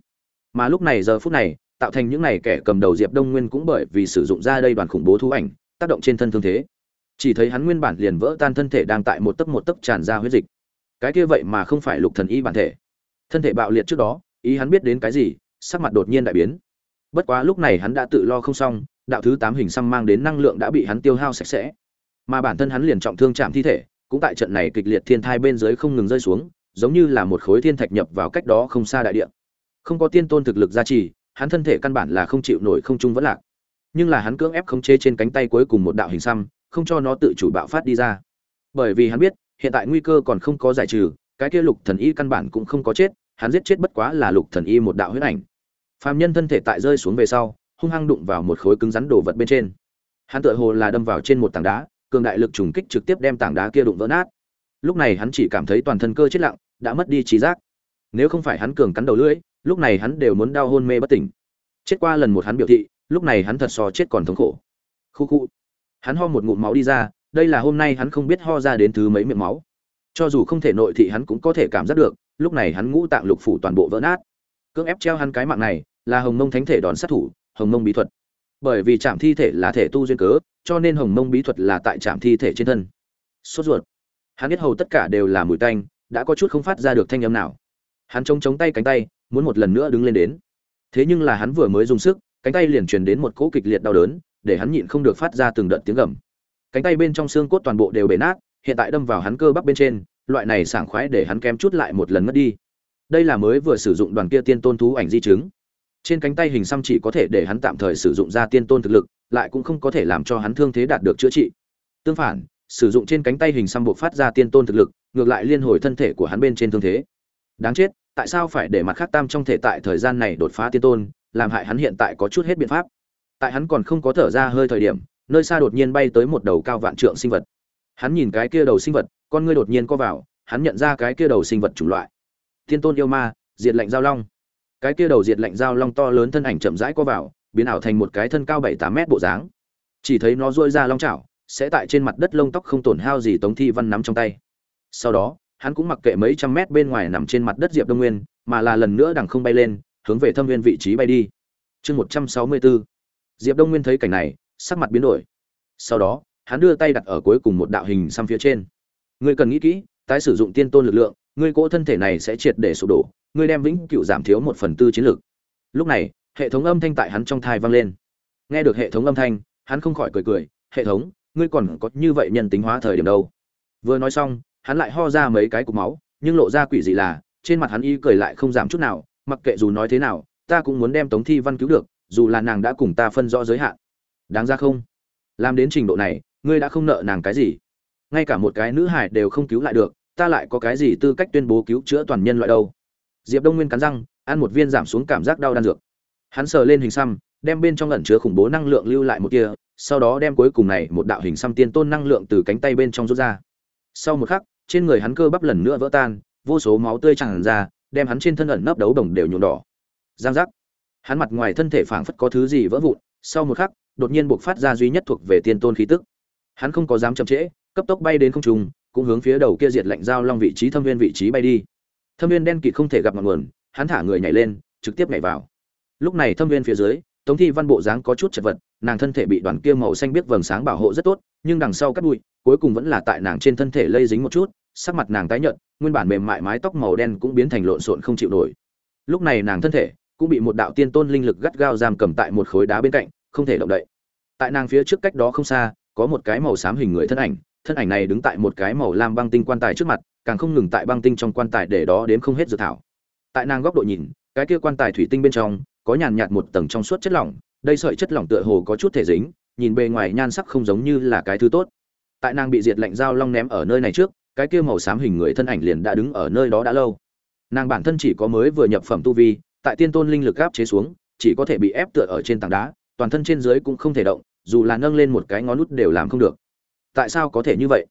Mà lúc này giờ phút này, tạo thành những này kẻ cầm đầu diệp đông nguyên cũng bởi vì sử dụng ra đây đoàn khủng bố thú ảnh, tác động trên thân thương thế chỉ thấy hắn nguyên bản liền vỡ tan thân thể đang tại một tấc một tấc tràn ra huyết dịch. Cái kia vậy mà không phải lục thần y bản thể. Thân thể bạo liệt trước đó, ý hắn biết đến cái gì, sắc mặt đột nhiên đại biến. Bất quá lúc này hắn đã tự lo không xong, đạo thứ tám hình xăm mang đến năng lượng đã bị hắn tiêu hao sạch sẽ. Mà bản thân hắn liền trọng thương chạm thi thể, cũng tại trận này kịch liệt thiên thai bên dưới không ngừng rơi xuống, giống như là một khối thiên thạch nhập vào cách đó không xa đại địa. Không có tiên tôn thực lực gia trì, hắn thân thể căn bản là không chịu nổi không trung vẫn lạc. Nhưng là hắn cưỡng ép khống chế trên cánh tay cuối cùng một đạo hình xăm không cho nó tự chủ bạo phát đi ra. Bởi vì hắn biết, hiện tại nguy cơ còn không có giải trừ, cái kia lục thần y căn bản cũng không có chết, hắn giết chết bất quá là lục thần y một đạo huyết ảnh. Phàm nhân thân thể tại rơi xuống về sau, hung hăng đụng vào một khối cứng rắn đồ vật bên trên. Hắn tựa hồ là đâm vào trên một tảng đá, cường đại lực trùng kích trực tiếp đem tảng đá kia đụng vỡ nát. Lúc này hắn chỉ cảm thấy toàn thân cơ chết lặng, đã mất đi trí giác. Nếu không phải hắn cường cắn đầu lưỡi, lúc này hắn đều muốn đau hôn mê bất tỉnh. Chết qua lần một hắn biểu thị, lúc này hắn thật so chết còn thống khổ. Khu khu hắn ho một ngụm máu đi ra, đây là hôm nay hắn không biết ho ra đến thứ mấy miệng máu. Cho dù không thể nội thị hắn cũng có thể cảm giác được, lúc này hắn ngũ tạng lục phủ toàn bộ vỡ nát. Cưỡng ép treo hắn cái mạng này, là hồng mông thánh thể đòn sát thủ, hồng mông bí thuật. Bởi vì chạm thi thể là thể tu duyên cớ, cho nên hồng mông bí thuật là tại trạm thi thể trên thân. Sốt ruột. Hắn biết hầu tất cả đều là mùi tanh, đã có chút không phát ra được thanh âm nào. Hắn chống chống tay cánh tay, muốn một lần nữa đứng lên đến. Thế nhưng là hắn vừa mới dùng sức, cánh tay liền truyền đến một cỗ kịch liệt đau đớn để hắn nhịn không được phát ra từng đợt tiếng gầm. Cánh tay bên trong xương cốt toàn bộ đều bể nát, hiện tại đâm vào hắn cơ bắp bên trên, loại này sảng khoái để hắn kém chút lại một lần mất đi. Đây là mới vừa sử dụng đoàn kia tiên tôn thú ảnh di chứng. Trên cánh tay hình xăm chỉ có thể để hắn tạm thời sử dụng ra tiên tôn thực lực, lại cũng không có thể làm cho hắn thương thế đạt được chữa trị. Tương phản, sử dụng trên cánh tay hình xăm buộc phát ra tiên tôn thực lực, ngược lại liên hồi thân thể của hắn bên trên thương thế. Đáng chết, tại sao phải để mặt khác tam trong thể tại thời gian này đột phá tiên tôn, làm hại hắn hiện tại có chút hết biện pháp? Tại hắn còn không có thở ra hơi thời điểm, nơi xa đột nhiên bay tới một đầu cao vạn trượng sinh vật. Hắn nhìn cái kia đầu sinh vật, con ngươi đột nhiên co vào, hắn nhận ra cái kia đầu sinh vật chủng loại. Thiên tôn yêu ma, diệt lạnh giao long. Cái kia đầu diệt lạnh giao long to lớn thân ảnh chậm rãi co vào, biến ảo thành một cái thân cao bảy tám mét bộ dáng. Chỉ thấy nó dôi ra long chảo, sẽ tại trên mặt đất lông tóc không tổn hao gì tống thi văn nắm trong tay. Sau đó, hắn cũng mặc kệ mấy trăm mét bên ngoài nằm trên mặt đất diệp đông nguyên, mà là lần nữa đằng không bay lên, hướng về thâm viên vị trí bay đi. Chương một trăm sáu mươi bốn diệp đông nguyên thấy cảnh này, sắc mặt biến đổi. Sau đó, hắn đưa tay đặt ở cuối cùng một đạo hình xăm phía trên. Ngươi cần nghĩ kỹ, tái sử dụng tiên tôn lực lượng, ngươi cỗ thân thể này sẽ triệt để sụp đổ, ngươi đem vĩnh cựu giảm thiếu một phần tư chiến lực. lúc này, hệ thống âm thanh tại hắn trong thai vang lên. Nghe được hệ thống âm thanh, hắn không khỏi cười cười, hệ thống, ngươi còn có như vậy nhân tính hóa thời điểm đâu? Vừa nói xong, hắn lại ho ra mấy cái cục máu, nhưng lộ ra quỷ dị là, trên mặt hắn y cười lại không giảm chút nào, mặc kệ dù nói thế nào, ta cũng muốn đem tống thi văn cứu được dù là nàng đã cùng ta phân rõ giới hạn. Đáng ra không? Làm đến trình độ này, ngươi đã không nợ nàng cái gì. Ngay cả một cái nữ hải đều không cứu lại được, ta lại có cái gì tư cách tuyên bố cứu chữa toàn nhân loại đâu? Diệp đông nguyên cắn răng, ăn một viên giảm xuống cảm giác đau đan dược. Hắn sờ lên hình xăm, đem bên trong ẩn chứa khủng bố năng lượng lưu lại một kia sau đó đem cuối cùng này một đạo hình xăm tiên tôn năng lượng từ cánh tay bên trong rút ra. Sau một khắc, trên người hắn cơ bắp lần nữa vỡ tan, vô số máu tươi tràn ra, đem hắn trên thân ẩn nấp đấu đồng đều nhuộm đỏ. Giang giác hắn mặt ngoài thân thể phảng phất có thứ gì vỡ vụn, sau một khắc, đột nhiên buộc phát ra duy nhất thuộc về tiên tôn khí tức. Hắn không có dám chậm trễ, cấp tốc bay đến không trung, cũng hướng phía đầu kia diệt lạnh giao long vị trí thâm viên vị trí bay đi. Thâm viên đen kịt không thể gặp ngọn nguồn, hắn thả người nhảy lên, trực tiếp nhảy vào. Lúc này thâm viên phía dưới, tống thi văn bộ dáng có chút chật vật, nàng thân thể bị đoàn kia màu xanh biết vầng sáng bảo hộ rất tốt, nhưng đằng sau cắt bụi, cuối cùng vẫn là tại nàng trên thân thể lây dính một chút, sắc mặt nàng tái nhợt, nguyên bản mềm mại mái tóc màu đen cũng biến thành lộn xộn không chịu nổi. Lúc này nàng thân thể cũng bị một đạo tiên tôn linh lực gắt gao giam cầm tại một khối đá bên cạnh, không thể động đậy. Tại nàng phía trước cách đó không xa, có một cái màu xám hình người thân ảnh thân ảnh này đứng tại một cái màu lam băng tinh quan tài trước mặt, càng không ngừng tại băng tinh trong quan tài để đó đếm không hết dự thảo. Tại nàng góc độ nhìn, cái kia quan tài thủy tinh bên trong, có nhàn nhạt một tầng trong suốt chất lỏng, đây sợi chất lỏng tựa hồ có chút thể dính, nhìn bề ngoài nhan sắc không giống như là cái thứ tốt. Tại nàng bị diệt lạnh dao long ném ở nơi này trước, cái kia màu xám hình người thân ảnh liền đã đứng ở nơi đó đã lâu. Nàng bản thân chỉ có mới vừa nhập phẩm tu vi tại tiên tôn linh lực gáp chế xuống, chỉ có thể bị ép tựa ở trên tảng đá, toàn thân trên dưới cũng không thể động, dù là nâng lên một cái ngón nút đều làm không được. Tại sao có thể như vậy?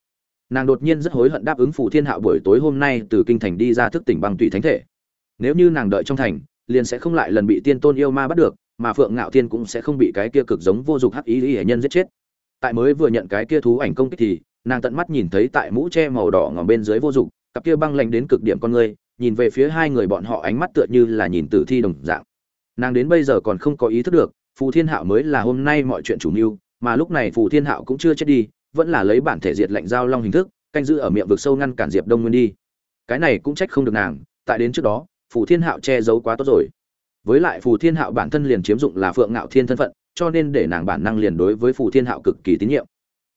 Nàng đột nhiên rất hối hận đáp ứng phủ thiên hạo buổi tối hôm nay từ kinh thành đi ra thức tỉnh bằng tùy thánh thể. Nếu như nàng đợi trong thành, liền sẽ không lại lần bị tiên tôn yêu ma bắt được, mà phượng ngạo thiên cũng sẽ không bị cái kia cực giống vô dụng hắc ý hệ nhân giết chết. Tại mới vừa nhận cái kia thú ảnh công kích thì, nàng tận mắt nhìn thấy tại mũ che màu đỏ ngòm bên dưới vô dụng cặp kia băng lạnh đến cực điểm con người nhìn về phía hai người bọn họ ánh mắt tựa như là nhìn tử thi đồng dạng. Nàng đến bây giờ còn không có ý thức được, phù thiên hạo mới là hôm nay mọi chuyện chủ mưu, mà lúc này phù thiên hạo cũng chưa chết đi, vẫn là lấy bản thể diệt lệnh giao long hình thức, canh giữ ở miệng vực sâu ngăn cản diệp đông nguyên đi. Cái này cũng trách không được nàng, tại đến trước đó, phù thiên hạo che giấu quá tốt rồi. Với lại phù thiên hạo bản thân liền chiếm dụng là phượng ngạo thiên thân phận, cho nên để nàng bản năng liền đối với phù thiên hạo cực kỳ tín nhiệm.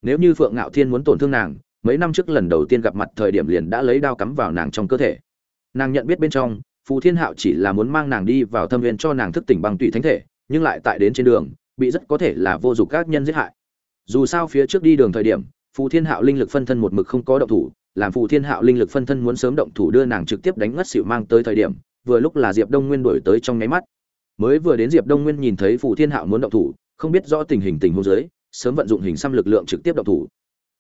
Nếu như phượng ngạo thiên muốn tổn thương nàng, mấy năm trước lần đầu tiên gặp mặt thời điểm liền đã lấy đao cắm vào nàng trong cơ thể nàng nhận biết bên trong, phù thiên hạo chỉ là muốn mang nàng đi vào thâm viên cho nàng thức tỉnh bằng tụy thánh thể, nhưng lại tại đến trên đường, bị rất có thể là vô dụng các nhân giết hại. Dù sao phía trước đi đường thời điểm, phù thiên hạo linh lực phân thân một mực không có động thủ, làm phù thiên hạo linh lực phân thân muốn sớm động thủ đưa nàng trực tiếp đánh ngất xỉu mang tới thời điểm, vừa lúc là diệp đông nguyên đổi tới trong nháy mắt. Mới vừa đến diệp đông nguyên nhìn thấy phù thiên hạo muốn động thủ, không biết rõ tình hình tình huống dưới, sớm vận dụng hình xăm lực lượng trực tiếp động thủ.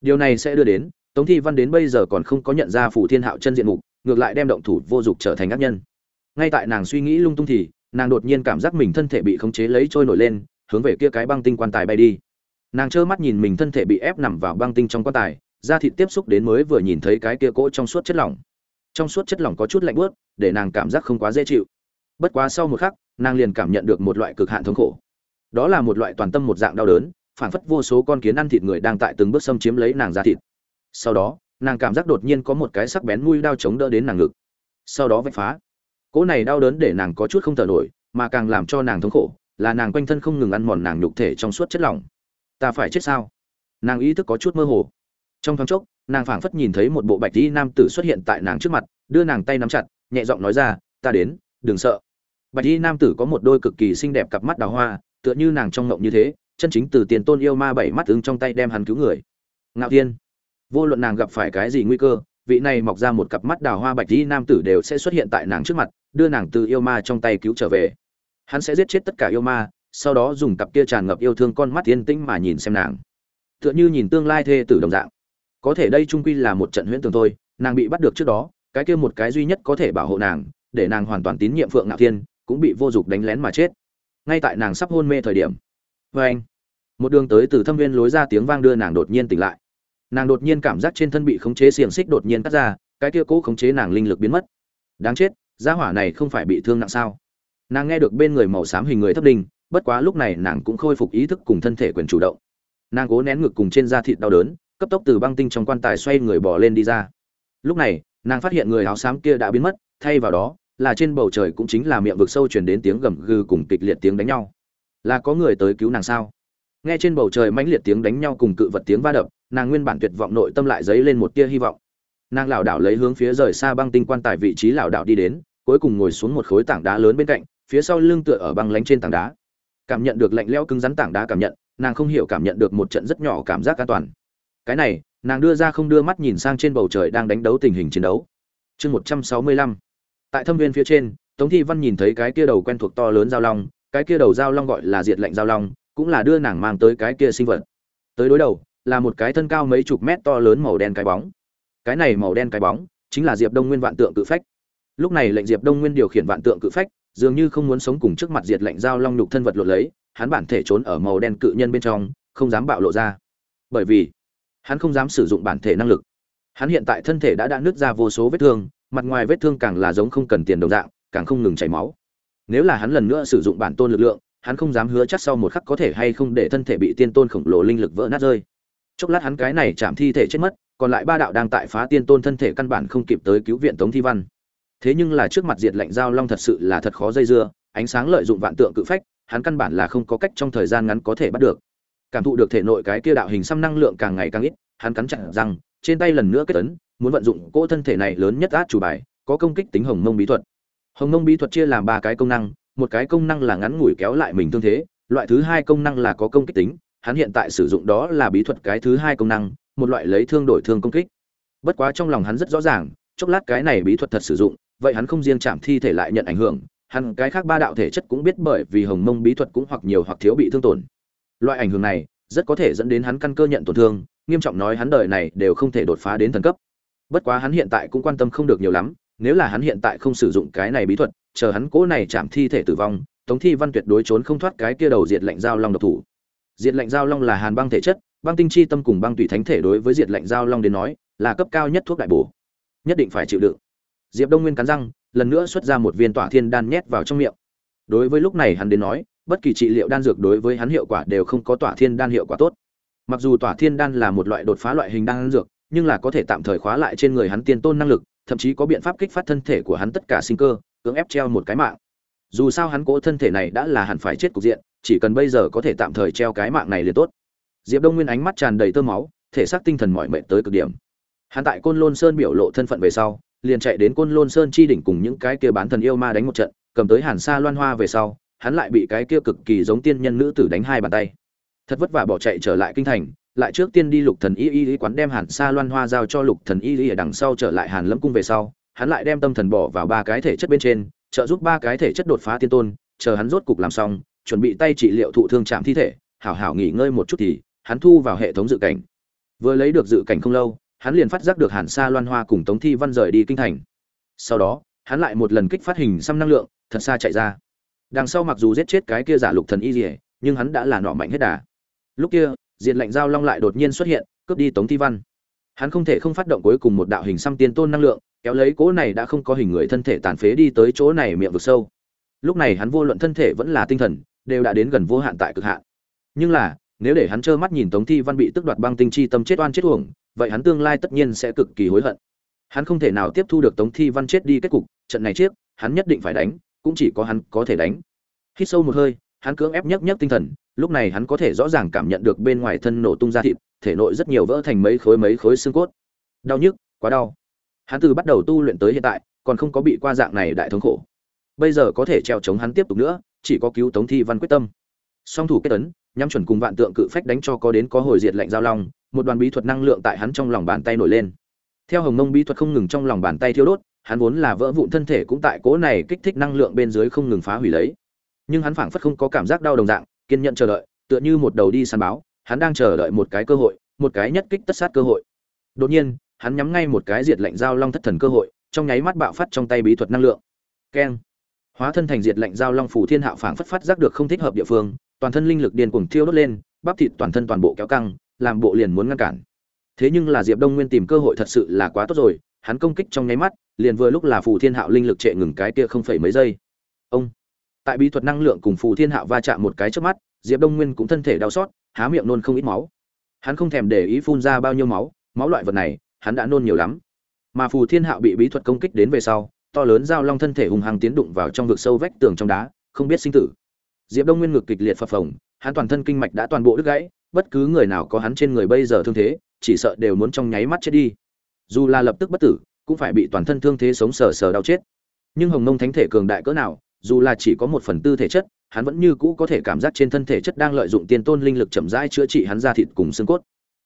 Điều này sẽ đưa đến, tống thi văn đến bây giờ còn không có nhận ra Phù thiên hạo chân diện mục ngược lại đem động thủ vô dụng trở thành ác nhân. Ngay tại nàng suy nghĩ lung tung thì, nàng đột nhiên cảm giác mình thân thể bị khống chế lấy trôi nổi lên, hướng về kia cái băng tinh quan tài bay đi. Nàng trơ mắt nhìn mình thân thể bị ép nằm vào băng tinh trong quan tài, da thịt tiếp xúc đến mới vừa nhìn thấy cái kia cỗ trong suốt chất lỏng. Trong suốt chất lỏng có chút lạnh bớt để nàng cảm giác không quá dễ chịu. Bất quá sau một khắc, nàng liền cảm nhận được một loại cực hạn thống khổ. Đó là một loại toàn tâm một dạng đau đớn, phảng phất vô số con kiến ăn thịt người đang tại từng bước xâm chiếm lấy nàng da thịt. Sau đó nàng cảm giác đột nhiên có một cái sắc bén mũi đao chống đỡ đến nàng ngực. Sau đó vạch phá. Cỗ này đau đớn để nàng có chút không thở nổi, mà càng làm cho nàng thống khổ, là nàng quanh thân không ngừng ăn mòn nàng nhục thể trong suốt chất lỏng. Ta phải chết sao? Nàng ý thức có chút mơ hồ. Trong thoáng chốc, nàng phảng phất nhìn thấy một bộ bạch y nam tử xuất hiện tại nàng trước mặt, đưa nàng tay nắm chặt, nhẹ giọng nói ra, ta đến, đừng sợ. Bạch y nam tử có một đôi cực kỳ xinh đẹp cặp mắt đào hoa, tựa như nàng trong ngộng như thế, chân chính từ tiền tôn yêu ma bảy mắt ứng trong tay đem hắn cứu người. Ngạo thiên vô luận nàng gặp phải cái gì nguy cơ, vị này mọc ra một cặp mắt đào hoa bạch y nam tử đều sẽ xuất hiện tại nàng trước mặt, đưa nàng từ yêu ma trong tay cứu trở về. Hắn sẽ giết chết tất cả yêu ma, sau đó dùng cặp kia tràn ngập yêu thương con mắt yên tĩnh mà nhìn xem nàng. Tựa như nhìn tương lai thê tử đồng dạng. Có thể đây trung quy là một trận huyễn tưởng thôi, nàng bị bắt được trước đó, cái kia một cái duy nhất có thể bảo hộ nàng, để nàng hoàn toàn tín nhiệm phượng ngạo thiên, cũng bị vô dụng đánh lén mà chết. Ngay tại nàng sắp hôn mê thời điểm. Vê anh một đường tới từ thâm viên lối ra tiếng vang đưa nàng đột nhiên tỉnh lại nàng đột nhiên cảm giác trên thân bị khống chế xiềng xích đột nhiên cắt ra, cái kia cố khống chế nàng linh lực biến mất. Đáng chết, gia hỏa này không phải bị thương nặng sao? Nàng nghe được bên người màu xám hình người thấp đinh, bất quá lúc này nàng cũng khôi phục ý thức cùng thân thể quyền chủ động. Nàng cố nén ngực cùng trên da thịt đau đớn, cấp tốc từ băng tinh trong quan tài xoay người bỏ lên đi ra. Lúc này, nàng phát hiện người áo xám kia đã biến mất, thay vào đó, là trên bầu trời cũng chính là miệng vực sâu truyền đến tiếng gầm gừ cùng kịch liệt tiếng đánh nhau. Là có người tới cứu nàng sao? Nghe trên bầu trời mãnh liệt tiếng đánh nhau cùng cự vật tiếng va đập nàng nguyên bản tuyệt vọng nội tâm lại dấy lên một tia hy vọng. Nàng lảo đảo lấy hướng phía rời xa băng tinh quan tài vị trí lảo đảo đi đến, cuối cùng ngồi xuống một khối tảng đá lớn bên cạnh, phía sau lưng tựa ở băng lánh trên tảng đá. Cảm nhận được lạnh lẽo cứng rắn tảng đá cảm nhận, nàng không hiểu cảm nhận được một trận rất nhỏ cảm giác an toàn. Cái này, nàng đưa ra không đưa mắt nhìn sang trên bầu trời đang đánh đấu tình hình chiến đấu. Chương một trăm sáu mươi lăm. Tại thâm viên phía trên, tống thi văn nhìn thấy cái kia đầu quen thuộc to lớn giao long, cái kia đầu giao long gọi là diệt lệnh giao long, cũng là đưa nàng mang tới cái kia sinh vật. Tới đối đầu là một cái thân cao mấy chục mét to lớn màu đen cái bóng. Cái này màu đen cái bóng chính là diệp đông nguyên vạn tượng cự phách. Lúc này lệnh diệp đông nguyên điều khiển vạn tượng cự phách, dường như không muốn sống cùng trước mặt diệt lệnh giao long nhục thân vật lột lấy, hắn bản thể trốn ở màu đen cự nhân bên trong, không dám bạo lộ ra. Bởi vì, hắn không dám sử dụng bản thể năng lực. Hắn hiện tại thân thể đã đã nứt ra vô số vết thương, mặt ngoài vết thương càng là giống không cần tiền đồng dạng, càng không ngừng chảy máu. Nếu là hắn lần nữa sử dụng bản tôn lực lượng, hắn không dám hứa chắc sau một khắc có thể hay không để thân thể bị tiên tôn khổng lồ linh lực vỡ nát rơi chốc lát hắn cái này chạm thi thể chết mất, còn lại ba đạo đang tại phá tiên tôn thân thể căn bản không kịp tới cứu viện tống thi văn. Thế nhưng là trước mặt diệt lệnh giao long thật sự là thật khó dây dưa, ánh sáng lợi dụng vạn tượng cự phách, hắn căn bản là không có cách trong thời gian ngắn có thể bắt được. Cảm thụ được thể nội cái kia đạo hình xăm năng lượng càng ngày càng ít, hắn cắn chặt rằng trên tay lần nữa kết tấn muốn vận dụng cỗ thân thể này lớn nhất át chủ bài, có công kích tính hồng mông bí thuật. Hồng mông bí thuật chia làm ba cái công năng, một cái công năng là ngắn ngủi kéo lại mình tương thế, loại thứ hai công năng là có công kích tính hắn hiện tại sử dụng đó là bí thuật cái thứ hai công năng, một loại lấy thương đổi thương công kích. Bất quá trong lòng hắn rất rõ ràng, chốc lát cái này bí thuật thật sử dụng, vậy hắn không riêng chạm thi thể lại nhận ảnh hưởng, hắn cái khác ba đạo thể chất cũng biết bởi vì hồng mông bí thuật cũng hoặc nhiều hoặc thiếu bị thương tổn. Loại ảnh hưởng này rất có thể dẫn đến hắn căn cơ nhận tổn thương, nghiêm trọng nói hắn đời này đều không thể đột phá đến thần cấp. Bất quá hắn hiện tại cũng quan tâm không được nhiều lắm, nếu là hắn hiện tại không sử dụng cái này bí thuật, chờ hắn cố này chạm thi thể tử vong, tống thi văn tuyệt đối trốn không thoát cái kia đầu diệt lệnh giao long độc thủ diệt lệnh giao long là hàn băng thể chất, băng tinh chi tâm cùng băng tùy thánh thể đối với diệt lệnh giao long đến nói, là cấp cao nhất thuốc đại bổ. Nhất định phải chịu đựng. Diệp đông nguyên cắn răng, lần nữa xuất ra một viên tỏa thiên đan nhét vào trong miệng. Đối với lúc này hắn đến nói, bất kỳ trị liệu đan dược đối với hắn hiệu quả đều không có tỏa thiên đan hiệu quả tốt. Mặc dù tỏa thiên đan là một loại đột phá loại hình đan dược, nhưng là có thể tạm thời khóa lại trên người hắn tiên tôn năng lực, thậm chí có biện pháp kích phát thân thể của hắn tất cả sinh cơ, cưỡng ép treo một cái mạng. Dù sao hắn cố thân thể này đã là hẳn phải chết cục diện chỉ cần bây giờ có thể tạm thời treo cái mạng này liền tốt. Diệp đông nguyên ánh mắt tràn đầy tơ máu, thể xác tinh thần mỏi mệt tới cực điểm. Hắn tại côn lôn sơn biểu lộ thân phận về sau, liền chạy đến côn lôn sơn chi đỉnh cùng những cái kia bán thần yêu ma đánh một trận, cầm tới hàn sa loan hoa về sau, hắn lại bị cái kia cực kỳ giống tiên nhân nữ tử đánh hai bàn tay. Thật vất vả bỏ chạy trở lại kinh thành, lại trước tiên đi lục thần y y quán đem hàn sa loan hoa giao cho lục thần y y ở đằng sau trở lại hàn lâm cung về sau, hắn lại đem tâm thần bỏ vào ba cái thể chất bên trên, trợ giúp ba cái thể chất đột phá tiên tôn, chờ hắn rốt cục làm xong chuẩn bị tay trị liệu thụ thương chạm thi thể, hảo hảo nghỉ ngơi một chút thì, hắn thu vào hệ thống dự cảnh. Vừa lấy được dự cảnh không lâu, hắn liền phát giác được hàn sa loan hoa cùng tống thi văn rời đi kinh thành. Sau đó, hắn lại một lần kích phát hình xăm năng lượng, thật xa chạy ra. Đằng sau mặc dù giết chết cái kia giả lục thần y dỉa nhưng hắn đã là nọ mạnh hết đà. Lúc kia diện lệnh giao long lại đột nhiên xuất hiện, cướp đi tống thi văn. Hắn không thể không phát động cuối cùng một đạo hình xăm tiên tôn năng lượng, kéo lấy cỗ này đã không có hình người thân thể tàn phế đi tới chỗ này miệng vực sâu. Lúc này hắn vô luận thân thể vẫn là tinh thần đều đã đến gần vô hạn tại cực hạn. Nhưng là, nếu để hắn trơ mắt nhìn tống thi văn bị tức đoạt băng tinh chi tâm chết oan chết uổng, vậy hắn tương lai tất nhiên sẽ cực kỳ hối hận. Hắn không thể nào tiếp thu được tống thi văn chết đi kết cục, trận này chiếc, hắn nhất định phải đánh, cũng chỉ có hắn có thể đánh. Hít sâu một hơi, hắn cưỡng ép nhấc nhấc tinh thần, lúc này hắn có thể rõ ràng cảm nhận được bên ngoài thân nổ tung ra thịt, thể nội rất nhiều vỡ thành mấy khối mấy khối xương cốt. Đau nhức, quá đau. Hắn từ bắt đầu tu luyện tới hiện tại, còn không có bị qua dạng này đại thống khổ. Bây giờ có thể treo chống hắn tiếp tục nữa chỉ có cứu tống thi văn quyết tâm. Song thủ kết tấn, nhắm chuẩn cùng vạn tượng cự phách đánh cho có đến có hồi diệt lệnh giao long, một đoàn bí thuật năng lượng tại hắn trong lòng bàn tay nổi lên. Theo hồng mông bí thuật không ngừng trong lòng bàn tay thiêu đốt, hắn vốn là vỡ vụn thân thể cũng tại cố này kích thích năng lượng bên dưới không ngừng phá hủy lấy. Nhưng hắn phảng phất không có cảm giác đau đồng dạng, kiên nhẫn chờ đợi, tựa như một đầu đi săn báo, hắn đang chờ đợi một cái cơ hội, một cái nhất kích tất sát cơ hội. Đột nhiên, hắn nhắm ngay một cái diệt lệnh giao long thất thần cơ hội, trong nháy mắt bạo phát trong tay bí thuật năng lượng. Keng hóa thân thành diệt lệnh giao long phủ thiên hạo phảng phất phát giác được không thích hợp địa phương, toàn thân linh lực điên cuồng thiêu đốt lên, bắp thịt toàn thân toàn bộ kéo căng, làm bộ liền muốn ngăn cản. Thế nhưng là diệp đông nguyên tìm cơ hội thật sự là quá tốt rồi, hắn công kích trong nháy mắt, liền vừa lúc là phù thiên hạo linh lực trệ ngừng cái kia không phải mấy giây. Ông! Tại bí thuật năng lượng cùng phù thiên hạo va chạm một cái trước mắt, diệp đông nguyên cũng thân thể đau xót, há miệng nôn không ít máu. Hắn không thèm để ý phun ra bao nhiêu máu máu loại vật này, hắn đã nôn nhiều lắm. Mà phù thiên hạo bị bí thuật công kích đến về sau to lớn giao long thân thể hùng hăng tiến đụng vào trong vực sâu vách tường trong đá, không biết sinh tử. Diệp đông nguyên ngực kịch liệt phập phồng, hắn toàn thân kinh mạch đã toàn bộ đứt gãy, bất cứ người nào có hắn trên người bây giờ thương thế, chỉ sợ đều muốn trong nháy mắt chết đi. Dù là lập tức bất tử, cũng phải bị toàn thân thương thế sống sờ sờ đau chết. Nhưng hồng mông thánh thể cường đại cỡ nào, dù là chỉ có một phần tư thể chất, hắn vẫn như cũ có thể cảm giác trên thân thể chất đang lợi dụng tiên tôn linh lực chậm rãi chữa trị hắn da thịt cùng xương cốt.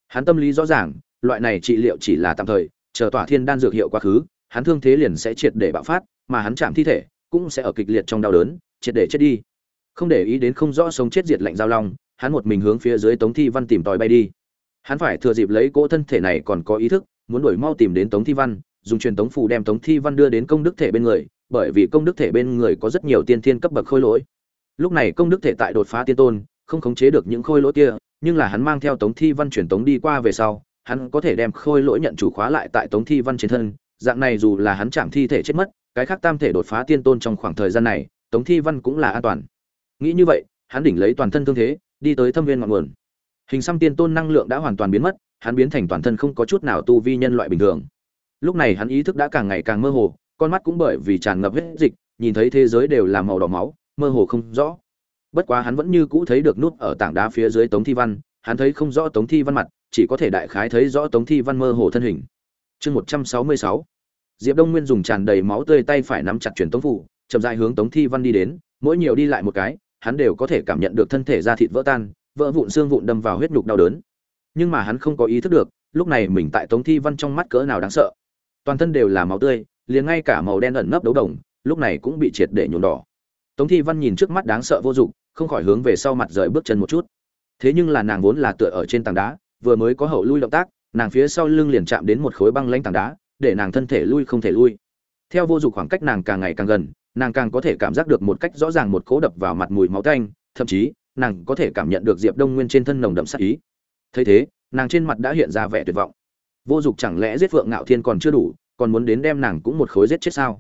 Hắn tâm lý rõ ràng, loại này trị liệu chỉ là tạm thời, chờ tỏa thiên đan dược hiệu quá khứ hắn thương thế liền sẽ triệt để bạo phát, mà hắn chạm thi thể cũng sẽ ở kịch liệt trong đau đớn, triệt để chết đi. Không để ý đến không rõ sống chết diệt lạnh giao long, hắn một mình hướng phía dưới tống thi văn tìm tòi bay đi. Hắn phải thừa dịp lấy cỗ thân thể này còn có ý thức, muốn đuổi mau tìm đến tống thi văn, dùng truyền tống phù đem tống thi văn đưa đến công đức thể bên người, bởi vì công đức thể bên người có rất nhiều tiên thiên cấp bậc khôi lỗi. Lúc này công đức thể tại đột phá tiên tôn, không khống chế được những khôi lỗi kia, nhưng là hắn mang theo tống thi văn truyền tống đi qua về sau, hắn có thể đem khôi lỗi nhận chủ khóa lại tại tống thi văn trên thân dạng này dù là hắn chạm thi thể chết mất, cái khác tam thể đột phá tiên tôn trong khoảng thời gian này, tống thi văn cũng là an toàn. Nghĩ như vậy, hắn đỉnh lấy toàn thân thương thế, đi tới thâm viên ngọn nguồn. Hình xăm tiên tôn năng lượng đã hoàn toàn biến mất, hắn biến thành toàn thân không có chút nào tu vi nhân loại bình thường. Lúc này hắn ý thức đã càng ngày càng mơ hồ, con mắt cũng bởi vì tràn ngập huyết dịch, nhìn thấy thế giới đều là màu đỏ máu, mơ hồ không rõ. Bất quá hắn vẫn như cũ thấy được nút ở tảng đá phía dưới tống thi văn, hắn thấy không rõ tống thi văn mặt, chỉ có thể đại khái thấy rõ tống thi văn mơ hồ thân hình chương một trăm sáu mươi sáu. Diệp đông nguyên dùng tràn đầy máu tươi tay phải nắm chặt truyền tống phủ, chậm dại hướng tống thi văn đi đến, mỗi nhiều đi lại một cái, hắn đều có thể cảm nhận được thân thể da thịt vỡ tan, vỡ vụn xương vụn đâm vào huyết nhục đau đớn. Nhưng mà hắn không có ý thức được, lúc này mình tại tống thi văn trong mắt cỡ nào đáng sợ. Toàn thân đều là máu tươi, liền ngay cả màu đen ẩn nấp đấu đồng, lúc này cũng bị triệt để nhuộm đỏ. Tống thi văn nhìn trước mắt đáng sợ vô dụng, không khỏi hướng về sau mặt rời bước chân một chút. Thế nhưng là nàng vốn là tựa ở trên tảng đá, vừa mới có hậu lui động tác nàng phía sau lưng liền chạm đến một khối băng lanh tảng đá, để nàng thân thể lui không thể lui. Theo vô dụng khoảng cách nàng càng ngày càng gần, nàng càng có thể cảm giác được một cách rõ ràng một cố đập vào mặt mùi máu tanh, thậm chí, nàng có thể cảm nhận được diệp đông nguyên trên thân nồng đậm sát ý. Thấy thế, nàng trên mặt đã hiện ra vẻ tuyệt vọng. Vô dụng chẳng lẽ giết phượng ngạo thiên còn chưa đủ, còn muốn đến đem nàng cũng một khối giết chết sao?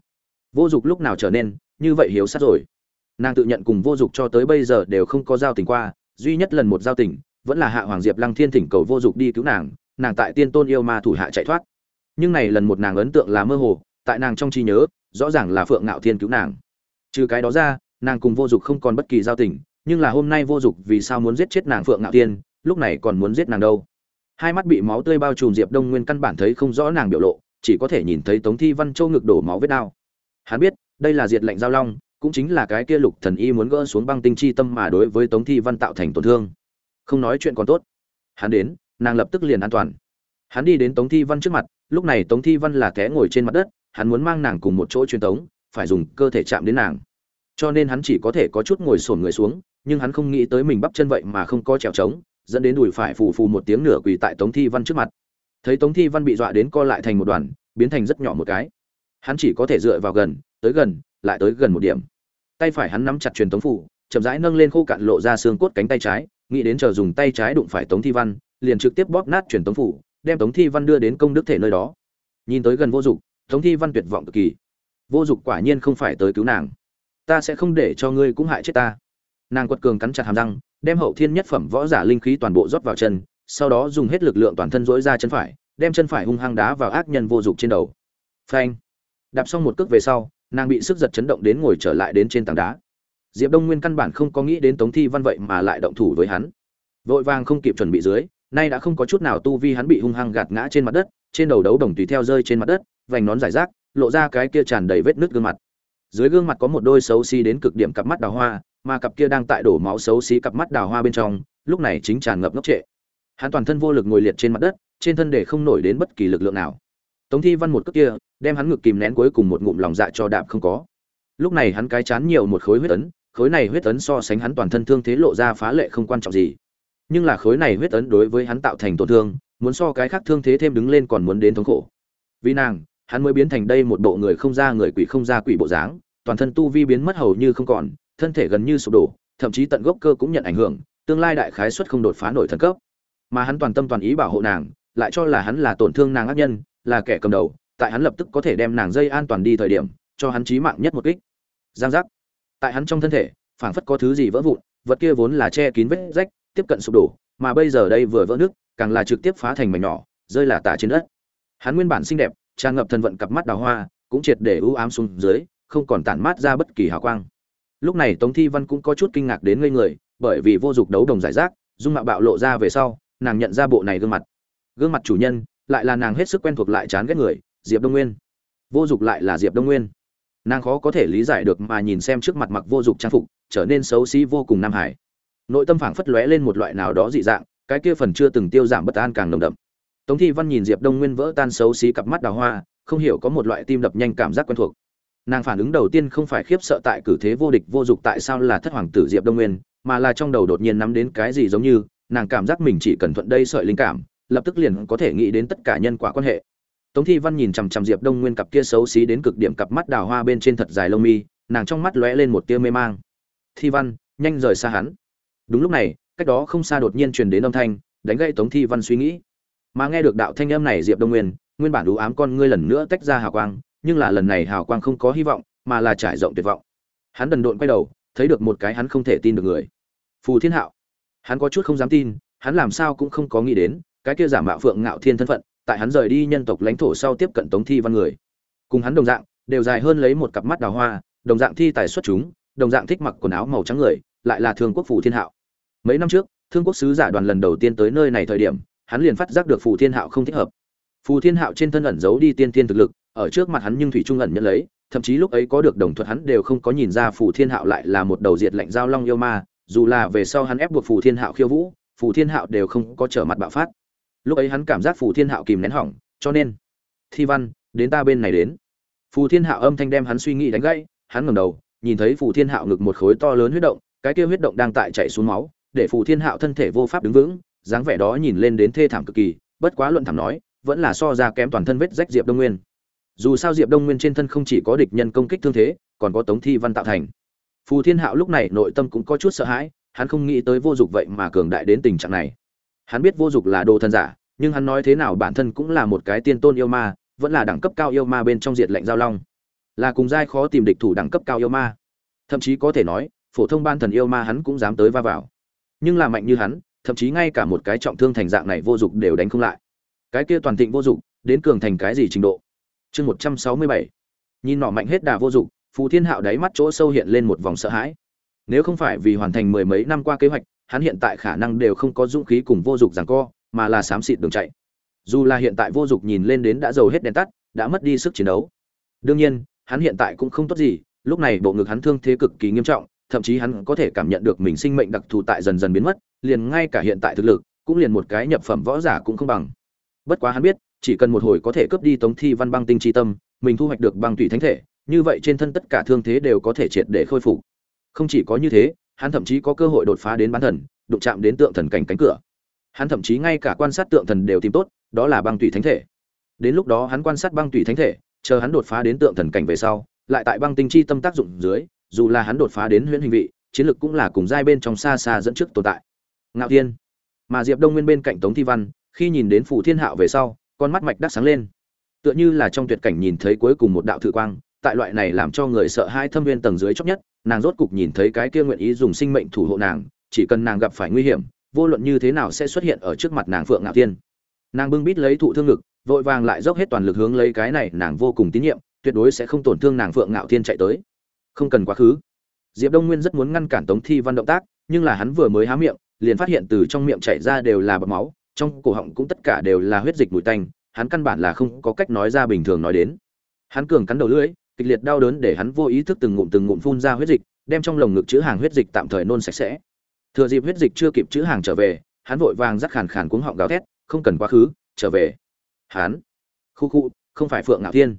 Vô dụng lúc nào trở nên, như vậy hiếu sát rồi. Nàng tự nhận cùng vô dụng cho tới bây giờ đều không có giao tình qua, duy nhất lần một giao tình, vẫn là hạ hoàng diệp lăng thiên thỉnh cầu vô dụng đi cứu nàng nàng tại tiên tôn yêu ma thủ hạ chạy thoát. Nhưng này lần một nàng ấn tượng là mơ hồ, tại nàng trong trí nhớ, rõ ràng là phượng ngạo thiên cứu nàng. Trừ cái đó ra, nàng cùng vô dụng không còn bất kỳ giao tình, nhưng là hôm nay vô dụng vì sao muốn giết chết nàng phượng ngạo thiên, lúc này còn muốn giết nàng đâu? Hai mắt bị máu tươi bao trùm diệp đông nguyên căn bản thấy không rõ nàng biểu lộ, chỉ có thể nhìn thấy tống thi văn châu ngực đổ máu vết đao hắn biết, đây là diệt lệnh giao long, cũng chính là cái kia lục thần y muốn gỡ xuống băng tinh chi tâm mà đối với tống thi văn tạo thành tổn thương. Không nói chuyện còn tốt. Hắn đến nàng lập tức liền an toàn. Hắn đi đến tống thi văn trước mặt, lúc này tống thi văn là té ngồi trên mặt đất, hắn muốn mang nàng cùng một chỗ truyền tống, phải dùng cơ thể chạm đến nàng. Cho nên hắn chỉ có thể có chút ngồi sổn người xuống, nhưng hắn không nghĩ tới mình bắp chân vậy mà không có trèo trống, dẫn đến đùi phải phù phù một tiếng nửa quỳ tại tống thi văn trước mặt. Thấy tống thi văn bị dọa đến co lại thành một đoàn, biến thành rất nhỏ một cái. Hắn chỉ có thể dựa vào gần, tới gần, lại tới gần một điểm. Tay phải hắn nắm chặt truyền tống phủ, chậm rãi nâng lên khô cạn lộ ra xương cốt cánh tay trái, nghĩ đến chờ dùng tay trái đụng phải tống thi văn liền trực tiếp bóp nát truyền tống phủ, đem tống thi văn đưa đến công đức thể nơi đó. Nhìn tới gần vô dụng, tống thi văn tuyệt vọng cực kỳ. Vô dụng quả nhiên không phải tới cứu nàng. Ta sẽ không để cho ngươi cũng hại chết ta. Nàng quật cường cắn chặt hàm răng, đem hậu thiên nhất phẩm võ giả linh khí toàn bộ rót vào chân, sau đó dùng hết lực lượng toàn thân dỗi ra chân phải, đem chân phải hung hăng đá vào ác nhân vô dụng trên đầu. Phanh. Đạp xong một cước về sau, nàng bị sức giật chấn động đến ngồi trở lại đến trên tảng đá. Diệp đông nguyên căn bản không có nghĩ đến tống thi văn vậy mà lại động thủ với hắn. Vội vàng không kịp chuẩn bị dưới nay đã không có chút nào tu vi hắn bị hung hăng gạt ngã trên mặt đất, trên đầu đấu đồng tùy theo rơi trên mặt đất, vành nón giải rác, lộ ra cái kia tràn đầy vết nứt gương mặt. Dưới gương mặt có một đôi xấu xí đến cực điểm cặp mắt đào hoa, mà cặp kia đang tại đổ máu xấu xí cặp mắt đào hoa bên trong, lúc này chính tràn ngập ngốc trệ. Hắn toàn thân vô lực ngồi liệt trên mặt đất, trên thân để không nổi đến bất kỳ lực lượng nào. Tống thi văn một cước kia, đem hắn ngực kìm nén cuối cùng một ngụm lòng dạ cho đạp không có. Lúc này hắn cái chán nhiều một khối huyết ấn, khối này huyết ấn so sánh hắn toàn thân thương thế lộ ra phá lệ không quan trọng gì nhưng là khối này huyết ấn đối với hắn tạo thành tổn thương, muốn so cái khác thương thế thêm đứng lên còn muốn đến thống khổ. Vì nàng, hắn mới biến thành đây một bộ người không ra người quỷ không ra quỷ bộ dáng, toàn thân tu vi biến mất hầu như không còn, thân thể gần như sụp đổ, thậm chí tận gốc cơ cũng nhận ảnh hưởng, tương lai đại khái suất không đột phá nổi thần cấp. Mà hắn toàn tâm toàn ý bảo hộ nàng, lại cho là hắn là tổn thương nàng ác nhân, là kẻ cầm đầu, tại hắn lập tức có thể đem nàng dây an toàn đi thời điểm, cho hắn chí mạng nhất một kích. Giang giác. Tại hắn trong thân thể, phảng phất có thứ gì vỡ vụn, vật kia vốn là che kín vết rách tiếp cận sụp đổ, mà bây giờ đây vừa vỡ nước, càng là trực tiếp phá thành mảnh nhỏ, rơi là tả trên đất. Hắn nguyên bản xinh đẹp, tràn ngập thần vận cặp mắt đào hoa, cũng triệt để u ám xuống dưới, không còn tản mát ra bất kỳ hào quang. Lúc này tống thi văn cũng có chút kinh ngạc đến ngây người, bởi vì vô dụng đấu đồng giải rác, dung mạo bạo lộ ra về sau, nàng nhận ra bộ này gương mặt. Gương mặt chủ nhân, lại là nàng hết sức quen thuộc lại chán ghét người, diệp đông nguyên. Vô dụng lại là diệp đông nguyên. Nàng khó có thể lý giải được mà nhìn xem trước mặt mặc vô dụng trang phục, trở nên xấu xí vô cùng nam hải nội tâm phảng phất lóe lên một loại nào đó dị dạng, cái kia phần chưa từng tiêu giảm bất an càng nồng đậm. Tống thi văn nhìn diệp đông nguyên vỡ tan xấu xí cặp mắt đào hoa, không hiểu có một loại tim đập nhanh cảm giác quen thuộc. Nàng phản ứng đầu tiên không phải khiếp sợ tại cử thế vô địch vô dụng tại sao là thất hoàng tử diệp đông nguyên, mà là trong đầu đột nhiên nắm đến cái gì giống như, nàng cảm giác mình chỉ cần thuận đây sợi linh cảm, lập tức liền có thể nghĩ đến tất cả nhân quả quan hệ. Tống thi văn nhìn chằm chằm diệp đông nguyên cặp kia xấu xí đến cực điểm cặp mắt đào hoa bên trên thật dài lông mi, nàng trong mắt lóe lên một tia mê mang. Thi văn, nhanh rời xa hắn đúng lúc này, cách đó không xa đột nhiên truyền đến âm thanh, đánh gãy tống thi văn suy nghĩ. Mà nghe được đạo thanh âm này diệp đông nguyên nguyên bản đủ ám con ngươi lần nữa tách ra hào quang, nhưng là lần này hào quang không có hy vọng, mà là trải rộng tuyệt vọng. Hắn đần độn quay đầu, thấy được một cái hắn không thể tin được người. Phù thiên hạo. Hắn có chút không dám tin, hắn làm sao cũng không có nghĩ đến, cái kia giả mạo phượng ngạo thiên thân phận, tại hắn rời đi nhân tộc lãnh thổ sau tiếp cận tống thi văn người. Cùng hắn đồng dạng, đều dài hơn lấy một cặp mắt đào hoa, đồng dạng thi tài xuất chúng, đồng dạng thích mặc quần áo màu trắng người lại là thương quốc phủ thiên hạo. Mấy năm trước, thương quốc sứ giả đoàn lần đầu tiên tới nơi này thời điểm, hắn liền phát giác được phù thiên hạo không thích hợp. Phù thiên hạo trên thân ẩn giấu đi tiên tiên thực lực, ở trước mặt hắn nhưng thủy trung ẩn nhận lấy, thậm chí lúc ấy có được đồng thuận hắn đều không có nhìn ra phù thiên hạo lại là một đầu diệt lệnh giao long yêu ma, dù là về sau hắn ép buộc phù thiên hạo khiêu vũ, phù thiên hạo đều không có trở mặt bạo phát. Lúc ấy hắn cảm giác phù thiên hạo kìm nén hỏng, cho nên, thi văn, đến ta bên này đến. Phù thiên hạo âm thanh đem hắn suy nghĩ đánh gãy, hắn ngẩng đầu, nhìn thấy phù thiên hạo ngực một khối to lớn huyết động cái kia huyết động đang tại chảy xuống máu, để phù thiên hạo thân thể vô pháp đứng vững, dáng vẻ đó nhìn lên đến thê thảm cực kỳ, bất quá luận thảm nói, vẫn là so ra kém toàn thân vết rách diệp đông nguyên. Dù sao diệp đông nguyên trên thân không chỉ có địch nhân công kích thương thế, còn có tống thi văn tạo thành. Phù thiên hạo lúc này nội tâm cũng có chút sợ hãi, hắn không nghĩ tới vô dụng vậy mà cường đại đến tình trạng này. Hắn biết vô dụng là đồ thần giả, nhưng hắn nói thế nào bản thân cũng là một cái tiên tôn yêu ma, vẫn là đẳng cấp cao yêu ma bên trong diệt lệnh giao long. Là cùng giai khó tìm địch thủ đẳng cấp cao yêu ma. Thậm chí có thể nói phổ thông ban thần yêu ma hắn cũng dám tới va vào. Nhưng là mạnh như hắn, thậm chí ngay cả một cái trọng thương thành dạng này vô dụng đều đánh không lại. Cái kia toàn thịnh vô dụng, đến cường thành cái gì trình độ? Chương một trăm sáu mươi bảy. Nhìn nọ mạnh hết đà vô dụng, phù thiên hạo đáy mắt chỗ sâu hiện lên một vòng sợ hãi. Nếu không phải vì hoàn thành mười mấy năm qua kế hoạch, hắn hiện tại khả năng đều không có dũng khí cùng vô dụng rằng co, mà là xám xịt đường chạy. Dù là hiện tại vô dụng nhìn lên đến đã giàu hết đèn tắt, đã mất đi sức chiến đấu. Đương nhiên, hắn hiện tại cũng không tốt gì, lúc này bộ ngực hắn thương thế cực kỳ nghiêm trọng thậm chí hắn có thể cảm nhận được mình sinh mệnh đặc thù tại dần dần biến mất, liền ngay cả hiện tại thực lực, cũng liền một cái nhập phẩm võ giả cũng không bằng. Bất quá hắn biết, chỉ cần một hồi có thể cướp đi tống thi văn băng tinh chi tâm, mình thu hoạch được băng tụy thánh thể, như vậy trên thân tất cả thương thế đều có thể triệt để khôi phục. Không chỉ có như thế, hắn thậm chí có cơ hội đột phá đến bán thần, đụng chạm đến tượng thần cảnh cánh cửa. Hắn thậm chí ngay cả quan sát tượng thần đều tìm tốt, đó là băng tụy thánh thể. Đến lúc đó hắn quan sát băng tụy thánh thể, chờ hắn đột phá đến tượng thần cảnh về sau, lại tại băng tinh chi tâm tác dụng dưới dù là hắn đột phá đến huyễn hình vị chiến lược cũng là cùng giai bên trong xa xa dẫn trước tồn tại. Ngạo thiên. Mà diệp đông nguyên bên cạnh tống thi văn khi nhìn đến phủ thiên hạo về sau con mắt mạch đắc sáng lên. Tựa như là trong tuyệt cảnh nhìn thấy cuối cùng một đạo thử quang tại loại này làm cho người sợ hai thâm viên tầng dưới chót nhất nàng rốt cục nhìn thấy cái kia nguyện ý dùng sinh mệnh thủ hộ nàng chỉ cần nàng gặp phải nguy hiểm vô luận như thế nào sẽ xuất hiện ở trước mặt nàng phượng ngạo thiên. Nàng bưng bít lấy thụ thương lực, vội vàng lại dốc hết toàn lực hướng lấy cái này nàng vô cùng tín nhiệm tuyệt đối sẽ không tổn thương nàng phượng ngạo thiên chạy tới không cần quá khứ. Diệp đông nguyên rất muốn ngăn cản tống thi văn động tác, nhưng là hắn vừa mới há miệng, liền phát hiện từ trong miệng chảy ra đều là bọt máu, trong cổ họng cũng tất cả đều là huyết dịch mùi tanh, hắn căn bản là không có cách nói ra bình thường nói đến. Hắn cường cắn đầu lưỡi, kịch liệt đau đớn để hắn vô ý thức từng ngụm từng ngụm phun ra huyết dịch, đem trong lồng ngực chứa hàng huyết dịch tạm thời nôn sạch sẽ. Thừa dịp huyết dịch chưa kịp chứa hàng trở về, hắn vội vàng rắc khàn khàn cuống họng gào thét, không cần quá khứ, trở về. Hắn, khu khu, không phải phượng ngạo thiên.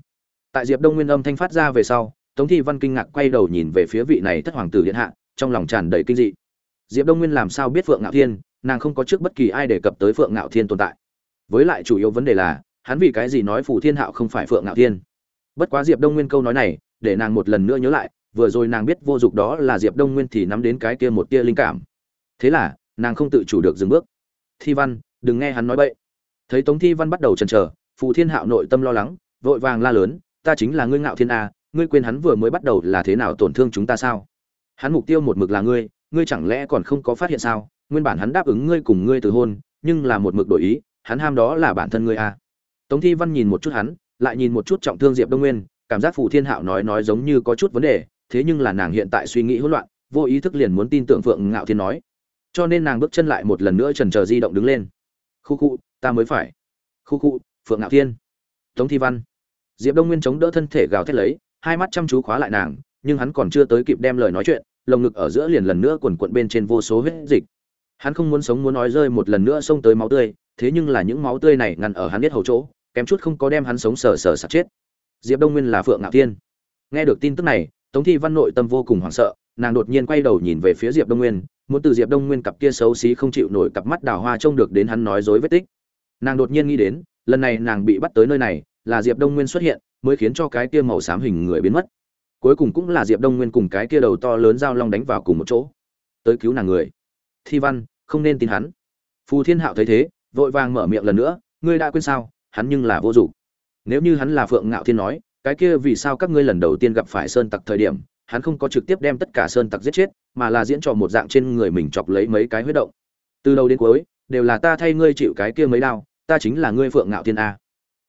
Tại diệp đông nguyên âm thanh phát ra về sau tống thi văn kinh ngạc quay đầu nhìn về phía vị này thất hoàng tử điện hạ, trong lòng tràn đầy kinh dị. Diệp đông nguyên làm sao biết phượng ngạo thiên, nàng không có trước bất kỳ ai đề cập tới phượng ngạo thiên tồn tại. Với lại chủ yếu vấn đề là, hắn vì cái gì nói phù thiên hạo không phải phượng ngạo thiên? Bất quá diệp đông nguyên câu nói này, để nàng một lần nữa nhớ lại, vừa rồi nàng biết vô dụng đó là diệp đông nguyên thì nắm đến cái kia một tia linh cảm. Thế là, nàng không tự chủ được dừng bước. Thi văn, đừng nghe hắn nói bậy. Thấy tống thi văn bắt đầu chần chờ, phù thiên hạo nội tâm lo lắng, vội vàng la lớn, ta chính là ngươi ngạo thiên a ngươi quên hắn vừa mới bắt đầu là thế nào tổn thương chúng ta sao? Hắn mục tiêu một mực là ngươi ngươi chẳng lẽ còn không có phát hiện sao? Nguyên bản hắn đáp ứng ngươi cùng ngươi từ hôn, nhưng là một mực đổi ý, hắn ham đó là bản thân ngươi à? tống thi văn nhìn một chút hắn, lại nhìn một chút trọng thương diệp đông nguyên, cảm giác phù thiên hạo nói nói giống như có chút vấn đề, thế nhưng là nàng hiện tại suy nghĩ hỗn loạn, vô ý thức liền muốn tin tưởng phượng ngạo thiên nói. Cho nên nàng bước chân lại một lần nữa trần chờ di động đứng lên. Khu khu, ta mới phải. Khu khu, phượng ngạo thiên. Tống thi văn. Diệp đông nguyên chống đỡ thân thể gào thét lấy hai mắt chăm chú khóa lại nàng, nhưng hắn còn chưa tới kịp đem lời nói chuyện, lồng ngực ở giữa liền lần nữa quần quận bên trên vô số huyết dịch. Hắn không muốn sống muốn nói rơi một lần nữa xông tới máu tươi, thế nhưng là những máu tươi này ngăn ở hắn biết hầu chỗ, kém chút không có đem hắn sống sờ sờ sạt chết. Diệp đông nguyên là phượng ngạo thiên. Nghe được tin tức này, tống thi văn nội tâm vô cùng hoảng sợ, nàng đột nhiên quay đầu nhìn về phía diệp đông nguyên, muốn từ diệp đông nguyên cặp kia xấu xí không chịu nổi cặp mắt đào hoa trông được đến hắn nói dối vết tích. Nàng đột nhiên nghĩ đến, lần này nàng bị bắt tới nơi này, là diệp đông nguyên xuất hiện mới khiến cho cái kia màu xám hình người biến mất. Cuối cùng cũng là diệp đông nguyên cùng cái kia đầu to lớn giao long đánh vào cùng một chỗ. Tới cứu nàng người. Thi văn, không nên tin hắn. Phù thiên hạo thấy thế, vội vàng mở miệng lần nữa, ngươi đã quên sao? Hắn nhưng là vô dụng. Nếu như hắn là phượng ngạo thiên nói, cái kia vì sao các ngươi lần đầu tiên gặp phải sơn tặc thời điểm, hắn không có trực tiếp đem tất cả sơn tặc giết chết, mà là diễn trò một dạng trên người mình chọc lấy mấy cái huyết động. Từ đầu đến cuối, đều là ta thay ngươi chịu cái kia mấy đau ta chính là ngươi phượng ngạo thiên a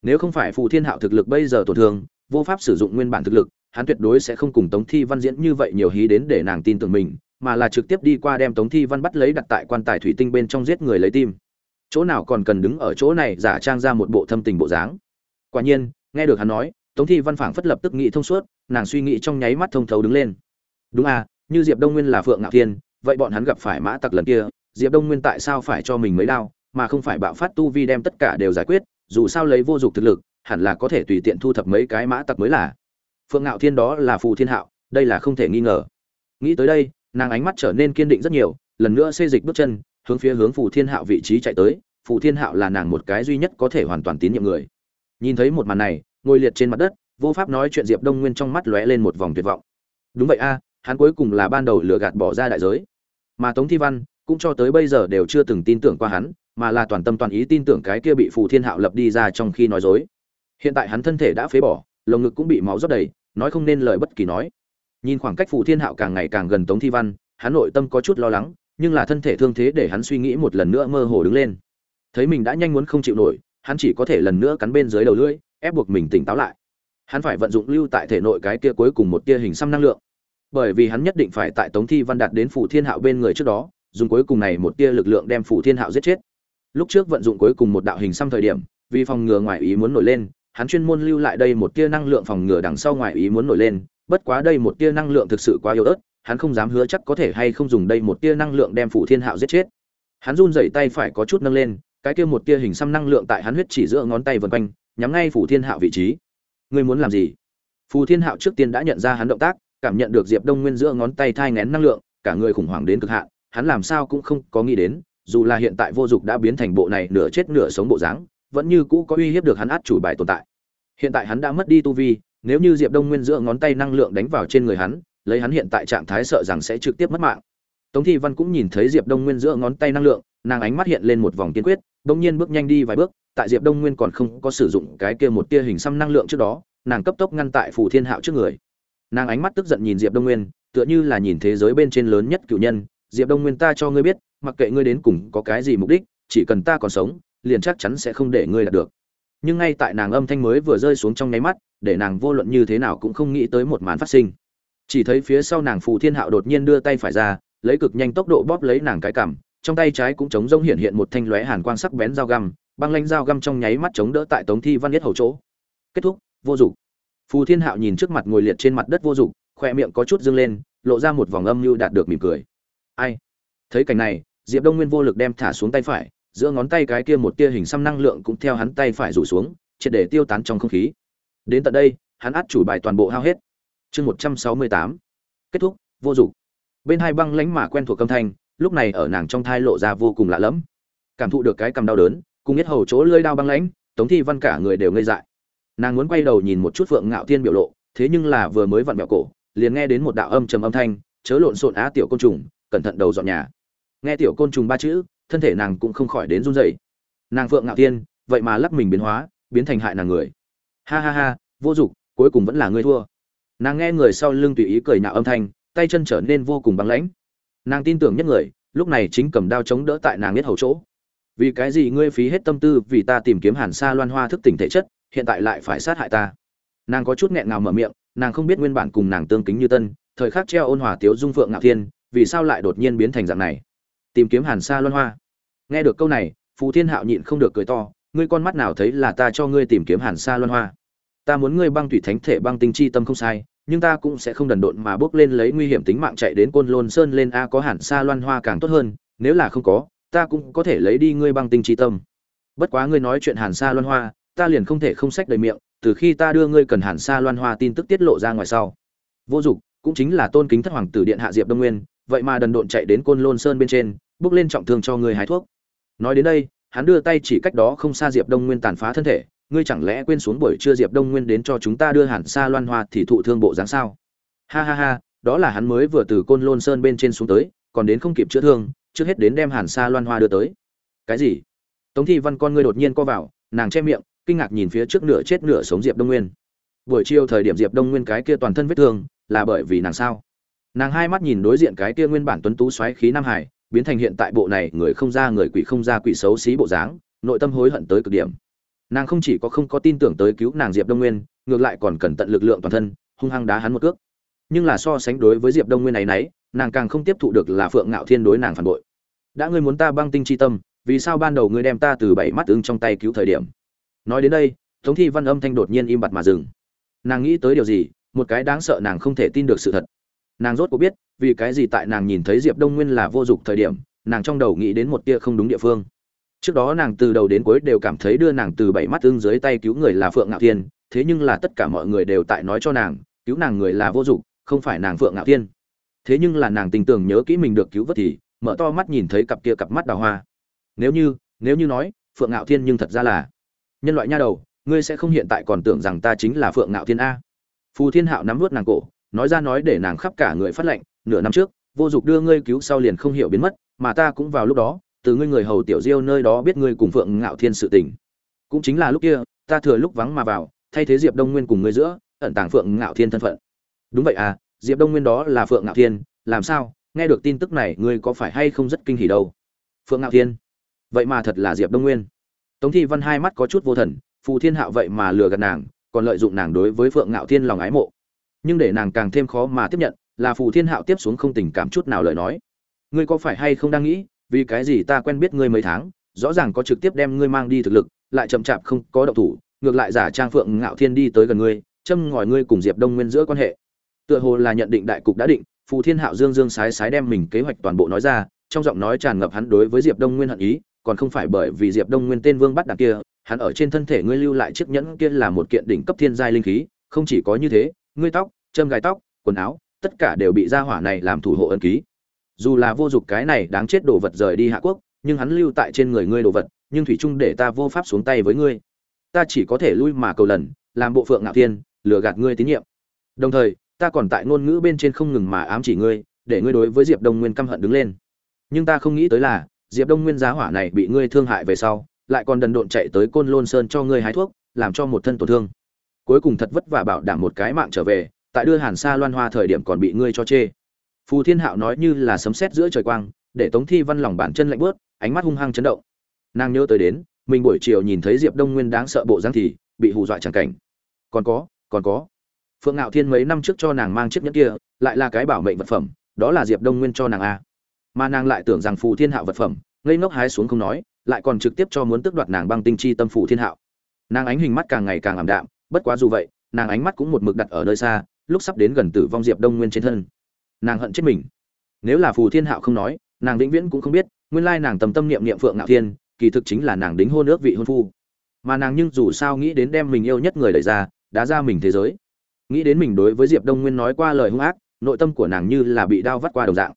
nếu không phải phù thiên hạo thực lực bây giờ tổn thương, vô pháp sử dụng nguyên bản thực lực, hắn tuyệt đối sẽ không cùng tống thi văn diễn như vậy nhiều hí đến để nàng tin tưởng mình, mà là trực tiếp đi qua đem tống thi văn bắt lấy đặt tại quan tài thủy tinh bên trong giết người lấy tim. Chỗ nào còn cần đứng ở chỗ này giả trang ra một bộ thâm tình bộ dáng. Quả nhiên, nghe được hắn nói, tống thi văn phảng phất lập tức nghĩ thông suốt, nàng suy nghĩ trong nháy mắt thông thấu đứng lên. Đúng à như diệp đông nguyên là phượng ngạo thiên, vậy bọn hắn gặp phải mã tặc lần kia, diệp đông nguyên tại sao phải cho mình mấy đao, mà không phải bạo phát tu vi đem tất cả đều giải quyết dù sao lấy vô dụng thực lực, hẳn là có thể tùy tiện thu thập mấy cái mã tặc mới là. Phượng ngạo thiên đó là phù thiên hạo, đây là không thể nghi ngờ. Nghĩ tới đây, nàng ánh mắt trở nên kiên định rất nhiều, lần nữa xê dịch bước chân, hướng phía hướng phù thiên hạo vị trí chạy tới, phù thiên hạo là nàng một cái duy nhất có thể hoàn toàn tín nhiệm người. Nhìn thấy một màn này, ngồi liệt trên mặt đất, vô pháp nói chuyện diệp đông nguyên trong mắt lóe lên một vòng tuyệt vọng. Đúng vậy a, hắn cuối cùng là ban đầu lừa gạt bỏ ra đại giới. Mà tống thi văn cũng cho tới bây giờ đều chưa từng tin tưởng qua hắn mà là toàn tâm toàn ý tin tưởng cái kia bị phù thiên hạo lập đi ra trong khi nói dối. Hiện tại hắn thân thể đã phế bỏ, lồng ngực cũng bị máu rót đầy, nói không nên lời bất kỳ nói. Nhìn khoảng cách phù thiên hạo càng ngày càng gần tống thi văn, hắn nội tâm có chút lo lắng, nhưng là thân thể thương thế để hắn suy nghĩ một lần nữa mơ hồ đứng lên. Thấy mình đã nhanh muốn không chịu nổi, hắn chỉ có thể lần nữa cắn bên dưới đầu lưỡi, ép buộc mình tỉnh táo lại. Hắn phải vận dụng lưu tại thể nội cái kia cuối cùng một tia hình xăm năng lượng. Bởi vì hắn nhất định phải tại tống thi văn đạt đến phủ thiên hạo bên người trước đó, dùng cuối cùng này một tia lực lượng đem phủ thiên hạo giết chết lúc trước vận dụng cuối cùng một đạo hình xăm thời điểm, vì phòng ngừa ngoài ý muốn nổi lên, hắn chuyên môn lưu lại đây một tia năng lượng phòng ngừa đằng sau ngoài ý muốn nổi lên. Bất quá đây một tia năng lượng thực sự quá yếu ớt, hắn không dám hứa chắc có thể hay không dùng đây một tia năng lượng đem phủ thiên hạo giết chết. Hắn run rẩy tay phải có chút nâng lên, cái kia một tia hình xăm năng lượng tại hắn huyết chỉ giữa ngón tay vần quanh, nhắm ngay phủ thiên hạo vị trí. Ngươi muốn làm gì? Phù thiên hạo trước tiên đã nhận ra hắn động tác, cảm nhận được diệp đông nguyên giữa ngón tay thai ngén năng lượng, cả người khủng hoảng đến cực hạn, hắn làm sao cũng không có nghĩ đến dù là hiện tại vô dụng đã biến thành bộ này nửa chết nửa sống bộ dáng, vẫn như cũ có uy hiếp được hắn át chủ bài tồn tại. Hiện tại hắn đã mất đi tu vi, nếu như diệp đông nguyên giữa ngón tay năng lượng đánh vào trên người hắn, lấy hắn hiện tại trạng thái sợ rằng sẽ trực tiếp mất mạng. Tống thi văn cũng nhìn thấy diệp đông nguyên giữa ngón tay năng lượng, nàng ánh mắt hiện lên một vòng kiên quyết, bỗng nhiên bước nhanh đi vài bước, tại diệp đông nguyên còn không có sử dụng cái kia một tia hình xăm năng lượng trước đó, nàng cấp tốc ngăn tại phù thiên hạo trước người. Nàng ánh mắt tức giận nhìn diệp đông nguyên, tựa như là nhìn thế giới bên trên lớn nhất cựu nhân, diệp đông nguyên, ta cho ngươi biết mặc kệ ngươi đến cùng có cái gì mục đích chỉ cần ta còn sống liền chắc chắn sẽ không để ngươi đạt được. Nhưng ngay tại nàng âm thanh mới vừa rơi xuống trong nháy mắt để nàng vô luận như thế nào cũng không nghĩ tới một màn phát sinh. Chỉ thấy phía sau nàng phù thiên hạo đột nhiên đưa tay phải ra lấy cực nhanh tốc độ bóp lấy nàng cái cảm, trong tay trái cũng chống rông hiện hiện một thanh lóe hàn quang sắc bén dao găm băng lanh dao găm trong nháy mắt chống đỡ tại tống thi văn nhất hầu chỗ. Kết thúc vô dụng. Phù thiên hạo nhìn trước mặt ngồi liệt trên mặt đất vô dụng khoe miệng có chút dâng lên lộ ra một vòng âm mưu đạt được mỉm cười. Ai? Thấy cảnh này diệp đông nguyên vô lực đem thả xuống tay phải, giữa ngón tay cái kia một tia hình xăm năng lượng cũng theo hắn tay phải rủ xuống, triệt để tiêu tán trong không khí. Đến tận đây, hắn át chủ bài toàn bộ hao hết. Chương một trăm sáu mươi tám. Kết thúc, vô dụng. Bên hai băng lánh mà quen thuộc âm thanh, lúc này ở nàng trong thai lộ ra vô cùng lạ lẫm. Cảm thụ được cái cầm đau đớn, cùng biết hầu chỗ lơi đau băng lãnh, tống thi văn cả người đều ngây dại. Nàng muốn quay đầu nhìn một chút phượng ngạo thiên biểu lộ, thế nhưng là vừa mới vặn mẹo cổ, liền nghe đến một đạo âm trầm âm thanh, chớ lộn xộn á tiểu côn trùng, cẩn thận đầu dọn nhà nghe tiểu côn trùng ba chữ, thân thể nàng cũng không khỏi đến run rẩy. Nàng phượng ngạo thiên, vậy mà lắc mình biến hóa, biến thành hại nàng người. Ha ha ha, vô dụng, cuối cùng vẫn là ngươi thua. Nàng nghe người sau lưng tùy ý cười nhạo âm thanh, tay chân trở nên vô cùng băng lãnh. Nàng tin tưởng nhất người, lúc này chính cầm đao chống đỡ tại nàng biết hầu chỗ. Vì cái gì ngươi phí hết tâm tư vì ta tìm kiếm hàn sa loan hoa thức tỉnh thể chất, hiện tại lại phải sát hại ta? Nàng có chút nghẹn ngào mở miệng, nàng không biết nguyên bản cùng nàng tương kính như tân, thời khắc treo ôn hòa tiếu dung phượng ngạo thiên, vì sao lại đột nhiên biến thành dạng này? Tìm kiếm hàn sa loan hoa. Nghe được câu này, phù thiên hạo nhịn không được cười to, ngươi con mắt nào thấy là ta cho ngươi tìm kiếm hàn sa loan hoa? Ta muốn ngươi băng thủy thánh thể băng tinh chi tâm không sai, nhưng ta cũng sẽ không đần độn mà bước lên lấy nguy hiểm tính mạng chạy đến côn lôn sơn lên a có hàn sa loan hoa càng tốt hơn, nếu là không có, ta cũng có thể lấy đi ngươi băng tinh chi tâm. Bất quá ngươi nói chuyện hàn sa loan hoa, ta liền không thể không sách đầy miệng, từ khi ta đưa ngươi cần hàn sa loan hoa tin tức tiết lộ ra ngoài sau. Vô dụng cũng chính là tôn kính thất hoàng tử điện hạ diệp đông nguyên, vậy mà đần độn chạy đến côn lôn sơn bên trên bước lên trọng thương cho ngươi hái thuốc. Nói đến đây, hắn đưa tay chỉ cách đó không xa diệp đông nguyên tàn phá thân thể. Ngươi chẳng lẽ quên xuống buổi trưa diệp đông nguyên đến cho chúng ta đưa hẳn xa loan hoa thì thụ thương bộ dáng sao? Ha ha ha, đó là hắn mới vừa từ côn lôn sơn bên trên xuống tới, còn đến không kịp chữa thương, trước hết đến đem hàn xa loan hoa đưa tới. Cái gì? Tống thi văn con ngươi đột nhiên co vào, nàng che miệng, kinh ngạc nhìn phía trước nửa chết nửa sống diệp đông nguyên. Buổi chiều thời điểm diệp đông nguyên cái kia toàn thân vết thương, là bởi vì nàng sao? Nàng hai mắt nhìn đối diện cái kia nguyên bản tuấn tú xoáy khí nam hải biến thành hiện tại bộ này người không ra người quỷ không ra quỷ xấu xí bộ dáng, nội tâm hối hận tới cực điểm. Nàng không chỉ có không có tin tưởng tới cứu nàng diệp đông nguyên, ngược lại còn cần tận lực lượng toàn thân, hung hăng đá hắn một cước. Nhưng là so sánh đối với diệp đông nguyên này nấy, nàng càng không tiếp thụ được là phượng ngạo thiên đối nàng phản bội. Đã ngươi muốn ta băng tinh chi tâm, vì sao ban đầu ngươi đem ta từ bảy mắt ứng trong tay cứu thời điểm? Nói đến đây, tống thi văn âm thanh đột nhiên im bặt mà dừng. Nàng nghĩ tới điều gì, một cái đáng sợ nàng không thể tin được sự thật nàng rốt cuộc biết, vì cái gì tại nàng nhìn thấy diệp đông nguyên là vô dụng thời điểm, nàng trong đầu nghĩ đến một tia không đúng địa phương. Trước đó nàng từ đầu đến cuối đều cảm thấy đưa nàng từ bảy mắt tương dưới tay cứu người là phượng ngạo thiên, thế nhưng là tất cả mọi người đều tại nói cho nàng, cứu nàng người là vô dụng, không phải nàng phượng ngạo thiên. Thế nhưng là nàng tình tưởng nhớ kỹ mình được cứu vớt thì, mở to mắt nhìn thấy cặp kia cặp mắt đào hoa. Nếu như nếu như nói, phượng ngạo thiên nhưng thật ra là nhân loại nha đầu, ngươi sẽ không hiện tại còn tưởng rằng ta chính là phượng ngạo thiên a. Phù thiên hạo nắm vớt nàng cổ nói ra nói để nàng khắp cả người phát lệnh, nửa năm trước, vô dụng đưa ngươi cứu sau liền không hiểu biến mất, mà ta cũng vào lúc đó, từ ngươi người hầu tiểu diêu nơi đó biết ngươi cùng phượng ngạo thiên sự tình. Cũng chính là lúc kia, ta thừa lúc vắng mà vào, thay thế diệp đông nguyên cùng ngươi giữa, ẩn tàng phượng ngạo thiên thân phận. Đúng vậy à diệp đông nguyên đó là phượng ngạo thiên, làm sao? Nghe được tin tức này, ngươi có phải hay không rất kinh hỉ đâu? Phượng ngạo thiên? Vậy mà thật là diệp đông nguyên. Tống thi văn hai mắt có chút vô thần, phù thiên hạo vậy mà lừa gạt nàng, còn lợi dụng nàng đối với phượng ngạo thiên lòng ái mộ nhưng để nàng càng thêm khó mà tiếp nhận, là phù thiên hạo tiếp xuống không tình cảm chút nào lời nói. Ngươi có phải hay không đang nghĩ, vì cái gì ta quen biết ngươi mấy tháng, rõ ràng có trực tiếp đem ngươi mang đi thực lực, lại chậm chạp không có động thủ, ngược lại giả trang phượng ngạo thiên đi tới gần ngươi, châm ngòi ngươi cùng diệp đông nguyên giữa quan hệ. Tựa hồ là nhận định đại cục đã định, phù thiên hạo dương dương sái sái đem mình kế hoạch toàn bộ nói ra, trong giọng nói tràn ngập hắn đối với diệp đông nguyên hận ý, còn không phải bởi vì diệp đông nguyên tên vương bắt đằng kia, hắn ở trên thân thể ngươi lưu lại chiếc nhẫn kia là một kiện đỉnh cấp thiên giai linh khí, không chỉ có như thế ngươi tóc, châm gai tóc, quần áo, tất cả đều bị gia hỏa này làm thủ hộ ân ký. Dù là vô dụng cái này đáng chết đồ vật rời đi hạ quốc, nhưng hắn lưu tại trên người ngươi đồ vật, nhưng thủy chung để ta vô pháp xuống tay với ngươi. Ta chỉ có thể lui mà cầu lần, làm bộ phượng ngạo thiên, lừa gạt ngươi tín nhiệm. Đồng thời, ta còn tại ngôn ngữ bên trên không ngừng mà ám chỉ ngươi, để ngươi đối với diệp đông nguyên căm hận đứng lên. Nhưng ta không nghĩ tới là, diệp đông nguyên giá hỏa này bị ngươi thương hại về sau, lại còn đần độn chạy tới côn lôn sơn cho ngươi hái thuốc, làm cho một thân tổn thương cuối cùng thật vất vả bảo đảm một cái mạng trở về, tại đưa hàn sa loan hoa thời điểm còn bị ngươi cho chê. Phù thiên hạo nói như là sấm sét giữa trời quang, để tống thi văn lòng bản chân lạnh bớt, ánh mắt hung hăng chấn động. Nàng nhớ tới đến, mình buổi chiều nhìn thấy diệp đông nguyên đáng sợ bộ dáng thì bị hù dọa chẳng cảnh. Còn có còn có. Phượng ngạo thiên mấy năm trước cho nàng mang chiếc nhẫn kia, lại là cái bảo mệnh vật phẩm, đó là diệp đông nguyên cho nàng a. Mà nàng lại tưởng rằng phù thiên hạo vật phẩm, ngây ngốc hái xuống không nói, lại còn trực tiếp cho muốn tước đoạt nàng băng tinh chi tâm phù thiên hạo. Nàng ánh hình mắt càng ngày càng ảm đạm bất quá dù vậy, nàng ánh mắt cũng một mực đặt ở nơi xa, lúc sắp đến gần tử vong diệp đông nguyên trên thân. Nàng hận chết mình. Nếu là phù thiên hạo không nói, nàng vĩnh viễn cũng không biết, nguyên lai nàng tầm tâm niệm niệm phượng ngạo thiên, kỳ thực chính là nàng đính hôn ước vị hôn phu. Mà nàng nhưng dù sao nghĩ đến đem mình yêu nhất người đẩy ra, đá ra mình thế giới. Nghĩ đến mình đối với diệp đông nguyên nói qua lời hung ác, nội tâm của nàng như là bị đao vắt qua đầu dạng.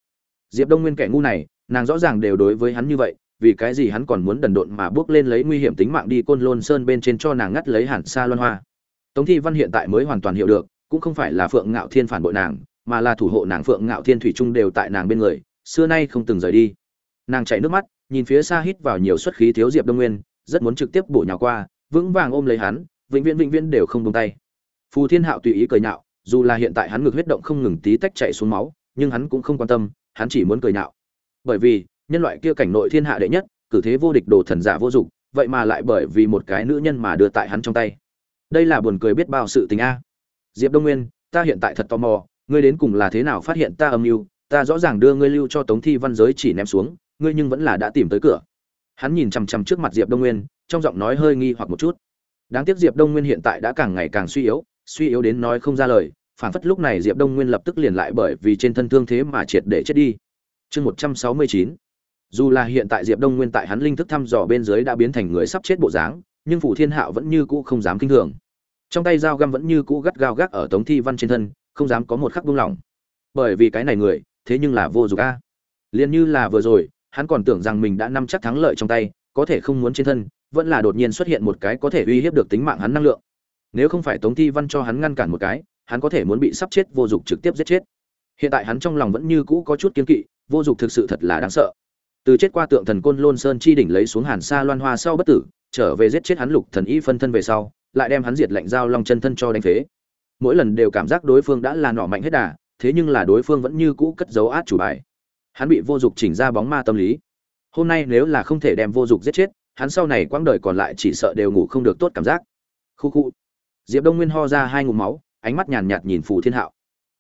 Diệp đông nguyên kẻ ngu này, nàng rõ ràng đều đối với hắn như vậy, vì cái gì hắn còn muốn đần độn mà bước lên lấy nguy hiểm tính mạng đi côn lôn sơn bên trên cho nàng ngắt lấy hẳn xa loan hoa tống thi văn hiện tại mới hoàn toàn hiểu được, cũng không phải là phượng ngạo thiên phản bội nàng, mà là thủ hộ nàng phượng ngạo thiên thủy trung đều tại nàng bên người, xưa nay không từng rời đi. Nàng chảy nước mắt, nhìn phía xa hít vào nhiều xuất khí thiếu diệp đông nguyên, rất muốn trực tiếp bổ nhào qua, vững vàng ôm lấy hắn, vĩnh viễn vĩnh viễn đều không buông tay. Phù thiên hạo tùy ý cười nhạo, dù là hiện tại hắn ngực huyết động không ngừng tí tách chạy xuống máu, nhưng hắn cũng không quan tâm, hắn chỉ muốn cười nhạo. Bởi vì, nhân loại kia cảnh nội thiên hạ đệ nhất, cử thế vô địch đồ thần giả vô dụng, vậy mà lại bởi vì một cái nữ nhân mà đưa tại hắn trong tay đây là buồn cười biết bao sự tình a. Diệp đông nguyên, ta hiện tại thật tò mò, ngươi đến cùng là thế nào phát hiện ta âm mưu, ta rõ ràng đưa ngươi lưu cho tống thi văn giới chỉ ném xuống, ngươi nhưng vẫn là đã tìm tới cửa. Hắn nhìn chằm chằm trước mặt diệp đông nguyên, trong giọng nói hơi nghi hoặc một chút. Đáng tiếc diệp đông nguyên hiện tại đã càng ngày càng suy yếu suy yếu đến nói không ra lời, phản phất lúc này diệp đông nguyên lập tức liền lại bởi vì trên thân thương thế mà triệt để chết đi. Chương một trăm sáu mươi chín. Dù là hiện tại diệp đông nguyên tại hắn linh thức thăm dò bên dưới đã biến thành người sắp chết bộ dáng nhưng phủ thiên hạo vẫn như cũ không dám kinh thường. Trong tay dao găm vẫn như cũ gắt gao gác ở tống thi văn trên thân, không dám có một khắc buông lỏng. Bởi vì cái này người, thế nhưng là vô dụng a. À. liền như là vừa rồi, hắn còn tưởng rằng mình đã nắm chắc thắng lợi trong tay, có thể không muốn trên thân, vẫn là đột nhiên xuất hiện một cái có thể uy hiếp được tính mạng hắn năng lượng. Nếu không phải tống thi văn cho hắn ngăn cản một cái, hắn có thể muốn bị sắp chết, vô dụng trực tiếp giết chết. Hiện tại hắn trong lòng vẫn như cũ có chút kiên kỵ, vô dụng thực sự thật là đáng sợ. Từ chết qua tượng thần côn lôn sơn chi đỉnh lấy xuống hàn sa loan hoa sau bất tử trở về giết chết hắn lục thần y phân thân về sau, lại đem hắn diệt lệnh giao long chân thân cho đánh phế. Mỗi lần đều cảm giác đối phương đã là nọ mạnh hết đà, thế nhưng là đối phương vẫn như cũ cất giấu át chủ bài. Hắn bị vô dụng chỉnh ra bóng ma tâm lý. Hôm nay nếu là không thể đem vô dụng giết chết, hắn sau này quãng đời còn lại chỉ sợ đều ngủ không được tốt cảm giác. Khu khu. Diệp đông nguyên ho ra hai ngụm máu, ánh mắt nhàn nhạt nhìn phù thiên hạo.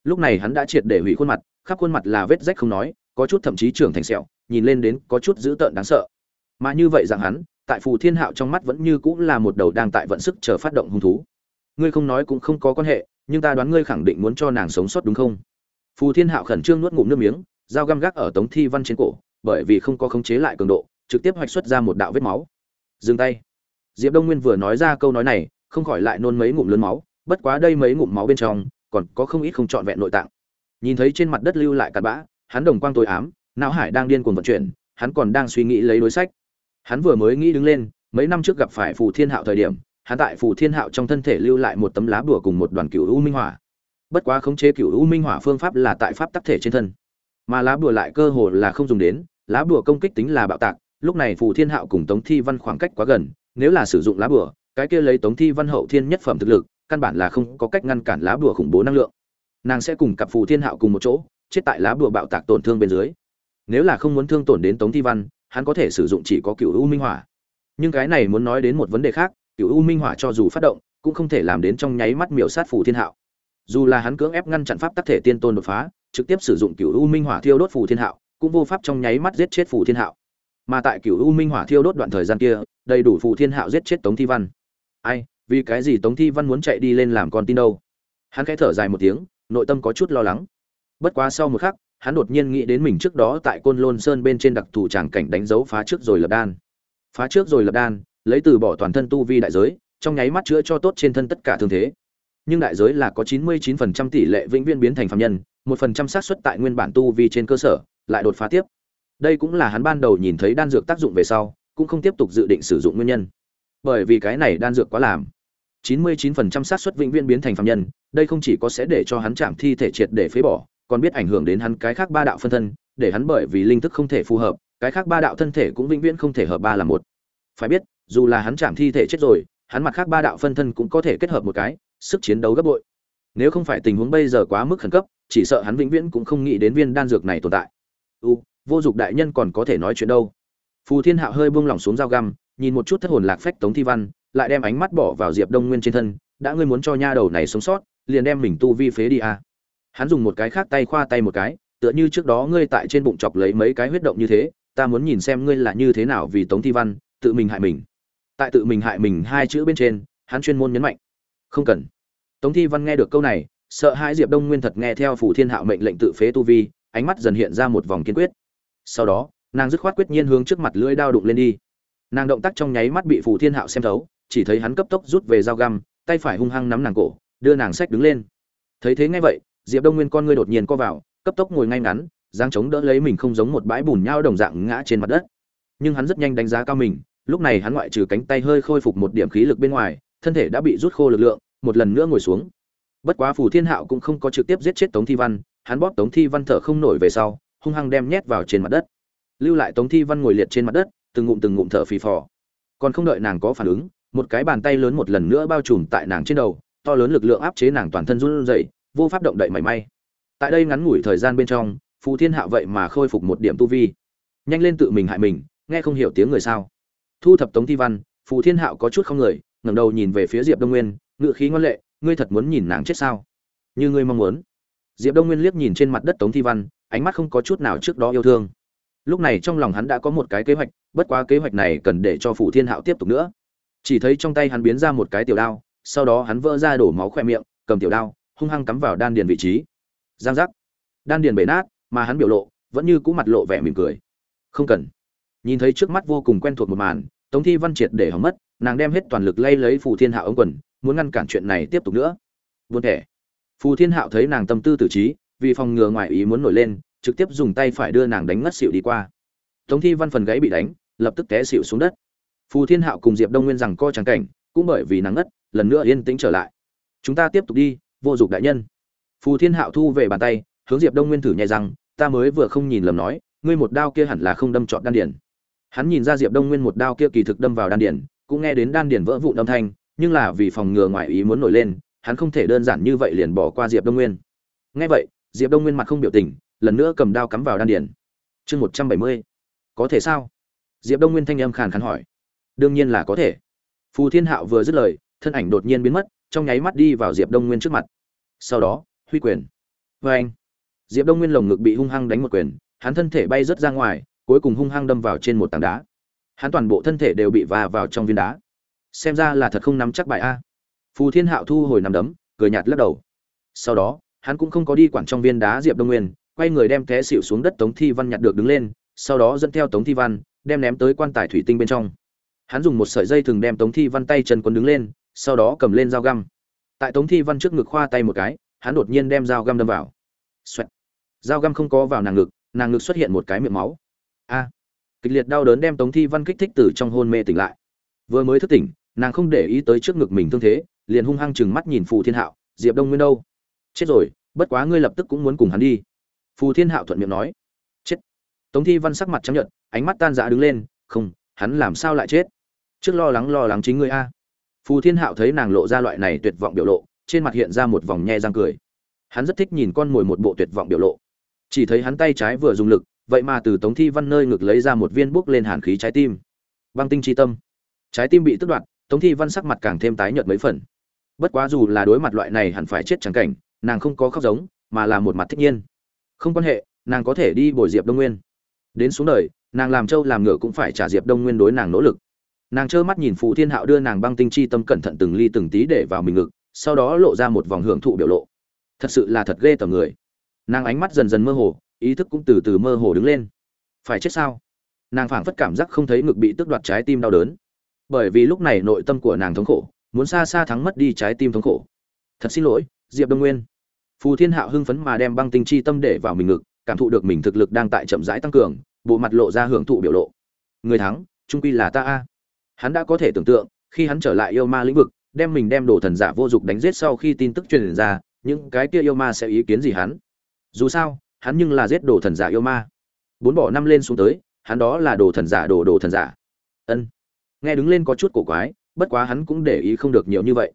Lúc này hắn đã triệt để hủy khuôn mặt, khắp khuôn mặt là vết rách không nói, có chút thậm chí trưởng thành sẹo, nhìn lên đến có chút dữ tợn đáng sợ. Mà như vậy rằng hắn tại phù thiên hạo trong mắt vẫn như cũng là một đầu đang tại vận sức chờ phát động hung thú. Ngươi không nói cũng không có quan hệ, nhưng ta đoán ngươi khẳng định muốn cho nàng sống sót đúng không? Phù thiên hạo khẩn trương nuốt ngụm nước miếng, dao găm gác ở tống thi văn trên cổ, bởi vì không có khống chế lại cường độ, trực tiếp hoạch xuất ra một đạo vết máu. Dừng tay. Diệp đông nguyên vừa nói ra câu nói này, không khỏi lại nôn mấy ngụm lớn máu, bất quá đây mấy ngụm máu bên trong, còn có không ít không trọn vẹn nội tạng. Nhìn thấy trên mặt đất lưu lại cặn bã, hắn đồng quang tối ám, não hải đang điên cuồng vận chuyển, hắn còn đang suy nghĩ lấy đối sách hắn vừa mới nghĩ đứng lên, mấy năm trước gặp phải phù thiên hạo thời điểm, hắn tại phù thiên hạo trong thân thể lưu lại một tấm lá bùa cùng một đoàn cựu u minh hỏa. Bất quá khống chế cựu u minh hỏa phương pháp là tại pháp tắc thể trên thân. Mà lá bùa lại cơ hồ là không dùng đến, lá bùa công kích tính là bạo tạc, lúc này phù thiên hạo cùng tống thi văn khoảng cách quá gần, nếu là sử dụng lá bùa, cái kia lấy tống thi văn hậu thiên nhất phẩm thực lực, căn bản là không có cách ngăn cản lá bùa khủng bố năng lượng. Nàng sẽ cùng cặp phù thiên hạo cùng một chỗ, chết tại lá bùa bạo tạc tổn thương bên dưới. Nếu là không muốn thương tổn đến tống thi văn hắn có thể sử dụng chỉ có cựu u minh hỏa. Nhưng cái này muốn nói đến một vấn đề khác cựu u minh hỏa cho dù phát động, cũng không thể làm đến trong nháy mắt miểu sát phù thiên hạo. Dù là hắn cưỡng ép ngăn chặn pháp tắc thể tiên tôn đột phá, trực tiếp sử dụng cựu u minh hỏa thiêu đốt phù thiên hạo, cũng vô pháp trong nháy mắt giết chết phù thiên hạo. Mà tại cựu u minh hỏa thiêu đốt đoạn thời gian kia, đầy đủ phù thiên hạo giết chết tống thi văn. Ai, vì cái gì tống thi văn muốn chạy đi lên làm con tin đâu? Hắn khẽ thở dài một tiếng, nội tâm có chút lo lắng. Bất quá sau một khắc hắn đột nhiên nghĩ đến mình trước đó tại côn lôn sơn bên trên đặc thù tràng cảnh đánh dấu phá trước rồi lập đan. Phá trước rồi lập đan lấy từ bỏ toàn thân tu vi đại giới trong nháy mắt chữa cho tốt trên thân tất cả thương thế. Nhưng đại giới là có 99% tỷ lệ vĩnh viễn biến thành phạm nhân, 1% xác suất tại nguyên bản tu vi trên cơ sở lại đột phá tiếp. đây cũng là hắn ban đầu nhìn thấy đan dược tác dụng về sau cũng không tiếp tục dự định sử dụng nguyên nhân. Bởi vì cái này đan dược quá làm. 99% xác suất vĩnh viễn biến thành phạm nhân đây không chỉ có sẽ để cho hắn chạm thi thể triệt để phế bỏ còn biết ảnh hưởng đến hắn cái khác ba đạo phân thân, để hắn bởi vì linh thức không thể phù hợp, cái khác ba đạo thân thể cũng vĩnh viễn không thể hợp ba là một. Phải biết, dù là hắn chạm thi thể chết rồi, hắn mặt khác ba đạo phân thân cũng có thể kết hợp một cái, sức chiến đấu gấp bội. Nếu không phải tình huống bây giờ quá mức khẩn cấp, chỉ sợ hắn vĩnh viễn cũng không nghĩ đến viên đan dược này tồn tại. U, vô dụng đại nhân còn có thể nói chuyện đâu. Phù thiên hạo hơi buông lỏng xuống dao găm, nhìn một chút thất hồn lạc phách tống thi văn, lại đem ánh mắt bỏ vào diệp đông nguyên trên thân, đã ngươi muốn cho nha đầu này sống sót, liền đem mình tu vi phế đi à hắn dùng một cái khác tay khoa tay một cái, tựa như trước đó ngươi tại trên bụng chọc lấy mấy cái huyết động như thế, ta muốn nhìn xem ngươi là như thế nào vì tống thi văn, tự mình hại mình. Tại tự mình hại mình hai chữ bên trên, hắn chuyên môn nhấn mạnh. Không cần. Tống thi văn nghe được câu này, sợ hãi diệp đông nguyên thật nghe theo phủ thiên hạo mệnh lệnh tự phế tu vi, ánh mắt dần hiện ra một vòng kiên quyết. Sau đó, nàng dứt khoát quyết nhiên hướng trước mặt lưỡi đao đụng lên đi. Nàng động tác trong nháy mắt bị phủ thiên hạo xem thấu, chỉ thấy hắn cấp tốc rút về dao găm, tay phải hung hăng nắm nàng cổ, đưa nàng sách đứng lên. Thấy thế ngay vậy diệp đông nguyên con ngươi đột nhiên co vào, cấp tốc ngồi ngay ngắn giang chống đỡ lấy mình không giống một bãi bùn nhau đồng dạng ngã trên mặt đất. Nhưng hắn rất nhanh đánh giá cao mình, lúc này hắn ngoại trừ cánh tay hơi khôi phục một điểm khí lực bên ngoài, thân thể đã bị rút khô lực lượng, một lần nữa ngồi xuống. Bất quá phù thiên hạo cũng không có trực tiếp giết chết tống thi văn, hắn bóp tống thi văn thở không nổi về sau, hung hăng đem nhét vào trên mặt đất. Lưu lại tống thi văn ngồi liệt trên mặt đất, từng ngụm từng ngụm thở phì phò. Còn không đợi nàng có phản ứng, một cái bàn tay lớn một lần nữa bao trùm tại nàng trên đầu, to lớn lực lượng áp chế nàng toàn thân run rẩy vô pháp động đậy mảy may. Tại đây ngắn ngủi thời gian bên trong, phù thiên hạo vậy mà khôi phục một điểm tu vi. Nhanh lên tự mình hại mình, nghe không hiểu tiếng người sao. Thu thập tống thi văn, phù thiên hạo có chút không người, ngẩng đầu nhìn về phía diệp đông nguyên, ngự khí ngoan lệ, ngươi thật muốn nhìn nàng chết sao? Như ngươi mong muốn. Diệp đông nguyên liếc nhìn trên mặt đất tống thi văn, ánh mắt không có chút nào trước đó yêu thương. Lúc này trong lòng hắn đã có một cái kế hoạch, bất quá kế hoạch này cần để cho phủ thiên hạo tiếp tục nữa. Chỉ thấy trong tay hắn biến ra một cái tiểu đao, sau đó hắn vỡ ra đổ máu khoe miệng, cầm tiểu đao hung hăng cắm vào đan điền vị trí. Giang giác. Đan điền bể nát, mà hắn biểu lộ vẫn như cũ mặt lộ vẻ mỉm cười. Không cần. Nhìn thấy trước mắt vô cùng quen thuộc một màn, tống thi văn triệt để hỏng mất, nàng đem hết toàn lực lay lấy phù thiên hạo ống quần, muốn ngăn cản chuyện này tiếp tục nữa. Buồn thể phù thiên hạo thấy nàng tâm tư tử trí, vì phòng ngừa ngoài ý muốn nổi lên, trực tiếp dùng tay phải đưa nàng đánh ngất xỉu đi qua. Tống thi văn phần gáy bị đánh, lập tức té xỉu xuống đất. Phù thiên hạo cùng diệp đông nguyên rằng co trắng cảnh, cũng bởi vì nàng ngất, lần nữa yên tĩnh trở lại. Chúng ta tiếp tục đi vô dụng đại nhân. Phù thiên hạo thu về bàn tay, hướng diệp đông nguyên thử nhai rằng, ta mới vừa không nhìn lầm nói, ngươi một đao kia hẳn là không đâm trọn đan điền. Hắn nhìn ra diệp đông nguyên một đao kia kỳ thực đâm vào đan điền, cũng nghe đến đan điền vỡ vụn âm thanh, nhưng là vì phòng ngừa ngoại ý muốn nổi lên, hắn không thể đơn giản như vậy liền bỏ qua diệp đông nguyên. Nghe vậy, diệp đông nguyên mặt không biểu tình, lần nữa cầm đao cắm vào đan điền. Chương một trăm bảy mươi. Có thể sao? Diệp đông nguyên thanh âm khàn khàn hỏi. Đương nhiên là có thể. Phù thiên hạo vừa dứt lời, thân ảnh đột nhiên biến mất trong nháy mắt đi vào diệp đông nguyên trước mặt. Sau đó, huy quyền. Vê anh, diệp đông nguyên lồng ngực bị hung hăng đánh một quyền, hắn thân thể bay rớt ra ngoài, cuối cùng hung hăng đâm vào trên một tảng đá. Hắn toàn bộ thân thể đều bị va vào trong viên đá. Xem ra là thật không nắm chắc bài a. Phù thiên hạo thu hồi nằm đấm, cười nhạt lắc đầu. Sau đó, hắn cũng không có đi quản trong viên đá diệp đông nguyên, quay người đem té xịu xuống đất tống thi văn nhặt được đứng lên, sau đó dẫn theo tống thi văn, đem ném tới quan tài thủy tinh bên trong. Hắn dùng một sợi dây thừng đem tống thi văn tay chân quấn đứng lên sau đó cầm lên dao găm. Tại tống thi văn trước ngực khoa tay một cái, hắn đột nhiên đem dao găm đâm vào. Xoẹt. dao găm không có vào nàng ngực nàng ngực xuất hiện một cái miệng máu. A. Kịch liệt đau đớn đem tống thi văn kích thích từ trong hôn mê tỉnh lại. Vừa mới thức tỉnh, nàng không để ý tới trước ngực mình thương thế, liền hung hăng chừng mắt nhìn phù thiên hạo, diệp đông nguyên đâu? Chết rồi, bất quá ngươi lập tức cũng muốn cùng hắn đi. Phù thiên hạo thuận miệng nói. Chết. Tống thi văn sắc mặt chấp nhận ánh mắt tan rã đứng lên, không, hắn làm sao lại chết? Trước lo lắng lo lắng chính ngươi a phù thiên hạo thấy nàng lộ ra loại này tuyệt vọng biểu lộ, trên mặt hiện ra một vòng nhe răng cười. Hắn rất thích nhìn con mồi một bộ tuyệt vọng biểu lộ. Chỉ thấy hắn tay trái vừa dùng lực, vậy mà từ tống thi văn nơi ngực lấy ra một viên bốc lên hàn khí trái tim. Băng tinh tri tâm. Trái tim bị tước đoạt, tống thi văn sắc mặt càng thêm tái nhợt mấy phần. Bất quá dù là đối mặt loại này hẳn phải chết chẳng cảnh, nàng không có khóc giống, mà là một mặt thích nhiên. Không quan hệ, nàng có thể đi bồi diệp đông nguyên. Đến xuống đời, nàng làm trâu làm ngựa cũng phải trả diệp đông nguyên đối nàng nỗ lực nàng trơ mắt nhìn phù thiên hạo đưa nàng băng tinh chi tâm cẩn thận từng ly từng tí để vào mình ngực, sau đó lộ ra một vòng hưởng thụ biểu lộ. Thật sự là thật ghê tởm người. Nàng ánh mắt dần dần mơ hồ, ý thức cũng từ từ mơ hồ đứng lên. Phải chết sao? Nàng phảng phất cảm giác không thấy ngực bị tước đoạt trái tim đau đớn. Bởi vì lúc này nội tâm của nàng thống khổ, muốn xa xa thắng mất đi trái tim thống khổ. Thật xin lỗi, diệp đông nguyên. Phù thiên hạo hưng phấn mà đem băng tinh chi tâm để vào mình ngực, cảm thụ được mình thực lực đang tại chậm rãi tăng cường, bộ mặt lộ ra hưởng thụ biểu lộ. Người thắng, trung quy là ta a hắn đã có thể tưởng tượng, khi hắn trở lại yêu ma lĩnh vực, đem mình đem đồ thần giả vô dụng đánh giết sau khi tin tức truyền ra, những cái kia yêu ma sẽ ý kiến gì hắn? Dù sao, hắn nhưng là giết đồ thần giả yêu ma. Bốn bỏ năm lên xuống tới, hắn đó là đồ thần giả đồ đồ thần giả. Ân. Nghe đứng lên có chút cổ quái, bất quá hắn cũng để ý không được nhiều như vậy.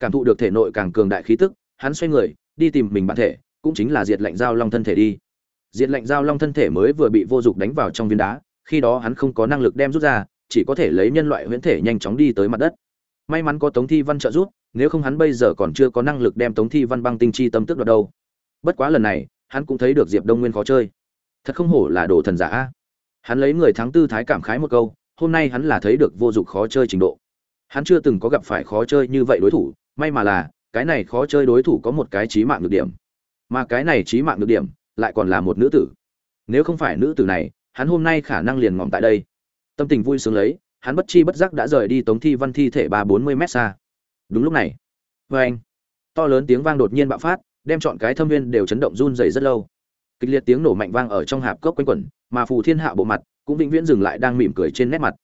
Cảm thụ được thể nội càng cường đại khí tức, hắn xoay người, đi tìm mình bản thể, cũng chính là diệt lệnh giao long thân thể đi. Diệt lệnh giao long thân thể mới vừa bị vô dụng đánh vào trong viên đá, khi đó hắn không có năng lực đem rút ra chỉ có thể lấy nhân loại huyễn thể nhanh chóng đi tới mặt đất. May mắn có tống thi văn trợ giúp, nếu không hắn bây giờ còn chưa có năng lực đem tống thi văn băng tinh chi tâm tức đoạt đâu. Bất quá lần này, hắn cũng thấy được diệp đông nguyên khó chơi. Thật không hổ là đồ thần giả hắn lấy người thắng tư thái cảm khái một câu, hôm nay hắn là thấy được vô dụng khó chơi trình độ. Hắn chưa từng có gặp phải khó chơi như vậy đối thủ, may mà là, cái này khó chơi đối thủ có một cái trí mạng nhược điểm. Mà cái này trí mạng nhược điểm, lại còn là một nữ tử. Nếu không phải nữ tử này, hắn hôm nay khả năng liền ngỏm tại đây tâm tình vui sướng lấy, hắn bất chi bất giác đã rời đi tống thi văn thi thể ba bốn mươi mét xa. Đúng lúc này vê anh, to lớn tiếng vang đột nhiên bạo phát, đem chọn cái thâm viên đều chấn động run rẩy rất lâu. Kịch liệt tiếng nổ mạnh vang ở trong hạp cốc quanh quẩn, mà phù thiên hạ bộ mặt cũng vĩnh viễn dừng lại đang mỉm cười trên nét mặt.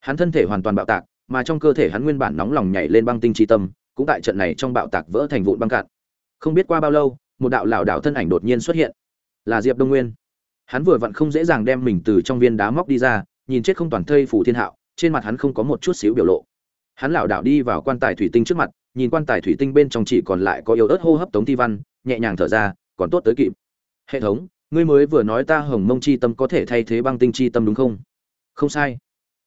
Hắn thân thể hoàn toàn bạo tạc, mà trong cơ thể hắn nguyên bản nóng lòng nhảy lên băng tinh chi tâm, cũng tại trận này trong bạo tạc vỡ thành vụn băng cạn. Không biết qua bao lâu, một đạo lảo đảo thân ảnh đột nhiên xuất hiện. Là diệp đông nguyên. Hắn vừa vặn không dễ dàng đem mình từ trong viên đá móc đi ra nhìn chết không toàn thây phủ thiên hạo, trên mặt hắn không có một chút xíu biểu lộ. Hắn lảo đảo đi vào quan tài thủy tinh trước mặt, nhìn quan tài thủy tinh bên trong chỉ còn lại có yếu ớt hô hấp tống thi văn, nhẹ nhàng thở ra, còn tốt tới kịp. Hệ thống, ngươi mới vừa nói ta hồng mông chi tâm có thể thay thế băng tinh chi tâm đúng không? Không sai.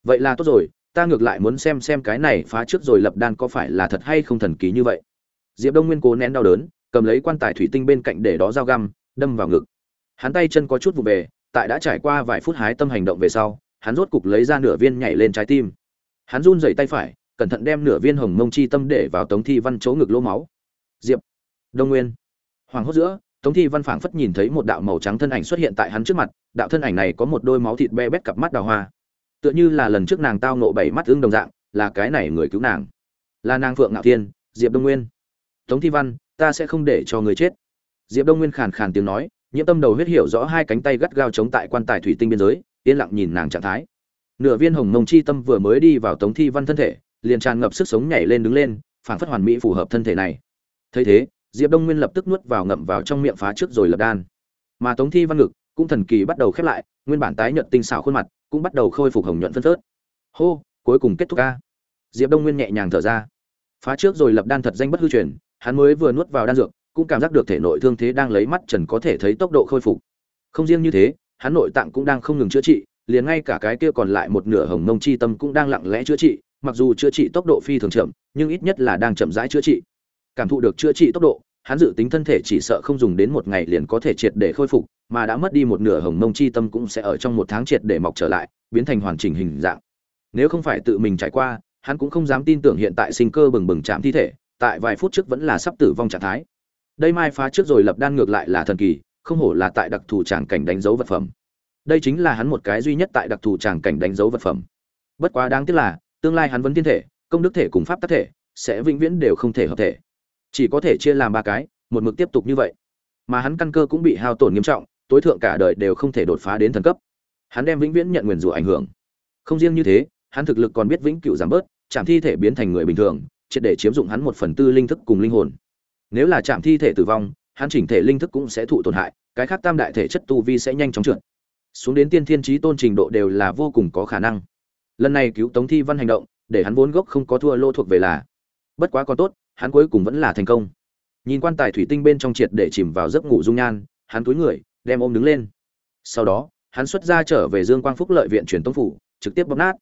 Vậy là tốt rồi, ta ngược lại muốn xem xem cái này phá trước rồi lập đan có phải là thật hay không thần kỳ như vậy. Diệp đông nguyên cố nén đau đớn, cầm lấy quan tài thủy tinh bên cạnh để đó dao găm, đâm vào ngực. Hắn tay chân có chút vụ về, tại đã trải qua vài phút hái tâm hành động về sau hắn rốt cục lấy ra nửa viên nhảy lên trái tim. Hắn run rẩy tay phải, cẩn thận đem nửa viên hồng mông chi tâm để vào tống thi văn chỗ ngực lỗ máu. Diệp, đông nguyên. Hoàng hốt giữa, tống thi văn phảng phất nhìn thấy một đạo màu trắng thân ảnh xuất hiện tại hắn trước mặt, đạo thân ảnh này có một đôi máu thịt be bét cặp mắt đào hoa. Tựa như là lần trước nàng tao nộ bảy mắt ương đồng dạng, là cái này người cứu nàng. Là nàng phượng ngạo thiên, diệp đông nguyên. Tống thi văn, ta sẽ không để cho người chết. Diệp đông nguyên khàn khàn tiếng nói, nhiễm tâm đầu huyết hiểu rõ hai cánh tay gắt gao chống tại quan tài thủy tinh biên giới yên lặng nhìn nàng trạng thái. Nửa viên hồng mông chi tâm vừa mới đi vào tống thi văn thân thể, liền tràn ngập sức sống nhảy lên đứng lên, phảng phất hoàn mỹ phù hợp thân thể này. Thấy thế, diệp đông nguyên lập tức nuốt vào ngậm vào trong miệng phá trước rồi lập đan. Mà tống thi văn ngực cũng thần kỳ bắt đầu khép lại, nguyên bản tái nhợt tinh xảo khuôn mặt cũng bắt đầu khôi phục hồng nhuận phân phớt. Hô, cuối cùng kết thúc ca. Diệp đông nguyên nhẹ nhàng thở ra. Phá trước rồi lập đan thật danh bất hư truyền, hắn mới vừa nuốt vào đan dược, cũng cảm giác được thể nội thương thế đang lấy mắt trần có thể thấy tốc độ khôi phục. Không riêng như thế hắn nội tạng cũng đang không ngừng chữa trị, liền ngay cả cái kia còn lại một nửa hồng mông chi tâm cũng đang lặng lẽ chữa trị, mặc dù chữa trị tốc độ phi thường chậm, nhưng ít nhất là đang chậm rãi chữa trị. Cảm thụ được chữa trị tốc độ, hắn dự tính thân thể chỉ sợ không dùng đến một ngày liền có thể triệt để khôi phục, mà đã mất đi một nửa hồng mông chi tâm cũng sẽ ở trong một tháng triệt để mọc trở lại, biến thành hoàn chỉnh hình dạng. Nếu không phải tự mình trải qua, hắn cũng không dám tin tưởng hiện tại sinh cơ bừng bừng chạm thi thể, tại vài phút trước vẫn là sắp tử vong trạng thái. Đây mai phá trước rồi lập đan ngược lại là thần kỳ không hổ là tại đặc thù tràng cảnh đánh dấu vật phẩm. Đây chính là hắn một cái duy nhất tại đặc thù tràng cảnh đánh dấu vật phẩm. Bất quá đáng tiếc là, tương lai hắn vẫn thiên thể, công đức thể cùng pháp tác thể sẽ vĩnh viễn đều không thể hợp thể. Chỉ có thể chia làm ba cái, một mực tiếp tục như vậy. Mà hắn căn cơ cũng bị hao tổn nghiêm trọng, tối thượng cả đời đều không thể đột phá đến thần cấp. Hắn đem vĩnh viễn nhận nguyền rủa ảnh hưởng. Không riêng như thế, hắn thực lực còn biết vĩnh cửu giảm bớt chạm thi thể biến thành người bình thường, triệt để chiếm dụng hắn một phần tư linh thức cùng linh hồn. Nếu là chạm thi thể tử vong hắn chỉnh thể linh thức cũng sẽ thụ tổn hại, cái khác tam đại thể chất tu vi sẽ nhanh chóng trượt. Xuống đến tiên thiên trí tôn trình độ đều là vô cùng có khả năng. Lần này cứu tống thi văn hành động, để hắn vốn gốc không có thua lô thuộc về là. Bất quá còn tốt, hắn cuối cùng vẫn là thành công. Nhìn quan tài thủy tinh bên trong triệt để chìm vào giấc ngủ dung nhan, hắn túi người, đem ôm đứng lên. Sau đó, hắn xuất ra trở về dương quang phúc lợi viện truyền tống phủ, trực tiếp bóp nát.